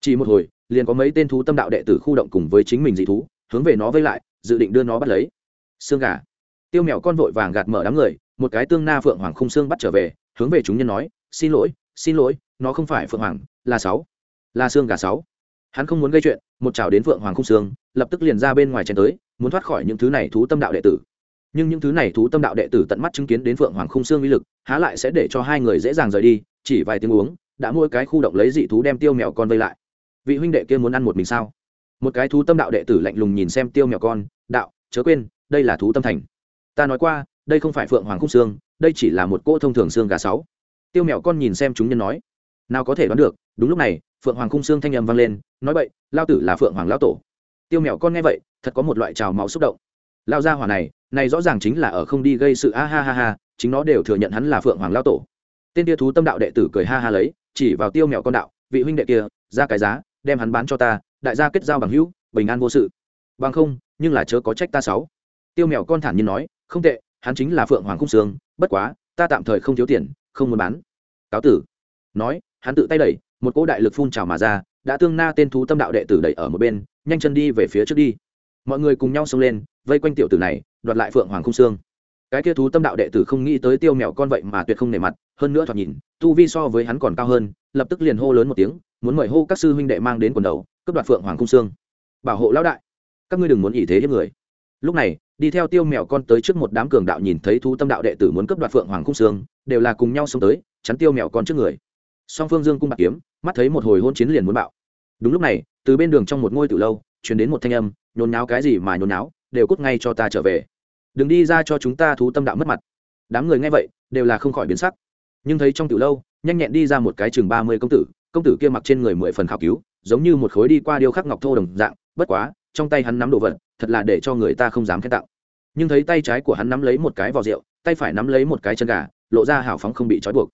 Chỉ một hồi, liền có mấy tên thú tâm đạo đệ tử khu động cùng với chính mình dị thú, hướng về nó vây lại, dự định đưa nó bắt lấy. Xương gà. Tiêu mèo con vội vàng gạt mở đám người, một cái tương na phượng hoàng khung xương bắt trở về, hướng về chúng nhân nói, xin lỗi xin lỗi, nó không phải phượng hoàng, là sáu, là xương gà sáu. Hắn không muốn gây chuyện, một chảo đến phượng hoàng khung xương, lập tức liền ra bên ngoài chen tới, muốn thoát khỏi những thứ này thú tâm đạo đệ tử nhưng những thứ này thú tâm đạo đệ tử tận mắt chứng kiến đến phượng hoàng khung xương uy lực, há lại sẽ để cho hai người dễ dàng rời đi, chỉ vài tiếng uống, đã mỗi cái khu động lấy dị thú đem tiêu mèo con vây lại. Vị huynh đệ kia muốn ăn một mình sao? Một cái thú tâm đạo đệ tử lạnh lùng nhìn xem tiêu mèo con, đạo, chớ quên, đây là thú tâm thành. Ta nói qua, đây không phải phượng hoàng khung xương, đây chỉ là một cỗ thông thường xương gà sáu. Tiêu mèo con nhìn xem chúng nhân nói, nào có thể đoán được, đúng lúc này, phượng hoàng khung xương thanh âm vang lên, nói vậy lao tử là phượng hoàng lão tổ. Tiêu mèo con nghe vậy, thật có một loại trào máu xúc động. Lao ra hỏa này này rõ ràng chính là ở không đi gây sự, a ha ha ha, chính nó đều thừa nhận hắn là phượng hoàng lao tổ. Tên tia thú tâm đạo đệ tử cười ha ha lấy, chỉ vào tiêu mèo con đạo, vị huynh đệ kia, ra cái giá, đem hắn bán cho ta, đại gia kết giao bằng hữu, bình an vô sự. Bằng không, nhưng là chớ có trách ta sáu tiêu mèo con thản nhiên nói, không tệ, hắn chính là phượng hoàng khung sương, bất quá, ta tạm thời không thiếu tiền, không muốn bán. Cáo tử. Nói, hắn tự tay đẩy, một cỗ đại lực phun trào mà ra, đã tương na tên thú tâm đạo đệ tử đẩy ở một bên, nhanh chân đi về phía trước đi. Mọi người cùng nhau xông lên vây quanh tiểu tử này, đoạt lại phượng hoàng không xương. Cái kia thú tâm đạo đệ tử không nghĩ tới tiêu mèo con vậy mà tuyệt không nề mặt, hơn nữa thoạt nhìn, tu vi so với hắn còn cao hơn, lập tức liền hô lớn một tiếng, muốn mời hô các sư huynh đệ mang đến quần đầu, cướp đoạt phượng hoàng cung xương. Bảo hộ lão đại, các ngươi đừng muốn ỷ thế hiếp người. Lúc này, đi theo tiêu mèo con tới trước một đám cường đạo nhìn thấy thú tâm đạo đệ tử muốn cướp đoạt phượng hoàng cung xương, đều là cùng nhau xông tới, chắn tiêu mèo con trước người. Song phương dương cung bạc kiếm, mắt thấy một hồi hôn chiến liền muốn bạo. Đúng lúc này, từ bên đường trong một ngôi từ lâu chuyển đến một thanh âm, nhốn náo cái gì mà nhốn náo đều cút ngay cho ta trở về. Đừng đi ra cho chúng ta thú tâm đạo mất mặt. Đám người nghe vậy, đều là không khỏi biến sắc. Nhưng thấy trong từ lâu, nhanh nhẹn đi ra một cái chừng ba mươi công tử công tử kia mặc trên người mười phần khảo cứu, giống như một khối đi qua điêu khắc ngọc thô đồng dạng, bất quá, trong tay hắn nắm đồ vật, thật là để cho người ta không dám khen tặng. Nhưng thấy tay trái của hắn nắm lấy một cái vò rượu, tay phải nắm lấy một cái chân gà, lộ ra hào phóng không bị trói buộc.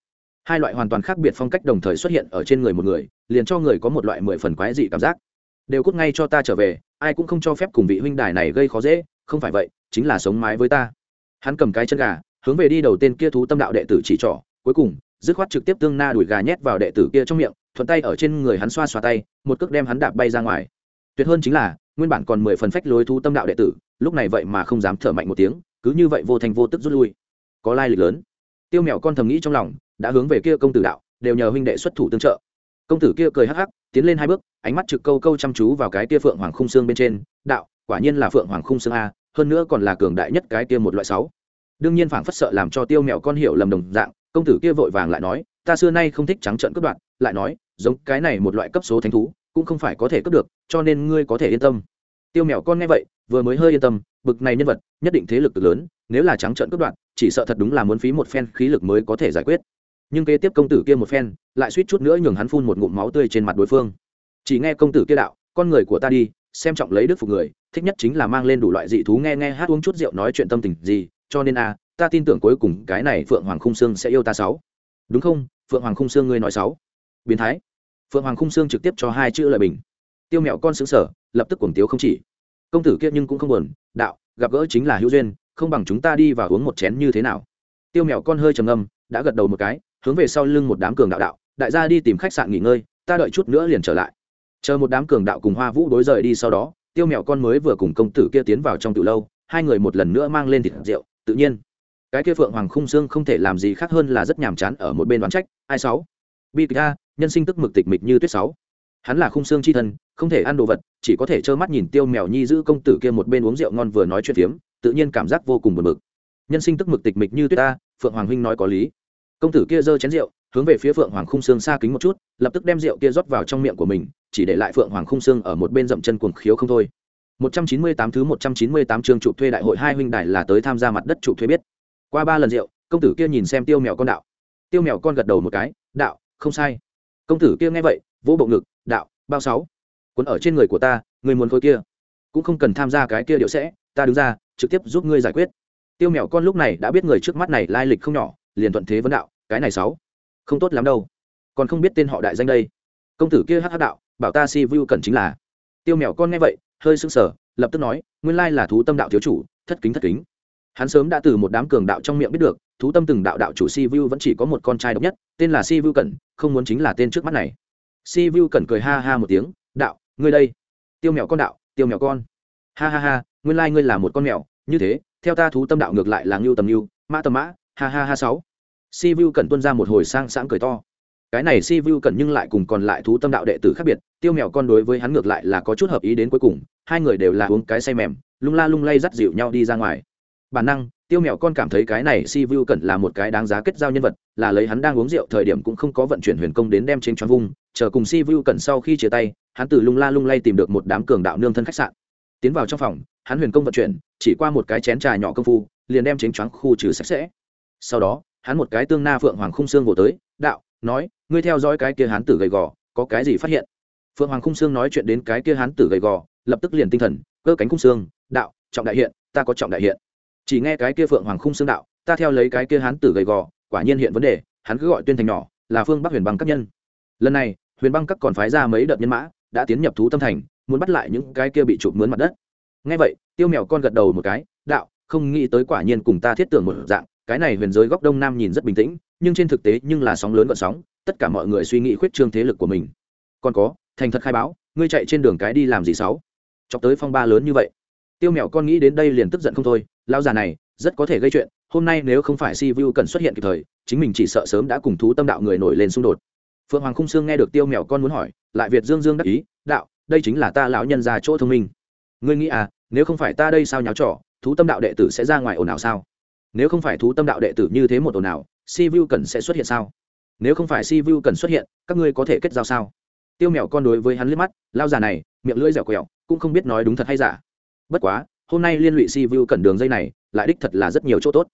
Hai loại hoàn toàn khác biệt phong cách đồng thời xuất hiện ở trên người một người, liền cho người có một loại mười phần quái dị cảm giác. Đều cút ngay cho ta trở về ai cũng không cho phép cùng vị huynh đài này gây khó dễ, không phải vậy, chính là sống mái với ta. Hắn cầm cái chân gà, hướng về đi đầu tên kia thú tâm đạo đệ tử chỉ trỏ, cuối cùng, dứt khoát trực tiếp tương na đuổi gà nhét vào đệ tử kia trong miệng, thuận tay ở trên người hắn xoa xoa tay, một cước đem hắn đạp bay ra ngoài. Tuyệt hơn chính là, nguyên bản còn mười phần phách lối thú tâm đạo đệ tử, lúc này vậy mà không dám thở mạnh một tiếng, cứ như vậy vô thành vô tức rút lui. Có lai lịch lớn. Tiêu mèo con thầm nghĩ trong lòng, đã hướng về kia công tử đạo, đều nhờ huynh đệ xuất thủ tương trợ công tử kia cười hắc hắc, tiến lên hai bước, ánh mắt trực câu câu chăm chú vào cái kia phượng hoàng khung xương bên trên. Đạo, quả nhiên là phượng hoàng khung xương a, hơn nữa còn là cường đại nhất cái kia một loại sáu. Đương nhiên phảng phất sợ làm cho tiêu mẹo con hiểu lầm đồng dạng, công tử kia vội vàng lại nói, ta xưa nay không thích trắng trợn cướp đoạt. Lại nói, giống cái này một loại cấp số thánh thú, cũng không phải có thể cướp được, cho nên ngươi có thể yên tâm. Tiêu mẹo con nghe vậy, vừa mới hơi yên tâm, bực này nhân vật, nhất định thế lực cực lớn, nếu là trắng trợn cướp đoạt, chỉ sợ thật đúng là muốn phí một phen khí lực mới có thể giải quyết nhưng kế tiếp công tử kia một phen, lại suýt chút nữa nhường hắn phun một ngụm máu tươi trên mặt đối phương. Chỉ nghe công tử kia đạo, con người của ta đi, xem trọng lấy đức phục người, thích nhất chính là mang lên đủ loại dị thú nghe nghe hát uống chút rượu nói chuyện tâm tình gì, cho nên a, ta tin tưởng cuối cùng cái này phượng hoàng khung sương sẽ yêu ta sáu. Đúng không? Phượng hoàng khung sương ngươi nói sáu. Biến thái. Phượng hoàng khung sương trực tiếp cho hai chữ lời bình. Tiêu mẹo con xứng sở, lập tức cuồng tiếu không chỉ. Công tử kia nhưng cũng không buồn, đạo, gặp gỡ chính là hữu duyên, không bằng chúng ta đi và uống một chén như thế nào. Tiêu mẹo con hơi trầm ngâm, đã gật đầu một cái hướng về sau lưng một đám cường đạo đạo, đại gia đi tìm khách sạn nghỉ ngơi, ta đợi chút nữa liền trở lại. Chờ một đám cường đạo cùng hoa vũ đối rời đi sau đó, tiêu mèo con mới vừa cùng công tử kia tiến vào trong từ lâu, hai người một lần nữa mang lên thịt rượu, tự nhiên. Cái kia phượng hoàng khung xương không thể làm gì khác hơn là rất nhàm chán ở một bên đoán trách, ai sáu? Bi kịch a, nhân sinh tức mực tịch mịch như tuyết sáu. Hắn là khung xương chi thân, không thể ăn đồ vật, chỉ có thể trơ mắt nhìn tiêu mèo nhi giữ công tử kia một bên uống rượu ngon vừa nói chuyện phiếm, tự nhiên cảm giác vô cùng buồn bực. Nhân sinh tức mực tịch mịch như tuyết ta phượng hoàng huynh nói có lý công tử kia giơ chén rượu, hướng về phía phượng hoàng khung xương xa kính một chút, lập tức đem rượu kia rót vào trong miệng của mình, chỉ để lại phượng hoàng khung xương ở một bên dậm chân cuồng khiếu không thôi. 198 thứ 198 chương trụ thuê đại hội hai huynh đài là tới tham gia mặt đất trụ thuê biết. Qua ba lần rượu, công tử kia nhìn xem tiêu mèo con đạo. Tiêu mèo con gật đầu một cái, đạo, không sai. Công tử kia nghe vậy, vỗ bộ ngực, đạo, bao sáu? Cuốn ở trên người của ta, người muốn khối kia. Cũng không cần tham gia cái kia điệu sẽ, ta đứng ra, trực tiếp giúp ngươi giải quyết. Tiêu mèo con lúc này đã biết người trước mắt này lai lịch không nhỏ liền thuận thế vấn đạo, cái này sáu, không tốt lắm đâu. Còn không biết tên họ đại danh đây. Công tử kia hắc hắc đạo, bảo ta si vu cần chính là. Tiêu mèo con nghe vậy, hơi sững sờ, lập tức nói, nguyên lai là thú tâm đạo thiếu chủ, thất kính thất kính. Hắn sớm đã từ một đám cường đạo trong miệng biết được, thú tâm từng đạo đạo chủ si vu vẫn chỉ có một con trai độc nhất, tên là si vu cẩn không muốn chính là tên trước mắt này. Si vu cẩn cười ha ha một tiếng, đạo, ngươi đây. Tiêu mèo con đạo, tiêu mèo con. Ha ha ha, nguyên lai ngươi là một con mèo, như thế, theo ta thú tâm đạo ngược lại là ngưu tầm ngưu, mã tầm mã ha ha ha sáu. Si vu cẩn tuân ra một hồi sang sáng cười to. Cái này si vu cẩn nhưng lại cùng còn lại thú tâm đạo đệ tử khác biệt, tiêu mèo con đối với hắn ngược lại là có chút hợp ý đến cuối cùng, hai người đều là uống cái say mềm, lung la lung lay dắt dịu nhau đi ra ngoài. Bản năng, tiêu mèo con cảm thấy cái này si vu cẩn là một cái đáng giá kết giao nhân vật, là lấy hắn đang uống rượu thời điểm cũng không có vận chuyển huyền công đến đem trên choáng vung, chờ cùng si vu cẩn sau khi chia tay, hắn từ lung la lung lay tìm được một đám cường đạo nương thân khách sạn. Tiến vào trong phòng, hắn huyền công vận chuyển, chỉ qua một cái chén trà nhỏ công phu, liền đem chính choáng khu trừ sạch sẽ sau đó, hắn một cái tương na phượng hoàng khung xương vỗ tới, đạo, nói, ngươi theo dõi cái kia hắn tử gầy gò, có cái gì phát hiện? Phượng hoàng khung xương nói chuyện đến cái kia hắn tử gầy gò, lập tức liền tinh thần, cơ cánh khung xương, đạo, trọng đại hiện, ta có trọng đại hiện. Chỉ nghe cái kia phượng hoàng khung xương đạo, ta theo lấy cái kia hắn tử gầy gò, quả nhiên hiện vấn đề, hắn cứ gọi tuyên thành nhỏ, là phương bắc huyền băng các nhân. Lần này, huyền băng các còn phái ra mấy đợt nhân mã, đã tiến nhập thú tâm thành, muốn bắt lại những cái kia bị chụp mướn mặt đất. Ngay vậy, tiêu mèo con gật đầu một cái, đạo, không nghĩ tới quả nhiên cùng ta thiết tưởng một dạng cái này huyền giới góc đông nam nhìn rất bình tĩnh, nhưng trên thực tế nhưng là sóng lớn gọn sóng, tất cả mọi người suy nghĩ khuyết trương thế lực của mình. Còn có, thành thật khai báo, ngươi chạy trên đường cái đi làm gì sáu? Chọc tới phong ba lớn như vậy. Tiêu mèo con nghĩ đến đây liền tức giận không thôi lao già này, rất có thể gây chuyện, hôm nay nếu không phải si vu cần xuất hiện kịp thời, chính mình chỉ sợ sớm đã cùng thú tâm đạo người nổi lên xung đột. Phượng hoàng khung sương nghe được tiêu mèo con muốn hỏi, lại việt dương dương đắc ý, đạo, đây chính là ta lão nhân già chỗ thông minh. Ngươi nghĩ à nếu không phải ta đây sao nháo trò, thú tâm đạo đệ tử sẽ ra ngoài ồn ào sao? Nếu không phải thú tâm đạo đệ tử như thế một ồn ào, si vu cần sẽ xuất hiện sao? Nếu không phải si vu cần xuất hiện, các ngươi có thể kết giao sao? Tiêu mèo con đối với hắn liếc mắt, lao già này, miệng lưỡi dẻo quẹo, cũng không biết nói đúng thật hay giả. Bất quá, hôm nay liên lụy si vu cần đường dây này, lại đích thật là rất nhiều chỗ tốt.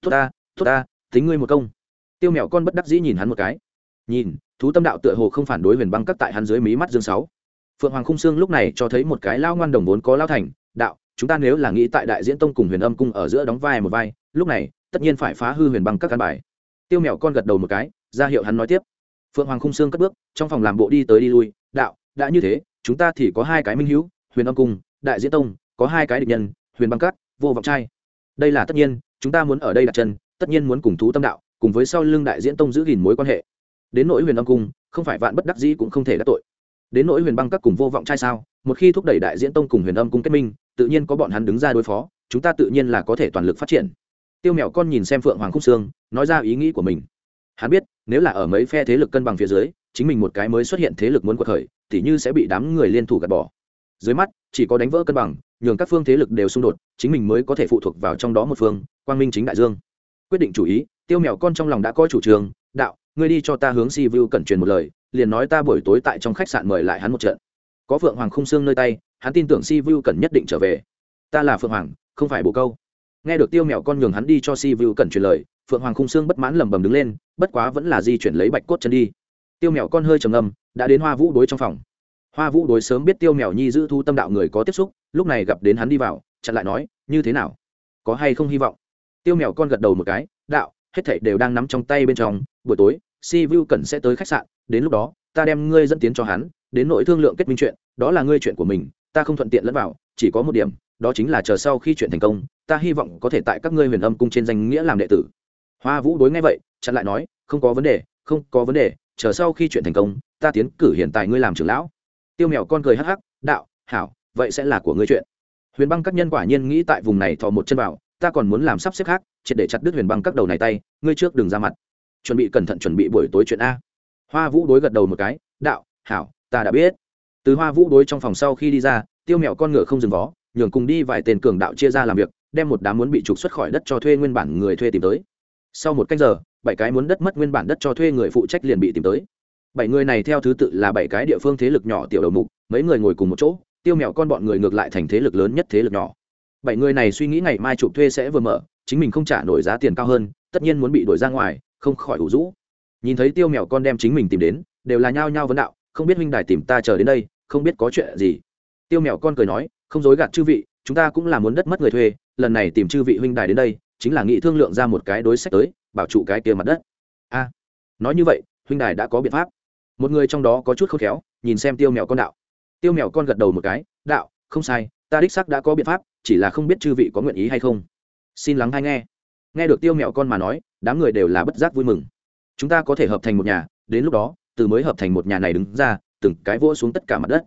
Tốt ta tốt ta, tính ngươi một công. Tiêu mèo con bất đắc dĩ nhìn hắn một cái. Nhìn, thú tâm đạo tựa hồ không phản đối huyền băng cắt tại hắn dưới mí mắt dương sáu. Phượng hoàng khung sương lúc này cho thấy một cái lao ngoan đồng vốn có lao thành, đạo chúng ta nếu là nghĩ tại đại diễn tông cùng huyền âm cung ở giữa đóng vai một vai, lúc này, tất nhiên phải phá hư huyền băng các căn bài. Tiêu mèo con gật đầu một cái, ra hiệu hắn nói tiếp. Phượng hoàng khung sương cất bước, trong phòng làm bộ đi tới đi lui, đạo, đã như thế, chúng ta thì có hai cái minh hữu, huyền âm cung, đại diễn tông, có hai cái địch nhân, huyền băng cát vô vọng trai. Đây là tất nhiên, chúng ta muốn ở đây đặt chân, tất nhiên muốn cùng thú tâm đạo, cùng với sau lưng đại diễn tông giữ gìn mối quan hệ. Đến nỗi huyền âm cung, không phải vạn bất đắc dĩ cũng không thể đắc tội. Đến nỗi huyền băng các cùng vô vọng trai sao? Một khi thúc đẩy đại diễn tông cùng huyền âm cung kết minh, tự nhiên có bọn hắn đứng ra đối phó, chúng ta tự nhiên là có thể toàn lực phát triển. Tiêu mèo con nhìn xem phượng hoàng khúc sương, nói ra ý nghĩ của mình. Hắn biết, nếu là ở mấy phe thế lực cân bằng phía dưới, chính mình một cái mới xuất hiện thế lực muốn quật khởi thì như sẽ bị đám người liên thủ gạt bỏ. Dưới mắt, chỉ có đánh vỡ cân bằng, nhường các phương thế lực đều xung đột, chính mình mới có thể phụ thuộc vào trong đó một phương, quang minh chính đại dương. Quyết định chủ ý, tiêu mèo con trong lòng đã có chủ trương, đạo, ngươi đi cho ta hướng si vu cẩn truyền một lời, liền nói ta buổi tối tại trong khách sạn mời lại hắn một trận có phượng hoàng khung xương nơi tay, hắn tin tưởng si vu cần nhất định trở về. Ta là phượng hoàng, không phải bồ câu. Nghe được tiêu mèo con nhường hắn đi cho si vu cần truyền lời, phượng hoàng khung xương bất mãn lẩm bẩm đứng lên, bất quá vẫn là di chuyển lấy bạch cốt chân đi. Tiêu mèo con hơi trầm ngâm, đã đến hoa vũ đối trong phòng. Hoa vũ đối sớm biết tiêu mèo nhi giữ thu tâm đạo người có tiếp xúc, lúc này gặp đến hắn đi vào, chặn lại nói, như thế nào? Có hay không hy vọng? Tiêu mèo con gật đầu một cái, đạo, hết thảy đều đang nắm trong tay bên trong, buổi tối, si vu cần sẽ tới khách sạn, đến lúc đó, ta đem ngươi dẫn tiến cho hắn đến nội thương lượng kết minh chuyện, đó là ngươi chuyện của mình, ta không thuận tiện lẫn vào, chỉ có một điểm, đó chính là chờ sau khi chuyện thành công, ta hy vọng có thể tại các ngươi huyền âm cung trên danh nghĩa làm đệ tử. Hoa vũ đối ngay vậy, chặn lại nói, không có vấn đề, không có vấn đề, chờ sau khi chuyện thành công, ta tiến cử hiện tại ngươi làm trưởng lão. Tiêu mèo con cười hắc hắc, đạo, hảo, vậy sẽ là của ngươi chuyện. Huyền băng các nhân quả nhiên nghĩ tại vùng này thò một chân vào, ta còn muốn làm sắp xếp khác, triệt để chặt đứt huyền băng các đầu này tay, ngươi trước đừng ra mặt. Chuẩn bị cẩn thận chuẩn bị buổi tối chuyện a. Hoa vũ đối gật đầu một cái, đạo, hảo ta đã biết. Từ hoa vũ đối trong phòng sau khi đi ra, tiêu mèo con ngựa không dừng vó, nhường cùng đi vài tên cường đạo chia ra làm việc, đem một đám muốn bị trục xuất khỏi đất cho thuê nguyên bản người thuê tìm tới. Sau một cách giờ, bảy cái muốn đất mất nguyên bản đất cho thuê người phụ trách liền bị tìm tới. Bảy người này theo thứ tự là bảy cái địa phương thế lực nhỏ tiểu đầu mục, mấy người ngồi cùng một chỗ, tiêu mèo con bọn người ngược lại thành thế lực lớn nhất thế lực nhỏ. Bảy người này suy nghĩ ngày mai chụp thuê sẽ vừa mở, chính mình không trả nổi giá tiền cao hơn, tất nhiên muốn bị đuổi ra ngoài, không khỏi ủ rũ. Nhìn thấy tiêu mèo con đem chính mình tìm đến, đều là nhao nhao vấn đạo không biết huynh đài tìm ta chờ đến đây, không biết có chuyện gì. Tiêu mèo con cười nói, không dối gạt chư vị, chúng ta cũng là muốn đất mất người thuê, lần này tìm chư vị huynh đài đến đây, chính là nghị thương lượng ra một cái đối sách tới, bảo trụ cái kia mặt đất. A, nói như vậy, huynh đài đã có biện pháp. Một người trong đó có chút khôn khéo, nhìn xem tiêu mèo con đạo. Tiêu mèo con gật đầu một cái, đạo, không sai, ta đích sắc đã có biện pháp, chỉ là không biết chư vị có nguyện ý hay không. Xin lắng hay nghe. Nghe được tiêu mèo con mà nói, đám người đều là bất giác vui mừng. Chúng ta có thể hợp thành một nhà, đến lúc đó từ mới hợp thành một nhà này đứng ra, từng cái vỗ xuống tất cả mặt đất.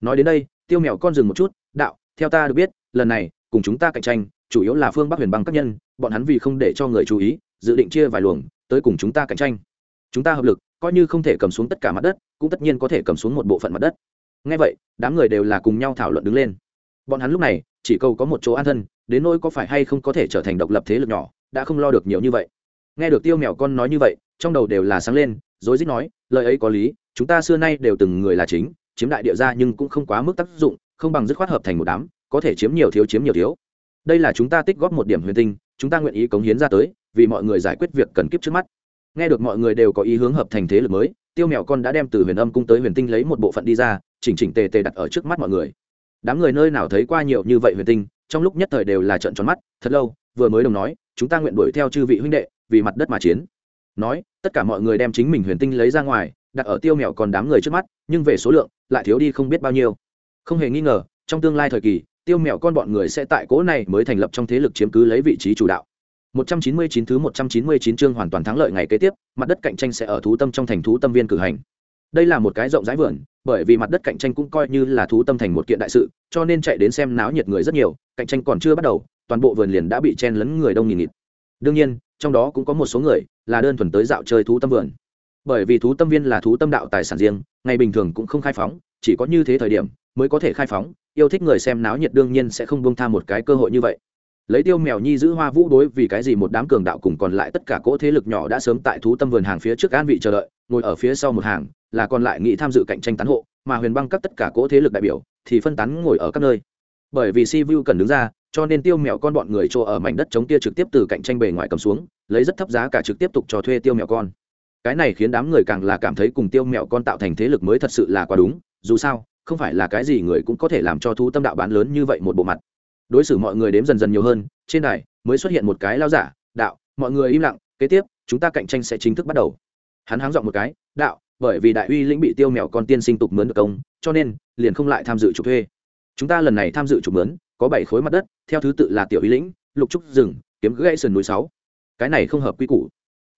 Nói đến đây, tiêu mèo con dừng một chút, đạo, theo ta được biết, lần này, cùng chúng ta cạnh tranh, chủ yếu là phương bắc huyền băng các nhân, bọn hắn vì không để cho người chú ý, dự định chia vài luồng, tới cùng chúng ta cạnh tranh. Chúng ta hợp lực, coi như không thể cầm xuống tất cả mặt đất, cũng tất nhiên có thể cầm xuống một bộ phận mặt đất. Ngay vậy, đám người đều là cùng nhau thảo luận đứng lên. Bọn hắn lúc này, chỉ cầu có một chỗ an thân, đến nỗi có phải hay không có thể trở thành độc lập thế lực nhỏ, đã không lo được nhiều như vậy. Nghe được tiêu mèo con nói như vậy, trong đầu đều là sáng lên rối rít nói, lời ấy có lý, chúng ta xưa nay đều từng người là chính, chiếm đại địa ra nhưng cũng không quá mức tác dụng, không bằng dứt khoát hợp thành một đám, có thể chiếm nhiều thiếu chiếm nhiều thiếu. Đây là chúng ta tích góp một điểm huyền tinh, chúng ta nguyện ý cống hiến ra tới, vì mọi người giải quyết việc cần kiếp trước mắt. Nghe được mọi người đều có ý hướng hợp thành thế lực mới, tiêu mèo con đã đem từ huyền âm cung tới huyền tinh lấy một bộ phận đi ra, chỉnh chỉnh tề tề đặt ở trước mắt mọi người. Đám người nơi nào thấy qua nhiều như vậy huyền tinh, trong lúc nhất thời đều là trận tròn mắt, thật lâu, vừa mới đồng nói, chúng ta nguyện đuổi theo chư vị huynh đệ, vì mặt đất mà chiến nói tất cả mọi người đem chính mình huyền tinh lấy ra ngoài đặt ở tiêu mèo còn đám người trước mắt nhưng về số lượng lại thiếu đi không biết bao nhiêu không hề nghi ngờ trong tương lai thời kỳ tiêu mèo con bọn người sẽ tại cỗ này mới thành lập trong thế lực chiếm cứ lấy vị trí chủ đạo 199 thứ 199 chương hoàn toàn thắng lợi ngày kế tiếp, mặt đất cạnh tranh sẽ ở thú tâm trong thành thú tâm viên cử hành. Đây là một cái rộng rãi vườn, bởi vì mặt đất cạnh tranh cũng coi như là thú tâm thành một kiện đại sự, cho nên chạy đến xem náo nhiệt người rất nhiều, cạnh tranh còn chưa bắt đầu, toàn bộ vườn liền đã bị chen lấn người đông nghìn nghịt. Đương nhiên, trong đó cũng có một số người là đơn thuần tới dạo chơi thú tâm vườn. Bởi vì thú tâm viên là thú tâm đạo tài sản riêng, ngày bình thường cũng không khai phóng, chỉ có như thế thời điểm mới có thể khai phóng, yêu thích người xem náo nhiệt đương nhiên sẽ không buông tha một cái cơ hội như vậy lấy tiêu mèo nhi giữ hoa vũ đối vì cái gì một đám cường đạo cùng còn lại tất cả cỗ thế lực nhỏ đã sớm tại thú tâm vườn hàng phía trước an vị chờ đợi ngồi ở phía sau một hàng là còn lại nghị tham dự cạnh tranh tán hộ mà huyền băng các tất cả cỗ thế lực đại biểu thì phân tán ngồi ở các nơi bởi vì si vu cần đứng ra cho nên tiêu mèo con bọn người chỗ ở mảnh đất chống kia trực tiếp từ cạnh tranh bề ngoài cầm xuống, lấy rất thấp giá cả trực tiếp tục cho thuê tiêu mèo con. Cái này khiến đám người càng là cảm thấy cùng tiêu mèo con tạo thành thế lực mới thật sự là quá đúng, dù sao, không phải là cái gì người cũng có thể làm cho thú tâm đạo bán lớn như vậy một bộ mặt. Đối xử mọi người đếm dần dần nhiều hơn, trên đài mới xuất hiện một cái lao giả, đạo, mọi người im lặng, kế tiếp, chúng ta cạnh tranh sẽ chính thức bắt đầu. Hắn háng dọn một cái, đạo, bởi vì đại uy lĩnh bị tiêu mèo con tiên sinh tục mướn được công, cho nên liền không lại tham dự trục thuê. Chúng ta lần này tham dự trục mướn có bảy khối mặt đất, theo thứ tự là tiểu uy lĩnh, lục trúc rừng, kiếm gãy sườn núi sáu. Cái này không hợp quy củ.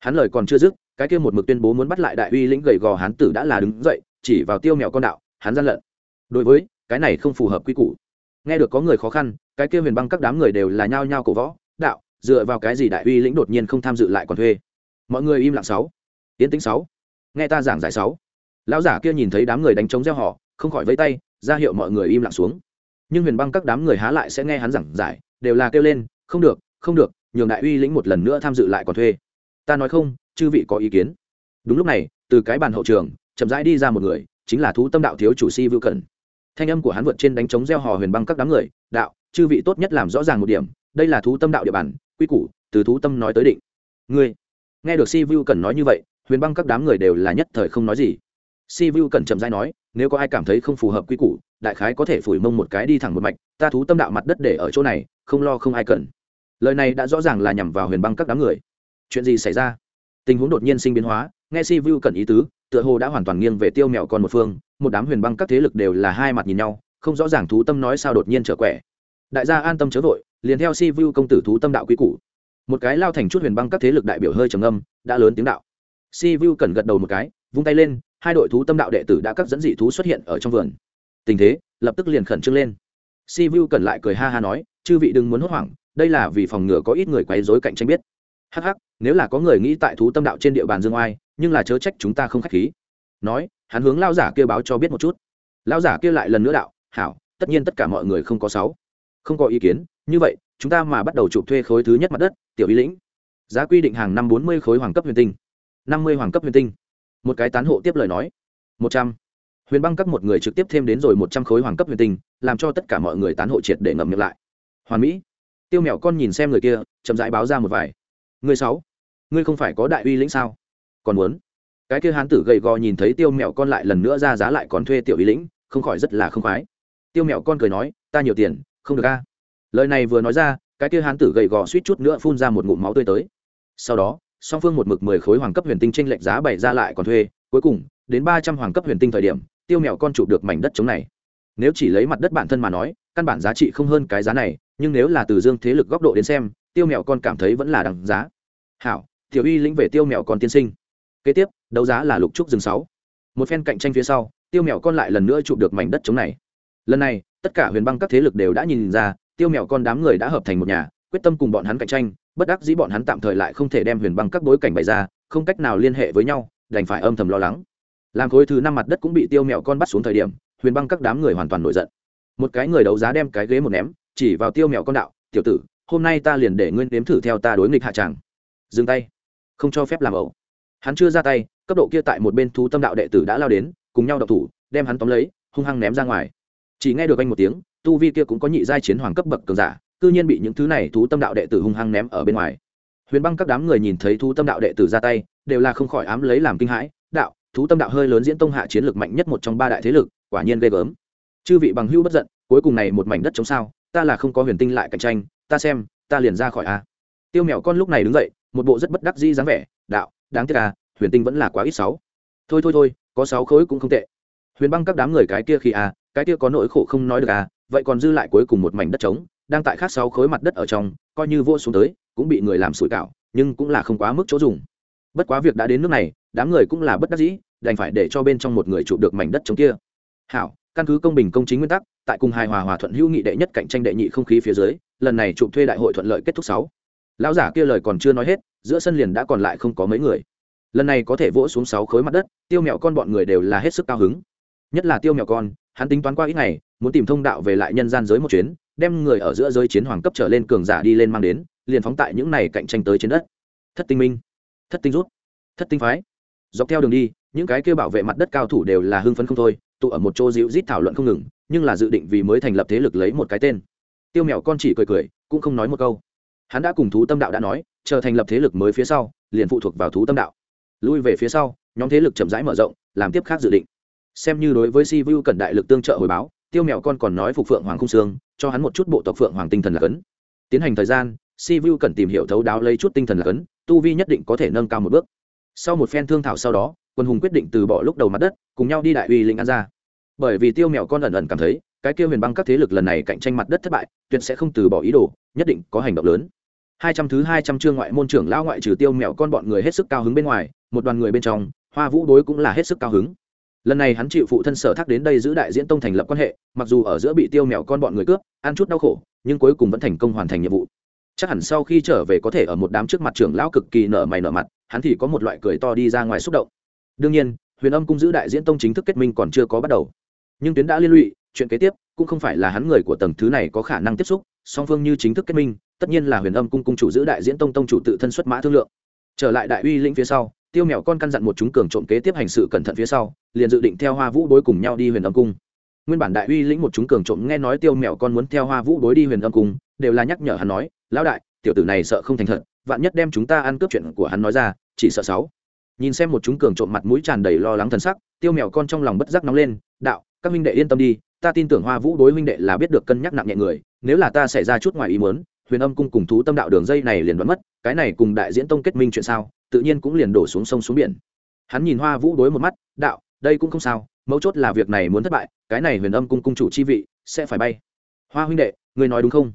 Hắn lời còn chưa dứt, cái kia một mực tuyên bố muốn bắt lại đại uy lĩnh gầy gò hán tử đã là đứng dậy, chỉ vào tiêu mèo con đạo, hắn gian lận. Đối với, cái này không phù hợp quy củ. Nghe được có người khó khăn, cái kia huyền băng các đám người đều là nhao nhao cổ võ, đạo, dựa vào cái gì đại uy lĩnh đột nhiên không tham dự lại còn thuê? Mọi người im lặng sáu. Tiến tĩnh sáu. Nghe ta giảng giải sáu. Lão giả kia nhìn thấy đám người đánh trống gieo họ, không khỏi vẫy tay, ra hiệu mọi người im lặng xuống nhưng huyền băng các đám người há lại sẽ nghe hắn giảng giải, đều là kêu lên, không được không được, nhường đại uy lĩnh một lần nữa tham dự lại còn thuê. Ta nói không, chư vị có ý kiến. Đúng lúc này, từ cái bàn hậu trường, chậm rãi đi ra một người, chính là thú tâm đạo thiếu chủ si vưu cẩn. Thanh âm của hắn vượt trên đánh trống gieo hò huyền băng các đám người, đạo, chư vị tốt nhất làm rõ ràng một điểm, đây là thú tâm đạo địa bàn, quy củ, từ thú tâm nói tới định. Ngươi? Nghe được si vu cần nói như vậy, huyền băng các đám người đều là nhất thời không nói gì. Si vu cần chậm rãi nói, nếu có ai cảm thấy không phù hợp quy củ đại khái có thể phủi mông một cái đi thẳng một mạch, ta thú tâm đạo mặt đất để ở chỗ này, không lo không ai cần. Lời này đã rõ ràng là nhằm vào huyền băng các đám người. Chuyện gì xảy ra? Tình huống đột nhiên sinh biến hóa, nghe si vu cần ý tứ, tựa hồ đã hoàn toàn nghiêng về tiêu mèo còn một phương, một đám huyền băng các thế lực đều là hai mặt nhìn nhau, không rõ ràng thú tâm nói sao đột nhiên trở quẻ. Đại gia an tâm chớ vội, liền theo si vu công tử thú tâm đạo quý cũ. một cái lao thành chút huyền băng các thế lực đại biểu hơi trầm âm đã lớn tiếng đạo. Si vu cần gật đầu một cái, vung tay lên, hai đội thú tâm đạo đệ tử đã các dẫn dị thú xuất hiện ở trong vườn tình thế, lập tức liền khẩn trương lên. Si vu cần lại cười ha ha nói, chư vị đừng muốn hốt hoảng, đây là vì phòng ngừa có ít người quấy rối cạnh tranh biết. Hắc hắc, nếu là có người nghĩ tại thú tâm đạo trên địa bàn dương oai, nhưng là chớ trách chúng ta không khách khí. Nói, hắn hướng lao giả kia báo cho biết một chút. Lao giả kia lại lần nữa đạo, hảo, tất nhiên tất cả mọi người không có sáu, không có ý kiến, như vậy, chúng ta mà bắt đầu chụp thuê khối thứ nhất mặt đất, tiểu ý lĩnh. Giá quy định hàng năm bốn mươi khối hoàng cấp huyền tinh. năm mươi hoàng cấp huyền tinh. Một cái tán hộ tiếp lời nói. Một trăm huyền băng cấp một người trực tiếp thêm đến rồi một trăm khối hoàng cấp huyền tinh, làm cho tất cả mọi người tán hộ triệt để ngậm miệng lại. Hoàn mỹ, tiêu mèo con nhìn xem người kia, chậm rãi báo ra một vài. Người sáu, ngươi không phải có đại uy lĩnh sao? Còn muốn? Cái kia hán tử gầy gò nhìn thấy tiêu mèo con lại lần nữa ra giá lại còn thuê tiểu uy lĩnh, không khỏi rất là không khoái. Tiêu mèo con cười nói, ta nhiều tiền, không được a. Lời này vừa nói ra, cái kia hán tử gầy gò suýt chút nữa phun ra một ngụm máu tươi tới. Sau đó, song phương một mực mười khối hoàng cấp huyền tinh tranh lệch giá bảy ra lại còn thuê, cuối cùng, đến ba trăm hoàng cấp huyền tinh thời điểm tiêu mèo con chụp được mảnh đất chống này. Nếu chỉ lấy mặt đất bản thân mà nói, căn bản giá trị không hơn cái giá này, nhưng nếu là từ dương thế lực góc độ đến xem, tiêu mèo con cảm thấy vẫn là đằng giá. Hảo, tiểu uy lĩnh về tiêu mèo con tiên sinh. Kế tiếp, đấu giá là lục trúc rừng sáu. Một phen cạnh tranh phía sau, tiêu mèo con lại lần nữa chụp được mảnh đất chống này. Lần này, tất cả huyền băng các thế lực đều đã nhìn ra, tiêu mèo con đám người đã hợp thành một nhà, quyết tâm cùng bọn hắn cạnh tranh, bất đắc dĩ bọn hắn tạm thời lại không thể đem huyền băng các bối cảnh bày ra, không cách nào liên hệ với nhau, đành phải âm thầm lo lắng làm khối thứ năm mặt đất cũng bị tiêu mèo con bắt xuống thời điểm, huyền băng các đám người hoàn toàn nổi giận. Một cái người đấu giá đem cái ghế một ném, chỉ vào tiêu mèo con đạo, tiểu tử, hôm nay ta liền để nguyên nếm thử theo ta đối nghịch hạ tràng dừng tay. Không cho phép làm ẩu. Hắn chưa ra tay, cấp độ kia tại một bên thú tâm đạo đệ tử đã lao đến, cùng nhau đậu thủ, đem hắn tóm lấy, hung hăng ném ra ngoài. Chỉ nghe được anh một tiếng, tu vi kia cũng có nhị giai chiến hoàng cấp bậc cường giả, cư nhiên bị những thứ này thú tâm đạo đệ tử hung hăng ném ở bên ngoài. Huyền băng các đám người nhìn thấy thú tâm đạo đệ tử ra tay, đều là không khỏi ám lấy làm kinh hãi, đạo thú tâm đạo hơi lớn diễn tông hạ chiến lược mạnh nhất một trong ba đại thế lực, quả nhiên ghê gớm. Chư vị bằng hưu bất giận, cuối cùng này một mảnh đất chống sao, ta là không có huyền tinh lại cạnh tranh, ta xem, ta liền ra khỏi a. Tiêu mèo con lúc này đứng dậy, một bộ rất bất đắc dĩ dáng vẻ, đạo, đáng tiếc à huyền tinh vẫn là quá ít sáu. Thôi thôi thôi, có sáu khối cũng không tệ. Huyền băng các đám người cái kia khi à cái kia có nỗi khổ không nói được à vậy còn dư lại cuối cùng một mảnh đất trống, đang tại khác sáu khối mặt đất ở trong, coi như vô xuống tới, cũng bị người làm sủi cảo, nhưng cũng là không quá mức chỗ dùng. Bất quá việc đã đến nước này đám người cũng là bất đắc dĩ, đành phải để cho bên trong một người chụp được mảnh đất chống kia. Hảo, căn cứ công bình công chính nguyên tắc, tại cùng hài hòa hòa thuận hữu nghị đệ nhất cạnh tranh đệ nhị không khí phía dưới, lần này chụp thuê đại hội thuận lợi kết thúc sáu. Lão giả kia lời còn chưa nói hết, giữa sân liền đã còn lại không có mấy người. Lần này có thể vỗ xuống sáu khối mặt đất, tiêu mẹo con bọn người đều là hết sức cao hứng. Nhất là tiêu mẹo con, hắn tính toán qua ít ngày, muốn tìm thông đạo về lại nhân gian giới một chuyến, đem người ở giữa giới chiến hoàng cấp trở lên cường giả đi lên mang đến, liền phóng tại những này cạnh tranh tới trên đất. Thất tinh minh, thất tinh rút, thất tinh phái dọc theo đường đi, những cái kêu bảo vệ mặt đất cao thủ đều là hưng phấn không thôi, tụ ở một chỗ dịu rít thảo luận không ngừng, nhưng là dự định vì mới thành lập thế lực lấy một cái tên. Tiêu mèo con chỉ cười cười, cũng không nói một câu. Hắn đã cùng thú tâm đạo đã nói, chờ thành lập thế lực mới phía sau, liền phụ thuộc vào thú tâm đạo. Lui về phía sau, nhóm thế lực chậm rãi mở rộng, làm tiếp khác dự định. Xem như đối với si vu cần đại lực tương trợ hồi báo, tiêu mèo con còn nói phục phượng hoàng khung sương, cho hắn một chút bộ tộc phượng hoàng tinh thần là cấn. Tiến hành thời gian, si vu cần tìm hiểu thấu đáo lấy chút tinh thần là cấn, tu vi nhất định có thể nâng cao một bước sau một phen thương thảo sau đó, quân hùng quyết định từ bỏ lúc đầu mặt đất, cùng nhau đi đại uy linh an ra bởi vì tiêu mèo con ẩn ẩn cảm thấy, cái kia huyền băng các thế lực lần này cạnh tranh mặt đất thất bại, tuyệt sẽ không từ bỏ ý đồ, nhất định có hành động lớn. Hai trăm thứ hai trăm chương ngoại môn trưởng lão ngoại trừ tiêu mèo con bọn người hết sức cao hứng bên ngoài, một đoàn người bên trong, hoa vũ đối cũng là hết sức cao hứng. Lần này hắn chịu phụ thân sở thác đến đây giữ đại diễn tông thành lập quan hệ, mặc dù ở giữa bị tiêu mèo con bọn người cướp, ăn chút đau khổ, nhưng cuối cùng vẫn thành công hoàn thành nhiệm vụ chắc hẳn sau khi trở về có thể ở một đám trước mặt trưởng lão cực kỳ nở mày nở mặt, hắn thì có một loại cười to đi ra ngoài xúc động. Đương nhiên, huyền âm cung giữ đại diễn tông chính thức kết minh còn chưa có bắt đầu. Nhưng tuyến đã liên lụy, chuyện kế tiếp cũng không phải là hắn người của tầng thứ này có khả năng tiếp xúc, song phương như chính thức kết minh, tất nhiên là huyền âm cung cung chủ giữ đại diễn tông tông chủ tự thân xuất mã thương lượng. Trở lại đại uy lĩnh phía sau, tiêu mèo con căn dặn một chúng cường trộm kế tiếp hành sự cẩn thận phía sau, liền dự định theo hoa vũ bối cùng nhau đi huyền âm cung nguyên bản đại uy lĩnh một chúng cường trộm nghe nói tiêu mèo con muốn theo hoa vũ bối đi huyền âm cung, đều là nhắc nhở hắn nói, lão đại, tiểu tử này sợ không thành thật, vạn nhất đem chúng ta ăn cướp chuyện của hắn nói ra, chỉ sợ sáu. Nhìn xem một chúng cường trộm mặt mũi tràn đầy lo lắng thần sắc, tiêu mèo con trong lòng bất giác nóng lên, đạo, các minh đệ yên tâm đi, ta tin tưởng hoa vũ đối minh đệ là biết được cân nhắc nặng nhẹ người, nếu là ta xảy ra chút ngoài ý muốn, huyền âm cung cùng thú tâm đạo đường dây này liền đoán mất, cái này cùng đại diễn tông kết minh chuyện sao, tự nhiên cũng liền đổ xuống sông xuống biển. Hắn nhìn hoa vũ đối một mắt, đạo, đây cũng không sao mấu chốt là việc này muốn thất bại, cái này huyền âm cung cung chủ chi vị sẽ phải bay. Hoa huynh đệ người nói đúng không?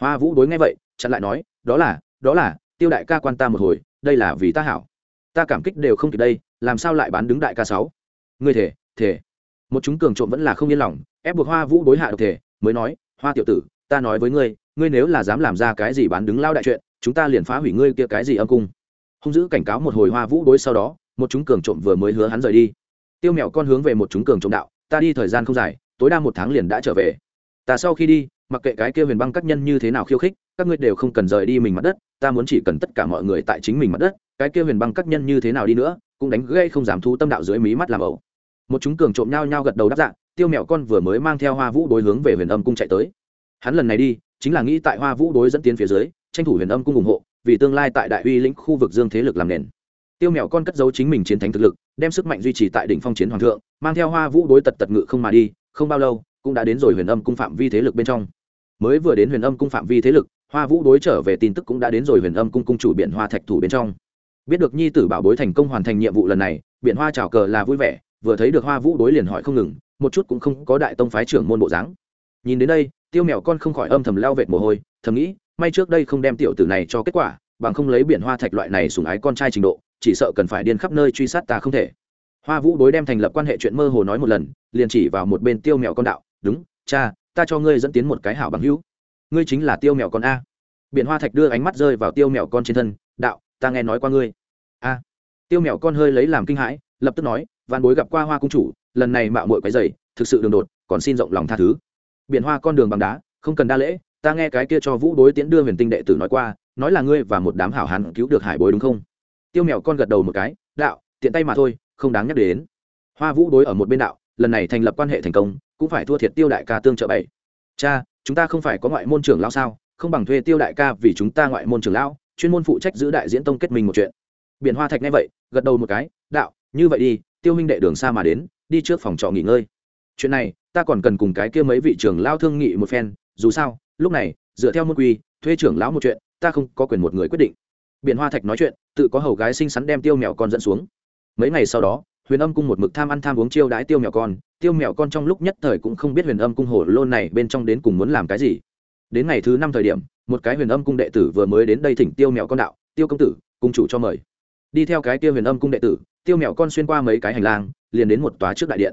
Hoa vũ đối nghe vậy, chặn lại nói, đó là đó là, tiêu đại ca quan ta một hồi, đây là vì ta hảo. Ta cảm kích đều không kịp đây, làm sao lại bán đứng đại ca sáu? Người thể thể một chúng cường trộm vẫn là không yên lòng, ép buộc hoa vũ đối hạ độc thể mới nói, hoa tiểu tử, ta nói với ngươi ngươi nếu là dám làm ra cái gì bán đứng lao đại chuyện, chúng ta liền phá hủy ngươi kia cái gì âm cung. Hung dữ cảnh cáo một hồi hoa vũ đối sau đó, một chúng cường trộm vừa mới hứa hắn rời đi tiêu mèo con hướng về một chúng cường trọng đạo, ta đi thời gian không dài, tối đa một tháng liền đã trở về. Ta sau khi đi, mặc kệ cái kia huyền băng các nhân như thế nào khiêu khích, các ngươi đều không cần rời đi mình mặt đất, ta muốn chỉ cần tất cả mọi người tại chính mình mặt đất, cái kia huyền băng các nhân như thế nào đi nữa, cũng đánh gây không dám thu tâm đạo dưới mí mắt làm ẩu. Một chúng cường trộm nhau nhau gật đầu đáp dạng tiêu mèo con vừa mới mang theo hoa vũ đối hướng về huyền âm cung chạy tới. Hắn lần này đi, chính là nghĩ tại hoa vũ đối dẫn tiến phía dưới, tranh thủ huyền âm cung ủng hộ, vì tương lai tại đại uy lĩnh khu vực dương thế lực làm nền tiêu mèo con cất giấu chính mình chiến thánh thực lực, đem sức mạnh duy trì tại đỉnh phong chiến hoàng thượng, mang theo hoa vũ đối tật tật ngự không mà đi, không bao lâu, cũng đã đến rồi huyền âm cung phạm vi thế lực bên trong. Mới vừa đến huyền âm cung phạm vi thế lực, hoa vũ đối trở về tin tức cũng đã đến rồi huyền âm cung cung chủ biện hoa thạch thủ bên trong. Biết được nhi tử bảo bối thành công hoàn thành nhiệm vụ lần này biện hoa trào cờ là vui vẻ, vừa thấy được hoa vũ đối liền hỏi không ngừng, một chút cũng không có đại tông phái trưởng môn bộ dáng. Nhìn đến đây, tiêu mèo con không khỏi âm thầm leo vệt mồ hôi, thầm nghĩ, may trước đây không đem tiểu tử này cho kết quả, bằng không lấy biển hoa thạch loại này sùng ái con trai trình độ chỉ sợ cần phải điên khắp nơi truy sát ta không thể. Hoa vũ đối đem thành lập quan hệ chuyện mơ hồ nói một lần, liền chỉ vào một bên tiêu mèo con đạo, đúng, cha, ta cho ngươi dẫn tiến một cái hảo bằng hữu. Ngươi chính là tiêu mèo con a. Biển hoa thạch đưa ánh mắt rơi vào tiêu mèo con trên thân, đạo, ta nghe nói qua ngươi. A. Tiêu mèo con hơi lấy làm kinh hãi, lập tức nói văn bối gặp qua hoa cung chủ, lần này mạo muội quấy dày thực sự đường đột, còn xin rộng lòng tha thứ. Biển hoa con đường bằng đá, không cần đa lễ, ta nghe cái kia cho vũ đối tiễn đưa huyền tinh đệ tử nói qua, nói là ngươi và một đám hảo hán cứu được hải bối đúng không? Tiêu mèo con gật đầu một cái, đạo, tiện tay mà thôi, không đáng nhắc đến. Hoa vũ đối ở một bên đạo, lần này thành lập quan hệ thành công, cũng phải thua thiệt tiêu đại ca tương trợ bảy. Cha, chúng ta không phải có ngoại môn trưởng lão sao? Không bằng thuê tiêu đại ca vì chúng ta ngoại môn trưởng lão, chuyên môn phụ trách giữ đại diễn tông kết minh một chuyện. Biển hoa thạch nghe vậy, gật đầu một cái, đạo, như vậy đi, tiêu minh đệ đường xa mà đến, đi trước phòng trọ nghỉ ngơi. Chuyện này, ta còn cần cùng cái kia mấy vị trưởng lao thương nghị một phen, dù sao, lúc này, dựa theo môn quy, thuê trưởng lão một chuyện, ta không có quyền một người quyết định biển hoa thạch nói chuyện, tự có hầu gái xinh xắn đem tiêu mèo con dẫn xuống. Mấy ngày sau đó, huyền âm cung một mực tham ăn tham uống chiêu đãi tiêu mèo con, tiêu mèo con trong lúc nhất thời cũng không biết huyền âm cung hồ lôn này bên trong đến cùng muốn làm cái gì. Đến ngày thứ năm thời điểm, một cái huyền âm cung đệ tử vừa mới đến đây thỉnh tiêu mèo con đạo, tiêu công tử, cung chủ cho mời. Đi theo cái tiêu huyền âm cung đệ tử, tiêu mèo con xuyên qua mấy cái hành lang, liền đến một tòa trước đại điện.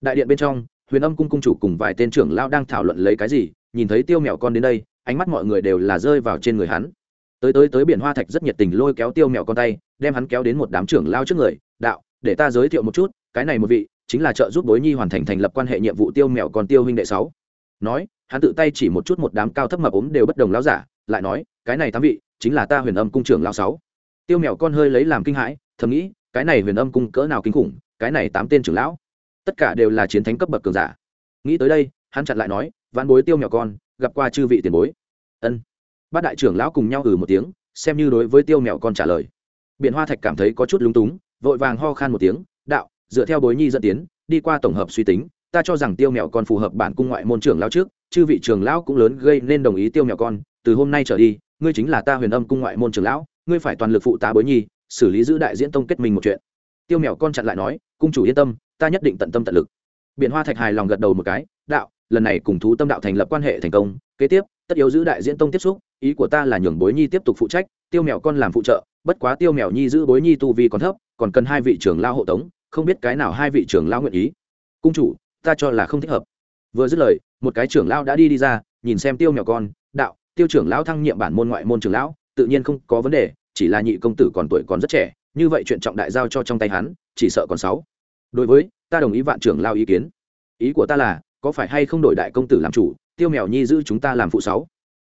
Đại điện bên trong, huyền âm cung cung chủ cùng vài tên trưởng lao đang thảo luận lấy cái gì, nhìn thấy tiêu mèo con đến đây, ánh mắt mọi người đều là rơi vào trên người hắn tới tới tới biển hoa thạch rất nhiệt tình lôi kéo tiêu mèo con tay, đem hắn kéo đến một đám trưởng lao trước người, đạo, để ta giới thiệu một chút, cái này một vị, chính là trợ giúp bối nhi hoàn thành thành lập quan hệ nhiệm vụ tiêu mèo con tiêu huynh đệ sáu. Nói, hắn tự tay chỉ một chút một đám cao thấp mập ốm đều bất đồng lao giả, lại nói, cái này tám vị, chính là ta huyền âm cung trưởng lao sáu. Tiêu mèo con hơi lấy làm kinh hãi, thầm nghĩ, cái này huyền âm cung cỡ nào kinh khủng, cái này tám tên trưởng lão, tất cả đều là chiến thánh cấp bậc cường giả. Nghĩ tới đây, hắn chặn lại nói văn bối tiêu mèo con, gặp qua chư vị tiền bối. Ân bát đại trưởng lão cùng nhau ừ một tiếng, xem như đối với tiêu mèo con trả lời. Biện hoa thạch cảm thấy có chút lúng túng, vội vàng ho khan một tiếng, đạo, dựa theo bối nhi dẫn tiến, đi qua tổng hợp suy tính, ta cho rằng tiêu mèo con phù hợp bản cung ngoại môn trưởng lão trước, chư vị trưởng lão cũng lớn gây nên đồng ý tiêu mèo con, từ hôm nay trở đi, ngươi chính là ta huyền âm cung ngoại môn trưởng lão, ngươi phải toàn lực phụ tá bối nhi, xử lý giữ đại diễn tông kết minh một chuyện. Tiêu mèo con chặn lại nói, cung chủ yên tâm, ta nhất định tận tâm tận lực. Biện hoa thạch hài lòng gật đầu một cái, đạo, lần này cùng thú tâm đạo thành lập quan hệ thành công, kế tiếp tất yếu giữ đại diễn tông tiếp xúc, ý của ta là nhường bối nhi tiếp tục phụ trách, tiêu mèo con làm phụ trợ, bất quá tiêu mèo nhi giữ bối nhi tu vi còn thấp, còn cần hai vị trưởng lao hộ tống, không biết cái nào hai vị trưởng lao nguyện ý. Cung chủ, ta cho là không thích hợp. Vừa dứt lời, một cái trưởng lao đã đi đi ra, nhìn xem tiêu mèo con, đạo, tiêu trưởng lão thăng nhiệm bản môn ngoại môn trưởng lão, tự nhiên không có vấn đề, chỉ là nhị công tử còn tuổi còn rất trẻ, như vậy chuyện trọng đại giao cho trong tay hắn, chỉ sợ còn sáu. Đối với, ta đồng ý vạn trưởng lao ý kiến. Ý của ta là, có phải hay không đổi đại công tử làm chủ tiêu mèo nhi giữ chúng ta làm phụ sáu.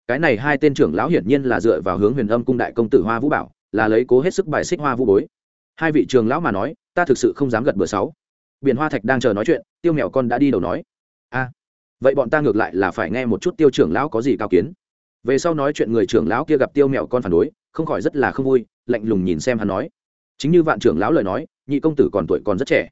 Cái này hai tên trưởng lão hiển nhiên là dựa vào hướng huyền âm cung đại công tử hoa vũ bảo, là lấy cố hết sức bài xích hoa vũ bối. Hai vị trường lão mà nói, ta thực sự không dám gật bữa sáu. Biển hoa thạch đang chờ nói chuyện, tiêu mèo con đã đi đầu nói. A, vậy bọn ta ngược lại là phải nghe một chút tiêu trưởng lão có gì cao kiến. Về sau nói chuyện người trưởng lão kia gặp tiêu mèo con phản đối, không khỏi rất là không vui, lạnh lùng nhìn xem hắn nói. Chính như vạn trưởng lão lời nói, nhị công tử còn tuổi còn rất trẻ.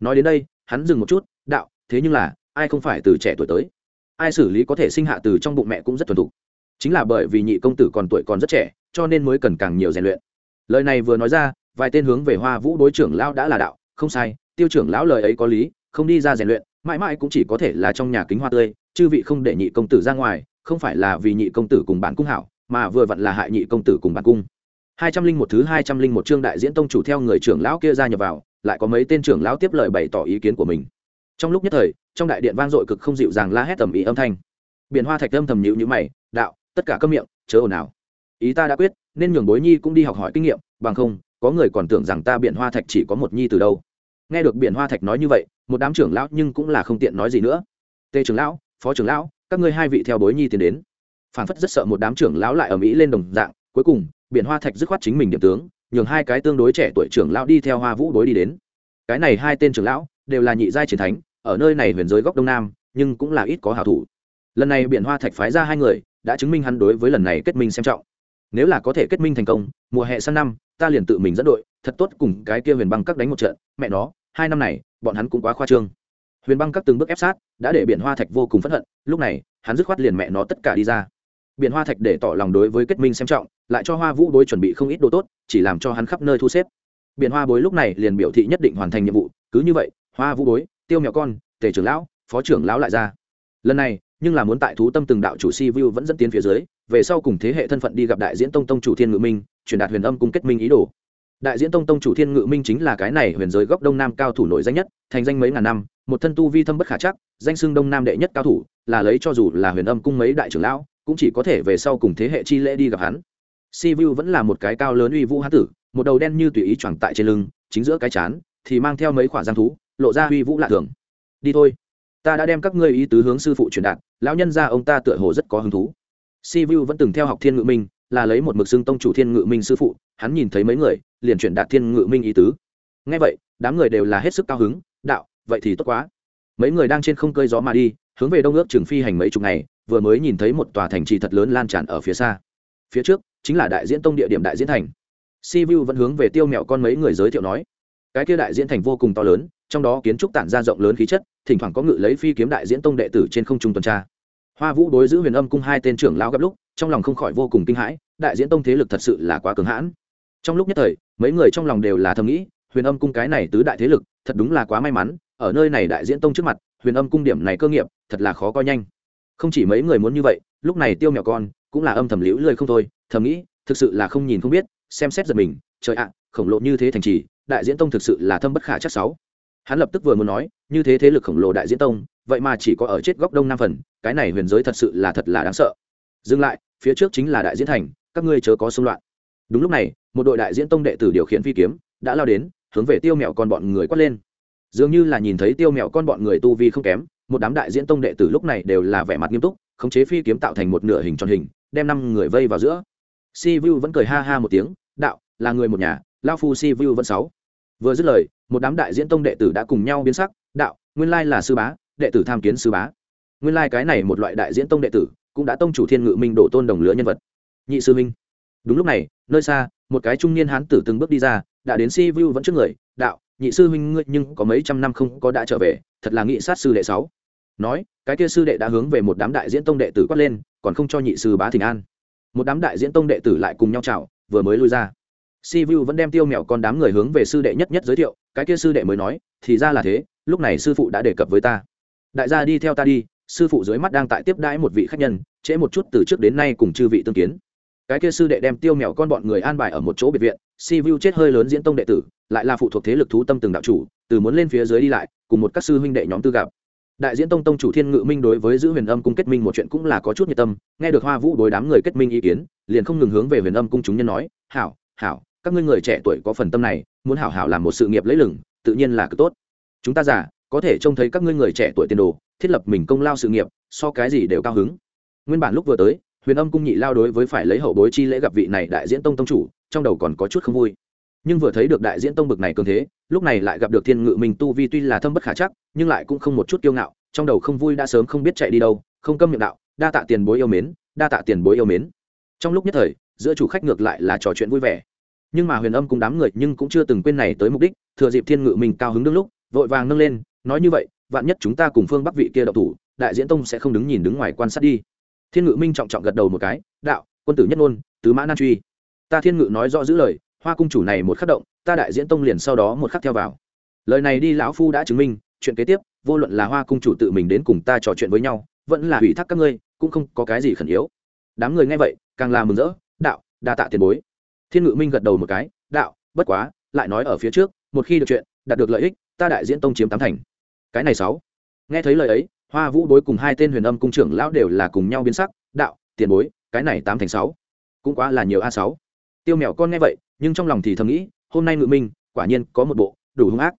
Nói đến đây, hắn dừng một chút, đạo, thế nhưng là, ai không phải từ trẻ tuổi tới? Ai xử lý có thể sinh hạ từ trong bụng mẹ cũng rất thuần thục. Chính là bởi vì nhị công tử còn tuổi còn rất trẻ, cho nên mới cần càng nhiều rèn luyện. Lời này vừa nói ra, vài tên hướng về hoa vũ đối trưởng lão đã là đạo, không sai, tiêu trưởng lão lời ấy có lý, không đi ra rèn luyện, mãi mãi cũng chỉ có thể là trong nhà kính hoa tươi, chư vị không để nhị công tử ra ngoài, không phải là vì nhị công tử cùng bản cung hảo, mà vừa vặn là hại nhị công tử cùng bản cung. Hai trăm linh một thứ, hai trăm linh một chương đại diễn tông chủ theo người trưởng lão kia ra nhập vào, lại có mấy tên trưởng lão tiếp lời bày tỏ ý kiến của mình trong lúc nhất thời, trong đại điện vang dội cực không dịu dàng la hét tầm ý âm thanh. Biển hoa thạch âm thầm nhịu nhữ mày, đạo, tất cả câm miệng, chớ ồn ào. Ý ta đã quyết, nên nhường bối nhi cũng đi học hỏi kinh nghiệm, bằng không, có người còn tưởng rằng ta biển hoa thạch chỉ có một nhi từ đâu. Nghe được biển hoa thạch nói như vậy, một đám trưởng lão nhưng cũng là không tiện nói gì nữa. Tề trưởng lão, phó trưởng lão, các ngươi hai vị theo bối nhi tiến đến. Phản phất rất sợ một đám trưởng lão lại ở mỹ lên đồng dạng, cuối cùng, biển hoa thạch dứt khoát chính mình điểm tướng, nhường hai cái tương đối trẻ tuổi trưởng lão đi theo hoa vũ đối đi đến. Cái này hai tên trưởng lão đều là nhị giai chiến thánh, ở nơi này huyền giới góc đông nam, nhưng cũng là ít có hảo thủ. Lần này biển hoa thạch phái ra hai người, đã chứng minh hắn đối với lần này kết minh xem trọng. Nếu là có thể kết minh thành công, mùa hè sang năm, ta liền tự mình dẫn đội, thật tốt cùng cái kia huyền băng các đánh một trận. Mẹ nó, hai năm này, bọn hắn cũng quá khoa trương. Huyền băng các từng bước ép sát, đã để biển hoa thạch vô cùng phẫn hận, lúc này, hắn dứt khoát liền mẹ nó tất cả đi ra. Biển hoa thạch để tỏ lòng đối với kết minh xem trọng, lại cho hoa vũ đối chuẩn bị không ít đồ tốt, chỉ làm cho hắn khắp nơi thu xếp. Biển hoa bối lúc này liền biểu thị nhất định hoàn thành nhiệm vụ, cứ như vậy hoa vũ bối, tiêu mèo con, tề trưởng lão, phó trưởng lão lại ra. Lần này, nhưng là muốn tại thú tâm từng đạo chủ si vu vẫn dẫn tiến phía dưới, về sau cùng thế hệ thân phận đi gặp đại diễn tông tông chủ thiên ngự minh, truyền đạt huyền âm cung kết minh ý đồ. Đại diễn tông tông chủ thiên ngự minh chính là cái này huyền giới góc đông nam cao thủ nổi danh nhất, thành danh mấy ngàn năm, một thân tu vi thâm bất khả chắc, danh xưng đông nam đệ nhất cao thủ, là lấy cho dù là huyền âm cung mấy đại trưởng lão, cũng chỉ có thể về sau cùng thế hệ chi lễ đi gặp hắn. Si vu vẫn là một cái cao lớn uy vũ hán tử, một đầu đen như tùy ý choàng tại trên lưng, chính giữa cái chán, thì mang theo mấy khoả giang thú lộ ra uy vũ lạ thường. Đi thôi. Ta đã đem các ngươi ý tứ hướng sư phụ truyền đạt, lão nhân gia ông ta tựa hồ rất có hứng thú. Si vu vẫn từng theo học thiên ngự minh, là lấy một mực xưng tông chủ thiên ngự minh sư phụ, hắn nhìn thấy mấy người, liền truyền đạt thiên ngự minh ý tứ. Ngay vậy, đám người đều là hết sức cao hứng, đạo, vậy thì tốt quá. Mấy người đang trên không cơi gió mà đi, hướng về đông ước trường phi hành mấy chục ngày, vừa mới nhìn thấy một tòa thành trì thật lớn lan tràn ở phía xa. Phía trước, chính là đại diễn tông địa điểm đại diễn thành. Si vu vẫn hướng về tiêu mẹo con mấy người giới thiệu nói, cái kia đại diễn thành vô cùng to lớn trong đó kiến trúc tản ra rộng lớn khí chất, thỉnh thoảng có ngự lấy phi kiếm đại diễn tông đệ tử trên không trung tuần tra. Hoa vũ đối giữ huyền âm cung hai tên trưởng lão gặp lúc, trong lòng không khỏi vô cùng kinh hãi, đại diễn tông thế lực thật sự là quá cường hãn. Trong lúc nhất thời, mấy người trong lòng đều là thầm nghĩ, huyền âm cung cái này tứ đại thế lực, thật đúng là quá may mắn, ở nơi này đại diễn tông trước mặt, huyền âm cung điểm này cơ nghiệp, thật là khó coi nhanh. Không chỉ mấy người muốn như vậy, lúc này tiêu mèo con cũng là âm thầm liễu lười không thôi, thầm nghĩ, thực sự là không nhìn không biết, xem xét giật mình, trời ạ, khổng lồ như thế thành trì, đại diễn tông thực sự là thâm bất khả chắc sáu hắn lập tức vừa muốn nói, như thế thế lực khổng lồ đại diễn tông, vậy mà chỉ có ở chết góc đông nam phần, cái này huyền giới thật sự là thật là đáng sợ. Dừng lại, phía trước chính là đại diễn thành, các ngươi chớ có xung loạn. Đúng lúc này, một đội đại diễn tông đệ tử điều khiển phi kiếm, đã lao đến, hướng về tiêu mẹo con bọn người quát lên. Dường như là nhìn thấy tiêu mẹo con bọn người tu vi không kém, một đám đại diễn tông đệ tử lúc này đều là vẻ mặt nghiêm túc, khống chế phi kiếm tạo thành một nửa hình tròn hình, đem năm người vây vào giữa. Si vu vẫn cười ha ha một tiếng, đạo, là người một nhà lao phu si vu vẫn sáu. Vừa dứt lời một đám đại diễn tông đệ tử đã cùng nhau biến sắc, đạo, nguyên lai là sư bá, đệ tử tham kiến sư bá. Nguyên lai cái này một loại đại diễn tông đệ tử, cũng đã tông chủ thiên ngự minh đổ tôn đồng lứa nhân vật. Nhị sư minh đúng lúc này, nơi xa, một cái trung niên hán tử từng bước đi ra, đã đến si vu vẫn trước người, đạo, nhị sư huynh ngươi nhưng có mấy trăm năm không có đã trở về, thật là nghị sát sư đệ sáu. Nói, cái kia sư đệ đã hướng về một đám đại diễn tông đệ tử quát lên, còn không cho nhị sư bá thỉnh an. Một đám đại diễn tông đệ tử lại cùng nhau chào, vừa mới lui ra. Si vu vẫn đem tiêu mèo con đám người hướng về sư đệ nhất nhất giới thiệu cái kia sư đệ mới nói, thì ra là thế, lúc này sư phụ đã đề cập với ta. Đại gia đi theo ta đi, sư phụ dưới mắt đang tại tiếp đãi một vị khách nhân, trễ một chút từ trước đến nay cùng chư vị tương kiến. Cái kia sư đệ đem tiêu mèo con bọn người an bài ở một chỗ biệt viện, si vu chết hơi lớn diễn tông đệ tử, lại là phụ thuộc thế lực thú tâm từng đạo chủ, từ muốn lên phía dưới đi lại, cùng một các sư huynh đệ nhóm tư gặp. Đại diễn tông tông chủ thiên ngự minh đối với giữ huyền âm cung kết minh một chuyện cũng là có chút nhiệt tâm, nghe được hoa vũ đối đám người kết minh ý kiến, liền không ngừng hướng về huyền âm cung chúng nhân nói, hảo hảo các ngươi người trẻ tuổi có phần tâm này, muốn hảo hảo làm một sự nghiệp lấy lừng, tự nhiên là cực tốt. Chúng ta già, có thể trông thấy các ngươi người trẻ tuổi tiền đồ, thiết lập mình công lao sự nghiệp, so cái gì đều cao hứng. Nguyên bản lúc vừa tới, huyền âm cung nhị lao đối với phải lấy hậu bối chi lễ gặp vị này đại diễn tông tông chủ, trong đầu còn có chút không vui. Nhưng vừa thấy được đại diễn tông bực này cường thế, lúc này lại gặp được thiên ngự mình tu vi tuy là thâm bất khả chắc, nhưng lại cũng không một chút kiêu ngạo, trong đầu không vui đã sớm không biết chạy đi đâu, không câm miệng đạo, đa tạ tiền bối yêu mến, đa tạ tiền bối yêu mến. Trong lúc nhất thời, giữa chủ khách ngược lại là trò chuyện vui vẻ nhưng mà huyền âm cùng đám người nhưng cũng chưa từng quên này tới mục đích, thừa dịp thiên ngự mình cao hứng đương lúc, vội vàng nâng lên, nói như vậy, vạn nhất chúng ta cùng phương bắc vị kia đậu thủ, đại diễn tông sẽ không đứng nhìn đứng ngoài quan sát đi. Thiên ngự minh trọng trọng gật đầu một cái, đạo, quân tử nhất ngôn, tứ mã nan truy. Ta thiên ngự nói rõ giữ lời, hoa cung chủ này một khắc động, ta đại diễn tông liền sau đó một khắc theo vào. Lời này đi lão phu đã chứng minh, chuyện kế tiếp, vô luận là hoa cung chủ tự mình đến cùng ta trò chuyện với nhau, vẫn là ủy thác các ngươi, cũng không có cái gì khẩn yếu. Đám người nghe vậy, càng là mừng rỡ, đạo, đa tạ tiền bối thiên ngự minh gật đầu một cái, đạo, bất quá, lại nói ở phía trước, một khi được chuyện, đạt được lợi ích, ta đại diễn tông chiếm tám thành. Cái này sáu. Nghe thấy lời ấy, hoa vũ bối cùng hai tên huyền âm cung trưởng lão đều là cùng nhau biến sắc, đạo, tiền bối, cái này tám thành sáu, cũng quá là nhiều a sáu. Tiêu mèo con nghe vậy, nhưng trong lòng thì thầm nghĩ, hôm nay ngự minh, quả nhiên có một bộ đủ hung ác.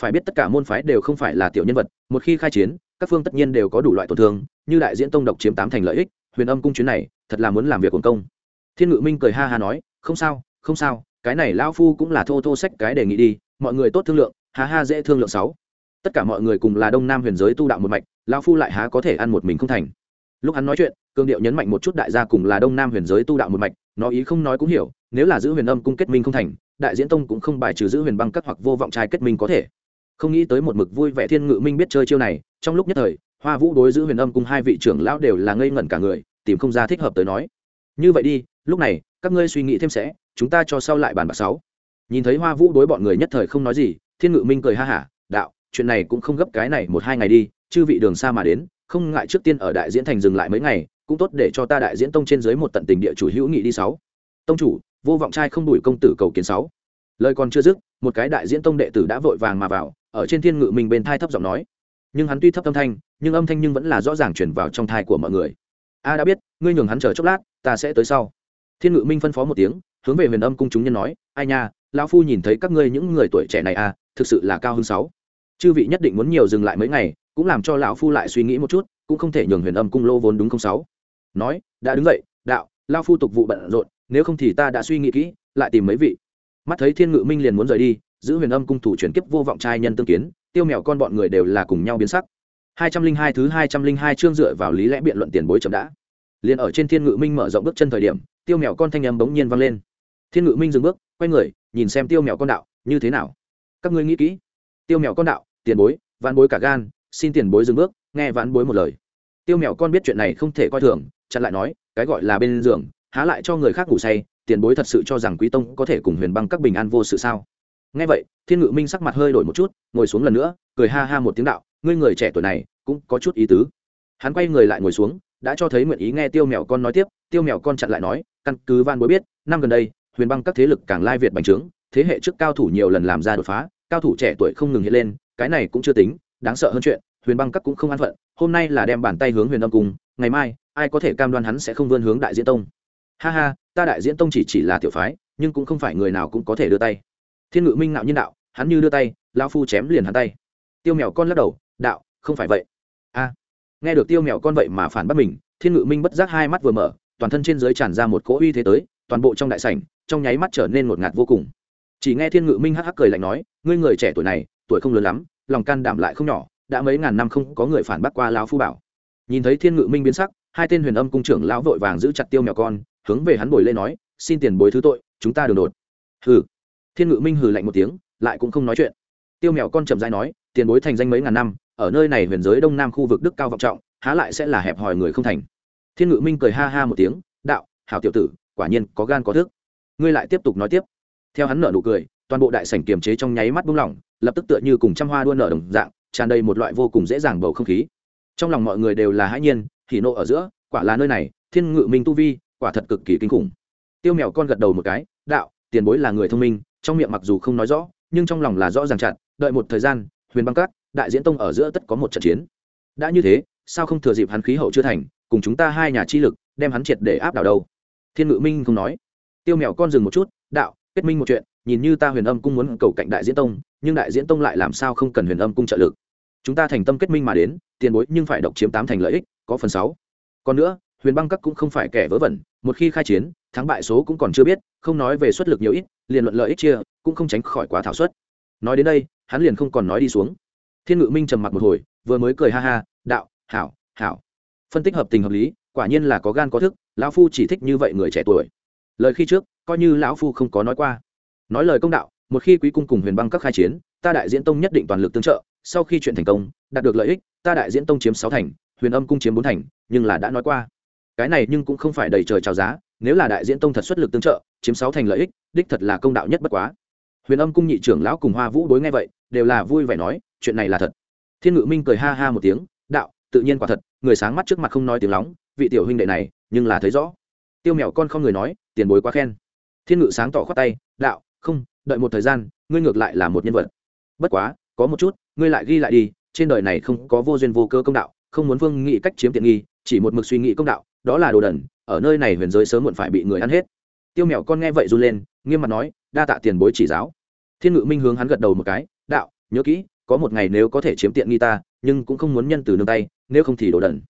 Phải biết tất cả môn phái đều không phải là tiểu nhân vật, một khi khai chiến, các phương tất nhiên đều có đủ loại tổn thương, như đại diễn tông độc chiếm tám thành lợi ích, huyền âm cung chuyến này, thật là muốn làm việc quần công. Thiên ngự minh cười ha ha nói không sao không sao, cái này lão phu cũng là thô thô sách cái đề nghị đi, mọi người tốt thương lượng, ha ha dễ thương lượng sáu. Tất cả mọi người cùng là đông nam huyền giới tu đạo một mạch, lão phu lại há có thể ăn một mình không thành. Lúc hắn nói chuyện, cương điệu nhấn mạnh một chút đại gia cùng là đông nam huyền giới tu đạo một mạch, nó ý không nói cũng hiểu, nếu là giữ huyền âm cung kết minh không thành, đại diễn tông cũng không bài trừ giữ huyền băng cắt hoặc vô vọng trai kết minh có thể. Không nghĩ tới một mực vui vẻ thiên ngự minh biết chơi chiêu này, trong lúc nhất thời, hoa vũ đối giữ huyền âm Cung hai vị trưởng lão đều là ngây ngẩn cả người, tìm không ra thích hợp tới nói. Như vậy đi lúc này, các ngươi suy nghĩ thêm sẽ, chúng ta cho sau lại bàn bạc sáu. Nhìn thấy hoa vũ đối bọn người nhất thời không nói gì, thiên ngự minh cười ha hả, đạo, chuyện này cũng không gấp cái này một hai ngày đi, chư vị đường xa mà đến, không ngại trước tiên ở đại diễn thành dừng lại mấy ngày, cũng tốt để cho ta đại diễn tông trên dưới một tận tình địa chủ hữu nghị đi sáu. Tông chủ, vô vọng trai không đuổi công tử cầu kiến sáu. Lời còn chưa dứt, một cái đại diễn tông đệ tử đã vội vàng mà vào, ở trên thiên ngự mình bên thai thấp giọng nói. Nhưng hắn tuy thấp âm thanh, nhưng âm thanh nhưng vẫn là rõ ràng chuyển vào trong thai của mọi người. A, đã biết, ngươi nhường hắn chờ chốc lát, ta sẽ tới sau thiên ngự minh phân phó một tiếng, hướng về huyền âm cung chúng nhân nói, ai nha, lão phu nhìn thấy các ngươi những người tuổi trẻ này à thực sự là cao hơn sáu. Chư vị nhất định muốn nhiều dừng lại mấy ngày, cũng làm cho lão phu lại suy nghĩ một chút, cũng không thể nhường huyền âm cung lô vốn đúng không sáu. Nói, đã đứng dậy, đạo lao phu tục vụ bận rộn, nếu không thì ta đã suy nghĩ kỹ, lại tìm mấy vị. Mắt thấy thiên ngự minh liền muốn rời đi, giữ huyền âm cung thủ chuyển kiếp vô vọng trai nhân tương kiến, tiêu mèo con bọn người đều là cùng nhau biến sắc. Hai trăm linh hai thứ hai trăm linh hai chương dựa vào lý lẽ biện luận tiền bối chậm đã. Liền ở trên thiên ngự minh mở rộng bước chân thời điểm tiêu mèo con thanh âm bỗng nhiên vang lên. Thiên ngự minh dừng bước, quay người, nhìn xem tiêu mèo con đạo, như thế nào? Các ngươi nghĩ kỹ. Tiêu mèo con đạo, tiền bối, vạn bối cả gan, xin tiền bối dừng bước, nghe vạn bối một lời. Tiêu mèo con biết chuyện này không thể coi thường, chặn lại nói, cái gọi là bên giường, há lại cho người khác ngủ say, tiền bối thật sự cho rằng quý tông có thể cùng huyền băng các bình an vô sự sao? Nghe vậy, thiên ngự minh sắc mặt hơi đổi một chút, ngồi xuống lần nữa, cười ha ha một tiếng đạo, ngươi người trẻ tuổi này, cũng có chút ý tứ. Hắn quay người lại ngồi xuống, đã cho thấy nguyện ý nghe tiêu mèo con nói tiếp, tiêu mèo con chặn lại nói căn cứ van bối biết, năm gần đây, huyền băng các thế lực càng lai việt bành trướng, thế hệ trước cao thủ nhiều lần làm ra đột phá, cao thủ trẻ tuổi không ngừng hiện lên, cái này cũng chưa tính, đáng sợ hơn chuyện, huyền băng các cũng không an phận, hôm nay là đem bàn tay hướng huyền âm cung, ngày mai, ai có thể cam đoan hắn sẽ không vươn hướng đại diễn tông. Ha ha, ta đại diễn tông chỉ chỉ là tiểu phái, nhưng cũng không phải người nào cũng có thể đưa tay. Thiên ngự minh nạo nhân đạo, hắn như đưa tay lao phu chém liền hắn tay. Tiêu mèo con lắc đầu, đạo, không phải vậy. A, nghe được tiêu mèo con vậy mà phản bắt mình, thiên ngự minh bất giác hai mắt vừa mở toàn thân trên dưới tràn ra một cỗ uy thế tới, toàn bộ trong đại sảnh, trong nháy mắt trở nên ngột ngạt vô cùng. Chỉ nghe thiên ngự minh hắc hắc cười lạnh nói, ngươi người trẻ tuổi này, tuổi không lớn lắm, lòng can đảm lại không nhỏ, đã mấy ngàn năm không có người phản bác qua lão phu bảo. Nhìn thấy thiên ngự minh biến sắc, hai tên huyền âm cung trưởng lão vội vàng giữ chặt tiêu mèo con, hướng về hắn bồi lên nói, xin tiền bối thứ tội, chúng ta đường đột. Hừ. Thiên ngự minh hừ lạnh một tiếng, lại cũng không nói chuyện. Tiêu mèo con chậm dai nói, tiền bối thành danh mấy ngàn năm, ở nơi này huyền giới đông nam khu vực đức cao vọng trọng, há lại sẽ là hẹp hòi người không thành thiên ngự minh cười ha ha một tiếng, đạo, hảo tiểu tử, quả nhiên có gan có thức ngươi lại tiếp tục nói tiếp. Theo hắn nở nụ cười, toàn bộ đại sảnh kiềm chế trong nháy mắt buông lỏng, lập tức tựa như cùng trăm hoa đua nở đồng dạng, tràn đầy một loại vô cùng dễ dàng bầu không khí. Trong lòng mọi người đều là hãi nhiên, hỉ nộ ở giữa, quả là nơi này, thiên ngự minh tu vi, quả thật cực kỳ kinh khủng. Tiêu mèo con gật đầu một cái, đạo, tiền bối là người thông minh, trong miệng mặc dù không nói rõ, nhưng trong lòng là rõ ràng chặt, đợi một thời gian, huyền băng cát, đại diễn tông ở giữa tất có một trận chiến. Đã như thế, sao không thừa dịp hắn khí hậu chưa thành cùng chúng ta hai nhà chi lực, đem hắn triệt để áp đảo đâu. Thiên ngự minh không nói. Tiêu mèo con dừng một chút, đạo, kết minh một chuyện, nhìn như ta huyền âm cung muốn cầu cạnh đại diễn tông, nhưng đại diễn tông lại làm sao không cần huyền âm cung trợ lực? Chúng ta thành tâm kết minh mà đến, tiền bối nhưng phải độc chiếm tám thành lợi ích, có phần sáu. Còn nữa, huyền băng các cũng không phải kẻ vớ vẩn, một khi khai chiến, thắng bại số cũng còn chưa biết, không nói về suất lực nhiều ít, liền luận lợi ích chia, cũng không tránh khỏi quá thảo suất. Nói đến đây, hắn liền không còn nói đi xuống. Thiên ngự minh trầm mặc một hồi, vừa mới cười ha ha, đạo, hảo hảo phân tích hợp tình hợp lý, quả nhiên là có gan có thức, lão phu chỉ thích như vậy người trẻ tuổi. Lời khi trước, coi như lão phu không có nói qua. Nói lời công đạo, một khi quý cung cùng huyền băng các khai chiến, ta đại diễn tông nhất định toàn lực tương trợ, sau khi chuyện thành công, đạt được lợi ích, ta đại diễn tông chiếm sáu thành, huyền âm cung chiếm bốn thành, nhưng là đã nói qua. Cái này nhưng cũng không phải đầy trời trào giá, nếu là đại diễn tông thật xuất lực tương trợ, chiếm sáu thành lợi ích, đích thật là công đạo nhất bất quá. Huyền âm cung nhị trưởng lão cùng hoa vũ đối ngay vậy, đều là vui vẻ nói, chuyện này là thật. Thiên ngự minh cười ha ha một tiếng, đạo, tự nhiên quả thật người sáng mắt trước mặt không nói tiếng lóng, vị tiểu huynh đệ này, nhưng là thấy rõ. Tiêu mèo con không người nói, tiền bối quá khen. Thiên ngự sáng tỏ khoát tay, đạo, không, đợi một thời gian, ngươi ngược lại là một nhân vật. Bất quá, có một chút, ngươi lại ghi lại đi, trên đời này không có vô duyên vô cơ công đạo, không muốn vương nghĩ cách chiếm tiện nghi, chỉ một mực suy nghĩ công đạo, đó là đồ đần, ở nơi này huyền giới sớm muộn phải bị người ăn hết. Tiêu mèo con nghe vậy run lên, nghiêm mặt nói, đa tạ tiền bối chỉ giáo. Thiên ngự minh hướng hắn gật đầu một cái, đạo, nhớ kỹ, có một ngày nếu có thể chiếm tiện nghi ta nhưng cũng không muốn nhân từ nương tay, nếu không thì đồ đần.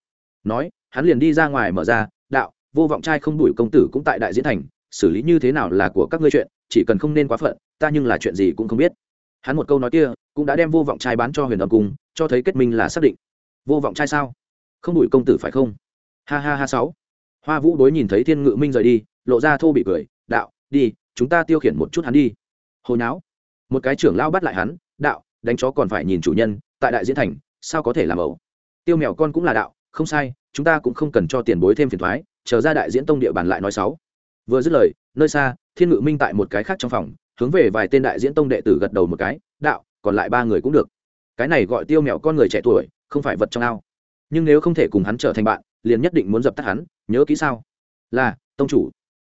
Nói, hắn liền đi ra ngoài mở ra, đạo, vô vọng trai không đuổi công tử cũng tại đại diễn thành, xử lý như thế nào là của các ngươi chuyện, chỉ cần không nên quá phận, ta nhưng là chuyện gì cũng không biết. Hắn một câu nói kia cũng đã đem vô vọng trai bán cho huyền âm cung, cho thấy kết minh là xác định. Vô vọng trai sao? Không đuổi công tử phải không? Ha ha ha, sáu. Hoa vũ đối nhìn thấy thiên ngự minh rời đi, lộ ra thô bị cười, đạo, đi, chúng ta tiêu khiển một chút hắn đi. Hồi não một cái trưởng lao bắt lại hắn, đạo, đánh chó còn phải nhìn chủ nhân, tại đại diễn thành sao có thể làm ẩu? Tiêu mèo con cũng là đạo, không sai, chúng ta cũng không cần cho tiền bối thêm phiền thoái, chờ ra đại diễn tông địa bàn lại nói sáu. Vừa dứt lời, nơi xa, thiên ngự minh tại một cái khác trong phòng, hướng về vài tên đại diễn tông đệ tử gật đầu một cái, đạo, còn lại ba người cũng được. Cái này gọi tiêu mèo con người trẻ tuổi, không phải vật trong ao. Nhưng nếu không thể cùng hắn trở thành bạn, liền nhất định muốn dập tắt hắn, nhớ kỹ sao? Là, tông chủ.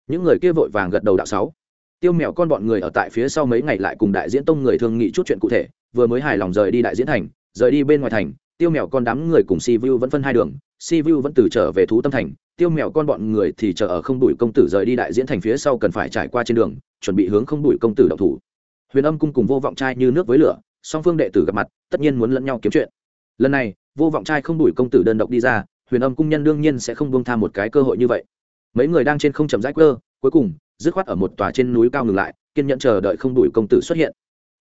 Những người kia vội vàng gật đầu đạo sáu. Tiêu mèo con bọn người ở tại phía sau mấy ngày lại cùng đại diễn tông người thương nghị chút chuyện cụ thể, vừa mới hài lòng rời đi đại diễn thành rời đi bên ngoài thành, tiêu mèo con đám người cùng si vu vẫn phân hai đường si vu vẫn từ trở về thú tâm thành, tiêu mèo con bọn người thì chờ ở không đuổi công tử rời đi đại diễn thành phía sau cần phải trải qua trên đường, chuẩn bị hướng không đuổi công tử động thủ. Huyền âm cung cùng vô vọng trai như nước với lửa, song phương đệ tử gặp mặt, tất nhiên muốn lẫn nhau kiếm chuyện. Lần này, vô vọng trai không đuổi công tử đơn độc đi ra, huyền âm cung nhân đương nhiên sẽ không buông tha một cái cơ hội như vậy. Mấy người đang trên không chậm rãi cơ cuối cùng, dứt khoát ở một tòa trên núi cao ngừng lại, kiên nhẫn chờ đợi không đuổi công tử xuất hiện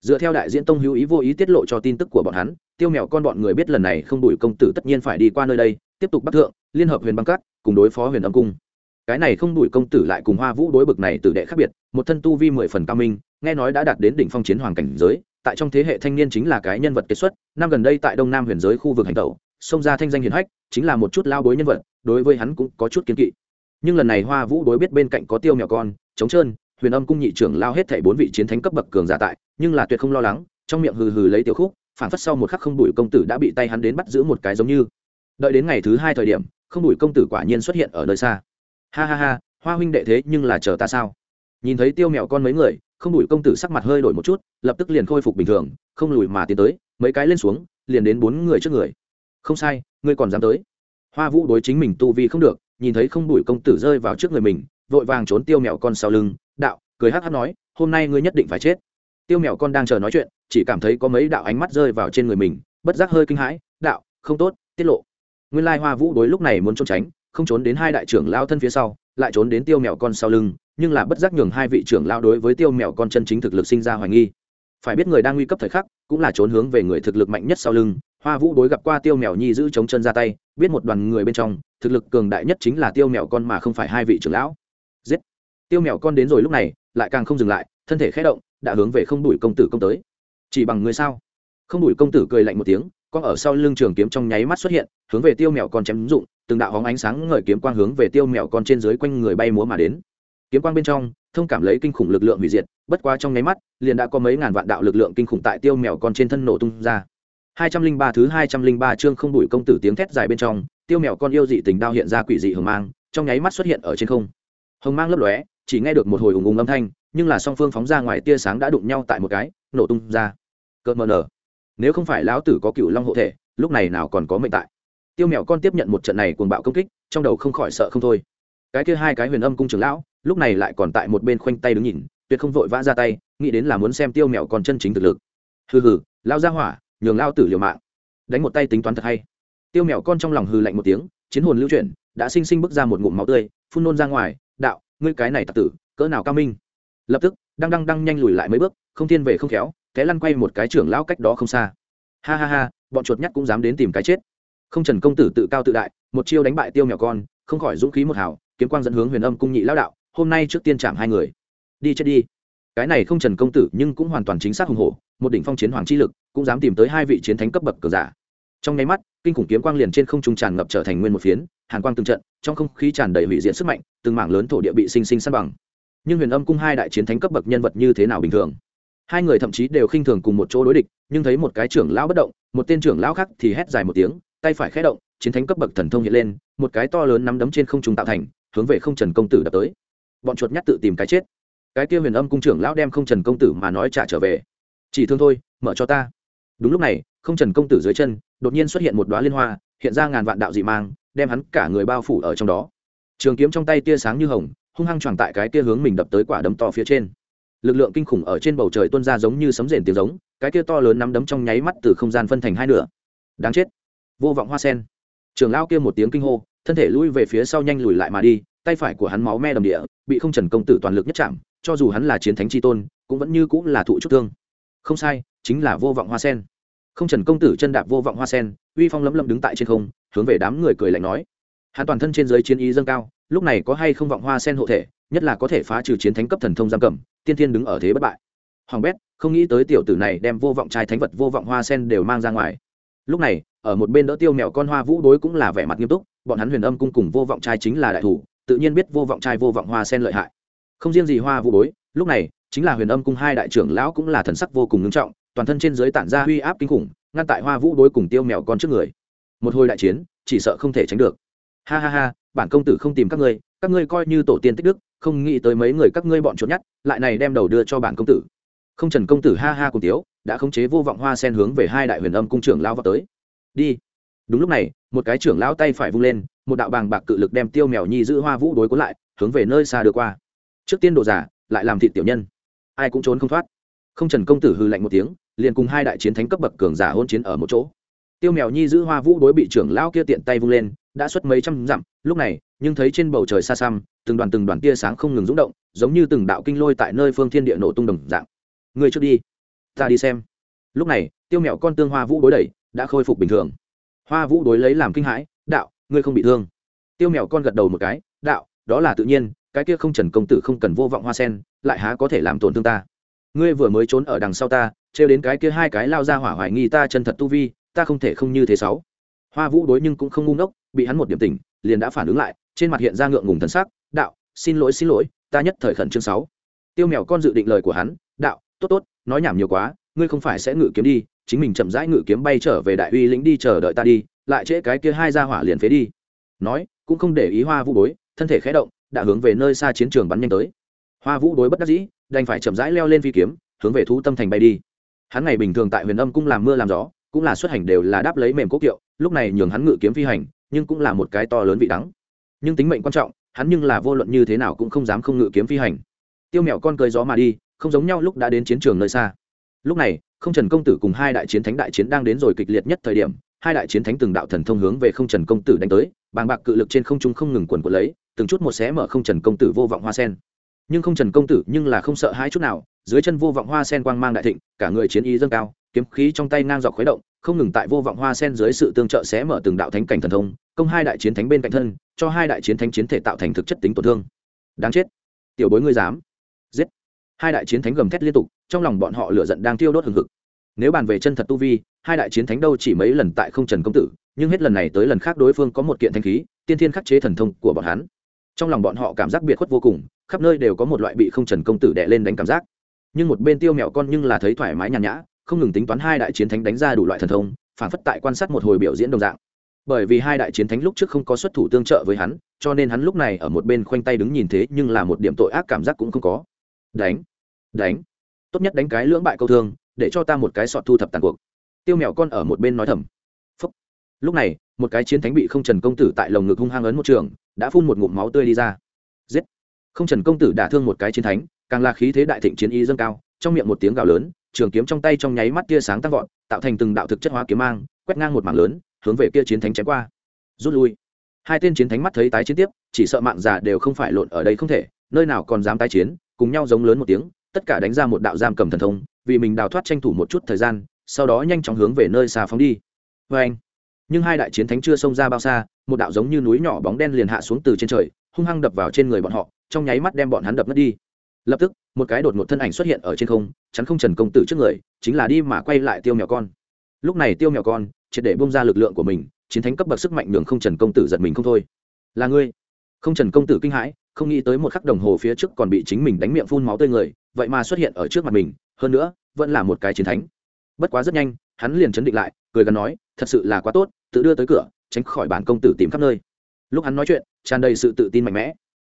dựa theo đại diễn tông hữu ý vô ý tiết lộ cho tin tức của bọn hắn, tiêu mèo con bọn người biết lần này không đuổi công tử tất nhiên phải đi qua nơi đây, tiếp tục bắt thượng, liên hợp huyền băng cát cùng đối phó huyền âm cung. Cái này không đuổi công tử lại cùng hoa vũ đối bực này tử đệ khác biệt, một thân tu vi mười phần cao minh, nghe nói đã đạt đến đỉnh phong chiến hoàng cảnh giới, tại trong thế hệ thanh niên chính là cái nhân vật kết xuất, năm gần đây tại đông nam huyền giới khu vực hành tẩu, xông ra thanh danh hiền hách, chính là một chút lao bối nhân vật, đối với hắn cũng có chút kiến kỵ. Nhưng lần này hoa vũ đối biết bên cạnh có tiêu mèo con, trống trơn huyền âm cung nhị trưởng lao hết thảy bốn vị chiến thánh cấp bậc cường giả tại, nhưng là tuyệt không lo lắng, trong miệng hừ hừ lấy tiểu khúc, phản phất sau một khắc không đuổi công tử đã bị tay hắn đến bắt giữ một cái giống như. Đợi đến ngày thứ hai thời điểm, không đuổi công tử quả nhiên xuất hiện ở nơi xa. Ha ha ha, hoa huynh đệ thế nhưng là chờ ta sao? Nhìn thấy tiêu mèo con mấy người, không đuổi công tử sắc mặt hơi đổi một chút, lập tức liền khôi phục bình thường, không lùi mà tiến tới, mấy cái lên xuống, liền đến bốn người trước người. Không sai, ngươi còn dám tới. Hoa vũ đối chính mình tu vi không được, nhìn thấy không đuổi công tử rơi vào trước người mình, vội vàng trốn tiêu mèo con sau lưng đạo, cười hắc hắc nói, hôm nay ngươi nhất định phải chết. Tiêu mèo con đang chờ nói chuyện, chỉ cảm thấy có mấy đạo ánh mắt rơi vào trên người mình, bất giác hơi kinh hãi, đạo, không tốt, tiết lộ. Nguyên lai hoa vũ đối lúc này muốn trốn tránh, không trốn đến hai đại trưởng lao thân phía sau, lại trốn đến tiêu mèo con sau lưng, nhưng là bất giác nhường hai vị trưởng lao đối với tiêu mèo con chân chính thực lực sinh ra hoài nghi. Phải biết người đang nguy cấp thời khắc, cũng là trốn hướng về người thực lực mạnh nhất sau lưng. Hoa vũ đối gặp qua tiêu mèo nhi giữ chống chân ra tay, biết một đoàn người bên trong, thực lực cường đại nhất chính là tiêu mèo con mà không phải hai vị trưởng lão tiêu mèo con đến rồi lúc này, lại càng không dừng lại, thân thể khé động, đã hướng về không đuổi công tử công tới. Chỉ bằng người sao? Không đuổi công tử cười lạnh một tiếng, con ở sau lưng trường kiếm trong nháy mắt xuất hiện, hướng về tiêu mèo con chém dụng, từng đạo hóng ánh sáng ngời kiếm quang hướng về tiêu mèo con trên dưới quanh người bay múa mà đến. Kiếm quang bên trong, thông cảm lấy kinh khủng lực lượng hủy diệt, bất quá trong nháy mắt, liền đã có mấy ngàn vạn đạo lực lượng kinh khủng tại tiêu mèo con trên thân nổ tung ra. Hai trăm linh ba thứ hai trăm linh ba chương không đuổi công tử tiếng thét dài bên trong, tiêu mèo con yêu dị tình đao hiện ra quỷ dị hồng mang, trong nháy mắt xuất hiện ở trên không. Hồng mang lấp lóe chỉ nghe được một hồi ùng ùng âm thanh, nhưng là song phương phóng ra ngoài tia sáng đã đụng nhau tại một cái, nổ tung ra. Cợt mờ nở. Nếu không phải lão tử có cựu long hộ thể, lúc này nào còn có mệnh tại. Tiêu mèo con tiếp nhận một trận này cuồng bạo công kích, trong đầu không khỏi sợ không thôi. Cái kia hai cái huyền âm cung trưởng lão, lúc này lại còn tại một bên khoanh tay đứng nhìn, tuyệt không vội vã ra tay, nghĩ đến là muốn xem tiêu mèo con chân chính thực lực. Hừ hừ lao ra hỏa, nhường lao tử liều mạng. Đánh một tay tính toán thật hay. Tiêu mèo con trong lòng hừ lạnh một tiếng, chiến hồn lưu chuyển, đã sinh sinh bước ra một ngụm máu tươi, phun nôn ra ngoài, đạo ngươi cái này tặc tử, cỡ nào cao minh. Lập tức, đang đang đang nhanh lùi lại mấy bước, không thiên về không khéo, té lăn quay một cái trưởng lão cách đó không xa. Ha ha ha, bọn chuột nhắt cũng dám đến tìm cái chết. Không trần công tử tự cao tự đại, một chiêu đánh bại tiêu mèo con, không khỏi dũng khí một hào, kiếm quang dẫn hướng huyền âm cung nhị lão đạo, hôm nay trước tiên chạm hai người. Đi chết đi. Cái này không trần công tử nhưng cũng hoàn toàn chính xác hùng hổ, một đỉnh phong chiến hoàng chi lực, cũng dám tìm tới hai vị chiến thánh cấp bậc cờ giả. Trong nháy mắt kinh khủng kiếm quang liền trên không trung tràn ngập trở thành nguyên một phiến, hàn quang từng trận, trong không khí tràn đầy hủy diện sức mạnh, từng mảng lớn thổ địa bị sinh sinh san bằng. Nhưng huyền âm cung hai đại chiến thánh cấp bậc nhân vật như thế nào bình thường? Hai người thậm chí đều khinh thường cùng một chỗ đối địch, nhưng thấy một cái trưởng lão bất động, một tên trưởng lão khác thì hét dài một tiếng, tay phải khé động, chiến thánh cấp bậc thần thông hiện lên, một cái to lớn nắm đấm trên không trung tạo thành, hướng về không trần công tử đập tới. Bọn chuột nhắt tự tìm cái chết. Cái kia huyền âm cung trưởng lão đem không trần công tử mà nói trả trở về. Chỉ thương thôi, mở cho ta. Đúng lúc này không trần công tử dưới chân, đột nhiên xuất hiện một đoá liên hoa, hiện ra ngàn vạn đạo dị mang, đem hắn cả người bao phủ ở trong đó. Trường kiếm trong tay tia sáng như hồng, hung hăng tròn tại cái tia hướng mình đập tới quả đấm to phía trên. Lực lượng kinh khủng ở trên bầu trời tuôn ra giống như sấm rền tiếng giống, cái tia to lớn nắm đấm trong nháy mắt từ không gian phân thành hai nửa. Đáng chết. Vô vọng hoa sen. Trường lao kia một tiếng kinh hô, thân thể lui về phía sau nhanh lùi lại mà đi, tay phải của hắn máu me đầm địa, bị không trần công tử toàn lực nhất chạm, cho dù hắn là chiến thánh tri tôn, cũng vẫn như cũng là thụ chút thương. Không sai, chính là vô vọng hoa sen không trần công tử chân đạp vô vọng hoa sen, uy phong lấm lấm đứng tại trên không, hướng về đám người cười lạnh nói. Hắn toàn thân trên giới chiến ý dâng cao, lúc này có hay không vọng hoa sen hộ thể, nhất là có thể phá trừ chiến thánh cấp thần thông giam cầm, tiên thiên đứng ở thế bất bại. Hoàng bét, không nghĩ tới tiểu tử này đem vô vọng trai thánh vật vô vọng hoa sen đều mang ra ngoài. Lúc này, ở một bên đỡ tiêu mèo con hoa vũ đối cũng là vẻ mặt nghiêm túc, bọn hắn huyền âm cung cùng vô vọng trai chính là đại thủ, tự nhiên biết vô vọng trai vô vọng hoa sen lợi hại. Không riêng gì hoa vũ bối lúc này, chính là huyền âm cung hai đại trưởng lão cũng là thần sắc vô cùng ngưng trọng toàn thân trên giới tản ra huy áp kinh khủng, ngăn tại hoa vũ đối cùng tiêu mèo con trước người. Một hồi đại chiến, chỉ sợ không thể tránh được. Ha ha ha, bản công tử không tìm các ngươi các ngươi coi như tổ tiên tích đức, không nghĩ tới mấy người các ngươi bọn trốn nhát lại này đem đầu đưa cho bản công tử. Không trần công tử ha ha cùng tiếu, đã khống chế vô vọng hoa sen hướng về hai đại huyền âm cung trưởng lao vào tới. Đi. Đúng lúc này, một cái trưởng lão tay phải vung lên, một đạo bàng bạc cự lực đem tiêu mèo nhi giữ hoa vũ đối cuốn lại, hướng về nơi xa đưa qua. Trước tiên đồ giả, lại làm thịt tiểu nhân. Ai cũng trốn không thoát. Không trần công tử hư lạnh một tiếng liền cùng hai đại chiến thánh cấp bậc cường giả hôn chiến ở một chỗ. Tiêu mèo nhi giữ hoa vũ đối bị trưởng lão kia tiện tay vung lên, đã xuất mấy trăm dặm, lúc này, nhưng thấy trên bầu trời xa xăm, từng đoàn từng đoàn tia sáng không ngừng rung động, giống như từng đạo kinh lôi tại nơi phương thiên địa nổ tung đồng dạng. Người trước đi, ta đi xem. Lúc này, tiêu mèo con tương hoa vũ đối đẩy, đã khôi phục bình thường. Hoa vũ đối lấy làm kinh hãi, đạo, ngươi không bị thương. Tiêu mèo con gật đầu một cái, đạo, đó là tự nhiên, cái kia không trần công tử không cần vô vọng hoa sen, lại há có thể làm tổn thương ta. Ngươi vừa mới trốn ở đằng sau ta trêu đến cái kia hai cái lao ra hỏa hoài nghi ta chân thật tu vi, ta không thể không như thế sáu. Hoa vũ đối nhưng cũng không ngu ngốc, bị hắn một điểm tỉnh, liền đã phản ứng lại, trên mặt hiện ra ngượng ngùng thần sắc, đạo, xin lỗi xin lỗi, ta nhất thời khẩn chương sáu. Tiêu mèo con dự định lời của hắn, đạo, tốt tốt, nói nhảm nhiều quá, ngươi không phải sẽ ngự kiếm đi, chính mình chậm rãi ngự kiếm bay trở về đại uy lĩnh đi chờ đợi ta đi, lại trễ cái kia hai ra hỏa liền phế đi. Nói, cũng không để ý hoa vũ bối, thân thể khẽ động, đã hướng về nơi xa chiến trường bắn nhanh tới. Hoa vũ đối bất đắc dĩ, đành phải chậm rãi leo lên phi kiếm, hướng về thú tâm thành bay đi hắn ngày bình thường tại huyền âm cung làm mưa làm gió, cũng là xuất hành đều là đáp lấy mềm cố kiệu, lúc này nhường hắn ngự kiếm phi hành, nhưng cũng là một cái to lớn vị đắng. Nhưng tính mệnh quan trọng, hắn nhưng là vô luận như thế nào cũng không dám không ngự kiếm phi hành. Tiêu mèo con cười gió mà đi, không giống nhau lúc đã đến chiến trường nơi xa. Lúc này, không trần công tử cùng hai đại chiến thánh đại chiến đang đến rồi kịch liệt nhất thời điểm, hai đại chiến thánh từng đạo thần thông hướng về không trần công tử đánh tới, bàng bạc cự lực trên không trung không ngừng quần quật lấy, từng chút một xé mở không trần công tử vô vọng hoa sen. Nhưng không trần công tử nhưng là không sợ hai chút nào dưới chân vô vọng hoa sen quang mang đại thịnh, cả người chiến ý dâng cao, kiếm khí trong tay ngang dọc khuấy động, không ngừng tại vô vọng hoa sen dưới sự tương trợ sẽ mở từng đạo thánh cảnh thần thông, công hai đại chiến thánh bên cạnh thân, cho hai đại chiến thánh chiến thể tạo thành thực chất tính tổn thương. Đáng chết. Tiểu bối ngươi dám. Giết. Hai đại chiến thánh gầm thét liên tục, trong lòng bọn họ lửa giận đang tiêu đốt hừng hực. Nếu bàn về chân thật tu vi, hai đại chiến thánh đâu chỉ mấy lần tại không trần công tử, nhưng hết lần này tới lần khác đối phương có một kiện thanh khí, tiên thiên khắc chế thần thông của bọn hắn. Trong lòng bọn họ cảm giác biệt khuất vô cùng, khắp nơi đều có một loại bị không trần công tử đè lên đánh cảm giác nhưng một bên tiêu mẹo con nhưng là thấy thoải mái nhàn nhã, không ngừng tính toán hai đại chiến thánh đánh ra đủ loại thần thông, phản phất tại quan sát một hồi biểu diễn đồng dạng. Bởi vì hai đại chiến thánh lúc trước không có xuất thủ tương trợ với hắn, cho nên hắn lúc này ở một bên khoanh tay đứng nhìn thế nhưng là một điểm tội ác cảm giác cũng không có. Đánh đánh, tốt nhất đánh cái lưỡng bại câu thương, để cho ta một cái sọt thu thập tàn cuộc. Tiêu mèo con ở một bên nói thầm. Phúc. lúc này, một cái chiến thánh bị không trần công tử tại lồng ngực hung hăng ấn một trường, đã phun một ngụm máu tươi đi ra. Giết. Không trần công tử đả thương một cái chiến thánh càng là khí thế đại thịnh chiến y dâng cao, trong miệng một tiếng gào lớn, trường kiếm trong tay trong nháy mắt tia sáng tăng vọt, tạo thành từng đạo thực chất hóa kiếm mang, quét ngang một mảng lớn, hướng về kia chiến thánh chém qua. Rút lui. Hai tên chiến thánh mắt thấy tái chiến tiếp, chỉ sợ mạng già đều không phải lộn ở đây không thể, nơi nào còn dám tái chiến, cùng nhau giống lớn một tiếng, tất cả đánh ra một đạo giam cầm thần thông, vì mình đào thoát tranh thủ một chút thời gian, sau đó nhanh chóng hướng về nơi xa phóng đi. Vê anh nhưng hai đại chiến thánh chưa xông ra bao xa, một đạo giống như núi nhỏ bóng đen liền hạ xuống từ trên trời, hung hăng đập vào trên người bọn họ, trong nháy mắt đem bọn hắn đập mất đi lập tức, một cái đột một thân ảnh xuất hiện ở trên không, chắn không trần công tử trước người, chính là đi mà quay lại tiêu mèo con. Lúc này tiêu mèo con, triệt để bông ra lực lượng của mình, chiến thánh cấp bậc sức mạnh đường không trần công tử giật mình không thôi. Là ngươi? Không trần công tử kinh hãi, không nghĩ tới một khắc đồng hồ phía trước còn bị chính mình đánh miệng phun máu tươi người, vậy mà xuất hiện ở trước mặt mình, hơn nữa, vẫn là một cái chiến thánh. Bất quá rất nhanh, hắn liền chấn định lại, cười gắn nói, thật sự là quá tốt, tự đưa tới cửa, tránh khỏi bản công tử tìm khắp nơi. Lúc hắn nói chuyện, tràn đầy sự tự tin mạnh mẽ.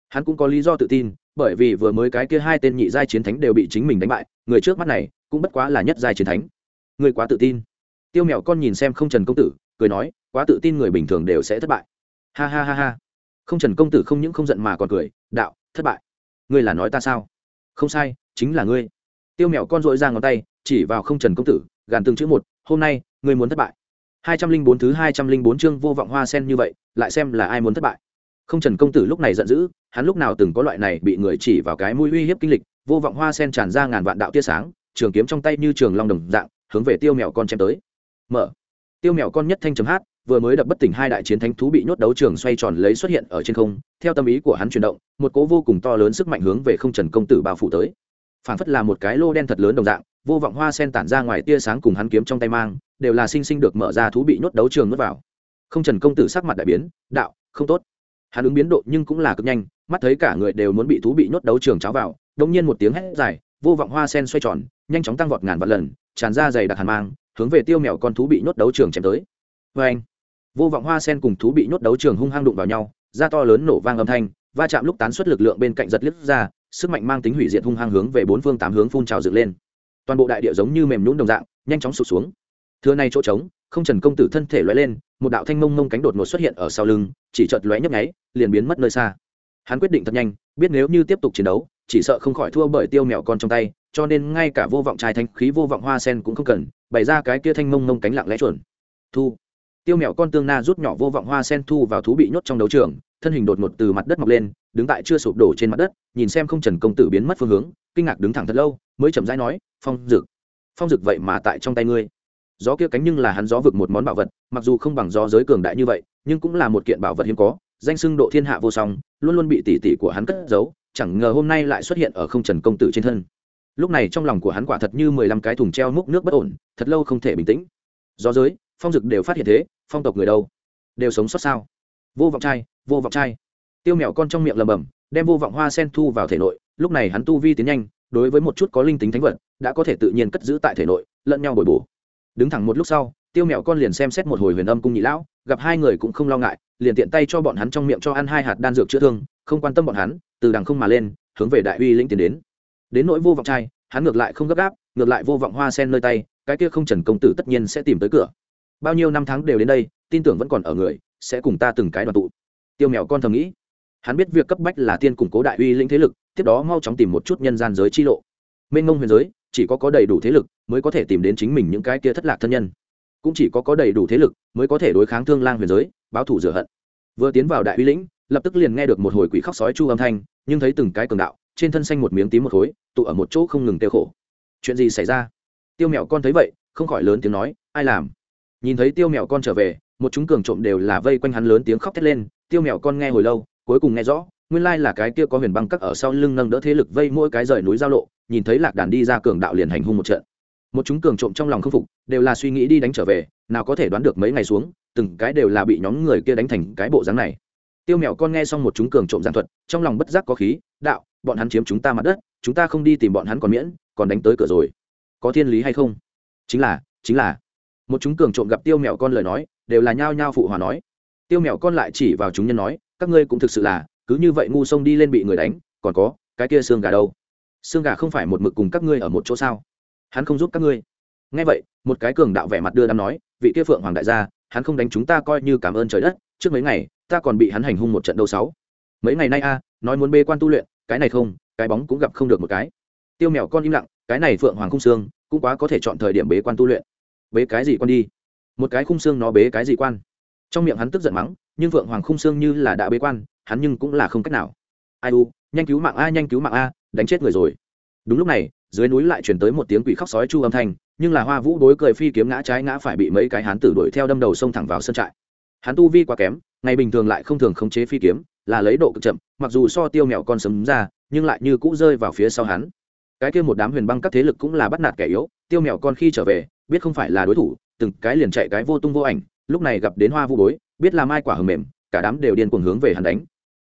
Hắn cũng có lý do tự tin bởi vì vừa mới cái kia hai tên nhị giai chiến thánh đều bị chính mình đánh bại, người trước mắt này cũng bất quá là nhất giai chiến thánh. Người quá tự tin. Tiêu mèo con nhìn xem không trần công tử, cười nói, quá tự tin người bình thường đều sẽ thất bại. Ha ha ha ha. Không trần công tử không những không giận mà còn cười, đạo, thất bại. Ngươi là nói ta sao? Không sai, chính là ngươi. Tiêu mèo con dội ra ngón tay, chỉ vào không trần công tử, gàn từng chữ một, hôm nay, ngươi muốn thất bại. Hai trăm linh bốn thứ hai trăm linh bốn chương vô vọng hoa sen như vậy, lại xem là ai muốn thất bại không trần công tử lúc này giận dữ, hắn lúc nào từng có loại này bị người chỉ vào cái mũi uy hiếp kinh lịch, vô vọng hoa sen tràn ra ngàn vạn đạo tia sáng, trường kiếm trong tay như trường long đồng dạng, hướng về tiêu mèo con chém tới. Mở. Tiêu mèo con nhất thanh chấm hát, vừa mới đập bất tỉnh hai đại chiến thánh thú bị nhốt đấu trường xoay tròn lấy xuất hiện ở trên không, theo tâm ý của hắn chuyển động, một cố vô cùng to lớn sức mạnh hướng về không trần công tử bao phủ tới. Phản phất là một cái lô đen thật lớn đồng dạng, vô vọng hoa sen tản ra ngoài tia sáng cùng hắn kiếm trong tay mang, đều là sinh sinh được mở ra thú bị nhốt đấu trường nuốt vào. Không trần công tử sắc mặt đại biến, đạo, không tốt hắn ứng biến độ nhưng cũng là cực nhanh, mắt thấy cả người đều muốn bị thú bị nhốt đấu trường cháo vào đông nhiên một tiếng hét dài, vô vọng hoa sen xoay tròn, nhanh chóng tăng vọt ngàn vạn lần, tràn ra dày đặc hàn mang, hướng về tiêu mèo con thú bị nhốt đấu trường chém tới. Vê anh, vô vọng hoa sen cùng thú bị nhốt đấu trường hung hăng đụng vào nhau, da to lớn nổ vang âm thanh, va chạm lúc tán xuất lực lượng bên cạnh giật liếc ra, sức mạnh mang tính hủy diệt hung hăng hướng về bốn phương tám hướng phun trào dựng lên. Toàn bộ đại địa giống như mềm nhũn đồng dạng, nhanh chóng sụt xuống. Thưa này chỗ trống, không trần công tử thân thể loại lên một đạo thanh mông mông cánh đột ngột xuất hiện ở sau lưng, chỉ chợt lóe nhấp nháy, liền biến mất nơi xa. Hắn quyết định thật nhanh, biết nếu như tiếp tục chiến đấu, chỉ sợ không khỏi thua bởi tiêu mèo con trong tay, cho nên ngay cả vô vọng trai thanh khí vô vọng hoa sen cũng không cần, bày ra cái kia thanh mông mông cánh lặng lẽ chuẩn thu. Tiêu mèo con tương na rút nhỏ vô vọng hoa sen thu vào thú bị nhốt trong đấu trường, thân hình đột ngột từ mặt đất mọc lên, đứng tại chưa sụp đổ trên mặt đất, nhìn xem không trần công tử biến mất phương hướng, kinh ngạc đứng thẳng thật lâu, mới chậm rãi nói, phong dực phong dực vậy mà tại trong tay ngươi gió kia cánh nhưng là hắn gió vực một món bảo vật, mặc dù không bằng gió giới cường đại như vậy, nhưng cũng là một kiện bảo vật hiếm có, danh xưng độ thiên hạ vô song, luôn luôn bị tỷ tỷ của hắn cất giấu, chẳng ngờ hôm nay lại xuất hiện ở không trần công tử trên thân. Lúc này trong lòng của hắn quả thật như mười lăm cái thùng treo múc nước bất ổn, thật lâu không thể bình tĩnh. Do giới, phong dực đều phát hiện thế, phong tộc người đâu? Đều sống sót sao? Vô vọng trai, vô vọng trai. Tiêu mèo con trong miệng lầm bầm, đem vô vọng hoa sen thu vào thể nội, lúc này hắn tu vi tiến nhanh, đối với một chút có linh tính thánh vật, đã có thể tự nhiên cất giữ tại thể nội, lẫn nhau bồi bổ đứng thẳng một lúc sau, tiêu mẹo con liền xem xét một hồi huyền âm cung nhị lão, gặp hai người cũng không lo ngại, liền tiện tay cho bọn hắn trong miệng cho ăn hai hạt đan dược chữa thương, không quan tâm bọn hắn, từ đằng không mà lên, hướng về đại uy lĩnh tiến đến. Đến nỗi vô vọng trai, hắn ngược lại không gấp gáp, ngược lại vô vọng hoa sen nơi tay, cái kia không trần công tử tất nhiên sẽ tìm tới cửa. Bao nhiêu năm tháng đều đến đây, tin tưởng vẫn còn ở người, sẽ cùng ta từng cái đoàn tụ. Tiêu mèo con thầm nghĩ. Hắn biết việc cấp bách là tiên củng cố đại uy lĩnh thế lực, tiếp đó mau chóng tìm một chút nhân gian giới chi lộ. Mênh ngông huyền giới chỉ có có đầy đủ thế lực mới có thể tìm đến chính mình những cái kia thất lạc thân nhân. Cũng chỉ có có đầy đủ thế lực mới có thể đối kháng thương lang huyền giới, báo thủ rửa hận. Vừa tiến vào đại uy lĩnh, lập tức liền nghe được một hồi quỷ khóc sói chu âm thanh, nhưng thấy từng cái cường đạo, trên thân xanh một miếng tím một khối, tụ ở một chỗ không ngừng tiêu khổ. Chuyện gì xảy ra? Tiêu mẹo con thấy vậy, không khỏi lớn tiếng nói, ai làm? Nhìn thấy tiêu mẹo con trở về, một chúng cường trộm đều là vây quanh hắn lớn tiếng khóc thét lên, tiêu mẹo con nghe hồi lâu, cuối cùng nghe rõ, nguyên lai là cái kia có huyền băng cắt ở sau lưng nâng đỡ thế lực vây mỗi cái rời núi giao lộ nhìn thấy lạc đàn đi ra cường đạo liền hành hung một trận. Một chúng cường trộm trong lòng khâm phục, đều là suy nghĩ đi đánh trở về, nào có thể đoán được mấy ngày xuống, từng cái đều là bị nhóm người kia đánh thành cái bộ dáng này. Tiêu mèo con nghe xong một chúng cường trộm giảng thuật, trong lòng bất giác có khí, đạo, bọn hắn chiếm chúng ta mặt đất, chúng ta không đi tìm bọn hắn còn miễn, còn đánh tới cửa rồi. Có thiên lý hay không? Chính là chính là. Một chúng cường trộm gặp tiêu mèo con lời nói, đều là nhao nhao phụ hòa nói. Tiêu mèo con lại chỉ vào chúng nhân nói, các ngươi cũng thực sự là, cứ như vậy ngu sông đi lên bị người đánh, còn có, cái kia xương gà đâu? Xương gà không phải một mực cùng các ngươi ở một chỗ sao? Hắn không giúp các ngươi. Ngay vậy, một cái cường đạo vẻ mặt đưa đám nói, vị kia phượng hoàng đại gia, hắn không đánh chúng ta coi như cảm ơn trời đất, trước mấy ngày, ta còn bị hắn hành hung một trận đâu sáu. Mấy ngày nay a, nói muốn bê quan tu luyện, cái này không, cái bóng cũng gặp không được một cái. Tiêu mèo con im lặng, cái này phượng hoàng khung xương, cũng quá có thể chọn thời điểm bế quan tu luyện. Bế cái gì quan đi? Một cái khung xương nó bế cái gì quan? Trong miệng hắn tức giận mắng, nhưng phượng hoàng khung xương như là đã bế quan, hắn nhưng cũng là không cách nào ai u, nhanh cứu mạng a, nhanh cứu mạng a, đánh chết người rồi. Đúng lúc này, dưới núi lại chuyển tới một tiếng quỷ khóc sói chu âm thanh, nhưng là hoa vũ đối cười phi kiếm ngã trái ngã phải bị mấy cái hán tử đuổi theo đâm đầu xông thẳng vào sân trại. Hắn tu vi quá kém, ngày bình thường lại không thường khống chế phi kiếm, là lấy độ cực chậm, mặc dù so tiêu mèo con sấm ra, nhưng lại như cũ rơi vào phía sau hắn. Cái kia một đám huyền băng các thế lực cũng là bắt nạt kẻ yếu, tiêu mèo con khi trở về, biết không phải là đối thủ, từng cái liền chạy cái vô tung vô ảnh, lúc này gặp đến hoa vũ bối, biết là mai quả hầm mềm, cả đám đều điên cuồng hướng về hắn đánh.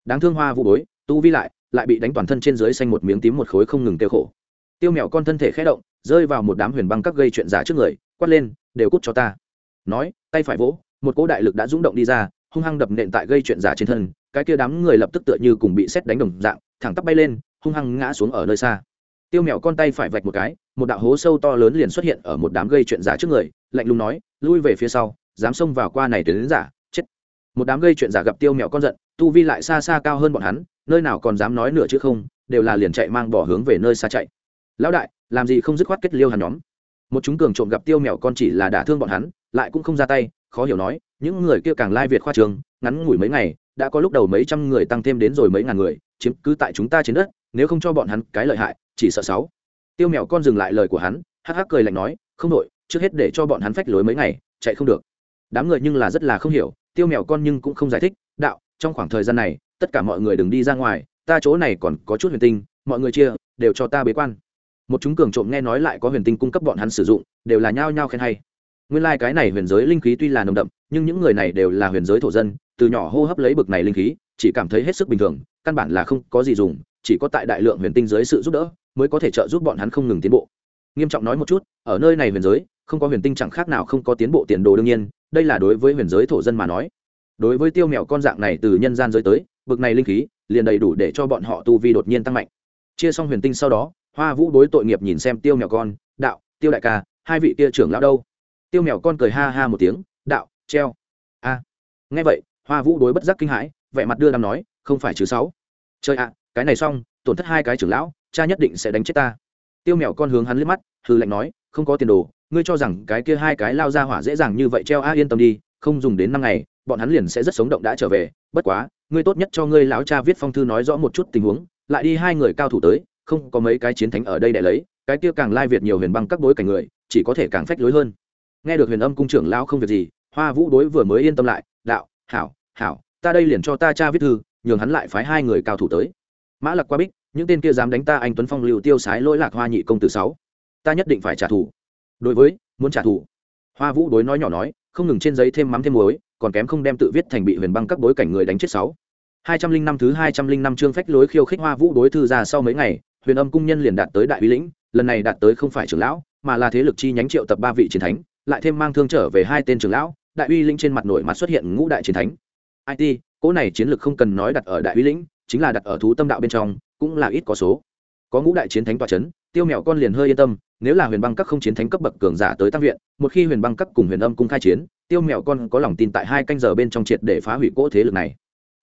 Đáng thương hoa vũ bối tu vi lại lại bị đánh toàn thân trên dưới xanh một miếng tím một khối không ngừng tiêu khổ. Tiêu mèo con thân thể khẽ động rơi vào một đám huyền băng các gây chuyện giả trước người quát lên đều cút cho ta. Nói tay phải vỗ một cỗ đại lực đã rung động đi ra hung hăng đập nện tại gây chuyện giả trên thân cái kia đám người lập tức tựa như cùng bị xét đánh đồng dạng thẳng tắp bay lên hung hăng ngã xuống ở nơi xa. Tiêu mèo con tay phải vạch một cái một đạo hố sâu to lớn liền xuất hiện ở một đám gây chuyện giả trước người lạnh lùng nói lui về phía sau dám xông vào qua này đến, đến giả chết. Một đám gây chuyện giả gặp tiêu mèo con giận tu vi lại xa xa cao hơn bọn hắn nơi nào còn dám nói nửa chứ không, đều là liền chạy mang bỏ hướng về nơi xa chạy. Lão đại, làm gì không dứt khoát kết liêu hắn nhóm? Một chúng cường trộm gặp tiêu mèo con chỉ là đả thương bọn hắn, lại cũng không ra tay, khó hiểu nói, những người kia càng lai việt khoa trường, ngắn ngủi mấy ngày, đã có lúc đầu mấy trăm người tăng thêm đến rồi mấy ngàn người, chiếm cứ tại chúng ta trên đất, nếu không cho bọn hắn cái lợi hại, chỉ sợ sáu. Tiêu mèo con dừng lại lời của hắn, hắc hắc cười lạnh nói, không đội trước hết để cho bọn hắn phách lối mấy ngày, chạy không được. Đám người nhưng là rất là không hiểu, tiêu mèo con nhưng cũng không giải thích, đạo, trong khoảng thời gian này tất cả mọi người đừng đi ra ngoài, ta chỗ này còn có chút huyền tinh, mọi người chia, đều cho ta bế quan. Một chúng cường trộm nghe nói lại có huyền tinh cung cấp bọn hắn sử dụng, đều là nhao nhao khen hay. Nguyên lai、like、cái này huyền giới linh khí tuy là nồng đậm, nhưng những người này đều là huyền giới thổ dân, từ nhỏ hô hấp lấy bực này linh khí, chỉ cảm thấy hết sức bình thường, căn bản là không có gì dùng, chỉ có tại đại lượng huyền tinh dưới sự giúp đỡ, mới có thể trợ giúp bọn hắn không ngừng tiến bộ. Nghiêm trọng nói một chút, ở nơi này huyền giới, không có huyền tinh chẳng khác nào không có tiến bộ tiền đồ đương nhiên, đây là đối với huyền giới thổ dân mà nói đối với tiêu mèo con dạng này từ nhân gian giới tới, bực này linh khí, liền đầy đủ để cho bọn họ tu vi đột nhiên tăng mạnh. Chia xong huyền tinh sau đó, hoa vũ đối tội nghiệp nhìn xem tiêu mèo con, đạo, tiêu đại ca, hai vị kia trưởng lão đâu? Tiêu mèo con cười ha ha một tiếng, đạo, treo. A. Nghe vậy, hoa vũ đối bất giác kinh hãi, vẻ mặt đưa đàm nói, không phải chứ sáu. Chơi ạ, cái này xong, tổn thất hai cái trưởng lão, cha nhất định sẽ đánh chết ta. Tiêu mèo con hướng hắn liếc mắt hư lạnh nói, không có tiền đồ, ngươi cho rằng cái kia hai cái lao ra hỏa dễ dàng như vậy treo a yên tâm đi, không dùng đến năm ngày bọn hắn liền sẽ rất sống động đã trở về, bất quá, ngươi tốt nhất cho ngươi lão cha viết phong thư nói rõ một chút tình huống, lại đi hai người cao thủ tới, không có mấy cái chiến thánh ở đây để lấy, cái kia càng lai việt nhiều huyền băng các bối cảnh người, chỉ có thể càng phách lối hơn. Nghe được huyền âm cung trưởng lão không việc gì, hoa vũ đối vừa mới yên tâm lại, đạo, hảo hảo, ta đây liền cho ta cha viết thư, nhường hắn lại phái hai người cao thủ tới. Mã lạc qua bích, những tên kia dám đánh ta, anh tuấn phong, lưu tiêu sái, lỗi lạc hoa nhị công tử sáu. Ta nhất định phải trả thù. Đối với, muốn trả thù. Hoa vũ đối nói nhỏ nói, không ngừng trên giấy thêm mắm thêm muối còn kém không đem tự viết thành bị huyền băng các bối cảnh người đánh chết sáu. hai trăm linh năm thứ hai trăm linh năm chương phách lối khiêu khích hoa vũ đối thư ra sau mấy ngày, huyền âm cung nhân liền đạt tới đại uy lĩnh, lần này đạt tới không phải trưởng lão, mà là thế lực chi nhánh triệu tập ba vị chiến thánh, lại thêm mang thương trở về hai tên trưởng lão, đại uy lĩnh trên mặt nổi mặt xuất hiện ngũ đại chiến thánh. It cỗ này chiến lực không cần nói đặt ở đại uy lĩnh, chính là đặt ở thú tâm đạo bên trong, cũng là ít có số. Có ngũ đại chiến thánh tòa c h ấ n tiêu mèo con liền hơi yên tâm, nếu là huyền băng các không chiến thánh cấp bậc cường giả tới tăng viện, một khi huyền băng các cùng huyền âm cung khai chiến tiêu mèo con có lòng tin tại hai canh giờ bên trong triệt để phá hủy cỗ thế lực này.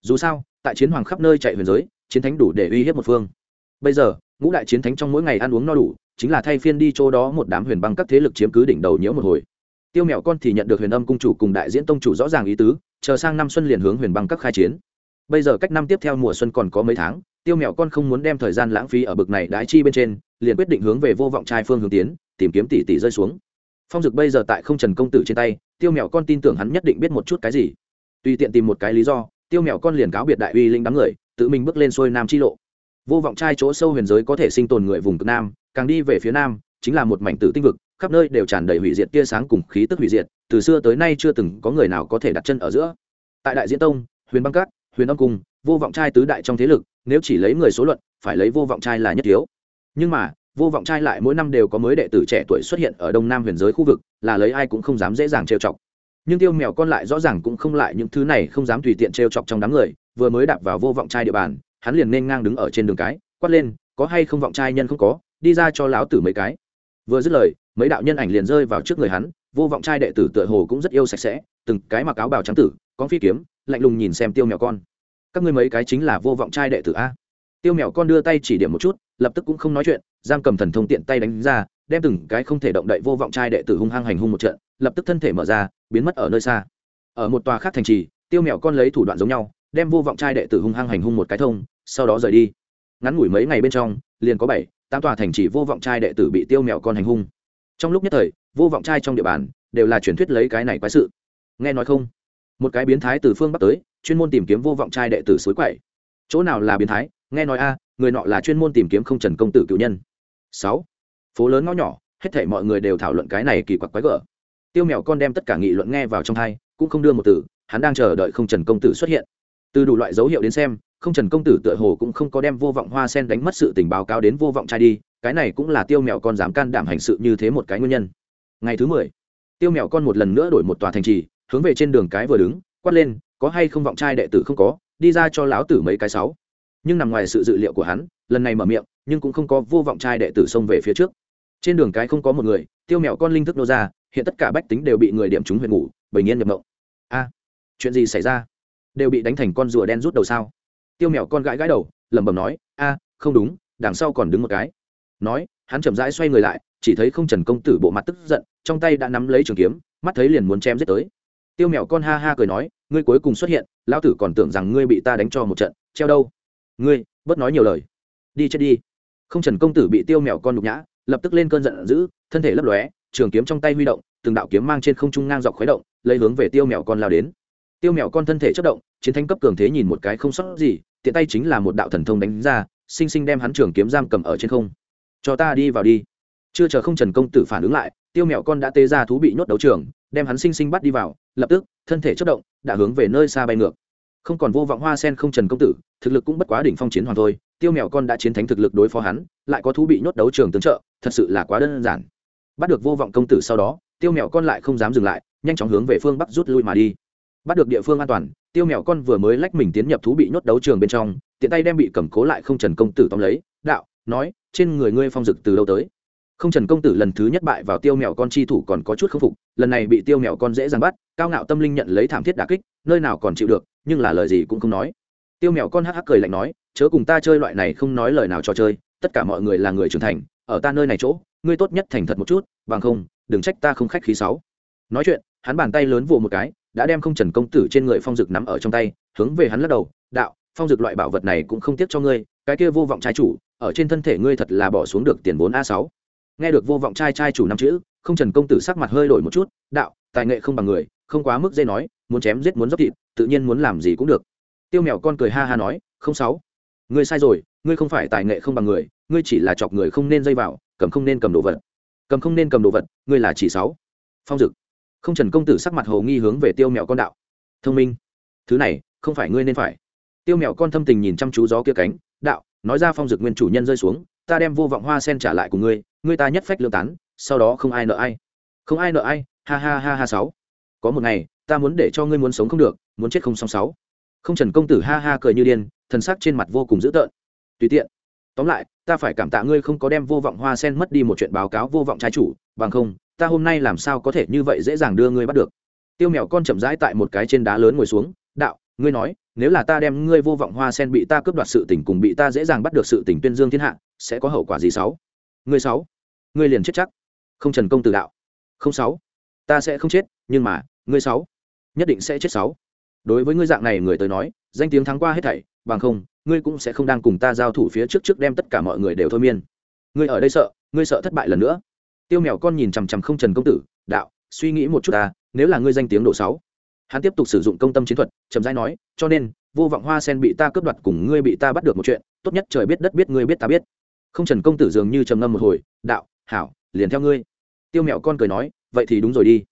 Dù sao, tại chiến hoàng khắp nơi chạy huyền giới, chiến thánh đủ để uy hiếp một phương. Bây giờ, ngũ đại chiến thánh trong mỗi ngày ăn uống no đủ, chính là thay phiên đi chỗ đó một đám huyền băng các thế lực chiếm cứ đỉnh đầu nhiễu một hồi. Tiêu mèo con thì nhận được huyền âm cung chủ cùng đại diễn tông chủ rõ ràng ý tứ, chờ sang năm xuân liền hướng huyền băng các khai chiến. Bây giờ cách năm tiếp theo mùa xuân còn có mấy tháng, tiêu mèo con không muốn đem thời gian lãng phí ở bực này đái chi bên trên, liền quyết định hướng về vô vọng trai phương hướng tiến, tìm kiếm tỷ tỷ rơi xuống. Phong dực bây giờ tại không trần công tử trên tay tiêu mèo con tin tưởng hắn nhất định biết một chút cái gì. Tùy tiện tìm một cái lý do, tiêu mèo con liền cáo biệt đại uy linh đám người, tự mình bước lên xuôi nam chi lộ. Vô vọng trai chỗ sâu huyền giới có thể sinh tồn người vùng cực nam, càng đi về phía nam, chính là một mảnh tử tinh vực, khắp nơi đều tràn đầy hủy diệt tia sáng cùng khí tức hủy diệt, từ xưa tới nay chưa từng có người nào có thể đặt chân ở giữa. Tại đại diễn tông, huyền băng cát huyền âm cung, vô vọng trai tứ đại trong thế lực, nếu chỉ lấy người số luận, phải lấy vô vọng trai là nhất thiếu. Nhưng mà vô vọng trai lại mỗi năm đều có mới đệ tử trẻ tuổi xuất hiện ở đông nam huyền giới khu vực, là lấy ai cũng không dám dễ dàng trêu chọc. Nhưng tiêu mèo con lại rõ ràng cũng không lại những thứ này không dám tùy tiện trêu chọc trong đám người, vừa mới đạp vào vô vọng trai địa bàn, hắn liền nên ngang đứng ở trên đường cái, quát lên, có hay không vọng trai nhân không có, đi ra cho lão tử mấy cái. Vừa dứt lời, mấy đạo nhân ảnh liền rơi vào trước người hắn, vô vọng trai đệ tử tựa hồ cũng rất yêu sạch sẽ, từng cái mặc áo bào trắng tử con phi kiếm, lạnh lùng nhìn xem tiêu mèo con. Các ngươi mấy cái chính là vô vọng trai đệ tử a? Tiêu mèo con đưa tay chỉ điểm một chút, lập tức cũng không nói chuyện, giam cầm thần thông tiện tay đánh ra, đem từng cái không thể động đậy vô vọng trai đệ tử hung hăng hành hung một trận, lập tức thân thể mở ra, biến mất ở nơi xa. Ở một tòa khác thành trì, tiêu mèo con lấy thủ đoạn giống nhau, đem vô vọng trai đệ tử hung hăng hành hung một cái thông, sau đó rời đi. Ngắn ngủi mấy ngày bên trong, liền có bảy, tám tòa thành trì vô vọng trai đệ tử bị tiêu mèo con hành hung. Trong lúc nhất thời, vô vọng trai trong địa bàn đều là truyền thuyết lấy cái này quái sự. Nghe nói không? Một cái biến thái từ phương bắc tới, chuyên môn tìm kiếm vô vọng trai đệ tử suối quậy. Chỗ nào là biến thái? Nghe nói a, người nọ là chuyên môn tìm kiếm không trần công tử cựu nhân. Sáu, phố lớn ngõ nhỏ, hết thảy mọi người đều thảo luận cái này kỳ quặc quái gở. Tiêu mèo con đem tất cả nghị luận nghe vào trong hai, cũng không đưa một từ, hắn đang chờ đợi không trần công tử xuất hiện. Từ đủ loại dấu hiệu đến xem, không trần công tử tựa hồ cũng không có đem vô vọng hoa sen đánh mất sự tình báo cáo đến vô vọng trai đi, cái này cũng là tiêu mèo con dám can đảm hành sự như thế một cái nguyên nhân. Ngày thứ mười, tiêu mèo con một lần nữa đổi một tòa thành trì, hướng về trên đường cái vừa đứng, quát lên, có hay không vọng trai đệ tử không có, đi ra cho lão tử mấy cái sáu nhưng nằm ngoài sự dự liệu của hắn, lần này mở miệng, nhưng cũng không có vô vọng trai đệ tử xông về phía trước. Trên đường cái không có một người, tiêu mèo con linh thức nô ra, hiện tất cả bách tính đều bị người điểm trúng huyền ngủ, bình yên nhập mộng. A, chuyện gì xảy ra? Đều bị đánh thành con rùa đen rút đầu sao? Tiêu mèo con gãi gãi đầu, lẩm bẩm nói, a, không đúng, đằng sau còn đứng một cái. Nói, hắn chậm rãi xoay người lại, chỉ thấy không trần công tử bộ mặt tức giận, trong tay đã nắm lấy trường kiếm, mắt thấy liền muốn chém giết tới. Tiêu mèo con ha ha cười nói, ngươi cuối cùng xuất hiện, lão tử còn tưởng rằng ngươi bị ta đánh cho một trận, treo đâu? Ngươi, bớt nói nhiều lời. Đi chết đi. Không trần công tử bị tiêu mèo con nhục nhã, lập tức lên cơn giận dữ, thân thể lấp lóe, trường kiếm trong tay huy động, từng đạo kiếm mang trên không trung ngang dọc khuấy động, lấy hướng về tiêu mèo con lao đến. Tiêu mèo con thân thể chất động, chiến thanh cấp cường thế nhìn một cái không sót gì, tiện tay chính là một đạo thần thông đánh ra, sinh sinh đem hắn trường kiếm giam cầm ở trên không. Cho ta đi vào đi. Chưa chờ không trần công tử phản ứng lại, tiêu mèo con đã tê ra thú bị nhốt đấu trường, đem hắn sinh sinh bắt đi vào, lập tức, thân thể chất động, đã hướng về nơi xa bay ngược không còn vô vọng hoa sen không trần công tử, thực lực cũng bất quá đỉnh phong chiến hoàng thôi, tiêu mèo con đã chiến thánh thực lực đối phó hắn, lại có thú bị nhốt đấu trường tương trợ, thật sự là quá đơn giản. Bắt được vô vọng công tử sau đó, tiêu mèo con lại không dám dừng lại, nhanh chóng hướng về phương bắc rút lui mà đi. Bắt được địa phương an toàn, tiêu mèo con vừa mới lách mình tiến nhập thú bị nhốt đấu trường bên trong, tiện tay đem bị cầm cố lại không trần công tử tóm lấy, đạo, nói, trên người ngươi phong dực từ đâu tới? Không trần công tử lần thứ nhất bại vào tiêu mèo con chi thủ còn có chút k phục, lần này bị tiêu mèo con dễ dàng bắt, cao ngạo tâm linh nhận lấy thảm thiết đà kích, nơi nào còn chịu được nhưng là lời gì cũng không nói. Tiêu mèo con hắc hắc cười lạnh nói, chớ cùng ta chơi loại này không nói lời nào cho chơi, tất cả mọi người là người trưởng thành, ở ta nơi này chỗ, ngươi tốt nhất thành thật một chút, bằng không, đừng trách ta không khách khí sáu. Nói chuyện, hắn bàn tay lớn vụ một cái, đã đem không trần công tử trên người phong dực nắm ở trong tay, hướng về hắn lắc đầu, đạo, phong dực loại bảo vật này cũng không tiếc cho ngươi, cái kia vô vọng trai chủ, ở trên thân thể ngươi thật là bỏ xuống được tiền vốn a sáu. Nghe được vô vọng trai trai chủ năm chữ, không trần công tử sắc mặt hơi đổi một chút, đạo, tài nghệ không bằng người, không quá mức dây nói muốn chém giết muốn dốc thịt, tự nhiên muốn làm gì cũng được. Tiêu mèo con cười ha ha nói, không sáu, ngươi sai rồi, ngươi không phải tài nghệ không bằng người, ngươi chỉ là chọc người không nên dây vào, cầm không nên cầm đồ vật. Cầm không nên cầm đồ vật, ngươi là chỉ sáu. Phong dực. Không trần công tử sắc mặt hồ nghi hướng về tiêu mèo con đạo, thông minh, thứ này không phải ngươi nên phải. Tiêu mèo con thâm tình nhìn chăm chú gió kia cánh, đạo, nói ra phong dực nguyên chủ nhân rơi xuống, ta đem vô vọng hoa sen trả lại của ngươi ngươi ta nhất phách lương tán, sau đó không ai nợ ai. Không ai nợ ai, ha ha ha ha sáu. Có một ngày ta muốn để cho ngươi muốn sống không được, muốn chết không xong sáu. Không trần công tử ha ha cười như điên, thần sắc trên mặt vô cùng dữ tợn. Tùy tiện. Tóm lại, ta phải cảm tạ ngươi không có đem vô vọng hoa sen mất đi một chuyện báo cáo vô vọng trái chủ, bằng không, ta hôm nay làm sao có thể như vậy dễ dàng đưa ngươi bắt được. Tiêu mèo con chậm rãi tại một cái trên đá lớn ngồi xuống, đạo, ngươi nói, nếu là ta đem ngươi vô vọng hoa sen bị ta cướp đoạt sự tình cùng bị ta dễ dàng bắt được sự tình tuyên dương thiên hạ, sẽ có hậu quả gì sáu? Ngươi sáu? Ngươi liền chết chắc. Không trần công tử đạo. Không sáu, ta sẽ không chết, nhưng mà, ngươi sáu? Nhất định sẽ chết sáu. Đối với ngươi dạng này người tới nói, danh tiếng thắng qua hết thảy, bằng không, ngươi cũng sẽ không đang cùng ta giao thủ phía trước trước đem tất cả mọi người đều thôi miên. Ngươi ở đây sợ, ngươi sợ thất bại lần nữa. Tiêu mèo con nhìn chằm chằm không trần công tử, đạo, suy nghĩ một chút ta, nếu là ngươi danh tiếng độ sáu. Hắn tiếp tục sử dụng công tâm chiến thuật, chậm rãi nói, cho nên, vô vọng hoa sen bị ta cướp đoạt cùng ngươi bị ta bắt được một chuyện, tốt nhất trời biết đất biết ngươi biết ta biết. Không trần công tử dường như trầm ngâm một hồi, đạo, hảo, liền theo ngươi. Tiêu mẹo con cười nói, vậy thì đúng rồi đi.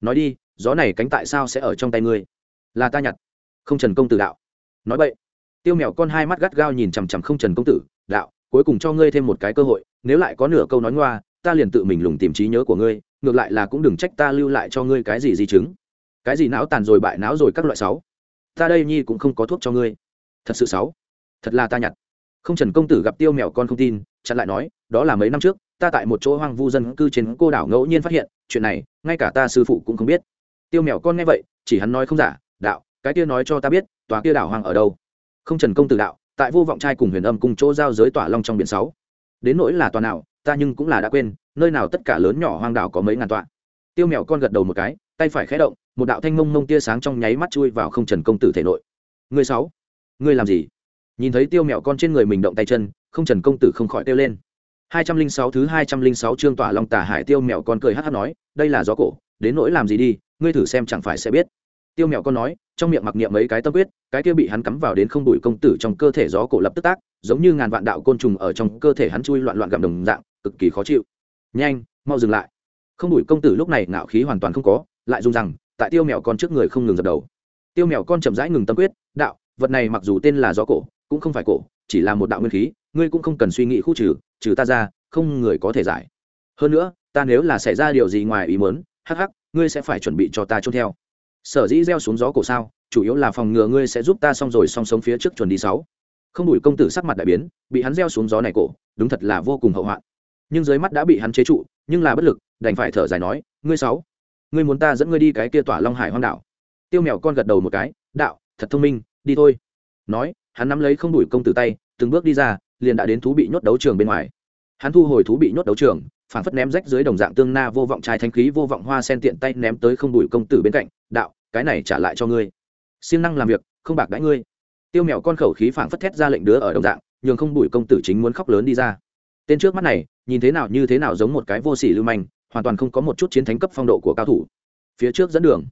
Nói đi gió này cánh tại sao sẽ ở trong tay ngươi? Là ta nhặt. Không trần công tử đạo. Nói vậy tiêu mèo con hai mắt gắt gao nhìn chằm chằm không trần công tử, đạo, cuối cùng cho ngươi thêm một cái cơ hội, nếu lại có nửa câu nói ngoa, ta liền tự mình lùng tìm trí nhớ của ngươi, ngược lại là cũng đừng trách ta lưu lại cho ngươi cái gì di chứng. Cái gì não tàn rồi bại não rồi các loại sáu. Ta đây nhi cũng không có thuốc cho ngươi. Thật sự sáu. Thật là ta nhặt. Không trần công tử gặp tiêu mèo con không tin, chặn lại nói, đó là mấy năm trước, ta tại một chỗ hoang vu dân cư trên cô đảo ngẫu nhiên phát hiện, chuyện này, ngay cả ta sư phụ cũng không biết tiêu mèo con nghe vậy, chỉ hắn nói không giả, đạo, cái kia nói cho ta biết, tòa kia đảo hoàng ở đâu? Không trần công tử đạo, tại vô vọng trai cùng huyền âm cùng chỗ giao giới tỏa long trong biển sáu. Đến nỗi là tòa nào, ta nhưng cũng là đã quên, nơi nào tất cả lớn nhỏ hoang đảo có mấy ngàn tọa tiêu mèo con gật đầu một cái, tay phải khé động, một đạo thanh mông mông tia sáng trong nháy mắt chui vào không trần công tử thể nội. Người sáu người làm gì? Nhìn thấy tiêu mèo con trên người mình động tay chân, không trần công tử không khỏi tiêu lên. Hai trăm linh sáu thứ hai trăm linh sáu chương tỏa long tả hải tiêu mèo con cười hát hát nói, đây là gió cổ, đến nỗi làm gì đi ngươi thử xem chẳng phải sẽ biết. Tiêu mèo con nói, trong miệng mặc niệm mấy cái tâm quyết, cái kia bị hắn cắm vào đến không đủi công tử trong cơ thể gió cổ lập tức tác, giống như ngàn vạn đạo côn trùng ở trong cơ thể hắn chui loạn loạn gặm đồng dạng, cực kỳ khó chịu. Nhanh, mau dừng lại. Không đủi công tử lúc này ngạo khí hoàn toàn không có, lại dùng rằng, tại tiêu mèo con trước người không ngừng dập đầu. Tiêu mèo con chậm rãi ngừng tâm quyết, đạo, vật này mặc dù tên là gió cổ, cũng không phải cổ, chỉ là một đạo nguyên khí, ngươi cũng không cần suy nghĩ khu trừ trừ ta ra, không người có thể giải. Hơn nữa, ta nếu là xảy ra điều gì ngoài ý muốn hắc hắc, ngươi sẽ phải chuẩn bị cho ta trốn theo. Sở dĩ gieo xuống gió cổ sao, chủ yếu là phòng ngừa ngươi sẽ giúp ta xong rồi song sống phía trước chuẩn đi sáu. Không đủi công tử sắc mặt đại biến, bị hắn gieo xuống gió này cổ, đúng thật là vô cùng hậu hoạn. Nhưng dưới mắt đã bị hắn chế trụ, nhưng là bất lực, đành phải thở dài nói, ngươi sáu, ngươi muốn ta dẫn ngươi đi cái kia tỏa long hải hoang đảo? Tiêu mèo con gật đầu một cái, đạo, thật thông minh, đi thôi. Nói, hắn nắm lấy không đủi công tử tay, từng bước đi ra, liền đã đến thú bị nhốt đấu trường bên ngoài. Hắn thu hồi thú bị nhốt đấu trường phản phất ném rách dưới đồng dạng tương na vô vọng trai thanh khí vô vọng hoa sen tiện tay ném tới không đủi công tử bên cạnh, đạo, cái này trả lại cho ngươi. Siêng năng làm việc, không bạc đãi ngươi. Tiêu mèo con khẩu khí phảng phất thét ra lệnh đứa ở đồng dạng, nhường không đủi công tử chính muốn khóc lớn đi ra. Tên trước mắt này, nhìn thế nào như thế nào giống một cái vô sỉ lưu manh, hoàn toàn không có một chút chiến thánh cấp phong độ của cao thủ. Phía trước dẫn đường,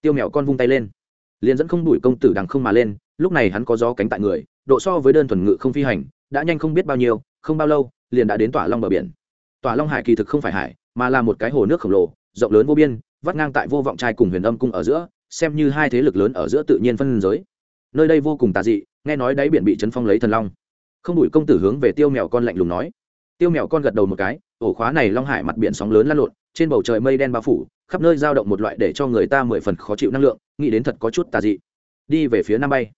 tiêu mèo con vung tay lên. Liền dẫn không đuổi công tử đằng không mà lên, lúc này hắn có gió cánh tại người, độ so với đơn thuần ngự không phi hành, đã nhanh không biết bao nhiêu, không bao lâu, liền đã đến tỏa long bờ biển. Tòa long hải kỳ thực không phải hải, mà là một cái hồ nước khổng lồ, rộng lớn vô biên, vắt ngang tại vô vọng trai cùng huyền âm cung ở giữa, xem như hai thế lực lớn ở giữa tự nhiên phân giới. Nơi đây vô cùng tà dị, nghe nói đáy biển bị chấn phong lấy thần long. Không đủi công tử hướng về tiêu mèo con lạnh lùng nói. Tiêu mèo con gật đầu một cái, ổ khóa này long hải mặt biển sóng lớn lăn lộn, trên bầu trời mây đen bao phủ, khắp nơi dao động một loại để cho người ta mười phần khó chịu năng lượng, nghĩ đến thật có chút tà dị. Đi về phía nam bay.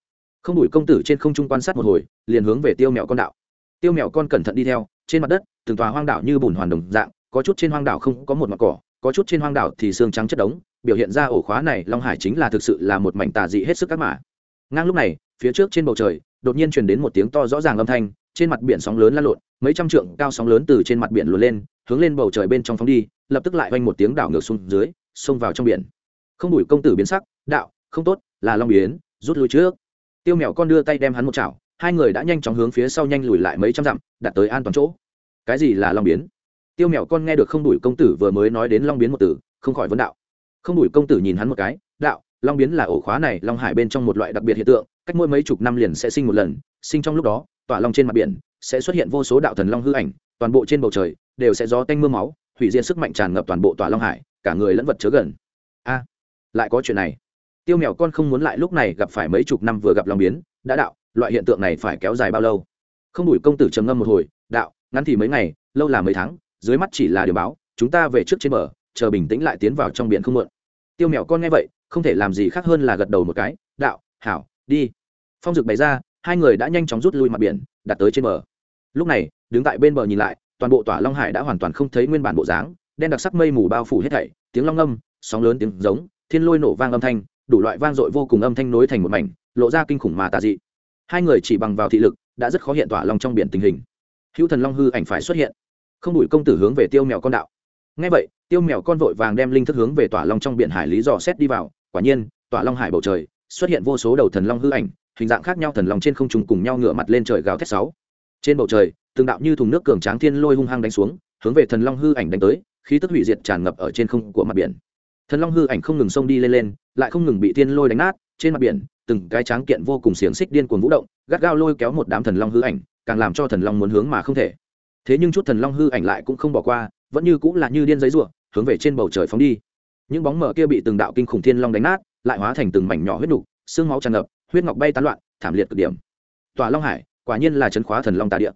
Không đủi công tử trên không trung quan sát một hồi, liền hướng về tiêu mèo con đạo. Tiêu mèo con cẩn thận đi theo, trên mặt đất từng tòa hoang đảo như bùn hoàn đồng dạng, có chút trên hoang đảo không có một mặt cỏ, có chút trên hoang đảo thì xương trắng chất đống, biểu hiện ra ổ khóa này long hải chính là thực sự là một mảnh tà dị hết sức các mã ngang lúc này, phía trước trên bầu trời, đột nhiên truyền đến một tiếng to rõ ràng âm thanh, trên mặt biển sóng lớn lan lộn, mấy trăm trượng cao sóng lớn từ trên mặt biển luồn lên, hướng lên bầu trời bên trong phóng đi, lập tức lại vang một tiếng đảo ngược xuống dưới, xông vào trong biển. Không đủi công tử biến sắc, đạo, không tốt, là long biến, rút lui trước. Tiêu mèo con đưa tay đem hắn một chảo, hai người đã nhanh chóng hướng phía sau nhanh lùi lại mấy trăm dặm đặt tới an toàn chỗ cái gì là long biến? Tiêu mèo con nghe được không đủi công tử vừa mới nói đến long biến một từ, không khỏi vấn đạo. Không đủi công tử nhìn hắn một cái, đạo, long biến là ổ khóa này, long hải bên trong một loại đặc biệt hiện tượng, cách mỗi mấy chục năm liền sẽ sinh một lần, sinh trong lúc đó, tỏa long trên mặt biển, sẽ xuất hiện vô số đạo thần long hư ảnh, toàn bộ trên bầu trời đều sẽ gió tanh mưa máu, hủy diệt sức mạnh tràn ngập toàn bộ tỏa long hải, cả người lẫn vật chớ gần. A, lại có chuyện này. Tiêu mèo con không muốn lại lúc này gặp phải mấy chục năm vừa gặp long biến, đã đạo, loại hiện tượng này phải kéo dài bao lâu? Không đủi công tử trầm ngâm một hồi, đạo ngắn thì mấy ngày, lâu là mấy tháng, dưới mắt chỉ là điều báo, chúng ta về trước trên bờ, chờ bình tĩnh lại tiến vào trong biển không muộn. Tiêu mèo con nghe vậy, không thể làm gì khác hơn là gật đầu một cái, đạo, hảo, đi. Phong dực bày ra, hai người đã nhanh chóng rút lui mặt biển, đặt tới trên bờ. Lúc này, đứng tại bên bờ nhìn lại, toàn bộ tỏa long hải đã hoàn toàn không thấy nguyên bản bộ dáng, đen đặc sắc mây mù bao phủ hết thảy, tiếng long âm sóng lớn tiếng giống, thiên lôi nổ vang âm thanh, đủ loại vang dội vô cùng âm thanh nối thành một mảnh, lộ ra kinh khủng mà tà dị. Hai người chỉ bằng vào thị lực, đã rất khó hiện tỏa long trong biển tình hình hữu thần long hư ảnh phải xuất hiện. Không đủi công tử hướng về tiêu mèo con đạo. Ngay vậy, tiêu mèo con vội vàng đem linh thức hướng về tỏa long trong biển hải lý dò xét đi vào. Quả nhiên, tỏa long hải bầu trời, xuất hiện vô số đầu thần long hư ảnh, hình dạng khác nhau thần long trên không trùng cùng nhau ngửa mặt lên trời gào thét sáu. Trên bầu trời, từng đạo như thùng nước cường tráng thiên lôi hung hăng đánh xuống, hướng về thần long hư ảnh đánh tới, khí tức hủy diệt tràn ngập ở trên không của mặt biển. Thần long hư ảnh không ngừng xông đi lên lên, lại không ngừng bị thiên lôi đánh nát, trên mặt biển, từng cái tráng kiện vô cùng xiềng xích điên cuồng vũ động, gắt gao lôi kéo một đám thần long hư ảnh càng làm cho thần long muốn hướng mà không thể. Thế nhưng chút thần long hư ảnh lại cũng không bỏ qua, vẫn như cũng là như điên giấy ruộng hướng về trên bầu trời phóng đi. Những bóng mở kia bị từng đạo kinh khủng thiên long đánh nát, lại hóa thành từng mảnh nhỏ huyết nục, xương máu tràn ngập, huyết ngọc bay tán loạn, thảm liệt cực điểm. Tòa long hải, quả nhiên là chấn khóa thần long tà địa.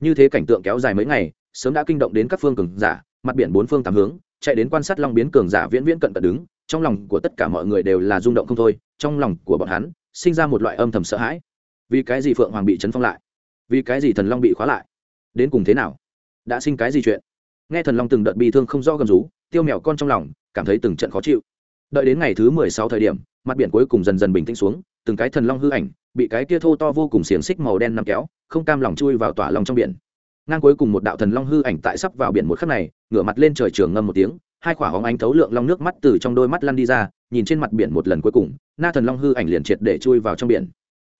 Như thế cảnh tượng kéo dài mấy ngày, sớm đã kinh động đến các phương cường giả, mặt biển bốn phương tám hướng, chạy đến quan sát long biến cường giả viễn viễn cận cận đứng, trong lòng của tất cả mọi người đều là rung động không thôi, trong lòng của bọn hắn, sinh ra một loại âm thầm sợ hãi. Vì cái gì phượng hoàng bị chấn phong lại? Vì cái gì thần long bị khóa lại? Đến cùng thế nào? Đã sinh cái gì chuyện? Nghe thần long từng đợt bị thương không do gầm rú, tiêu mèo con trong lòng cảm thấy từng trận khó chịu. Đợi đến ngày thứ mười sáu thời điểm, mặt biển cuối cùng dần dần bình tĩnh xuống, từng cái thần long hư ảnh bị cái kia thô to vô cùng xiềng xích màu đen nằm kéo, không cam lòng chui vào tỏa lòng trong biển. Ngang cuối cùng một đạo thần long hư ảnh tại sắp vào biển một khắc này, ngửa mặt lên trời trường ngâm một tiếng, hai quả hóng ánh thấu lượng long nước mắt từ trong đôi mắt lăn đi ra, nhìn trên mặt biển một lần cuối cùng, na thần long hư ảnh liền triệt để chui vào trong biển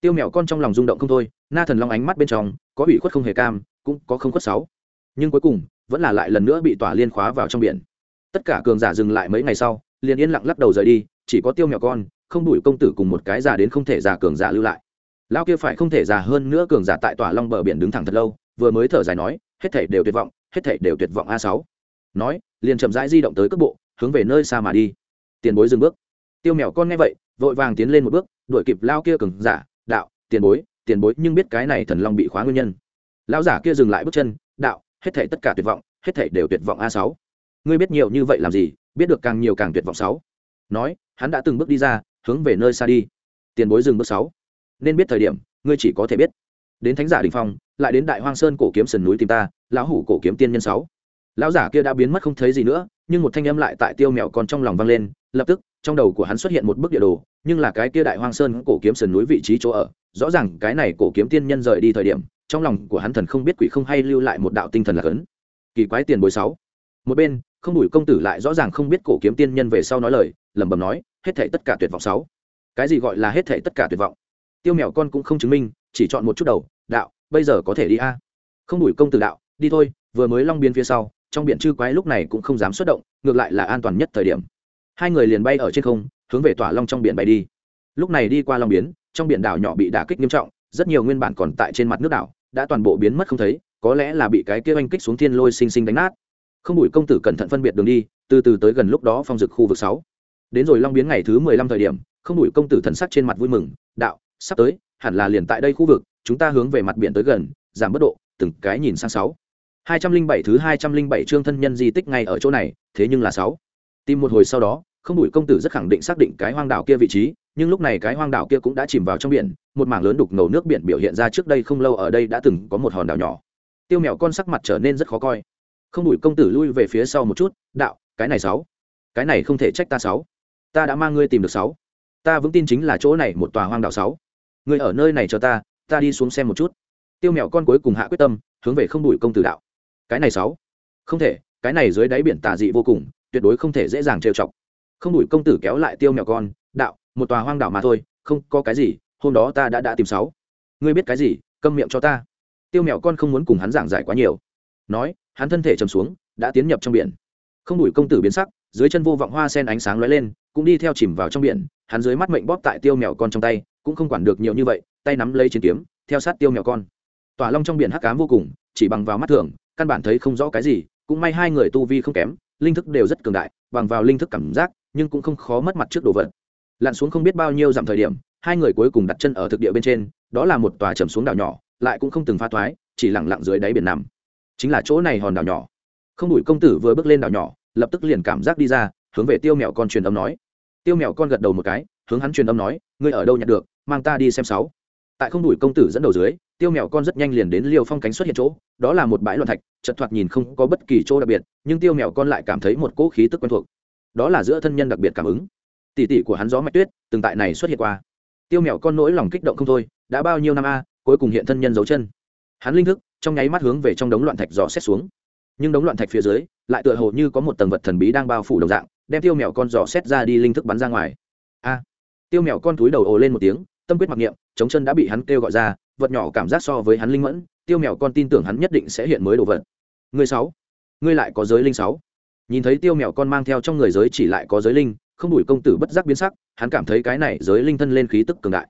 tiêu mèo con trong lòng rung động không thôi, na thần long ánh mắt bên trong, có ủy khuất không hề cam, cũng có không khuất sáu. Nhưng cuối cùng, vẫn là lại lần nữa bị tỏa liên khóa vào trong biển. Tất cả cường giả dừng lại mấy ngày sau, liền yên lặng lắc đầu rời đi, chỉ có tiêu mèo con, không đuổi công tử cùng một cái già đến không thể già cường giả lưu lại. Lao kia phải không thể già hơn nữa cường giả tại tỏa long bờ biển đứng thẳng thật lâu, vừa mới thở dài nói, hết thảy đều tuyệt vọng, hết thảy đều tuyệt vọng a sáu. Nói, liền chậm rãi di động tới cước bộ, hướng về nơi xa mà đi. Tiền bối dừng bước. Tiêu mèo con nghe vậy, vội vàng tiến lên một bước, đuổi kịp lao kia cường giả đạo, tiền bối tiền bối, nhưng biết cái này thần long bị khóa nguyên nhân. Lão giả kia dừng lại bước chân, đạo, hết thảy tất cả tuyệt vọng, hết thảy đều tuyệt vọng a sáu. Ngươi biết nhiều như vậy làm gì, biết được càng nhiều càng tuyệt vọng sáu. Nói, hắn đã từng bước đi ra, hướng về nơi xa đi. Tiền bối dừng bước sáu. Nên biết thời điểm, ngươi chỉ có thể biết. Đến thánh giả đình phong, lại đến đại hoang sơn cổ kiếm sườn núi tìm ta, lão hủ cổ kiếm tiên nhân sáu lão giả kia đã biến mất không thấy gì nữa, nhưng một thanh âm lại tại tiêu mèo còn trong lòng vang lên, lập tức, trong đầu của hắn xuất hiện một bức địa đồ, nhưng là cái kia đại hoang sơn cổ kiếm sườn núi vị trí chỗ ở. Rõ ràng cái này cổ kiếm tiên nhân rời đi thời điểm, trong lòng của hắn thần không biết quỷ không hay lưu lại một đạo tinh thần là cấn kỳ quái tiền bối sáu. Một bên, không đủi công tử lại rõ ràng không biết cổ kiếm tiên nhân về sau nói lời, lẩm bẩm nói, hết thảy tất cả tuyệt vọng sáu. Cái gì gọi là hết thảy tất cả tuyệt vọng? Tiêu mèo con cũng không chứng minh, chỉ chọn một chút đầu, đạo, bây giờ có thể đi a. Không đủi công tử đạo, đi thôi, vừa mới long biến phía sau trong biển chư quái lúc này cũng không dám xuất động, ngược lại là an toàn nhất thời điểm. Hai người liền bay ở trên không, hướng về tỏa long trong biển bay đi. Lúc này đi qua long biến, trong biển đảo nhỏ bị đả kích nghiêm trọng, rất nhiều nguyên bản còn tại trên mặt nước đảo, đã toàn bộ biến mất không thấy, có lẽ là bị cái kia oanh kích xuống thiên lôi xinh xinh đánh nát. Không đủi công tử cẩn thận phân biệt đường đi, từ từ tới gần lúc đó phong dực khu vực sáu. Đến rồi long biến ngày thứ mười lăm thời điểm, không đủi công tử thần sắc trên mặt vui mừng, đạo, sắp tới, hẳn là liền tại đây khu vực, chúng ta hướng về mặt biển tới gần, giảm bất độ, từng cái nhìn sang sáu hai trăm linh bảy thứ hai trăm linh bảy chương thân nhân di tích ngay ở chỗ này, thế nhưng là sáu. Tìm một hồi sau đó, không đủi công tử rất khẳng định xác định cái hoang đảo kia vị trí, nhưng lúc này cái hoang đảo kia cũng đã chìm vào trong biển, một mảng lớn đục ngầu nước biển biểu hiện ra trước đây không lâu ở đây đã từng có một hòn đảo nhỏ. Tiêu mèo con sắc mặt trở nên rất khó coi. Không đủi công tử lui về phía sau một chút, đạo, cái này sáu. Cái này không thể trách ta sáu. Ta đã mang ngươi tìm được sáu. Ta vững tin chính là chỗ này một tòa hoang đảo sáu. Ngươi ở nơi này cho ta ta đi xuống xem một chút. Tiêu mèo con cuối cùng hạ quyết tâm, hướng về không đủi công tử đạo cái này sáu. Không thể, cái này dưới đáy biển tà dị vô cùng, tuyệt đối không thể dễ dàng trêu chọc. Không đủi công tử kéo lại tiêu mèo con, đạo, một tòa hoang đảo mà thôi, không có cái gì, hôm đó ta đã đã tìm sáu. Ngươi biết cái gì, câm miệng cho ta. Tiêu mèo con không muốn cùng hắn giảng giải quá nhiều. Nói, hắn thân thể chầm xuống, đã tiến nhập trong biển. Không đủi công tử biến sắc, dưới chân vô vọng hoa sen ánh sáng lóe lên, cũng đi theo chìm vào trong biển, hắn dưới mắt mệnh bóp tại tiêu mèo con trong tay, cũng không quản được nhiều như vậy, tay nắm lấy chiến kiếm, theo sát tiêu mèo con. Tỏa long trong biển hắc cám vô cùng, chỉ bằng vào mắt thường căn bản thấy không rõ cái gì, cũng may hai người tu vi không kém, linh thức đều rất cường đại, bằng vào linh thức cảm giác, nhưng cũng không khó mất mặt trước đồ vật. Lặn xuống không biết bao nhiêu dặm thời điểm, hai người cuối cùng đặt chân ở thực địa bên trên, đó là một tòa trầm xuống đảo nhỏ, lại cũng không từng pha thoái, chỉ lẳng lặng dưới đáy biển nằm. Chính là chỗ này hòn đảo nhỏ. Không đủi công tử vừa bước lên đảo nhỏ, lập tức liền cảm giác đi ra, hướng về tiêu mèo con truyền âm nói. Tiêu mèo con gật đầu một cái, hướng hắn truyền âm nói, ngươi ở đâu nhận được? Mang ta đi xem sáu. Tại không đủi công tử dẫn đầu dưới tiêu mèo con rất nhanh liền đến liều phong cánh xuất hiện chỗ, đó là một bãi loạn thạch, chật thoạt nhìn không có bất kỳ chỗ đặc biệt, nhưng tiêu mèo con lại cảm thấy một cỗ khí tức quen thuộc. Đó là giữa thân nhân đặc biệt cảm ứng. Tỷ tỷ của hắn gió mạch tuyết, từng tại này xuất hiện qua. Tiêu mèo con nỗi lòng kích động không thôi, đã bao nhiêu năm a, cuối cùng hiện thân nhân dấu chân. Hắn linh thức, trong nháy mắt hướng về trong đống loạn thạch dò xét xuống. Nhưng đống loạn thạch phía dưới, lại tựa hồ như có một tầng vật thần bí đang bao phủ đồng dạng, đem tiêu mèo con dò xét ra đi linh thức bắn ra ngoài. A. Tiêu mèo con túi đầu ồ lên một tiếng, tâm quyết mặc niệm, chống chân đã bị hắn kêu gọi ra vật nhỏ cảm giác so với hắn linh mẫn, tiêu mèo con tin tưởng hắn nhất định sẽ hiện mới đồ vật. Người sáu, ngươi lại có giới linh sáu. Nhìn thấy tiêu mèo con mang theo trong người giới chỉ lại có giới linh, không đủi công tử bất giác biến sắc, hắn cảm thấy cái này giới linh thân lên khí tức cường đại.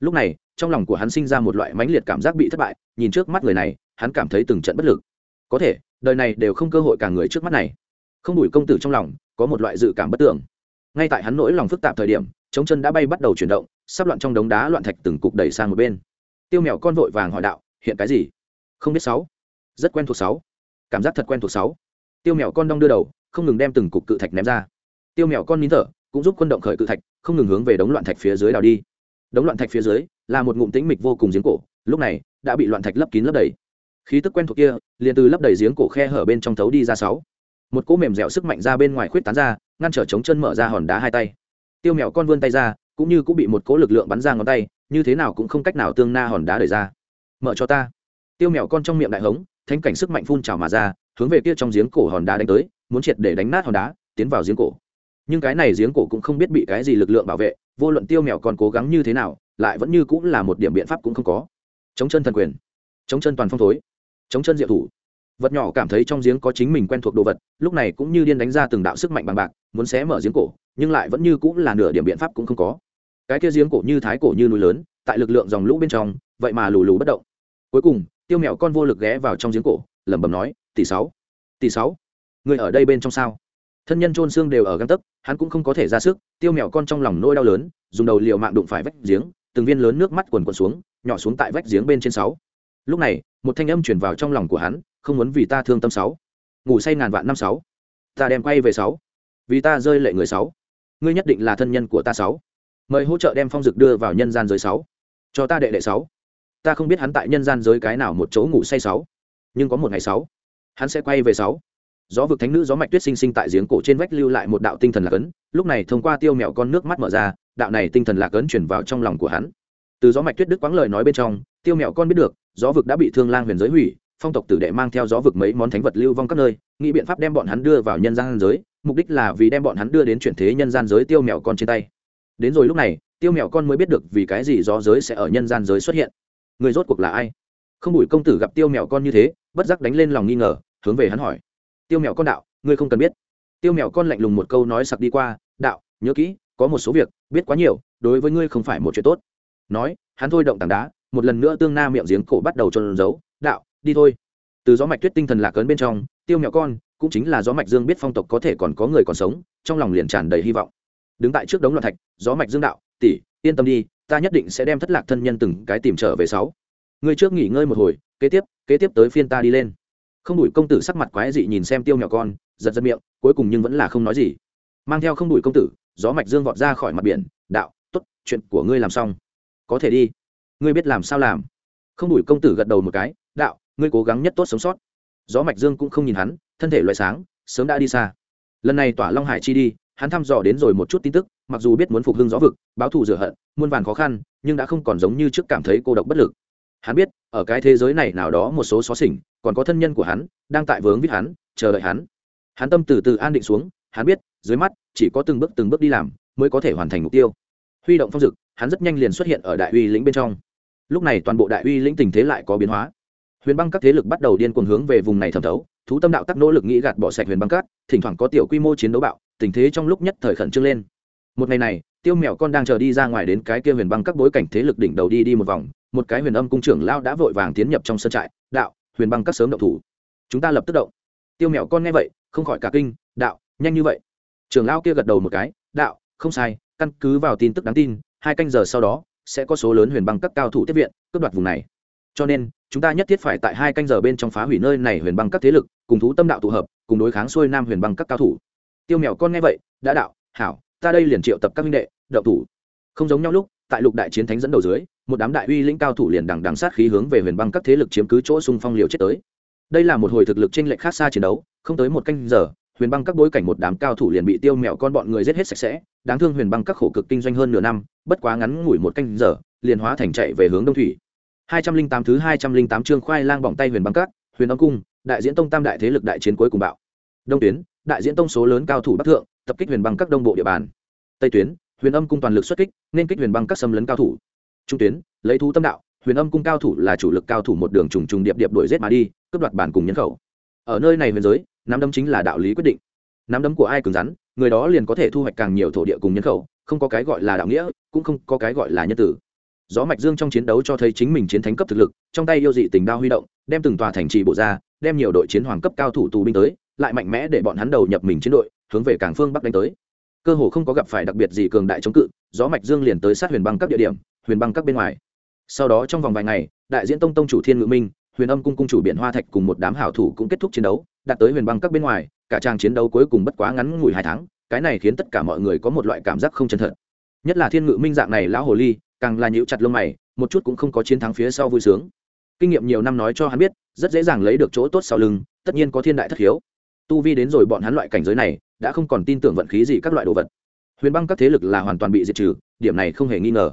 Lúc này, trong lòng của hắn sinh ra một loại mãnh liệt cảm giác bị thất bại, nhìn trước mắt người này, hắn cảm thấy từng trận bất lực. Có thể, đời này đều không cơ hội cả người trước mắt này. Không đủi công tử trong lòng, có một loại dự cảm bất tưởng. Ngay tại hắn nỗi lòng phức tạp thời điểm chống chân đã bay bắt đầu chuyển động, sắp loạn trong đống đá loạn thạch từng cục đẩy sang một bên tiêu mèo con vội vàng hỏi đạo, hiện cái gì? Không biết sáu. Rất quen thuộc sáu. Cảm giác thật quen thuộc sáu. Tiêu mèo con đong đưa đầu, không ngừng đem từng cục cự thạch ném ra. Tiêu mèo con nín thở, cũng giúp quân động khởi cự thạch, không ngừng hướng về đống loạn thạch phía dưới đào đi. Đống loạn thạch phía dưới, là một ngụm tĩnh mịch vô cùng giếng cổ, lúc này, đã bị loạn thạch lấp kín lấp đầy. Khí tức quen thuộc kia, liền từ lấp đầy giếng cổ khe hở bên trong thấu đi ra sáu. Một cỗ mềm dẻo sức mạnh ra bên ngoài khuyết tán ra, ngăn trở chống chân mở ra hòn đá hai tay. Tiêu mèo con vươn tay ra cũng như cũng bị một cỗ lực lượng bắn ra ngón tay, như thế nào cũng không cách nào tương na hòn đá đẩy ra. Mở cho ta. Tiêu mèo con trong miệng đại hống, thanh cảnh sức mạnh phun trào mà ra, hướng về kia trong giếng cổ hòn đá đánh tới, muốn triệt để đánh nát hòn đá, tiến vào giếng cổ. Nhưng cái này giếng cổ cũng không biết bị cái gì lực lượng bảo vệ, vô luận tiêu mèo còn cố gắng như thế nào, lại vẫn như cũng là một điểm biện pháp cũng không có. Chống chân thần quyền. Chống chân toàn phong thối. Chống chân diệu thủ. Vật nhỏ cảm thấy trong giếng có chính mình quen thuộc đồ vật, lúc này cũng như điên đánh ra từng đạo sức mạnh bằng bạc, muốn xé mở giếng cổ, nhưng lại vẫn như cũng là nửa điểm biện pháp cũng không có cái kia giếng cổ như thái cổ như núi lớn, tại lực lượng dòng lũ bên trong, vậy mà lù lù bất động. Cuối cùng, tiêu mèo con vô lực ghé vào trong giếng cổ, lẩm bẩm nói, tỷ sáu tỷ sáu, người ở đây bên trong sao? Thân nhân trôn xương đều ở găng tấc, hắn cũng không có thể ra sức, tiêu mèo con trong lòng nỗi đau lớn, dùng đầu liều mạng đụng phải vách giếng, từng viên lớn nước mắt quần quần xuống, nhỏ xuống tại vách giếng bên trên sáu. Lúc này, một thanh âm chuyển vào trong lòng của hắn, không muốn vì ta thương tâm sáu, ngủ say ngàn vạn năm sáu, ta đem quay về sáu, vì ta rơi lệ người sáu, ngươi nhất định là thân nhân của ta sáu mời hỗ trợ đem phong dực đưa vào nhân gian giới sáu. Cho ta đệ đệ sáu. Ta không biết hắn tại nhân gian giới cái nào một chỗ ngủ say sáu. Nhưng có một ngày sáu, hắn sẽ quay về sáu. Gió vực thánh nữ gió mạch tuyết sinh sinh tại giếng cổ trên vách lưu lại một đạo tinh thần lạc ấn, lúc này thông qua tiêu mẹo con nước mắt mở ra, đạo này tinh thần lạc ấn chuyển vào trong lòng của hắn. Từ gió mạch tuyết đức quãng lời nói bên trong, tiêu mẹo con biết được, gió vực đã bị thương lang huyền giới hủy, phong tộc tử đệ mang theo gió vực mấy món thánh vật lưu vong các nơi, nghĩ biện pháp đem bọn hắn đưa vào nhân gian giới, mục đích là vì đem bọn hắn đưa đến chuyển thế nhân gian giới tiêu mẹo con trên tay đến rồi lúc này, tiêu mẹo con mới biết được vì cái gì gió giới sẽ ở nhân gian giới xuất hiện. Người rốt cuộc là ai? Không đủi công tử gặp tiêu mẹo con như thế, bất giác đánh lên lòng nghi ngờ, hướng về hắn hỏi. Tiêu mẹo con đạo, ngươi không cần biết. Tiêu mẹo con lạnh lùng một câu nói sặc đi qua, đạo, nhớ kỹ, có một số việc, biết quá nhiều, đối với ngươi không phải một chuyện tốt. Nói, hắn thôi động tảng đá, một lần nữa tương na miệng giếng cổ bắt đầu trôn giấu, đạo, đi thôi. Từ gió mạch tuyết tinh thần lạc ấn bên trong, tiêu mẹo con, cũng chính là gió mạch dương biết phong tộc có thể còn có người còn sống, trong lòng liền tràn đầy hy vọng đứng tại trước đống loạn thạch, gió mạch dương đạo, tỷ, yên tâm đi, ta nhất định sẽ đem thất lạc thân nhân từng cái tìm trở về sáu. Ngươi trước nghỉ ngơi một hồi, kế tiếp kế tiếp tới phiên ta đi lên. Không đủi công tử sắc mặt quái dị nhìn xem tiêu nhỏ con, giật giật miệng, cuối cùng nhưng vẫn là không nói gì. Mang theo không đủi công tử, gió mạch dương vọt ra khỏi mặt biển, đạo, tốt, chuyện của ngươi làm xong. Có thể đi. Ngươi biết làm sao làm? Không đủi công tử gật đầu một cái, đạo, ngươi cố gắng nhất tốt sống sót. Gió mạch dương cũng không nhìn hắn, thân thể loại sáng, sớm đã đi xa. Lần này tỏa long hải chi đi hắn thăm dò đến rồi một chút tin tức, mặc dù biết muốn phục hưng gió vực, báo thù rửa hận, muôn vàn khó khăn, nhưng đã không còn giống như trước cảm thấy cô độc bất lực. Hắn biết, ở cái thế giới này nào đó một số xó xỉnh, còn có thân nhân của hắn, đang tại vướng vít hắn, chờ đợi hắn. Hắn tâm từ từ an định xuống, hắn biết, dưới mắt, chỉ có từng bước từng bước đi làm, mới có thể hoàn thành mục tiêu. Huy động phong dực, hắn rất nhanh liền xuất hiện ở đại uy lĩnh bên trong. Lúc này toàn bộ đại uy lĩnh tình thế lại có biến hóa. Huyền băng các thế lực bắt đầu điên cuồng hướng về vùng này thẩm thấu, thú tâm đạo tắc nỗ lực nghĩ gạt bỏ sạch huyền băng các, thỉnh thoảng có tiểu quy mô chiến đấu bạo tình thế trong lúc nhất thời khẩn trương lên. Một ngày này, tiêu mèo con đang chờ đi ra ngoài đến cái kia huyền băng các bối cảnh thế lực đỉnh đầu đi đi một vòng, một cái huyền âm cung trưởng lao đã vội vàng tiến nhập trong sân trại, đạo, huyền băng các sớm động thủ. Chúng ta lập tức động. Tiêu mèo con nghe vậy, không khỏi cả kinh, đạo, nhanh như vậy. Trưởng lao kia gật đầu một cái, đạo, không sai, căn cứ vào tin tức đáng tin, hai canh giờ sau đó sẽ có số lớn huyền băng các cao thủ tiếp viện, cướp đoạt vùng này. Cho nên, chúng ta nhất thiết phải tại hai canh giờ bên trong phá hủy nơi này huyền băng các thế lực, cùng thú tâm đạo tụ hợp, cùng đối kháng xuôi nam huyền băng các cao thủ tiêu mèo con nghe vậy, đã đạo, hảo, ta đây liền triệu tập các minh đệ đậu thủ. Không giống nhau lúc, tại lục đại chiến thánh dẫn đầu dưới, một đám đại uy lĩnh cao thủ liền đằng đằng sát khí hướng về huyền băng các thế lực chiếm cứ chỗ xung phong liều chết tới. Đây là một hồi thực lực tranh lệch khác xa chiến đấu, không tới một canh giờ, huyền băng các bối cảnh một đám cao thủ liền bị tiêu mèo con bọn người giết hết sạch sẽ, đáng thương huyền băng các khổ cực kinh doanh hơn nửa năm, bất quá ngắn ngủi một canh giờ, liền hóa thành chạy về hướng đông thủy. Hai trăm linh tám thứ hai trăm linh tám chương khoai lang bỏng tay huyền băng các, huyền âm cung, đại diễn tông tam đại thế lực đại chiến cuối cùng bạo đông tuyến, đại diễn tông số lớn cao thủ bắc thượng, tập kích huyền băng các đông bộ địa bàn. Tây tuyến, huyền âm cung toàn lực xuất kích, nên kích huyền băng các xâm lấn cao thủ. Trung tuyến, lấy thú tâm đạo, huyền âm cung cao thủ là chủ lực cao thủ một đường trùng trùng điệp điệp đuổi giết mà đi, cướp đoạt bản cùng nhân khẩu. Ở nơi này huyền giới, nắm đấm chính là đạo lý quyết định. Nắm đấm của ai cứng rắn, người đó liền có thể thu hoạch càng nhiều thổ địa cùng nhân khẩu, không có cái gọi là đạo nghĩa, cũng không có cái gọi là nhân tử. Gió mạch dương trong chiến đấu cho thấy chính mình chiến thánh cấp thực lực, trong tay yêu dị tình đao huy động, đem từng tòa thành trì bộ ra, đem nhiều đội chiến hoàng cấp cao thủ tù binh tới lại mạnh mẽ để bọn hắn đầu nhập mình chiến đội, hướng về cảng phương bắc đánh tới. Cơ hồ không có gặp phải đặc biệt gì cường đại chống cự, gió mạch dương liền tới sát huyền băng các địa điểm, huyền băng các bên ngoài. Sau đó trong vòng vài ngày, đại diễn tông tông chủ thiên ngự minh, huyền âm cung cung chủ biển hoa thạch cùng một đám hảo thủ cũng kết thúc chiến đấu, đạt tới huyền băng các bên ngoài, cả trang chiến đấu cuối cùng bất quá ngắn ngủi hai tháng, cái này khiến tất cả mọi người có một loại cảm giác không chân thật. Nhất là thiên ngự minh dạng này lão hồ ly, càng là nhũ chặt lông mày, một chút cũng không có chiến thắng phía sau vui sướng. Kinh nghiệm nhiều năm nói cho hắn biết, rất dễ dàng lấy được chỗ tốt sau lưng, tất nhiên có thiên đại thất hiếu tu vi đến rồi bọn hắn loại cảnh giới này, đã không còn tin tưởng vận khí gì các loại đồ vật. Huyền băng các thế lực là hoàn toàn bị diệt trừ, điểm này không hề nghi ngờ.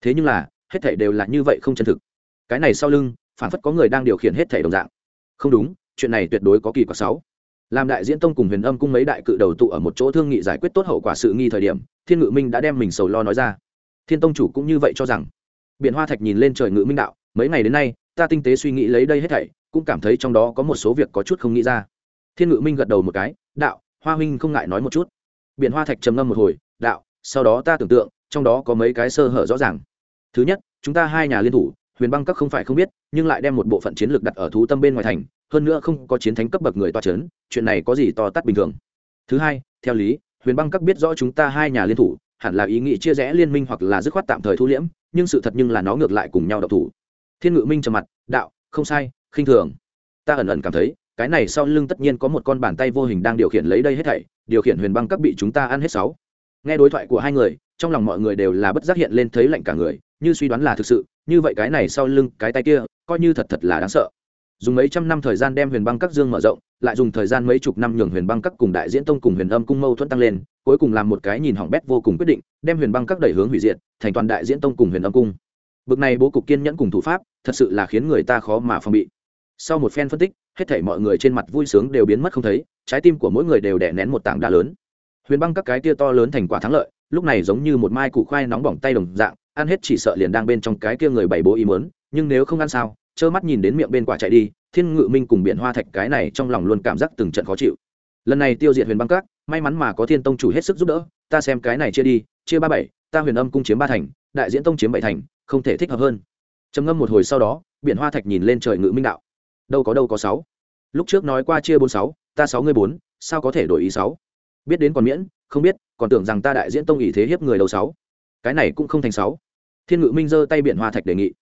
Thế nhưng là, hết thảy đều là như vậy không chân thực. Cái này sau lưng, phản phất có người đang điều khiển hết thảy đồng dạng. Không đúng, chuyện này tuyệt đối có kỳ quả sáu. Làm đại diễn tông cùng huyền âm cung mấy đại cự đầu tụ ở một chỗ thương nghị giải quyết tốt hậu quả sự nghi thời điểm, thiên ngự minh đã đem mình sầu lo nói ra. Thiên tông chủ cũng như vậy cho rằng. Biện hoa thạch nhìn lên trời ngự minh đạo, mấy ngày đến nay, ta tinh tế suy nghĩ lấy đây hết thảy, cũng cảm thấy trong đó có một số việc có chút không nghĩ ra thiên ngự minh gật đầu một cái, đạo, hoa huynh không ngại nói một chút. Biện hoa thạch trầm ngâm một hồi, đạo, sau đó ta tưởng tượng, trong đó có mấy cái sơ hở rõ ràng. Thứ nhất, chúng ta hai nhà liên thủ, huyền băng các không phải không biết, nhưng lại đem một bộ phận chiến lược đặt ở thú tâm bên ngoài thành, hơn nữa không có chiến thánh cấp bậc người toa c h ấ n chuyện này có gì to tắt bình thường? Thứ hai, theo lý, huyền băng các biết rõ chúng ta hai nhà liên thủ, hẳn là ý nghĩ chia rẽ liên minh hoặc là dứt khoát tạm thời thu liễm, nhưng sự thật nhưng là nó ngược lại cùng nhau đậu thủ. Thiên ngự minh trầm mặt, đạo, không sai, khinh thường. Ta ẩn ẩn cảm thấy cái này sau lưng tất nhiên có một con bàn tay vô hình đang điều khiển lấy đây hết thảy, điều khiển huyền băng các bị chúng ta ăn hết sáu. Nghe đối thoại của hai người, trong lòng mọi người đều là bất giác hiện lên thấy lạnh cả người, như suy đoán là thực sự, như vậy cái này sau lưng, cái tay kia, coi như thật thật là đáng sợ. Dùng mấy trăm năm thời gian đem huyền băng các dương mở rộng, lại dùng thời gian mấy chục năm nhường huyền băng các cùng đại diễn tông cùng huyền âm cung mâu thuẫn tăng lên, cuối cùng làm một cái nhìn hỏng bét vô cùng quyết định, đem huyền băng các đẩy hướng hủy diệt, thành toàn đại diễn tông cùng huyền âm cung. Bực này bố cục kiên nhẫn cùng thủ pháp, thật sự là khiến người ta khó mà phòng bị sau một phen phân tích, hết thảy mọi người trên mặt vui sướng đều biến mất không thấy, trái tim của mỗi người đều đè nén một tảng đá lớn. Huyền băng các cái tia to lớn thành quả thắng lợi, lúc này giống như một mai củ khoai nóng bỏng tay đồng dạng, ăn hết chỉ sợ liền đang bên trong cái kia người bày bố ý mớn nhưng nếu không ăn sao, trơ mắt nhìn đến miệng bên quả chạy đi, thiên ngự minh cùng biển hoa thạch cái này trong lòng luôn cảm giác từng trận khó chịu. Lần này tiêu diệt huyền băng các, may mắn mà có thiên tông chủ hết sức giúp đỡ, ta xem cái này chia đi, chia ba bảy, ta huyền âm cung chiếm ba thành, đại diễn tông chiếm bảy thành, không thể thích hợp hơn. Trầm ngâm một hồi sau đó, biển hoa thạch nhìn lên trời ngự minh đạo đâu có đâu có sáu. Lúc trước nói qua chia bốn sáu, ta sáu người bốn, sao có thể đổi ý sáu? Biết đến còn miễn, không biết, còn tưởng rằng ta đại diễn tông ý thế hiếp người đầu sáu. Cái này cũng không thành sáu. Thiên ngự minh giơ tay biển hoa thạch đề nghị.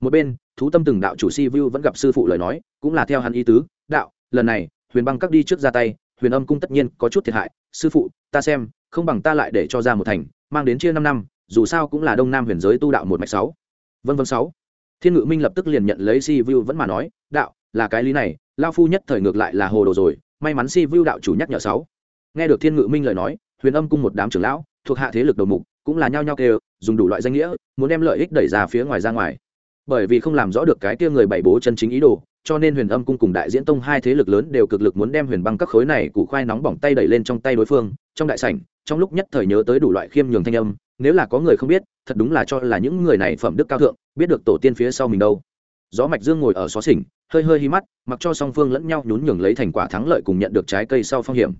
Một bên, thú tâm từng đạo chủ si vu vẫn gặp sư phụ lời nói, cũng là theo hắn ý tứ, đạo, lần này, huyền băng các đi trước ra tay, huyền âm cung tất nhiên có chút thiệt hại. Sư phụ, ta xem, không bằng ta lại để cho ra một thành, mang đến chia năm năm, dù sao cũng là đông nam huyền giới tu đạo một mạch sáu. Vân vân sáu. Thiên ngự minh lập tức liền nhận lấy si vu vẫn mà nói, đạo là cái lý này, lao phu nhất thời ngược lại là hồ đồ rồi, may mắn si vu đạo chủ nhắc nhở sáu. Nghe được thiên ngự minh lời nói, huyền âm cung một đám trưởng lão, thuộc hạ thế lực đầu mục, cũng là nhao nhao kêu, dùng đủ loại danh nghĩa, muốn đem lợi ích đẩy ra phía ngoài ra ngoài. Bởi vì không làm rõ được cái kia người bảy bố chân chính ý đồ, cho nên huyền âm cung cùng đại diễn tông hai thế lực lớn đều cực lực muốn đem huyền băng các khối này củ khoai nóng bỏng tay đẩy lên trong tay đối phương, trong đại sảnh, trong lúc nhất thời nhớ tới đủ loại khiêm nhường thanh âm, nếu là có người không biết, thật đúng là cho là những người này phẩm đức cao thượng, biết được tổ tiên phía sau mình đâu. Gió mạch dương ngồi ở xó xỉnh hơi hơi hi mắt, mặc cho song phương lẫn nhau nhún nhường lấy thành quả thắng lợi cùng nhận được trái cây sau phong hiểm.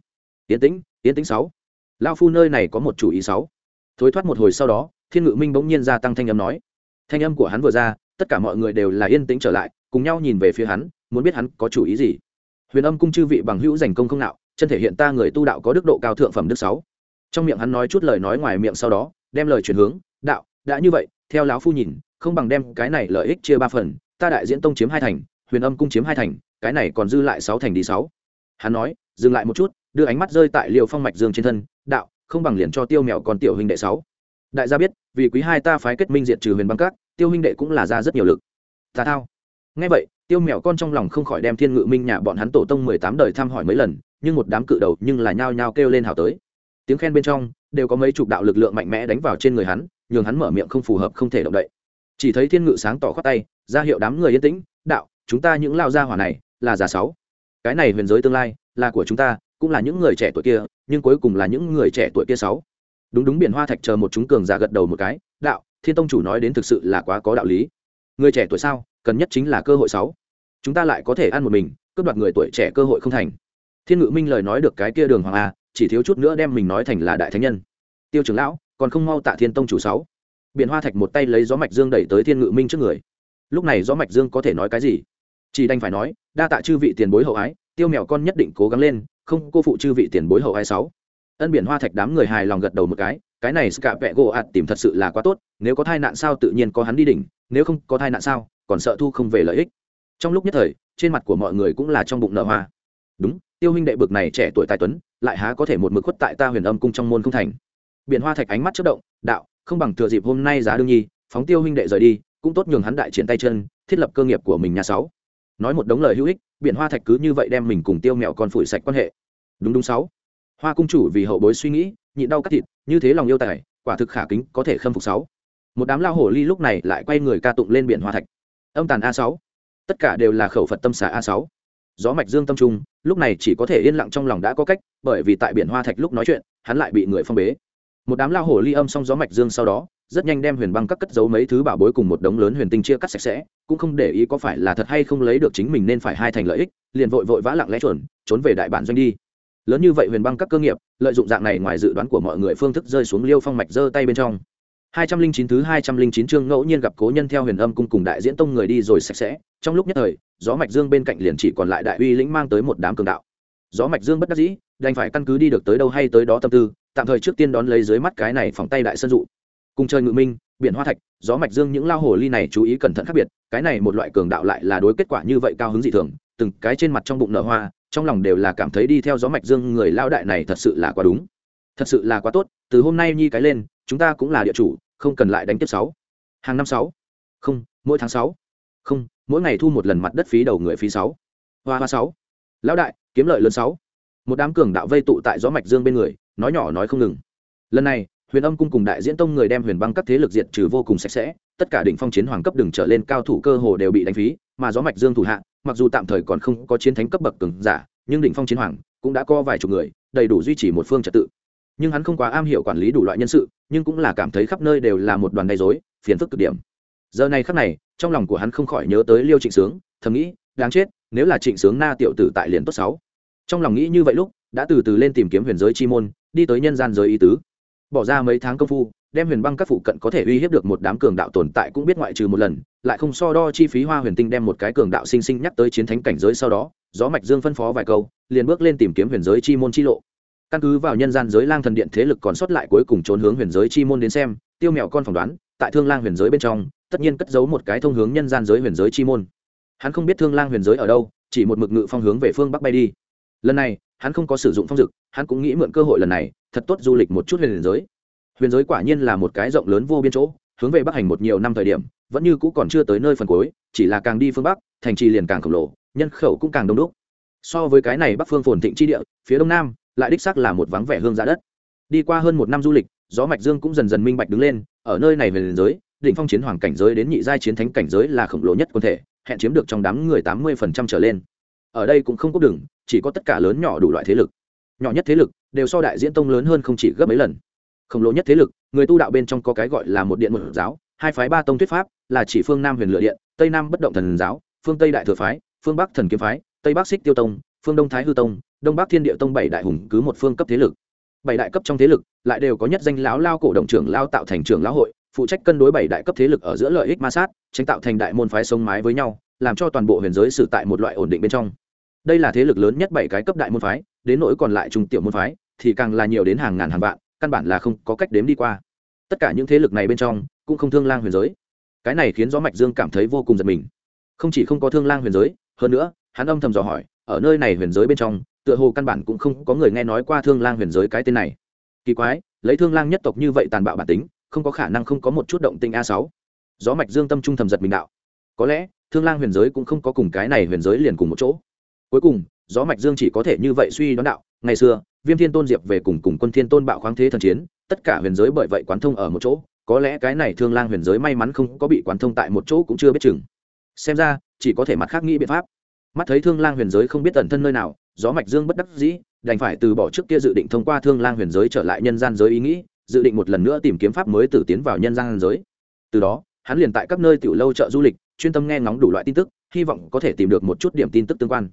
Yến tĩnh yến tĩnh sáu. Lao phu nơi này có một chủ ý sáu. Thối thoát một hồi sau đó, thiên ngự minh bỗng nhiên gia tăng thanh âm nói. Thanh âm của hắn vừa ra, tất cả mọi người đều là yên tĩnh trở lại, cùng nhau nhìn về phía hắn, muốn biết hắn có chủ ý gì. Huyền âm cung chư vị bằng hữu giành công không nạo, chân thể hiện ta người tu đạo có đức độ cao thượng phẩm đức sáu. Trong miệng hắn nói chút lời nói ngoài miệng sau đó, đem lời chuyển hướng, đạo, đã như vậy, theo lão phu nhìn, không bằng đem cái này lợi ích chia ba phần, ta đại diễn tông chiếm hai thành huyền âm cung chiếm hai thành, cái này còn dư lại sáu thành đi sáu. Hắn nói, dừng lại một chút, đưa ánh mắt rơi tại liều phong mạch dương trên thân, đạo, không bằng liền cho tiêu mèo còn tiểu huynh đệ sáu. Đại gia biết, vì quý hai ta phái kết minh diệt trừ huyền băng các, tiêu huynh đệ cũng là ra rất nhiều lực. Ta thao. Ngay vậy, tiêu mèo con trong lòng không khỏi đem thiên ngự minh nhà bọn hắn tổ tông mười tám đời thăm hỏi mấy lần, nhưng một đám cự đầu nhưng là nhao nhao kêu lên hào tới. Tiếng khen bên trong, đều có mấy chục đạo lực lượng mạnh mẽ đánh vào trên người hắn, nhường hắn mở miệng không phù hợp không thể động đậy. Chỉ thấy thiên ngự sáng tỏ khoát tay, ra hiệu đám người yên tĩnh, đạo chúng ta những lao gia hỏa này là già sáu. Cái này huyền giới tương lai là của chúng ta, cũng là những người trẻ tuổi kia, nhưng cuối cùng là những người trẻ tuổi kia sáu. Đúng đúng biển hoa thạch chờ một chúng cường giả gật đầu một cái, đạo, thiên tông chủ nói đến thực sự là quá có đạo lý. Người trẻ tuổi sao, cần nhất chính là cơ hội sáu. Chúng ta lại có thể ăn một mình, cướp đoạt người tuổi trẻ cơ hội không thành. Thiên ngự minh lời nói được cái kia đường hoàng a, chỉ thiếu chút nữa đem mình nói thành là đại thánh nhân. Tiêu trưởng lão, còn không mau tạ thiên tông chủ sáu. Biển hoa thạch một tay lấy gió mạch dương đẩy tới thiên ngự minh trước người. Lúc này gió mạch dương có thể nói cái gì? Chỉ đành phải nói, đa tạ chư vị tiền bối hậu ái, tiêu mèo con nhất định cố gắng lên, không, cô phụ chư vị tiền bối hậu ái sáu. Ân biển hoa thạch đám người hài lòng gật đầu một cái cái này scạ vẹ gỗ ạt tìm thật sự là quá tốt, nếu có thai nạn sao tự nhiên có hắn đi đỉnh, nếu không có thai nạn sao, còn sợ thu không về lợi ích. Trong lúc nhất thời, trên mặt của mọi người cũng là trong bụng nợ hoa. Đúng, tiêu huynh đệ bực này trẻ tuổi tài tuấn, lại há có thể một mực khuất tại ta huyền âm cung trong môn không thành. Biển hoa thạch ánh mắt chất động, đạo, không bằng thừa dịp hôm nay giá đương nhi, phóng tiêu huynh đệ rời đi, cũng tốt nhường hắn đại triển tay chân, thiết lập cơ nghiệp của mình nhà sáu nói một đống lời hữu ích, biển hoa thạch cứ như vậy đem mình cùng tiêu mẹo con phủi sạch quan hệ. Đúng đúng sáu. Hoa cung chủ vì hậu bối suy nghĩ, nhịn đau cắt thịt, như thế lòng yêu tài, quả thực khả kính, có thể khâm phục sáu. Một đám lao hổ ly lúc này lại quay người ca tụng lên biển hoa thạch. Âm tàn a sáu. Tất cả đều là khẩu phật tâm xả a sáu. Gió mạch dương tâm trung, lúc này chỉ có thể yên lặng trong lòng đã có cách, bởi vì tại biển hoa thạch lúc nói chuyện, hắn lại bị người phong bế. Một đám lao hổ ly âm xong gió mạch dương sau đó rất nhanh đem huyền băng các cất giấu mấy thứ bảo bối cùng một đống lớn huyền tinh chia cắt sạch sẽ, cũng không để ý có phải là thật hay không lấy được chính mình nên phải hai thành lợi ích, liền vội vội vã lặng lẽ chuẩn trốn về đại bản doanh đi. Lớn như vậy huyền băng các cơ nghiệp, lợi dụng dạng này ngoài dự đoán của mọi người phương thức rơi xuống liêu phong mạch giơ tay bên trong. Hai trăm linh chín thứ hai trăm linh chín chương ngẫu nhiên gặp cố nhân theo huyền âm cung cùng đại diễn tông người đi rồi sạch sẽ, trong lúc nhất thời, gió mạch dương bên cạnh liền chỉ còn lại đại uy lĩnh mang tới một đám cường đạo. Gió mạch dương bất đắc dĩ, đành phải căn cứ đi được tới đâu hay tới đó tâm tư, tạm thời trước tiên đón lấy dưới mắt cái này phòng tay đại sân dụ cùng chơi ngự minh, biển hoa thạch, gió mạch dương những lao hồ ly này chú ý cẩn thận khác biệt, cái này một loại cường đạo lại là đối kết quả như vậy cao hứng dị thường, từng cái trên mặt trong bụng nở hoa, trong lòng đều là cảm thấy đi theo gió mạch dương người lao đại này thật sự là quá đúng. Thật sự là quá tốt, từ hôm nay nhi cái lên, chúng ta cũng là địa chủ, không cần lại đánh tiếp sáu. Hàng năm sáu. Không, mỗi tháng sáu. Không, mỗi ngày thu một lần mặt đất phí đầu người phí sáu. Hoa hoa sáu. Lão đại, kiếm lợi lớn sáu. Một đám cường đạo vây tụ tại gió mạch dương bên người, nói nhỏ nói không ngừng. Lần này huyền âm cung cùng đại diễn tông người đem huyền băng các thế lực diệt trừ vô cùng sạch sẽ, tất cả đỉnh phong chiến hoàng cấp đừng trở lên cao thủ cơ hồ đều bị đánh phí, mà gió mạch dương thủ hạ, mặc dù tạm thời còn không có chiến thánh cấp bậc cường giả, nhưng đỉnh phong chiến hoàng cũng đã có vài chục người, đầy đủ duy trì một phương trật tự. Nhưng hắn không quá am hiểu quản lý đủ loại nhân sự, nhưng cũng là cảm thấy khắp nơi đều là một đoàn gây dối phiền phức cực điểm. Giờ này khắc này, trong lòng của hắn không khỏi nhớ tới liêu trịnh sướng, thầm nghĩ, đáng chết, nếu là trịnh sướng na tiểu tử tại liền tốt sáu. Trong lòng nghĩ như vậy lúc, đã từ từ lên tìm kiếm huyền giới chi môn, đi tới nhân gian giới ý tứ bỏ ra mấy tháng công phu, đem huyền băng các phụ cận có thể uy hiếp được một đám cường đạo tồn tại cũng biết ngoại trừ một lần, lại không so đo chi phí hoa huyền tinh đem một cái cường đạo sinh sinh nhắc tới chiến thánh cảnh giới sau đó, gió mạch dương phân phó vài câu, liền bước lên tìm kiếm huyền giới chi môn chi lộ. Căn cứ vào nhân gian giới lang thần điện thế lực còn sót lại cuối cùng trốn hướng huyền giới chi môn đến xem, tiêu mèo con phỏng đoán, tại thương lang huyền giới bên trong, tất nhiên cất giấu một cái thông hướng nhân gian giới huyền giới chi môn. Hắn không biết thương lang huyền giới ở đâu, chỉ một mực ngự phong hướng về phương bắc bay đi. Lần này hắn không có sử dụng phong dực, hắn cũng nghĩ mượn cơ hội lần này, thật tốt du lịch một chút huyền giới. Huyền giới quả nhiên là một cái rộng lớn vô biên chỗ, hướng về bắc hành một nhiều năm thời điểm, vẫn như cũ còn chưa tới nơi phần cuối, chỉ là càng đi phương bắc, thành trì liền càng khổng lồ, nhân khẩu cũng càng đông đúc. So với cái này bắc phương phồn thịnh chi địa, phía đông nam, lại đích xác là một vắng vẻ hương giã đất. Đi qua hơn một năm du lịch, gió mạch dương cũng dần dần minh bạch đứng lên, ở nơi này về liền giới, đỉnh phong chiến hoàng cảnh giới đến nhị giai chiến thánh cảnh giới là khổng lồ nhất quân thể, hẹn chiếm được trong đám người tám mươi phần trăm trở lên. Ở đây cũng không có đường chỉ có tất cả lớn nhỏ đủ loại thế lực. Nhỏ nhất thế lực đều so đại diễn tông lớn hơn không chỉ gấp mấy lần. Khổng lồ nhất thế lực, người tu đạo bên trong có cái gọi là một điện một giáo, hai phái ba tông thuyết pháp, là chỉ phương nam huyền lựa điện, tây nam bất động thần giáo, phương tây đại thừa phái, phương bắc thần kiếm phái, tây bắc xích tiêu tông, phương đông thái hư tông, đông bắc thiên địa tông bảy đại hùng cứ một phương cấp thế lực. Bảy đại cấp trong thế lực lại đều có nhất danh lão lao cổ động trưởng lao tạo thành trưởng lão hội, phụ trách cân đối bảy đại cấp thế lực ở giữa lợi ích ma sát, tránh tạo thành đại môn phái sống mái với nhau, làm cho toàn bộ huyền giới xử tại một loại ổn định bên trong đây là thế lực lớn nhất bảy cái cấp đại môn phái, đến nỗi còn lại trung tiểu môn phái, thì càng là nhiều đến hàng ngàn hàng vạn, căn bản là không có cách đếm đi qua. Tất cả những thế lực này bên trong, cũng không thương lang huyền giới. Cái này khiến gió mạch dương cảm thấy vô cùng giật mình. Không chỉ không có thương lang huyền giới, hơn nữa, hắn âm thầm dò hỏi, ở nơi này huyền giới bên trong, tựa hồ căn bản cũng không có người nghe nói qua thương lang huyền giới cái tên này. Kỳ quái, lấy thương lang nhất tộc như vậy tàn bạo bản tính, không có khả năng không có một chút động tinh a sáu. Gió mạch dương tâm trung thầm giật mình đạo. Có lẽ, thương lang huyền giới cũng không có cùng cái này huyền giới liền cùng một chỗ cuối cùng, gió mạch dương chỉ có thể như vậy suy đoán đạo, ngày xưa, viêm thiên tôn diệp về cùng cùng quân thiên tôn bạo khoáng thế thần chiến, tất cả huyền giới bởi vậy quán thông ở một chỗ, có lẽ cái này thương lang huyền giới may mắn không có bị quán thông tại một chỗ cũng chưa biết chừng. Xem ra, chỉ có thể mặt khác nghĩ biện pháp. Mắt thấy thương lang huyền giới không biết ẩn thân nơi nào, gió mạch dương bất đắc dĩ, đành phải từ bỏ trước kia dự định thông qua thương lang huyền giới trở lại nhân gian giới ý nghĩ, dự định một lần nữa tìm kiếm pháp mới tử tiến vào nhân gian giới. Từ đó, hắn liền tại các nơi tiểu lâu chợ du lịch, chuyên tâm nghe ngóng đủ loại tin tức, hy vọng có thể tìm được một chút điểm tin tức tương quan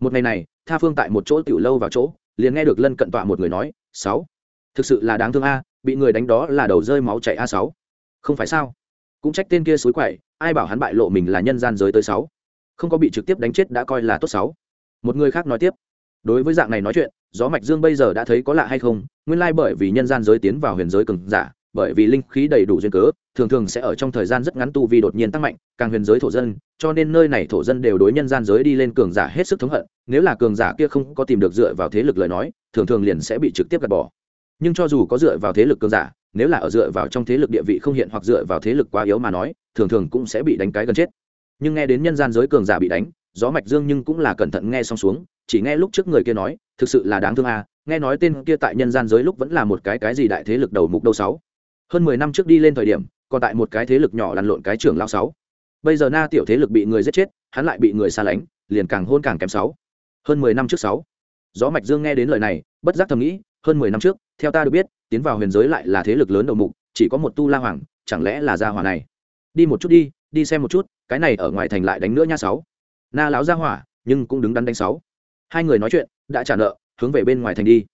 một ngày này, tha phương tại một chỗ tiểu lâu vào chỗ, liền nghe được lân cận tọa một người nói, sáu, thực sự là đáng thương a, bị người đánh đó là đầu rơi máu chảy a sáu. Không phải sao? Cũng trách tên kia suối quậy, ai bảo hắn bại lộ mình là nhân gian giới tới sáu. Không có bị trực tiếp đánh chết đã coi là tốt sáu. Một người khác nói tiếp, đối với dạng này nói chuyện, gió mạch dương bây giờ đã thấy có lạ hay không? Nguyên lai bởi vì nhân gian giới tiến vào huyền giới cường giả bởi vì linh khí đầy đủ duyên cớ, thường thường sẽ ở trong thời gian rất ngắn tu vi đột nhiên tăng mạnh, càng huyền giới thổ dân, cho nên nơi này thổ dân đều đối nhân gian giới đi lên cường giả hết sức thống hận, nếu là cường giả kia không có tìm được dựa vào thế lực lời nói, thường thường liền sẽ bị trực tiếp gạt bỏ. Nhưng cho dù có dựa vào thế lực cường giả, nếu là ở dựa vào trong thế lực địa vị không hiện hoặc dựa vào thế lực quá yếu mà nói, thường thường cũng sẽ bị đánh cái gần chết. Nhưng nghe đến nhân gian giới cường giả bị đánh, gió mạch dương nhưng cũng là cẩn thận nghe xong xuống, chỉ nghe lúc trước người kia nói, thực sự là đáng thương à nghe nói tên kia tại nhân gian giới lúc vẫn là một cái cái gì đại thế lực đầu mục đâu sáu hơn mười năm trước đi lên thời điểm, còn tại một cái thế lực nhỏ lăn lộn cái trưởng lao sáu. Bây giờ na tiểu thế lực bị người giết chết, hắn lại bị người xa lánh, liền càng hôn càng kém sáu. Hơn mười năm trước sáu. Gió mạch dương nghe đến lời này, bất giác thầm nghĩ, hơn mười năm trước, theo ta được biết, tiến vào huyền giới lại là thế lực lớn đầu mục, chỉ có một tu la hoàng, chẳng lẽ là gia hỏa này? Đi một chút đi đi xem một chút, cái này ở ngoài thành lại đánh nữa nha sáu. Na láo gia hỏa, nhưng cũng đứng đắn đánh sáu. Hai người nói chuyện, đã trả nợ, hướng về bên ngoài thành đi.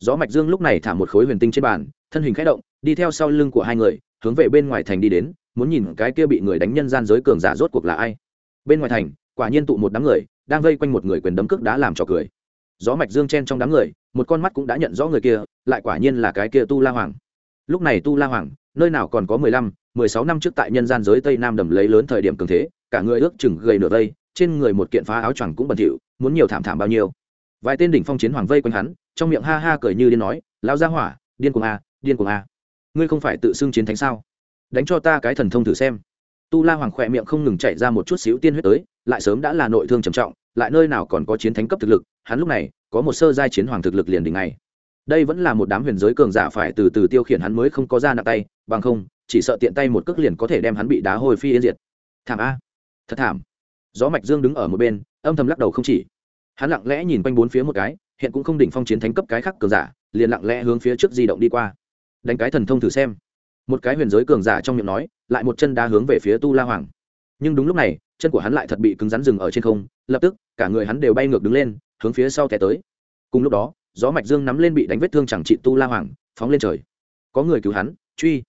Gió mạch dương lúc này thả một khối huyền tinh trên bàn, thân hình khẽ động đi theo sau lưng của hai người, hướng về bên ngoài thành đi đến, muốn nhìn cái kia bị người đánh nhân gian giới cường giả rốt cuộc là ai. Bên ngoài thành, quả nhiên tụ một đám người, đang vây quanh một người quyền đấm cước đá làm trò cười. Gió mạch dương chen trong đám người, một con mắt cũng đã nhận rõ người kia, lại quả nhiên là cái kia tu la hoàng. Lúc này tu la hoàng, nơi nào còn có mười lăm, mười sáu năm trước tại nhân gian giới tây nam đầm lấy lớn thời điểm cường thế, cả người ước chừng gầy nửa vây, trên người một kiện phá áo choàng cũng bẩn thỉu, muốn nhiều thảm thảm bao nhiêu. Vài tên đỉnh phong chiến hoàng vây quanh hắn, trong miệng ha ha cười như điên nói lao ra hỏa, điên cuồng a điên cuồng a ngươi không phải tự xưng chiến thánh sao? Đánh cho ta cái thần thông thử xem. Tu la hoàng khỏe miệng không ngừng chạy ra một chút xíu tiên huyết tới, lại sớm đã là nội thương trầm trọng, lại nơi nào còn có chiến thánh cấp thực lực, hắn lúc này có một sơ giai chiến hoàng thực lực liền đỉnh này đây vẫn là một đám huyền giới cường giả phải từ từ tiêu khiển hắn mới không có ra nặng tay, bằng không, chỉ sợ tiện tay một cước liền có thể đem hắn bị đá hồi phi yên diệt. Thảm a. Thật thảm. Gió mạch dương đứng ở một bên, âm thầm lắc đầu không chỉ. Hắn lặng lẽ nhìn quanh bốn phía một cái, hiện cũng không đỉnh phong chiến thánh cấp cái khác cường giả, liền lặng lẽ hướng phía trước di động đi qua đánh cái thần thông thử xem. Một cái huyền giới cường giả trong miệng nói, lại một chân đá hướng về phía tu la hoàng. Nhưng đúng lúc này, chân của hắn lại thật bị cứng rắn rừng ở trên không, lập tức, cả người hắn đều bay ngược đứng lên, hướng phía sau té tới. Cùng lúc đó, gió mạch dương nắm lên bị đánh vết thương chẳng trị tu la hoàng, phóng lên trời. Có người cứu hắn, truy.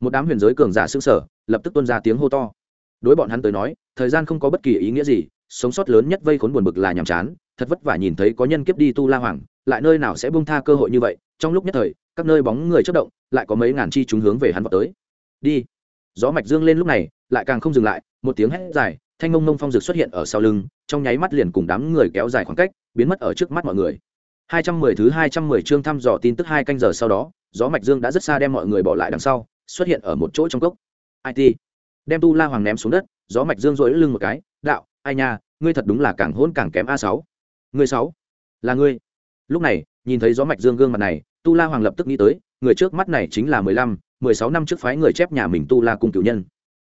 Một đám huyền giới cường giả xương sở lập tức tuôn ra tiếng hô to. Đối bọn hắn tới nói, thời gian không có bất kỳ ý nghĩa gì, sống sót lớn nhất vây khốn buồn bực là nhàm chán, thật vất vả nhìn thấy có nhân kiếp đi tu la hoàng, lại nơi nào sẽ buông tha cơ hội như vậy, trong lúc nhất thời các nơi bóng người chất động, lại có mấy ngàn chi chúng hướng về hắn vào tới. Đi. Gió mạch dương lên lúc này, lại càng không dừng lại, một tiếng hét dài, thanh ngông ngông phong dược xuất hiện ở sau lưng, trong nháy mắt liền cùng đám người kéo dài khoảng cách, biến mất ở trước mắt mọi người. 210 thứ 210 chương thăm dò tin tức hai canh giờ sau đó, gió mạch dương đã rất xa đem mọi người bỏ lại đằng sau, xuất hiện ở một chỗ trong cốc. It đem tu la hoàng ném xuống đất, gió mạch dương rỗi lưng một cái, đạo, ai nha, ngươi thật đúng là càng hỗn càng kém a sáu. Ngươi sáu? Là ngươi. Lúc này, nhìn thấy gió mạch dương gương mặt này tu la hoàng lập tức nghĩ tới, người trước mắt này chính là mười lăm, mười sáu năm trước phái người chép nhà mình tu la cung cựu nhân.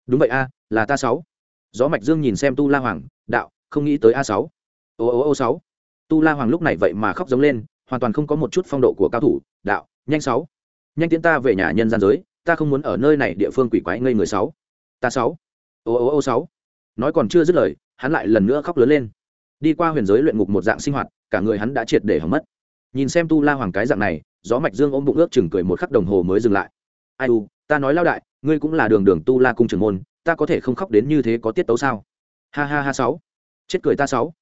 Đúng vậy a, là ta sáu. Gió mạch dương nhìn xem tu la hoàng, đạo, không nghĩ tới a sáu. Ô ô ô sáu. Tu la hoàng lúc này vậy mà khóc giống lên, hoàn toàn không có một chút phong độ của cao thủ, đạo, nhanh sáu. Nhanh tiến ta về nhà nhân gian giới, ta không muốn ở nơi này địa phương quỷ quái ngây người sáu. Ta sáu. Ô ô ô sáu. Nói còn chưa dứt lời, hắn lại lần nữa khóc lớn lên. Đi qua huyền giới luyện ngục một dạng sinh hoạt, cả người hắn đã triệt để hỏng mất. Nhìn xem tu la hoàng cái dạng này gió mạch dương ôm bụng ước chừng cười một khắc đồng hồ mới dừng lại. Ai u, ta nói lao đại, ngươi cũng là đường đường tu la cung trưởng môn, ta có thể không khóc đến như thế có tiết tấu sao? Ha ha ha sáu. Chết cười ta sáu.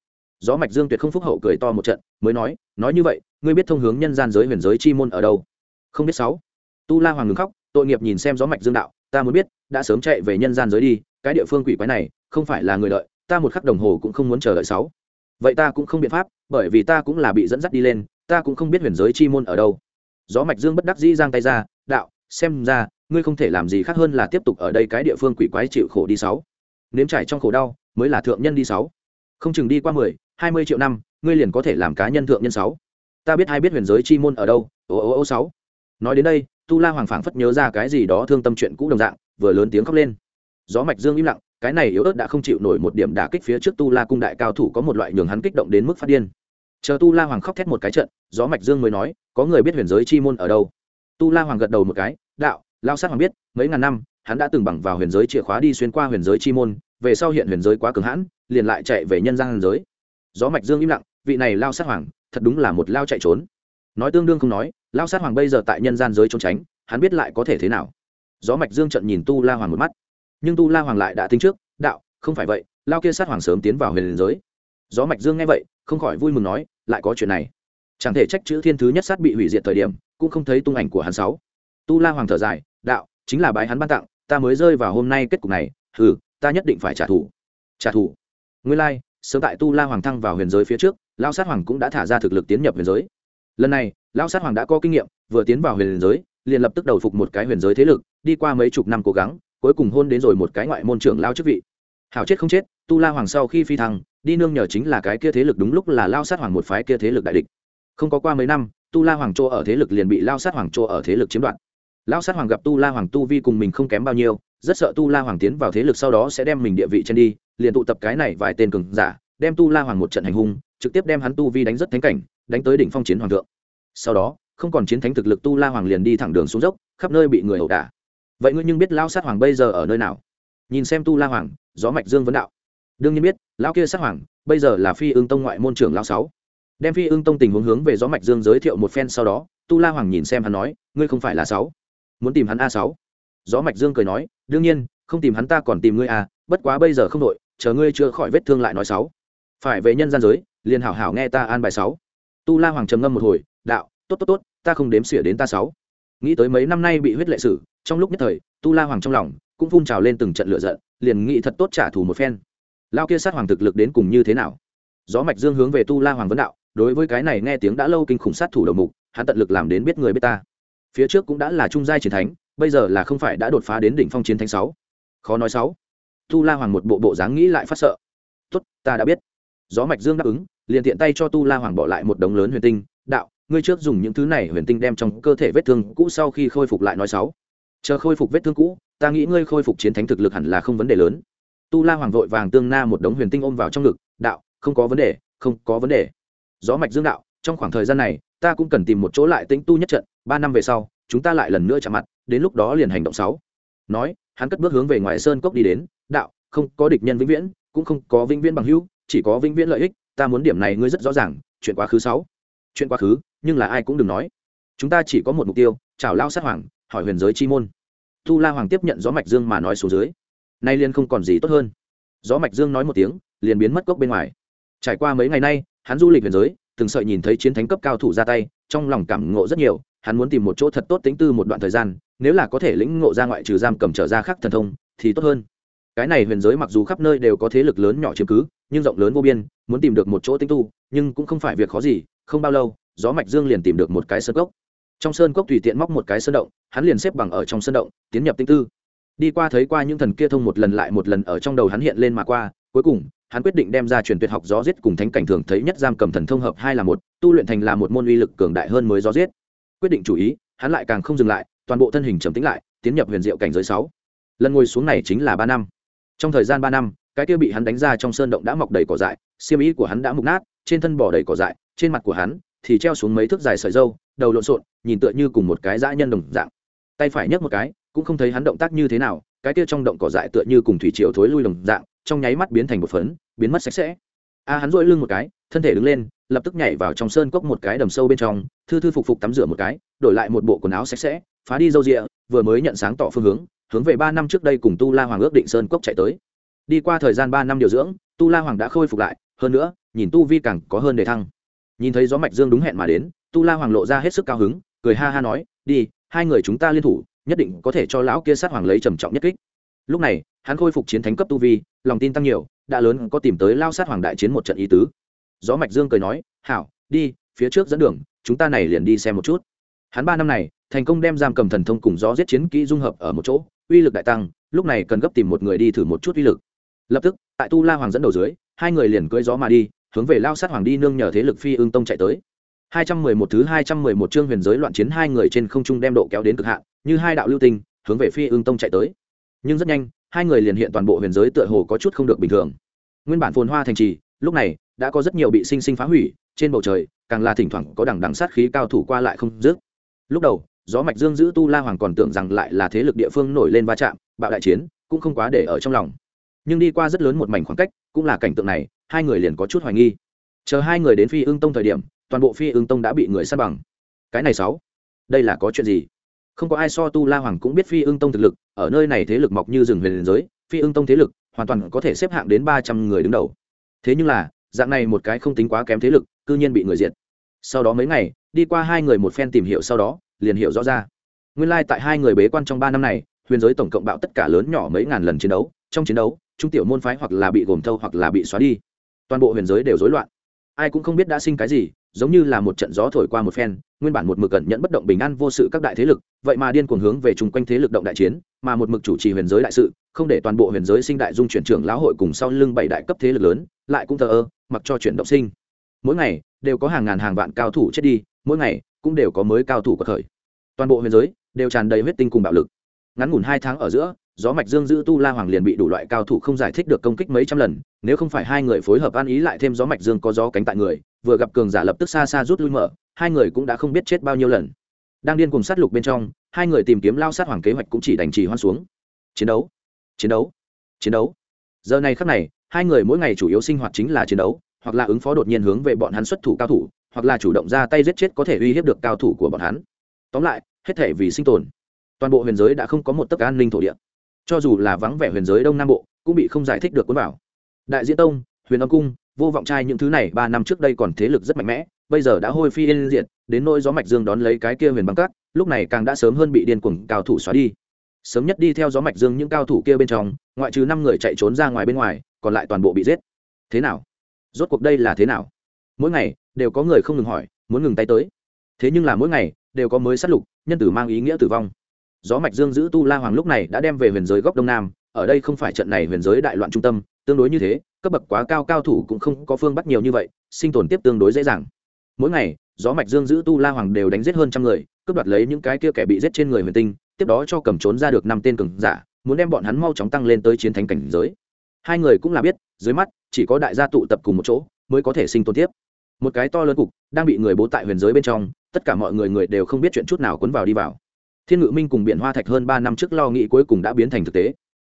Gió mạch dương tuyệt không phúc hậu cười to một trận, mới nói nói như vậy, ngươi biết thông hướng nhân gian giới huyền giới chi môn ở đâu? Không biết sáu. Tu la hoàng ngừng khóc, tội nghiệp nhìn xem gió mạch dương đạo, ta muốn biết, đã sớm chạy về nhân gian giới đi, cái địa phương quỷ quái này, không phải là người đợi, ta một khắc đồng hồ cũng không muốn chờ đợi sáu. Vậy ta cũng không biện pháp, bởi vì ta cũng là bị dẫn dắt đi lên, ta cũng không biết huyền giới chi môn ở đâu gió mạch dương bất đắc dĩ giang tay ra, đạo, xem ra, ngươi không thể làm gì khác hơn là tiếp tục ở đây cái địa phương quỷ quái chịu khổ đi sáu. Nếm trải trong khổ đau, mới là thượng nhân đi sáu. Không chừng đi qua mười, hai mươi triệu năm, ngươi liền có thể làm cá nhân thượng nhân sáu. Ta biết ai biết huyền giới chi môn ở đâu, ô ô ô sáu. Nói đến đây, tu la hoàng phảng phất nhớ ra cái gì đó thương tâm chuyện cũ đồng dạng, vừa lớn tiếng khóc lên. Gió mạch dương im lặng, cái này yếu ớt đã không chịu nổi một điểm đả kích phía trước tu la cung đại cao thủ có một loại nhường hắn kích động đến mức phát điên chờ tu la hoàng khóc thét một cái trận, gió mạch dương mới nói, có người biết huyền giới chi môn ở đâu? Tu la hoàng gật đầu một cái, đạo lao sát hoàng biết, mấy ngàn năm, hắn đã từng bằng vào huyền giới chìa khóa đi xuyên qua huyền giới chi môn, về sau hiện huyền giới quá cường hãn, liền lại chạy về nhân gian huyền giới. Gió mạch dương im lặng, vị này lao sát hoàng, thật đúng là một lao chạy trốn. Nói tương đương không nói lao sát hoàng bây giờ tại nhân gian giới trốn tránh, hắn biết lại có thể thế nào. Gió mạch dương trận nhìn tu la hoàng một mắt, nhưng tu la hoàng lại đã tính trước, đạo, không phải vậy, lao kia sát hoàng sớm tiến vào huyền giới. Gió mạch dương nghe vậy không khỏi vui mừng nói lại có chuyện này. Chẳng thể trách chữ thiên thứ nhất sát bị hủy diệt thời điểm cũng không thấy tung ảnh của hắn sáu. Tu la hoàng thở dài đạo chính là bái hắn ban tặng ta mới rơi vào hôm nay kết cục này ừ ta nhất định phải trả thù. Trả thù. Nguyên lai like, sớm tại tu la hoàng thăng vào huyền giới phía trước lao sát hoàng cũng đã thả ra thực lực tiến nhập huyền giới. Lần này lao sát hoàng đã có kinh nghiệm vừa tiến vào huyền giới liền lập tức đầu phục một cái huyền giới thế lực đi qua mấy chục năm cố gắng cuối cùng hôn đến rồi một cái ngoại môn trưởng lao chức vị. Hảo chết không chết tu la hoàng sau khi phi thăng đi nương nhờ chính là cái kia thế lực đúng lúc là lao sát hoàng một phái kia thế lực đại địch. Không có qua mấy năm, tu la hoàng chỗ ở thế lực liền bị lao sát hoàng chỗ ở thế lực chiếm đoạt. Lao sát hoàng gặp tu la hoàng tu vi cùng mình không kém bao nhiêu, rất sợ tu la hoàng tiến vào thế lực sau đó sẽ đem mình địa vị trên đi, liền tụ tập cái này vài tên cường giả, đem tu la hoàng một trận hành hung, trực tiếp đem hắn tu vi đánh rất thánh cảnh, đánh tới đỉnh phong chiến hoàng thượng. Sau đó, không còn chiến thánh thực lực tu la hoàng liền đi thẳng đường xuống dốc, khắp nơi bị người ẩu đả. Vậy ngươi nhưng biết lao sát hoàng bây giờ ở nơi nào? Nhìn xem tu la hoàng, gió mạch dương vấn đạo đương nhiên biết, lão kia sát hoàng, bây giờ là phi ương tông ngoại môn trưởng lão sáu. Đem phi ương tông tình huống hướng về gió mạch dương giới thiệu một phen sau đó, tu la hoàng nhìn xem hắn nói, ngươi không phải là sáu? Muốn tìm hắn a sáu? Gió mạch dương cười nói, đương nhiên, không tìm hắn ta còn tìm ngươi a bất quá bây giờ không đội chờ ngươi chưa khỏi vết thương lại nói sáu. Phải về nhân gian giới, liền hảo hảo nghe ta an bài sáu. Tu la hoàng trầm ngâm một hồi, đạo, tốt tốt tốt, ta không đếm xỉa đến ta sáu. Nghĩ tới mấy năm nay bị huyết lệ sử, trong lúc nhất thời, tu la hoàng trong lòng cũng phun trào lên từng trận lửa giận, liền nghĩ thật tốt trả thù một phen lao kia sát hoàng thực lực đến cùng như thế nào? Gió mạch dương hướng về tu la hoàng vấn đạo, đối với cái này nghe tiếng đã lâu kinh khủng sát thủ đầu mục, hắn tận lực làm đến biết người biết ta. Phía trước cũng đã là trung giai chiến thánh, bây giờ là không phải đã đột phá đến đỉnh phong chiến thánh sáu. Khó nói sáu. Tu la hoàng một bộ bộ dáng nghĩ lại phát sợ. Tốt, ta đã biết. Gió mạch dương đáp ứng, liền tiện tay cho tu la hoàng bỏ lại một đống lớn huyền tinh. Đạo, ngươi trước dùng những thứ này huyền tinh đem trong cơ thể vết thương cũ sau khi khôi phục lại nói sáu. Chờ khôi phục vết thương cũ, ta nghĩ ngươi khôi phục chiến thánh thực lực hẳn là không vấn đề lớn tu la hoàng vội vàng tương na một đống huyền tinh ôm vào trong ngực, đạo, không có vấn đề, không có vấn đề. Gió mạch dương đạo, trong khoảng thời gian này, ta cũng cần tìm một chỗ lại tĩnh tu nhất trận, ba năm về sau, chúng ta lại lần nữa chạm mặt, đến lúc đó liền hành động sáu. Nói, hắn cất bước hướng về ngoài sơn cốc đi đến, đạo, không có địch nhân vĩnh viễn, cũng không có vĩnh viễn bằng hữu, chỉ có vĩnh viễn lợi ích, ta muốn điểm này ngươi rất rõ ràng, chuyện quá khứ sáu. Chuyện quá khứ, nhưng là ai cũng đừng nói. Chúng ta chỉ có một mục tiêu, chào lao sát hoàng, hỏi huyền giới chi môn. Tu la hoàng tiếp nhận gió mạch dương mà nói xuống dưới nay liền không còn gì tốt hơn. Gió mạch dương nói một tiếng, liền biến mất cốc bên ngoài. Trải qua mấy ngày nay, hắn du lịch huyền giới, từng sợi nhìn thấy chiến thánh cấp cao thủ ra tay, trong lòng cảm ngộ rất nhiều, hắn muốn tìm một chỗ thật tốt tính tư một đoạn thời gian, nếu là có thể lĩnh ngộ ra ngoại trừ giam cầm trở ra khắc thần thông, thì tốt hơn. Cái này huyền giới mặc dù khắp nơi đều có thế lực lớn nhỏ chiếm cứ, nhưng rộng lớn vô biên, muốn tìm được một chỗ tinh tu, nhưng cũng không phải việc khó gì, không bao lâu, gió mạch dương liền tìm được một cái sơn cốc. Trong sơn cốc tùy tiện móc một cái sơn động, hắn liền xếp bằng ở trong sơn động, tiến nhập tinh tư đi qua thấy qua những thần kia thông một lần lại một lần ở trong đầu hắn hiện lên mà qua, cuối cùng, hắn quyết định đem ra truyền tuyệt học gió giết cùng thánh cảnh thường thấy nhất giam cầm thần thông hợp hai là một, tu luyện thành là một môn uy lực cường đại hơn mới gió giết. Quyết định chủ ý, hắn lại càng không dừng lại, toàn bộ thân hình trầm tĩnh lại, tiến nhập huyền diệu cảnh giới sáu. Lần ngồi xuống này chính là ba năm. Trong thời gian ba năm, cái kia bị hắn đánh ra trong sơn động đã mọc đầy cỏ dại, xiêm ý của hắn đã mục nát, trên thân bỏ đầy cỏ dại, trên mặt của hắn thì treo xuống mấy thước dài sợi dâu, đầu lộn xộn, nhìn tựa như cùng một cái dã nhân đồng dạng. Tay phải nhấc một cái cũng không thấy hắn động tác như thế nào, cái kia trong động cỏ dại tựa như cùng thủy triều thối lui đồng dạng, trong nháy mắt biến thành một phấn, biến mất sạch sẽ. A, hắn dội lưng một cái, thân thể đứng lên, lập tức nhảy vào trong sơn cốc một cái đầm sâu bên trong, thư thư phục phục tắm rửa một cái, đổi lại một bộ quần áo sạch sẽ, phá đi râu rịa, vừa mới nhận sáng tỏ phương hướng hướng về ba năm trước đây cùng tu la hoàng ước định sơn cốc chạy tới. Đi qua thời gian ba năm điều dưỡng, tu la hoàng đã khôi phục lại, hơn nữa, nhìn tu vi càng có hơn đề thăng. Nhìn thấy gió mạch dương đúng hẹn mà đến, tu la hoàng lộ ra hết sức cao hứng, cười ha ha nói, đi, hai người chúng ta liên thủ nhất định có thể cho lão kia sát hoàng lấy trầm trọng nhất kích. Lúc này, hắn khôi phục chiến thánh cấp tu vi, lòng tin tăng nhiều, đã lớn có tìm tới lao sát hoàng đại chiến một trận ý tứ. Gió mạch dương cười nói, hảo, đi, phía trước dẫn đường, chúng ta này liền đi xem một chút. Hắn ba năm này, thành công đem giam cầm thần thông cùng gió giết chiến kỹ dung hợp ở một chỗ, uy lực đại tăng, lúc này cần gấp tìm một người đi thử một chút uy lực. Lập tức, tại tu la hoàng dẫn đầu dưới, hai người liền cưỡi gió mà đi, hướng về lao sát hoàng đi nương nhờ thế lực phi ương tông chạy tới. 211 thứ 211 chương huyền giới loạn chiến hai người trên không trung đem độ kéo đến cực hạn, như hai đạo lưu tinh, hướng về phi ương tông chạy tới. Nhưng rất nhanh, hai người liền hiện toàn bộ huyền giới tựa hồ có chút không được bình thường. Nguyên bản phồn hoa thành trì, lúc này đã có rất nhiều bị sinh sinh phá hủy, trên bầu trời, càng là thỉnh thoảng có đằng đằng sát khí cao thủ qua lại không dứt. Lúc đầu, gió mạch dương giữ tu la hoàng còn tưởng rằng lại là thế lực địa phương nổi lên va chạm, bạo đại chiến, cũng không quá để ở trong lòng. Nhưng đi qua rất lớn một mảnh khoảng cách, cũng là cảnh tượng này, hai người liền có chút hoài nghi. Chờ hai người đến phi ương tông thời điểm toàn bộ phi ương tông đã bị người sát bằng. Cái này sáu, đây là có chuyện gì? Không có ai so tu la hoàng cũng biết phi ương tông thực lực, ở nơi này thế lực mọc như rừng huyền giới, phi ương tông thế lực hoàn toàn có thể xếp hạng đến ba trăm người đứng đầu. Thế nhưng là, dạng này một cái không tính quá kém thế lực, cư nhiên bị người diệt. Sau đó mấy ngày, đi qua hai người một phen tìm hiểu sau đó, liền hiểu rõ ra. Nguyên lai、like、tại hai người bế quan trong ba năm này, huyền giới tổng cộng bạo tất cả lớn nhỏ mấy ngàn lần chiến đấu, trong chiến đấu, trung tiểu môn phái hoặc là bị gồm thâu hoặc là bị xóa đi. Toàn bộ huyền giới đều rối loạn. Ai cũng không biết đã sinh cái gì giống như là một trận gió thổi qua một phen, nguyên bản một mực cẩn nhận bất động bình an vô sự các đại thế lực, vậy mà điên cuồng hướng về chung quanh thế lực động đại chiến, mà một mực chủ trì huyền giới đại sự, không để toàn bộ huyền giới sinh đại dung chuyển trưởng lão hội cùng sau lưng bảy đại cấp thế lực lớn, lại cũng thờ ơ, mặc cho chuyển động sinh. Mỗi ngày, đều có hàng ngàn hàng vạn cao thủ chết đi, mỗi ngày, cũng đều có mới cao thủ của thời toàn bộ huyền giới, đều tràn đầy huyết tinh cùng bạo lực. Ngắn ngủn hai tháng ở giữa, gió mạch dương giữ tu la hoàng liền bị đủ loại cao thủ không giải thích được công kích mấy trăm lần, nếu không phải hai người phối hợp ăn ý lại thêm gió mạch dương có gió cánh tại người vừa gặp cường giả lập tức xa xa rút lui mở, hai người cũng đã không biết chết bao nhiêu lần. Đang điên cùng sát lục bên trong, hai người tìm kiếm lao sát hoàng kế hoạch cũng chỉ đành trì hoan xuống. Chiến đấu chiến đấu chiến đấu. Giờ này khắc này, hai người mỗi ngày chủ yếu sinh hoạt chính là chiến đấu, hoặc là ứng phó đột nhiên hướng về bọn hắn xuất thủ cao thủ, hoặc là chủ động ra tay giết chết có thể uy hiếp được cao thủ của bọn hắn. Tóm lại, hết thể vì sinh tồn. Toàn bộ huyền giới đã không có một tấc an ninh thổ địa. Cho dù là vắng vẻ huyền giới đông nam bộ, cũng bị không giải thích được cuốn vào. Đại diễn tông, huyền âm cung vô vọng trai những thứ này, ba năm trước đây còn thế lực rất mạnh mẽ, bây giờ đã hôi phi yên diệt, đến nỗi gió mạch dương đón lấy cái kia huyền băng cát, lúc này càng đã sớm hơn bị điên cuồng cao thủ xóa đi. Sớm nhất đi theo gió mạch dương những cao thủ kia bên trong, ngoại trừ năm người chạy trốn ra ngoài bên ngoài, còn lại toàn bộ bị giết. Thế nào? Rốt cuộc đây là thế nào? Mỗi ngày, đều có người không ngừng hỏi, muốn ngừng tay tới. Thế nhưng là mỗi ngày, đều có mới sát lục, nhân tử mang ý nghĩa tử vong. Gió mạch dương giữ tu la hoàng lúc này đã đem về huyền giới góc đông nam, ở đây không phải trận này huyền giới đại loạn trung tâm, tương đối như thế cấp bậc quá cao cao thủ cũng không có phương bắt nhiều như vậy, sinh tồn tiếp tương đối dễ dàng. Mỗi ngày, gió mạch dương giữ tu la hoàng đều đánh giết hơn trăm người, cướp đoạt lấy những cái kia kẻ bị giết trên người huyền tinh, tiếp đó cho cầm trốn ra được năm tên cường giả, muốn đem bọn hắn mau chóng tăng lên tới chiến thánh cảnh giới. Hai người cũng là biết, dưới mắt, chỉ có đại gia tụ tập cùng một chỗ, mới có thể sinh tồn tiếp. Một cái to lớn cục, đang bị người bố tại huyền giới bên trong, tất cả mọi người người đều không biết chuyện chút nào cuốn vào đi vào. Thiên ngự minh cùng biển hoa thạch hơn ba năm trước lo nghĩ cuối cùng đã biến thành thực tế.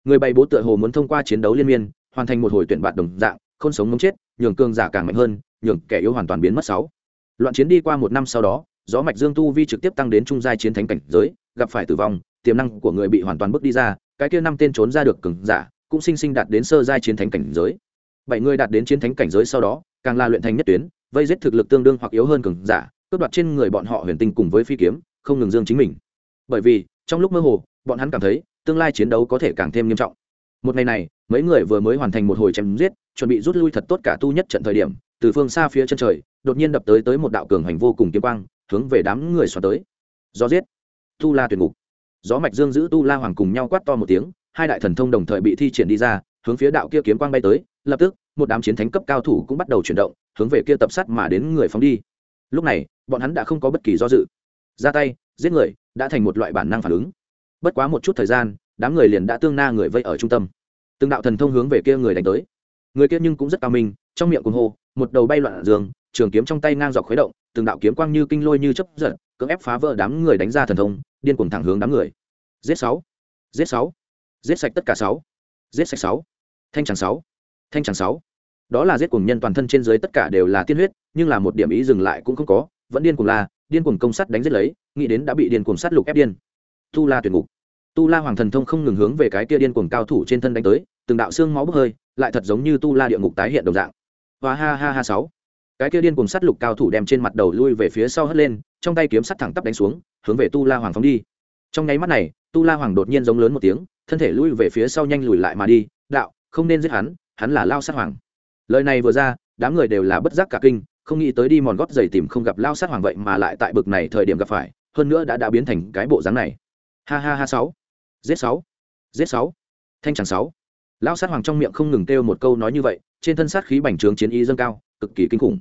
Người bày bố tựa hồ muốn thông qua chiến đấu liên miên hoàn thành một hồi tuyển bạn đồng dạng không sống mống chết, nhường cường giả càng mạnh hơn, nhường kẻ yếu hoàn toàn biến mất sáu. Loạn chiến đi qua một năm sau đó, gió mạch dương tu vi trực tiếp tăng đến trung giai chiến thánh cảnh giới, gặp phải tử vong, tiềm năng của người bị hoàn toàn bước đi ra, cái kia năm tên trốn ra được cường giả, cũng sinh sinh đạt đến sơ giai chiến thánh cảnh giới. Bảy người đạt đến chiến thánh cảnh giới sau đó, càng là luyện thành nhất tuyến, vây giết thực lực tương đương hoặc yếu hơn cường giả, cướp đoạt trên người bọn họ huyền tinh cùng với phi kiếm, không ngừng dương chính mình. Bởi vì, trong lúc mơ hồ, bọn hắn cảm thấy, tương lai chiến đấu có thể càng thêm nghiêm trọng một ngày này, mấy người vừa mới hoàn thành một hồi chém giết, chuẩn bị rút lui thật tốt cả tu nhất trận thời điểm, từ phương xa phía chân trời, đột nhiên đập tới tới một đạo cường hành vô cùng kiếm quang, hướng về đám người xoắn tới. Gió giết. Tu la tuyệt ngục. Gió mạch dương giữ tu la hoàng cùng nhau quát to một tiếng, hai đại thần thông đồng thời bị thi triển đi ra, hướng phía đạo kia kiếm quang bay tới, lập tức, một đám chiến thánh cấp cao thủ cũng bắt đầu chuyển động, hướng về kia tập sát mà đến người phóng đi. Lúc này, bọn hắn đã không có bất kỳ do dự. Ra tay, giết người, đã thành một loại bản năng phản ứng. Bất quá một chút thời gian đám người liền đã tương na người vây ở trung tâm. Từng đạo thần thông hướng về kia người đánh tới. Người kia nhưng cũng rất cao minh, trong miệng cuồng hô, một đầu bay loạn giường, trường kiếm trong tay ngang dọc khuấy động, từng đạo kiếm quang như kinh lôi như chấp giật, cưỡng ép phá vỡ đám người đánh ra thần thông, điên cuồng thẳng hướng đám người. Giết sáu giết sáu, giết sạch tất cả sáu, giết sạch sáu, thanh tràng sáu, thanh tràng sáu. Đó là giết cùng nhân toàn thân trên dưới tất cả đều là tiên huyết, nhưng là một điểm ý dừng lại cũng không có, vẫn điên cuồng la, điên cuồng công sắt đánh giết lấy, nghĩ đến đã bị điên cuồng sát lục ép điên. Tu la tuyệt ngục tu la hoàng thần thông không ngừng hướng về cái kia điên cuồng cao thủ trên thân đánh tới, từng đạo xương máu bốc hơi, lại thật giống như tu la địa ngục tái hiện đồng dạng. Và ha ha ha sáu. Cái kia điên cuồng sắt lục cao thủ đem trên mặt đầu lui về phía sau hất lên, trong tay kiếm sắt thẳng tắp đánh xuống, hướng về tu la hoàng phóng đi. Trong nháy mắt này, tu la hoàng đột nhiên giống lớn một tiếng, thân thể lui về phía sau nhanh lùi lại mà đi, đạo, không nên giết hắn hắn là lao sát hoàng. Lời này vừa ra, đám người đều là bất giác cả kinh, không nghĩ tới đi mòn gót giày tìm không gặp lao sát hoàng vậy mà lại tại bực này thời điểm gặp phải, hơn nữa đã đã biến thành cái bộ dáng này. Ha ha ha sáu giết sáu. Giết sáu. Thanh chẳng sáu. Lão sát hoàng trong miệng không ngừng kêu một câu nói như vậy, trên thân sát khí bành trướng chiến y dâng cao, cực kỳ kinh khủng.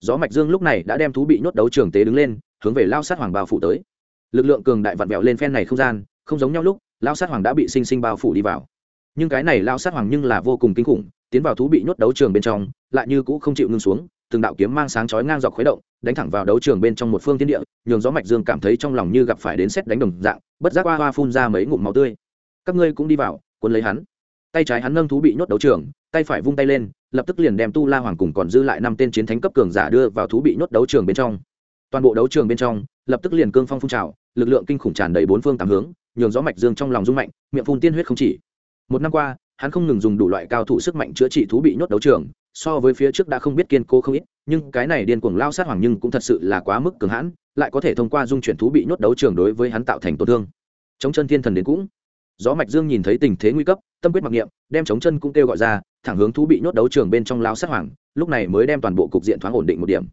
Gió mạch dương lúc này đã đem thú bị nhốt đấu trường tế đứng lên, hướng về lao sát hoàng bao phủ tới. Lực lượng cường đại vặn vẹo lên phen này không gian, không giống nhau lúc lao sát hoàng đã bị sinh sinh bao phủ đi vào. Nhưng cái này lao sát hoàng nhưng là vô cùng kinh khủng, tiến vào thú bị nhốt đấu trường bên trong, lại như cũ không chịu ngưng xuống, từng đạo kiếm mang sáng chói ngang dọc khuấy động đánh thẳng vào đấu trường bên trong một phương thiên địa, nhường gió mạch dương cảm thấy trong lòng như gặp phải đến xét đánh đồng dạng, bất giác hoa hoa phun ra mấy ngụm máu tươi. Các ngươi cũng đi vào quân lấy hắn. Tay trái hắn nâng thú bị nhốt đấu trường, tay phải vung tay lên, lập tức liền đem tu la hoàng cùng còn dư lại năm tên chiến thánh cấp cường giả đưa vào thú bị nhốt đấu trường bên trong. Toàn bộ đấu trường bên trong, lập tức liền cương phong phun trào, lực lượng kinh khủng tràn đầy bốn phương tám hướng, nhường gió mạch dương trong lòng rung mạnh, miệng phun tiên huyết không chỉ. Một năm qua, hắn không ngừng dùng đủ loại cao thủ sức mạnh chữa trị thú bị nhốt đấu trường, so với phía trước đã không biết kiên cố không ít nhưng cái này điên cuồng lao sát hoàng nhưng cũng thật sự là quá mức cường hãn, lại có thể thông qua dung chuyển thú bị nhốt đấu trường đối với hắn tạo thành tổn thương. Chống chân thiên thần đến cũng. Gió mạch dương nhìn thấy tình thế nguy cấp, tâm quyết mặc niệm, đem chống chân cũng kêu gọi ra, thẳng hướng thú bị nhốt đấu trường bên trong lao sát hoàng, lúc này mới đem toàn bộ cục diện thoáng ổn định một điểm.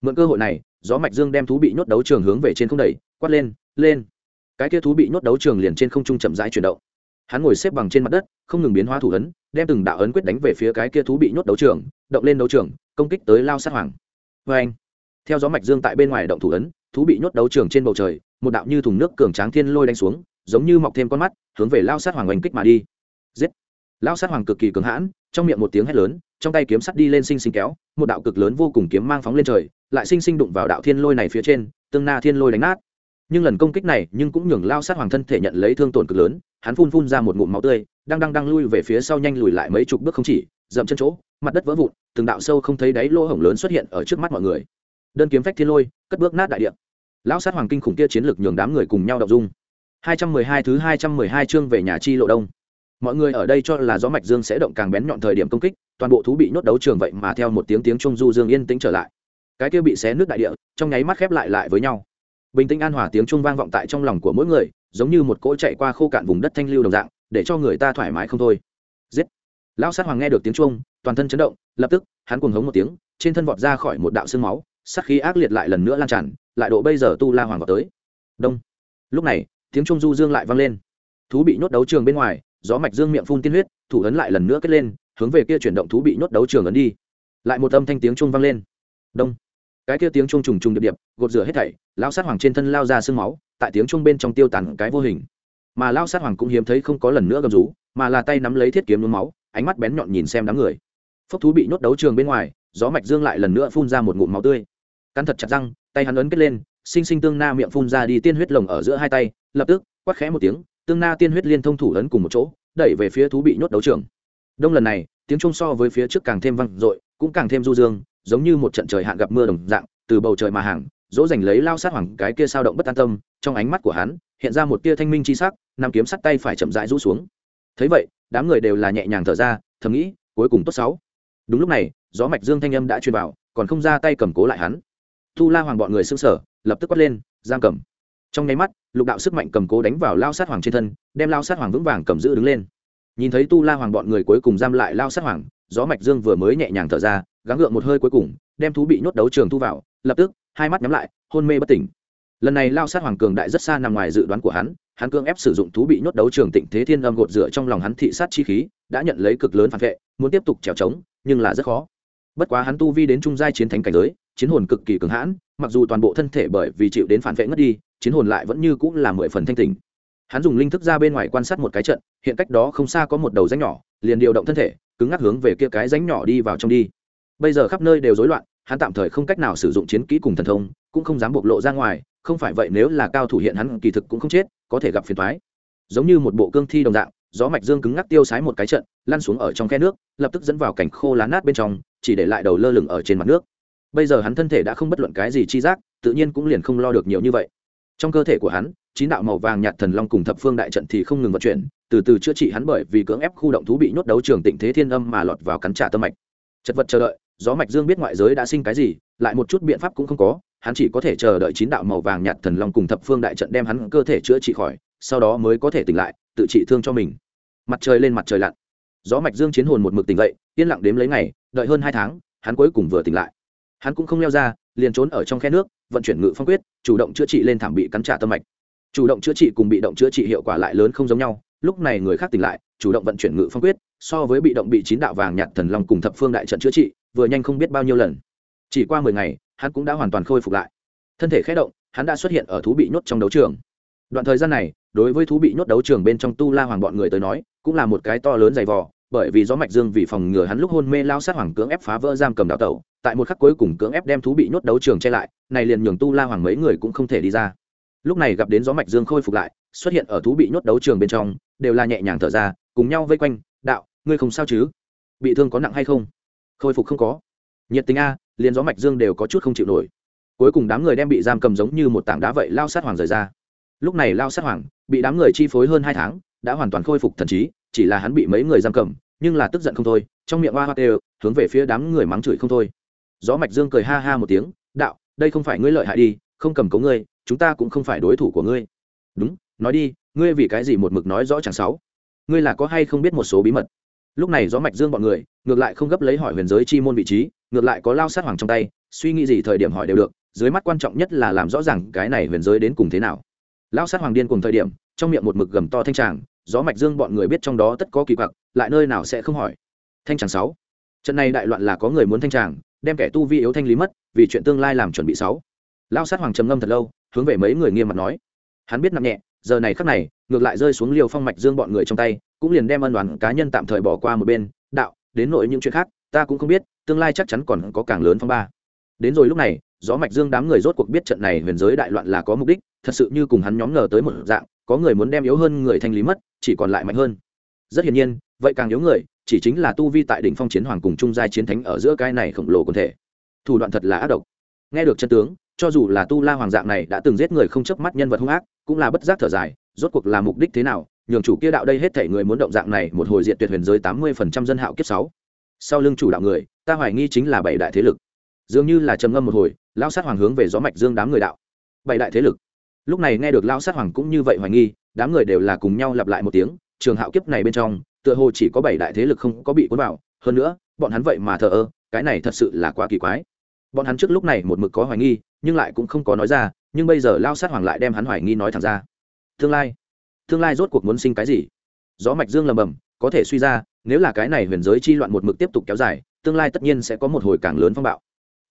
Mượn cơ hội này, gió mạch dương đem thú bị nhốt đấu trường hướng về trên không đẩy, quát lên lên! Cái kia thú bị nhốt đấu trường liền trên không trung chậm rãi chuyển động hắn ngồi xếp bằng trên mặt đất, không ngừng biến hóa thủ ấn, đem từng đạo ấn quyết đánh về phía cái kia thú bị nhốt đấu trường, động lên đấu trường, công kích tới lao sát hoàng. Vê anh, theo gió mạch dương tại bên ngoài động thủ ấn, thú bị nhốt đấu trường trên bầu trời, một đạo như thùng nước cường tráng thiên lôi đánh xuống, giống như mọc thêm con mắt, hướng về lao sát hoàng oanh kích mà đi. Giết! Lao sát hoàng cực kỳ cường hãn, trong miệng một tiếng hét lớn, trong tay kiếm sắt đi lên sinh sinh kéo, một đạo cực lớn vô cùng kiếm mang phóng lên trời, lại sinh sinh đụng vào đạo thiên lôi này phía trên, tương na thiên lôi đánh nát. Nhưng lần công kích này, nhưng cũng nhường lao sát hoàng thân thể nhận lấy thương tổn cực lớn hắn phun phun ra một ngụm máu tươi, đang đang đang lui về phía sau nhanh lùi lại mấy chục bước không chỉ, dậm chân chỗ, mặt đất vỡ vụn, từng đạo sâu không thấy đáy lỗ hổng lớn xuất hiện ở trước mắt mọi người. Đơn kiếm phách thiên lôi, cất bước nát đại địa. Lão sát hoàng kinh khủng kia chiến lược nhường đám người cùng nhau đọc dung. 212 thứ 212 chương về nhà chi lộ đông. Mọi người ở đây cho là gió mạch dương sẽ động càng bén nhọn thời điểm công kích, toàn bộ thú bị nhốt đấu trường vậy mà theo một tiếng tiếng trung du dương yên tĩnh trở lại. Cái kia bị xé nước đại địa, trong nháy mắt khép lại lại với nhau. Bình tĩnh an hòa tiếng trung vang vọng tại trong lòng của mỗi người giống như một cỗ chạy qua khô cạn vùng đất thanh lưu đồng dạng để cho người ta thoải mái không thôi. Giết! Lão sát hoàng nghe được tiếng chuông, toàn thân chấn động lập tức hắn cuồng hống một tiếng trên thân vọt ra khỏi một đạo xương máu sát khí ác liệt lại lần nữa lan tràn lại độ bây giờ tu la hoàng vào tới. Đông! Lúc này tiếng chuông du dương lại vang lên. Thú bị nhốt đấu trường bên ngoài gió mạch dương miệng phun tiên huyết thủ ấn lại lần nữa kết lên hướng về kia chuyển động thú bị nhốt đấu trường ấn đi. Lại một âm thanh tiếng chuông vang lên. Đông! Cái kia tiếng chuông trùng trùng điệp điệp, gột rửa hết thảy, lão sát hoàng trên thân lao ra sương máu, tại tiếng chuông bên trong tiêu tàn cái vô hình. Mà lao sát hoàng cũng hiếm thấy không có lần nữa gầm rú, mà là tay nắm lấy thiết kiếm nhuốm máu, ánh mắt bén nhọn nhìn xem đám người. Phốc thú bị nhốt đấu trường bên ngoài, gió mạch dương lại lần nữa phun ra một ngụm máu tươi. Cắn thật chặt răng, tay hắn ấn kết lên, sinh sinh tương na miệng phun ra đi tiên huyết lồng ở giữa hai tay, lập tức, quát khẽ một tiếng, tương na tiên huyết liên thông thủ ấn cùng một chỗ, đẩy về phía thú bị nhốt đấu trường. Đông lần này, tiếng trung so với phía trước càng thêm vang dội, cũng càng thêm du dương giống như một trận trời hạn gặp mưa đồng dạng, từ bầu trời mà hàng, dỗ dành lấy lao sát hoàng cái kia sao động bất an tâm, trong ánh mắt của hắn, hiện ra một tia thanh minh chi sắc nằm kiếm sắt tay phải chậm rãi rũ xuống. Thấy vậy, đám người đều là nhẹ nhàng thở ra, thầm nghĩ, cuối cùng tốt sáu. Đúng lúc này, gió mạch dương thanh âm đã truyền vào, còn không ra tay cầm cố lại hắn. Tu la hoàng bọn người xương sở lập tức quát lên giam cầm trong nháy mắt, lục đạo sức mạnh cầm cố đánh vào lao sát hoàng trên thân, đem lao sát hoàng vững vàng cầm giữ đứng lên. Nhìn thấy tu la hoàng bọn người cuối cùng giam lại lao sát hoàng, gió mạch dương vừa mới nhẹ nhàng thở ra gắng gượng một hơi cuối cùng, đem thú bị nhốt đấu trường thu vào, lập tức, hai mắt nhắm lại, hôn mê bất tỉnh. Lần này lao sát hoàng cường đại rất xa nằm ngoài dự đoán của hắn hắn cương ép sử dụng thú bị nhốt đấu trường tịnh thế thiên âm gột rửa trong lòng hắn thị sát chi khí, đã nhận lấy cực lớn phản vệ, muốn tiếp tục trèo trống, nhưng là rất khó. Bất quá hắn tu vi đến trung giai chiến thánh cảnh giới, chiến hồn cực kỳ cường hãn, mặc dù toàn bộ thân thể bởi vì chịu đến phản vệ ngất đi, chiến hồn lại vẫn như cũng là mười phần thanh tình hắn dùng linh thức ra bên ngoài quan sát một cái trận, hiện cách đó không xa có một đầu rãnh nhỏ, liền điều động thân thể, cứng ngắc hướng về kia cái rãnh nhỏ đi vào trong đi bây giờ khắp nơi đều rối loạn, hắn tạm thời không cách nào sử dụng chiến kỹ cùng thần thông, cũng không dám bộc lộ ra ngoài, không phải vậy nếu là cao thủ hiện hắn kỳ thực cũng không chết, có thể gặp phiền thoái giống như một bộ cương thi đồng dạng, gió mạch dương cứng ngắc tiêu sái một cái trận, lăn xuống ở trong khe nước, lập tức dẫn vào cảnh khô lá nát bên trong, chỉ để lại đầu lơ lửng ở trên mặt nước. Bây giờ hắn thân thể đã không bất luận cái gì chi giác, tự nhiên cũng liền không lo được nhiều như vậy. Trong cơ thể của hắn, chín đạo màu vàng nhạt thần long cùng thập phương đại trận thì không ngừng vận chuyển, từ từ chữa trị hắn bởi vì cưỡng ép khu động thú bị nhốt đấu trường tịnh thế thiên âm mà lọt vào cắn trả tâm mạch. Chật vật chờ đợi gió mạch dương biết ngoại giới đã sinh cái gì, lại một chút biện pháp cũng không có, hắn chỉ có thể chờ đợi chín đạo màu vàng nhạt thần long cùng thập phương đại trận đem hắn cơ thể chữa trị khỏi, sau đó mới có thể tỉnh lại, tự trị thương cho mình. Mặt trời lên mặt trời lặn. Gió mạch dương chiến hồn một mực tỉnh dậy, yên lặng đếm lấy ngày, đợi hơn hai tháng, hắn cuối cùng vừa tỉnh lại. Hắn cũng không leo ra, liền trốn ở trong khe nước, vận chuyển ngự phong quyết, chủ động chữa trị lên thảm bị cắn trả tâm mạch. Chủ động chữa trị cùng bị động chữa trị hiệu quả lại lớn không giống nhau, lúc này người khác tỉnh lại, chủ động vận chuyển ngự phong quyết, so với bị động bị chín đạo vàng nhạt thần long cùng thập phương đại trận chữa trị vừa nhanh không biết bao nhiêu lần. Chỉ qua mười ngày, hắn cũng đã hoàn toàn khôi phục lại. Thân thể khé động, hắn đã xuất hiện ở thú bị nhốt trong đấu trường. Đoạn thời gian này, đối với thú bị nhốt đấu trường bên trong tu la hoàng bọn người tới nói, cũng là một cái to lớn dày vò, bởi vì gió mạch dương vì phòng ngừa hắn lúc hôn mê lao sát hoàng cưỡng ép phá vỡ giam cầm đào tẩu, tại một khắc cuối cùng cưỡng ép đem thú bị nhốt đấu trường che lại, này liền nhường tu la hoàng mấy người cũng không thể đi ra. Lúc này gặp đến gió mạch dương khôi phục lại, xuất hiện ở thú bị nhốt đấu trường bên trong, đều là nhẹ nhàng thở ra, cùng nhau vây quanh, đạo, ngươi không sao chứ? Bị thương có nặng hay không? Khôi phục không có. Nhiệt tình a, liền gió mạch dương đều có chút không chịu nổi. Cuối cùng đám người đem bị giam cầm giống như một tảng đá vậy lao sát hoàng rời ra. Lúc này lao sát hoàng bị đám người chi phối hơn hai tháng, đã hoàn toàn khôi phục thần trí, chỉ là hắn bị mấy người giam cầm, nhưng là tức giận không thôi, trong miệng hoa hoa đều hướng về phía đám người mắng chửi không thôi. Gió mạch dương cười ha ha một tiếng, đạo, đây không phải ngươi lợi hại đi, không cầm cấu ngươi, chúng ta cũng không phải đối thủ của ngươi. Đúng, nói đi, ngươi vì cái gì một mực nói rõ chẳng sáu? Ngươi là có hay không biết một số bí mật? Lúc này gió mạch dương bọn người, ngược lại không gấp lấy hỏi huyền giới chi môn vị trí, ngược lại có lao sát hoàng trong tay, suy nghĩ gì thời điểm hỏi đều được, dưới mắt quan trọng nhất là làm rõ ràng cái này huyền giới đến cùng thế nào. Lao sát hoàng điên cùng thời điểm, trong miệng một mực gầm to thanh tràng, gió mạch dương bọn người biết trong đó tất có kỳ quặc, lại nơi nào sẽ không hỏi. Thanh tràng sáu. Trận này đại loạn là có người muốn thanh tràng, đem kẻ tu vi yếu thanh lý mất, vì chuyện tương lai làm chuẩn bị sáu. Lao sát hoàng trầm ngâm thật lâu, hướng về mấy người nghiêm mặt nói. Hắn biết nặng nhẹ giờ này khắc này, ngược lại rơi xuống liều phong mạch dương bọn người trong tay, cũng liền đem ân đoàn cá nhân tạm thời bỏ qua một bên. Đạo, đến nội những chuyện khác, ta cũng không biết, tương lai chắc chắn còn có càng lớn phong ba. Đến rồi lúc này, gió mạch dương đám người rốt cuộc biết trận này huyền giới đại loạn là có mục đích, thật sự như cùng hắn nhóm ngờ tới một dạng, có người muốn đem yếu hơn người thanh lý mất, chỉ còn lại mạnh hơn. Rất hiển nhiên, vậy càng yếu người, chỉ chính là tu vi tại đỉnh phong chiến hoàng cùng trung giai chiến thánh ở giữa cái này khổng lồ quần thể. Thủ đoạn thật là ác độc. Nghe được chân tướng cho dù là tu la hoàng dạng này đã từng giết người không chớp mắt nhân vật hung ác, cũng là bất giác thở dài, rốt cuộc là mục đích thế nào, nhường chủ kia đạo đây hết thể người muốn động dạng này một hồi diện tuyệt huyền giới tám mươi phần trăm dân hạo kiếp sáu. Sau lưng chủ đạo người, ta hoài nghi chính là bảy đại thế lực. Dường như là trầm ngâm một hồi lao sát hoàng hướng về gió mạch dương đám người đạo. Bảy đại thế lực. Lúc này nghe được lao sát hoàng cũng như vậy hoài nghi, đám người đều là cùng nhau lặp lại một tiếng, trường hạo kiếp này bên trong, tựa hồ chỉ có bảy đại thế lực không có bị cuốn vào, hơn nữa, bọn hắn vậy mà thờ ơ, cái này thật sự là quá kỳ quái. Bọn hắn trước lúc này một mực có hoài nghi nhưng lại cũng không có nói ra, nhưng bây giờ lao sát hoàng lại đem hắn hoài nghi nói thẳng ra. Tương lai tương lai rốt cuộc muốn sinh cái gì? Gió mạch dương lầm bầm, có thể suy ra, nếu là cái này huyền giới chi loạn một mực tiếp tục kéo dài, tương lai tất nhiên sẽ có một hồi càng lớn phong bạo.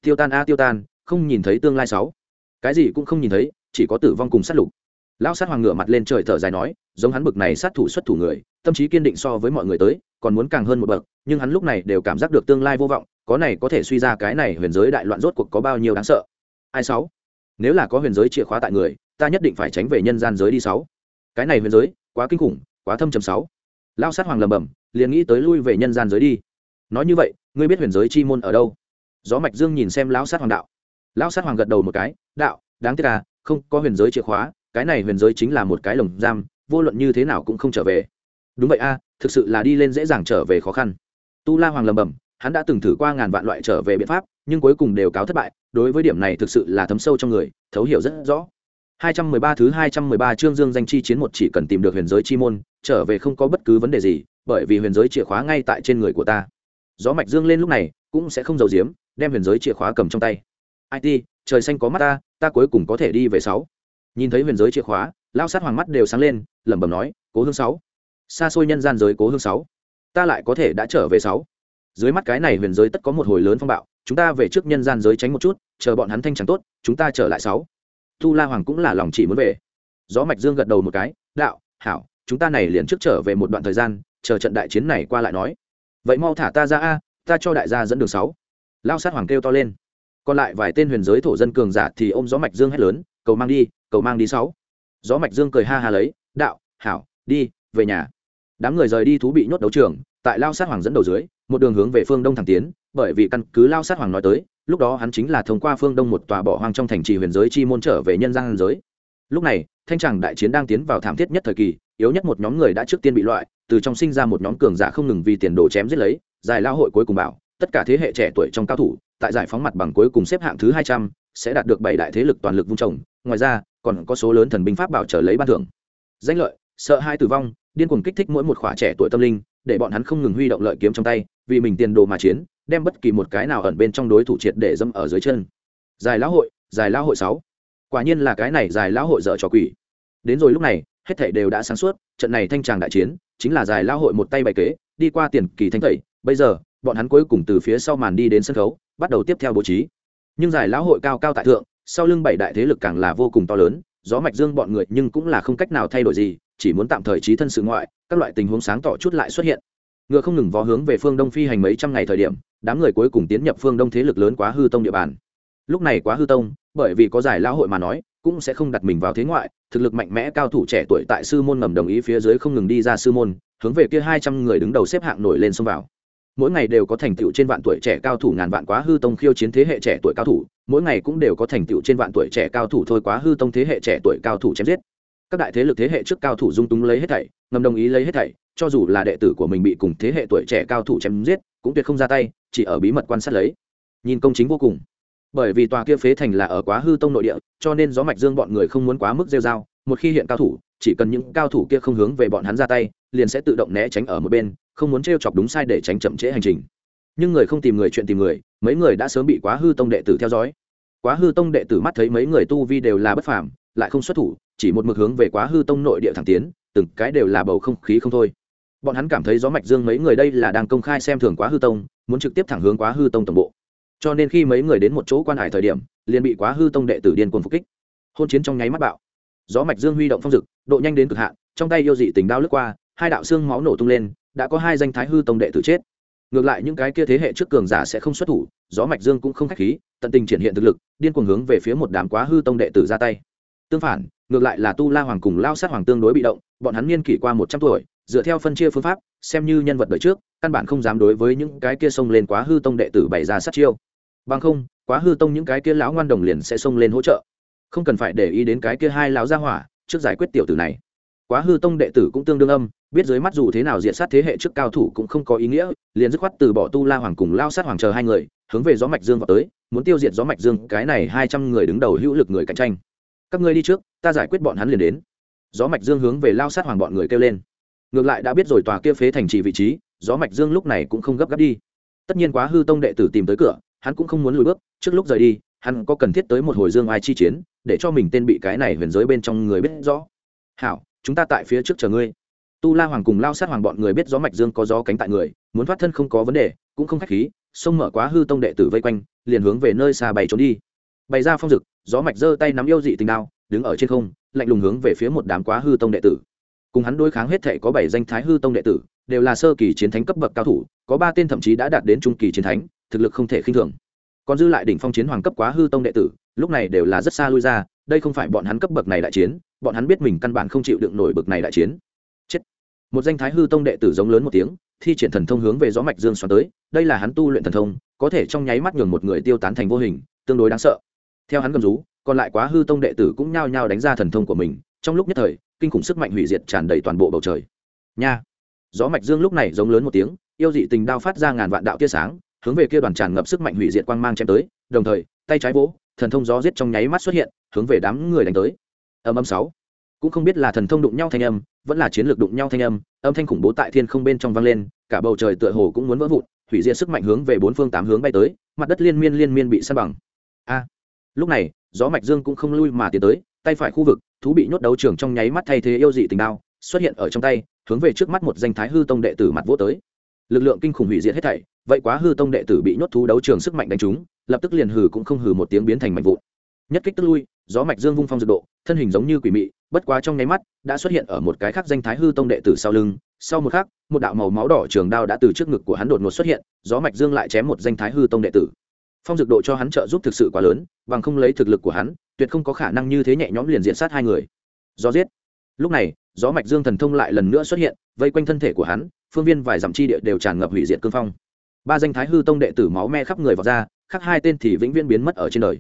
Tiêu tan a, tiêu tan, không nhìn thấy tương lai sáu. Cái gì cũng không nhìn thấy, chỉ có tử vong cùng sát lục. Lão sát hoàng ngửa mặt lên trời thở dài nói, giống hắn bực này sát thủ xuất thủ người, tâm trí kiên định so với mọi người tới, còn muốn càng hơn một bậc, nhưng hắn lúc này đều cảm giác được tương lai vô vọng, có này có thể suy ra cái này huyền giới đại loạn rốt cuộc có bao nhiêu đáng sợ ai sáu? Nếu là có huyền giới chìa khóa tại người, ta nhất định phải tránh về nhân gian giới đi sáu. Cái này huyền giới, quá kinh khủng, quá thâm trầm sáu. Lao sát hoàng lầm bầm liền nghĩ tới lui về nhân gian giới đi. Nói như vậy, ngươi biết huyền giới chi môn ở đâu? Gió mạch dương nhìn xem lão sát hoàng đạo. Lão sát hoàng gật đầu một cái, đạo, đáng tiếc à không có huyền giới chìa khóa, cái này huyền giới chính là một cái lồng giam, vô luận như thế nào cũng không trở về. Đúng vậy a, thực sự là đi lên dễ dàng trở về khó khăn. Tu la hoàng lầm bầm hắn đã từng thử qua ngàn vạn loại trở về biện pháp nhưng cuối cùng đều cáo thất bại đối với điểm này thực sự là thấm sâu trong người thấu hiểu rất rõ 213 thứ 213 chương Dương danh chi chiến một chỉ cần tìm được huyền giới chi môn, trở về không có bất cứ vấn đề gì, bởi vì huyền giới chìa khóa ngay tại trên người của ta. Gió mạch dương lên lúc này, cũng sẽ không giấu giếm, đem huyền giới chìa khóa cầm trong tay. IT, trời xanh có mắt ta, ta cuối cùng có thể đi về sáu. Nhìn thấy huyền giới chìa khóa, lão sát hoàng mắt đều sáng lên, lẩm bẩm nói, Cố Hương sáu, xa xôi nhân gian giới Cố Hương sáu, ta lại có thể đã trở về sáu. Dưới mắt cái này huyền giới tất có một hồi lớn phong bạo, chúng ta về trước nhân gian giới tránh một chút, chờ bọn hắn thanh chẳng tốt, chúng ta trở lại sáu. Tu la hoàng cũng là lòng chỉ muốn về. Gió mạch dương gật đầu một cái đạo hảo chúng ta này liền trước trở về một đoạn thời gian chờ trận đại chiến này qua lại nói. Vậy mau thả ta ra a ta cho đại gia dẫn đường sáu. Lao sát hoàng kêu to lên. Còn lại vài tên huyền giới thổ dân cường giả thì ôm gió mạch dương hét lớn cầu mang đi cầu mang đi sáu. Gió mạch dương cười ha ha lấy đạo hảo đi về nhà. Đám người rời đi thú bị nhốt đấu trường tại lao sát hoàng dẫn đầu dưới một đường hướng về phương đông thẳng tiến, bởi vì căn cứ lao sát hoàng nói tới, lúc đó hắn chính là thông qua phương đông một tòa bỏ hoang trong thành trì huyền giới chi môn trở về nhân gian giới. Lúc này, thanh tràng đại chiến đang tiến vào thảm thiết nhất thời kỳ, yếu nhất một nhóm người đã trước tiên bị loại, từ trong sinh ra một nhóm cường giả không ngừng vì tiền đồ chém giết lấy, giải lao hội cuối cùng bảo, tất cả thế hệ trẻ tuổi trong cao thủ, tại giải phóng mặt bằng cuối cùng xếp hạng thứ hai trăm, sẽ đạt được bảy đại thế lực toàn lực vung trồng. Ngoài ra, còn có số lớn thần binh pháp bảo trở lấy ban thưởng. Danh lợi, sợ hai tử vong, điên cuồng kích thích mỗi một khỏa trẻ tuổi tâm linh, để bọn hắn không ngừng huy động lợi kiếm trong tay vì mình tiền đồ mà chiến, đem bất kỳ một cái nào ẩn bên trong đối thủ triệt để dâm ở dưới chân. Dài lão hội dài lão hội sáu. Quả nhiên là cái này dài lão hội dở trò quỷ. Đến rồi lúc này, hết thảy đều đã sáng suốt, trận này thanh tràng đại chiến, chính là dài lão hội một tay bày kế, đi qua tiền kỳ thanh tẩy, bây giờ, bọn hắn cuối cùng từ phía sau màn đi đến sân khấu, bắt đầu tiếp theo bố trí. Nhưng dài lão hội cao cao tại thượng, sau lưng bảy đại thế lực càng là vô cùng to lớn, gió mạch dương bọn người nhưng cũng là không cách nào thay đổi gì, chỉ muốn tạm thời trí thân sự ngoại, các loại tình huống sáng tỏ chút lại xuất hiện ngựa không ngừng vó hướng về phương đông phi hành mấy trăm ngày thời điểm, đám người cuối cùng tiến nhập phương đông thế lực lớn quá hư tông địa bàn. Lúc này quá hư tông, bởi vì có giải lão hội mà nói, cũng sẽ không đặt mình vào thế ngoại, thực lực mạnh mẽ cao thủ trẻ tuổi tại sư môn ngầm đồng ý phía dưới không ngừng đi ra sư môn, hướng về kia hai trăm người đứng đầu xếp hạng nổi lên xông vào. Mỗi ngày đều có thành tựu trên vạn tuổi trẻ cao thủ ngàn vạn quá hư tông khiêu chiến thế hệ trẻ tuổi cao thủ, mỗi ngày cũng đều có thành tựu trên vạn tuổi trẻ cao thủ thôi quá hư tông thế hệ trẻ tuổi cao thủ chém giết. Các đại thế lực thế hệ trước cao thủ dung túng lấy hết thảy, ngầm đồng ý lấy hết thảy cho dù là đệ tử của mình bị cùng thế hệ tuổi trẻ cao thủ chém giết, cũng tuyệt không ra tay, chỉ ở bí mật quan sát lấy. Nhìn công chính vô cùng. Bởi vì tòa kia phế thành là ở quá hư tông nội địa, cho nên gió mạch dương bọn người không muốn quá mức rêu rao. một khi hiện cao thủ, chỉ cần những cao thủ kia không hướng về bọn hắn ra tay, liền sẽ tự động né tránh ở một bên, không muốn t chọc đúng sai để tránh chậm trễ hành trình. Nhưng người không tìm người chuyện tìm người, mấy người đã sớm bị quá hư tông đệ tử theo dõi. Quá hư tông đệ tử mắt thấy mấy người tu vi đều là bất phàm, lại không xuất thủ, chỉ một mực hướng về quá hư tông nội địa thẳng tiến, từng cái đều là bầu không khí không thôi bọn hắn cảm thấy gió mạch dương mấy người đây là đang công khai xem thường quá hư tông, muốn trực tiếp thẳng hướng quá hư tông tổng bộ. Cho nên khi mấy người đến một chỗ quan hải thời điểm, liền bị quá hư tông đệ tử điên cuồng phục kích. Hôn chiến trong nháy mắt bạo. Gió mạch dương huy động phong dực, độ nhanh đến cực hạn, trong tay yêu dị tình đao lướt qua, hai đạo xương máu nổ tung lên, đã có hai danh thái hư tông đệ tử chết. Ngược lại những cái kia thế hệ trước cường giả sẽ không xuất thủ, gió mạch dương cũng không khách khí, tận tình triển hiện thực lực, điên cuồng hướng về phía một đám quá hư tông đệ tử ra tay tương phản, ngược lại là tu la hoàng cùng lao sát hoàng tương đối bị động, bọn hắn niên kỷ qua một trăm tuổi, dựa theo phân chia phương pháp, xem như nhân vật đời trước, căn bản không dám đối với những cái kia xông lên quá hư tông đệ tử bày ra sát chiêu. Bằng không, quá hư tông những cái kia lão ngoan đồng liền sẽ xông lên hỗ trợ. Không cần phải để ý đến cái kia hai lão gia hỏa, trước giải quyết tiểu tử này. Quá hư tông đệ tử cũng tương đương âm, biết dưới mắt dù thế nào diện sát thế hệ trước cao thủ cũng không có ý nghĩa, liền dứt khoát từ bỏ tu la hoàng cùng lao sát hoàng chờ hai người, hướng về gió mạch dương vào tới, muốn tiêu diệt gió mạch dương, cái này hai trăm người đứng đầu hữu lực người cạnh tranh các ngươi đi trước, ta giải quyết bọn hắn liền đến. Gió mạch dương hướng về lao sát hoàng bọn người kêu lên. Ngược lại đã biết rồi tòa kia phế thành trì vị trí, gió mạch dương lúc này cũng không gấp gáp đi. Tất nhiên quá hư tông đệ tử tìm tới cửa, hắn cũng không muốn lùi bước, trước lúc rời đi, hắn có cần thiết tới một hồi dương ai chi chiến, để cho mình tên bị cái này huyền giới bên trong người biết rõ. Hảo, chúng ta tại phía trước chờ ngươi. Tu la hoàng cùng lao sát hoàng bọn người biết gió mạch dương có gió cánh tại người, muốn thoát thân không có vấn đề, cũng không khách khí, xông mở quá hư tông đệ tử vây quanh, liền hướng về nơi xa bày trốn đi bày ra phong dực gió mạch giơ tay nắm yêu dị tình đao, đứng ở trên không, lạnh lùng hướng về phía một đám quá hư tông đệ tử. Cùng hắn đối kháng hết thể có bảy danh thái hư tông đệ tử, đều là sơ kỳ chiến thánh cấp bậc cao thủ, có ba tên thậm chí đã đạt đến trung kỳ chiến thánh, thực lực không thể khinh thường. Còn dư lại đỉnh phong chiến hoàng cấp quá hư tông đệ tử, lúc này đều là rất xa lui ra, đây không phải bọn hắn cấp bậc này đại chiến, bọn hắn biết mình căn bản không chịu đựng nổi bậc này đại chiến. Chết. Một danh thái hư tông đệ tử giống lớn một tiếng, thi triển thần thông hướng về gió mạch dương xoắn tới, đây là hắn tu luyện thần thông, có thể trong nháy mắt nhường một người tiêu tán thành vô hình, tương đối đáng sợ theo hắn cầm rú, còn lại quá hư tông đệ tử cũng nhao nhao đánh ra thần thông của mình, trong lúc nhất thời, kinh khủng sức mạnh hủy diệt tràn đầy toàn bộ bầu trời. Nha! Gió mạch dương lúc này giống lớn một tiếng, yêu dị tình đao phát ra ngàn vạn đạo tia sáng, hướng về kia đoàn tràn ngập sức mạnh hủy diệt quang mang chém tới, đồng thời, tay trái vỗ, thần thông gió giết trong nháy mắt xuất hiện, hướng về đám người đánh tới. Âm âm sáu. Cũng không biết là thần thông đụng nhau thanh âm, vẫn là chiến lược đụng nhau thanh âm âm thanh khủng bố tại thiên không bên trong vang lên, cả bầu trời tựa hồ cũng muốn vỡ vụn, hủy diệt sức mạnh hướng về bốn phương tám hướng bay tới, mặt đất liên miên liên miên bị san bằng. A! Lúc này, gió mạch dương cũng không lui mà tiến tới, tay phải khu vực, thú bị nhốt đấu trường trong nháy mắt thay thế yêu dị tình đao, xuất hiện ở trong tay, hướng về trước mắt một danh thái hư tông đệ tử mặt vỗ tới. Lực lượng kinh khủng hủy diệt hết thảy, vậy quá hư tông đệ tử bị nhốt thú đấu trường sức mạnh đánh trúng, lập tức liền hừ cũng không hừ một tiếng biến thành mạnh vụn. Nhất kích tức lui, gió mạch dương vung phong dược độ, thân hình giống như quỷ mị, bất quá trong nháy mắt, đã xuất hiện ở một cái khác danh thái hư tông đệ tử sau lưng. Sau một khắc, một đạo màu máu đỏ trường đao đã từ trước ngực của hắn đột ngột xuất hiện, gió mạch dương lại chém một danh thái hư tông đệ tử phong dược độ cho hắn trợ giúp thực sự quá lớn, bằng không lấy thực lực của hắn, tuyệt không có khả năng như thế nhẹ nhõm liền diện sát hai người. Do giết. Lúc này, gió mạch dương thần thông lại lần nữa xuất hiện, vây quanh thân thể của hắn, phương viên vài dặm chi địa đều tràn ngập hủy diệt cương phong. Ba danh thái hư tông đệ tử máu me khắp người vào ra khác hai tên thì vĩnh viễn biến mất ở trên đời.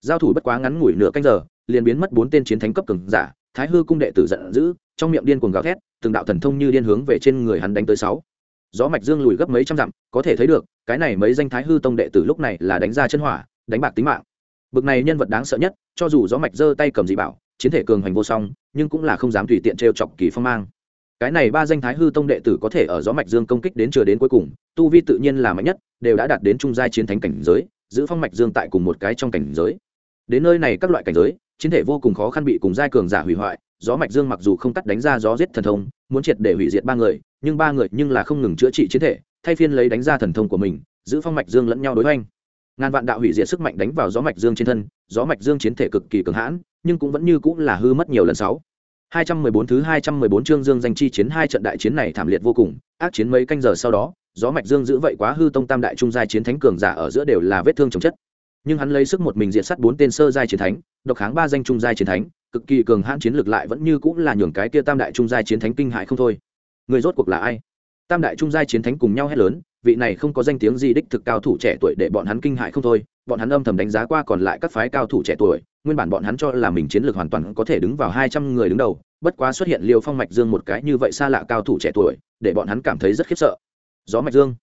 Giao thủ bất quá ngắn ngủi nửa canh giờ, liền biến mất bốn tên chiến thánh cấp cường giả, thái hư cung đệ tử giận dữ, trong miệng điên cuồng gào thét, từng đạo thần thông như điên hướng về trên người hắn đánh tới sáu gió mạch dương lùi gấp mấy trăm dặm, có thể thấy được, cái này mấy danh thái hư tông đệ tử lúc này là đánh ra chân hỏa, đánh bạc tính mạng. Bực này nhân vật đáng sợ nhất, cho dù gió mạch giơ tay cầm dị bảo, chiến thể cường hành vô song, nhưng cũng là không dám tùy tiện trêu chọc kỳ phong mang. Cái này ba danh thái hư tông đệ tử có thể ở gió mạch dương công kích đến chưa đến cuối cùng, tu vi tự nhiên là mạnh nhất, đều đã đạt đến trung giai chiến thánh cảnh giới, giữ phong mạch dương tại cùng một cái trong cảnh giới. Đến nơi này các loại cảnh giới chiến thể vô cùng khó khăn bị cùng giai cường giả hủy hoại gió mạch dương mặc dù không cắt đánh ra gió giết thần thông muốn triệt để hủy diệt ba người nhưng ba người nhưng là không ngừng chữa trị chiến thể thay phiên lấy đánh ra thần thông của mình giữ phong mạch dương lẫn nhau đối hoành ngàn vạn đạo hủy diệt sức mạnh đánh vào gió mạch dương trên thân gió mạch dương chiến thể cực kỳ cường hãn nhưng cũng vẫn như cũng là hư mất nhiều lần sáu 214 thứ 214 chương Dương danh chi chiến hai trận đại chiến này thảm liệt vô cùng, ác chiến mấy canh giờ sau đó, gió mạch Dương giữ vậy quá hư tông tam đại trung giai chiến thánh cường giả ở giữa đều là vết thương chồng chất. Nhưng hắn lấy sức một mình diện sắt bốn tên sơ giai chiến thánh, độc kháng ba danh trung giai chiến thánh, cực kỳ cường hãn chiến lược lại vẫn như cũng là nhường cái kia tam đại trung giai chiến thánh kinh hại không thôi. Người rốt cuộc là ai? Tam đại trung giai chiến thánh cùng nhau hét lớn, vị này không có danh tiếng gì đích thực cao thủ trẻ tuổi để bọn hắn kinh hại không thôi, bọn hắn âm thầm đánh giá qua còn lại các phái cao thủ trẻ tuổi, nguyên bản bọn hắn cho là mình chiến lược hoàn toàn có thể đứng vào hai trăm người đứng đầu, bất quá xuất hiện liều Phong Mạch Dương một cái như vậy xa lạ cao thủ trẻ tuổi, để bọn hắn cảm thấy rất khiếp sợ. Gió Mạch Dương.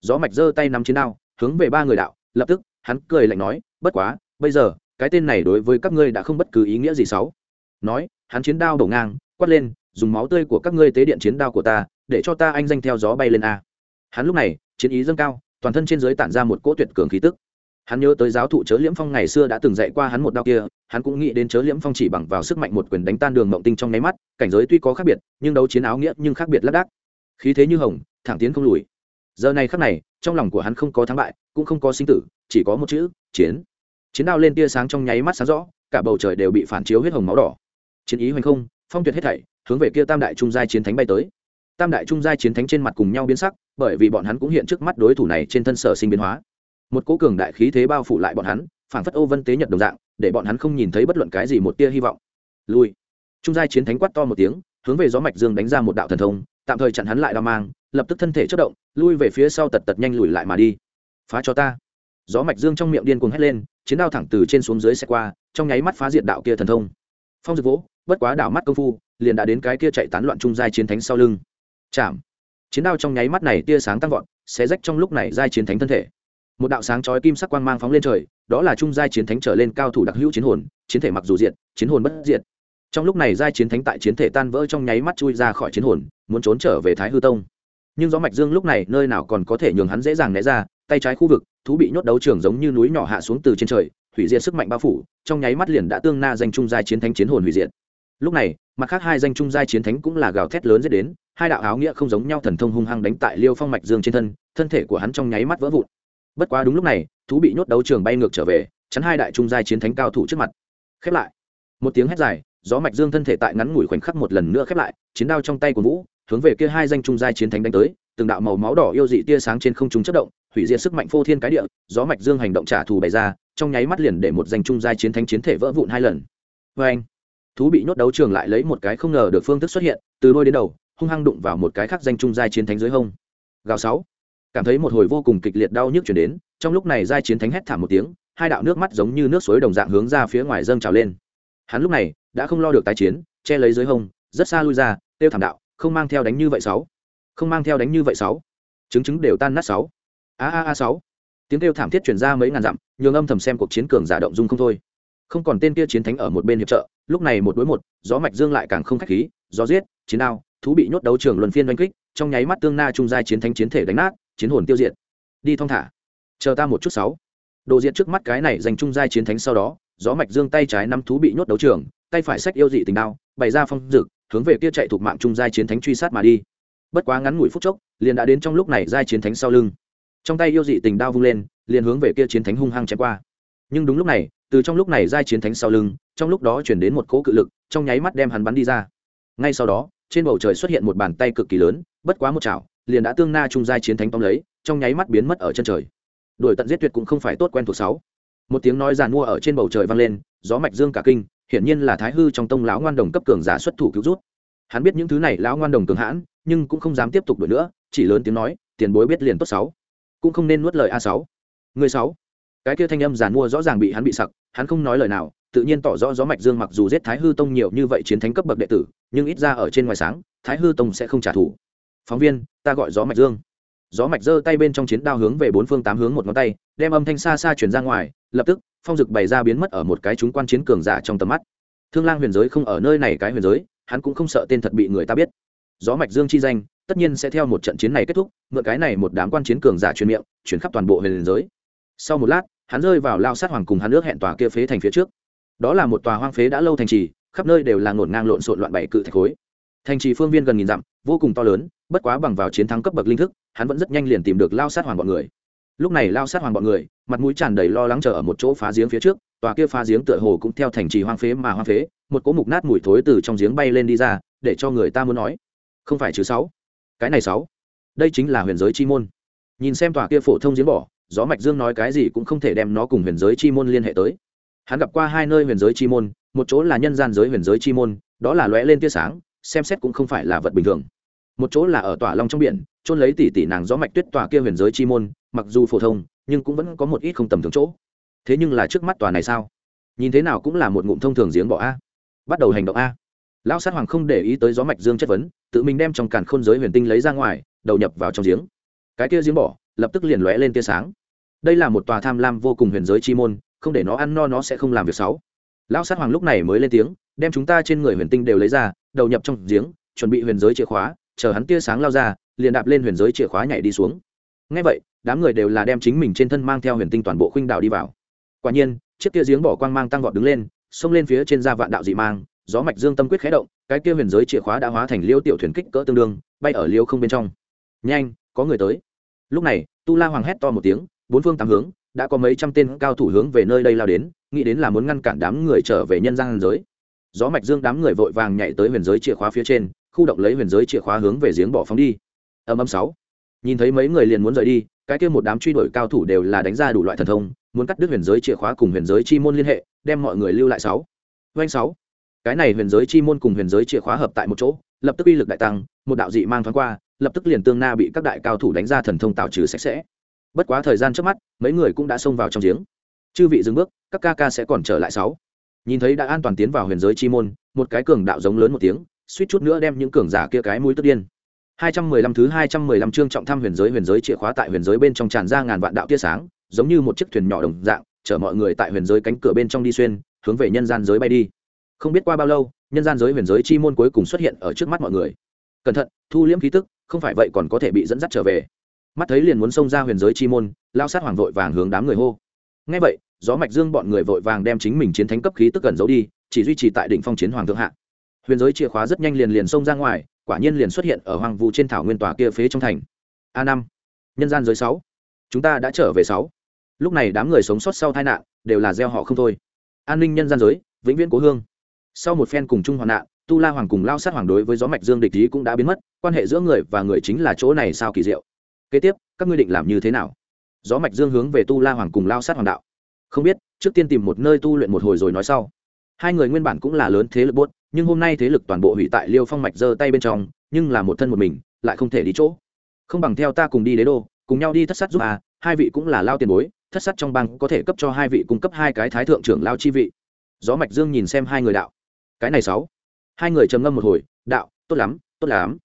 Gió Mạch giơ tay nắm chiến đao, hướng về ba người đạo, lập tức, hắn cười lạnh nói, "Bất quá, bây giờ, cái tên này đối với các ngươi đã không bất cứ ý nghĩa gì xấu." Nói, hắn chiến đao đổ ngang, quát lên, dùng máu tươi của các ngươi tế điện chiến đao của ta để cho ta anh danh theo gió bay lên a. Hắn lúc này chiến ý dâng cao toàn thân trên dưới tản ra một cỗ tuyệt cường khí tức. Hắn nhớ tới giáo thụ chớ liễm phong ngày xưa đã từng dạy qua hắn một đao kia hắn cũng nghĩ đến chớ liễm phong chỉ bằng vào sức mạnh một quyền đánh tan đường mộng tinh trong nháy mắt cảnh giới tuy có khác biệt nhưng đấu chiến áo nghĩa nhưng khác biệt lác đác. Khí thế như hồng thẳng tiến không lùi. Giờ này khắc này trong lòng của hắn không có thắng bại cũng không có sinh tử chỉ có một chữ, chiến. Chiến đao lên tia sáng trong nháy mắt sáng rõ, cả bầu trời đều bị phản chiếu huyết hồng máu đỏ. Chiến ý hoành không, phong tuyệt hết thảy, hướng về kia tam đại trung giai chiến thánh bay tới. Tam đại trung giai chiến thánh trên mặt cùng nhau biến sắc, bởi vì bọn hắn cũng hiện trước mắt đối thủ này trên thân sở sinh biến hóa. Một cố cường đại khí thế bao phủ lại bọn hắn phản phất ô vân tế nhật đồng dạng, để bọn hắn không nhìn thấy bất luận cái gì một tia hy vọng. Lui. Trung giai chiến thánh quát to một tiếng, hướng về gió mạch dương đánh ra một đạo thần thông, tạm thời chặn hắn lại đao mang, lập tức thân thể chất động, lui về phía sau tật tật nhanh lùi lại mà đi. Phá cho ta gió mạch dương trong miệng điên cuồng hét lên, chiến đao thẳng từ trên xuống dưới xe qua, trong nháy mắt phá diệt đạo kia thần thông. Phong dực vỗ bất quá đảo mắt công phu, liền đã đến cái kia chạy tán loạn trung giai chiến thánh sau lưng. Chạm. Chiến đao trong nháy mắt này tia sáng tăng vọt xé rách trong lúc này giai chiến thánh thân thể. Một đạo sáng chói kim sắc quang mang phóng lên trời, đó là trung giai chiến thánh trở lên cao thủ đặc hữu chiến hồn, chiến thể mặc dù diệt, chiến hồn bất diệt. Trong lúc này giai chiến thánh tại chiến thể tan vỡ trong nháy mắt chui ra khỏi chiến hồn, muốn trốn trở về thái hư tông nhưng gió mạch dương lúc này nơi nào còn có thể nhường hắn dễ dàng né ra, tay trái khu vực, thú bị nhốt đấu trường giống như núi nhỏ hạ xuống từ trên trời, hủy diệt sức mạnh bao phủ, trong nháy mắt liền đã tương na danh trung giai chiến thánh chiến hồn hủy diệt. Lúc này, mặt khác hai danh trung giai chiến thánh cũng là gào thét lớn dễ đến, hai đạo áo nghĩa không giống nhau thần thông hung hăng đánh tại liêu phong mạch dương trên thân thân thể của hắn trong nháy mắt vỡ vụn. Bất quá đúng lúc này, thú bị nhốt đấu trường bay ngược trở về, chắn hai đại trung giai chiến thánh cao thủ trước mặt. Khép lại. Một tiếng hét dài, gió mạch dương thân thể tại ngắn ngủi khoảnh khắc một lần nữa khép lại, chiến đao trong tay của vũ hướng về kia hai danh trung giai chiến thánh đánh tới, từng đạo màu máu đỏ yêu dị tia sáng trên không trung chất động, hủy diệt sức mạnh phô thiên cái địa, gió mạch dương hành động trả thù bày ra, trong nháy mắt liền để một danh trung giai chiến thánh chiến thể vỡ vụn hai lần. Vê anh, thú bị nhốt đấu trường lại lấy một cái không ngờ được phương thức xuất hiện, từ đôi đến đầu, hung hăng đụng vào một cái khác danh trung giai chiến thánh dưới hông. Gào sáu, cảm thấy một hồi vô cùng kịch liệt đau nhức chuyển đến, trong lúc này giai chiến thánh hét thảm một tiếng, hai đạo nước mắt giống như nước suối đồng dạng hướng ra phía ngoài dâng trào lên. Hắn lúc này đã không lo được tái chiến, che lấy dưới hông, rất xa lui ra, tiêu thảm đạo không mang theo đánh như vậy sáu. Không mang theo đánh như vậy sáu. Chứng chứng đều tan nát sáu. A a a sáu. Tiếng kêu thảm thiết chuyển ra mấy ngàn dặm, nhường âm thầm xem cuộc chiến cường giả động dung không thôi. Không còn tên kia chiến thánh ở một bên hiệp trợ, lúc này một đối một, gió mạch dương lại càng không khách khí, gió giết, chiến đao, thú bị nhốt đấu trường luân phiên đánh kích, trong nháy mắt tương na trung giai chiến thánh chiến thể đánh nát, chiến hồn tiêu diệt. Đi thong thả. Chờ ta một chút sáu. Đồ diện trước mắt cái này dành trung giai chiến thánh sau đó, gió mạch dương tay trái năm thú bị nhốt đấu trường, tay phải sách yêu dị tình đao, bày ra phong dực hướng về kia chạy thuộc mạng trung giai chiến thánh truy sát mà đi. Bất quá ngắn ngủi phút chốc, liền đã đến trong lúc này giai chiến thánh sau lưng. Trong tay yêu dị tình đao vung lên, liền hướng về kia chiến thánh hung hăng chém qua. Nhưng đúng lúc này, từ trong lúc này giai chiến thánh sau lưng, trong lúc đó chuyển đến một cỗ cự lực, trong nháy mắt đem hắn bắn đi ra. Ngay sau đó, trên bầu trời xuất hiện một bàn tay cực kỳ lớn, bất quá một chảo, liền đã tương na trung giai chiến thánh tóm lấy, trong nháy mắt biến mất ở chân trời. Đuổi tận giết tuyệt cũng không phải tốt quen thuộc sáu. Một tiếng nói giàn mua ở trên bầu trời vang lên, gió mạch dương cả kinh hiển nhiên là thái hư trong tông lão ngoan đồng cấp cường giả xuất thủ cứu rút. Hắn biết những thứ này lão ngoan đồng cường hãn, nhưng cũng không dám tiếp tục đuổi nữa, chỉ lớn tiếng nói, tiền bối biết liền tốt sáu. Cũng không nên nuốt lời a sáu. Người sáu? Cái kia thanh âm giàn mua rõ ràng bị hắn bị sặc, hắn không nói lời nào, tự nhiên tỏ rõ gió mạch dương mặc dù giết thái hư tông nhiều như vậy chiến thánh cấp bậc đệ tử, nhưng ít ra ở trên ngoài sáng, thái hư tông sẽ không trả thù. Phóng viên, ta gọi gió mạch dương gió mạch giơ tay bên trong chiến đao hướng về bốn phương tám hướng một ngón tay, đem âm thanh xa xa chuyển ra ngoài, lập tức, phong dực bày ra biến mất ở một cái chúng quan chiến cường giả trong tầm mắt. Thương lang huyền giới không ở nơi này cái huyền giới, hắn cũng không sợ tên thật bị người ta biết. Gió mạch dương chi danh, tất nhiên sẽ theo một trận chiến này kết thúc, mượn cái này một đám quan chiến cường giả truyền miệng chuyển khắp toàn bộ huyền giới. Sau một lát, hắn rơi vào lao sát hoàng cùng hắn nước hẹn tòa kia phế thành phía trước. Đó là một tòa hoang phế đã lâu thành trì, khắp nơi đều là ngổn ngang lộn xộn loạn bảy cự thạch khối thành trì phương viên gần nghìn dặm, vô cùng to lớn, bất quá bằng vào chiến thắng cấp bậc linh thức, hắn vẫn rất nhanh liền tìm được lao sát hoàng bọn người. Lúc này lao sát hoàng bọn người, mặt mũi tràn đầy lo lắng chờ ở một chỗ phá giếng phía trước, tòa kia phá giếng tựa hồ cũng theo thành trì hoang phế mà hoang phế, một cỗ mục nát mùi thối từ trong giếng bay lên đi ra, để cho người ta muốn nói, không phải chứ sáu? Cái này sáu? Đây chính là huyền giới chi môn. Nhìn xem tòa kia phổ thông giếng bỏ, gió mạch dương nói cái gì cũng không thể đem nó cùng huyền giới chi môn liên hệ tới. Hắn gặp qua hai nơi huyền giới chi môn, một chỗ là nhân gian giới huyền giới chi môn, đó là lóe lên tia sáng xem xét cũng không phải là vật bình thường. Một chỗ là ở tòa long trong biển trôn lấy tỷ tỷ nàng gió mạch tuyết tòa kia huyền giới chi môn, mặc dù phổ thông, nhưng cũng vẫn có một ít không tầm thường chỗ. Thế nhưng là trước mắt tòa này sao? Nhìn thế nào cũng là một ngụm thông thường giếng bỏ a. Bắt đầu hành động a. Lão sát hoàng không để ý tới gió mạch dương chất vấn, tự mình đem trong càn khôn giới huyền tinh lấy ra ngoài, đầu nhập vào trong giếng. Cái kia giếng bỏ, lập tức liền lóe lên tia sáng. Đây là một tòa tham lam vô cùng huyền giới chi môn, không để nó ăn no nó sẽ không làm việc xấu. Lão sát hoàng lúc này mới lên tiếng, đem chúng ta trên người huyền tinh đều lấy ra đầu nhập trong giếng, chuẩn bị huyền giới chìa khóa, chờ hắn tia sáng lao ra, liền đạp lên huyền giới chìa khóa nhảy đi xuống. Ngay vậy, đám người đều là đem chính mình trên thân mang theo huyền tinh toàn bộ khuynh đạo đi vào. Quả nhiên, chiếc kia giếng bỏ quang mang tăng vọt đứng lên, xông lên phía trên da vạn đạo dị mang, gió mạch dương tâm quyết khé động, cái kia huyền giới chìa khóa đã hóa thành liêu tiểu thuyền kích cỡ tương đương, bay ở liêu không bên trong. Nhanh, có người tới. Lúc này, tu la hoàng hét to một tiếng, bốn phương tám hướng, đã có mấy trăm tên cao thủ hướng về nơi đây lao đến, nghĩ đến là muốn ngăn cản đám người trở về nhân gian giới gió mạch dương đám người vội vàng nhảy tới huyền giới chìa khóa phía trên, khu động lấy huyền giới chìa khóa hướng về giếng bỏ phóng đi. Âm âm sáu. Nhìn thấy mấy người liền muốn rời đi, cái kia một đám truy đuổi cao thủ đều là đánh ra đủ loại thần thông, muốn cắt đứt huyền giới chìa khóa cùng huyền giới chi môn liên hệ, đem mọi người lưu lại sáu. Doanh sáu. Cái này huyền giới chi môn cùng huyền giới chìa khóa hợp tại một chỗ, lập tức uy lực đại tăng, một đạo dị mang thoáng qua, lập tức liền tương na bị các đại cao thủ đánh ra thần thông tạo trừ sạch sẽ. Bất quá thời gian trước mắt, mấy người cũng đã xông vào trong giếng. Chư vị dừng bước, các ca ca sẽ còn trở lại sáu nhìn thấy đã an toàn tiến vào huyền giới chi môn một cái cường đạo giống lớn một tiếng suýt chút nữa đem những cường giả kia cái mũi tức điên 215 thứ 215 chương trọng thăm huyền giới huyền giới chìa khóa tại huyền giới bên trong tràn ra ngàn vạn đạo tia sáng, giống như một chiếc thuyền nhỏ đồng dạng, chở mọi người tại huyền giới cánh cửa bên trong đi xuyên, hướng về nhân gian giới bay đi. Không biết qua bao lâu, nhân gian giới huyền giới chi môn cuối cùng xuất hiện ở trước mắt mọi người. Cẩn thận, thu liễm khí tức, không phải vậy còn có thể bị dẫn dắt trở về. Mắt thấy liền muốn xông ra huyền giới chi môn, lao sát hoàng vội vàng hướng đám người hô. Nghe vậy, gió mạch dương bọn người vội vàng đem chính mình chiến thánh cấp khí tức gần giấu đi, chỉ duy trì tại đỉnh phong chiến hoàng thượng hạ. Huyền giới chìa khóa rất nhanh liền liền xông ra ngoài, quả nhiên liền xuất hiện ở hoàng vu trên thảo nguyên tòa kia phế trong thành. A năm nhân gian giới sáu chúng ta đã trở về sáu. Lúc này đám người sống sót sau tai nạn đều là gieo họ không thôi. An ninh nhân gian giới vĩnh viễn cố hương. Sau một phen cùng chung hoạn nạn tu la hoàng cùng lao sát hoàng đối với gió mạch dương địch ý cũng đã biến mất quan hệ giữa người và người chính là chỗ này sao kỳ diệu. Kế tiếp các ngươi định làm như thế nào? Gió mạch dương hướng về tu la hoàng cùng lao sát hoàng đạo không biết, trước tiên tìm một nơi tu luyện một hồi rồi nói sau. Hai người nguyên bản cũng là lớn thế lực bốt nhưng hôm nay thế lực toàn bộ hủy tại liêu phong mạch giơ tay bên trong, nhưng là một thân một mình, lại không thể đi chỗ. Không bằng theo ta cùng đi đế đô, cùng nhau đi thất sát giúp à hai vị cũng là lao tiền bối, thất sát trong bang có thể cấp cho hai vị cung cấp hai cái thái thượng trưởng lao chi vị. Gió mạch dương nhìn xem hai người đạo. Cái này sáu. Hai người trầm ngâm một hồi, đạo, tốt lắm tốt lắm.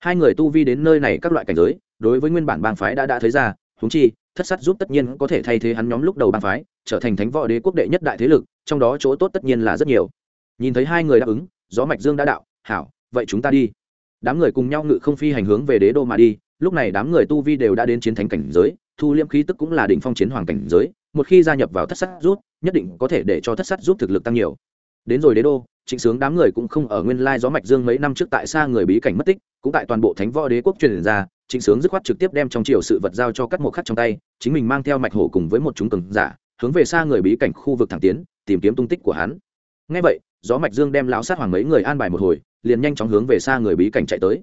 Hai người tu vi đến nơi này các loại cảnh giới, đối với nguyên bản bang phái đã đã thấy ra huống chi, thất sát giúp tất nhiên có thể thay thế hắn nhóm lúc đầu bang phái, trở thành thánh võ đế quốc đệ nhất đại thế lực, trong đó chỗ tốt tất nhiên là rất nhiều. Nhìn thấy hai người đáp ứng, gió mạch dương đã đạo, hảo, vậy chúng ta đi. Đám người cùng nhau ngự không phi hành hướng về đế đô mà đi, lúc này đám người tu vi đều đã đến chiến thánh cảnh giới, thu liêm khí tức cũng là đỉnh phong chiến hoàng cảnh giới, một khi gia nhập vào thất sát rút nhất định có thể để cho thất sát giúp thực lực tăng nhiều đến rồi đế đô, trịnh sướng đám người cũng không ở nguyên lai gió mạch dương mấy năm trước tại xa người bí cảnh mất tích, cũng tại toàn bộ thánh võ đế quốc truyền ra, trịnh sướng dứt khoát trực tiếp đem trong triều sự vật giao cho các mộ khắc trong tay, chính mình mang theo mạch hổ cùng với một chúng cường giả, hướng về xa người bí cảnh khu vực thẳng tiến, tìm kiếm tung tích của hắn. Ngay vậy, gió mạch dương đem lão sát hoàng mấy người an bài một hồi, liền nhanh chóng hướng về xa người bí cảnh chạy tới.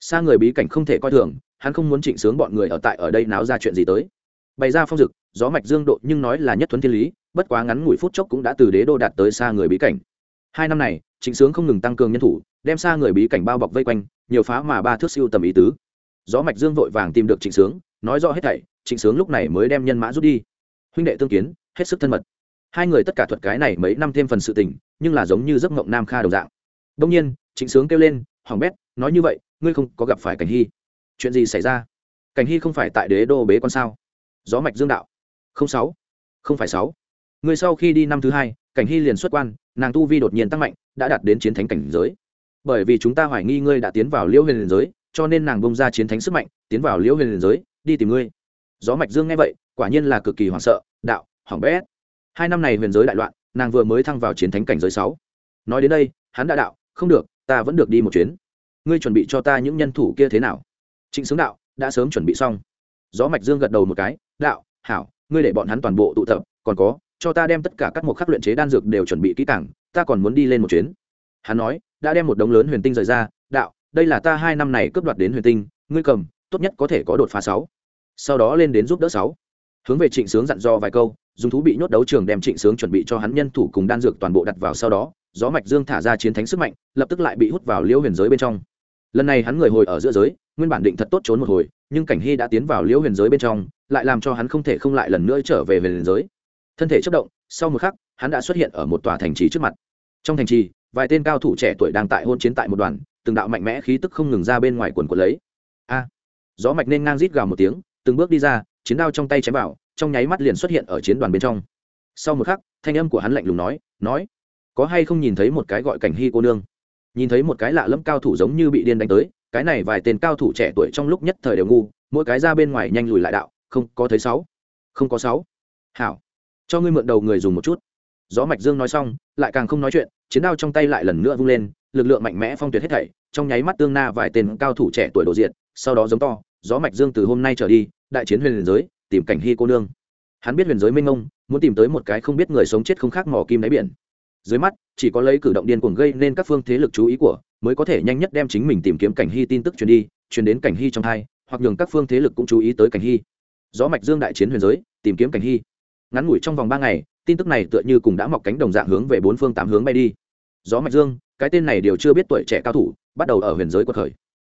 Xa người bí cảnh không thể coi thường, hắn không muốn trịnh sướng bọn người ở tại ở đây náo ra chuyện gì tới bày ra phong dực, gió mạch dương độ nhưng nói là nhất thuấn thiên lý, bất quá ngắn ngủi phút chốc cũng đã từ đế đô đạt tới xa người bí cảnh. Hai năm này, trịnh sướng không ngừng tăng cường nhân thủ, đem xa người bí cảnh bao bọc vây quanh, nhiều phá mà ba thước siêu tầm ý tứ. Gió mạch dương vội vàng tìm được trịnh sướng, nói rõ hết thảy, trịnh sướng lúc này mới đem nhân mã rút đi. Huynh đệ tương kiến, hết sức thân mật. Hai người tất cả thuật cái này mấy năm thêm phần sự tình, nhưng là giống như giấc mộng nam kha đồng dạng. Đông nhiên, trịnh sướng kêu lên, hoàng bét, nói như vậy, ngươi không có gặp phải cảnh hy. Chuyện gì xảy ra? Cảnh hy không phải tại đế đô bế con sao? Gió mạch dương đạo. Không sáu. Không phải sáu. Người sau khi đi năm thứ hai, cảnh hy liền xuất quan, nàng tu vi đột nhiên tăng mạnh, đã đạt đến chiến thánh cảnh giới. Bởi vì chúng ta hoài nghi ngươi đã tiến vào liễu huyền giới, cho nên nàng bông ra chiến thánh sức mạnh, tiến vào liễu huyền giới, đi tìm ngươi. Gió mạch dương nghe vậy, quả nhiên là cực kỳ hoảng sợ, đạo, hỏng bét. Hai năm này huyền giới đại loạn, nàng vừa mới thăng vào chiến thánh cảnh giới sáu. Nói đến đây, hắn đã đạo, không được, ta vẫn được đi một chuyến. Ngươi chuẩn bị cho ta những nhân thủ kia thế nào? Trịnh sướng đạo, đã sớm chuẩn bị xong. Gió mạch dương gật đầu một cái đạo, hảo, ngươi để bọn hắn toàn bộ tụ tập, còn có, cho ta đem tất cả các mục khắc luyện chế đan dược đều chuẩn bị kỹ càng, ta còn muốn đi lên một chuyến. Hắn nói, đã đem một đống lớn huyền tinh rời ra, đạo, đây là ta hai năm này cướp đoạt đến huyền tinh, ngươi cầm, tốt nhất có thể có đột phá sáu. Sau đó lên đến giúp đỡ sáu. Hướng về trịnh sướng dặn dò vài câu, dùng thú bị nhốt đấu trường đem trịnh sướng chuẩn bị cho hắn nhân thủ cùng đan dược toàn bộ đặt vào sau đó, gió mạch dương thả ra chiến thánh sức mạnh, lập tức lại bị hút vào liễu huyền giới bên trong. Lần này hắn người hồi ở giữa giới, nguyên bản định thật tốt trốn một hồi nhưng cảnh hy đã tiến vào liễu huyền giới bên trong, lại làm cho hắn không thể không lại lần nữa trở về huyền giới. Thân thể chất động, sau một khắc, hắn đã xuất hiện ở một tòa thành trì trước mặt. Trong thành trì, vài tên cao thủ trẻ tuổi đang tại hôn chiến tại một đoàn, từng đạo mạnh mẽ khí tức không ngừng ra bên ngoài quần quần lấy. A! Gió mạch nên ngang rít gào một tiếng, từng bước đi ra, chiến đao trong tay chém vào, trong nháy mắt liền xuất hiện ở chiến đoàn bên trong. Sau một khắc, thanh âm của hắn lạnh lùng nói nói, có hay không nhìn thấy một cái gọi cảnh hy cô nương? Nhìn thấy một cái lạ lẫm cao thủ giống như bị điên đánh tới cái này vài tên cao thủ trẻ tuổi trong lúc nhất thời đều ngu, mỗi cái ra bên ngoài nhanh lùi lại đạo, không, có thấy sáu, không có sáu. Hảo, cho ngươi mượn đầu người dùng một chút. Gió mạch dương nói xong, lại càng không nói chuyện, chiến đao trong tay lại lần nữa vung lên, lực lượng mạnh mẽ phong tuyệt hết thảy, trong nháy mắt tương na vài tên cao thủ trẻ tuổi đồ diện, sau đó giống to, gió mạch dương từ hôm nay trở đi, đại chiến huyền giới, tìm cảnh hy cô nương. Hắn biết huyền giới minh ông muốn tìm tới một cái không biết người sống chết không khác mỏ kim đáy biển dưới mắt, chỉ có lấy cử động điên cuồng gây nên các phương thế lực chú ý của, mới có thể nhanh nhất đem chính mình tìm kiếm cảnh hy tin tức truyền đi, truyền đến cảnh hy trong hai, hoặc nhường các phương thế lực cũng chú ý tới cảnh hy. Gió mạch dương đại chiến huyền giới, tìm kiếm cảnh hy. Ngắn ngủi trong vòng ba ngày, tin tức này tựa như cùng đã mọc cánh đồng dạng hướng về bốn phương tám hướng bay đi. Gió mạch dương, cái tên này đều chưa biết tuổi trẻ cao thủ, bắt đầu ở huyền giới quật khởi.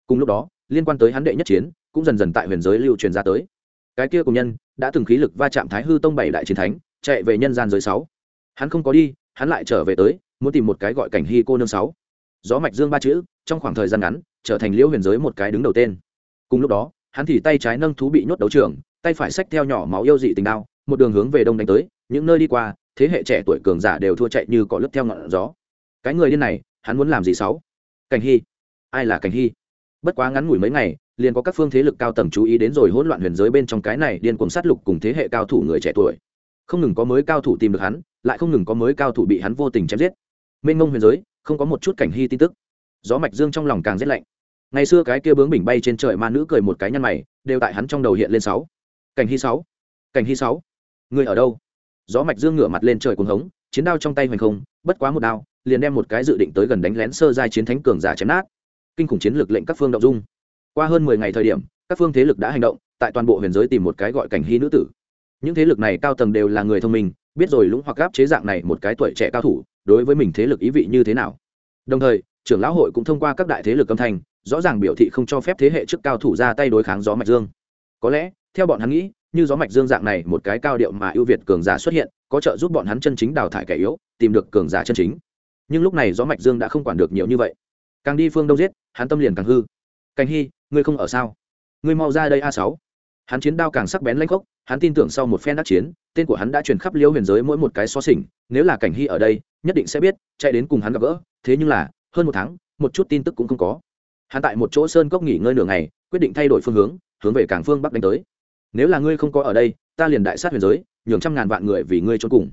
Cùng lúc đó, liên quan tới hắn đệ nhất chiến, cũng dần dần tại huyền giới lưu truyền ra tới. Cái kia cùng nhân, đã từng khí lực va chạm thái hư tông bảy đại chiến thánh, chạy về nhân gian giới sáu. Hắn không có đi hắn lại trở về tới, muốn tìm một cái gọi cảnh hy cô nương sáu. Gió mạch dương ba chữ, trong khoảng thời gian ngắn, trở thành liễu huyền giới một cái đứng đầu tên. Cùng lúc đó, hắn thì tay trái nâng thú bị nhốt đấu trường, tay phải xách theo nhỏ máu yêu dị tình đao, một đường hướng về đông đánh tới, những nơi đi qua, thế hệ trẻ tuổi cường giả đều thua chạy như cỏ lướt theo ngọn gió. Cái người điên này, hắn muốn làm gì sáu? Cảnh hy ai là cảnh hy bất quá ngắn ngủi mấy ngày, liền có các phương thế lực cao tầng chú ý đến rồi hỗn loạn huyền giới bên trong cái này điên cuồng sát lục cùng thế hệ cao thủ người trẻ tuổi. Không ngừng có mới cao thủ tìm được hắn lại không ngừng có mới cao thủ bị hắn vô tình chém giết. Mênh mông huyền giới, không có một chút cảnh hy tin tức. Gió mạch dương trong lòng càng rét lạnh. Ngày xưa cái kia bướng bình bay trên trời ma nữ cười một cái nhăn mày, đều tại hắn trong đầu hiện lên sáu. Cảnh hy sáu. Cảnh hy sáu. Người ở đâu? Gió mạch dương ngửa mặt lên trời cuồng hống, chiến đao trong tay hoành không, bất quá một đao, liền đem một cái dự định tới gần đánh lén sơ giai chiến thánh cường giả chém nát. Kinh khủng chiến lược lệnh các phương động dung. Qua hơn mười ngày thời điểm, các phương thế lực đã hành động, tại toàn bộ huyền giới tìm một cái gọi cảnh hy nữ tử. Những thế lực này cao tầng đều là người thông minh biết rồi lũng hoặc gáp chế dạng này một cái tuổi trẻ cao thủ, đối với mình thế lực ý vị như thế nào? Đồng thời, trưởng lão hội cũng thông qua các đại thế lực âm thanh, rõ ràng biểu thị không cho phép thế hệ trước cao thủ ra tay đối kháng gió mạch dương. Có lẽ, theo bọn hắn nghĩ, như gió mạch dương dạng này một cái cao điệu mà ưu việt cường giả xuất hiện, có trợ giúp bọn hắn chân chính đào thải kẻ yếu, tìm được cường giả chân chính. Nhưng lúc này gió mạch dương đã không quản được nhiều như vậy. Càng đi phương đông giết, hắn tâm liền càng hư. Cảnh hy, ngươi không ở sao? Ngươi mau ra đây a sáu hắn chiến đao càng sắc bén lanh khốc, hắn tin tưởng sau một phen đắc chiến, tên của hắn đã truyền khắp liêu huyền giới mỗi một cái xó xỉnh, nếu là cảnh hy ở đây, nhất định sẽ biết, chạy đến cùng hắn gặp gỡ, thế nhưng là, hơn một tháng, một chút tin tức cũng không có. Hắn tại một chỗ sơn cốc nghỉ ngơi nửa ngày, quyết định thay đổi phương hướng hướng về cảng phương bắc đánh tới. Nếu là ngươi không có ở đây, ta liền đại sát huyền giới, nhường trăm ngàn vạn người vì ngươi trốn cùng.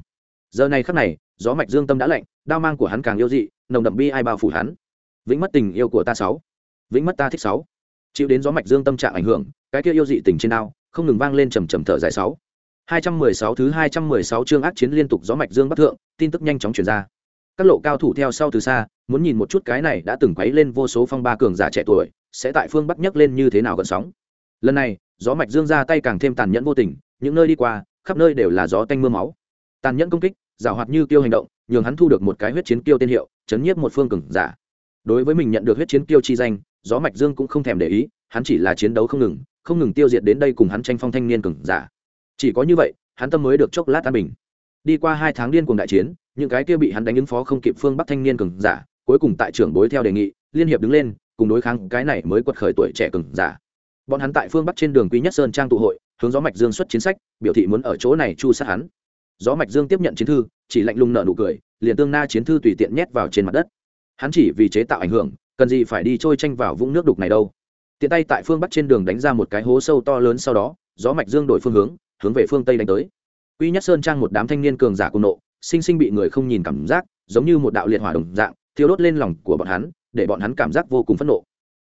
Giờ này khắc này, gió mạch dương tâm đã lạnh, đao mang của hắn càng yêu dị, nồng đậm bi ai bao phủ hắn. Vĩnh mất tình yêu của ta sáu. Vĩnh mất ta thích sáu. Chịu đến gió mạch dương tâm trạng ảnh hưởng cái kia yêu dị tình trên đao không ngừng vang lên trầm trầm thở dài sáu 216 thứ 216 chương ác chiến liên tục gió mạch dương bắc thượng, tin tức nhanh chóng truyền ra. Các lộ cao thủ theo sau từ xa, muốn nhìn một chút cái này đã từng quấy lên vô số phong ba cường giả trẻ tuổi, sẽ tại phương bắc nhấc lên như thế nào gần sóng. Lần này, gió mạch dương ra tay càng thêm tàn nhẫn vô tình, những nơi đi qua, khắp nơi đều là gió tanh mưa máu. Tàn nhẫn công kích, giảo hoạt như tiêu hành động, nhường hắn thu được một cái huyết chiến kiêu tên hiệu, chấn nhiếp một phương cường giả. Đối với mình nhận được huyết chiến kiêu chi danh, gió mạch dương cũng không thèm để ý, hắn chỉ là chiến đấu không ngừng, không ngừng tiêu diệt đến đây cùng hắn tranh phong thanh niên cường giả. Chỉ có như vậy, hắn tâm mới được chốc lát an bình. Đi qua hai tháng điên cuồng đại chiến, những cái kia bị hắn đánh ứng phó không kịp phương bắc thanh niên cường giả, cuối cùng tại trưởng bối theo đề nghị, liên hiệp đứng lên, cùng đối kháng cái này mới quật khởi tuổi trẻ cường giả. Bọn hắn tại phương bắc trên đường quý nhất sơn trang tụ hội, hướng gió mạch dương xuất chiến sách, biểu thị muốn ở chỗ này chu sát hắn. Gió mạch dương tiếp nhận chiến thư, chỉ lạnh lùng nợ nụ cười, liền tương na chiến thư tùy tiện nhét vào trên mặt đất. Hắn chỉ vì chế tạo ảnh hưởng, cần gì phải đi trôi tranh vào vũng nước đục này đâu? Tiện tay tại phương bắc trên đường đánh ra một cái hố sâu to lớn sau đó, gió mạch dương đổi phương hướng hướng về phương tây đánh tới. Quy nhất sơn trang một đám thanh niên cường giả cùng nộ, sinh sinh bị người không nhìn cảm giác, giống như một đạo liệt hỏa đồng dạng, thiêu đốt lên lòng của bọn hắn, để bọn hắn cảm giác vô cùng phẫn nộ.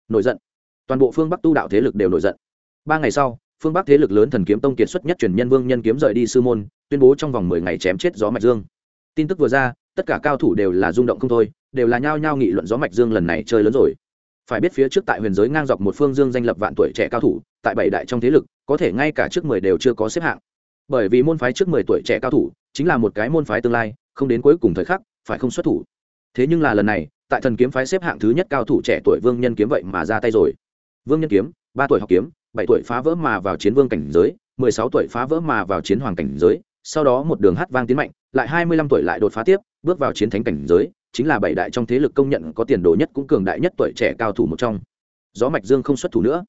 Nổi giận. Toàn bộ phương bắc tu đạo thế lực đều nổi giận. Ba ngày sau, phương bắc thế lực lớn thần kiếm tông kiệt xuất nhất truyền nhân vương nhân kiếm rời đi sư môn, tuyên bố trong vòng mười ngày chém chết gió mạch dương. Tin tức vừa ra, tất cả cao thủ đều là rung động không thôi, đều là nhao nhao nghị luận gió mạch dương lần này chơi lớn rồi phải biết phía trước tại huyền giới ngang dọc một phương dương danh lập vạn tuổi trẻ cao thủ, tại bảy đại trong thế lực, có thể ngay cả trước mười đều chưa có xếp hạng. Bởi vì môn phái trước mười tuổi trẻ cao thủ chính là một cái môn phái tương lai, không đến cuối cùng thời khắc, phải không xuất thủ. Thế nhưng là lần này, tại thần kiếm phái xếp hạng thứ nhất cao thủ trẻ tuổi vương nhân kiếm vậy mà ra tay rồi. Vương nhân kiếm, ba tuổi học kiếm, bảy tuổi phá vỡ mà vào chiến vương cảnh giới, mười sáu tuổi phá vỡ mà vào chiến hoàng cảnh giới, sau đó một đường hát vang tiến mạnh, lại hai mươi lăm tuổi lại đột phá tiếp, bước vào chiến thánh cảnh giới chính là bảy đại trong thế lực công nhận có tiền đồ nhất cũng cường đại nhất tuổi trẻ cao thủ một trong. Gió mạch dương không xuất thủ nữa.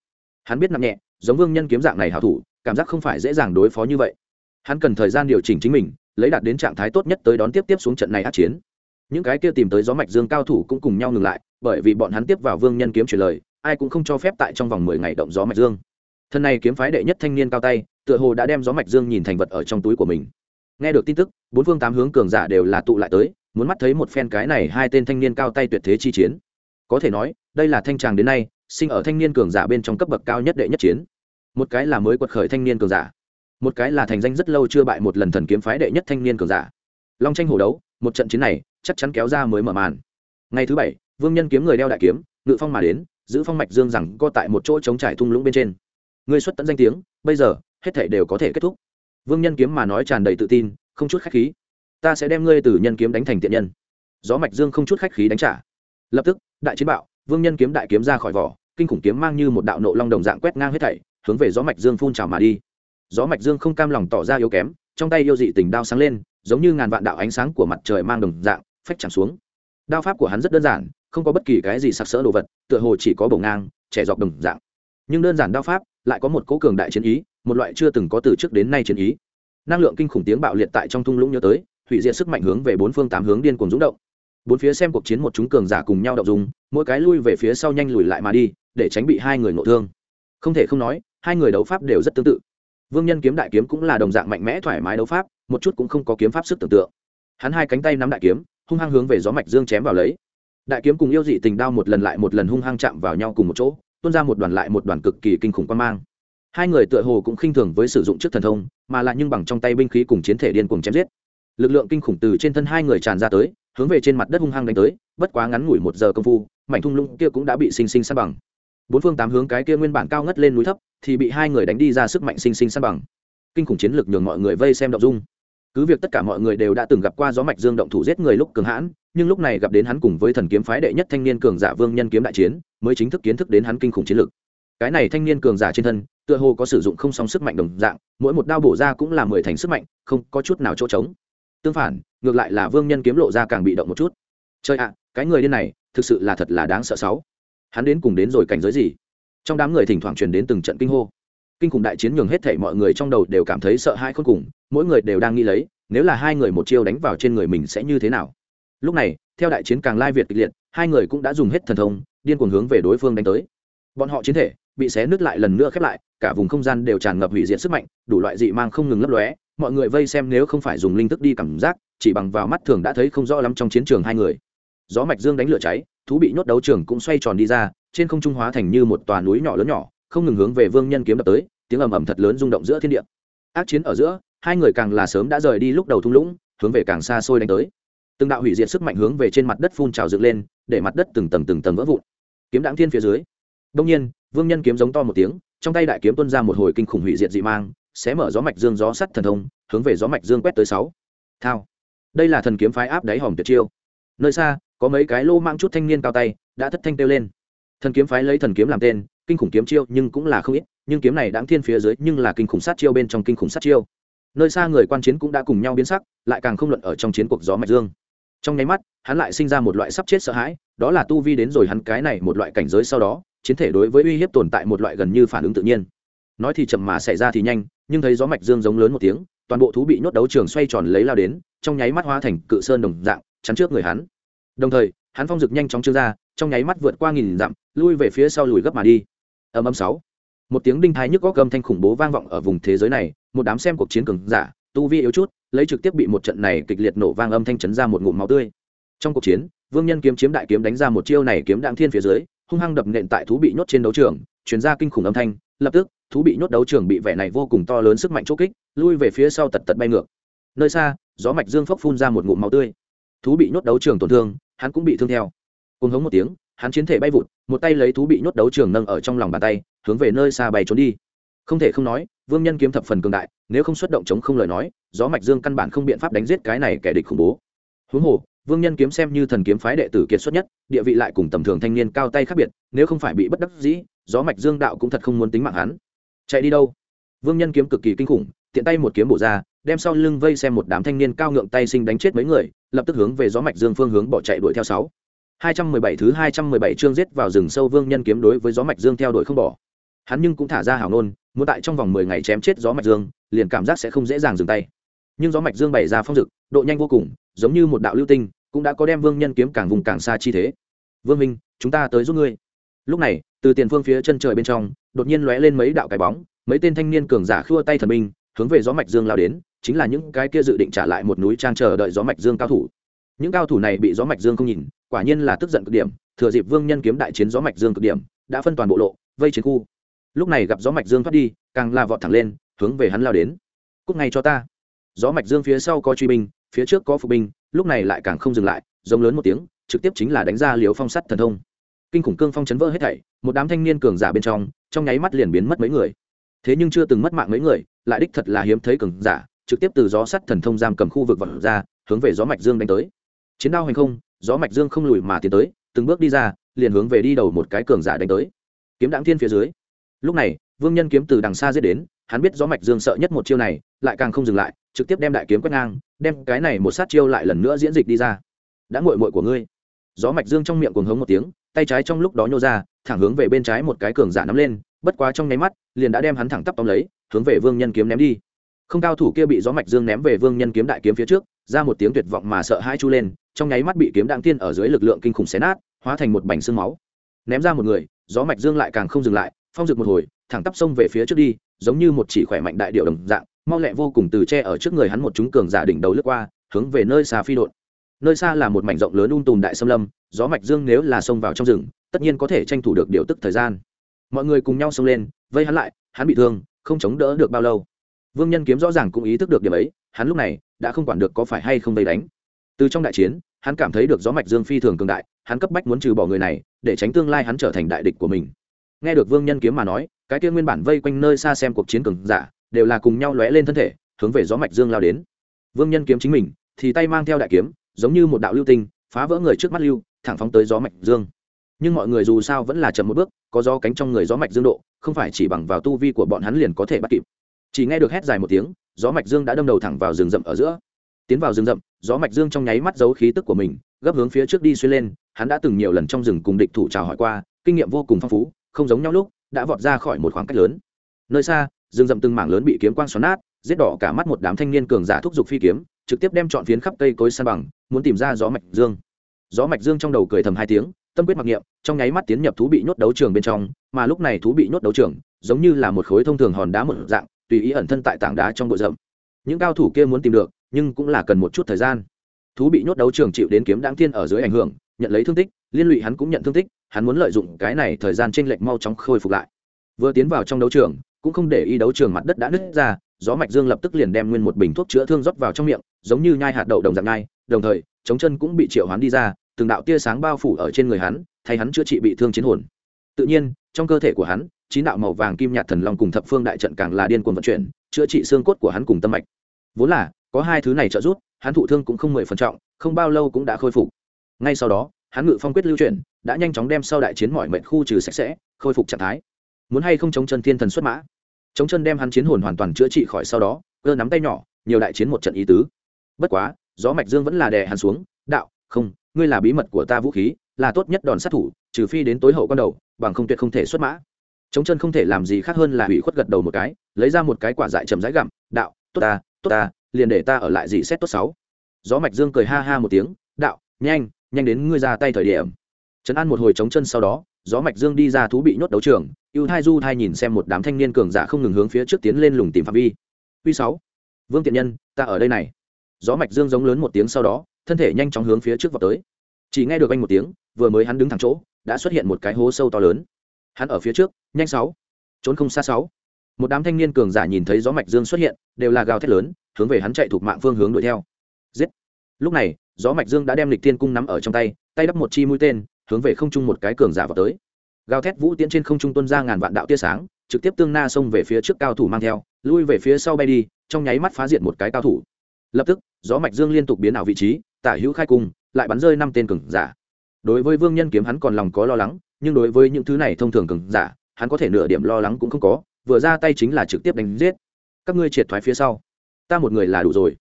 Hắn biết nặng nhẹ, giống vương nhân kiếm dạng này hảo thủ, cảm giác không phải dễ dàng đối phó như vậy. Hắn cần thời gian điều chỉnh chính mình, lấy đạt đến trạng thái tốt nhất tới đón tiếp tiếp xuống trận này át chiến. Những cái kia tìm tới gió mạch dương cao thủ cũng cùng nhau ngừng lại, bởi vì bọn hắn tiếp vào vương nhân kiếm truyền lời, ai cũng không cho phép tại trong vòng mười ngày động gió mạch dương. Thân này kiếm phái đệ nhất thanh niên cao tay, tựa hồ đã đem gió mạch dương nhìn thành vật ở trong túi của mình. Nghe được tin tức, bốn phương tám hướng cường giả đều là tụ lại tới muốn mắt thấy một phen cái này hai tên thanh niên cao tay tuyệt thế chi chiến. Có thể nói, đây là thanh tràng đến nay, sinh ở thanh niên cường giả bên trong cấp bậc cao nhất đệ nhất chiến. Một cái là mới quật khởi thanh niên cường giả. Một cái là thành danh rất lâu chưa bại một lần thần kiếm phái đệ nhất thanh niên cường giả. Long tranh hổ đấu, một trận chiến này, chắc chắn kéo ra mới mở màn. Ngày thứ bảy, vương nhân kiếm người đeo đại kiếm, ngự phong mà đến, giữ phong mạch dương rằng co tại một chỗ trống trải thung lũng bên trên. Người xuất tận danh tiếng, bây giờ, hết thể đều có thể kết thúc. Vương nhân kiếm mà nói tràn đầy tự tin, không chút khách khí ta sẽ đem ngươi từ nhân kiếm đánh thành tiện nhân. Gió mạch dương không chút khách khí đánh trả. Lập tức, đại chiến bạo, vương nhân kiếm đại kiếm ra khỏi vỏ, kinh khủng kiếm mang như một đạo nộ long đồng dạng quét ngang hết thảy, hướng về gió mạch dương phun trào mà đi. Gió mạch dương không cam lòng tỏ ra yếu kém, trong tay yêu dị tình đao sáng lên, giống như ngàn vạn đạo ánh sáng của mặt trời mang đồng dạng, phách chẳng xuống. Đao pháp của hắn rất đơn giản, không có bất kỳ cái gì sặc sỡ đồ vật, tựa hồ chỉ có bổ ngang trẻ dọc đồng dạng. Nhưng đơn giản đao pháp lại có một cố cường đại chiến ý, một loại chưa từng có từ trước đến nay chiến ý. Năng lượng kinh khủng tiếng bạo liệt tại trong thung lũng nhớ tới hủy diệt sức mạnh hướng về bốn phương tám hướng điên cuồng dũng động. Bốn phía xem cuộc chiến một chúng cường giả cùng nhau đậu dùng mỗi cái lui về phía sau nhanh lùi lại mà đi, để tránh bị hai người ngộ thương. Không thể không nói, hai người đấu pháp đều rất tương tự. Vương nhân kiếm đại kiếm cũng là đồng dạng mạnh mẽ thoải mái đấu pháp, một chút cũng không có kiếm pháp sức tưởng tượng. Hắn hai cánh tay nắm đại kiếm, hung hăng hướng về gió mạch dương chém vào lấy. Đại kiếm cùng yêu dị tình đao một lần lại một lần hung hăng chạm vào nhau cùng một chỗ, tuôn ra một đoàn lại một đoàn cực kỳ kinh khủng quan mang. Hai người tựa hồ cũng khinh thường với sử dụng trước thần thông, mà lại nhưng bằng trong tay binh khí cùng chiến thể điên cuồng chém giết lực lượng kinh khủng từ trên thân hai người tràn ra tới, hướng về trên mặt đất hung hăng đánh tới, bất quá ngắn ngủi một giờ công phu, mảnh thung lũng kia cũng đã bị sinh sinh san bằng. Bốn phương tám hướng cái kia nguyên bản cao ngất lên núi thấp, thì bị hai người đánh đi ra sức mạnh sinh sinh san bằng. Kinh khủng chiến lược nhường mọi người vây xem động dung. Cứ việc tất cả mọi người đều đã từng gặp qua gió mạch dương động thủ giết người lúc cường hãn, nhưng lúc này gặp đến hắn cùng với thần kiếm phái đệ nhất thanh niên cường giả vương nhân kiếm đại chiến, mới chính thức kiến thức đến hắn kinh khủng chiến lược. Cái này thanh niên cường giả trên thân, tựa hồ có sử dụng không song sức mạnh đồng dạng, mỗi một đao bổ ra cũng là mười thành sức mạnh, không có chút nào chỗ trống tương phản, ngược lại là vương nhân kiếm lộ ra càng bị động một chút. Chơi ạ, cái người điên này, thực sự là thật là đáng sợ sáu. Hắn đến cùng đến rồi cảnh giới gì? Trong đám người thỉnh thoảng truyền đến từng trận kinh hô. Kinh khủng đại chiến nhường hết thảy mọi người trong đầu đều cảm thấy sợ hãi khôn cùng, mỗi người đều đang nghĩ lấy, nếu là hai người một chiêu đánh vào trên người mình sẽ như thế nào? Lúc này, theo đại chiến càng lai việt kịch liệt, hai người cũng đã dùng hết thần thông, điên cuồng hướng về đối phương đánh tới. Bọn họ chiến thể, bị xé nứt lại lần nữa khép lại, cả vùng không gian đều tràn ngập hủy diệt sức mạnh, đủ loại dị mang không ngừng lấp lóe mọi người vây xem nếu không phải dùng linh thức đi cảm giác, chỉ bằng vào mắt thường đã thấy không rõ lắm trong chiến trường hai người. Gió mạch dương đánh lửa cháy, thú bị nhốt đấu trường cũng xoay tròn đi ra, trên không trung hóa thành như một tòa núi nhỏ lớn nhỏ, không ngừng hướng về vương nhân kiếm đập tới, tiếng ầm ầm thật lớn rung động giữa thiên địa. Ác chiến ở giữa, hai người càng là sớm đã rời đi lúc đầu thung lũng, hướng về càng xa xôi đánh tới. Từng đạo hủy diệt sức mạnh hướng về trên mặt đất phun trào dựng lên, để mặt đất từng tầng từng tầng vỡ vụn. Kiếm đáng thiên phía dưới, đông nhiên, vương nhân kiếm giống to một tiếng, trong tay đại kiếm tuôn ra một hồi kinh khủng hủy diệt dị mang sẽ mở gió mạch dương gió sắt thần thông, hướng về gió mạch dương quét tới sáu. Thao. Đây là thần kiếm phái áp đáy hòm tuyệt chiêu. Nơi xa, có mấy cái lô mang chút thanh niên cao tay, đã thất thanh kêu lên. Thần kiếm phái lấy thần kiếm làm tên, kinh khủng kiếm chiêu nhưng cũng là không ít, nhưng kiếm này đáng thiên phía dưới nhưng là kinh khủng sát chiêu bên trong kinh khủng sát chiêu. Nơi xa người quan chiến cũng đã cùng nhau biến sắc, lại càng không luận ở trong chiến cuộc gió mạch dương. Trong nháy mắt, hắn lại sinh ra một loại sắp chết sợ hãi, đó là tu vi đến rồi hắn cái này một loại cảnh giới sau đó, chiến thể đối với uy hiếp tồn tại một loại gần như phản ứng tự nhiên nói thì chậm mà xảy ra thì nhanh, nhưng thấy gió mạch dương giống lớn một tiếng, toàn bộ thú bị nhốt đấu trường xoay tròn lấy lao đến, trong nháy mắt hóa thành cự sơn đồng dạng, chắn trước người hắn. Đồng thời, hắn phong dực nhanh chóng trương ra, trong nháy mắt vượt qua nghìn dặm, lui về phía sau lùi gấp mà đi. Âm âm sáu. Một tiếng đinh thái nhức góc cầm thanh khủng bố vang vọng ở vùng thế giới này, một đám xem cuộc chiến cường giả, tu vi yếu chút, lấy trực tiếp bị một trận này kịch liệt nổ vang âm thanh chấn ra một ngụm máu tươi. Trong cuộc chiến, vương nhân kiếm chiếm đại kiếm đánh ra một chiêu này kiếm đạm thiên phía dưới, hung hăng đập nện tại thú bị nhốt trên đấu trường chuyển ra kinh khủng âm thanh, lập tức thú bị nhốt đấu trường bị vẻ này vô cùng to lớn sức mạnh chỗ kích, lui về phía sau tật tật bay ngược. Nơi xa, gió mạch dương phốc phun ra một ngụm máu tươi. Thú bị nhốt đấu trường tổn thương, hắn cũng bị thương theo. Cùng hống một tiếng, hắn chiến thể bay vụt, một tay lấy thú bị nhốt đấu trường nâng ở trong lòng bàn tay, hướng về nơi xa bay trốn đi. Không thể không nói, vương nhân kiếm thập phần cường đại, nếu không xuất động chống không lời nói, gió mạch dương căn bản không biện pháp đánh giết cái này kẻ địch khủng bố. Huống hồ, vương nhân kiếm xem như thần kiếm phái đệ tử kiệt xuất nhất, địa vị lại cùng tầm thường thanh niên cao tay khác biệt, nếu không phải bị bất đắc dĩ, gió mạch dương đạo cũng thật không muốn tính mạng hắn chạy đi đâu vương nhân kiếm cực kỳ kinh khủng tiện tay một kiếm bổ ra đem sau lưng vây xem một đám thanh niên cao ngượng tay sinh đánh chết mấy người lập tức hướng về gió mạch dương phương hướng bỏ chạy đuổi theo sáu 217 thứ 217 chương giết vào rừng sâu vương nhân kiếm đối với gió mạch dương theo đuổi không bỏ. Hắn nhưng cũng thả ra hảo nôn, muốn tại trong vòng 10 ngày chém chết gió mạch dương, liền cảm giác sẽ không dễ dàng dừng tay. Nhưng gió mạch dương bày ra phong dực, độ nhanh vô cùng, giống như một đạo lưu tinh, cũng đã có đem vương nhân kiếm càng vùng càng xa chi thế. vương minh chúng ta tới giúp ngươi lúc này, từ tiền phương phía chân trời bên trong, đột nhiên lóe lên mấy đạo cái bóng, mấy tên thanh niên cường giả khua tay thần binh, hướng về gió mạch dương lao đến, chính là những cái kia dự định trả lại một núi trang chờ đợi gió mạch dương cao thủ. Những cao thủ này bị gió mạch dương không nhìn, quả nhiên là tức giận cực điểm, thừa dịp vương nhân kiếm đại chiến gió mạch dương cực điểm, đã phân toàn bộ lộ, vây chiến khu. Lúc này gặp gió mạch dương thoát đi, càng là vọt thẳng lên, hướng về hắn lao đến. Cúc ngay cho ta. Gió mạch dương phía sau có truy binh, phía trước có phục binh, lúc này lại càng không dừng lại, giống lớn một tiếng, trực tiếp chính là đánh ra liều phong sắt thần thông kinh khủng cương phong chấn vỡ hết thảy, một đám thanh niên cường giả bên trong trong nháy mắt liền biến mất mấy người. Thế nhưng chưa từng mất mạng mấy người, lại đích thật là hiếm thấy cường giả, trực tiếp từ gió sắt thần thông giam cầm khu vực vật ra, hướng về gió mạch dương đánh tới. Chiến đao hành không, gió mạch dương không lùi mà tiến tới, từng bước đi ra, liền hướng về đi đầu một cái cường giả đánh tới. Kiếm đặng thiên phía dưới. Lúc này, vương nhân kiếm từ đằng xa giết đến, hắn biết gió mạch dương sợ nhất một chiêu này, lại càng không dừng lại, trực tiếp đem đại kiếm quét ngang, đem cái này một sát chiêu lại lần nữa diễn dịch đi ra. Đã ngội nguội của ngươi gió mạch dương trong miệng cuồng hống một tiếng, tay trái trong lúc đó nhô ra, thẳng hướng về bên trái một cái cường giả nắm lên, bất quá trong nháy mắt, liền đã đem hắn thẳng tắp tóm lấy, hướng về vương nhân kiếm ném đi. Không cao thủ kia bị gió mạch dương ném về vương nhân kiếm đại kiếm phía trước, ra một tiếng tuyệt vọng mà sợ hãi chu lên, trong nháy mắt bị kiếm đặng tiên ở dưới lực lượng kinh khủng xé nát, hóa thành một bành xương máu. Ném ra một người, gió mạch dương lại càng không dừng lại, phong rực một hồi, thẳng tắp sông về phía trước đi, giống như một chỉ khỏe mạnh đại điệu đồng dạng, mau lẹ vô cùng từ che ở trước người hắn một chúng cường giả đỉnh đầu lướt qua, hướng về nơi xa phi đột nơi xa là một mảnh rộng lớn ung tùm đại xâm lâm, gió mạch dương nếu là xông vào trong rừng, tất nhiên có thể tranh thủ được điều tức thời gian. Mọi người cùng nhau xông lên, vây hắn lại, hắn bị thương, không chống đỡ được bao lâu. Vương nhân kiếm rõ ràng cũng ý thức được điểm ấy, hắn lúc này đã không quản được có phải hay không vây đánh. Từ trong đại chiến, hắn cảm thấy được gió mạch dương phi thường cường đại, hắn cấp bách muốn trừ bỏ người này, để tránh tương lai hắn trở thành đại địch của mình. Nghe được vương nhân kiếm mà nói, cái kia nguyên bản vây quanh nơi xa xem cuộc chiến cường giả, đều là cùng nhau lóe lên thân thể, hướng về gió mạch dương lao đến. Vương nhân kiếm chính mình thì tay mang theo đại kiếm, giống như một đạo lưu tinh, phá vỡ người trước mắt lưu, thẳng phóng tới gió mạch dương. Nhưng mọi người dù sao vẫn là chậm một bước, có gió cánh trong người gió mạch dương độ, không phải chỉ bằng vào tu vi của bọn hắn liền có thể bắt kịp. Chỉ nghe được hét dài một tiếng, gió mạch dương đã đâm đầu thẳng vào rừng rậm ở giữa. Tiến vào rừng rậm, gió mạch dương trong nháy mắt giấu khí tức của mình, gấp hướng phía trước đi xuyên lên, hắn đã từng nhiều lần trong rừng cùng địch thủ chào hỏi qua, kinh nghiệm vô cùng phong phú, không giống nhau lúc, đã vọt ra khỏi một khoảng cách lớn. Nơi xa, rừng rậm từng mảng lớn bị kiếm quang xoắn nát, giết đỏ cả mắt một đám thanh niên cường giả thúc giục phi kiếm trực tiếp đem chọn phiến khắp cây cối san bằng, muốn tìm ra gió mạch dương. Gió mạch dương trong đầu cười thầm hai tiếng, tâm quyết mặc niệm, trong nháy mắt tiến nhập thú bị nhốt đấu trường bên trong, mà lúc này thú bị nhốt đấu trường, giống như là một khối thông thường hòn đá một dạng, tùy ý ẩn thân tại tảng đá trong bụi rậm. Những cao thủ kia muốn tìm được, nhưng cũng là cần một chút thời gian. Thú bị nhốt đấu trường chịu đến kiếm đáng thiên ở dưới ảnh hưởng, nhận lấy thương tích, liên lụy hắn cũng nhận thương tích, hắn muốn lợi dụng cái này thời gian tranh lệch mau chóng khôi phục lại. Vừa tiến vào trong đấu trường, cũng không để ý đấu trường mặt đất đã nứt ra gió mạch dương lập tức liền đem nguyên một bình thuốc chữa thương rót vào trong miệng, giống như nhai hạt đậu đồng dạng nhai, đồng thời, chống chân cũng bị triệu hoán đi ra, từng đạo tia sáng bao phủ ở trên người hắn, thay hắn chữa trị bị thương chiến hồn. Tự nhiên, trong cơ thể của hắn, chín đạo màu vàng kim nhạt thần long cùng thập phương đại trận càng là điên cuồng vận chuyển, chữa trị xương cốt của hắn cùng tâm mạch. Vốn là, có hai thứ này trợ giúp, hắn thụ thương cũng không mười phần trọng, không bao lâu cũng đã khôi phục. Ngay sau đó, hắn ngự phong quyết lưu chuyển, đã nhanh chóng đem sau đại chiến mọi mệnh khu trừ sạch sẽ, khôi phục trạng thái. Muốn hay không chống chân thiên thần xuất mã? Chống chân đem hắn chiến hồn hoàn toàn chữa trị khỏi sau đó, cơ nắm tay nhỏ, nhiều đại chiến một trận ý tứ. Bất quá, gió mạch dương vẫn là đè hắn xuống, đạo, không, ngươi là bí mật của ta vũ khí, là tốt nhất đòn sát thủ, trừ phi đến tối hậu con đầu, bằng không tuyệt không thể xuất mã. Chống chân không thể làm gì khác hơn là hủy khuất gật đầu một cái, lấy ra một cái quả dại chầm rãi gặm, đạo, tốt ta tốt ta, liền để ta ở lại dị xét tốt sáu. Gió mạch dương cười ha ha một tiếng, đạo, nhanh nhanh đến ngươi ra tay thời điểm. Trấn an một hồi chống chân sau đó gió mạch dương đi ra thú bị nhốt đấu trường, ưu thai du thai nhìn xem một đám thanh niên cường giả không ngừng hướng phía trước tiến lên lùng tìm phạm vi. Uy sáu, vương tiện nhân, ta ở đây này. Gió mạch dương giống lớn một tiếng sau đó, thân thể nhanh chóng hướng phía trước vào tới. Chỉ nghe được anh một tiếng, vừa mới hắn đứng thẳng chỗ, đã xuất hiện một cái hố sâu to lớn. Hắn ở phía trước, nhanh sáu, trốn không xa sáu. Một đám thanh niên cường giả nhìn thấy gió mạch dương xuất hiện, đều là gào thét lớn, hướng về hắn chạy thuộc mạng phương hướng đuổi theo. Giết lúc này, gió mạch dương đã đem lịch thiên cung nắm ở trong tay tay đắp một chi mũi tên, hướng về không trung một cái cường giả vào tới. Gào thét vũ tiễn trên không trung tuân ra ngàn vạn đạo tia sáng, trực tiếp tương na xông về phía trước cao thủ mang theo, lui về phía sau bay đi, trong nháy mắt phá diệt một cái cao thủ. Lập tức, gió mạch dương liên tục biến ảo vị trí, tả hữu khai cung, lại bắn rơi năm tên cường giả. Đối với vương nhân kiếm hắn còn lòng có lo lắng, nhưng đối với những thứ này thông thường cường giả, hắn có thể nửa điểm lo lắng cũng không có, vừa ra tay chính là trực tiếp đánh giết. Các ngươi triệt thoái phía sau. Ta một người là đủ rồi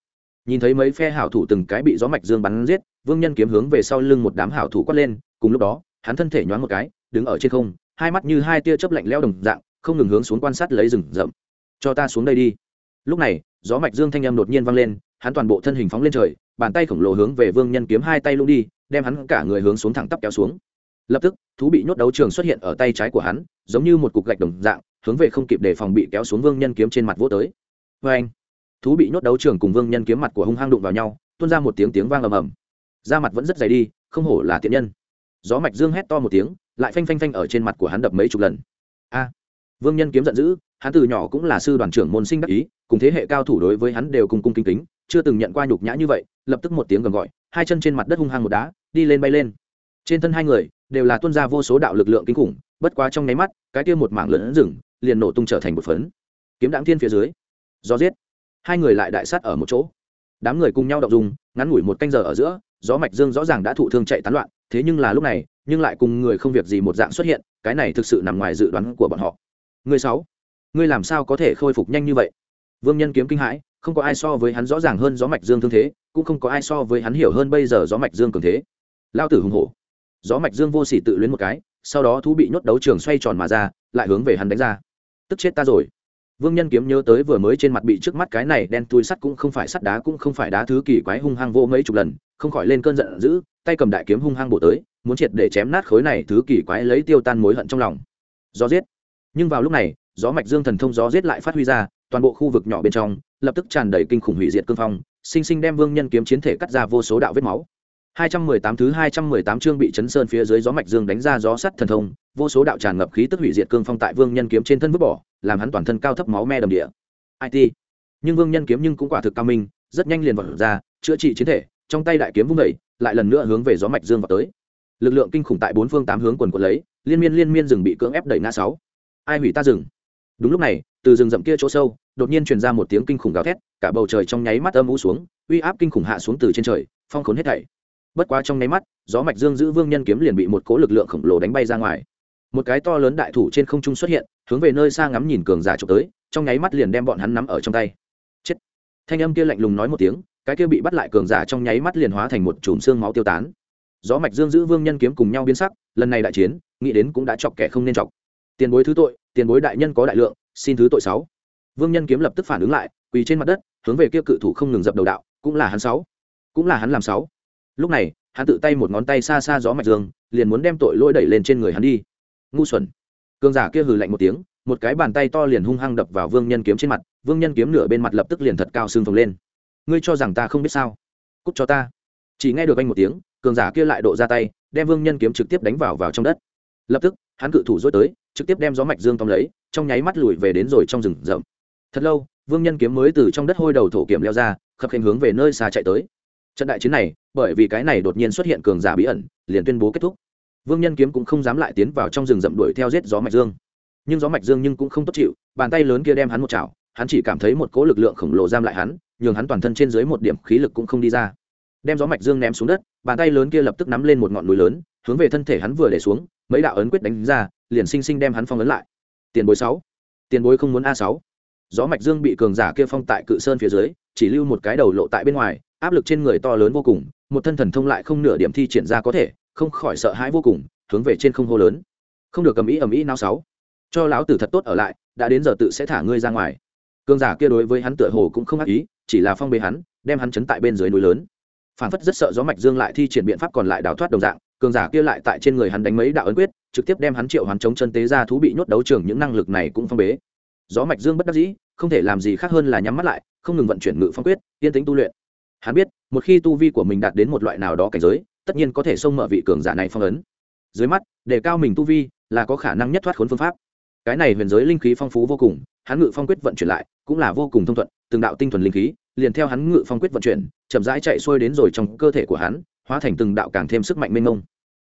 nhìn thấy mấy phe hảo thủ từng cái bị gió mạch dương bắn giết, vương nhân kiếm hướng về sau lưng một đám hảo thủ quát lên, cùng lúc đó, hắn thân thể nhoáng một cái, đứng ở trên không, hai mắt như hai tia chớp lạnh lẽo đồng dạng, không ngừng hướng xuống quan sát lấy rừng rậm. Cho ta xuống đây đi. Lúc này, gió mạch dương thanh âm đột nhiên vang lên, hắn toàn bộ thân hình phóng lên trời, bàn tay khổng lồ hướng về vương nhân kiếm hai tay lung đi, đem hắn cả người hướng xuống thẳng tắp kéo xuống. Lập tức, thú bị nhốt đấu trường xuất hiện ở tay trái của hắn, giống như một cục gạch đồng dạng, hướng về không kịp để phòng bị kéo xuống vương nhân kiếm trên mặt vô tới. Vê anh thú bị nhốt đấu trường cùng vương nhân kiếm mặt của hung hăng đụng vào nhau, tuôn ra một tiếng tiếng vang ầm ầm. Da mặt vẫn rất dày đi, không hổ là tiện nhân. Gió mạch dương hét to một tiếng, lại phanh phanh phanh ở trên mặt của hắn đập mấy chục lần. A! Vương nhân kiếm giận dữ, hắn từ nhỏ cũng là sư đoàn trưởng môn sinh đắc ý, cùng thế hệ cao thủ đối với hắn đều cùng cung kính kính, chưa từng nhận qua nhục nhã như vậy, lập tức một tiếng gầm gọi, hai chân trên mặt đất hung hăng một đá, đi lên bay lên. Trên thân hai người đều là tuân ra vô số đạo lực lượng kinh khủng, bất quá trong nháy mắt, cái kia một mảng lớn rừng liền nổ tung trở thành một phấn. Kiếm đáng thiên phía dưới, gió giết hai người lại đại sát ở một chỗ. Đám người cùng nhau đậu dùng ngắn ngủi một canh giờ ở giữa, gió mạch dương rõ ràng đã thụ thương chạy tán loạn, thế nhưng là lúc này, nhưng lại cùng người không việc gì một dạng xuất hiện, cái này thực sự nằm ngoài dự đoán của bọn họ. Người sáu, ngươi làm sao có thể khôi phục nhanh như vậy? Vương nhân kiếm kinh hãi, không có ai so với hắn rõ ràng hơn gió mạch dương thương thế, cũng không có ai so với hắn hiểu hơn bây giờ gió mạch dương cường thế. Lao tử hùng hổ. Gió mạch dương vô sỉ tự luyến một cái, sau đó thú bị nhốt đấu trường xoay tròn mà ra, lại hướng về hắn đánh ra. Tức chết ta rồi vương nhân kiếm nhớ tới vừa mới trên mặt bị trước mắt cái này đen tui sắt cũng không phải sắt đá cũng không phải đá thứ kỳ quái hung hăng vô mấy chục lần, không khỏi lên cơn giận dữ, tay cầm đại kiếm hung hăng bổ tới, muốn triệt để chém nát khối này thứ kỳ quái lấy tiêu tan mối hận trong lòng. Gió giết. Nhưng vào lúc này, gió mạch dương thần thông gió giết lại phát huy ra, toàn bộ khu vực nhỏ bên trong, lập tức tràn đầy kinh khủng hủy diệt cương phong, sinh sinh đem vương nhân kiếm chiến thể cắt ra vô số đạo vết máu. 218 thứ 218 chương bị chấn sơn phía dưới gió mạch dương đánh ra gió sắt thần thông, vô số đạo tràn ngập khí tức hủy diệt cương phong tại Vương Nhân kiếm trên thân vứt bỏ, làm hắn toàn thân cao thấp máu me đầm địa. IT. Nhưng Vương Nhân kiếm nhưng cũng quả thực cao minh, rất nhanh liền vọt ra, chữa trị chiến thể, trong tay đại kiếm vung dậy, lại lần nữa hướng về gió mạch dương vào tới. Lực lượng kinh khủng tại bốn phương tám hướng quần quật lấy, liên miên liên miên rừng bị cưỡng ép đẩy ngã sáu. Ai hủy ta rừng? Đúng lúc này, từ rừng rậm kia chỗ sâu, đột nhiên truyền ra một tiếng kinh khủng gào thét, cả bầu trời trong nháy mắt âm u xuống, uy áp kinh khủng hạ xuống từ trên trời, phong khốn hết thảy bất quá trong nháy mắt, gió mạch dương giữ vương nhân kiếm liền bị một cố lực lượng khổng lồ đánh bay ra ngoài. Một cái to lớn đại thủ trên không trung xuất hiện, hướng về nơi xa ngắm nhìn cường giả trộm tới, trong nháy mắt liền đem bọn hắn nắm ở trong tay. Chết. Thanh âm kia lạnh lùng nói một tiếng, cái kia bị bắt lại cường giả trong nháy mắt liền hóa thành một chùm xương máu tiêu tán. Gió mạch dương giữ vương nhân kiếm cùng nhau biến sắc, lần này đại chiến, nghĩ đến cũng đã chọc kẻ không nên chọc. Tiền bối thứ tội, tiền bối đại nhân có đại lượng, xin thứ tội sáu. Vương nhân kiếm lập tức phản ứng lại, quỳ trên mặt đất, hướng về kia cự thủ không ngừng dập đầu đạo, cũng là hắn sáu. Cũng là hắn làm sáu lúc này, hắn tự tay một ngón tay xa xa gió mạch dương, liền muốn đem tội lỗi đẩy lên trên người hắn đi. Ngu xuẩn. Cường giả kia hừ lạnh một tiếng, một cái bàn tay to liền hung hăng đập vào vương nhân kiếm trên mặt, vương nhân kiếm nửa bên mặt lập tức liền thật cao xương phồng lên. Ngươi cho rằng ta không biết sao? Cúc cho ta. Chỉ nghe được anh một tiếng, cường giả kia lại độ ra tay, đem vương nhân kiếm trực tiếp đánh vào vào trong đất. Lập tức, hắn cự thủ dối tới, trực tiếp đem gió mạch dương tóm lấy, trong nháy mắt lùi về đến rồi trong rừng rậm. Thật lâu, vương nhân kiếm mới từ trong đất hôi đầu thổ kiểm leo ra, khập khiễng hướng về nơi xa chạy tới trận đại chiến này, bởi vì cái này đột nhiên xuất hiện cường giả bí ẩn, liền tuyên bố kết thúc. Vương nhân kiếm cũng không dám lại tiến vào trong rừng rậm đuổi theo giết gió mạch dương. Nhưng gió mạch dương nhưng cũng không tốt chịu, bàn tay lớn kia đem hắn một chảo, hắn chỉ cảm thấy một cỗ lực lượng khổng lồ giam lại hắn, nhường hắn toàn thân trên dưới một điểm khí lực cũng không đi ra. Đem gió mạch dương ném xuống đất, bàn tay lớn kia lập tức nắm lên một ngọn núi lớn, hướng về thân thể hắn vừa để xuống, mấy đạo ấn quyết đánh ra, liền sinh sinh đem hắn phong ấn lại. Tiền bối sáu, tiền bối không muốn a sáu. Gió mạch dương bị cường giả kia phong tại cự sơn phía dưới, chỉ lưu một cái đầu lộ tại bên ngoài áp lực trên người to lớn vô cùng, một thân thần thông lại không nửa điểm thi triển ra có thể, không khỏi sợ hãi vô cùng, hướng về trên không hô lớn. Không được cầm ý ầm ĩ nao sáu. Cho lão tử thật tốt ở lại, đã đến giờ tự sẽ thả ngươi ra ngoài. Cương giả kia đối với hắn tựa hồ cũng không ác ý, chỉ là phong bế hắn, đem hắn chấn tại bên dưới núi lớn. Phản phất rất sợ gió mạch dương lại thi triển biện pháp còn lại đào thoát đồng dạng cường giả kia lại tại trên người hắn đánh mấy đạo ấn quyết, trực tiếp đem hắn triệu hắn chống chân tế ra thú bị nhốt đấu trường, những năng lực này cũng phong bế. Gió mạch dương bất đắc dĩ, không thể làm gì khác hơn là nhắm mắt lại, không ngừng vận chuyển ngự phong quyết, yên tĩnh tu luyện hắn biết, một khi tu vi của mình đạt đến một loại nào đó cảnh giới, tất nhiên có thể xông mở vị cường giả này phong ấn. Dưới mắt, để cao mình tu vi là có khả năng nhất thoát khốn phương pháp. Cái này huyền giới linh khí phong phú vô cùng, hắn ngự phong quyết vận chuyển lại, cũng là vô cùng thông thuận, từng đạo tinh thuần linh khí liền theo hắn ngự phong quyết vận chuyển, chậm rãi chạy xuôi đến rồi trong cơ thể của hắn, hóa thành từng đạo càng thêm sức mạnh mênh mông.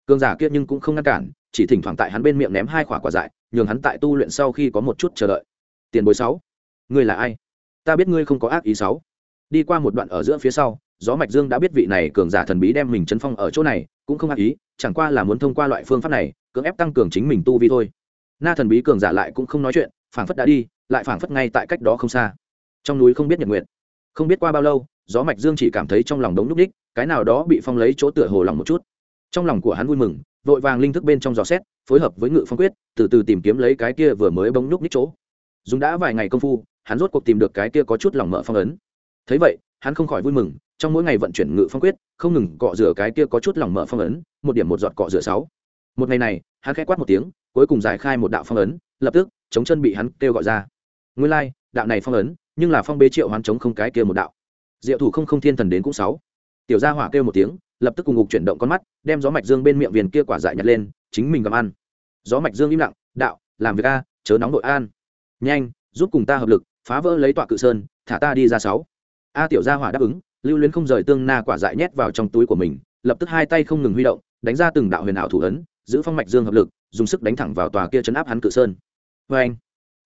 Cường giả kia nhưng cũng không ngăn cản, chỉ thỉnh thoảng tại hắn bên miệng ném hai quả quả dại, nhường hắn tại tu luyện sau khi có một chút chờ đợi. Tiền bối sáu, ngươi là ai? Ta biết ngươi không có ác ý sáu đi qua một đoạn ở giữa phía sau, gió mạch dương đã biết vị này cường giả thần bí đem mình chấn phong ở chỗ này, cũng không ác ý, chẳng qua là muốn thông qua loại phương pháp này, cưỡng ép tăng cường chính mình tu vi thôi. Na thần bí cường giả lại cũng không nói chuyện, phảng phất đã đi, lại phảng phất ngay tại cách đó không xa. Trong núi không biết nhật nguyện không biết qua bao lâu, gió mạch dương chỉ cảm thấy trong lòng đống núc đích cái nào đó bị phong lấy chỗ tựa hồ lòng một chút. Trong lòng của hắn vui mừng, vội vàng linh thức bên trong gió xét, phối hợp với ngự phong quyết, từ từ tìm kiếm lấy cái kia vừa mới bóng núc ních chỗ. Dùng đã vài ngày công phu, hắn rốt cuộc tìm được cái kia có chút lòng mở phong ấn thấy vậy hắn không khỏi vui mừng trong mỗi ngày vận chuyển ngự phong quyết không ngừng cọ rửa cái kia có chút lỏng mở phong ấn một điểm một giọt cọ rửa sáu. Một ngày này hắn khẽ quát một tiếng cuối cùng giải khai một đạo phong ấn lập tức chống chân bị hắn kêu gọi ra. Nguyên lai、like, đạo này phong ấn nhưng là phong bế triệu hoán chống không cái kia một đạo. Diệu thủ không không thiên thần đến cũng sáu. Tiểu gia hỏa kêu một tiếng lập tức cùng ngục chuyển động con mắt đem gió mạch dương bên miệng viền kia quả dại nhặt lên chính mình cầm ăn. Gió mạch dương im lặng đạo làm việc a chớ nóng đội an. Nhanh giúp cùng ta hợp lực phá vỡ lấy tọa cự sơn thả ta đi ra sáu a tiểu gia hỏa đáp ứng, lưu luyến không rời tương na quả dại nhét vào trong túi của mình, lập tức hai tay không ngừng huy động, đánh ra từng đạo huyền ảo thủ ấn, giữ phong mạch dương hợp lực, dùng sức đánh thẳng vào tòa kia chấn áp hắn cự sơn. Vê anh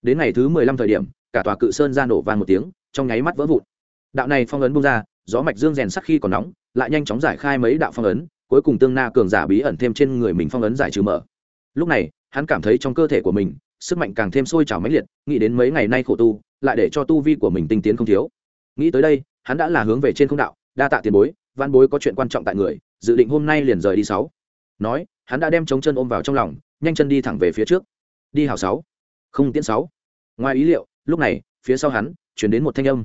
đến ngày thứ mười lăm thời điểm, cả tòa cự sơn ra nổ vang một tiếng, trong nháy mắt vỡ vụn. Đạo này phong ấn bung ra, gió mạch dương rèn sắc khi còn nóng, lại nhanh chóng giải khai mấy đạo phong ấn, cuối cùng tương na cường giả bí ẩn thêm trên người mình phong ấn giải trừ mở. Lúc này, hắn cảm thấy trong cơ thể của mình, sức mạnh càng thêm sôi trào mãnh liệt, nghĩ đến mấy ngày nay khổ tu, lại để cho tu vi của mình tinh tiến không thiếu nghĩ tới đây, hắn đã là hướng về trên không đạo, đa tạ tiền bối, văn bối có chuyện quan trọng tại người, dự định hôm nay liền rời đi sáu. Nói, hắn đã đem chống chân ôm vào trong lòng, nhanh chân đi thẳng về phía trước. Đi hào sáu. Không tiễn sáu. Ngoài ý liệu, lúc này, phía sau hắn, chuyển đến một thanh âm.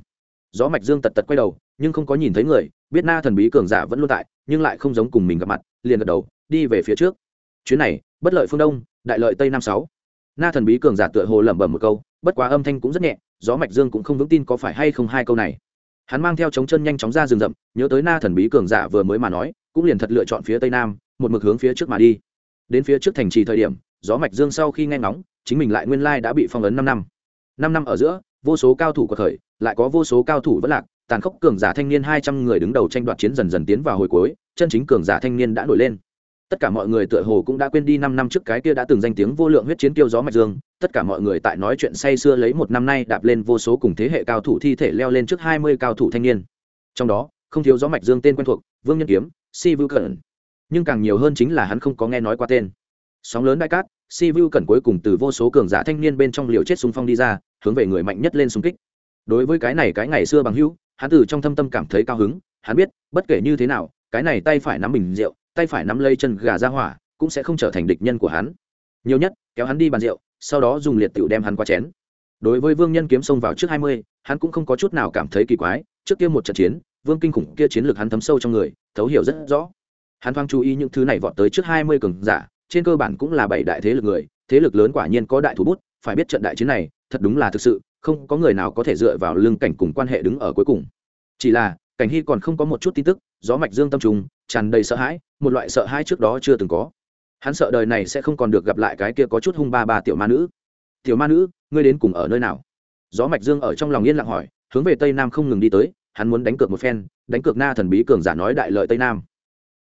Gió mạch dương tật tật quay đầu, nhưng không có nhìn thấy người, biết na thần bí cường giả vẫn luôn tại, nhưng lại không giống cùng mình gặp mặt, liền gật đầu, đi về phía trước. Chuyến này, bất lợi phương đông, đại lợi tây nam sáu. Na thần bí cường giả tựa hồ lẩm bẩm một câu, bất quá âm thanh cũng rất nhẹ gió mạch dương cũng không vững tin có phải hay không hai câu này. Hắn mang theo chống chân nhanh chóng ra rừng rậm, nhớ tới na thần bí cường giả vừa mới mà nói, cũng liền thật lựa chọn phía tây nam, một mực hướng phía trước mà đi. Đến phía trước thành trì thời điểm, gió mạch dương sau khi nghe ngóng, chính mình lại nguyên lai đã bị phong ấn năm năm. Năm năm ở giữa, vô số cao thủ của thời, lại có vô số cao thủ vẫn lạc, tàn khốc cường giả thanh niên hai trăm người đứng đầu tranh đoạt chiến dần dần tiến vào hồi cuối, chân chính cường giả thanh niên đã nổi lên tất cả mọi người tựa hồ cũng đã quên đi năm năm trước cái kia đã từng danh tiếng vô lượng huyết chiến tiêu gió mạch dương. Tất cả mọi người tại nói chuyện say sưa lấy một năm nay đạp lên vô số cùng thế hệ cao thủ thi thể leo lên trước hai mươi cao thủ thanh niên. Trong đó, không thiếu gió mạch dương tên quen thuộc, vương nhân kiếm, si vưu cẩn. Nhưng càng nhiều hơn chính là hắn không có nghe nói qua tên. Sóng lớn đại cát, si vu cẩn cuối cùng từ vô số cường giả thanh niên bên trong liều chết xung phong đi ra, hướng về người mạnh nhất lên xung kích. Đối với cái này cái ngày xưa bằng hữu, hắn từ trong thâm tâm cảm thấy cao hứng, hắn biết, bất kể như thế nào, cái này tay phải nắm bình rượu tay phải nắm lây chân gà ra hỏa, cũng sẽ không trở thành địch nhân của hắn. Nhiều nhất, kéo hắn đi bàn rượu, sau đó dùng liệt tiểu đem hắn qua chén. Đối với vương nhân kiếm xông vào trước hai mươi, hắn cũng không có chút nào cảm thấy kỳ quái, trước kia một trận chiến, vương kinh khủng kia chiến lược hắn thấm sâu trong người, thấu hiểu rất rõ. Hắn thoáng chú ý những thứ này vọt tới trước hai mươi cường giả, trên cơ bản cũng là bảy đại thế lực người, thế lực lớn quả nhiên có đại thủ bút, phải biết trận đại chiến này, thật đúng là thực sự, không có người nào có thể dựa vào lưng cảnh cùng quan hệ đứng ở cuối cùng. Chỉ là, cảnh hy còn không có một chút tin tức, gió mạch dương tâm trùng tràn đầy sợ hãi, một loại sợ hãi trước đó chưa từng có. Hắn sợ đời này sẽ không còn được gặp lại cái kia có chút hung ba ba tiểu ma nữ. Tiểu ma nữ, ngươi đến cùng ở nơi nào? Gió mạch dương ở trong lòng yên lặng hỏi, hướng về tây nam không ngừng đi tới, hắn muốn đánh cược một phen, đánh cược na thần bí cường giả nói đại lợi tây nam.